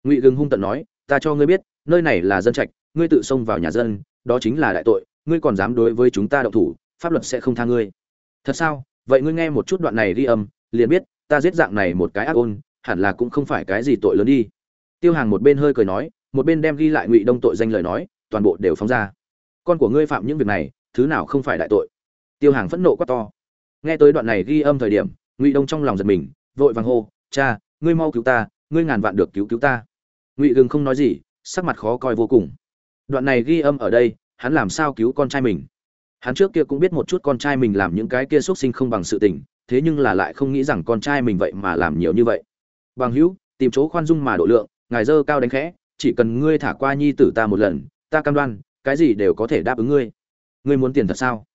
Ngụy gừng hung tận nói, ta cho ngươi biết, nơi này là dân trạch, ngươi tự xông vào nhà dân, đó chính là đại tội, ngươi còn dám đối với chúng ta động thủ, pháp luật sẽ không tha ngươi. Thật sao? Vậy ngươi nghe một chút đoạn này ghi âm, liền biết, ta giết dạng này một cái ác ôn, hẳn là cũng không phải cái gì tội lớn đi. Tiêu hàng một bên hơi cười nói, một bên đem ghi lại ngụy đông tội danh lời nói, toàn bộ đều phóng ra. Con của ngươi phạm những việc này, thứ nào không phải đại tội? Tiêu hàng phẫn nộ quá to. Nghe tới đoạn này ghi âm thời điểm, ngụy đông trong lòng giật mình, vội vàng hô, cha, ngươi mau cứu ta, ngươi ngàn vạn được cứu cứu ta. Ngụy gừng không nói gì, sắc mặt khó coi vô cùng. Đoạn này ghi âm ở đây, hắn làm sao cứu con trai mình? Hắn trước kia cũng biết một chút con trai mình làm những cái kia xuất sinh không bằng sự tình, thế nhưng là lại không nghĩ rằng con trai mình vậy mà làm nhiều như vậy. Bằng hữu, tìm chỗ khoan dung mà độ lượng, ngài dơ cao đánh khẽ, chỉ cần ngươi thả qua nhi tử ta một lần, ta cam đoan, cái gì đều có thể đáp ứng ngươi. Ngươi muốn tiền thật sao?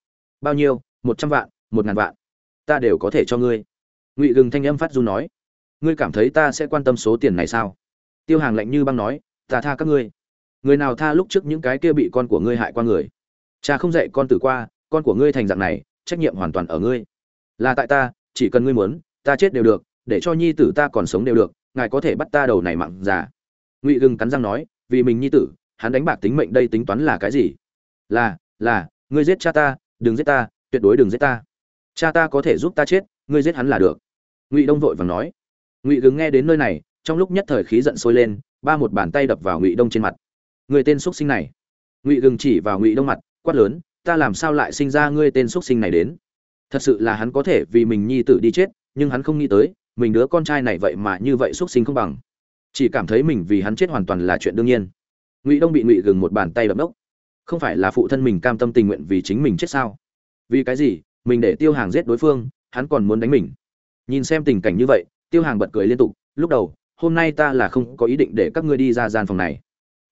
Bao nhiêu? Một trăm vạn, một ngàn vạn. Ta đều có thể cho ngươi. Ngụy gừng thanh âm phát du nói. Ngươi cảm thấy ta sẽ quan tâm số tiền này sao? Tiêu hàng lạnh như băng nói, ta tha các ngươi. Người nào tha lúc trước những cái kia bị con của ngươi hại qua người? Cha không dạy con tử qua, con của ngươi thành dạng này, trách nhiệm hoàn toàn ở ngươi. Là tại ta, chỉ cần ngươi muốn, ta chết đều được, để cho nhi tử ta còn sống đều được, ngài có thể bắt ta đầu này mặn già. Ngụy gừng cắn răng nói, vì mình nhi tử, hắn đánh bạc tính mệnh đây tính toán là cái gì? Là là, ngươi giết cha ta, đừng giết ta, tuyệt đối đừng giết ta. Cha ta có thể giúp ta chết, ngươi giết hắn là được. Ngụy đông vội vàng nói. Ngụy gừng nghe đến nơi này, trong lúc nhất thời khí giận sôi lên, ba một bàn tay đập vào ngụy đông trên mặt. Người tên x sinh này. Ngụy gừng chỉ vào ngụy đông mặt quát lớn, ta làm sao lại sinh ra ngươi tên xuất sinh này đến? Thật sự là hắn có thể vì mình nhi tử đi chết, nhưng hắn không nghĩ tới, mình đứa con trai này vậy mà như vậy xuất sinh không bằng. Chỉ cảm thấy mình vì hắn chết hoàn toàn là chuyện đương nhiên. Ngụy đông bị ngụy gừng một bàn tay đập đốc không phải là phụ thân mình cam tâm tình nguyện vì chính mình chết sao? Vì cái gì? Mình để tiêu hàng giết đối phương, hắn còn muốn đánh mình. Nhìn xem tình cảnh như vậy, tiêu hàng bật cười liên tục, lúc đầu, hôm nay ta là không có ý định để các ngươi đi ra gian phòng này.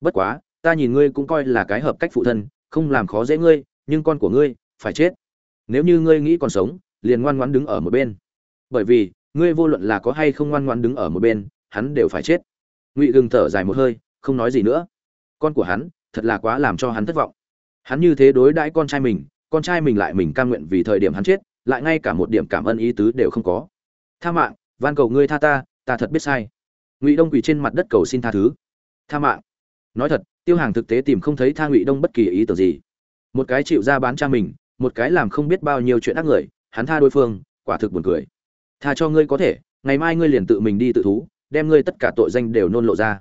Bất quá, ta nhìn ngươi cũng coi là cái hợp cách phụ thân không làm khó dễ ngươi, nhưng con của ngươi phải chết. Nếu như ngươi nghĩ còn sống, liền ngoan ngoãn đứng ở một bên. Bởi vì, ngươi vô luận là có hay không ngoan ngoãn đứng ở một bên, hắn đều phải chết. Ngụy gừng thở dài một hơi, không nói gì nữa. Con của hắn, thật là quá làm cho hắn thất vọng. Hắn như thế đối đãi con trai mình, con trai mình lại mình cam nguyện vì thời điểm hắn chết, lại ngay cả một điểm cảm ơn ý tứ đều không có. Tha mạng, van cầu ngươi tha ta ta thật biết sai. Ngụy đông quỳ trên mặt đất cầu xin tha thứ. Tha mạng. Nói thật tiêu hàng thực tế tìm không thấy tha ngụy đông bất kỳ ý tưởng gì. Một cái chịu ra bán cha mình, một cái làm không biết bao nhiêu chuyện ác người, hắn tha đối phương, quả thực buồn cười. Tha cho ngươi có thể, ngày mai ngươi liền tự mình đi tự thú, đem ngươi tất cả tội danh đều nôn lộ ra.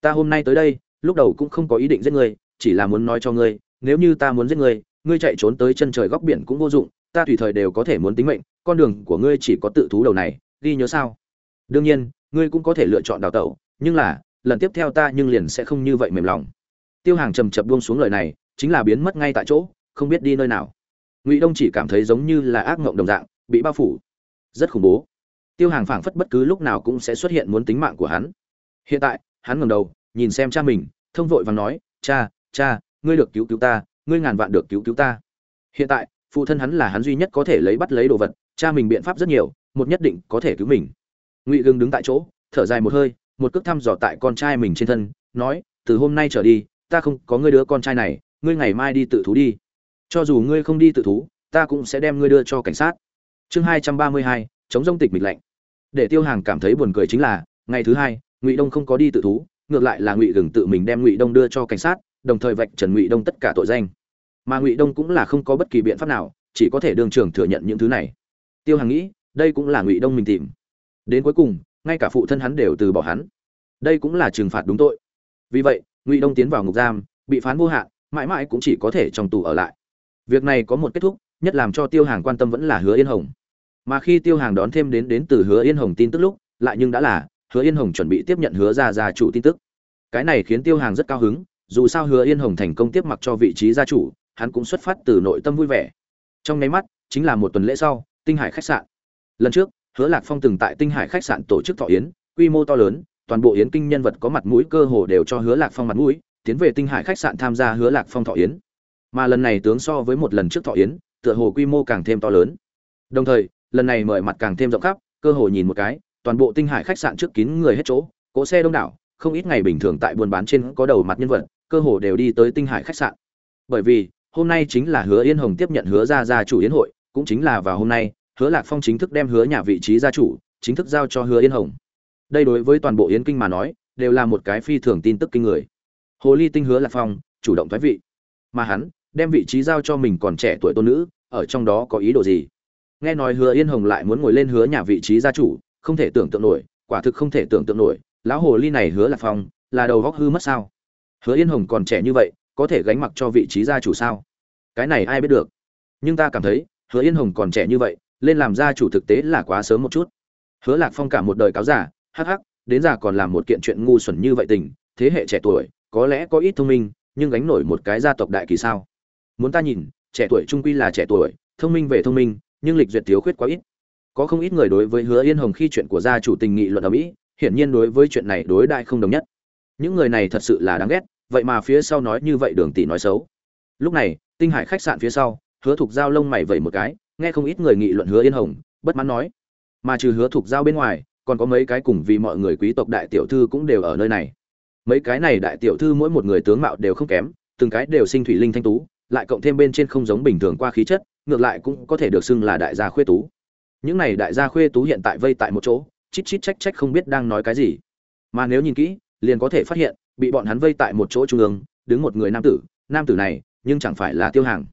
Ta hôm nay tới đây, lúc đầu cũng không có ý định giết ngươi, chỉ là muốn nói cho ngươi, nếu như ta muốn giết ngươi ngươi chạy trốn tới chân trời góc biển cũng vô dụng, ta tùy thời đều có thể muốn tính mệnh, con đường của ngươi chỉ có tự thú đầu này, ghi nhớ sao? Đương nhiên, ngươi cũng có thể lựa chọn đào tẩu, nhưng là, lần tiếp theo ta nhưng liền sẽ không như vậy mềm lòng tiêu hàng trầm chập buông xuống lời này, chính là biến mất ngay tại chỗ, không biết đi nơi nào. Ngụy đông chỉ cảm thấy giống như là ác mộng đồng dạng, bị bao phủ. Rất khủng bố. Tiêu hàng phảng phất bất cứ lúc nào cũng sẽ xuất hiện muốn tính mạng của hắn. Hiện tại, hắn ngẩng đầu, nhìn xem cha mình, thông vội và nói, cha cha, ngươi được cứu cứu ta, ngươi ngàn vạn được cứu cứu ta. Hiện tại, phụ thân hắn là hắn duy nhất có thể lấy bắt lấy đồ vật, cha mình biện pháp rất nhiều, một nhất định có thể cứu mình. Ngụy gừng đứng tại chỗ, thở dài một hơi, một cước thăm dò tại con trai mình trên thân, nói, từ hôm nay trở đi ta không có ngươi đứa con trai này, ngươi ngày mai đi tự thú đi. Cho dù ngươi không đi tự thú, ta cũng sẽ đem ngươi đưa cho cảnh sát. Chương hai trăm ba mươi hai, chống rông tịch mịch lạnh. Để tiêu hàng cảm thấy buồn cười chính là, ngày thứ hai, ngụy đông không có đi tự thú, ngược lại là ngụy gừng tự mình đem ngụy đông đưa cho cảnh sát, đồng thời vạch trần ngụy đông tất cả tội danh. Mà ngụy đông cũng là không có bất kỳ biện pháp nào, chỉ có thể đường trường thừa nhận những thứ này. Tiêu hàng nghĩ, đây cũng là ngụy đông mình tìm. Đến cuối cùng, ngay cả phụ thân hắn đều từ bỏ hắn. Đây cũng là trừng phạt đúng tội. Vì vậy ngụy đông tiến vào ngục giam, bị phán vô hạn, mãi mãi cũng chỉ có thể trong tù ở lại. Việc này có một kết thúc, nhất làm cho tiêu hàng quan tâm vẫn là hứa yên hồng. Mà khi tiêu hàng đón thêm đến đến từ hứa yên hồng tin tức lúc, lại nhưng đã là, hứa yên hồng chuẩn bị tiếp nhận hứa ra gia chủ tin tức. Cái này khiến tiêu hàng rất cao hứng, dù sao hứa yên hồng thành công tiếp mặc cho vị trí gia chủ, hắn cũng xuất phát từ nội tâm vui vẻ. Trong nháy mắt, chính là một tuần lễ sau, tinh hải khách sạn. Lần trước, hứa lạc phong từng tại tinh hải khách sạn tổ chức thọ yến, quy mô to lớn toàn bộ yến kinh nhân vật có mặt mũi cơ hồ đều cho hứa lạc phong mặt mũi, tiến về tinh hải khách sạn tham gia hứa lạc phong thọ yến. Mà lần này tướng so với một lần trước thọ yến, tựa hồ quy mô càng thêm to lớn. Đồng thời, lần này mời mặt càng thêm rộng khắp, cơ hồ nhìn một cái, toàn bộ tinh hải khách sạn trước kín người hết chỗ, cỗ xe đông đảo, không ít ngày bình thường tại buôn bán trên có đầu mặt nhân vật, cơ hồ đều đi tới tinh hải khách sạn. Bởi vì, hôm nay chính là hứa yên hồng tiếp nhận hứa ra gia chủ yến hội, cũng chính là vào hôm nay, hứa lạc phong chính thức đem hứa nhà vị trí gia chủ, chính thức giao cho hứa yên hồng đây đối với toàn bộ yến kinh mà nói, đều là một cái phi thường tin tức kinh người. Hồ ly tinh hứa lạc phong, chủ động thoái vị. Mà hắn, đem vị trí giao cho mình còn trẻ tuổi tôn nữ, ở trong đó có ý đồ gì? Nghe nói hứa yên hồng lại muốn ngồi lên hứa nhà vị trí gia chủ, không thể tưởng tượng nổi, quả thực không thể tưởng tượng nổi, lão hồ ly này hứa lạc phong, là đầu góc hư mất sao? Hứa yên hồng còn trẻ như vậy, có thể gánh mặc cho vị trí gia chủ sao? Cái này ai biết được? Nhưng ta cảm thấy, hứa yên hồng còn trẻ như vậy, lên làm gia chủ thực tế là quá sớm một chút. Hứa lạc phong cả một đời cáo giả hắc hắc, đến già còn làm một kiện chuyện ngu xuẩn như vậy tình, thế hệ trẻ tuổi, có lẽ có ít thông minh, nhưng gánh nổi một cái gia tộc đại kỳ sao? Muốn ta nhìn, trẻ tuổi trung quy là trẻ tuổi, thông minh về thông minh, nhưng lịch duyệt thiếu khuyết quá ít. Có không ít người đối với hứa yên hồng khi chuyện của gia chủ tình nghị luận ở mỹ, hiển nhiên đối với chuyện này đối đại không đồng nhất. Những người này thật sự là đáng ghét, vậy mà phía sau nói như vậy đường tỷ nói xấu. Lúc này, tinh hải khách sạn phía sau, hứa thục giao lông mày vẩy một cái, nghe không ít người nghị luận hứa yên hồng, bất mãn nói. Mà trừ hứa thục giao bên ngoài còn có mấy cái cùng vì mọi người quý tộc đại tiểu thư cũng đều ở nơi này. Mấy cái này đại tiểu thư mỗi một người tướng mạo đều không kém, từng cái đều sinh thủy linh thanh tú, lại cộng thêm bên trên không giống bình thường qua khí chất, ngược lại cũng có thể được xưng là đại gia khuê tú. Những này đại gia khuê tú hiện tại vây tại một chỗ, chít chít trách trách không biết đang nói cái gì. Mà nếu nhìn kỹ, liền có thể phát hiện, bị bọn hắn vây tại một chỗ trung ương, đứng một người nam tử nam tử này, nhưng chẳng phải là tiêu hàng.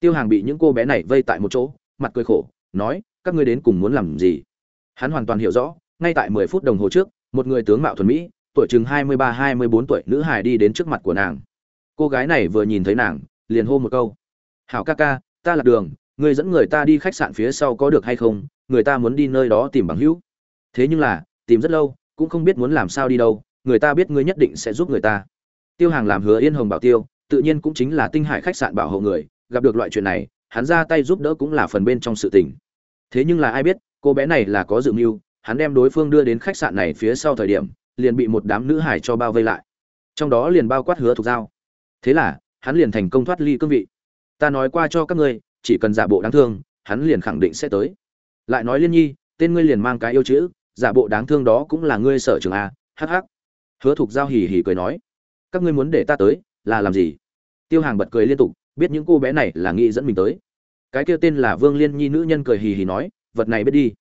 Tiêu hàng bị những cô bé này vây tại một chỗ, mặt cười khổ, nói, các ngươi đến cùng muốn làm gì? Hắn hoàn toàn hiểu rõ ngay tại mười phút đồng hồ trước, một người tướng mạo thuần mỹ, tuổi chừng hai mươi ba, hai mươi bốn tuổi, nữ hài đi đến trước mặt của nàng. Cô gái này vừa nhìn thấy nàng, liền hô một câu. Hảo ca ca, ta lạc đường người dẫn người ta đi khách sạn phía sau có được hay không? Người ta muốn đi nơi đó tìm bằng hữu. Thế nhưng là, tìm rất lâu, cũng không biết muốn làm sao đi đâu, người ta biết ngươi nhất định sẽ giúp người ta. Tiêu hàng làm hứa yên hồng bảo tiêu, tự nhiên cũng chính là tinh hải khách sạn bảo hộ người, gặp được loại chuyện này, hắn ra tay giúp đỡ cũng là phần bên trong sự tình. Thế nhưng là ai biết, cô bé này là có dự mưu hắn đem đối phương đưa đến khách sạn này phía sau thời điểm, liền bị một đám nữ hải cho bao vây lại. Trong đó liền bao quát hứa thuộc dao thế là, hắn liền thành công thoát ly cương vị. Ta nói qua cho các ngươi, chỉ cần giả bộ đáng thương, hắn liền khẳng định sẽ tới. Lại nói liên nhi, tên ngươi liền mang cái yêu chữ, giả bộ đáng thương đó cũng là ngươi sở trường a hh hứa thục giao hì hì cười nói. Các ngươi muốn để ta tới, là làm gì? Tiêu hàng bật cười liên tục, biết những cô bé này là nghĩ dẫn mình tới. Cái kia tên là vương liên nhi nữ nhân cười hì hì nói, vật này biết đi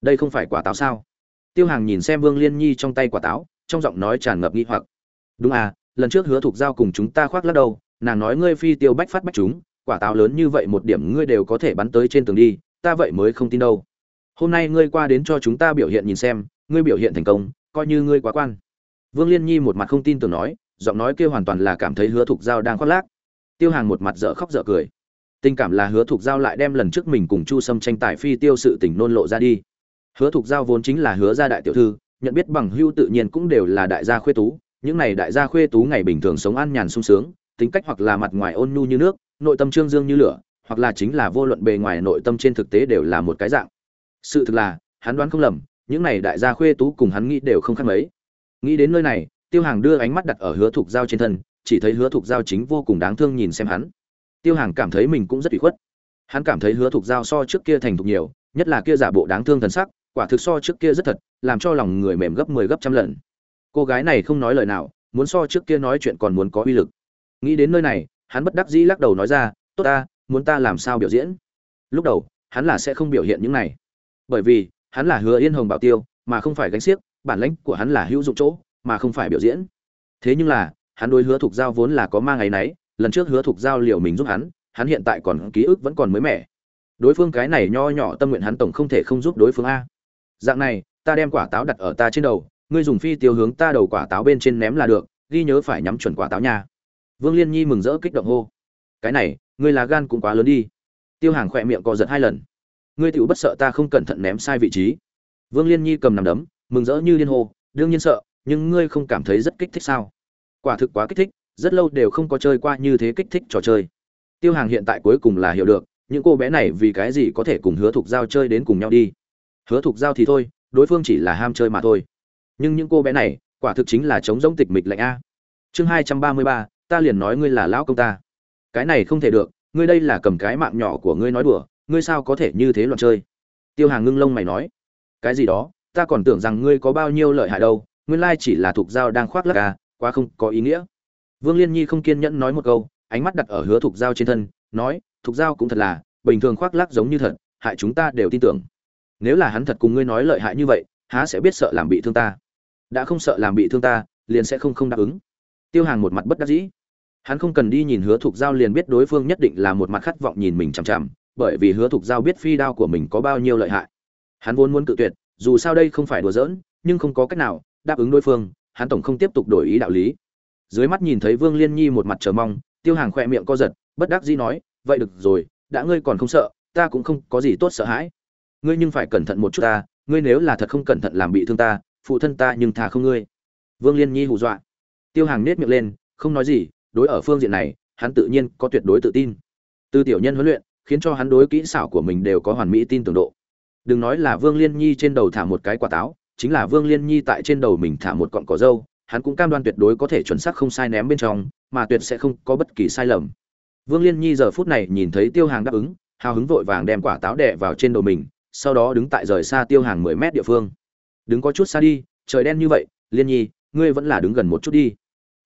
đây không phải quả táo sao? Tiêu hàng nhìn xem vương liên nhi trong tay quả táo, trong giọng nói tràn ngập nghi hoặc. Đúng à lần trước hứa thục giao cùng chúng ta khoác lắc đầu nàng nói ngươi phi tiêu bách phát bách chúng, quả táo lớn như vậy một điểm ngươi đều có thể bắn tới trên tường đi, ta vậy mới không tin đâu. Hôm nay ngươi qua đến cho chúng ta biểu hiện nhìn xem, ngươi biểu hiện thành công, coi như ngươi quá quan. Vương liên nhi một mặt không tin tưởng nói, giọng nói kia hoàn toàn là cảm thấy hứa thục giao đang khoác lác. Tiêu hàng một mặt dở khóc dở cười. Tình cảm là hứa thục giao lại đem lần trước mình cùng chu sâm tranh tài phi tiêu sự tình nôn lộ ra đi hứa thục giao vốn chính là hứa gia đại tiểu thư, nhận biết bằng hưu tự nhiên cũng đều là đại gia khuê tú, những này đại gia khuê tú ngày bình thường sống an nhàn sung sướng, tính cách hoặc là mặt ngoài ôn nhu như nước, nội tâm trương dương như lửa, hoặc là chính là vô luận bề ngoài nội tâm trên thực tế đều là một cái dạng. Sự thực là, hắn đoán không lầm, những này đại gia khuê tú cùng hắn nghĩ đều không khác mấy. Nghĩ đến nơi này, tiêu hàng đưa ánh mắt đặt ở hứa thục giao trên thân, chỉ thấy hứa thục giao chính vô cùng đáng thương nhìn xem hắn. Tiêu hàng cảm thấy mình cũng rất ủy khuất. Hắn cảm thấy hứa thục giao so trước kia thành thục nhiều, nhất là kia giả bộ đáng thương thần sắc quả thực so trước kia rất thật, làm cho lòng người mềm gấp mười 10 gấp trăm lần. Cô gái này không nói lời nào, muốn so trước kia nói chuyện còn muốn có uy lực. Nghĩ đến nơi này, hắn bất đắc dĩ lắc đầu nói ra, tốt ta, muốn ta làm sao biểu diễn? Lúc đầu, hắn là sẽ không biểu hiện những này. Bởi vì, hắn là hứa yên hồng bảo tiêu, mà không phải gánh xiếc, bản lãnh của hắn là hữu dụng chỗ, mà không phải biểu diễn. Thế nhưng là, hắn đối hứa thục giao vốn là có mang ngày nấy, lần trước hứa thục giao liệu mình giúp hắn hắn hiện tại còn ký ức vẫn còn mới mẻ. Đối phương cái này nho nhỏ tâm nguyện hắn tổng không thể không giúp đối phương a dạng này, ta đem quả táo đặt ở ta trên đầu, ngươi dùng phi tiêu hướng ta đầu quả táo bên trên ném là được, ghi nhớ phải nhắm chuẩn quả táo nha. Vương liên nhi mừng rỡ kích động hô. Cái này, ngươi là gan cũng quá lớn đi. Tiêu hàng khỏe miệng co giật hai lần. Ngươi tựu bất sợ ta không cẩn thận ném sai vị trí. Vương liên nhi cầm nằm đấm, mừng rỡ như liên hô. Đương nhiên sợ, nhưng ngươi không cảm thấy rất kích thích sao? Quả thực quá kích thích, rất lâu đều không có chơi qua như thế kích thích trò chơi. Tiêu hàng hiện tại cuối cùng là hiểu được, những cô bé này vì cái gì có thể cùng hứa thục giao chơi đến cùng nhau đi? Hứa thục giao thì thôi, đối phương chỉ là ham chơi mà thôi. Nhưng những cô bé này, quả thực chính là chống giống tịch mịch lạnh a. Chương hai trăm ba mươi ba, ta liền nói ngươi là lão công ta. Cái này không thể được, ngươi đây là cầm cái mạng nhỏ của ngươi nói đùa, ngươi sao có thể như thế loạn chơi? Tiêu hàng ngưng lông mày nói. Cái gì đó, ta còn tưởng rằng ngươi có bao nhiêu lợi hại đâu, nguyên lai chỉ là thục giao đang khoác lắc à quá không có ý nghĩa. Vương liên nhi không kiên nhẫn nói một câu, ánh mắt đặt ở hứa thục giao trên thân, nói, thục giao cũng thật là, bình thường khoác lắc giống như thật, hại chúng ta đều tin tưởng nếu là hắn thật cùng ngươi nói lợi hại như vậy, há sẽ biết sợ làm bị thương ta. Đã không sợ làm bị thương ta, liền sẽ không không đáp ứng. Tiêu hàng một mặt bất đắc dĩ. Hắn không cần đi nhìn hứa thục giao liền biết đối phương nhất định là một mặt khát vọng nhìn mình chằm chằm, bởi vì hứa thục giao biết phi đao của mình có bao nhiêu lợi hại. Hắn vốn muốn cự tuyệt, dù sao đây không phải đùa giỡn, nhưng không có cách nào đáp ứng đối phương, hắn tổng không tiếp tục đổi ý đạo lý. Dưới mắt nhìn thấy vương liên nhi một mặt chờ mong, tiêu hàng khỏe miệng co giật, bất đắc dĩ nói, vậy được rồi, đã ngươi còn không sợ, ta cũng không có gì tốt sợ hãi ngươi nhưng phải cẩn thận một chút ta, ngươi nếu là thật không cẩn thận làm bị thương ta, phụ thân ta nhưng thà không ngươi. Vương liên nhi hù dọa. Tiêu hàng nết miệng lên, không nói gì, đối ở phương diện này, hắn tự nhiên có tuyệt đối tự tin. Từ tiểu nhân huấn luyện, khiến cho hắn đối kỹ xảo của mình đều có hoàn mỹ tin tưởng độ. Đừng nói là vương liên nhi trên đầu thả một cái quả táo, chính là vương liên nhi tại trên đầu mình thả một cọn cỏ dâu, hắn cũng cam đoan tuyệt đối có thể chuẩn xác không sai ném bên trong, mà tuyệt sẽ không có bất kỳ sai lầm. Vương liên nhi giờ phút này nhìn thấy tiêu hàng đáp ứng, hào hứng vội vàng đem quả táo đẻ vào trên đầu mình sau đó đứng tại rời xa tiêu hàng mười mét địa phương. Đứng có chút xa đi, trời đen như vậy, liên nhi, ngươi vẫn là đứng gần một chút đi.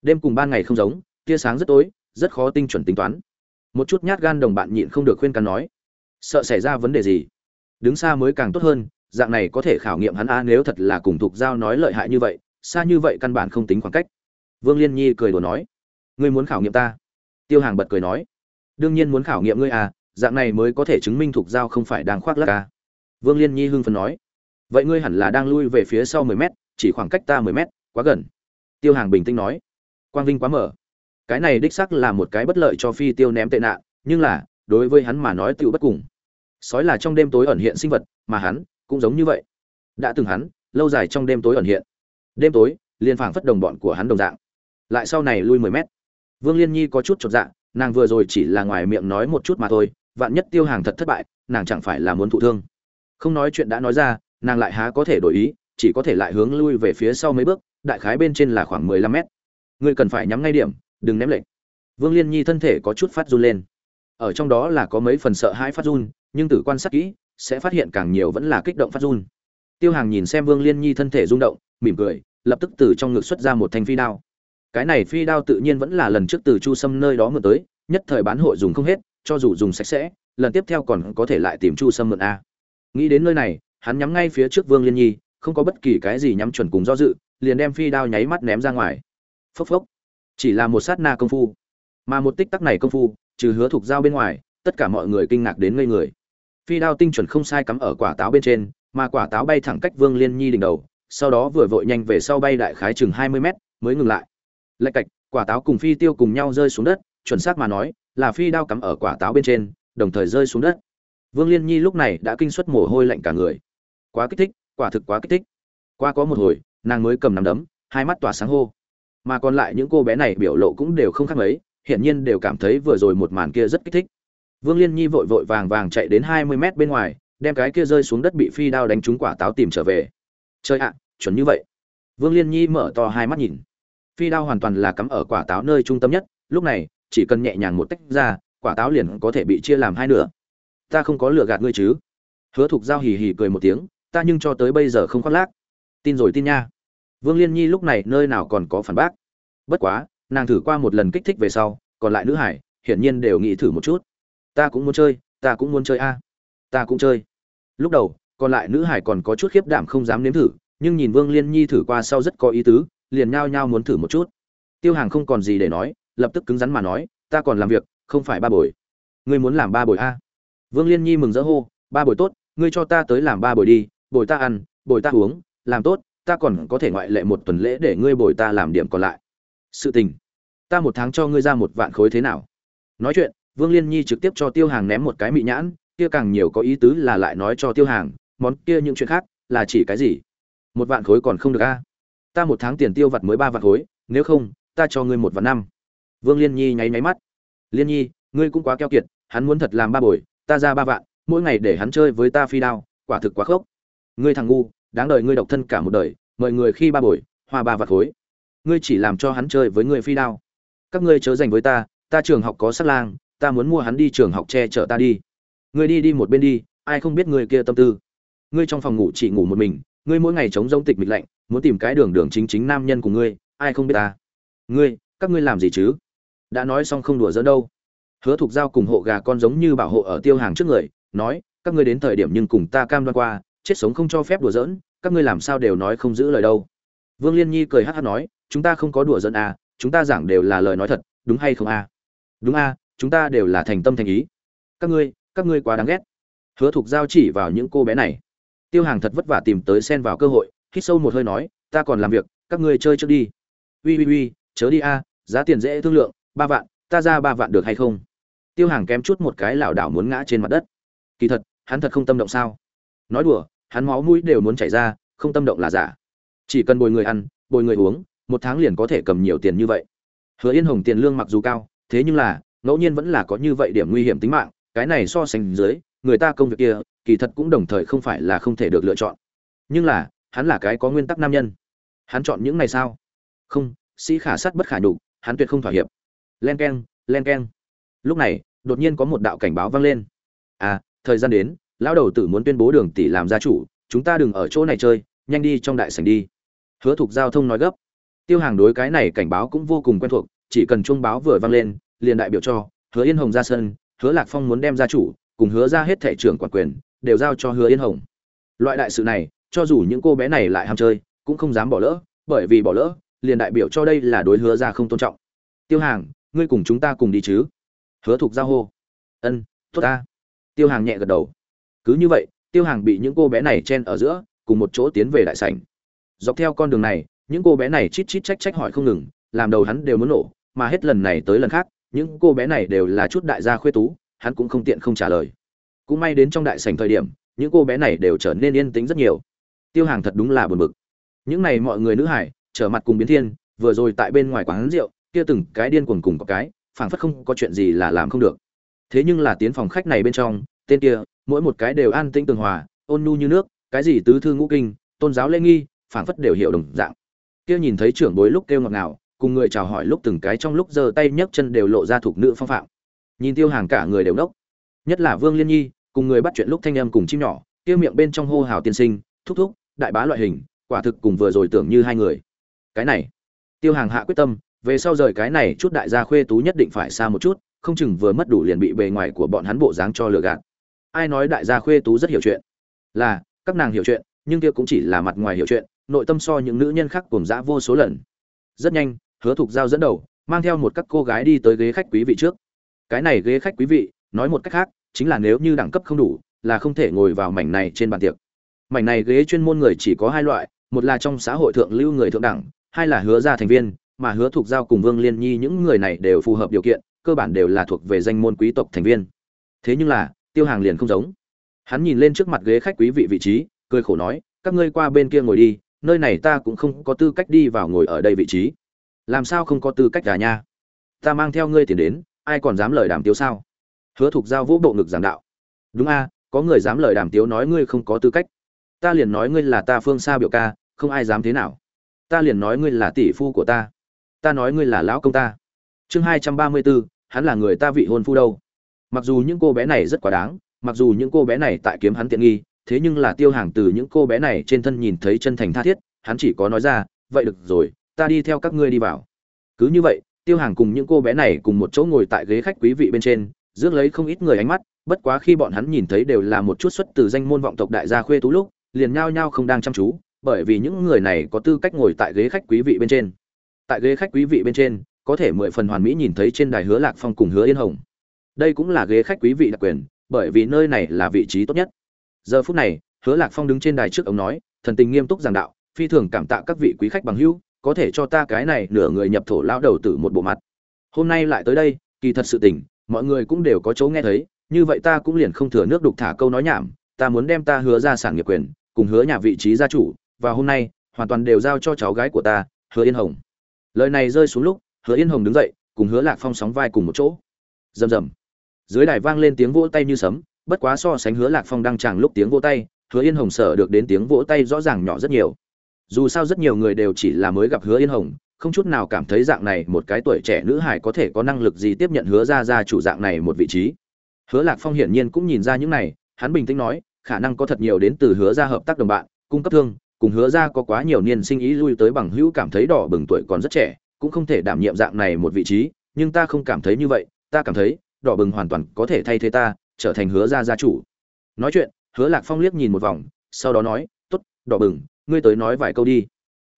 Đêm cùng ban ngày không giống, tia sáng rất tối, rất khó tinh chuẩn tính toán. Một chút nhát gan đồng bạn nhịn không được khuyên can nói, sợ xảy ra vấn đề gì? Đứng xa mới càng tốt hơn, dạng này có thể khảo nghiệm hắn a, nếu thật là cùng thuộc giao nói lợi hại như vậy, xa như vậy căn bản không tính khoảng cách. Vương liên nhi cười đùa nói, ngươi muốn khảo nghiệm ta? Tiêu hàng bật cười nói, đương nhiên muốn khảo nghiệm ngươi à dạng này mới có thể chứng minh thuộc giao không phải đang khoác lác a vương liên nhi hưng phấn nói. Vậy ngươi hẳn là đang lui về phía sau mười mét, chỉ khoảng cách ta mười mét, quá gần. Tiêu hàng bình tĩnh nói. Quang vinh quá mở. Cái này đích xác là một cái bất lợi cho phi tiêu ném tệ nạn, nhưng là, đối với hắn mà nói tựu bất cùng. Sói là trong đêm tối ẩn hiện sinh vật, mà hắn cũng giống như vậy. Đã từng hắn, lâu dài trong đêm tối ẩn hiện. Đêm tối liên phảng phất đồng bọn của hắn đồng dạng. Lại sau này lui mười mét. Vương liên nhi có chút chột dạ nàng vừa rồi chỉ là ngoài miệng nói một chút mà thôi, vạn nhất tiêu hàng thật thất bại, nàng chẳng phải là muốn thụ thương không nói chuyện đã nói ra, nàng lại há có thể đổi ý, chỉ có thể lại hướng lui về phía sau mấy bước, đại khái bên trên là khoảng mười lăm mét. Ngươi cần phải nhắm ngay điểm, đừng ném lệnh vương liên nhi thân thể có chút phát run lên. Ở trong đó là có mấy phần sợ hãi phát run, nhưng từ quan sát kỹ, sẽ phát hiện càng nhiều vẫn là kích động phát run. Tiêu hàng nhìn xem vương liên nhi thân thể rung động, mỉm cười, lập tức từ trong ngực xuất ra một thanh phi đao. Cái này phi đao tự nhiên vẫn là lần trước từ chu sâm nơi đó mượn tới, nhất thời bán hội dùng không hết, cho dù dùng sạch sẽ, lần tiếp theo còn có thể lại tìm chu sâm mượn a nghĩ đến nơi này, hắn nhắm ngay phía trước vương liên nhi, không có bất kỳ cái gì nhắm chuẩn cùng do dự, liền đem phi đao nháy mắt ném ra ngoài. Phốc phốc. Chỉ là một sát na công phu. Mà một tích tắc này công phu, trừ hứa thuộc dao bên ngoài, tất cả mọi người kinh ngạc đến ngây người. Phi đao tinh chuẩn không sai cắm ở quả táo bên trên, mà quả táo bay thẳng cách vương liên nhi đỉnh đầu, sau đó vừa vội nhanh về sau bay đại khái chừng hai mươi mét, mới ngừng lại. Lạch cạch, quả táo cùng phi tiêu cùng nhau rơi xuống đất, chuẩn xác mà nói, là phi đao cắm ở quả táo bên trên, đồng thời rơi xuống đất vương liên nhi lúc này đã kinh suất mồ hôi lạnh cả người. Quá kích thích, quả thực quá kích thích. Qua có một hồi, nàng mới cầm nắm đấm, hai mắt tỏa sáng hô. Mà còn lại những cô bé này biểu lộ cũng đều không khác mấy, hiển nhiên đều cảm thấy vừa rồi một màn kia rất kích thích. Vương liên nhi vội vội vàng vàng chạy đến hai mươi mét bên ngoài, đem cái kia rơi xuống đất bị phi đao đánh trúng quả táo tìm trở về. Chơi ạ, chuẩn như vậy. Vương liên nhi mở to hai mắt nhìn. Phi đao hoàn toàn là cắm ở quả táo nơi trung tâm nhất, lúc này, chỉ cần nhẹ nhàng một tách ra, quả táo liền có thể bị chia làm hai nửa ta không có lừa gạt ngươi chứ? Hứa thục giao hì hì cười một tiếng, ta nhưng cho tới bây giờ không khoác lác. Tin rồi tin nha. Vương liên nhi lúc này nơi nào còn có phản bác? Bất quá, nàng thử qua một lần kích thích về sau, còn lại nữ hải, hiển nhiên đều nghĩ thử một chút. Ta cũng muốn chơi, ta cũng muốn chơi a. Ta cũng chơi. Lúc đầu, còn lại nữ hải còn có chút khiếp đảm không dám nếm thử, nhưng nhìn vương liên nhi thử qua sau rất có ý tứ, liền nhao nhao muốn thử một chút. Tiêu hàng không còn gì để nói, lập tức cứng rắn mà nói, ta còn làm việc, không phải ba bồi. Ngươi muốn làm ba bồi a? Vương liên nhi mừng rỡ hô, ba buổi tốt, ngươi cho ta tới làm ba buổi đi bồi ta ăn bồi ta uống, làm tốt, ta còn có thể ngoại lệ một tuần lễ để ngươi bồi ta làm điểm còn lại. Sự tình, ta một tháng cho ngươi ra một vạn khối thế nào? Nói chuyện, vương liên nhi trực tiếp cho tiêu hàng ném một cái mị nhãn, kia càng nhiều có ý tứ là lại nói cho tiêu hàng, món kia những chuyện khác là chỉ cái gì? Một vạn khối còn không được a? Ta một tháng tiền tiêu vặt mới ba vạn khối, nếu không, ta cho ngươi một vạn năm. Vương liên nhi nháy nháy mắt. Liên nhi, ngươi cũng quá keo kiệt, hắn muốn thật làm ba buổi ta ra ba vạn, mỗi ngày để hắn chơi với ta phi đao, quả thực quá khốc. Ngươi thằng ngu, đáng đời ngươi độc thân cả một đời, mời người khi ba bồi, hoa ba vạt khối. Ngươi chỉ làm cho hắn chơi với người phi đao. Các ngươi chớ dành với ta ta trường học có sắc lang, ta muốn mua hắn đi trường học che chở ta đi. Ngươi đi đi một bên đi, ai không biết người kia tâm tư. Ngươi trong phòng ngủ chỉ ngủ một mình, ngươi mỗi ngày chống rông tịch mịch lạnh, muốn tìm cái đường đường chính chính nam nhân của ngươi, ai không biết ta. Ngươi, các ngươi làm gì chứ? Đã nói xong không đùa giỡn đâu hứa thục giao cùng hộ gà con giống như bảo hộ ở tiêu hàng trước người, nói, các ngươi đến thời điểm nhưng cùng ta cam đoan qua, chết sống không cho phép đùa giỡn, các ngươi làm sao đều nói không giữ lời đâu. Vương liên nhi cười hát hát nói, chúng ta không có đùa giỡn à chúng ta giảng đều là lời nói thật, đúng hay không à? Đúng à chúng ta đều là thành tâm thành ý. Các ngươi các ngươi quá đáng ghét. Hứa thục giao chỉ vào những cô bé này. Tiêu hàng thật vất vả tìm tới xen vào cơ hội, hít sâu một hơi nói, ta còn làm việc, các ngươi chơi trước đi. Ui ui ui chớ đi a giá tiền dễ thương lượng, ba vạn, ta ra ba vạn được hay không? Tiêu hàng kém chút một cái lảo đảo muốn ngã trên mặt đất. Kỳ thật, hắn thật không tâm động sao? Nói đùa, hắn máu mũi đều muốn chảy ra, không tâm động là giả. Chỉ cần bồi người ăn, bồi người uống, một tháng liền có thể cầm nhiều tiền như vậy. Hứa yên hồng tiền lương mặc dù cao, thế nhưng là, ngẫu nhiên vẫn là có như vậy điểm nguy hiểm tính mạng, cái này so sánh dưới, người ta công việc kia, kỳ thật cũng đồng thời không phải là không thể được lựa chọn. Nhưng là, hắn là cái có nguyên tắc nam nhân. Hắn chọn những này sao? Không, sĩ khả sát bất khả nhục, hắn tuyệt không thỏa hiệp. Len k e n len k e n lúc này, đột nhiên có một đạo cảnh báo vang lên. À thời gian đến, lão đầu tử muốn tuyên bố đường tỷ làm gia chủ, chúng ta đừng ở chỗ này chơi, nhanh đi trong đại sảnh đi. Hứa thục giao thông nói gấp. Tiêu hàng đối cái này cảnh báo cũng vô cùng quen thuộc, chỉ cần chuông báo vừa vang lên, liền đại biểu cho, hứa yên hồng ra sân, hứa lạc phong muốn đem gia chủ, cùng hứa ra hết thẻ trưởng quản quyền, đều giao cho hứa yên hồng. Loại đại sự này, cho dù những cô bé này lại ham chơi, cũng không dám bỏ lỡ, bởi vì bỏ lỡ, liền đại biểu cho đây là đối hứa ra không tôn trọng. Tiêu hàng, ngươi cùng chúng ta cùng đi chứ? Hứa thục giao hô. Ân, tốt ta. Tiêu hàng nhẹ gật đầu. Cứ như vậy, tiêu hàng bị những cô bé này chen ở giữa, cùng một chỗ tiến về đại sảnh. Dọc theo con đường này, những cô bé này chít chít trách trách hỏi không ngừng, làm đầu hắn đều muốn nổ, mà hết lần này tới lần khác, những cô bé này đều là chút đại gia khuê tú, hắn cũng không tiện không trả lời. Cũng may đến trong đại sảnh thời điểm, những cô bé này đều trở nên yên tĩnh rất nhiều. Tiêu hàng thật đúng là buồn bực. Những này mọi người nữ hải, trở mặt cùng biến thiên, vừa rồi tại bên ngoài quán rượu, kia từng cái điên cuồng cùng có cái phảng phất không có chuyện gì là làm không được. Thế nhưng là tiến phòng khách này bên trong, tên kia, mỗi một cái đều an tĩnh tường hòa, ôn nhu như nước, cái gì tứ thư ngũ kinh, tôn giáo lễ nghi, phảng phất đều hiểu đồng dạng. Kia nhìn thấy trưởng bối lúc kêu ngọt ngào, cùng người chào hỏi lúc từng cái trong lúc giơ tay nhấc chân đều lộ ra thuộc nữ phong phạm. Nhìn tiêu hàng cả người đều nốc nhất là vương liên nhi, cùng người bắt chuyện lúc thanh em cùng chim nhỏ, kia miệng bên trong hô hào tiên sinh, thúc thúc, đại bá loại hình, quả thực cùng vừa rồi tưởng như hai người. Cái này, tiêu hàng hạ quyết tâm về sau rời cái này chút đại gia khuê tú nhất định phải xa một chút, không chừng vừa mất đủ liền bị bề ngoài của bọn hắn bộ dáng cho lừa gạt. Ai nói đại gia khuê tú rất hiểu chuyện? Là, các nàng hiểu chuyện, nhưng kia cũng chỉ là mặt ngoài hiểu chuyện, nội tâm so những nữ nhân khác cùng dã vô số lần. Rất nhanh, hứa thục giao dẫn đầu, mang theo một các cô gái đi tới ghế khách quý vị trước. Cái này ghế khách quý vị, nói một cách khác, chính là nếu như đẳng cấp không đủ, là không thể ngồi vào mảnh này trên bàn tiệc. Mảnh này ghế chuyên môn người chỉ có hai loại, một là trong xã hội thượng lưu người thượng đẳng, hai là hứa gia thành viên mà hứa thuộc giao cùng vương liên nhi những người này đều phù hợp điều kiện, cơ bản đều là thuộc về danh môn quý tộc thành viên. Thế nhưng là, tiêu hàng liền không giống. Hắn nhìn lên trước mặt ghế khách quý vị vị trí, cười khổ nói, các ngươi qua bên kia ngồi đi, nơi này ta cũng không có tư cách đi vào ngồi ở đây vị trí. Làm sao không có tư cách cả nha? Ta mang theo ngươi tiền đến, ai còn dám lời đàm tiếu sao? Hứa thuộc giao vũ bộ ngực giảng đạo. Đúng a, có người dám lời đàm tiếu nói ngươi không có tư cách. Ta liền nói ngươi là ta phương xa biểu ca, không ai dám thế nào. Ta liền nói ngươi là tỷ phu của ta ta nói ngươi là lão công ta. Chương hai trăm ba mươi bốn, hắn là người ta vị hôn phu đâu. Mặc dù những cô bé này rất quá đáng, mặc dù những cô bé này tại kiếm hắn tiện nghi, thế nhưng là tiêu hàng từ những cô bé này trên thân nhìn thấy chân thành tha thiết, hắn chỉ có nói ra, vậy được rồi, ta đi theo các ngươi đi vào. Cứ như vậy, tiêu hàng cùng những cô bé này cùng một chỗ ngồi tại ghế khách quý vị bên trên, rước lấy không ít người ánh mắt, bất quá khi bọn hắn nhìn thấy đều là một chút xuất từ danh môn vọng tộc đại gia khuê tú lúc, liền nhao nhao không đang chăm chú, bởi vì những người này có tư cách ngồi tại ghế khách quý vị bên trên tại ghế khách quý vị bên trên, có thể mười phần hoàn mỹ nhìn thấy trên đài hứa lạc phong cùng hứa yên hồng. Đây cũng là ghế khách quý vị đặc quyền, bởi vì nơi này là vị trí tốt nhất. Giờ phút này, hứa lạc phong đứng trên đài trước ông nói, thần tình nghiêm túc giảng đạo, phi thường cảm tạ các vị quý khách bằng hữu, có thể cho ta cái này nửa người nhập thổ lao đầu tử một bộ mặt. Hôm nay lại tới đây, kỳ thật sự tình, mọi người cũng đều có chỗ nghe thấy, như vậy ta cũng liền không thừa nước đục thả câu nói nhảm, ta muốn đem ta hứa ra sản nghiệp quyền, cùng hứa nhà vị trí gia chủ, và hôm nay, hoàn toàn đều giao cho cháu gái của ta, hứa yên hồng lời này rơi xuống lúc, hứa yên hồng đứng dậy, cùng hứa lạc phong sóng vai cùng một chỗ. Rầm rầm. Dưới đài vang lên tiếng vỗ tay như sấm, bất quá so sánh hứa lạc phong đang chàng lúc tiếng vỗ tay, hứa yên hồng sở được đến tiếng vỗ tay rõ ràng nhỏ rất nhiều. Dù sao rất nhiều người đều chỉ là mới gặp hứa yên hồng, không chút nào cảm thấy dạng này một cái tuổi trẻ nữ hài có thể có năng lực gì tiếp nhận hứa ra ra chủ dạng này một vị trí. Hứa lạc phong hiển nhiên cũng nhìn ra những này, hắn bình tĩnh nói, khả năng có thật nhiều đến từ hứa ra hợp tác đồng bạn, cung cấp thương cùng hứa ra có quá nhiều niên sinh ý lui tới bằng hữu cảm thấy đỏ bừng tuổi còn rất trẻ, cũng không thể đảm nhiệm dạng này một vị trí, nhưng ta không cảm thấy như vậy, ta cảm thấy, đỏ bừng hoàn toàn có thể thay thế ta, trở thành hứa ra gia chủ. Nói chuyện, hứa lạc phong liếc nhìn một vòng, sau đó nói t ố t đỏ bừng, ngươi tới nói vài câu đi.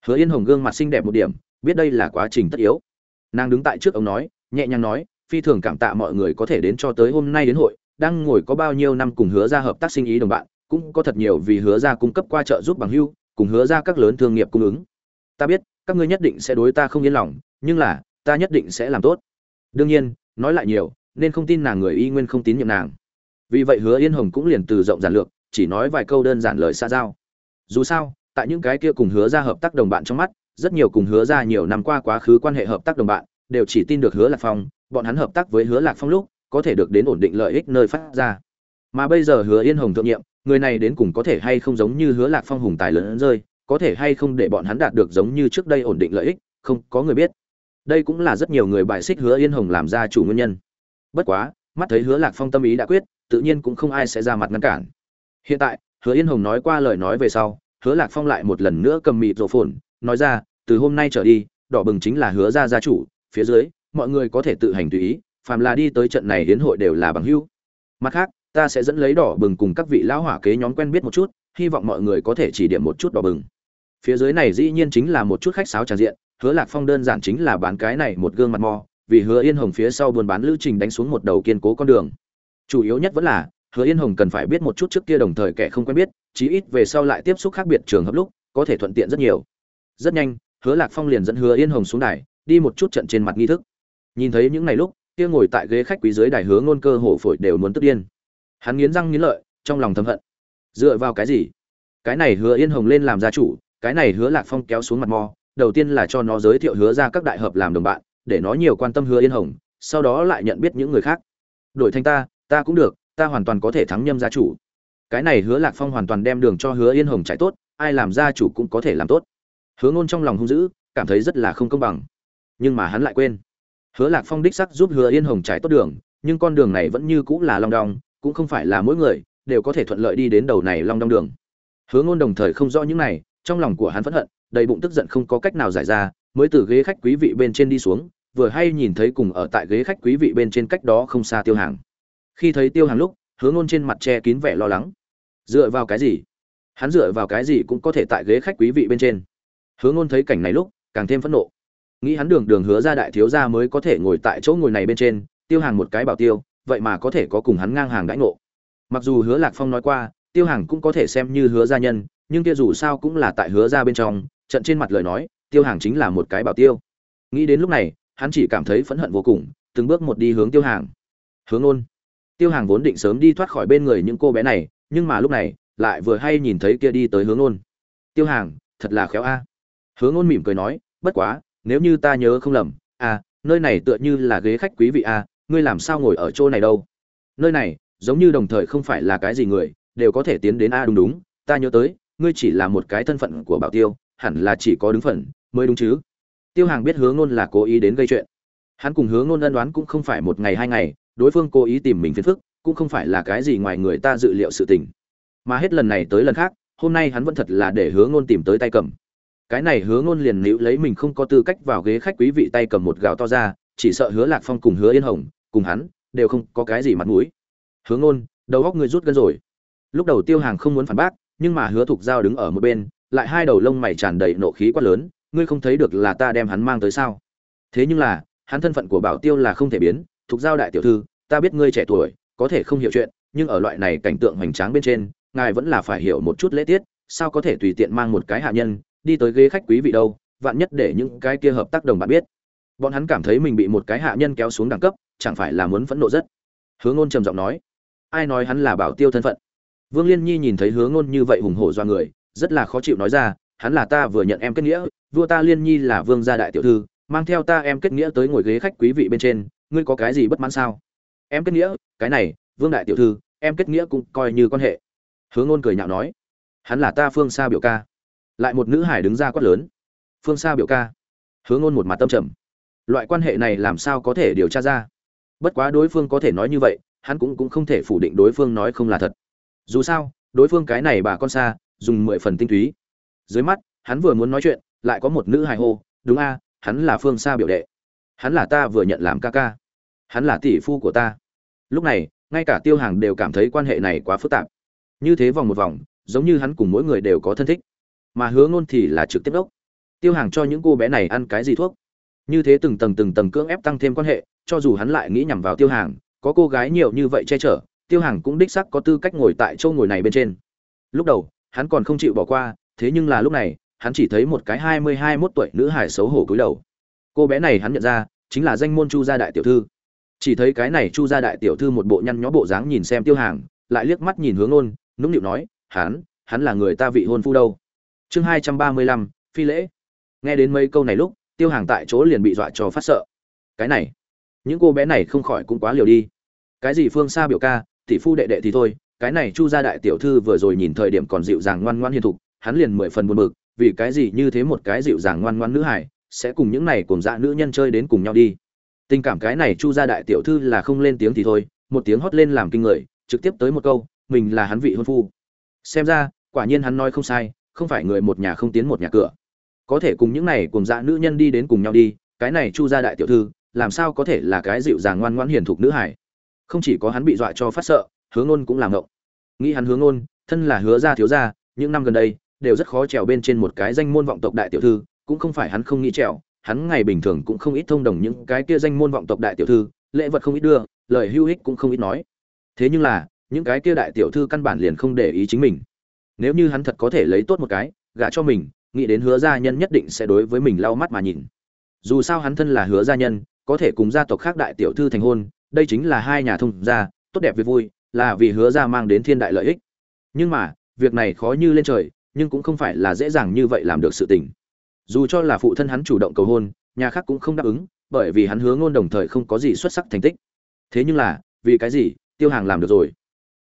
Hứa yên hồng gương mặt xinh đẹp một điểm, biết đây là quá trình tất yếu. Nàng đứng tại trước ông nói, nhẹ nhàng nói, phi thường cảm tạ mọi người có thể đến cho tới hôm nay đến hội, đang ngồi có bao nhiêu năm cùng hứa ra hợp tác sinh ý đồng bạn, cũng có thật nhiều vì hứa ra cung cấp qua trợ giúp bằng hưu cùng hứa ra các lớn thương nghiệp cung ứng. Ta biết, các ngươi nhất định sẽ đối ta không yên lòng, nhưng là, ta nhất định sẽ làm tốt. Đương nhiên, nói lại nhiều, nên không tin nàng người y nguyên không tín nhiệm nàng. Vì vậy hứa yên hồng cũng liền từ rộng giản lược, chỉ nói vài câu đơn giản lời xa giao. Dù sao, tại những cái kia cùng hứa ra hợp tác đồng bạn trong mắt, rất nhiều cùng hứa ra nhiều năm qua quá khứ quan hệ hợp tác đồng bạn, đều chỉ tin được hứa lạc phong, bọn hắn hợp tác với hứa lạc phong lúc, có thể được đến ổn định lợi ích nơi phát ra. Mà bây giờ hứa yên hồng thượng nhiệm người này đến cùng có thể hay không giống như hứa lạc phong hùng tài lớn rơi, có thể hay không để bọn hắn đạt được giống như trước đây ổn định lợi ích, không, có người biết. Đây cũng là rất nhiều người bài xích hứa yên hồng làm ra chủ nguyên nhân. Bất quá, mắt thấy hứa lạc phong tâm ý đã quyết, tự nhiên cũng không ai sẽ ra mặt ngăn cản. Hiện tại, hứa yên hồng nói qua lời nói về sau, hứa lạc phong lại một lần nữa cầm mịt rổ phồn, nói ra, từ hôm nay trở đi, đỏ bừng chính là hứa ra gia chủ, phía dưới, mọi người có thể tự hành tùy ý, phàm là đi tới trận này hiến hội đều là bằng hữu. Mặt khác ta sẽ dẫn lấy đỏ bừng cùng các vị lão hỏa kế nhóm quen biết một chút, hy vọng mọi người có thể chỉ điểm một chút đỏ bừng. Phía dưới này dĩ nhiên chính là một chút khách sáo tràn diện, hứa lạc phong đơn giản chính là bán cái này một gương mặt mò, vì hứa yên hồng phía sau buôn bán lữ trình đánh xuống một đầu kiên cố con đường. Chủ yếu nhất vẫn là, hứa yên hồng cần phải biết một chút trước kia đồng thời kẻ không quen biết, chí ít về sau lại tiếp xúc khác biệt trường hợp lúc, có thể thuận tiện rất nhiều. Rất nhanh, hứa lạc phong liền dẫn hứa yên hồng xuống đài, đi một chút trận trên mặt nghi thức. Nhìn thấy những ngày lúc, kia ngồi tại ghế khách quý dưới đài hứa ngôn cơ hổ phổi đều muốn tức điên hắn nghiến răng nghiến lợi, trong lòng thầm hận. Dựa vào cái gì? Cái này hứa yên hồng lên làm gia chủ, cái này hứa lạc phong kéo xuống mặt mò, đầu tiên là cho nó giới thiệu hứa ra các đại hợp làm đồng bạn, để nó nhiều quan tâm hứa yên hồng, sau đó lại nhận biết những người khác. Đổi thành ta ta cũng được, ta hoàn toàn có thể thắng nhâm gia chủ. Cái này hứa lạc phong hoàn toàn đem đường cho hứa yên hồng chạy tốt, ai làm gia chủ cũng có thể làm tốt. Hứa ngôn trong lòng hung dữ, cảm thấy rất là không công bằng. Nhưng mà hắn lại quên. Hứa lạc phong đích sắc giúp hứa yên hồng trải tốt đường, nhưng con đường này vẫn như cũng là long đong cũng không phải là mỗi người đều có thể thuận lợi đi đến đầu này long đong đường. Hứa ngôn đồng thời không rõ những này, trong lòng của hắn phẫn hận, đầy bụng tức giận không có cách nào giải ra, mới từ ghế khách quý vị bên trên đi xuống, vừa hay nhìn thấy cùng ở tại ghế khách quý vị bên trên cách đó không xa tiêu hàng khi thấy tiêu hàng lúc, hứa ngôn trên mặt che kín vẻ lo lắng. Dựa vào cái gì? Hắn dựa vào cái gì cũng có thể tại ghế khách quý vị bên trên. Hứa ngôn thấy cảnh này lúc, càng thêm phẫn nộ. Nghĩ hắn đường đường hứa ra đại thiếu gia mới có thể ngồi tại chỗ ngồi này bên trên, tiêu hàng một cái bảo tiêu vậy mà có thể có cùng hắn ngang hàng đãi ngộ. Mặc dù hứa lạc phong nói qua, tiêu hàng cũng có thể xem như hứa gia nhân, nhưng kia dù sao cũng là tại hứa ra bên trong, trận trên mặt lời nói, tiêu hàng chính là một cái bảo tiêu. Nghĩ đến lúc này, hắn chỉ cảm thấy phẫn hận vô cùng, từng bước một đi hướng tiêu hàng hướng ôn tiêu hàng vốn định sớm đi thoát khỏi bên người những cô bé này, nhưng mà lúc này, lại vừa hay nhìn thấy kia đi tới hướng ôn tiêu hàng thật là khéo a. Hướng ôn mỉm cười nói, bất quá, nếu như ta nhớ không lầm à nơi này tựa như là ghế khách quý vị a ngươi làm sao ngồi ở chỗ này đâu? Nơi này, giống như đồng thời không phải là cái gì người, đều có thể tiến đến a đúng đúng. Ta nhớ tới, ngươi chỉ là một cái thân phận của bảo tiêu, hẳn là chỉ có đứng phận mới đúng chứ. Tiêu hàng biết Hướng ngôn là cố ý đến gây chuyện. Hắn cùng Hướng ngôn ân đoán cũng không phải một ngày hai ngày, đối phương cố ý tìm mình phiền phức, cũng không phải là cái gì ngoài người ta dự liệu sự tình. Mà hết lần này tới lần khác, hôm nay hắn vẫn thật là để Hướng ngôn tìm tới tay cầm. Cái này hứa ngôn liền níu lấy mình không có tư cách vào ghế khách quý vị tay cầm một gạo to ra, chỉ sợ hứa lạc phong cùng hứa yên hồng cùng hắn, đều không có cái gì mặt mũi. Hướng ngôn, đầu góc người rút gân rồi. Lúc đầu tiêu hàng không muốn phản bác, nhưng mà hứa thục giao đứng ở một bên, lại hai đầu lông mày tràn đầy nộ khí quá lớn, ngươi không thấy được là ta đem hắn mang tới sao? Thế nhưng là, hắn thân phận của bảo tiêu là không thể biến, thục giao đại tiểu thư, ta biết ngươi trẻ tuổi, có thể không hiểu chuyện, nhưng ở loại này cảnh tượng hoành tráng bên trên, ngài vẫn là phải hiểu một chút lễ tiết, sao có thể tùy tiện mang một cái hạ nhân, đi tới ghế khách quý vị đâu, vạn nhất để những cái kia hợp tác đồng bạn biết bọn hắn cảm thấy mình bị một cái hạ nhân kéo xuống đẳng cấp, chẳng phải là muốn phẫn nộ rất. Hứa ngôn trầm giọng nói, ai nói hắn là bảo tiêu thân phận? Vương liên nhi nhìn thấy hứa ngôn như vậy hùng hổ do người, rất là khó chịu nói ra, hắn là ta vừa nhận em kết nghĩa, vua ta liên nhi là vương gia đại tiểu thư, mang theo ta em kết nghĩa tới ngồi ghế khách quý vị bên trên, ngươi có cái gì bất mãn sao? Em kết nghĩa? Cái này, vương đại tiểu thư, em kết nghĩa cũng coi như quan hệ. Hứa ngôn cười nhạo nói, hắn là ta phương xa biểu ca. Lại một nữ hải đứng ra quát lớn, phương xa biểu ca. Hứa ngôn một mặt tâm trầm loại quan hệ này làm sao có thể điều tra ra? Bất quá đối phương có thể nói như vậy, hắn cũng cũng không thể phủ định đối phương nói không là thật. Dù sao, đối phương cái này bà con xa, dùng mười phần tinh túy. Dưới mắt, hắn vừa muốn nói chuyện, lại có một nữ hài hô, đúng a, hắn là phương xa biểu đệ. Hắn là ta vừa nhận làm ca ca. Hắn là tỷ phu của ta. Lúc này, ngay cả tiêu hàng đều cảm thấy quan hệ này quá phức tạp. Như thế vòng một vòng, giống như hắn cùng mỗi người đều có thân thích. Mà hứa ngôn thì là trực tiếp đốc. Tiêu hàng cho những cô bé này ăn cái gì thuốc? Như thế từng tầng từng tầng cưỡng ép tăng thêm quan hệ, cho dù hắn lại nghĩ nhằm vào tiêu hàng, có cô gái nhiều như vậy che chở, tiêu hàng cũng đích sắc có tư cách ngồi tại chỗ ngồi này bên trên. Lúc đầu, hắn còn không chịu bỏ qua, thế nhưng là lúc này, hắn chỉ thấy một cái hai mươi hai mốt tuổi nữ hải xấu hổ cúi đầu. Cô bé này hắn nhận ra, chính là danh môn chu gia đại tiểu thư. Chỉ thấy cái này chu gia đại tiểu thư một bộ nhăn nhó bộ dáng nhìn xem tiêu hàng, lại liếc mắt nhìn hướng ôn, nũng nịu nói, hắn hắn là người ta vị hôn phu đâu? Chương hai trăm ba mươi lăm, phi lễ. Nghe đến mấy câu này lúc tiêu hàng tại chỗ liền bị dọa cho phát sợ. Cái này, những cô bé này không khỏi cũng quá liều đi. Cái gì phương xa biểu ca, tỷ phu đệ đệ thì thôi, cái này chu gia đại tiểu thư vừa rồi nhìn thời điểm còn dịu dàng ngoan ngoan hiền thục, hắn liền mười phần buồn bực, vì cái gì như thế một cái dịu dàng ngoan ngoan nữ hải sẽ cùng những này cùng dạ nữ nhân chơi đến cùng nhau đi. Tình cảm cái này chu gia đại tiểu thư là không lên tiếng thì thôi, một tiếng hót lên làm kinh người, trực tiếp tới một câu, mình là hắn vị hôn phu. Xem ra, quả nhiên hắn nói không sai, không phải người một nhà không tiến một nhà cửa có thể cùng những này cùng dạ nữ nhân đi đến cùng nhau đi, cái này chu gia đại tiểu thư, làm sao có thể là cái dịu dàng ngoan ngoãn hiền thục nữ hải không chỉ có hắn bị dọa cho phát sợ hứa ngôn cũng làm ngộng. Nghĩ hắn hứa ngôn thân là hứa gia thiếu gia, những năm gần đây, đều rất khó trèo bên trên một cái danh môn vọng tộc đại tiểu thư, cũng không phải hắn không nghĩ trèo, hắn ngày bình thường cũng không ít thông đồng những cái kia danh môn vọng tộc đại tiểu thư, lễ vật không ít đưa, lời hưu hích cũng không ít nói. Thế nhưng là, những cái kia đại tiểu thư căn bản liền không để ý chính mình. Nếu như hắn thật có thể lấy tốt một cái, gả cho mình nghĩ đến hứa gia nhân nhất định sẽ đối với mình lau mắt mà nhìn. Dù sao hắn thân là hứa gia nhân, có thể cùng gia tộc khác đại tiểu thư thành hôn, đây chính là hai nhà thông gia, tốt đẹp việc vui, là vì hứa gia mang đến thiên đại lợi ích. Nhưng mà, việc này khó như lên trời, nhưng cũng không phải là dễ dàng như vậy làm được sự tình. Dù cho là phụ thân hắn chủ động cầu hôn, nhà khác cũng không đáp ứng, bởi vì hắn hứa ngôn đồng thời không có gì xuất sắc thành tích. Thế nhưng là, vì cái gì, tiêu hàng làm được rồi?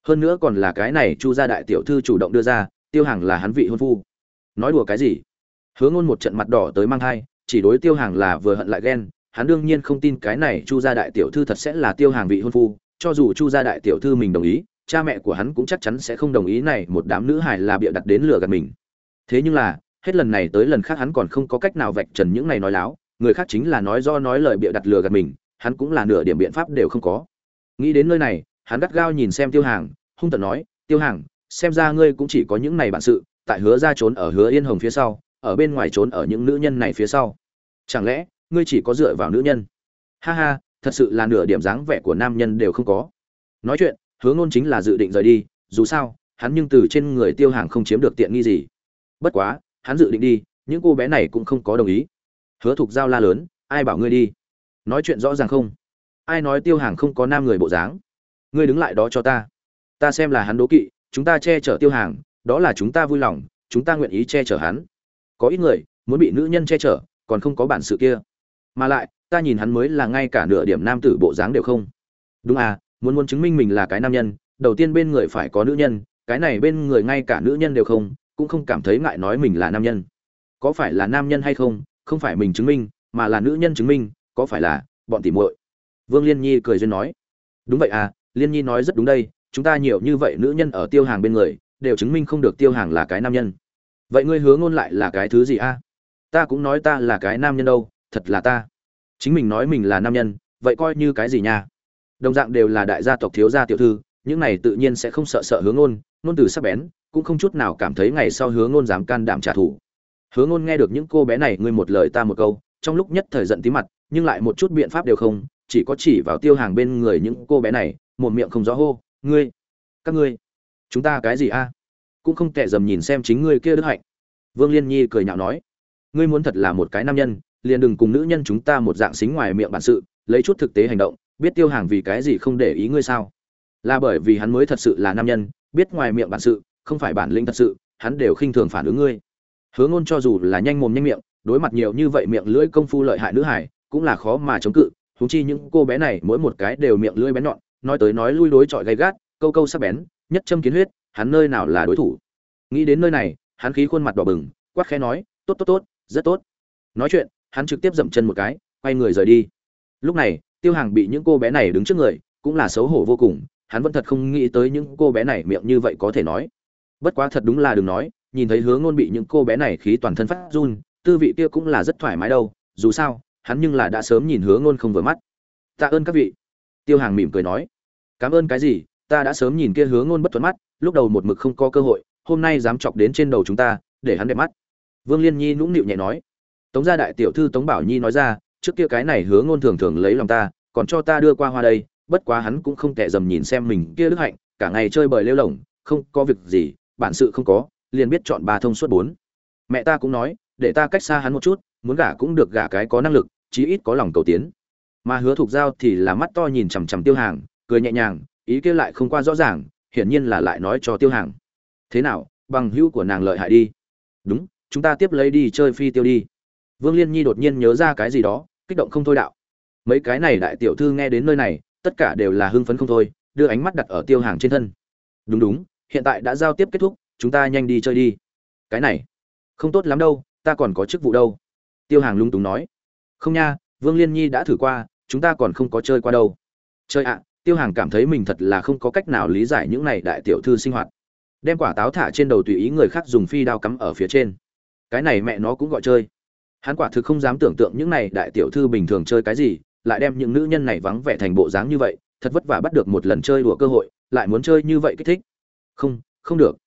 Hơn nữa còn là cái này chu gia đại tiểu thư chủ động đưa ra, tiêu hàng là hắn vị hôn phu nói đùa cái gì? Hứa ngôn một trận mặt đỏ tới mang thai, chỉ đối tiêu hàng là vừa hận lại ghen, hắn đương nhiên không tin cái này chu gia đại tiểu thư thật sẽ là tiêu hàng vị hôn phu, cho dù chu gia đại tiểu thư mình đồng ý, cha mẹ của hắn cũng chắc chắn sẽ không đồng ý này một đám nữ hài là bịa đặt đến lừa gạt mình. Thế nhưng là, hết lần này tới lần khác hắn còn không có cách nào vạch trần những này nói láo, người khác chính là nói do nói lời bịa đặt lừa gạt mình, hắn cũng là nửa điểm biện pháp đều không có. Nghĩ đến nơi này, hắn gắt gao nhìn xem tiêu hàng, hung tận nói, tiêu hàng, xem ra ngươi cũng chỉ có những này bản sự tại hứa ra trốn ở hứa yên hồng phía sau, ở bên ngoài trốn ở những nữ nhân này phía sau. Chẳng lẽ, ngươi chỉ có dựa vào nữ nhân? Ha ha, thật sự là nửa điểm dáng vẻ của nam nhân đều không có. Nói chuyện, hứa ngôn chính là dự định rời đi, dù sao, hắn nhưng từ trên người tiêu hàng không chiếm được tiện nghi gì. Bất quá, hắn dự định đi, những cô bé này cũng không có đồng ý. Hứa thục giao la lớn, ai bảo ngươi đi? Nói chuyện rõ ràng không? Ai nói tiêu hàng không có nam người bộ dáng? Ngươi đứng lại đó cho ta. Ta xem là hắn đố kỵ, chúng ta che chở tiêu hàng đó là chúng ta vui lòng, chúng ta nguyện ý che chở hắn. Có ít người muốn bị nữ nhân che chở, còn không có bản sự kia. Mà lại, ta nhìn hắn mới là ngay cả nửa điểm nam tử bộ dáng đều không. Đúng à muốn muốn chứng minh mình là cái nam nhân, đầu tiên bên người phải có nữ nhân, cái này bên người ngay cả nữ nhân đều không, cũng không cảm thấy ngại nói mình là nam nhân. Có phải là nam nhân hay không không phải mình chứng minh, mà là nữ nhân chứng minh, có phải là bọn tỉ muội? Vương liên nhi cười duyên nói. Đúng vậy à liên nhi nói rất đúng đây, chúng ta nhiều như vậy nữ nhân ở tiêu hàng bên người đều chứng minh không được tiêu hàng là cái nam nhân. Vậy ngươi hứa ngôn lại là cái thứ gì a? Ta cũng nói ta là cái nam nhân đâu, thật là ta. Chính mình nói mình là nam nhân, vậy coi như cái gì nha? Đồng dạng đều là đại gia tộc thiếu gia tiểu thư, những này tự nhiên sẽ không sợ sợ hướng ngôn ngôn từ sắc bén, cũng không chút nào cảm thấy ngày sau hướng ngôn dám can đảm trả thù. Hứa ngôn nghe được những cô bé này ngươi một lời ta một câu, trong lúc nhất thời giận tí mặt, nhưng lại một chút biện pháp đều không, chỉ có chỉ vào tiêu hàng bên người những cô bé này, một miệng không rõ hô, ngươi, các ngươi chúng ta cái gì a? Cũng không tệ dầm nhìn xem chính ngươi kia đức hạnh. Vương liên nhi cười nhạo nói, ngươi muốn thật là một cái nam nhân, liền đừng cùng nữ nhân chúng ta một dạng xính ngoài miệng bản sự, lấy chút thực tế hành động, biết tiêu hàng vì cái gì không để ý ngươi sao? Là bởi vì hắn mới thật sự là nam nhân, biết ngoài miệng bản sự, không phải bản lĩnh thật sự, hắn đều khinh thường phản ứng ngươi. Hứa ngôn cho dù là nhanh mồm nhanh miệng, đối mặt nhiều như vậy miệng lưỡi công phu lợi hại nữ hải cũng là khó mà chống cự, huống chi những cô bé này mỗi một cái đều miệng lưỡi bén nhọn, nói tới nói lui đối chọi gay gắt, câu câu sắc bén nhất châm kiến huyết, hắn nơi nào là đối thủ? Nghĩ đến nơi này, hắn khí khuôn mặt đỏ bừng, quát khẽ nói, tốt tốt tốt, rất tốt. Nói chuyện, hắn trực tiếp dậm chân một cái, quay người rời đi. Lúc này, tiêu hàng bị những cô bé này đứng trước người, cũng là xấu hổ vô cùng, hắn vẫn thật không nghĩ tới những cô bé này miệng như vậy có thể nói. Bất quá thật đúng là đừng nói, nhìn thấy hứa ngôn bị những cô bé này khí toàn thân phát run, tư vị kia cũng là rất thoải mái đâu, dù sao, hắn nhưng là đã sớm nhìn hứa ngôn không vừa mắt. Tạ ơn các vị. Tiêu hàng mỉm cười nói. Cảm ơn cái gì ta đã sớm nhìn kia hứa ngôn bất thuận mắt, lúc đầu một mực không có cơ hội, hôm nay dám chọc đến trên đầu chúng ta, để hắn đẹp mắt. Vương liên nhi nũng nịu nhẹ nói. Tống gia đại tiểu thư tống bảo nhi nói ra, trước kia cái này hứa ngôn thường thường lấy lòng ta, còn cho ta đưa qua hoa đây, bất quá hắn cũng không tệ dầm nhìn xem mình kia đức hạnh, cả ngày chơi bời lêu lỏng, không có việc gì, bản sự không có, liền biết chọn ba thông suốt bốn. Mẹ ta cũng nói, để ta cách xa hắn một chút, muốn gả cũng được gả cái có năng lực, chí ít có lòng cầu tiến. Mà hứa thục giao thì là mắt to nhìn chằm chằm tiêu hàng, cười nhẹ nhàng ý kia lại không qua rõ ràng, hiển nhiên là lại nói cho tiêu hàng. Thế nào, bằng hữu của nàng lợi hại đi. Đúng, chúng ta tiếp lấy đi chơi phi tiêu đi. Vương liên nhi đột nhiên nhớ ra cái gì đó, kích động không thôi đạo. Mấy cái này đại tiểu thư nghe đến nơi này, tất cả đều là hưng phấn không thôi, đưa ánh mắt đặt ở tiêu hàng trên thân. Đúng đúng, hiện tại đã giao tiếp kết thúc, chúng ta nhanh đi chơi đi. Cái này, không tốt lắm đâu, ta còn có chức vụ đâu. Tiêu hàng lung túng nói. Không nha, vương liên nhi đã thử qua, chúng ta còn không có chơi qua đâu. Chơi ạ tiêu hàng cảm thấy mình thật là không có cách nào lý giải những này đại tiểu thư sinh hoạt. Đem quả táo thả trên đầu tùy ý người khác dùng phi đao cắm ở phía trên. Cái này mẹ nó cũng gọi chơi. Hắn quả thực không dám tưởng tượng những này đại tiểu thư bình thường chơi cái gì, lại đem những nữ nhân này vắng vẻ thành bộ dáng như vậy, thật vất vả bắt được một lần chơi đùa cơ hội, lại muốn chơi như vậy kích thích. Không không được.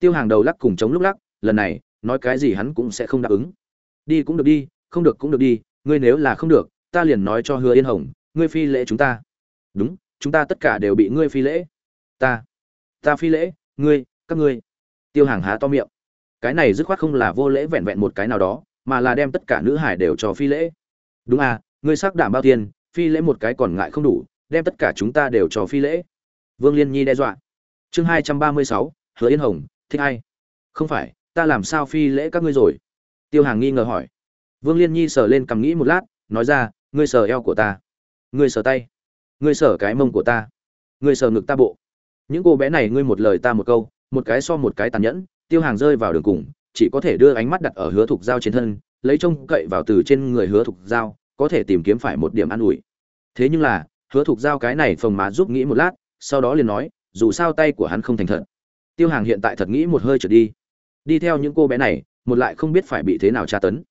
Tiêu hàng đầu lắc cùng chống lúc lắc, lần này, nói cái gì hắn cũng sẽ không đáp ứng. Đi cũng được đi, không được cũng được đi, ngươi nếu là không được, ta liền nói cho hứa yên hồng, ngươi phi lễ chúng ta. Đúng chúng ta tất cả đều bị ngươi phi lễ. Ta ta phi lễ, ngươi, các ngươi. Tiêu hàng há to miệng. Cái này dứt khoát không là vô lễ vẹn vẹn một cái nào đó, mà là đem tất cả nữ hải đều cho phi lễ. Đúng à ngươi xác đảm bao tiền, phi lễ một cái còn ngại không đủ, đem tất cả chúng ta đều cho phi lễ. Vương liên nhi đe dọa. Chương hai trăm ba mươi sáu, hứa yên hồng, thích ai? Không phải, ta làm sao phi lễ các ngươi rồi? Tiêu hàng nghi ngờ hỏi. Vương liên nhi sờ lên cầm nghĩ một lát, nói ra, ngươi sờ eo của ta. Ngươi sờ tay ngươi sờ cái mông của ta, ngươi sờ ngực ta bộ. Những cô bé này ngươi một lời ta một câu, một cái so một cái tàn nhẫn, tiêu hàng rơi vào đường cùng, chỉ có thể đưa ánh mắt đặt ở hứa thục giao trên thân, lấy trông cậy vào từ trên người hứa thục giao, có thể tìm kiếm phải một điểm an ủi. Thế nhưng là, hứa thục giao cái này phồng má giúp nghĩ một lát, sau đó liền nói, dù sao tay của hắn không thành thật. Tiêu hàng hiện tại thật nghĩ một hơi trở đi. Đi theo những cô bé này, một lại không biết phải bị thế nào tra tấn.